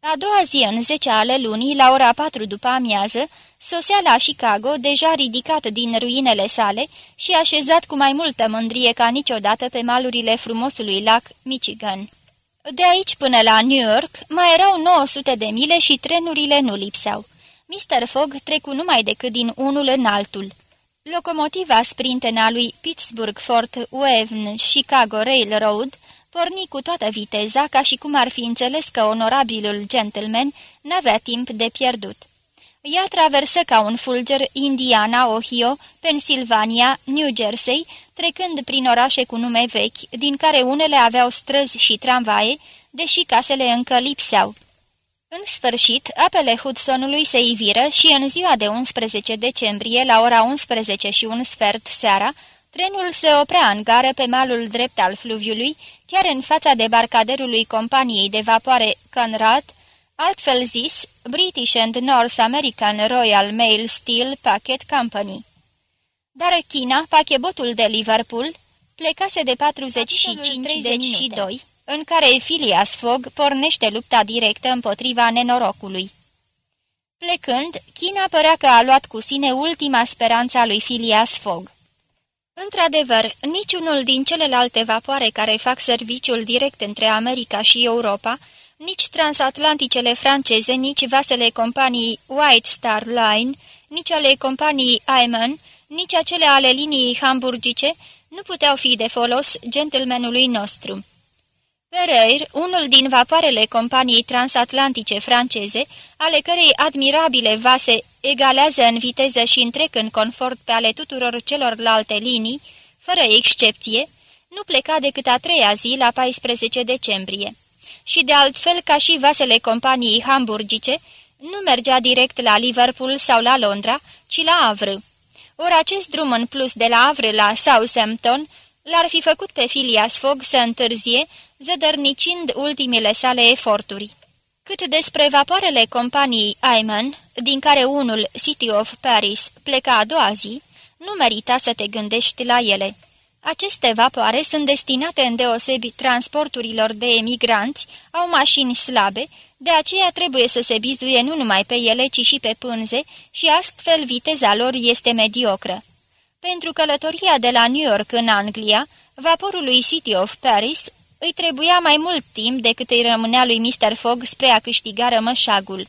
A doua zi, în 10 ale lunii, la ora 4 după amiază, sosea la Chicago, deja ridicat din ruinele sale și așezat cu mai multă mândrie ca niciodată pe malurile frumosului lac Michigan. De aici până la New York mai erau 900 de mile și trenurile nu lipseau. Mr. Fogg trecu numai decât din unul în altul. Locomotiva sprintena lui Pittsburgh-Fort Wayne Chicago Railroad porni cu toată viteza ca și cum ar fi înțeles că onorabilul gentleman n-avea timp de pierdut. Ea traversă ca un fulger Indiana, Ohio, Pennsylvania, New Jersey, trecând prin orașe cu nume vechi, din care unele aveau străzi și tramvaie, deși casele încă lipseau. În sfârșit, apele Hudsonului se iviră și în ziua de 11 decembrie, la ora 11 și un sfert seara, trenul se oprea în gară pe malul drept al fluviului, chiar în fața debarcaderului companiei de vapoare Conrad, altfel zis British and North American Royal Mail Steel Packet Company. Dar China, pachebotul de Liverpool, plecase de 45 de minute, în care Phileas Fogg pornește lupta directă împotriva nenorocului. Plecând, China părea că a luat cu sine ultima speranță a lui Phileas Fogg. Într-adevăr, niciunul din celelalte vapoare care fac serviciul direct între America și Europa, nici transatlanticele franceze, nici vasele companiei White Star Line, nici ale companiei Ayman, nici acele ale liniei hamburgice, nu puteau fi de folos gentlemanului nostru. Pereir, unul din vapoarele companiei transatlantice franceze, ale cărei admirabile vase egalează în viteză și întrec în confort pe ale tuturor celorlalte linii, fără excepție, nu pleca decât a treia zi la 14 decembrie. Și de altfel, ca și vasele companiei hamburgice, nu mergea direct la Liverpool sau la Londra, ci la Avre. Ori acest drum în plus de la Avre la Southampton l-ar fi făcut pe Phileas Fogg să întârzie, zădărnicind ultimele sale eforturi. Cât despre vapoarele companiei Ayman, din care unul, City of Paris, pleca a doua zi, nu merita să te gândești la ele. Aceste vapoare sunt destinate îndeosebi transporturilor de emigranți, au mașini slabe, de aceea trebuie să se bizuie nu numai pe ele, ci și pe pânze și astfel viteza lor este mediocră. Pentru călătoria de la New York în Anglia, vaporului City of Paris îi trebuia mai mult timp decât îi rămânea lui Mr. Fogg spre a câștiga rămășagul.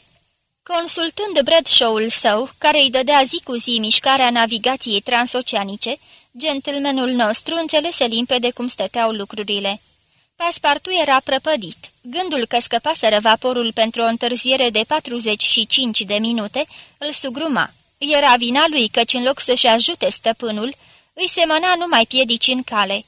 Consultând Bradshaw-ul său, care îi dădea zi cu zi mișcarea navigației transoceanice, gentlemanul nostru înțelese limpede cum stăteau lucrurile. Paspartu era prăpădit. Gândul că scăpaseră vaporul pentru o întârziere de 45 de minute îl sugruma. Era vina lui căci în loc să-și ajute stăpânul, îi semăna numai piedici în cale.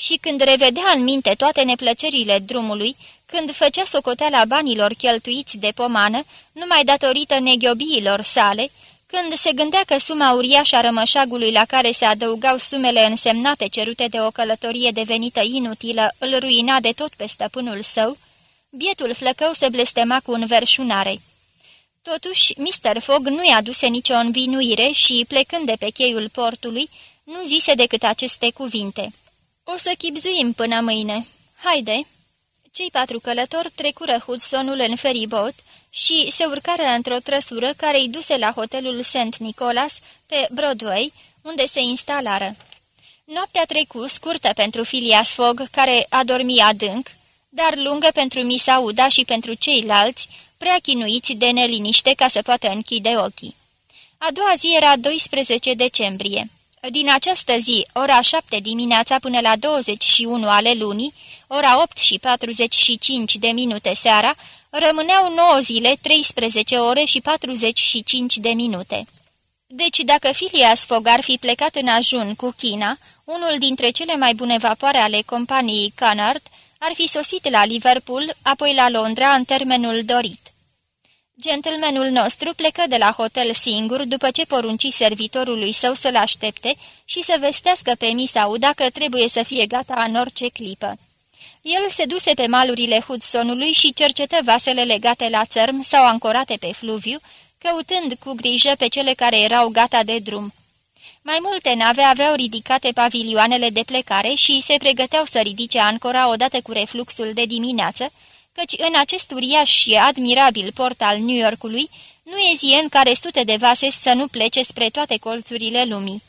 Și când revedea în minte toate neplăcerile drumului, când făcea socoteala banilor cheltuiți de pomană, numai datorită neghiobiilor sale, când se gândea că suma uriașă a rămășagului la care se adăugau sumele însemnate cerute de o călătorie devenită inutilă îl ruina de tot pe stăpânul său, bietul flăcău se blestema cu înverșunare. Totuși, Mr. Fogg nu-i aduse nicio învinuire și, plecând de pe cheiul portului, nu zise decât aceste cuvinte. O să chipzuim până mâine. Haide!" Cei patru călători trecură Hudsonul în feribot și se urcară într-o trăsură care îi duse la hotelul St. Nicholas pe Broadway, unde se instalară. Noaptea trecu scurtă pentru Phileas Fogg, care a dormit adânc, dar lungă pentru Miss Auda și pentru ceilalți, prea chinuiți de neliniște ca să poată închide ochii. A doua zi era 12 decembrie. Din această zi, ora 7 dimineața până la 21 ale lunii, ora 8 și 45 de minute seara, rămâneau 9 zile, 13 ore și 45 de minute. Deci dacă Phileas Fogg ar fi plecat în ajun cu China, unul dintre cele mai bune vapoare ale companiei Cunard ar fi sosit la Liverpool, apoi la Londra în termenul dorit. Gentlemanul nostru plecă de la hotel singur după ce porunci servitorului său să-l aștepte și să vestească pe Misau dacă trebuie să fie gata în orice clipă. El se duse pe malurile Hudsonului și cercetă vasele legate la țărm sau ancorate pe fluviu, căutând cu grijă pe cele care erau gata de drum. Mai multe nave aveau ridicate pavilioanele de plecare și se pregăteau să ridice ancora odată cu refluxul de dimineață, căci în acest uriaș și admirabil port al New Yorkului nu e zi în care sute de vase să nu plece spre toate colțurile lumii.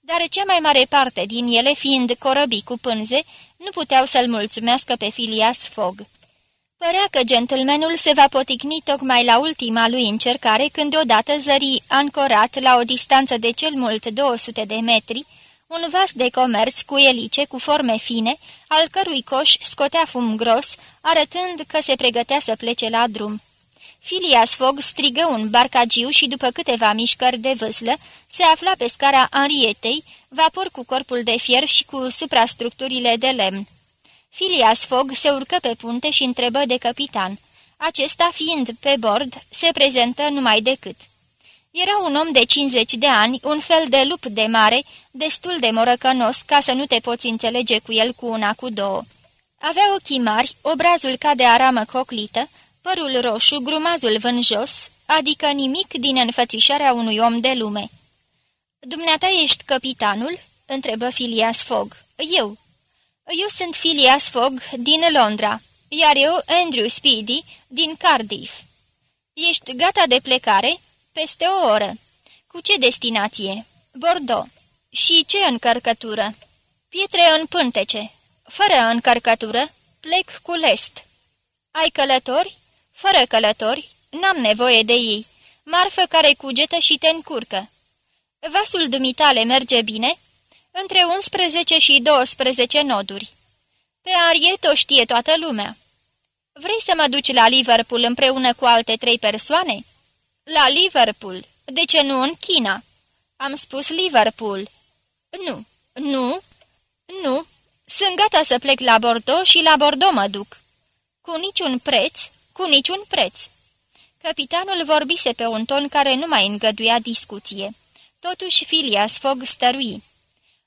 Dar cea mai mare parte din ele, fiind corăbii cu pânze, nu puteau să-l mulțumească pe Filias Fogg. Părea că gentlemanul se va poticni tocmai la ultima lui încercare când deodată zări ancorat la o distanță de cel mult 200 de metri, un vas de comerț cu elice cu forme fine, al cărui coș scotea fum gros, arătând că se pregătea să plece la drum. Filias Fogg strigă un barcagiu și după câteva mișcări de vâslă se afla pe scara Henrietei, vapor cu corpul de fier și cu suprastructurile de lemn. Filias Fogg se urcă pe punte și întrebă de capitan. Acesta, fiind pe bord, se prezentă numai decât. Era un om de 50 de ani, un fel de lup de mare, destul de morăcănos ca să nu te poți înțelege cu el cu una, cu două. Avea ochii mari, obrazul ca de aramă coclită, părul roșu, grumazul vânjos, adică nimic din înfățișarea unui om de lume. Dumneata ești capitanul?" întrebă Filias Fogg. Eu." Eu sunt Filias Fogg din Londra, iar eu Andrew Speedy din Cardiff." Ești gata de plecare?" Peste o oră." Cu ce destinație?" Bordeaux." Și ce încărcătură?" Pietre în pântece." Fără încărcătură, plec cu lest." Ai călători?" Fără călători, n-am nevoie de ei. Marfă care cugetă și te încurcă." Vasul dumitale merge bine?" Între 11 și 12 noduri." Pe Ariet o știe toată lumea." Vrei să mă duci la Liverpool împreună cu alte trei persoane?" La Liverpool. De ce nu în China?" Am spus Liverpool." Nu, nu, nu. Sunt gata să plec la Bordeaux și la Bordeaux mă duc." Cu niciun preț, cu niciun preț." Capitanul vorbise pe un ton care nu mai îngăduia discuție. Totuși Filias Fogg stărui.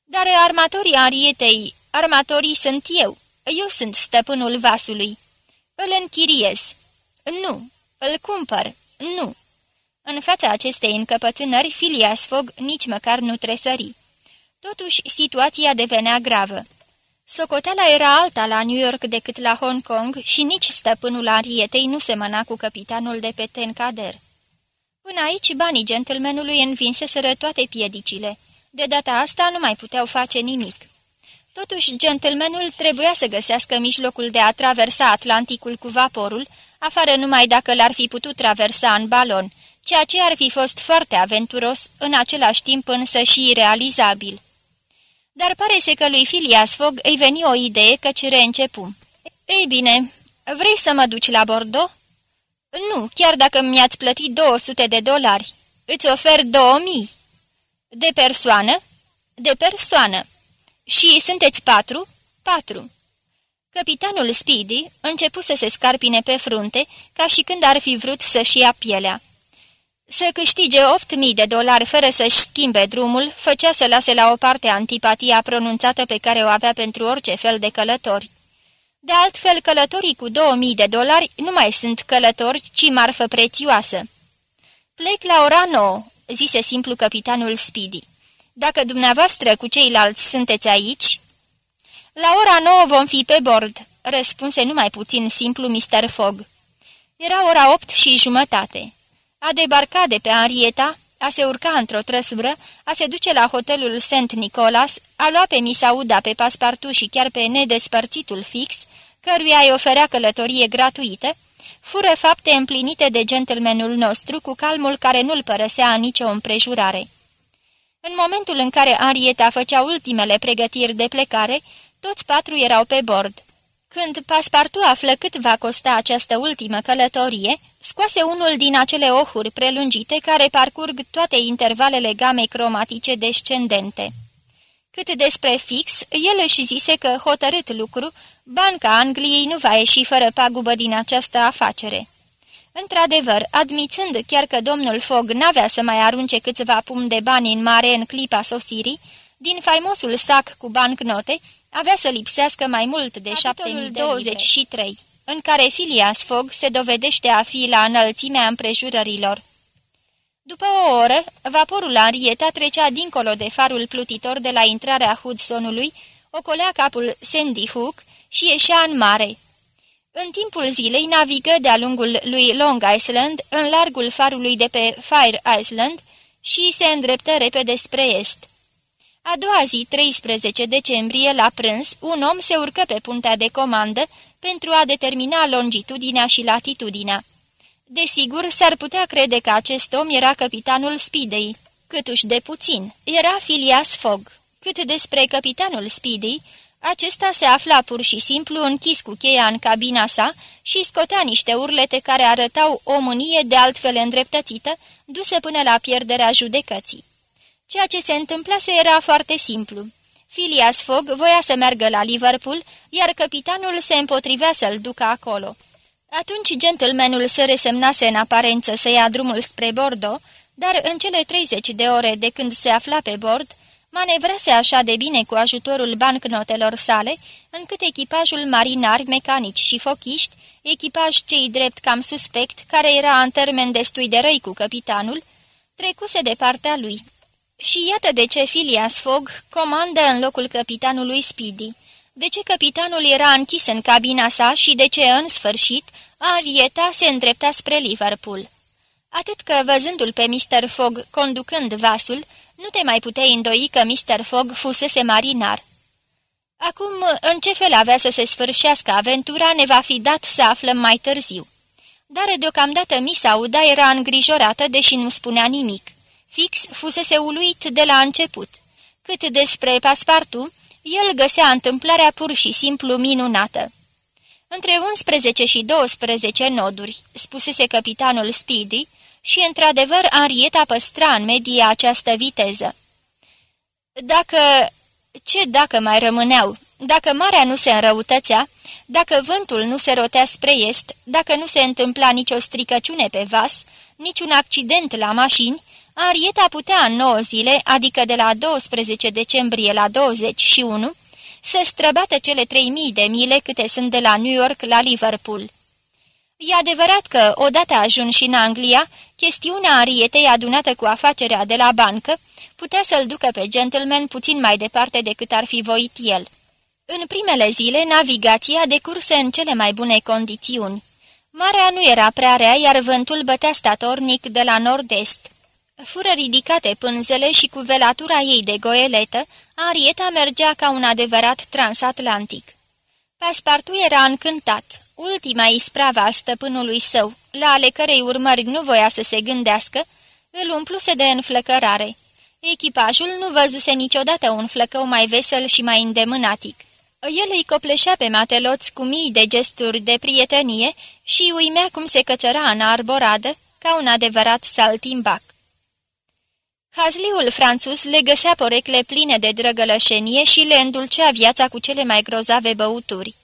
Dar armatorii Arietei, armatorii sunt eu. Eu sunt stăpânul vasului. Îl închiriez. Nu. Îl cumpăr. Nu. În fața acestei încăpățânări, Filias Fogg nici măcar nu tresări. Totuși, situația devenea gravă. Socoteala era alta la New York decât la Hong Kong și nici stăpânul Arietei nu semăna cu capitanul de pe Tencader. Până aici, banii gentlemanului învinseseră toate piedicile. De data asta nu mai puteau face nimic. Totuși, gentlemanul trebuia să găsească mijlocul de a traversa Atlanticul cu vaporul, afară numai dacă l-ar fi putut traversa în balon, ceea ce ar fi fost foarte aventuros, în același timp însă și realizabil. Dar pare să că lui Filias Fogg îi veni o idee căci reîncepu. Ei bine, vrei să mă duci la Bordeaux?" Nu, chiar dacă mi-ați plătit 200 de dolari. Îți ofer 2000." De persoană?" De persoană." Și sunteți patru?" Patru." Capitanul Speedy începu să se scarpine pe frunte, ca și când ar fi vrut să-și ia pielea. Să câștige 8.000 de dolari fără să-și schimbe drumul, făcea să lase la o parte antipatia pronunțată pe care o avea pentru orice fel de călători. De altfel, călătorii cu 2000 de dolari nu mai sunt călători, ci marfă prețioasă. Plec la ora 9, zise simplu capitanul Speedy. Dacă dumneavoastră cu ceilalți sunteți aici... La ora 9 vom fi pe bord, răspunse numai puțin simplu Mr. Fogg. Era ora opt și jumătate. A debarca de pe Arieta, a se urca într-o trăsură, a se duce la hotelul St. Nicholas, a lua pe Misauda pe paspartu și chiar pe nedespărțitul fix, căruia îi oferea călătorie gratuită, fură fapte împlinite de gentlemanul nostru cu calmul care nu-l părăsea în nicio împrejurare. În momentul în care Arieta făcea ultimele pregătiri de plecare, toți patru erau pe bord. Când Paspartu află cât va costa această ultimă călătorie, scoase unul din acele ohuri prelungite care parcurg toate intervalele gamei cromatice descendente. Cât despre fix, el își zise că, hotărât lucru, Banca Angliei nu va ieși fără pagubă din această afacere. Într-adevăr, admițând chiar că domnul Fogg n-avea să mai arunce câțiva pum de bani în mare în clipa sosirii, din faimosul sac cu bancnote avea să lipsească mai mult de 7023, în care Phileas Fogg se dovedește a fi la înălțimea împrejurărilor. După o oră, vaporul Arieta trecea dincolo de farul plutitor de la intrarea Hudsonului, ocolea capul Sandy Hook și ieșea în mare. În timpul zilei navigă de-a lungul lui Long Island, în largul farului de pe Fire Island și se îndreptă repede spre est. A doua zi, 13 decembrie, la prânz, un om se urcă pe puntea de comandă pentru a determina longitudinea și latitudinea. Desigur, s-ar putea crede că acest om era capitanul Speedy, câtuși de puțin, era Phileas Fogg. Cât despre capitanul Speedy, acesta se afla pur și simplu închis cu cheia în cabina sa și scotea niște urlete care arătau o mânie de altfel îndreptățită, duse până la pierderea judecății. Ceea ce se întâmplase era foarte simplu. Phileas Fogg voia să meargă la Liverpool, iar capitanul se împotrivea să-l ducă acolo. Atunci gentlemanul se resemnase în aparență să ia drumul spre Bordeaux, dar în cele 30 de ore de când se afla pe bord, manevrase așa de bine cu ajutorul bancnotelor sale, încât echipajul marinari, mecanici și fochiști, echipaj cei drept cam suspect, care era în termen destui de răi cu capitanul, trecuse de partea lui. Și iată de ce Phileas Fogg comandă în locul capitanului Speedy, de ce capitanul era închis în cabina sa și de ce, în sfârșit, Arieta se îndrepta spre Liverpool. Atât că, văzându-l pe Mr. Fogg conducând vasul, nu te mai puteai îndoi că Mr. Fogg fusese marinar. Acum, în ce fel avea să se sfârșească aventura, ne va fi dat să aflăm mai târziu. Dar deocamdată Miss Auda era îngrijorată, deși nu spunea nimic. Fix fusese uluit de la început. Cât despre paspartu, el găsea întâmplarea pur și simplu minunată. Între 11 și 12 noduri, spusese capitanul Speedy, și într-adevăr Arieta păstra în medie această viteză. Dacă... ce dacă mai rămâneau? Dacă marea nu se înrăutățea, dacă vântul nu se rotea spre est, dacă nu se întâmpla nicio stricăciune pe vas, niciun accident la mașini, Arieta putea în 9 zile, adică de la 12 decembrie la 21, să străbată cele 3000 de mile câte sunt de la New York la Liverpool. E adevărat că, odată ajuns și în Anglia, chestiunea Arietei adunată cu afacerea de la bancă putea să-l ducă pe gentleman puțin mai departe decât ar fi voit el. În primele zile, navigația decurse în cele mai bune condiții. Marea nu era prea rea, iar vântul bătea statornic de la nord-est. Fură ridicate pânzele și cu velatura ei de goeletă, Arieta mergea ca un adevărat transatlantic. Paspartu era încântat. Ultima isprava a stăpânului său, la ale cărei urmări nu voia să se gândească, îl umpluse de înflăcărare. Echipajul nu văzuse niciodată un flăcău mai vesel și mai îndemânatic. El îi copleșea pe mateloți cu mii de gesturi de prietenie și uimea cum se cățăra în arboradă, ca un adevărat saltimbac. Hazliul franțuz le găsea porecle pline de drăgălășenie și le îndulcea viața cu cele mai grozave băuturi.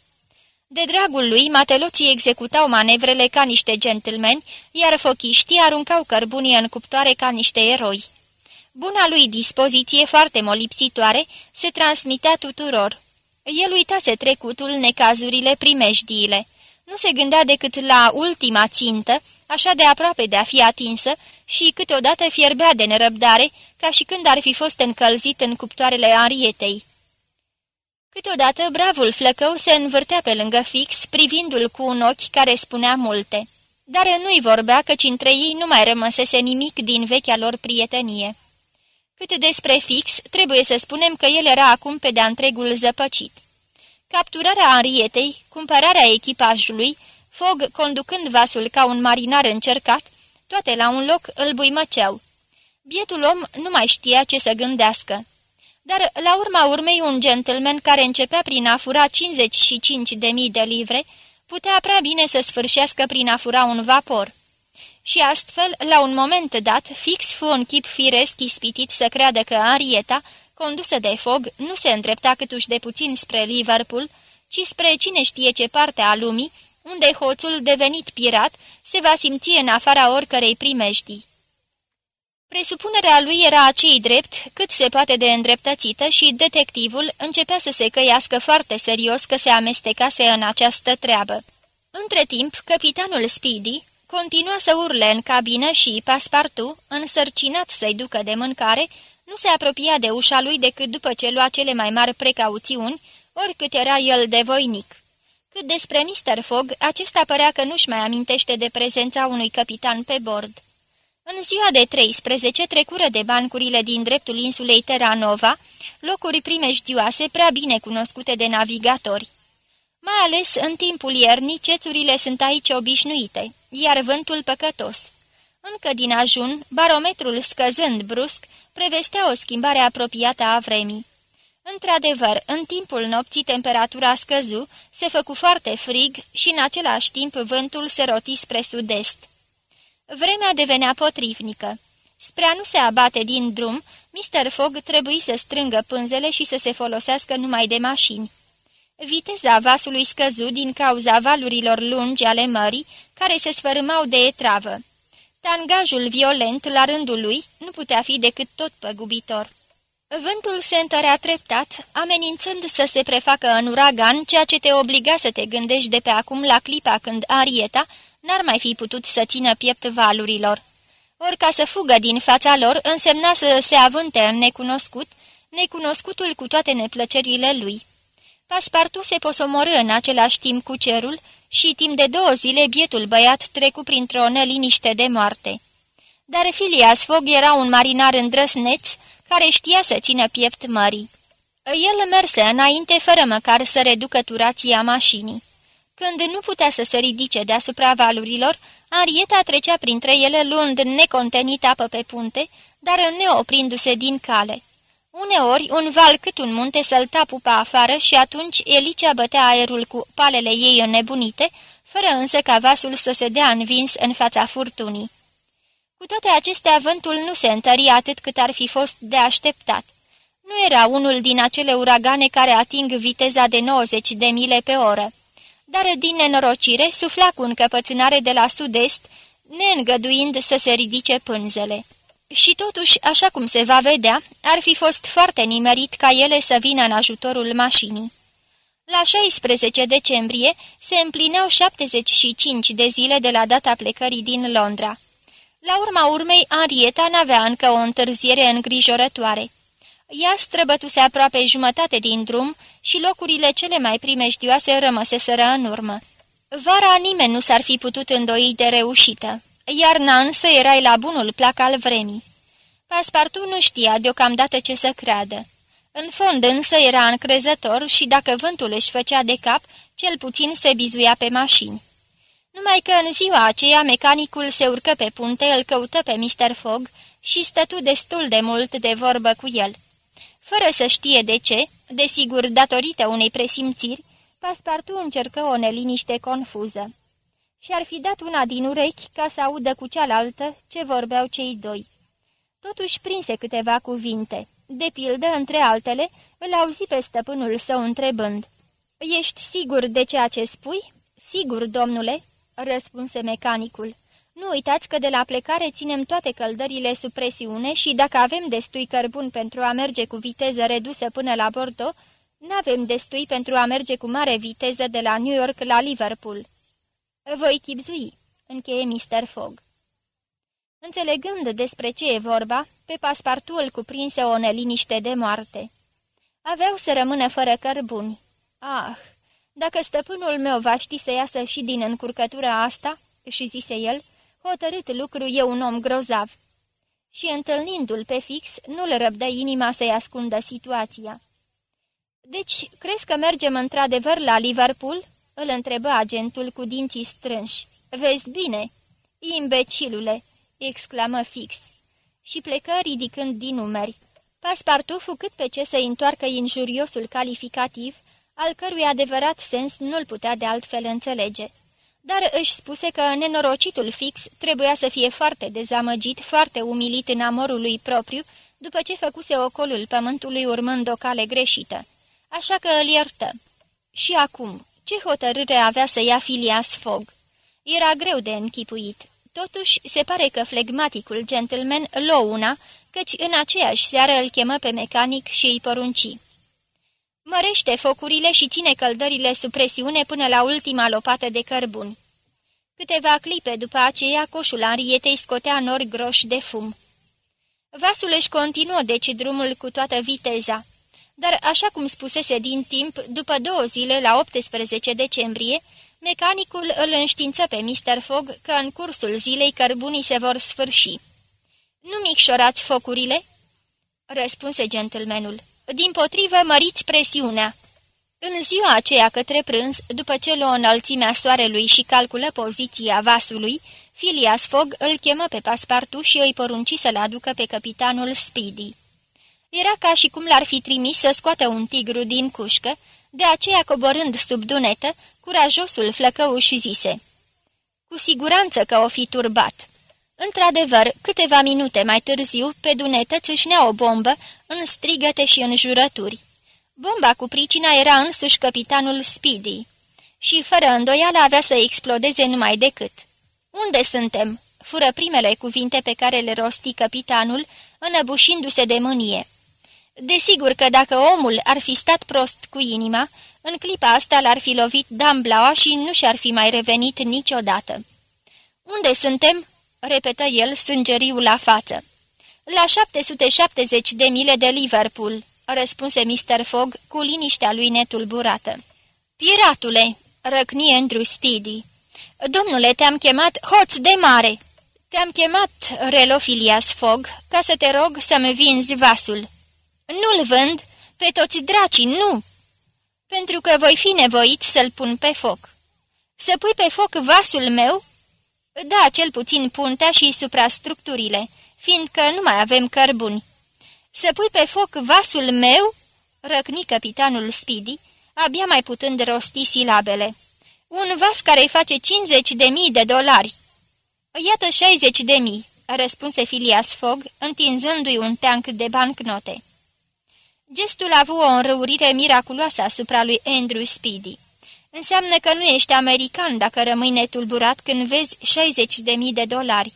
De dragul lui, mateloții executau manevrele ca niște gentlemen, iar fochiștii aruncau cărbunii în cuptoare ca niște eroi. Buna lui dispoziție foarte molipsitoare se transmitea tuturor. El uitase trecutul, necazurile, primejdiile. Nu se gândea decât la ultima țintă, așa de aproape de a fi atinsă, și câteodată fierbea de nerăbdare, ca și când ar fi fost încălzit în cuptoarele arietei. Câteodată bravul flăcău se învârtea pe lângă fix, privindu-l cu un ochi care spunea multe. Dar nu-i vorbea căci între ei nu mai rămăsese nimic din vechea lor prietenie. Cât despre fix, trebuie să spunem că el era acum pe de-a întregul zăpăcit. Capturarea Arietei, cumpărarea echipajului, Fog conducând vasul ca un marinar încercat, toate la un loc îl buimăceau. Bietul om nu mai știa ce să gândească. Dar, la urma urmei, un gentleman care începea prin a fura 55.000 de livre, putea prea bine să sfârșească prin a fura un vapor. Și astfel, la un moment dat, fix fu un chip firesc ispitit să creadă că Arieta, condusă de fog, nu se îndrepta câtuși de puțin spre Liverpool, ci spre cine știe ce parte a lumii, unde hoțul, devenit pirat, se va simți în afara oricărei primejdii. Presupunerea lui era acei drept, cât se poate de îndreptățită și detectivul începea să se căiască foarte serios că se amestecase în această treabă. Între timp, capitanul Speedy continua să urle în cabină și Paspartu, însărcinat să-i ducă de mâncare, nu se apropia de ușa lui decât după ce lua cele mai mari precauțiuni, oricât era el de voinic. Cât despre Mr. Fogg, acesta părea că nu-și mai amintește de prezența unui capitan pe bord. În ziua de 13 trecură de bancurile din dreptul insulei Terranova, locuri primejdioase prea bine cunoscute de navigatori. Mai ales în timpul iernii, cețurile sunt aici obișnuite, iar vântul păcătos. Încă din ajun, barometrul scăzând brusc, prevestea o schimbare apropiată a vremii. Într-adevăr, în timpul nopții temperatura scăzu, se făcu foarte frig și în același timp vântul se roti spre sud-est. Vremea devenea potrivnică. Spre a nu se abate din drum, Mr. Fogg trebuie să strângă pânzele și să se folosească numai de mașini. Viteza vasului scăzu din cauza valurilor lungi ale mării, care se sfărâmau de etravă. Tangajul violent, la rândul lui, nu putea fi decât tot păgubitor. Vântul se întărea treptat, amenințând să se prefacă în uragan, ceea ce te obliga să te gândești de pe acum la clipa când Arieta n-ar mai fi putut să țină piept valurilor. Ori ca să fugă din fața lor însemna să se avânte în necunoscut, necunoscutul cu toate neplăcerile lui. Paspartu se posomorâ în același timp cu cerul și timp de două zile bietul băiat trecu printr-o neliniște de moarte. Dar Filias Fogg era un marinar îndrăsneț care știa să țină piept mării. El merse înainte fără măcar să reducă turația mașinii. Când nu putea să se ridice deasupra valurilor, Arieta trecea printre ele luând necontenit apă pe punte, dar neoprindu-se din cale. Uneori, un val cât un munte sălta pupa afară și atunci Elicea bătea aerul cu palele ei înnebunite, fără însă ca vasul să se dea învins în fața furtunii. Cu toate acestea, vântul nu se întări atât cât ar fi fost de așteptat. Nu era unul din acele uragane care ating viteza de 90 de mile pe oră dar din nenorocire sufla cu încăpățânare de la sud-est, neîngăduind să se ridice pânzele. Și totuși, așa cum se va vedea, ar fi fost foarte nimerit ca ele să vină în ajutorul mașinii. La 16 decembrie se împlineau 75 de zile de la data plecării din Londra. La urma urmei, Arieta n-avea încă o întârziere îngrijorătoare. Ea străbătuse aproape jumătate din drum și locurile cele mai primejdioase rămăseseră în urmă. Vara nimeni nu s-ar fi putut îndoi de reușită. Iarna însă erai la bunul plac al vremii. Paspartu nu știa deocamdată ce să creadă. În fond însă era încrezător și dacă vântul își făcea de cap, cel puțin se bizuia pe mașini. Numai că în ziua aceea mecanicul se urcă pe punte, îl căută pe Mr. Fogg și stătu destul de mult de vorbă cu el. Fără să știe de ce, desigur datorită unei presimțiri, Paspartu încercă o neliniște confuză. Și-ar fi dat una din urechi ca să audă cu cealaltă ce vorbeau cei doi. Totuși prinse câteva cuvinte. De pildă, între altele, îl auzi pe stăpânul său întrebând. Ești sigur de ceea ce spui?" Sigur, domnule," răspunse mecanicul. Nu uitați că de la plecare ținem toate căldările sub presiune și dacă avem destui cărbun pentru a merge cu viteză redusă până la Bordeaux, n-avem destui pentru a merge cu mare viteză de la New York la Liverpool." Voi chipzui," încheie Mr. Fogg. Înțelegând despre ce e vorba, pe paspartul cuprinse o neliniște de moarte. Aveau să rămână fără cărbuni. Ah, dacă stăpânul meu va ști să iasă și din încurcătura asta, și zise el, hotărât lucru e un om grozav. Și întâlnindu-l pe fix, nu-l răbdă inima să-i ascundă situația. Deci, crezi că mergem într-adevăr la Liverpool?" îl întrebă agentul cu dinții strânși. Vezi bine?" Imbecilule!" exclamă fix. și plecă ridicând din numeri. Paspartu fu cât pe ce să întoarcă injuriosul calificativ, al cărui adevărat sens nu-l putea de altfel înțelege. Dar își spuse că nenorocitul fix trebuia să fie foarte dezamăgit, foarte umilit în amorul lui propriu, după ce făcuse ocolul pământului urmând o cale greșită. Așa că îl iertă. Și acum, ce hotărâre avea să ia Filias Fogg? Era greu de închipuit. Totuși, se pare că flegmaticul gentleman luă una, căci în aceeași seară îl chemă pe mecanic și îi porunci. Mărește focurile și ține căldările sub presiune până la ultima lopată de cărbuni. Câteva clipe după aceea, coșul Arietei scotea nori groși de fum. Vasul își continuă deci drumul cu toată viteza, dar așa cum spusese din timp, după două zile, la 18 decembrie, mecanicul îl înștiință pe Mr. Fogg că în cursul zilei cărbunii se vor sfârși. Nu micșorați focurile?" răspunse gentlemanul. Din potrivă, măriți presiunea." În ziua aceea către prânz, după ce luă înălțimea soarelui și calculă poziția vasului, Filias Fogg îl chemă pe paspartu și îi porunci să-l aducă pe capitanul Speedy. Era ca și cum l-ar fi trimis să scoată un tigru din cușcă, de aceea coborând sub dunetă, curajosul flăcăuș zise. Cu siguranță că o fi turbat." Într-adevăr, câteva minute mai târziu, pe dunetă țâșnea o bombă, în strigăte și în jurături. Bomba cu pricina era însuși capitanul Speedy și, fără îndoială, avea să explodeze numai decât. Unde suntem?" fură primele cuvinte pe care le rosti capitanul, înăbușindu-se de mânie. Desigur că dacă omul ar fi stat prost cu inima, în clipa asta l-ar fi lovit damblaua și nu și-ar fi mai revenit niciodată. Unde suntem?" Repetă el sângeriul la față. La 770 de mile de Liverpool," răspunse Mr. Fogg cu liniștea lui netulburată. Piratule!" răcni Andrew Speedy. Domnule, te-am chemat hoț de mare!" Te-am chemat, Relofilias Fogg, ca să te rog să-mi vinzi vasul." Nu-l vând, pe toți dracii, nu!" Pentru că voi fi nevoit să-l pun pe foc." Să pui pe foc vasul meu?" Da, cel puțin puntea și suprastructurile, fiindcă nu mai avem cărbuni." Să pui pe foc vasul meu?" răcni capitanul Speedy, abia mai putând rosti silabele. Un vas care îi face 50 de mii de dolari." Iată 60 de mii," răspunse Filias Fogg, întinzându-i un teanc de bancnote. Gestul a avut o înrăurire miraculoasă asupra lui Andrew Speedy. Înseamnă că nu ești american dacă rămâi netulburat când vezi 60 de mii de dolari.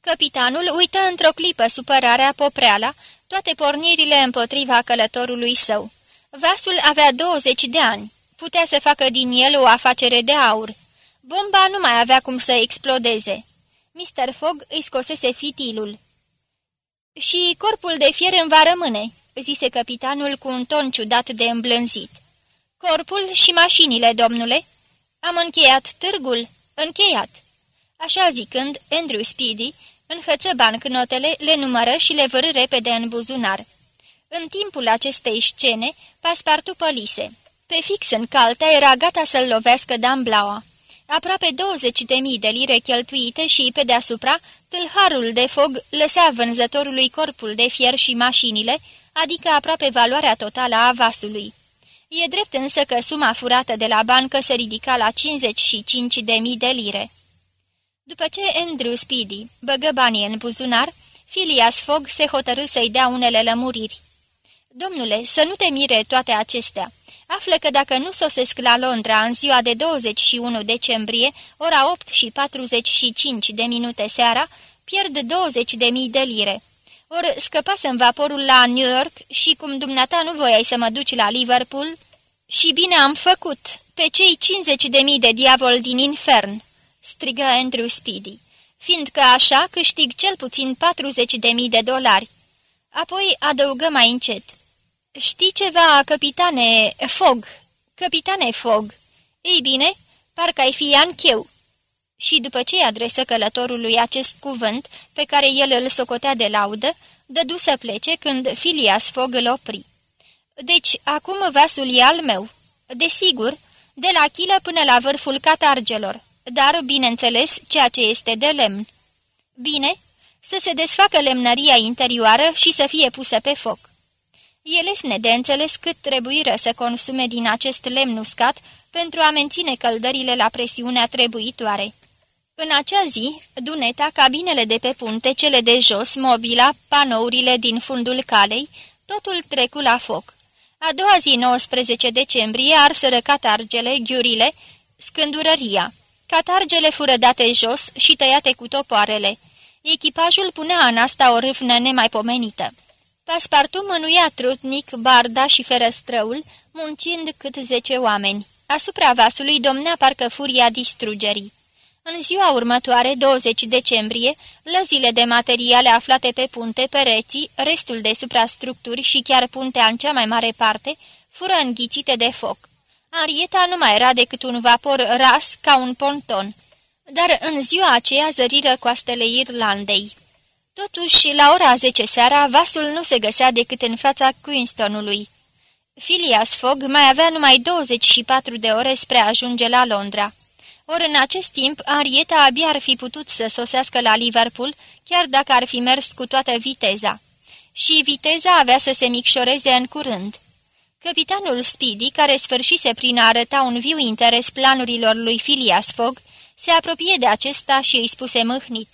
Capitanul uită într-o clipă supărarea popreala, toate pornirile împotriva călătorului său. Vasul avea 20 de ani. Putea să facă din el o afacere de aur. Bomba nu mai avea cum să explodeze. Mr. Fogg îi scosese fitilul. Și corpul de fier îmi va rămâne," zise capitanul cu un ton ciudat de îmblânzit. Corpul și mașinile, domnule." Am încheiat târgul." Încheiat." Așa zicând, Andrew Speedy înhăță bancnotele, le numără și le vârâ repede în buzunar. În timpul acestei scene, paspartu pălise. Pe fix în caltea era gata să-l lovească Damblaua. Aproape 20 de mii de lire cheltuite și, pe deasupra, tâlharul de fog lăsea vânzătorului corpul de fier și mașinile, adică aproape valoarea totală a vasului. E drept însă că suma furată de la bancă se ridica la 55 de mii de lire. După ce Andrew Speedy băgă banii în buzunar, Phileas Fogg se hotărâ să-i dea unele lămuriri. Domnule, să nu te mire toate acestea. Află că dacă nu sosesc la Londra în ziua de 21 decembrie, ora 8 și 45 de minute seara, pierd 20 de mii de lire. Ori scăpasem vaporul la New York și cum dumneata nu voiai să mă duci la Liverpool, și bine am făcut, pe cei 50 de mii de diavol din infern, strigă Andrew Speedy, fiindcă așa câștig cel puțin 40 de mii de dolari. Apoi adăugă mai încet. Știi ceva, capitane Fog? Capitane Fog. Ei bine, parcă ai fi Ancheu." Și după ce adresă călătorului acest cuvânt, pe care el îl socotea de laudă, dădu să plece când Filias Fog îl opri. Deci, acum vasul e al meu. Desigur, de la chilă până la vârful catargelor, dar, bineînțeles, ceea ce este de lemn. Bine, să se desfacă lemnăria interioară și să fie pusă pe foc. E lesne de înțeles cât trebuiră să consume din acest lemn uscat pentru a menține căldările la presiunea trebuitoare. În acea zi, duneta, cabinele de pe punte, cele de jos, mobila, panourile din fundul calei, totul trecu la foc. A doua zi, 19 decembrie, arseră catargele, ghiurile, scândurăria. Catargele fură date jos și tăiate cu topoarele. Echipajul punea în asta o râvnă nemaipomenită. Paspartu mânuia trutnic, barda și ferăstrăul, muncind cât zece oameni. Asupra vasului domnea parcă furia distrugerii. În ziua următoare, 20 decembrie, lăzile de materiale aflate pe punte, pereții, restul de suprastructuri și chiar puntea în cea mai mare parte, fură înghițite de foc. Arieta nu mai era decât un vapor ras ca un ponton, dar în ziua aceea zăriră coastele Irlandei. Totuși, la ora 10 seara, vasul nu se găsea decât în fața Queenstonului. Phileas Fogg mai avea numai 24 de ore spre a ajunge la Londra. Ori în acest timp, Arieta abia ar fi putut să sosească la Liverpool, chiar dacă ar fi mers cu toată viteza. Și viteza avea să se micșoreze în curând. Capitanul Speedy, care sfârșise prin a arăta un viu interes planurilor lui Phileas Fogg, se apropie de acesta și îi spuse mâhnit.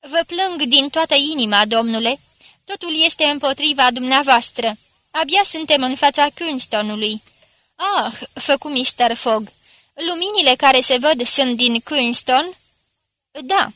Vă plâng din toată inima, domnule. Totul este împotriva dumneavoastră. Abia suntem în fața Queenstonului." Ah," făcu Mr. Fogg, luminile care se văd sunt din Queenston?" Da."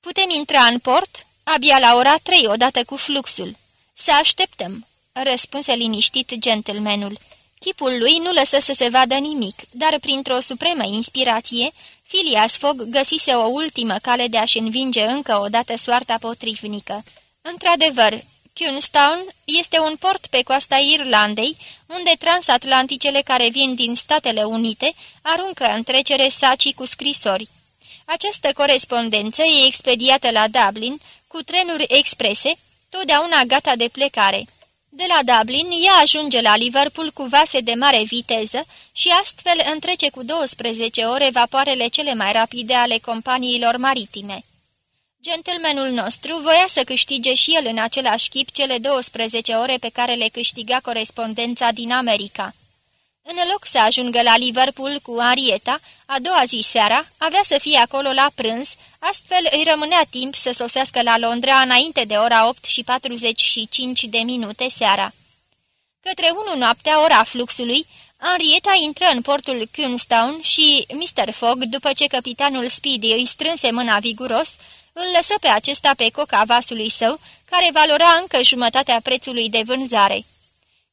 Putem intra în port? Abia la ora trei, odată cu fluxul." Să așteptăm," răspunse liniștit gentlemanul. Chipul lui nu lăsă să se vadă nimic, dar printr-o supremă inspirație, Phileas Fogg găsise o ultimă cale de a-și învinge încă o dată soarta potrivnică. Într-adevăr, Queenstown este un port pe coasta Irlandei, unde transatlanticele care vin din Statele Unite aruncă în trecere sacii cu scrisori. Această corespondență e expediată la Dublin cu trenuri exprese, totdeauna gata de plecare. De la Dublin, ea ajunge la Liverpool cu vase de mare viteză și astfel întrece cu 12 ore vapoarele cele mai rapide ale companiilor maritime. Gentlemanul nostru voia să câștige și el în același chip cele 12 ore pe care le câștiga corespondența din America. În loc să ajungă la Liverpool cu Arieta, a doua zi seara, avea să fie acolo la prânz, astfel îi rămânea timp să sosească la Londra înainte de ora 8 și 45 de minute seara. Către unu noaptea, ora fluxului, Henrietta intră în portul Queenstown și Mr. Fogg, după ce capitanul Speedy îi strânse mâna viguros, îl lăsă pe acesta pe coca vasului său, care valora încă jumătatea prețului de vânzare.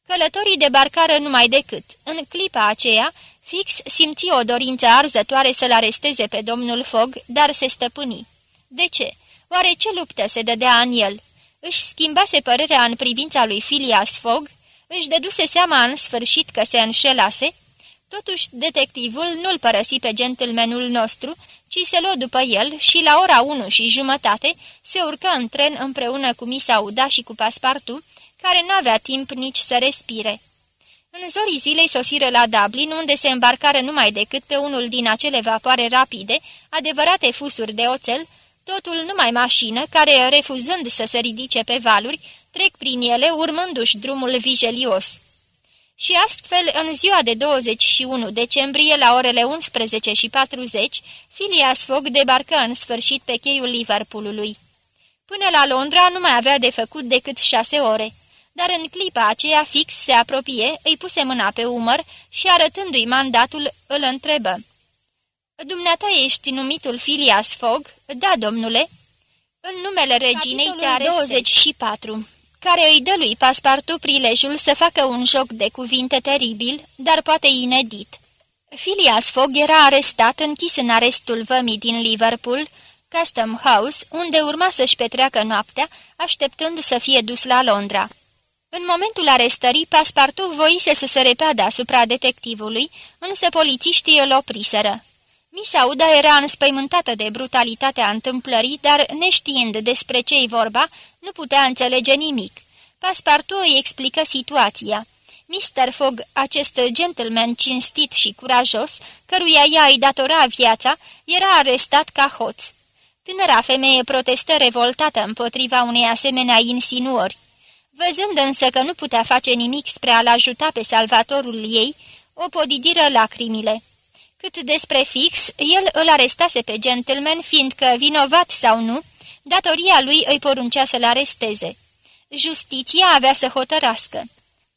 Călătorii debarcară numai decât. În clipa aceea, Fix simți o dorință arzătoare să-l aresteze pe domnul Fogg, dar se stăpâni. De ce? Oare ce luptă se dădea în el? Își schimbase părerea în privința lui Phileas Fogg? Își dăduse seama în sfârșit că se înșelase? Totuși, detectivul nu-l părăsi pe gentlemanul nostru, ci se luă după el și la ora unu și jumătate se urcă în tren împreună cu Misa Uda și cu Paspartu, care n-avea timp nici să respire. În zorii zilei sosiră la Dublin, unde se îmbarcară numai decât pe unul din acele vapoare rapide, adevărate fusuri de oțel, totul numai mașină, care, refuzând să se ridice pe valuri, trec prin ele, urmându-și drumul vigelios. Și astfel, în ziua de 21 decembrie, la orele 11 și 40, Phileas Fogg debarcă în sfârșit pe cheiul Liverpoolului. Până la Londra nu mai avea de făcut decât șase ore dar în clipa aceea fix se apropie, îi puse mâna pe umăr și arătându-i mandatul îl întrebă. Dumneata ești numitul Filias Fogg?" Da, domnule." În numele reginei te are 24, care îi dă lui Paspartu prilejul să facă un joc de cuvinte teribil, dar poate inedit. Filias Fogg era arestat, închis în arestul vămii din Liverpool, Custom House, unde urma să-și petreacă noaptea, așteptând să fie dus la Londra. În momentul arestării, Paspartu voise să se repeadă asupra detectivului, însă polițiștii îl opriseră. Misauda era înspăimântată de brutalitatea întâmplării, dar, neștiind despre ce-i vorba, nu putea înțelege nimic. Paspartu îi explică situația. Mr. Fogg, acest gentleman cinstit și curajos, căruia ea îi datora viața, era arestat ca hoț. Tânăra femeie protestă revoltată împotriva unei asemenea insinuări. Văzând însă că nu putea face nimic spre a-l ajuta pe salvatorul ei, o podidiră lacrimile. Cât despre fix, el îl arestase pe gentleman, fiindcă, vinovat sau nu, datoria lui îi poruncea să-l aresteze. Justiția avea să hotărască.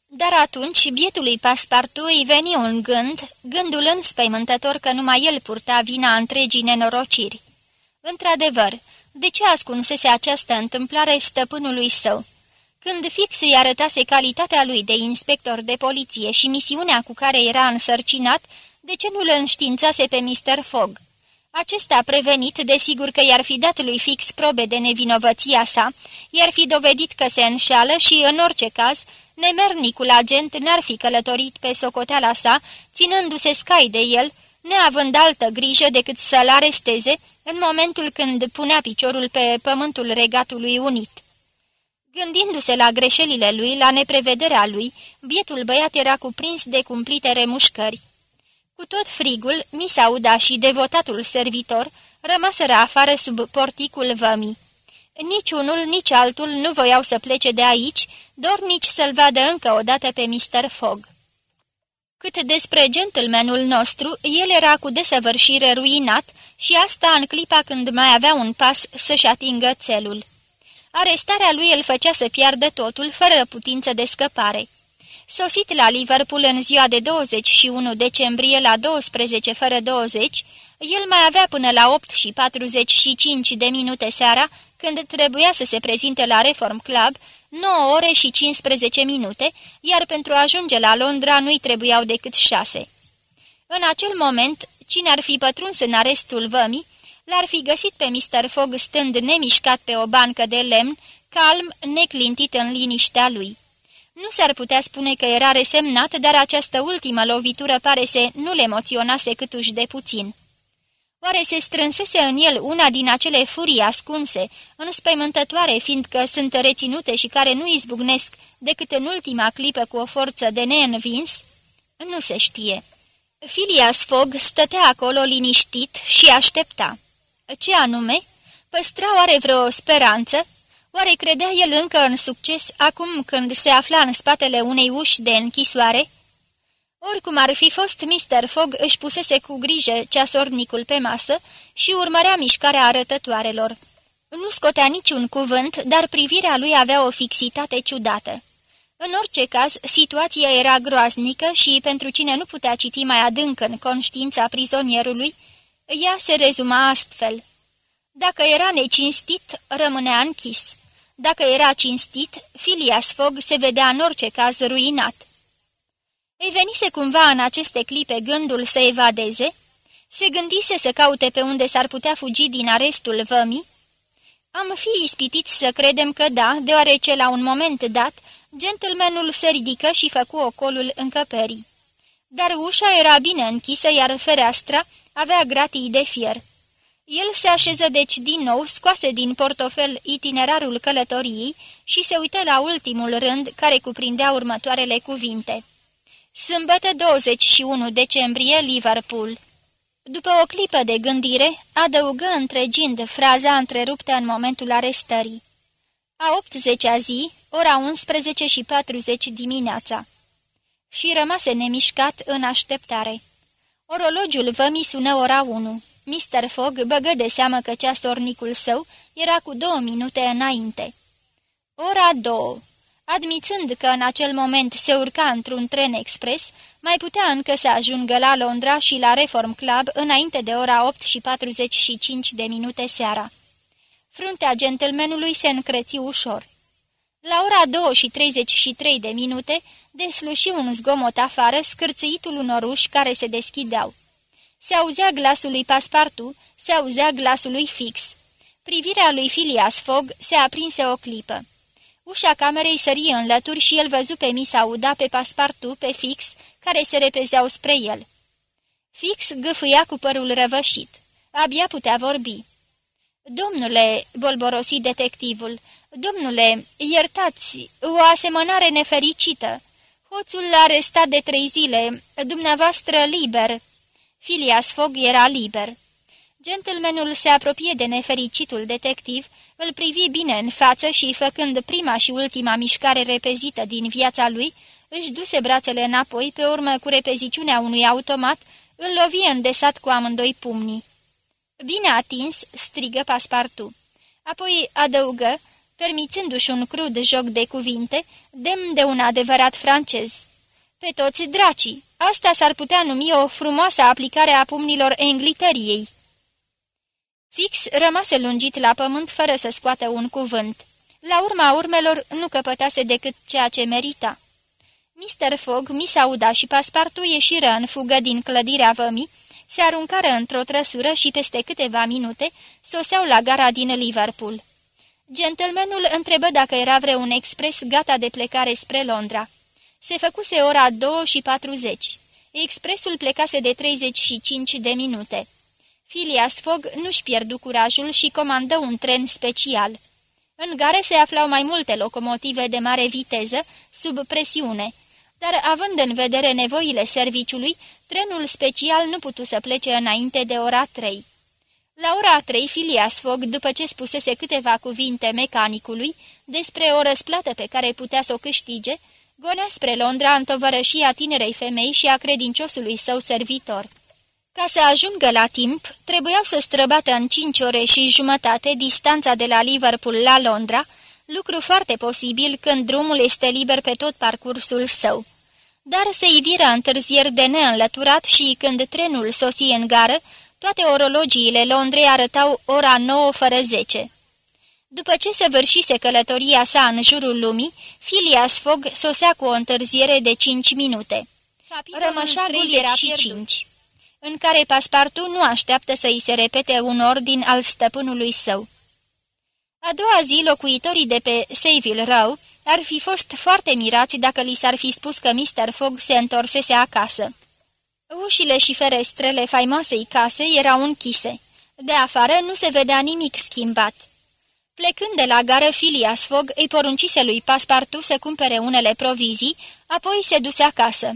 Dar atunci bietului paspartu îi veni un gând, gândul înspăimântător că numai el purta vina întregii nenorociri. Într-adevăr, de ce ascunsese această întâmplare stăpânului său? Când fix îi arătase calitatea lui de inspector de poliție și misiunea cu care era însărcinat, de ce nu îl înștiințase pe Mr. Fogg? Acesta prevenit, desigur că i-ar fi dat lui fix probe de nevinovăția sa, i-ar fi dovedit că se înșeală și, în orice caz, nemernicul agent n-ar fi călătorit pe socoteala sa, ținându-se scai de el, neavând altă grijă decât să-l aresteze în momentul când punea piciorul pe pământul regatului unit. Gândindu-se la greșelile lui, la neprevederea lui, bietul băiat era cuprins de cumplite remușcări. Cu tot frigul, Misauda și devotatul servitor rămaseră afară sub porticul vămii. Nici unul, nici altul nu voiau să plece de aici, nici să-l vadă încă o dată pe Mr. Fogg. Cât despre gentlemanul nostru, el era cu desăvârșire ruinat și asta în clipa când mai avea un pas să-și atingă țelul. Arestarea lui îl făcea să piardă totul, fără putință de scăpare. Sosit la Liverpool în ziua de 21 decembrie la 12 fără 20, el mai avea până la 8 și 45 de minute seara, când trebuia să se prezinte la Reform Club, 9 ore și 15 minute, iar pentru a ajunge la Londra nu-i trebuiau decât 6. În acel moment, cine ar fi pătruns în arestul vămii, l-ar fi găsit pe Mr. Fogg stând nemișcat pe o bancă de lemn, calm, neclintit în liniștea lui. Nu s-ar putea spune că era resemnat, dar această ultimă lovitură pare să nu-l emoționase câtuși de puțin. Oare se strânsese în el una din acele furii ascunse, înspăimântătoare, fiindcă sunt reținute și care nu izbucnesc decât în ultima clipă cu o forță de neînvins? Nu se știe. Filias Fogg stătea acolo liniștit și aștepta. Ce anume? Păstra oare vreo speranță? Oare credea el încă în succes acum când se afla în spatele unei uși de închisoare? Oricum ar fi fost, Mr. Fogg își pusese cu grijă ceasornicul pe masă și urmărea mișcarea arătătoarelor. Nu scotea niciun cuvânt, dar privirea lui avea o fixitate ciudată. În orice caz, situația era groaznică și, pentru cine nu putea citi mai adânc în conștiința prizonierului, ea se rezuma astfel. Dacă era necinstit, rămânea închis. Dacă era cinstit, Filias Fogg se vedea în orice caz ruinat. Îi venise cumva în aceste clipe gândul să evadeze? Se gândise să caute pe unde s-ar putea fugi din arestul vămii? Am fi ispitiți să credem că da, deoarece la un moment dat, gentlemanul se ridică și făcu ocolul încăperii. Dar ușa era bine închisă, iar fereastra avea gratii de fier. El se așeză deci din nou, scoase din portofel itinerarul călătoriei și se uită la ultimul rând care cuprindea următoarele cuvinte. Sâmbătă 21 decembrie, Liverpool. După o clipă de gândire, adăugă întregind fraza întreruptă în momentul arestării. A 80-a zi, ora 11 și 40 dimineața. Și rămase nemișcat în așteptare. Orologiul vămii sună ora 1. Mr. Fogg băgă de seamă că ceasornicul său era cu două minute înainte. Ora 2. Admițând că în acel moment se urca într-un tren expres, mai putea încă să ajungă la Londra și la Reform Club înainte de ora 8 și 45 de minute seara. Fruntea gentlemanului se încreți ușor. La ora 2 și 33 de minute, desluși un zgomot afară, scârțâitul unor uși care se deschideau. Se auzea glasul lui Paspartu, se auzea glasul lui Fix. Privirea lui Phileas Fogg se aprinse o clipă. Ușa camerei sărie în lături și el văzu pe Miss Auda, pe Paspartu, pe Fix, care se repezeau spre el. Fix gâfâia cu părul răvășit. Abia putea vorbi. Domnule, bolborosi detectivul, domnule, iertați, o asemănare nefericită. Hoțul l-a arestat de trei zile, dumneavoastră liber." Filias Fogg era liber. Gentlemanul se apropie de nefericitul detectiv, îl privi bine în față și, făcând prima și ultima mișcare repezită din viața lui, își duse brațele înapoi, pe urmă cu repeziciunea unui automat, îl lovi îndesat cu amândoi pumnii. Bine atins!" strigă Paspartu. Apoi adăugă, permițându-și un crud joc de cuvinte, demn de un adevărat francez. Pe toți dracii, asta s-ar putea numi o frumoasă aplicare a pumnilor englităriei. Fix rămase lungit la pământ fără să scoată un cuvânt. La urma urmelor nu căpătase decât ceea ce merita. Mr. Fogg, Miss Auda și Paspartu ieșiră în fugă din clădirea vămii, se aruncară într-o trăsură și peste câteva minute soseau la gara din Liverpool. Gentlemanul întrebă dacă era vreun expres gata de plecare spre Londra. Se făcuse ora 2 și 40. Expresul plecase de 35 de minute. Phileas Fogg nu-și pierdu curajul și comandă un tren special. În gare se aflau mai multe locomotive de mare viteză, sub presiune, dar având în vedere nevoile serviciului, trenul special nu putu să plece înainte de ora 3. La ora 3, Filias Fogg, după ce spusese câteva cuvinte mecanicului despre o răsplată pe care putea să o câștige, gonea spre Londra în tovărășia tinerei femei și a credinciosului său servitor. Ca să ajungă la timp, trebuiau să străbată în cinci ore și jumătate distanța de la Liverpool la Londra, lucru foarte posibil când drumul este liber pe tot parcursul său. Dar se iviră întârzieri de neînlăturat și când trenul sosi în gară, toate orologiile Londrei arătau ora 9 fără 10. După ce se vârșise călătoria sa în jurul lumii, Phileas Fogg sosea cu o întârziere de 5 minute. Rămășagul era și 5, în care paspartu nu așteaptă să îi se repete un ordin al stăpânului său. A doua zi, locuitorii de pe Savile Row ar fi fost foarte mirați dacă li s-ar fi spus că Mr. Fogg se întorsese acasă. Ușile și ferestrele faimoasei case erau închise. De afară nu se vedea nimic schimbat. Plecând de la gară, Filias Fogg îi poruncise lui Paspartu să cumpere unele provizii, apoi se duse acasă.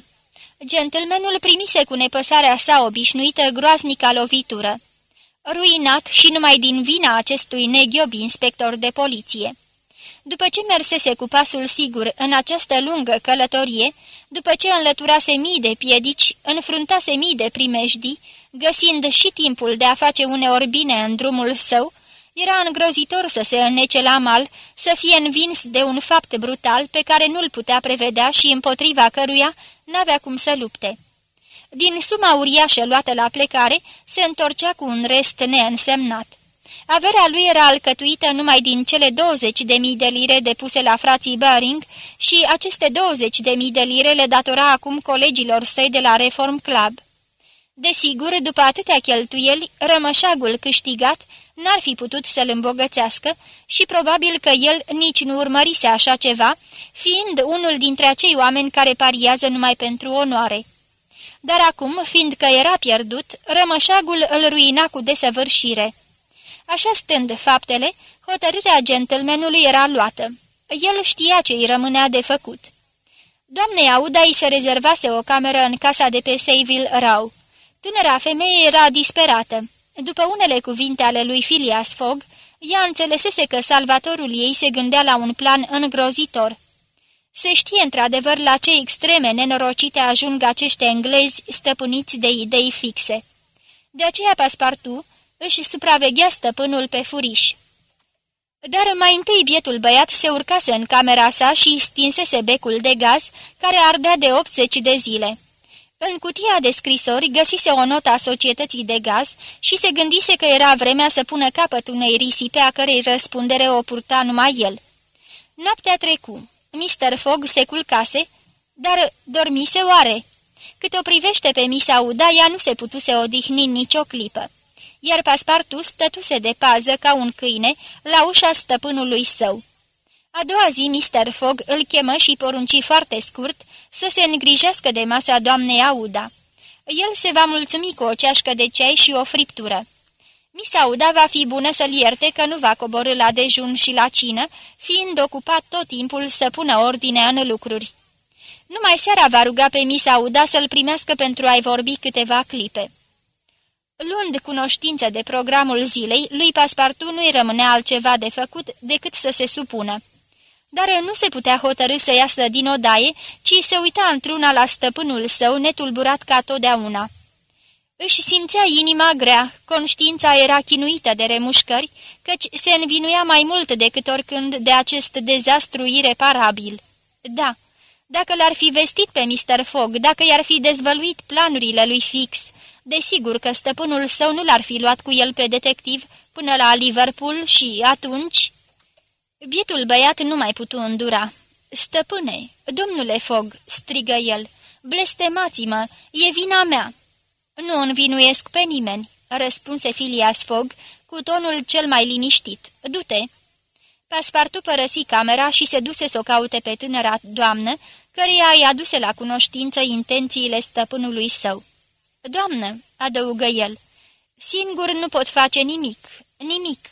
Gentlemanul primise cu nepăsarea sa obișnuită groaznica lovitură. Ruinat și numai din vina acestui neghiob inspector de poliție. După ce mersese cu pasul sigur în această lungă călătorie, după ce înlăturase mii de piedici, înfruntase mii de primejdii, găsind și timpul de a face uneori bine în drumul său, era îngrozitor să se înnece la mal, să fie învins de un fapt brutal pe care nu-l putea prevedea și împotriva căruia n-avea cum să lupte. Din suma uriașă luată la plecare, se întorcea cu un rest neînsemnat. Averea lui era alcătuită numai din cele 20.000 de lire depuse la frații Baring și aceste 20.000 de lire le datora acum colegilor săi de la Reform Club. Desigur, după atâtea cheltuieli, rămășagul câștigat n-ar fi putut să-l îmbogățească și probabil că el nici nu urmărise așa ceva, fiind unul dintre acei oameni care pariază numai pentru onoare. Dar acum, fiindcă era pierdut, rămășagul îl ruina cu desăvârșire. Așa stând faptele, hotărârea gentlemanului era luată. El știa ce îi rămânea de făcut. Doamnei Auda îi se rezervase o cameră în casa de pe Sayville Row. Tânăra femeie era disperată. După unele cuvinte ale lui Phileas Fogg, ea înțelesese că salvatorul ei se gândea la un plan îngrozitor. Se știe într-adevăr la ce extreme nenorocite ajung acești englezi stăpâniți de idei fixe. De aceea Paspartu își supraveghea stăpânul pe furiș. Dar mai întâi bietul băiat se urcase în camera sa și stinsese becul de gaz, care ardea de 80 de zile. În cutia de scrisori găsise o notă a societății de gaz și se gândise că era vremea să pună capăt unei risipe a cărei răspundere o purta numai el. Noaptea trecu. Mr. Fogg se culcase, dar dormise oare? Cât o privește pe Misa Uda, ea nu se putuse odihni nicio clipă iar Paspartu stătuse de pază ca un câine la ușa stăpânului său. A doua zi, Mr. Fogg îl chemă și porunci foarte scurt să se îngrijească de masa doamnei Auda. El se va mulțumi cu o ceașcă de ceai și o friptură. Miss Auda va fi bună să-l ierte că nu va coborâ la dejun și la cină, fiind ocupat tot timpul să pună ordine în lucruri. Numai seara va ruga pe Miss Auda să-l primească pentru a-i vorbi câteva clipe. Luând cunoștință de programul zilei, lui Paspartu nu-i rămânea altceva de făcut decât să se supună. Dar nu se putea hotărâ să iasă din odaie, ci se uita într-una la stăpânul său, netulburat ca totdeauna. Își simțea inima grea, conștiința era chinuită de remușcări, căci se învinuia mai mult decât oricând de acest dezastru ireparabil. Da, dacă l-ar fi vestit pe Mr. Fogg, dacă i-ar fi dezvăluit planurile lui Fix, desigur că stăpânul său nu l-ar fi luat cu el pe detectiv până la Liverpool și atunci... Bietul băiat nu mai putu îndura. Stăpâne, domnule Fogg," strigă el, blestemați-mă, e vina mea." Nu învinuiesc pe nimeni," răspunse Filias Fogg cu tonul cel mai liniștit. Du-te!" Paspartu părăsi camera și se duse să o caute pe tânăra doamnă, căreia îi aduse la cunoștință intențiile stăpânului său. Doamnă," adăugă el, singur nu pot face nimic, nimic.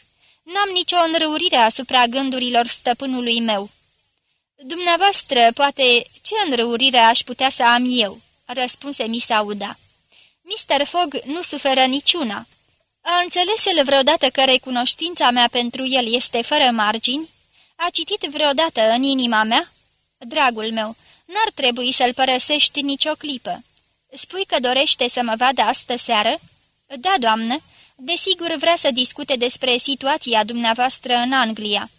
N-am nicio înrăurire asupra gândurilor stăpânului meu." Dumneavoastră, poate, ce înrăurire aș putea să am eu?" răspunse Misauda. Mr. Fogg nu suferă niciuna. A înțeles el vreodată că recunoștința mea pentru el este fără margini? A citit vreodată în inima mea? Dragul meu, n-ar trebui să-l părăsești nicio clipă. Spui că dorește să mă vadă astă seară? Da, doamnă, desigur vrea să discute despre situația dumneavoastră în Anglia.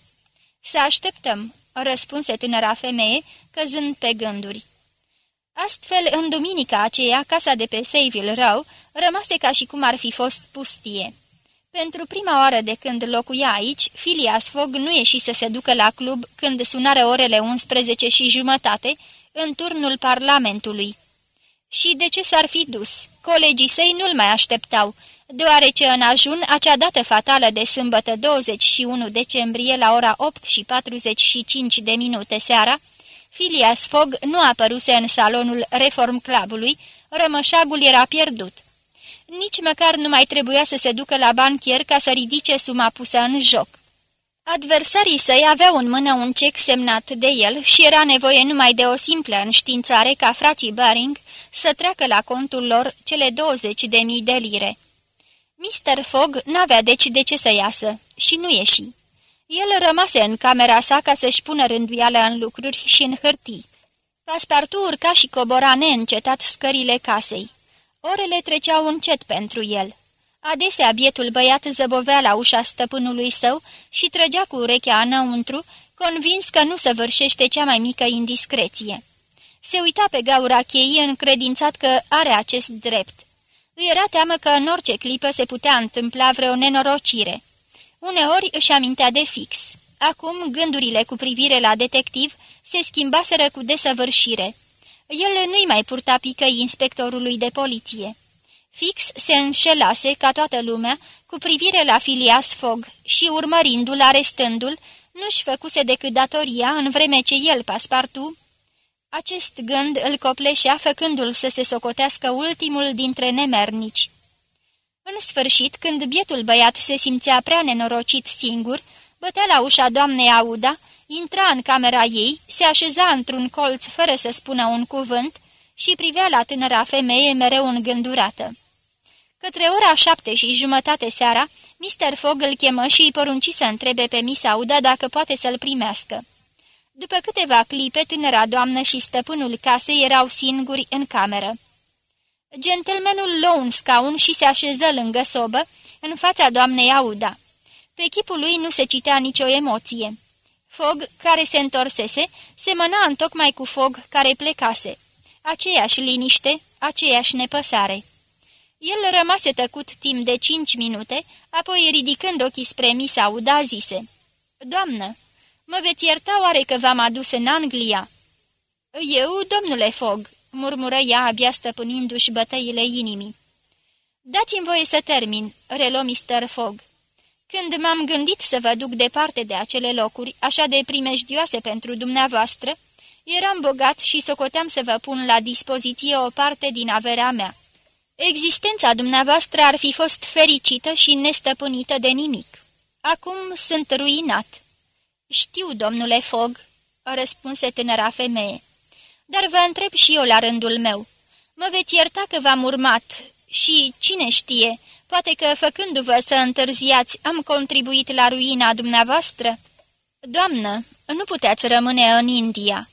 Să așteptăm, răspunse tânăra femeie, căzând pe gânduri. Astfel, în duminica aceea, casa de pe Savile Row rămase ca și cum ar fi fost pustie. Pentru prima oară de când locuia aici, Phileas Fogg nu ieși să se ducă la club când sunară orele 11 și jumătate, în turnul Parlamentului. Și de ce s-ar fi dus? Colegii săi nu-l mai așteptau, deoarece în ajun acea dată fatală de sâmbătă 21 decembrie la ora 8 și 45 de minute seara, Phileas Fogg nu apăruse în salonul Reform Clubului, rămășagul era pierdut. Nici măcar nu mai trebuia să se ducă la banchier ca să ridice suma pusă în joc. Adversarii săi aveau în mână un cec semnat de el și era nevoie numai de o simplă înștiințare ca frații Baring să treacă la contul lor cele 20 de mii de lire. Mr. Fogg n-avea deci de ce să iasă și nu ieși. El rămase în camera sa ca să-și pună rânduială în lucruri și în hârtii. Paspartu urca și cobora neîncetat scările casei. Orele treceau încet pentru el. Adesea bietul băiat zăbovea la ușa stăpânului său și trăgea cu urechea înăuntru, convins că nu săvârșește cea mai mică indiscreție. Se uita pe gaura cheii încredințat că are acest drept. Îi era teamă că în orice clipă se putea întâmpla vreo nenorocire. Uneori își amintea de fix. Acum gândurile cu privire la detectiv se schimbaseră cu desăvârșire. El nu-i mai purta picăi inspectorului de poliție. Fix se înșelase, ca toată lumea, cu privire la Filias Fogg și, urmărindu-l, arestându-l, nu-și făcuse decât datoria în vreme ce el, paspartu. Acest gând îl copleșea, făcându-l să se socotească ultimul dintre nemernici. În sfârșit, când bietul băiat se simțea prea nenorocit singur, bătea la ușa doamnei Auda, intra în camera ei, se așeza într-un colț fără să spună un cuvânt și privea la tânăra femeie mereu îngândurată. Către ora șapte și jumătate seara, Mr. Fogg îl chemă și îi porunci să întrebe pe Miss Auda dacă poate să-l primească. După câteva clipe, tânăra doamnă și stăpânul casei erau singuri în cameră. Gentlemanul luă un scaun și se așeză lângă sobă, în fața doamnei Auda. Pe chipul lui nu se citea nicio emoție. Fog, care se întorsese, semăna întocmai cu Fog, care plecase. Aceeași liniște, aceeași nepăsare. El rămase tăcut timp de cinci minute, apoi ridicând ochii spre Miss Auda, zise Doamnă, mă veți ierta oare că v-am adus în Anglia?" Eu, domnule Fog," murmură ea, abia stăpânindu-și bătăile inimii. Dați-mi voie să termin," reluă Mr. Fogg. Când m-am gândit să vă duc departe de acele locuri, așa de primejdioase pentru dumneavoastră, eram bogat și socoteam să vă pun la dispoziție o parte din averea mea. Existența dumneavoastră ar fi fost fericită și nestăpânită de nimic. Acum sunt ruinat." Știu, domnule Fogg," răspunse tânăra femeie. Dar vă întreb și eu la rândul meu. Mă veți ierta că v-am urmat și, cine știe, Poate că, făcându-vă să întârziați, am contribuit la ruina dumneavoastră?" Doamnă, nu puteți rămâne în India.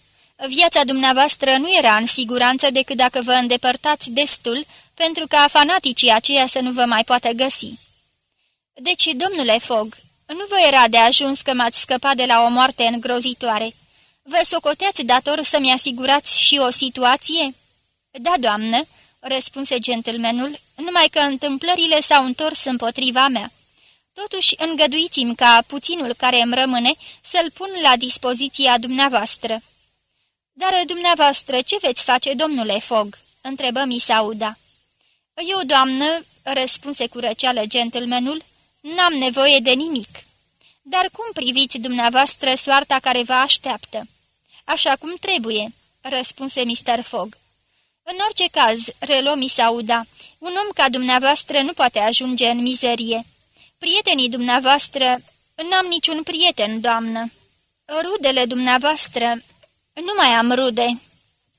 Viața dumneavoastră nu era în siguranță decât dacă vă îndepărtați destul pentru ca fanaticii aceia să nu vă mai poată găsi." Deci, domnule Fogg, nu vă era de ajuns că m-ați scăpat de la o moarte îngrozitoare. Vă socoteați dator să-mi asigurați și o situație?" Da, doamnă," răspunse gentlemanul, numai că întâmplările s-au întors împotriva mea. Totuși, îngăduiți-mi ca puținul care îmi rămâne să-l pun la dispoziția dumneavoastră." Dar dumneavoastră ce veți face, domnule Fogg?" întrebă Misauda. Eu, doamnă," răspunse cu răceală gentlemanul, n-am nevoie de nimic." Dar cum priviți dumneavoastră soarta care vă așteaptă?" Așa cum trebuie," răspunse Mr. Fogg. În orice caz, reluă Misauda, un om ca dumneavoastră nu poate ajunge în mizerie. Prietenii dumneavoastră... N-am niciun prieten, doamnă. Rudele dumneavoastră... Nu mai am rude.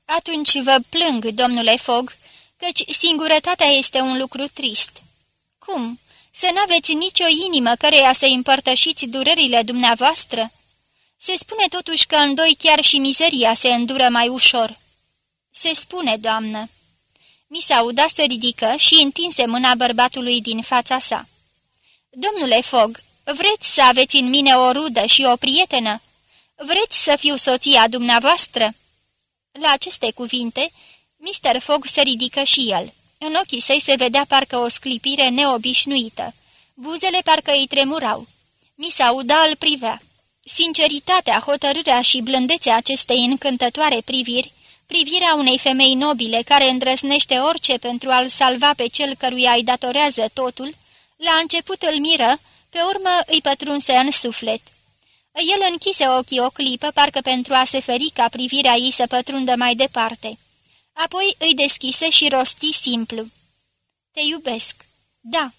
Atunci vă plâng, domnule Fogg, căci singurătatea este un lucru trist. Cum? Să n-aveți nicio inimă căreia să împărtășiți durerile dumneavoastră? Se spune totuși că în doi chiar și mizeria se îndură mai ușor. Se spune, doamnă. Misauda se ridică și întinse mâna bărbatului din fața sa. Domnule Fogg, vreți să aveți în mine o rudă și o prietenă? Vreți să fiu soția dumneavoastră?" La aceste cuvinte, Mr. Fogg se ridică și el. În ochii săi se vedea parcă o sclipire neobișnuită. Buzele parcă îi tremurau. Misauda îl privea. Sinceritatea, hotărârea și blândețea acestei încântătoare priviri, privirea unei femei nobile care îndrăznește orice pentru a-l salva pe cel căruia îi datorează totul, la început îl miră, pe urmă îi pătrunse în suflet. El închise ochii o clipă, parcă pentru a se feri ca privirea ei să pătrundă mai departe. Apoi îi deschise și rosti simplu. Te iubesc. Da,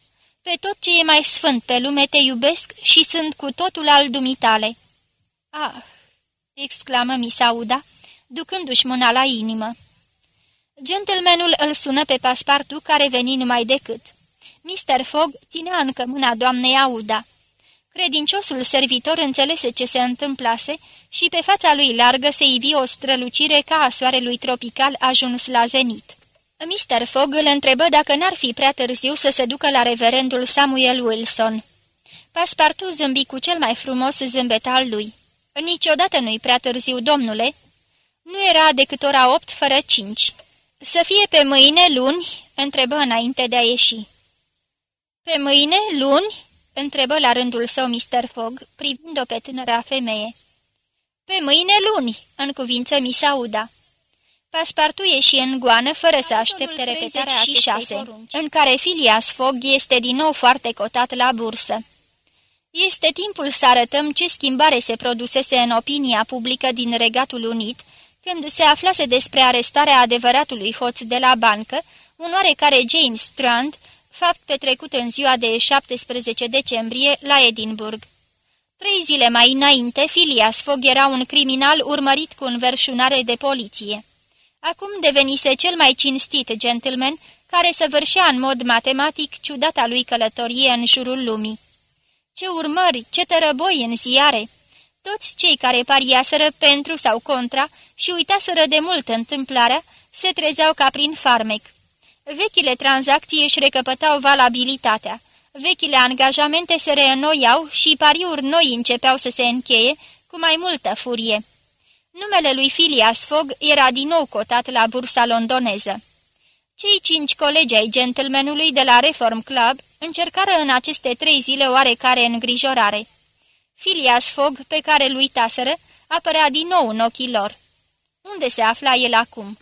pe tot ce e mai sfânt pe lume te iubesc și sunt cu totul al dumitale. Ah, exclamă Misauda, ducându-și mâna la inimă. Gentlemanul îl sună pe paspartu care veni numai decât. Mr. Fogg ținea încă mâna doamnei Auda. Credinciosul servitor înțelese ce se întâmplase și pe fața lui largă se ivi o strălucire ca a soarelui tropical ajuns la zenit. Mr. Fogg îl întrebă dacă n-ar fi prea târziu să se ducă la reverendul Samuel Wilson. Paspartu zâmbi cu cel mai frumos zâmbet al lui. Niciodată nu-i prea târziu, domnule." Nu era decât ora opt fără cinci. Să fie pe mâine luni?" întrebă înainte de a ieși. Pe mâine, luni?" Întrebă la rândul său Mr. Fogg, privind-o pe tânăra femeie. Pe mâine luni," în cuvință mi auda. Paspartu ieși în goană fără să aștepte repetarea acestei șase, în care Filias Fogg este din nou foarte cotat la bursă. Este timpul să arătăm ce schimbare se produsese în opinia publică din Regatul Unit, când se aflase despre arestarea adevăratului hoț de la bancă, un oarecare James Strand, fapt petrecut în ziua de 17 decembrie la Edinburgh. Trei zile mai înainte, Phileas Fogg era un criminal urmărit cu înverșunare de poliție. Acum devenise cel mai cinstit gentleman care săvârșea în mod matematic ciudata lui călătorie în jurul lumii. Ce urmări, ce tărăboi în ziare! Toți cei care pariaseră pentru sau contra și uitaseră de mult întâmplarea, se trezeau ca prin farmec. Vechile tranzacții își recăpătau valabilitatea, vechile angajamente se reînnoiau și pariuri noi începeau să se încheie cu mai multă furie. Numele lui Phileas Fogg era din nou cotat la bursa londoneză. Cei cinci colegi ai gentlemanului de la Reform Club încercară în aceste trei zile oarecare îngrijorare. Phileas Fogg, pe care lui taseră, apărea din nou în ochii lor. Unde se afla el acum?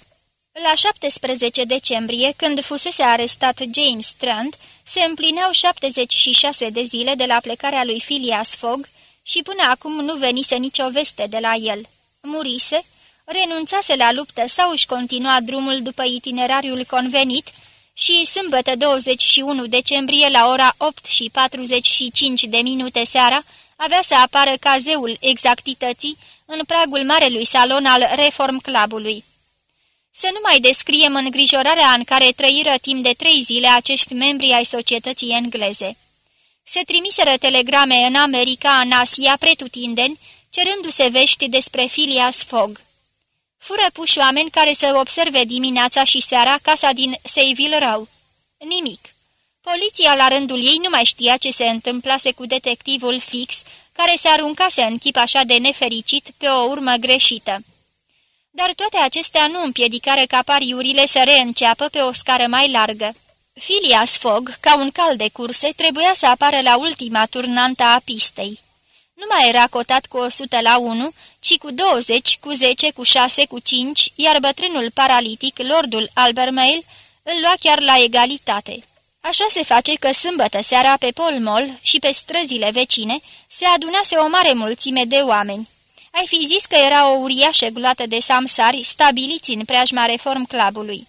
La 17 decembrie, când fusese arestat James Strand, se împlineau 76 de zile de la plecarea lui Phileas Fogg și până acum nu venise nicio veste de la el. Murise, renunțase la luptă sau își continua drumul după itinerariul convenit și sâmbătă 21 decembrie la ora 8 și 45 de minute seara avea să apară cazeul exactității în pragul marelui salon al Reform Clubului. Să nu mai descriem îngrijorarea în care trăiră timp de trei zile acești membri ai societății engleze. Se trimiseră telegrame în America, în Asia, pretutindeni, cerându-se vești despre Phileas Fogg. Fură puși oameni care să observe dimineața și seara casa din Sayville Row. Nimic. Poliția la rândul ei nu mai știa ce se întâmplase cu detectivul fix, care se aruncase în chip așa de nefericit pe o urmă greșită. Dar toate acestea nu împiedicară ca pariurile să reînceapă pe o scară mai largă. Phileas Fogg, ca un cal de curse, trebuia să apară la ultima turnantă a pistei. Nu mai era cotat cu 100 la 1, ci cu 20, cu 10, cu 6, cu 5, iar bătrânul paralitic, lordul Albermail, îl lua chiar la egalitate. Așa se face că sâmbătă seara pe Polmol și pe străzile vecine se adunase o mare mulțime de oameni. Ai fi zis că era o uriașă gloată de samsari stabiliți în preajma reform clubului.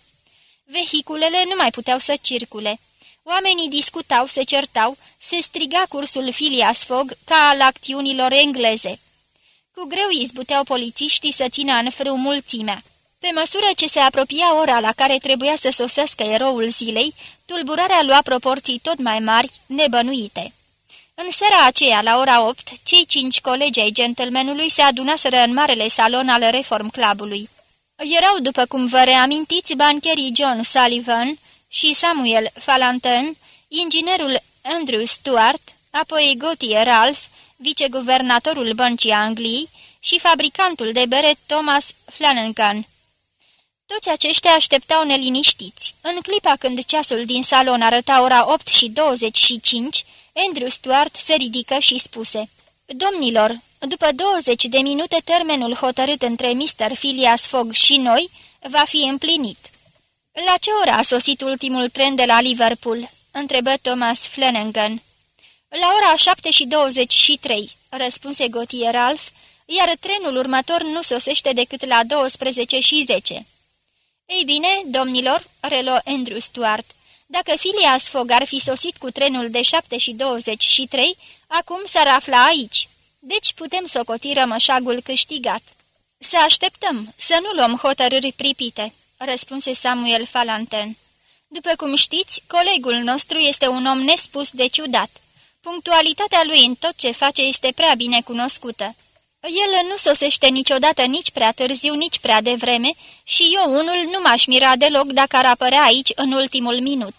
Vehiculele nu mai puteau să circule. Oamenii discutau, se certau, se striga cursul Phileas Fogg ca al acțiunilor engleze. Cu greu izbuteau polițiștii să țină în frâu mulțimea. Pe măsură ce se apropia ora la care trebuia să sosească eroul zilei, tulburarea lua proporții tot mai mari, nebănuite. În seara aceea, la ora 8, cei cinci colegi ai gentlemanului se adunaseră în marele salon al Reform Clubului. Erau, după cum vă reamintiți, bancherii John Sullivan și Samuel Falanten, inginerul Andrew Stuart, apoi Gautier Ralph, viceguvernatorul băncii Angliei și fabricantul de bere Thomas Flanagan. Toți aceștia așteptau neliniștiți. În clipa când ceasul din salon arăta ora 8 și 25, Andrew Stuart se ridică și spuse Domnilor, după 20 de minute termenul hotărât între Mr. Phileas Fogg și noi va fi împlinit. La ce oră a sosit ultimul tren de la Liverpool?" întrebă Thomas Flanagan. La ora 7 și 23, răspunse Gautier Ralph, iar trenul următor nu sosește decât la 12 și 10. Ei bine, domnilor, relo Andrew Stuart, dacă Phileas Fogg ar fi sosit cu trenul de 7 și 23, acum s-ar afla aici. Deci putem socoti rămășagul câștigat. Să așteptăm, să nu luăm hotărâri pripite, răspunse Samuel Falanten. După cum știți, colegul nostru este un om nespus de ciudat. Punctualitatea lui în tot ce face este prea bine cunoscută. El nu sosește niciodată nici prea târziu, nici prea devreme și eu unul nu m-aș mira deloc dacă ar apărea aici în ultimul minut.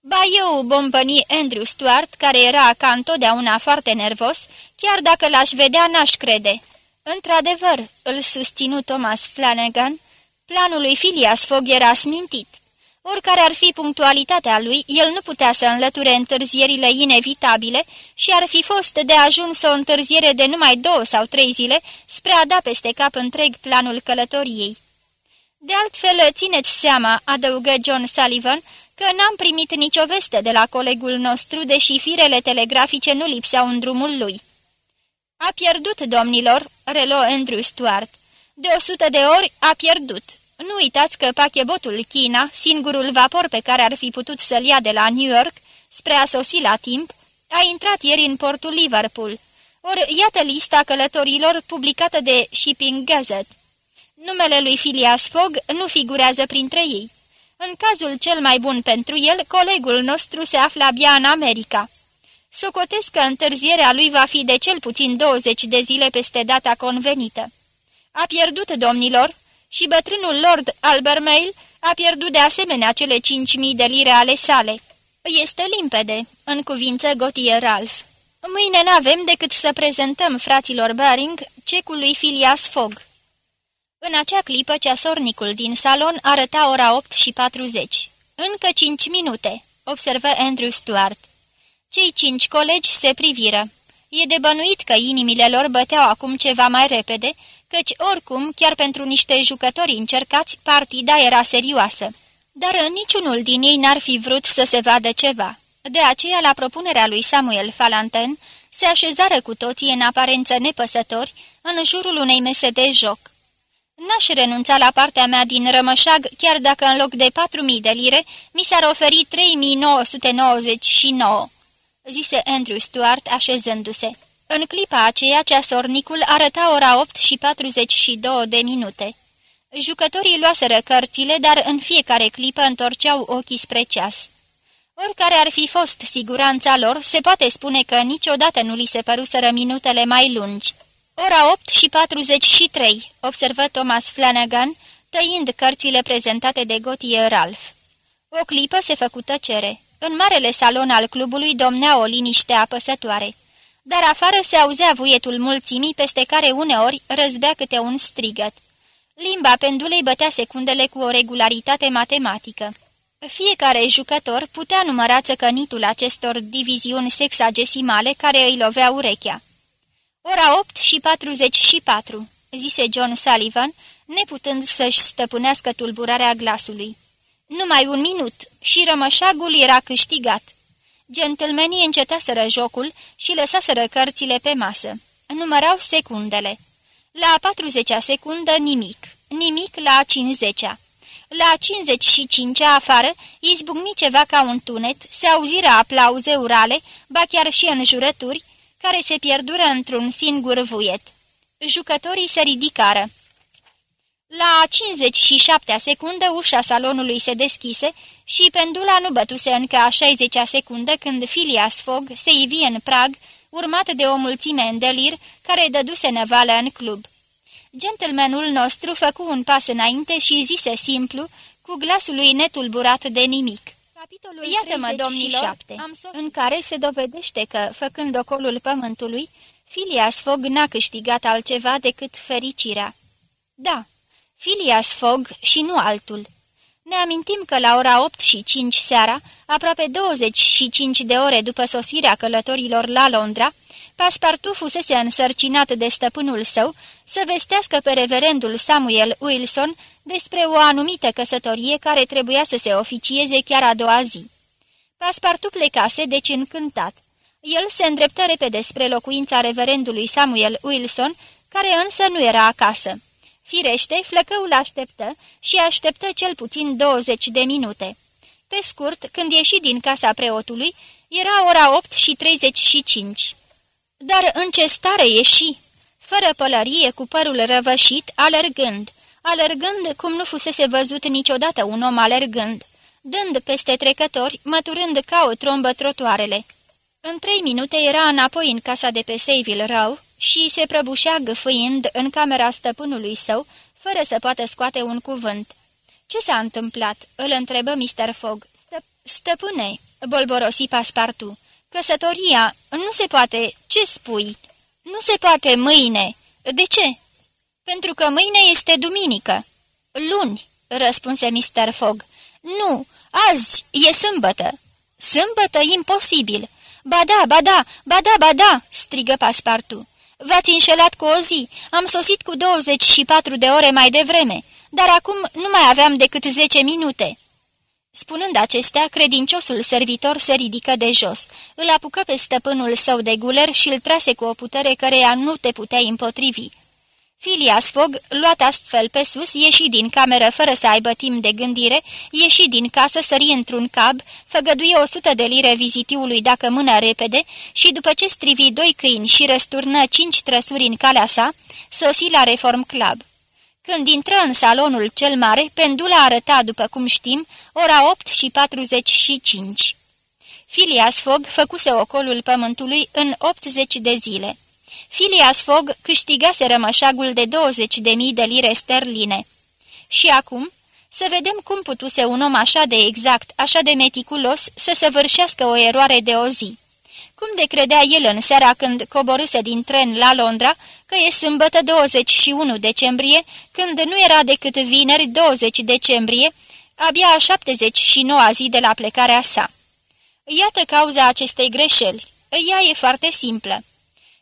Ba eu, bombăni Andrew Stuart, care era ca întotdeauna foarte nervos, chiar dacă l-aș vedea n-aș crede. Într-adevăr, îl susținu Thomas Flanagan, planul lui Phileas Fogg era smintit. Oricare ar fi punctualitatea lui, el nu putea să înlăture întârzierile inevitabile și ar fi fost de ajuns o întârziere de numai două sau trei zile spre a da peste cap întreg planul călătoriei. De altfel, țineți seama, adăugă John Sullivan, că n-am primit nicio veste de la colegul nostru, deși firele telegrafice nu lipseau în drumul lui. A pierdut, domnilor, relo Andrew Stuart. De o sută de ori a pierdut. Nu uitați că pachebotul China, singurul vapor pe care ar fi putut să-l ia de la New York, spre a sosi la timp, a intrat ieri în portul Liverpool. Ori iată lista călătorilor publicată de Shipping Gazette. Numele lui Phileas Fogg nu figurează printre ei. În cazul cel mai bun pentru el, colegul nostru se află abia în America. Socotesc că întârzierea lui va fi de cel puțin 20 de zile peste data convenită. A pierdut, domnilor, și bătrânul Lord Albermail a pierdut de asemenea cele 5.000 de lire ale sale. Este limpede, în cuvință Gotie Ralph. Mâine n-avem decât să prezentăm fraților Baring cecul lui Phileas Fogg. În acea clipă, ceasornicul din salon arăta ora 8 și 40. Încă cinci minute, observă Andrew Stuart. Cei cinci colegi se priviră. E de bănuit că inimile lor băteau acum ceva mai repede, căci oricum, chiar pentru niște jucători încercați, partida era serioasă. Dar niciunul din ei n-ar fi vrut să se vadă ceva. De aceea, la propunerea lui Samuel Falanten, se așezară cu toții în aparență nepăsători în jurul unei mese de joc. N-aș renunța la partea mea din rămășag, chiar dacă în loc de 4.000 de lire mi s-ar oferi 3.999, zise Andrew Stuart așezându-se. În clipa aceea, ceasornicul arăta ora 8 și 42 de minute. Jucătorii luaseră cărțile, dar în fiecare clipă întorceau ochii spre ceas. Oricare ar fi fost siguranța lor, se poate spune că niciodată nu li se păruseră minutele mai lungi. Ora 8 și 43, observă Thomas Flanagan, tăind cărțile prezentate de Gotie Ralph. O clipă se făcu tăcere. În marele salon al clubului domnea o liniște apăsătoare, dar afară se auzea vuietul mulțimii peste care uneori răzbea câte un strigăt. Limba pendulei bătea secundele cu o regularitate matematică. Fiecare jucător putea număra țăcănitul acestor diviziuni sexagesimale care îi lovea urechea. Ora 8 și 44, zise John Sullivan, neputând să-și stăpânească tulburarea glasului. Numai un minut și rămășagul era câștigat. Gentlemanii încetaseră jocul și lăsaseră cărțile pe masă. Numărau secundele. La 40-a secundă nimic, nimic la 50-a. La 55-a afară izbucni ceva ca un tunet, se auziră aplauze urale, ba chiar și înjurături, care se pierdură într-un singur vuiet. Jucătorii se ridicară. La 57-a secundă ușa salonului se deschise și pendula nu bătuse încă a 60-a secundă când Phileas Fogg se ivi în prag, urmat de o mulțime în delir care dăduse năvală în club. Gentlemanul nostru făcu un pas înainte și zise simplu, cu glasul lui netulburat de nimic. Capitolul Iată-mă, domnilor, în care se dovedește că, făcând ocolul pământului, Phileas Fogg n-a câștigat altceva decât fericirea. Da, Phileas Fogg și nu altul. Ne amintim că la ora 8 și 5 seara, aproape 25 de ore după sosirea călătorilor la Londra, Paspartu fusese însărcinat de stăpânul său să vestească pe reverendul Samuel Wilson despre o anumită căsătorie care trebuia să se oficieze chiar a doua zi. Paspartu plecase, deci încântat. El se îndreptă repede spre locuința reverendului Samuel Wilson, care însă nu era acasă. Firește, flăcăul așteptă și așteptă cel puțin 20 de minute. Pe scurt, când ieși din casa preotului, era ora 8 și 35. Dar în ce stare ieși? Fără pălărie, cu părul răvășit, alergând, alergând cum nu fusese văzut niciodată un om alergând, dând peste trecători, măturând ca o trombă trotoarele. În trei minute era înapoi în casa de pe Savile Row și se prăbușea gâfâind în camera stăpânului său, fără să poată scoate un cuvânt. Ce s-a întâmplat?" îl întrebă Mr. Fogg. Stăpâne," bolborosi Paspartu, căsătoria nu se poate... Ce spui?" Nu se poate mâine." De ce?" Pentru că mâine este duminică." Luni," răspunse Mr. Fogg. Nu, azi e sâmbătă." Sâmbătă imposibil." Ba da, ba da, ba da, ba da!" strigă Paspartu. V-ați înșelat cu o zi, am sosit cu 24 de ore mai devreme, dar acum nu mai aveam decât 10 minute." Spunând acestea, credinciosul servitor se ridică de jos, îl apucă pe stăpânul său de guler și îl trase cu o putere căreia nu te putea împotrivi. Filias Fogg, luat astfel pe sus, ieși din cameră fără să aibă timp de gândire, ieși din casă, sări într-un cab, făgăduie o sută de lire vizitiului dacă mână repede și după ce strivi doi câini și răsturnă cinci trăsuri în calea sa, sosi la Reform Club. Când intră în salonul cel mare, pendula arăta, după cum știm, ora 8 și 45. Filias Fogg făcuse ocolul pământului în 80 de zile. Filias Fogg câștigase rămășagul de 20.000 de lire sterline. Și acum, să vedem cum putuse un om așa de exact, așa de meticulos, să săvârșească o eroare de o zi. Cum de credea el în seara când coborâse din tren la Londra că e sâmbătă 21 decembrie, când nu era decât vineri 20 decembrie, abia a 79 zi de la plecarea sa. Iată cauza acestei greșeli. Ea e foarte simplă.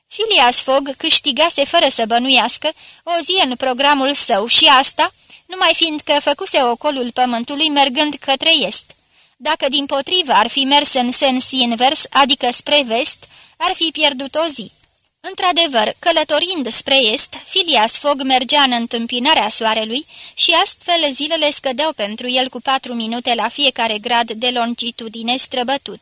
Phileas Fogg câștigase fără să bănuiască o zi în programul său și asta, numai fiindcă făcuse ocolul pământului mergând către est. Dacă din potrivă ar fi mers în sens invers, adică spre vest, ar fi pierdut o zi. Într-adevăr, călătorind spre est, Filias Fogg mergea în întâmpinarea soarelui și astfel zilele scădeau pentru el cu patru minute la fiecare grad de longitudine străbătut.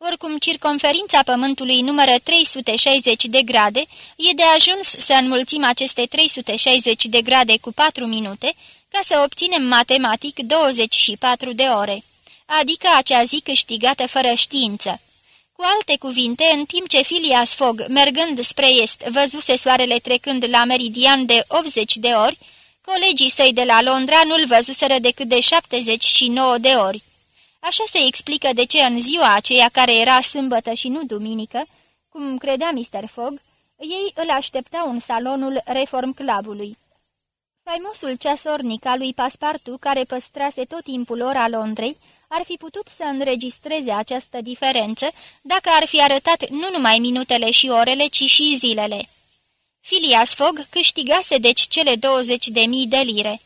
Oricum, circumferința Pământului numără 360 de grade, e de ajuns să înmulțim aceste 360 de grade cu 4 minute, ca să obținem matematic 24 de ore, adică acea zi câștigată fără știință. Cu alte cuvinte, în timp ce Phileas Fogg, mergând spre est, văzuse soarele trecând la meridian de 80 de ori, colegii săi de la Londra nu-l văzuseră decât de 79 de ori. Așa se explică de ce în ziua aceea care era sâmbătă și nu duminică, cum credea Mr. Fogg, ei îl așteptau în salonul Reform Clubului. Faimosul ceasornic al lui Paspartu, care păstrase tot timpul ora Londrei, ar fi putut să înregistreze această diferență dacă ar fi arătat nu numai minutele și orele, ci și zilele. Phileas Fogg câștigase deci cele 20 de mii de lire.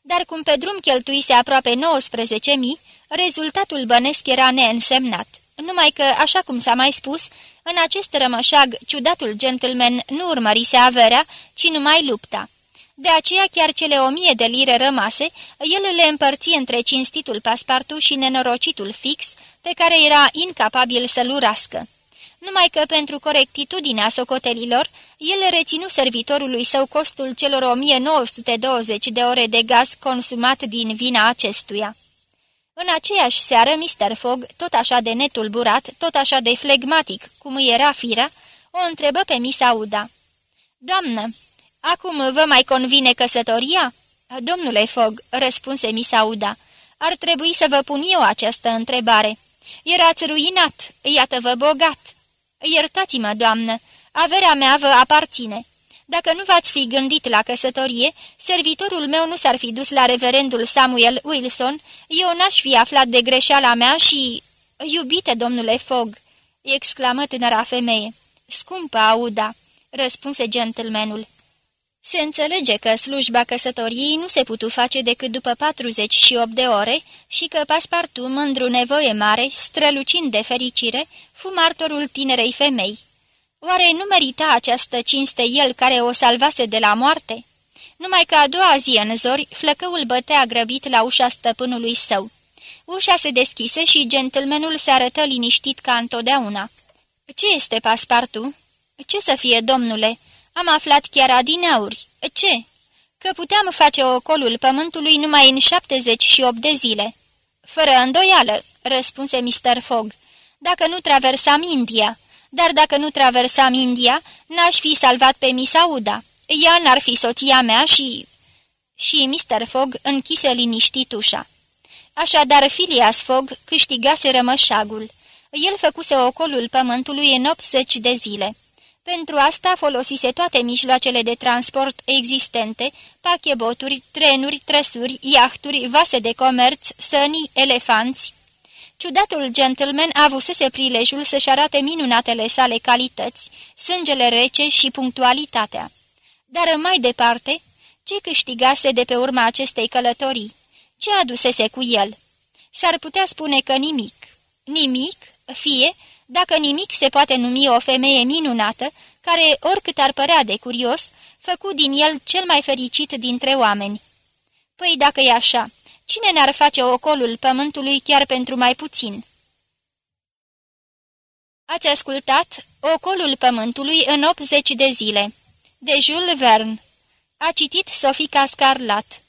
Dar cum pe drum cheltuise aproape 19 mii, rezultatul bănesc era neînsemnat. Numai că, așa cum s-a mai spus, în acest rămășag, ciudatul gentleman nu urmărise averea, ci numai lupta. De aceea chiar cele o mie de lire rămase, el le împărți între cinstitul paspartu și nenorocitul fix, pe care era incapabil să-l urască. Numai că pentru corectitudinea socotelilor, el reținu servitorului său costul celor 1920 de ore de gaz consumat din vina acestuia. În aceeași seară, Mr. Fogg, tot așa de netulburat, tot așa de flegmatic, cum era firea, o întrebă pe Miss Auda. Doamnă, Acum vă mai convine căsătoria?" Domnule Fogg," răspunse Misauda, ar trebui să vă pun eu această întrebare. Erați ruinat, iată-vă bogat." Iertați-mă, doamnă, averea mea vă aparține." Dacă nu v-ați fi gândit la căsătorie, servitorul meu nu s-ar fi dus la reverendul Samuel Wilson, eu n-aș fi aflat de greșeala mea și... Iubite, domnule Fogg!" exclamă tânăra femeie. Scumpă, Auda!" răspunse gentlemanul. Se înțelege că slujba căsătoriei nu se putu face decât după 48 de ore și că Paspartu, mândru nevoie mare, strălucind de fericire, fu martorul tinerei femei. Oare nu merita această cinste el care o salvase de la moarte? Numai că a doua zi în zori, flăcăul bătea grăbit la ușa stăpânului său. Ușa se deschise și gentlemanul se arătă liniștit ca întotdeauna. Ce este Paspartu?" Ce să fie, domnule?" Am aflat chiar adineauri. Ce? Că puteam face ocolul pământului numai în 78 de zile. Fără îndoială, răspunse Mr. Fogg, dacă nu traversam India. Dar dacă nu traversam India, n-aș fi salvat pe Miss Auda. Ea n-ar fi soția mea și... Și Mr. Fogg închise liniștit ușa. Așadar, Phileas Fogg câștigase rămășagul. El făcuse ocolul pământului în 80 de zile. Pentru asta folosise toate mijloacele de transport existente, pacheboturi, trenuri, trăsuri, iahturi, vase de comerț, sănii, elefanți. Ciudatul gentleman avusese prilejul să-și arate minunatele sale calități, sângele rece și punctualitatea. Dar mai departe, ce câștigase de pe urma acestei călătorii? Ce adusese cu el? S-ar putea spune că nimic. Nimic, fie dacă nimic se poate numi o femeie minunată, care, oricât ar părea de curios, făcu din el cel mai fericit dintre oameni. Păi dacă e așa, cine n-ar face ocolul pământului chiar pentru mai puțin? Ați ascultat Ocolul pământului în 80 de zile, de Jules Verne. A citit Sofica Scarlat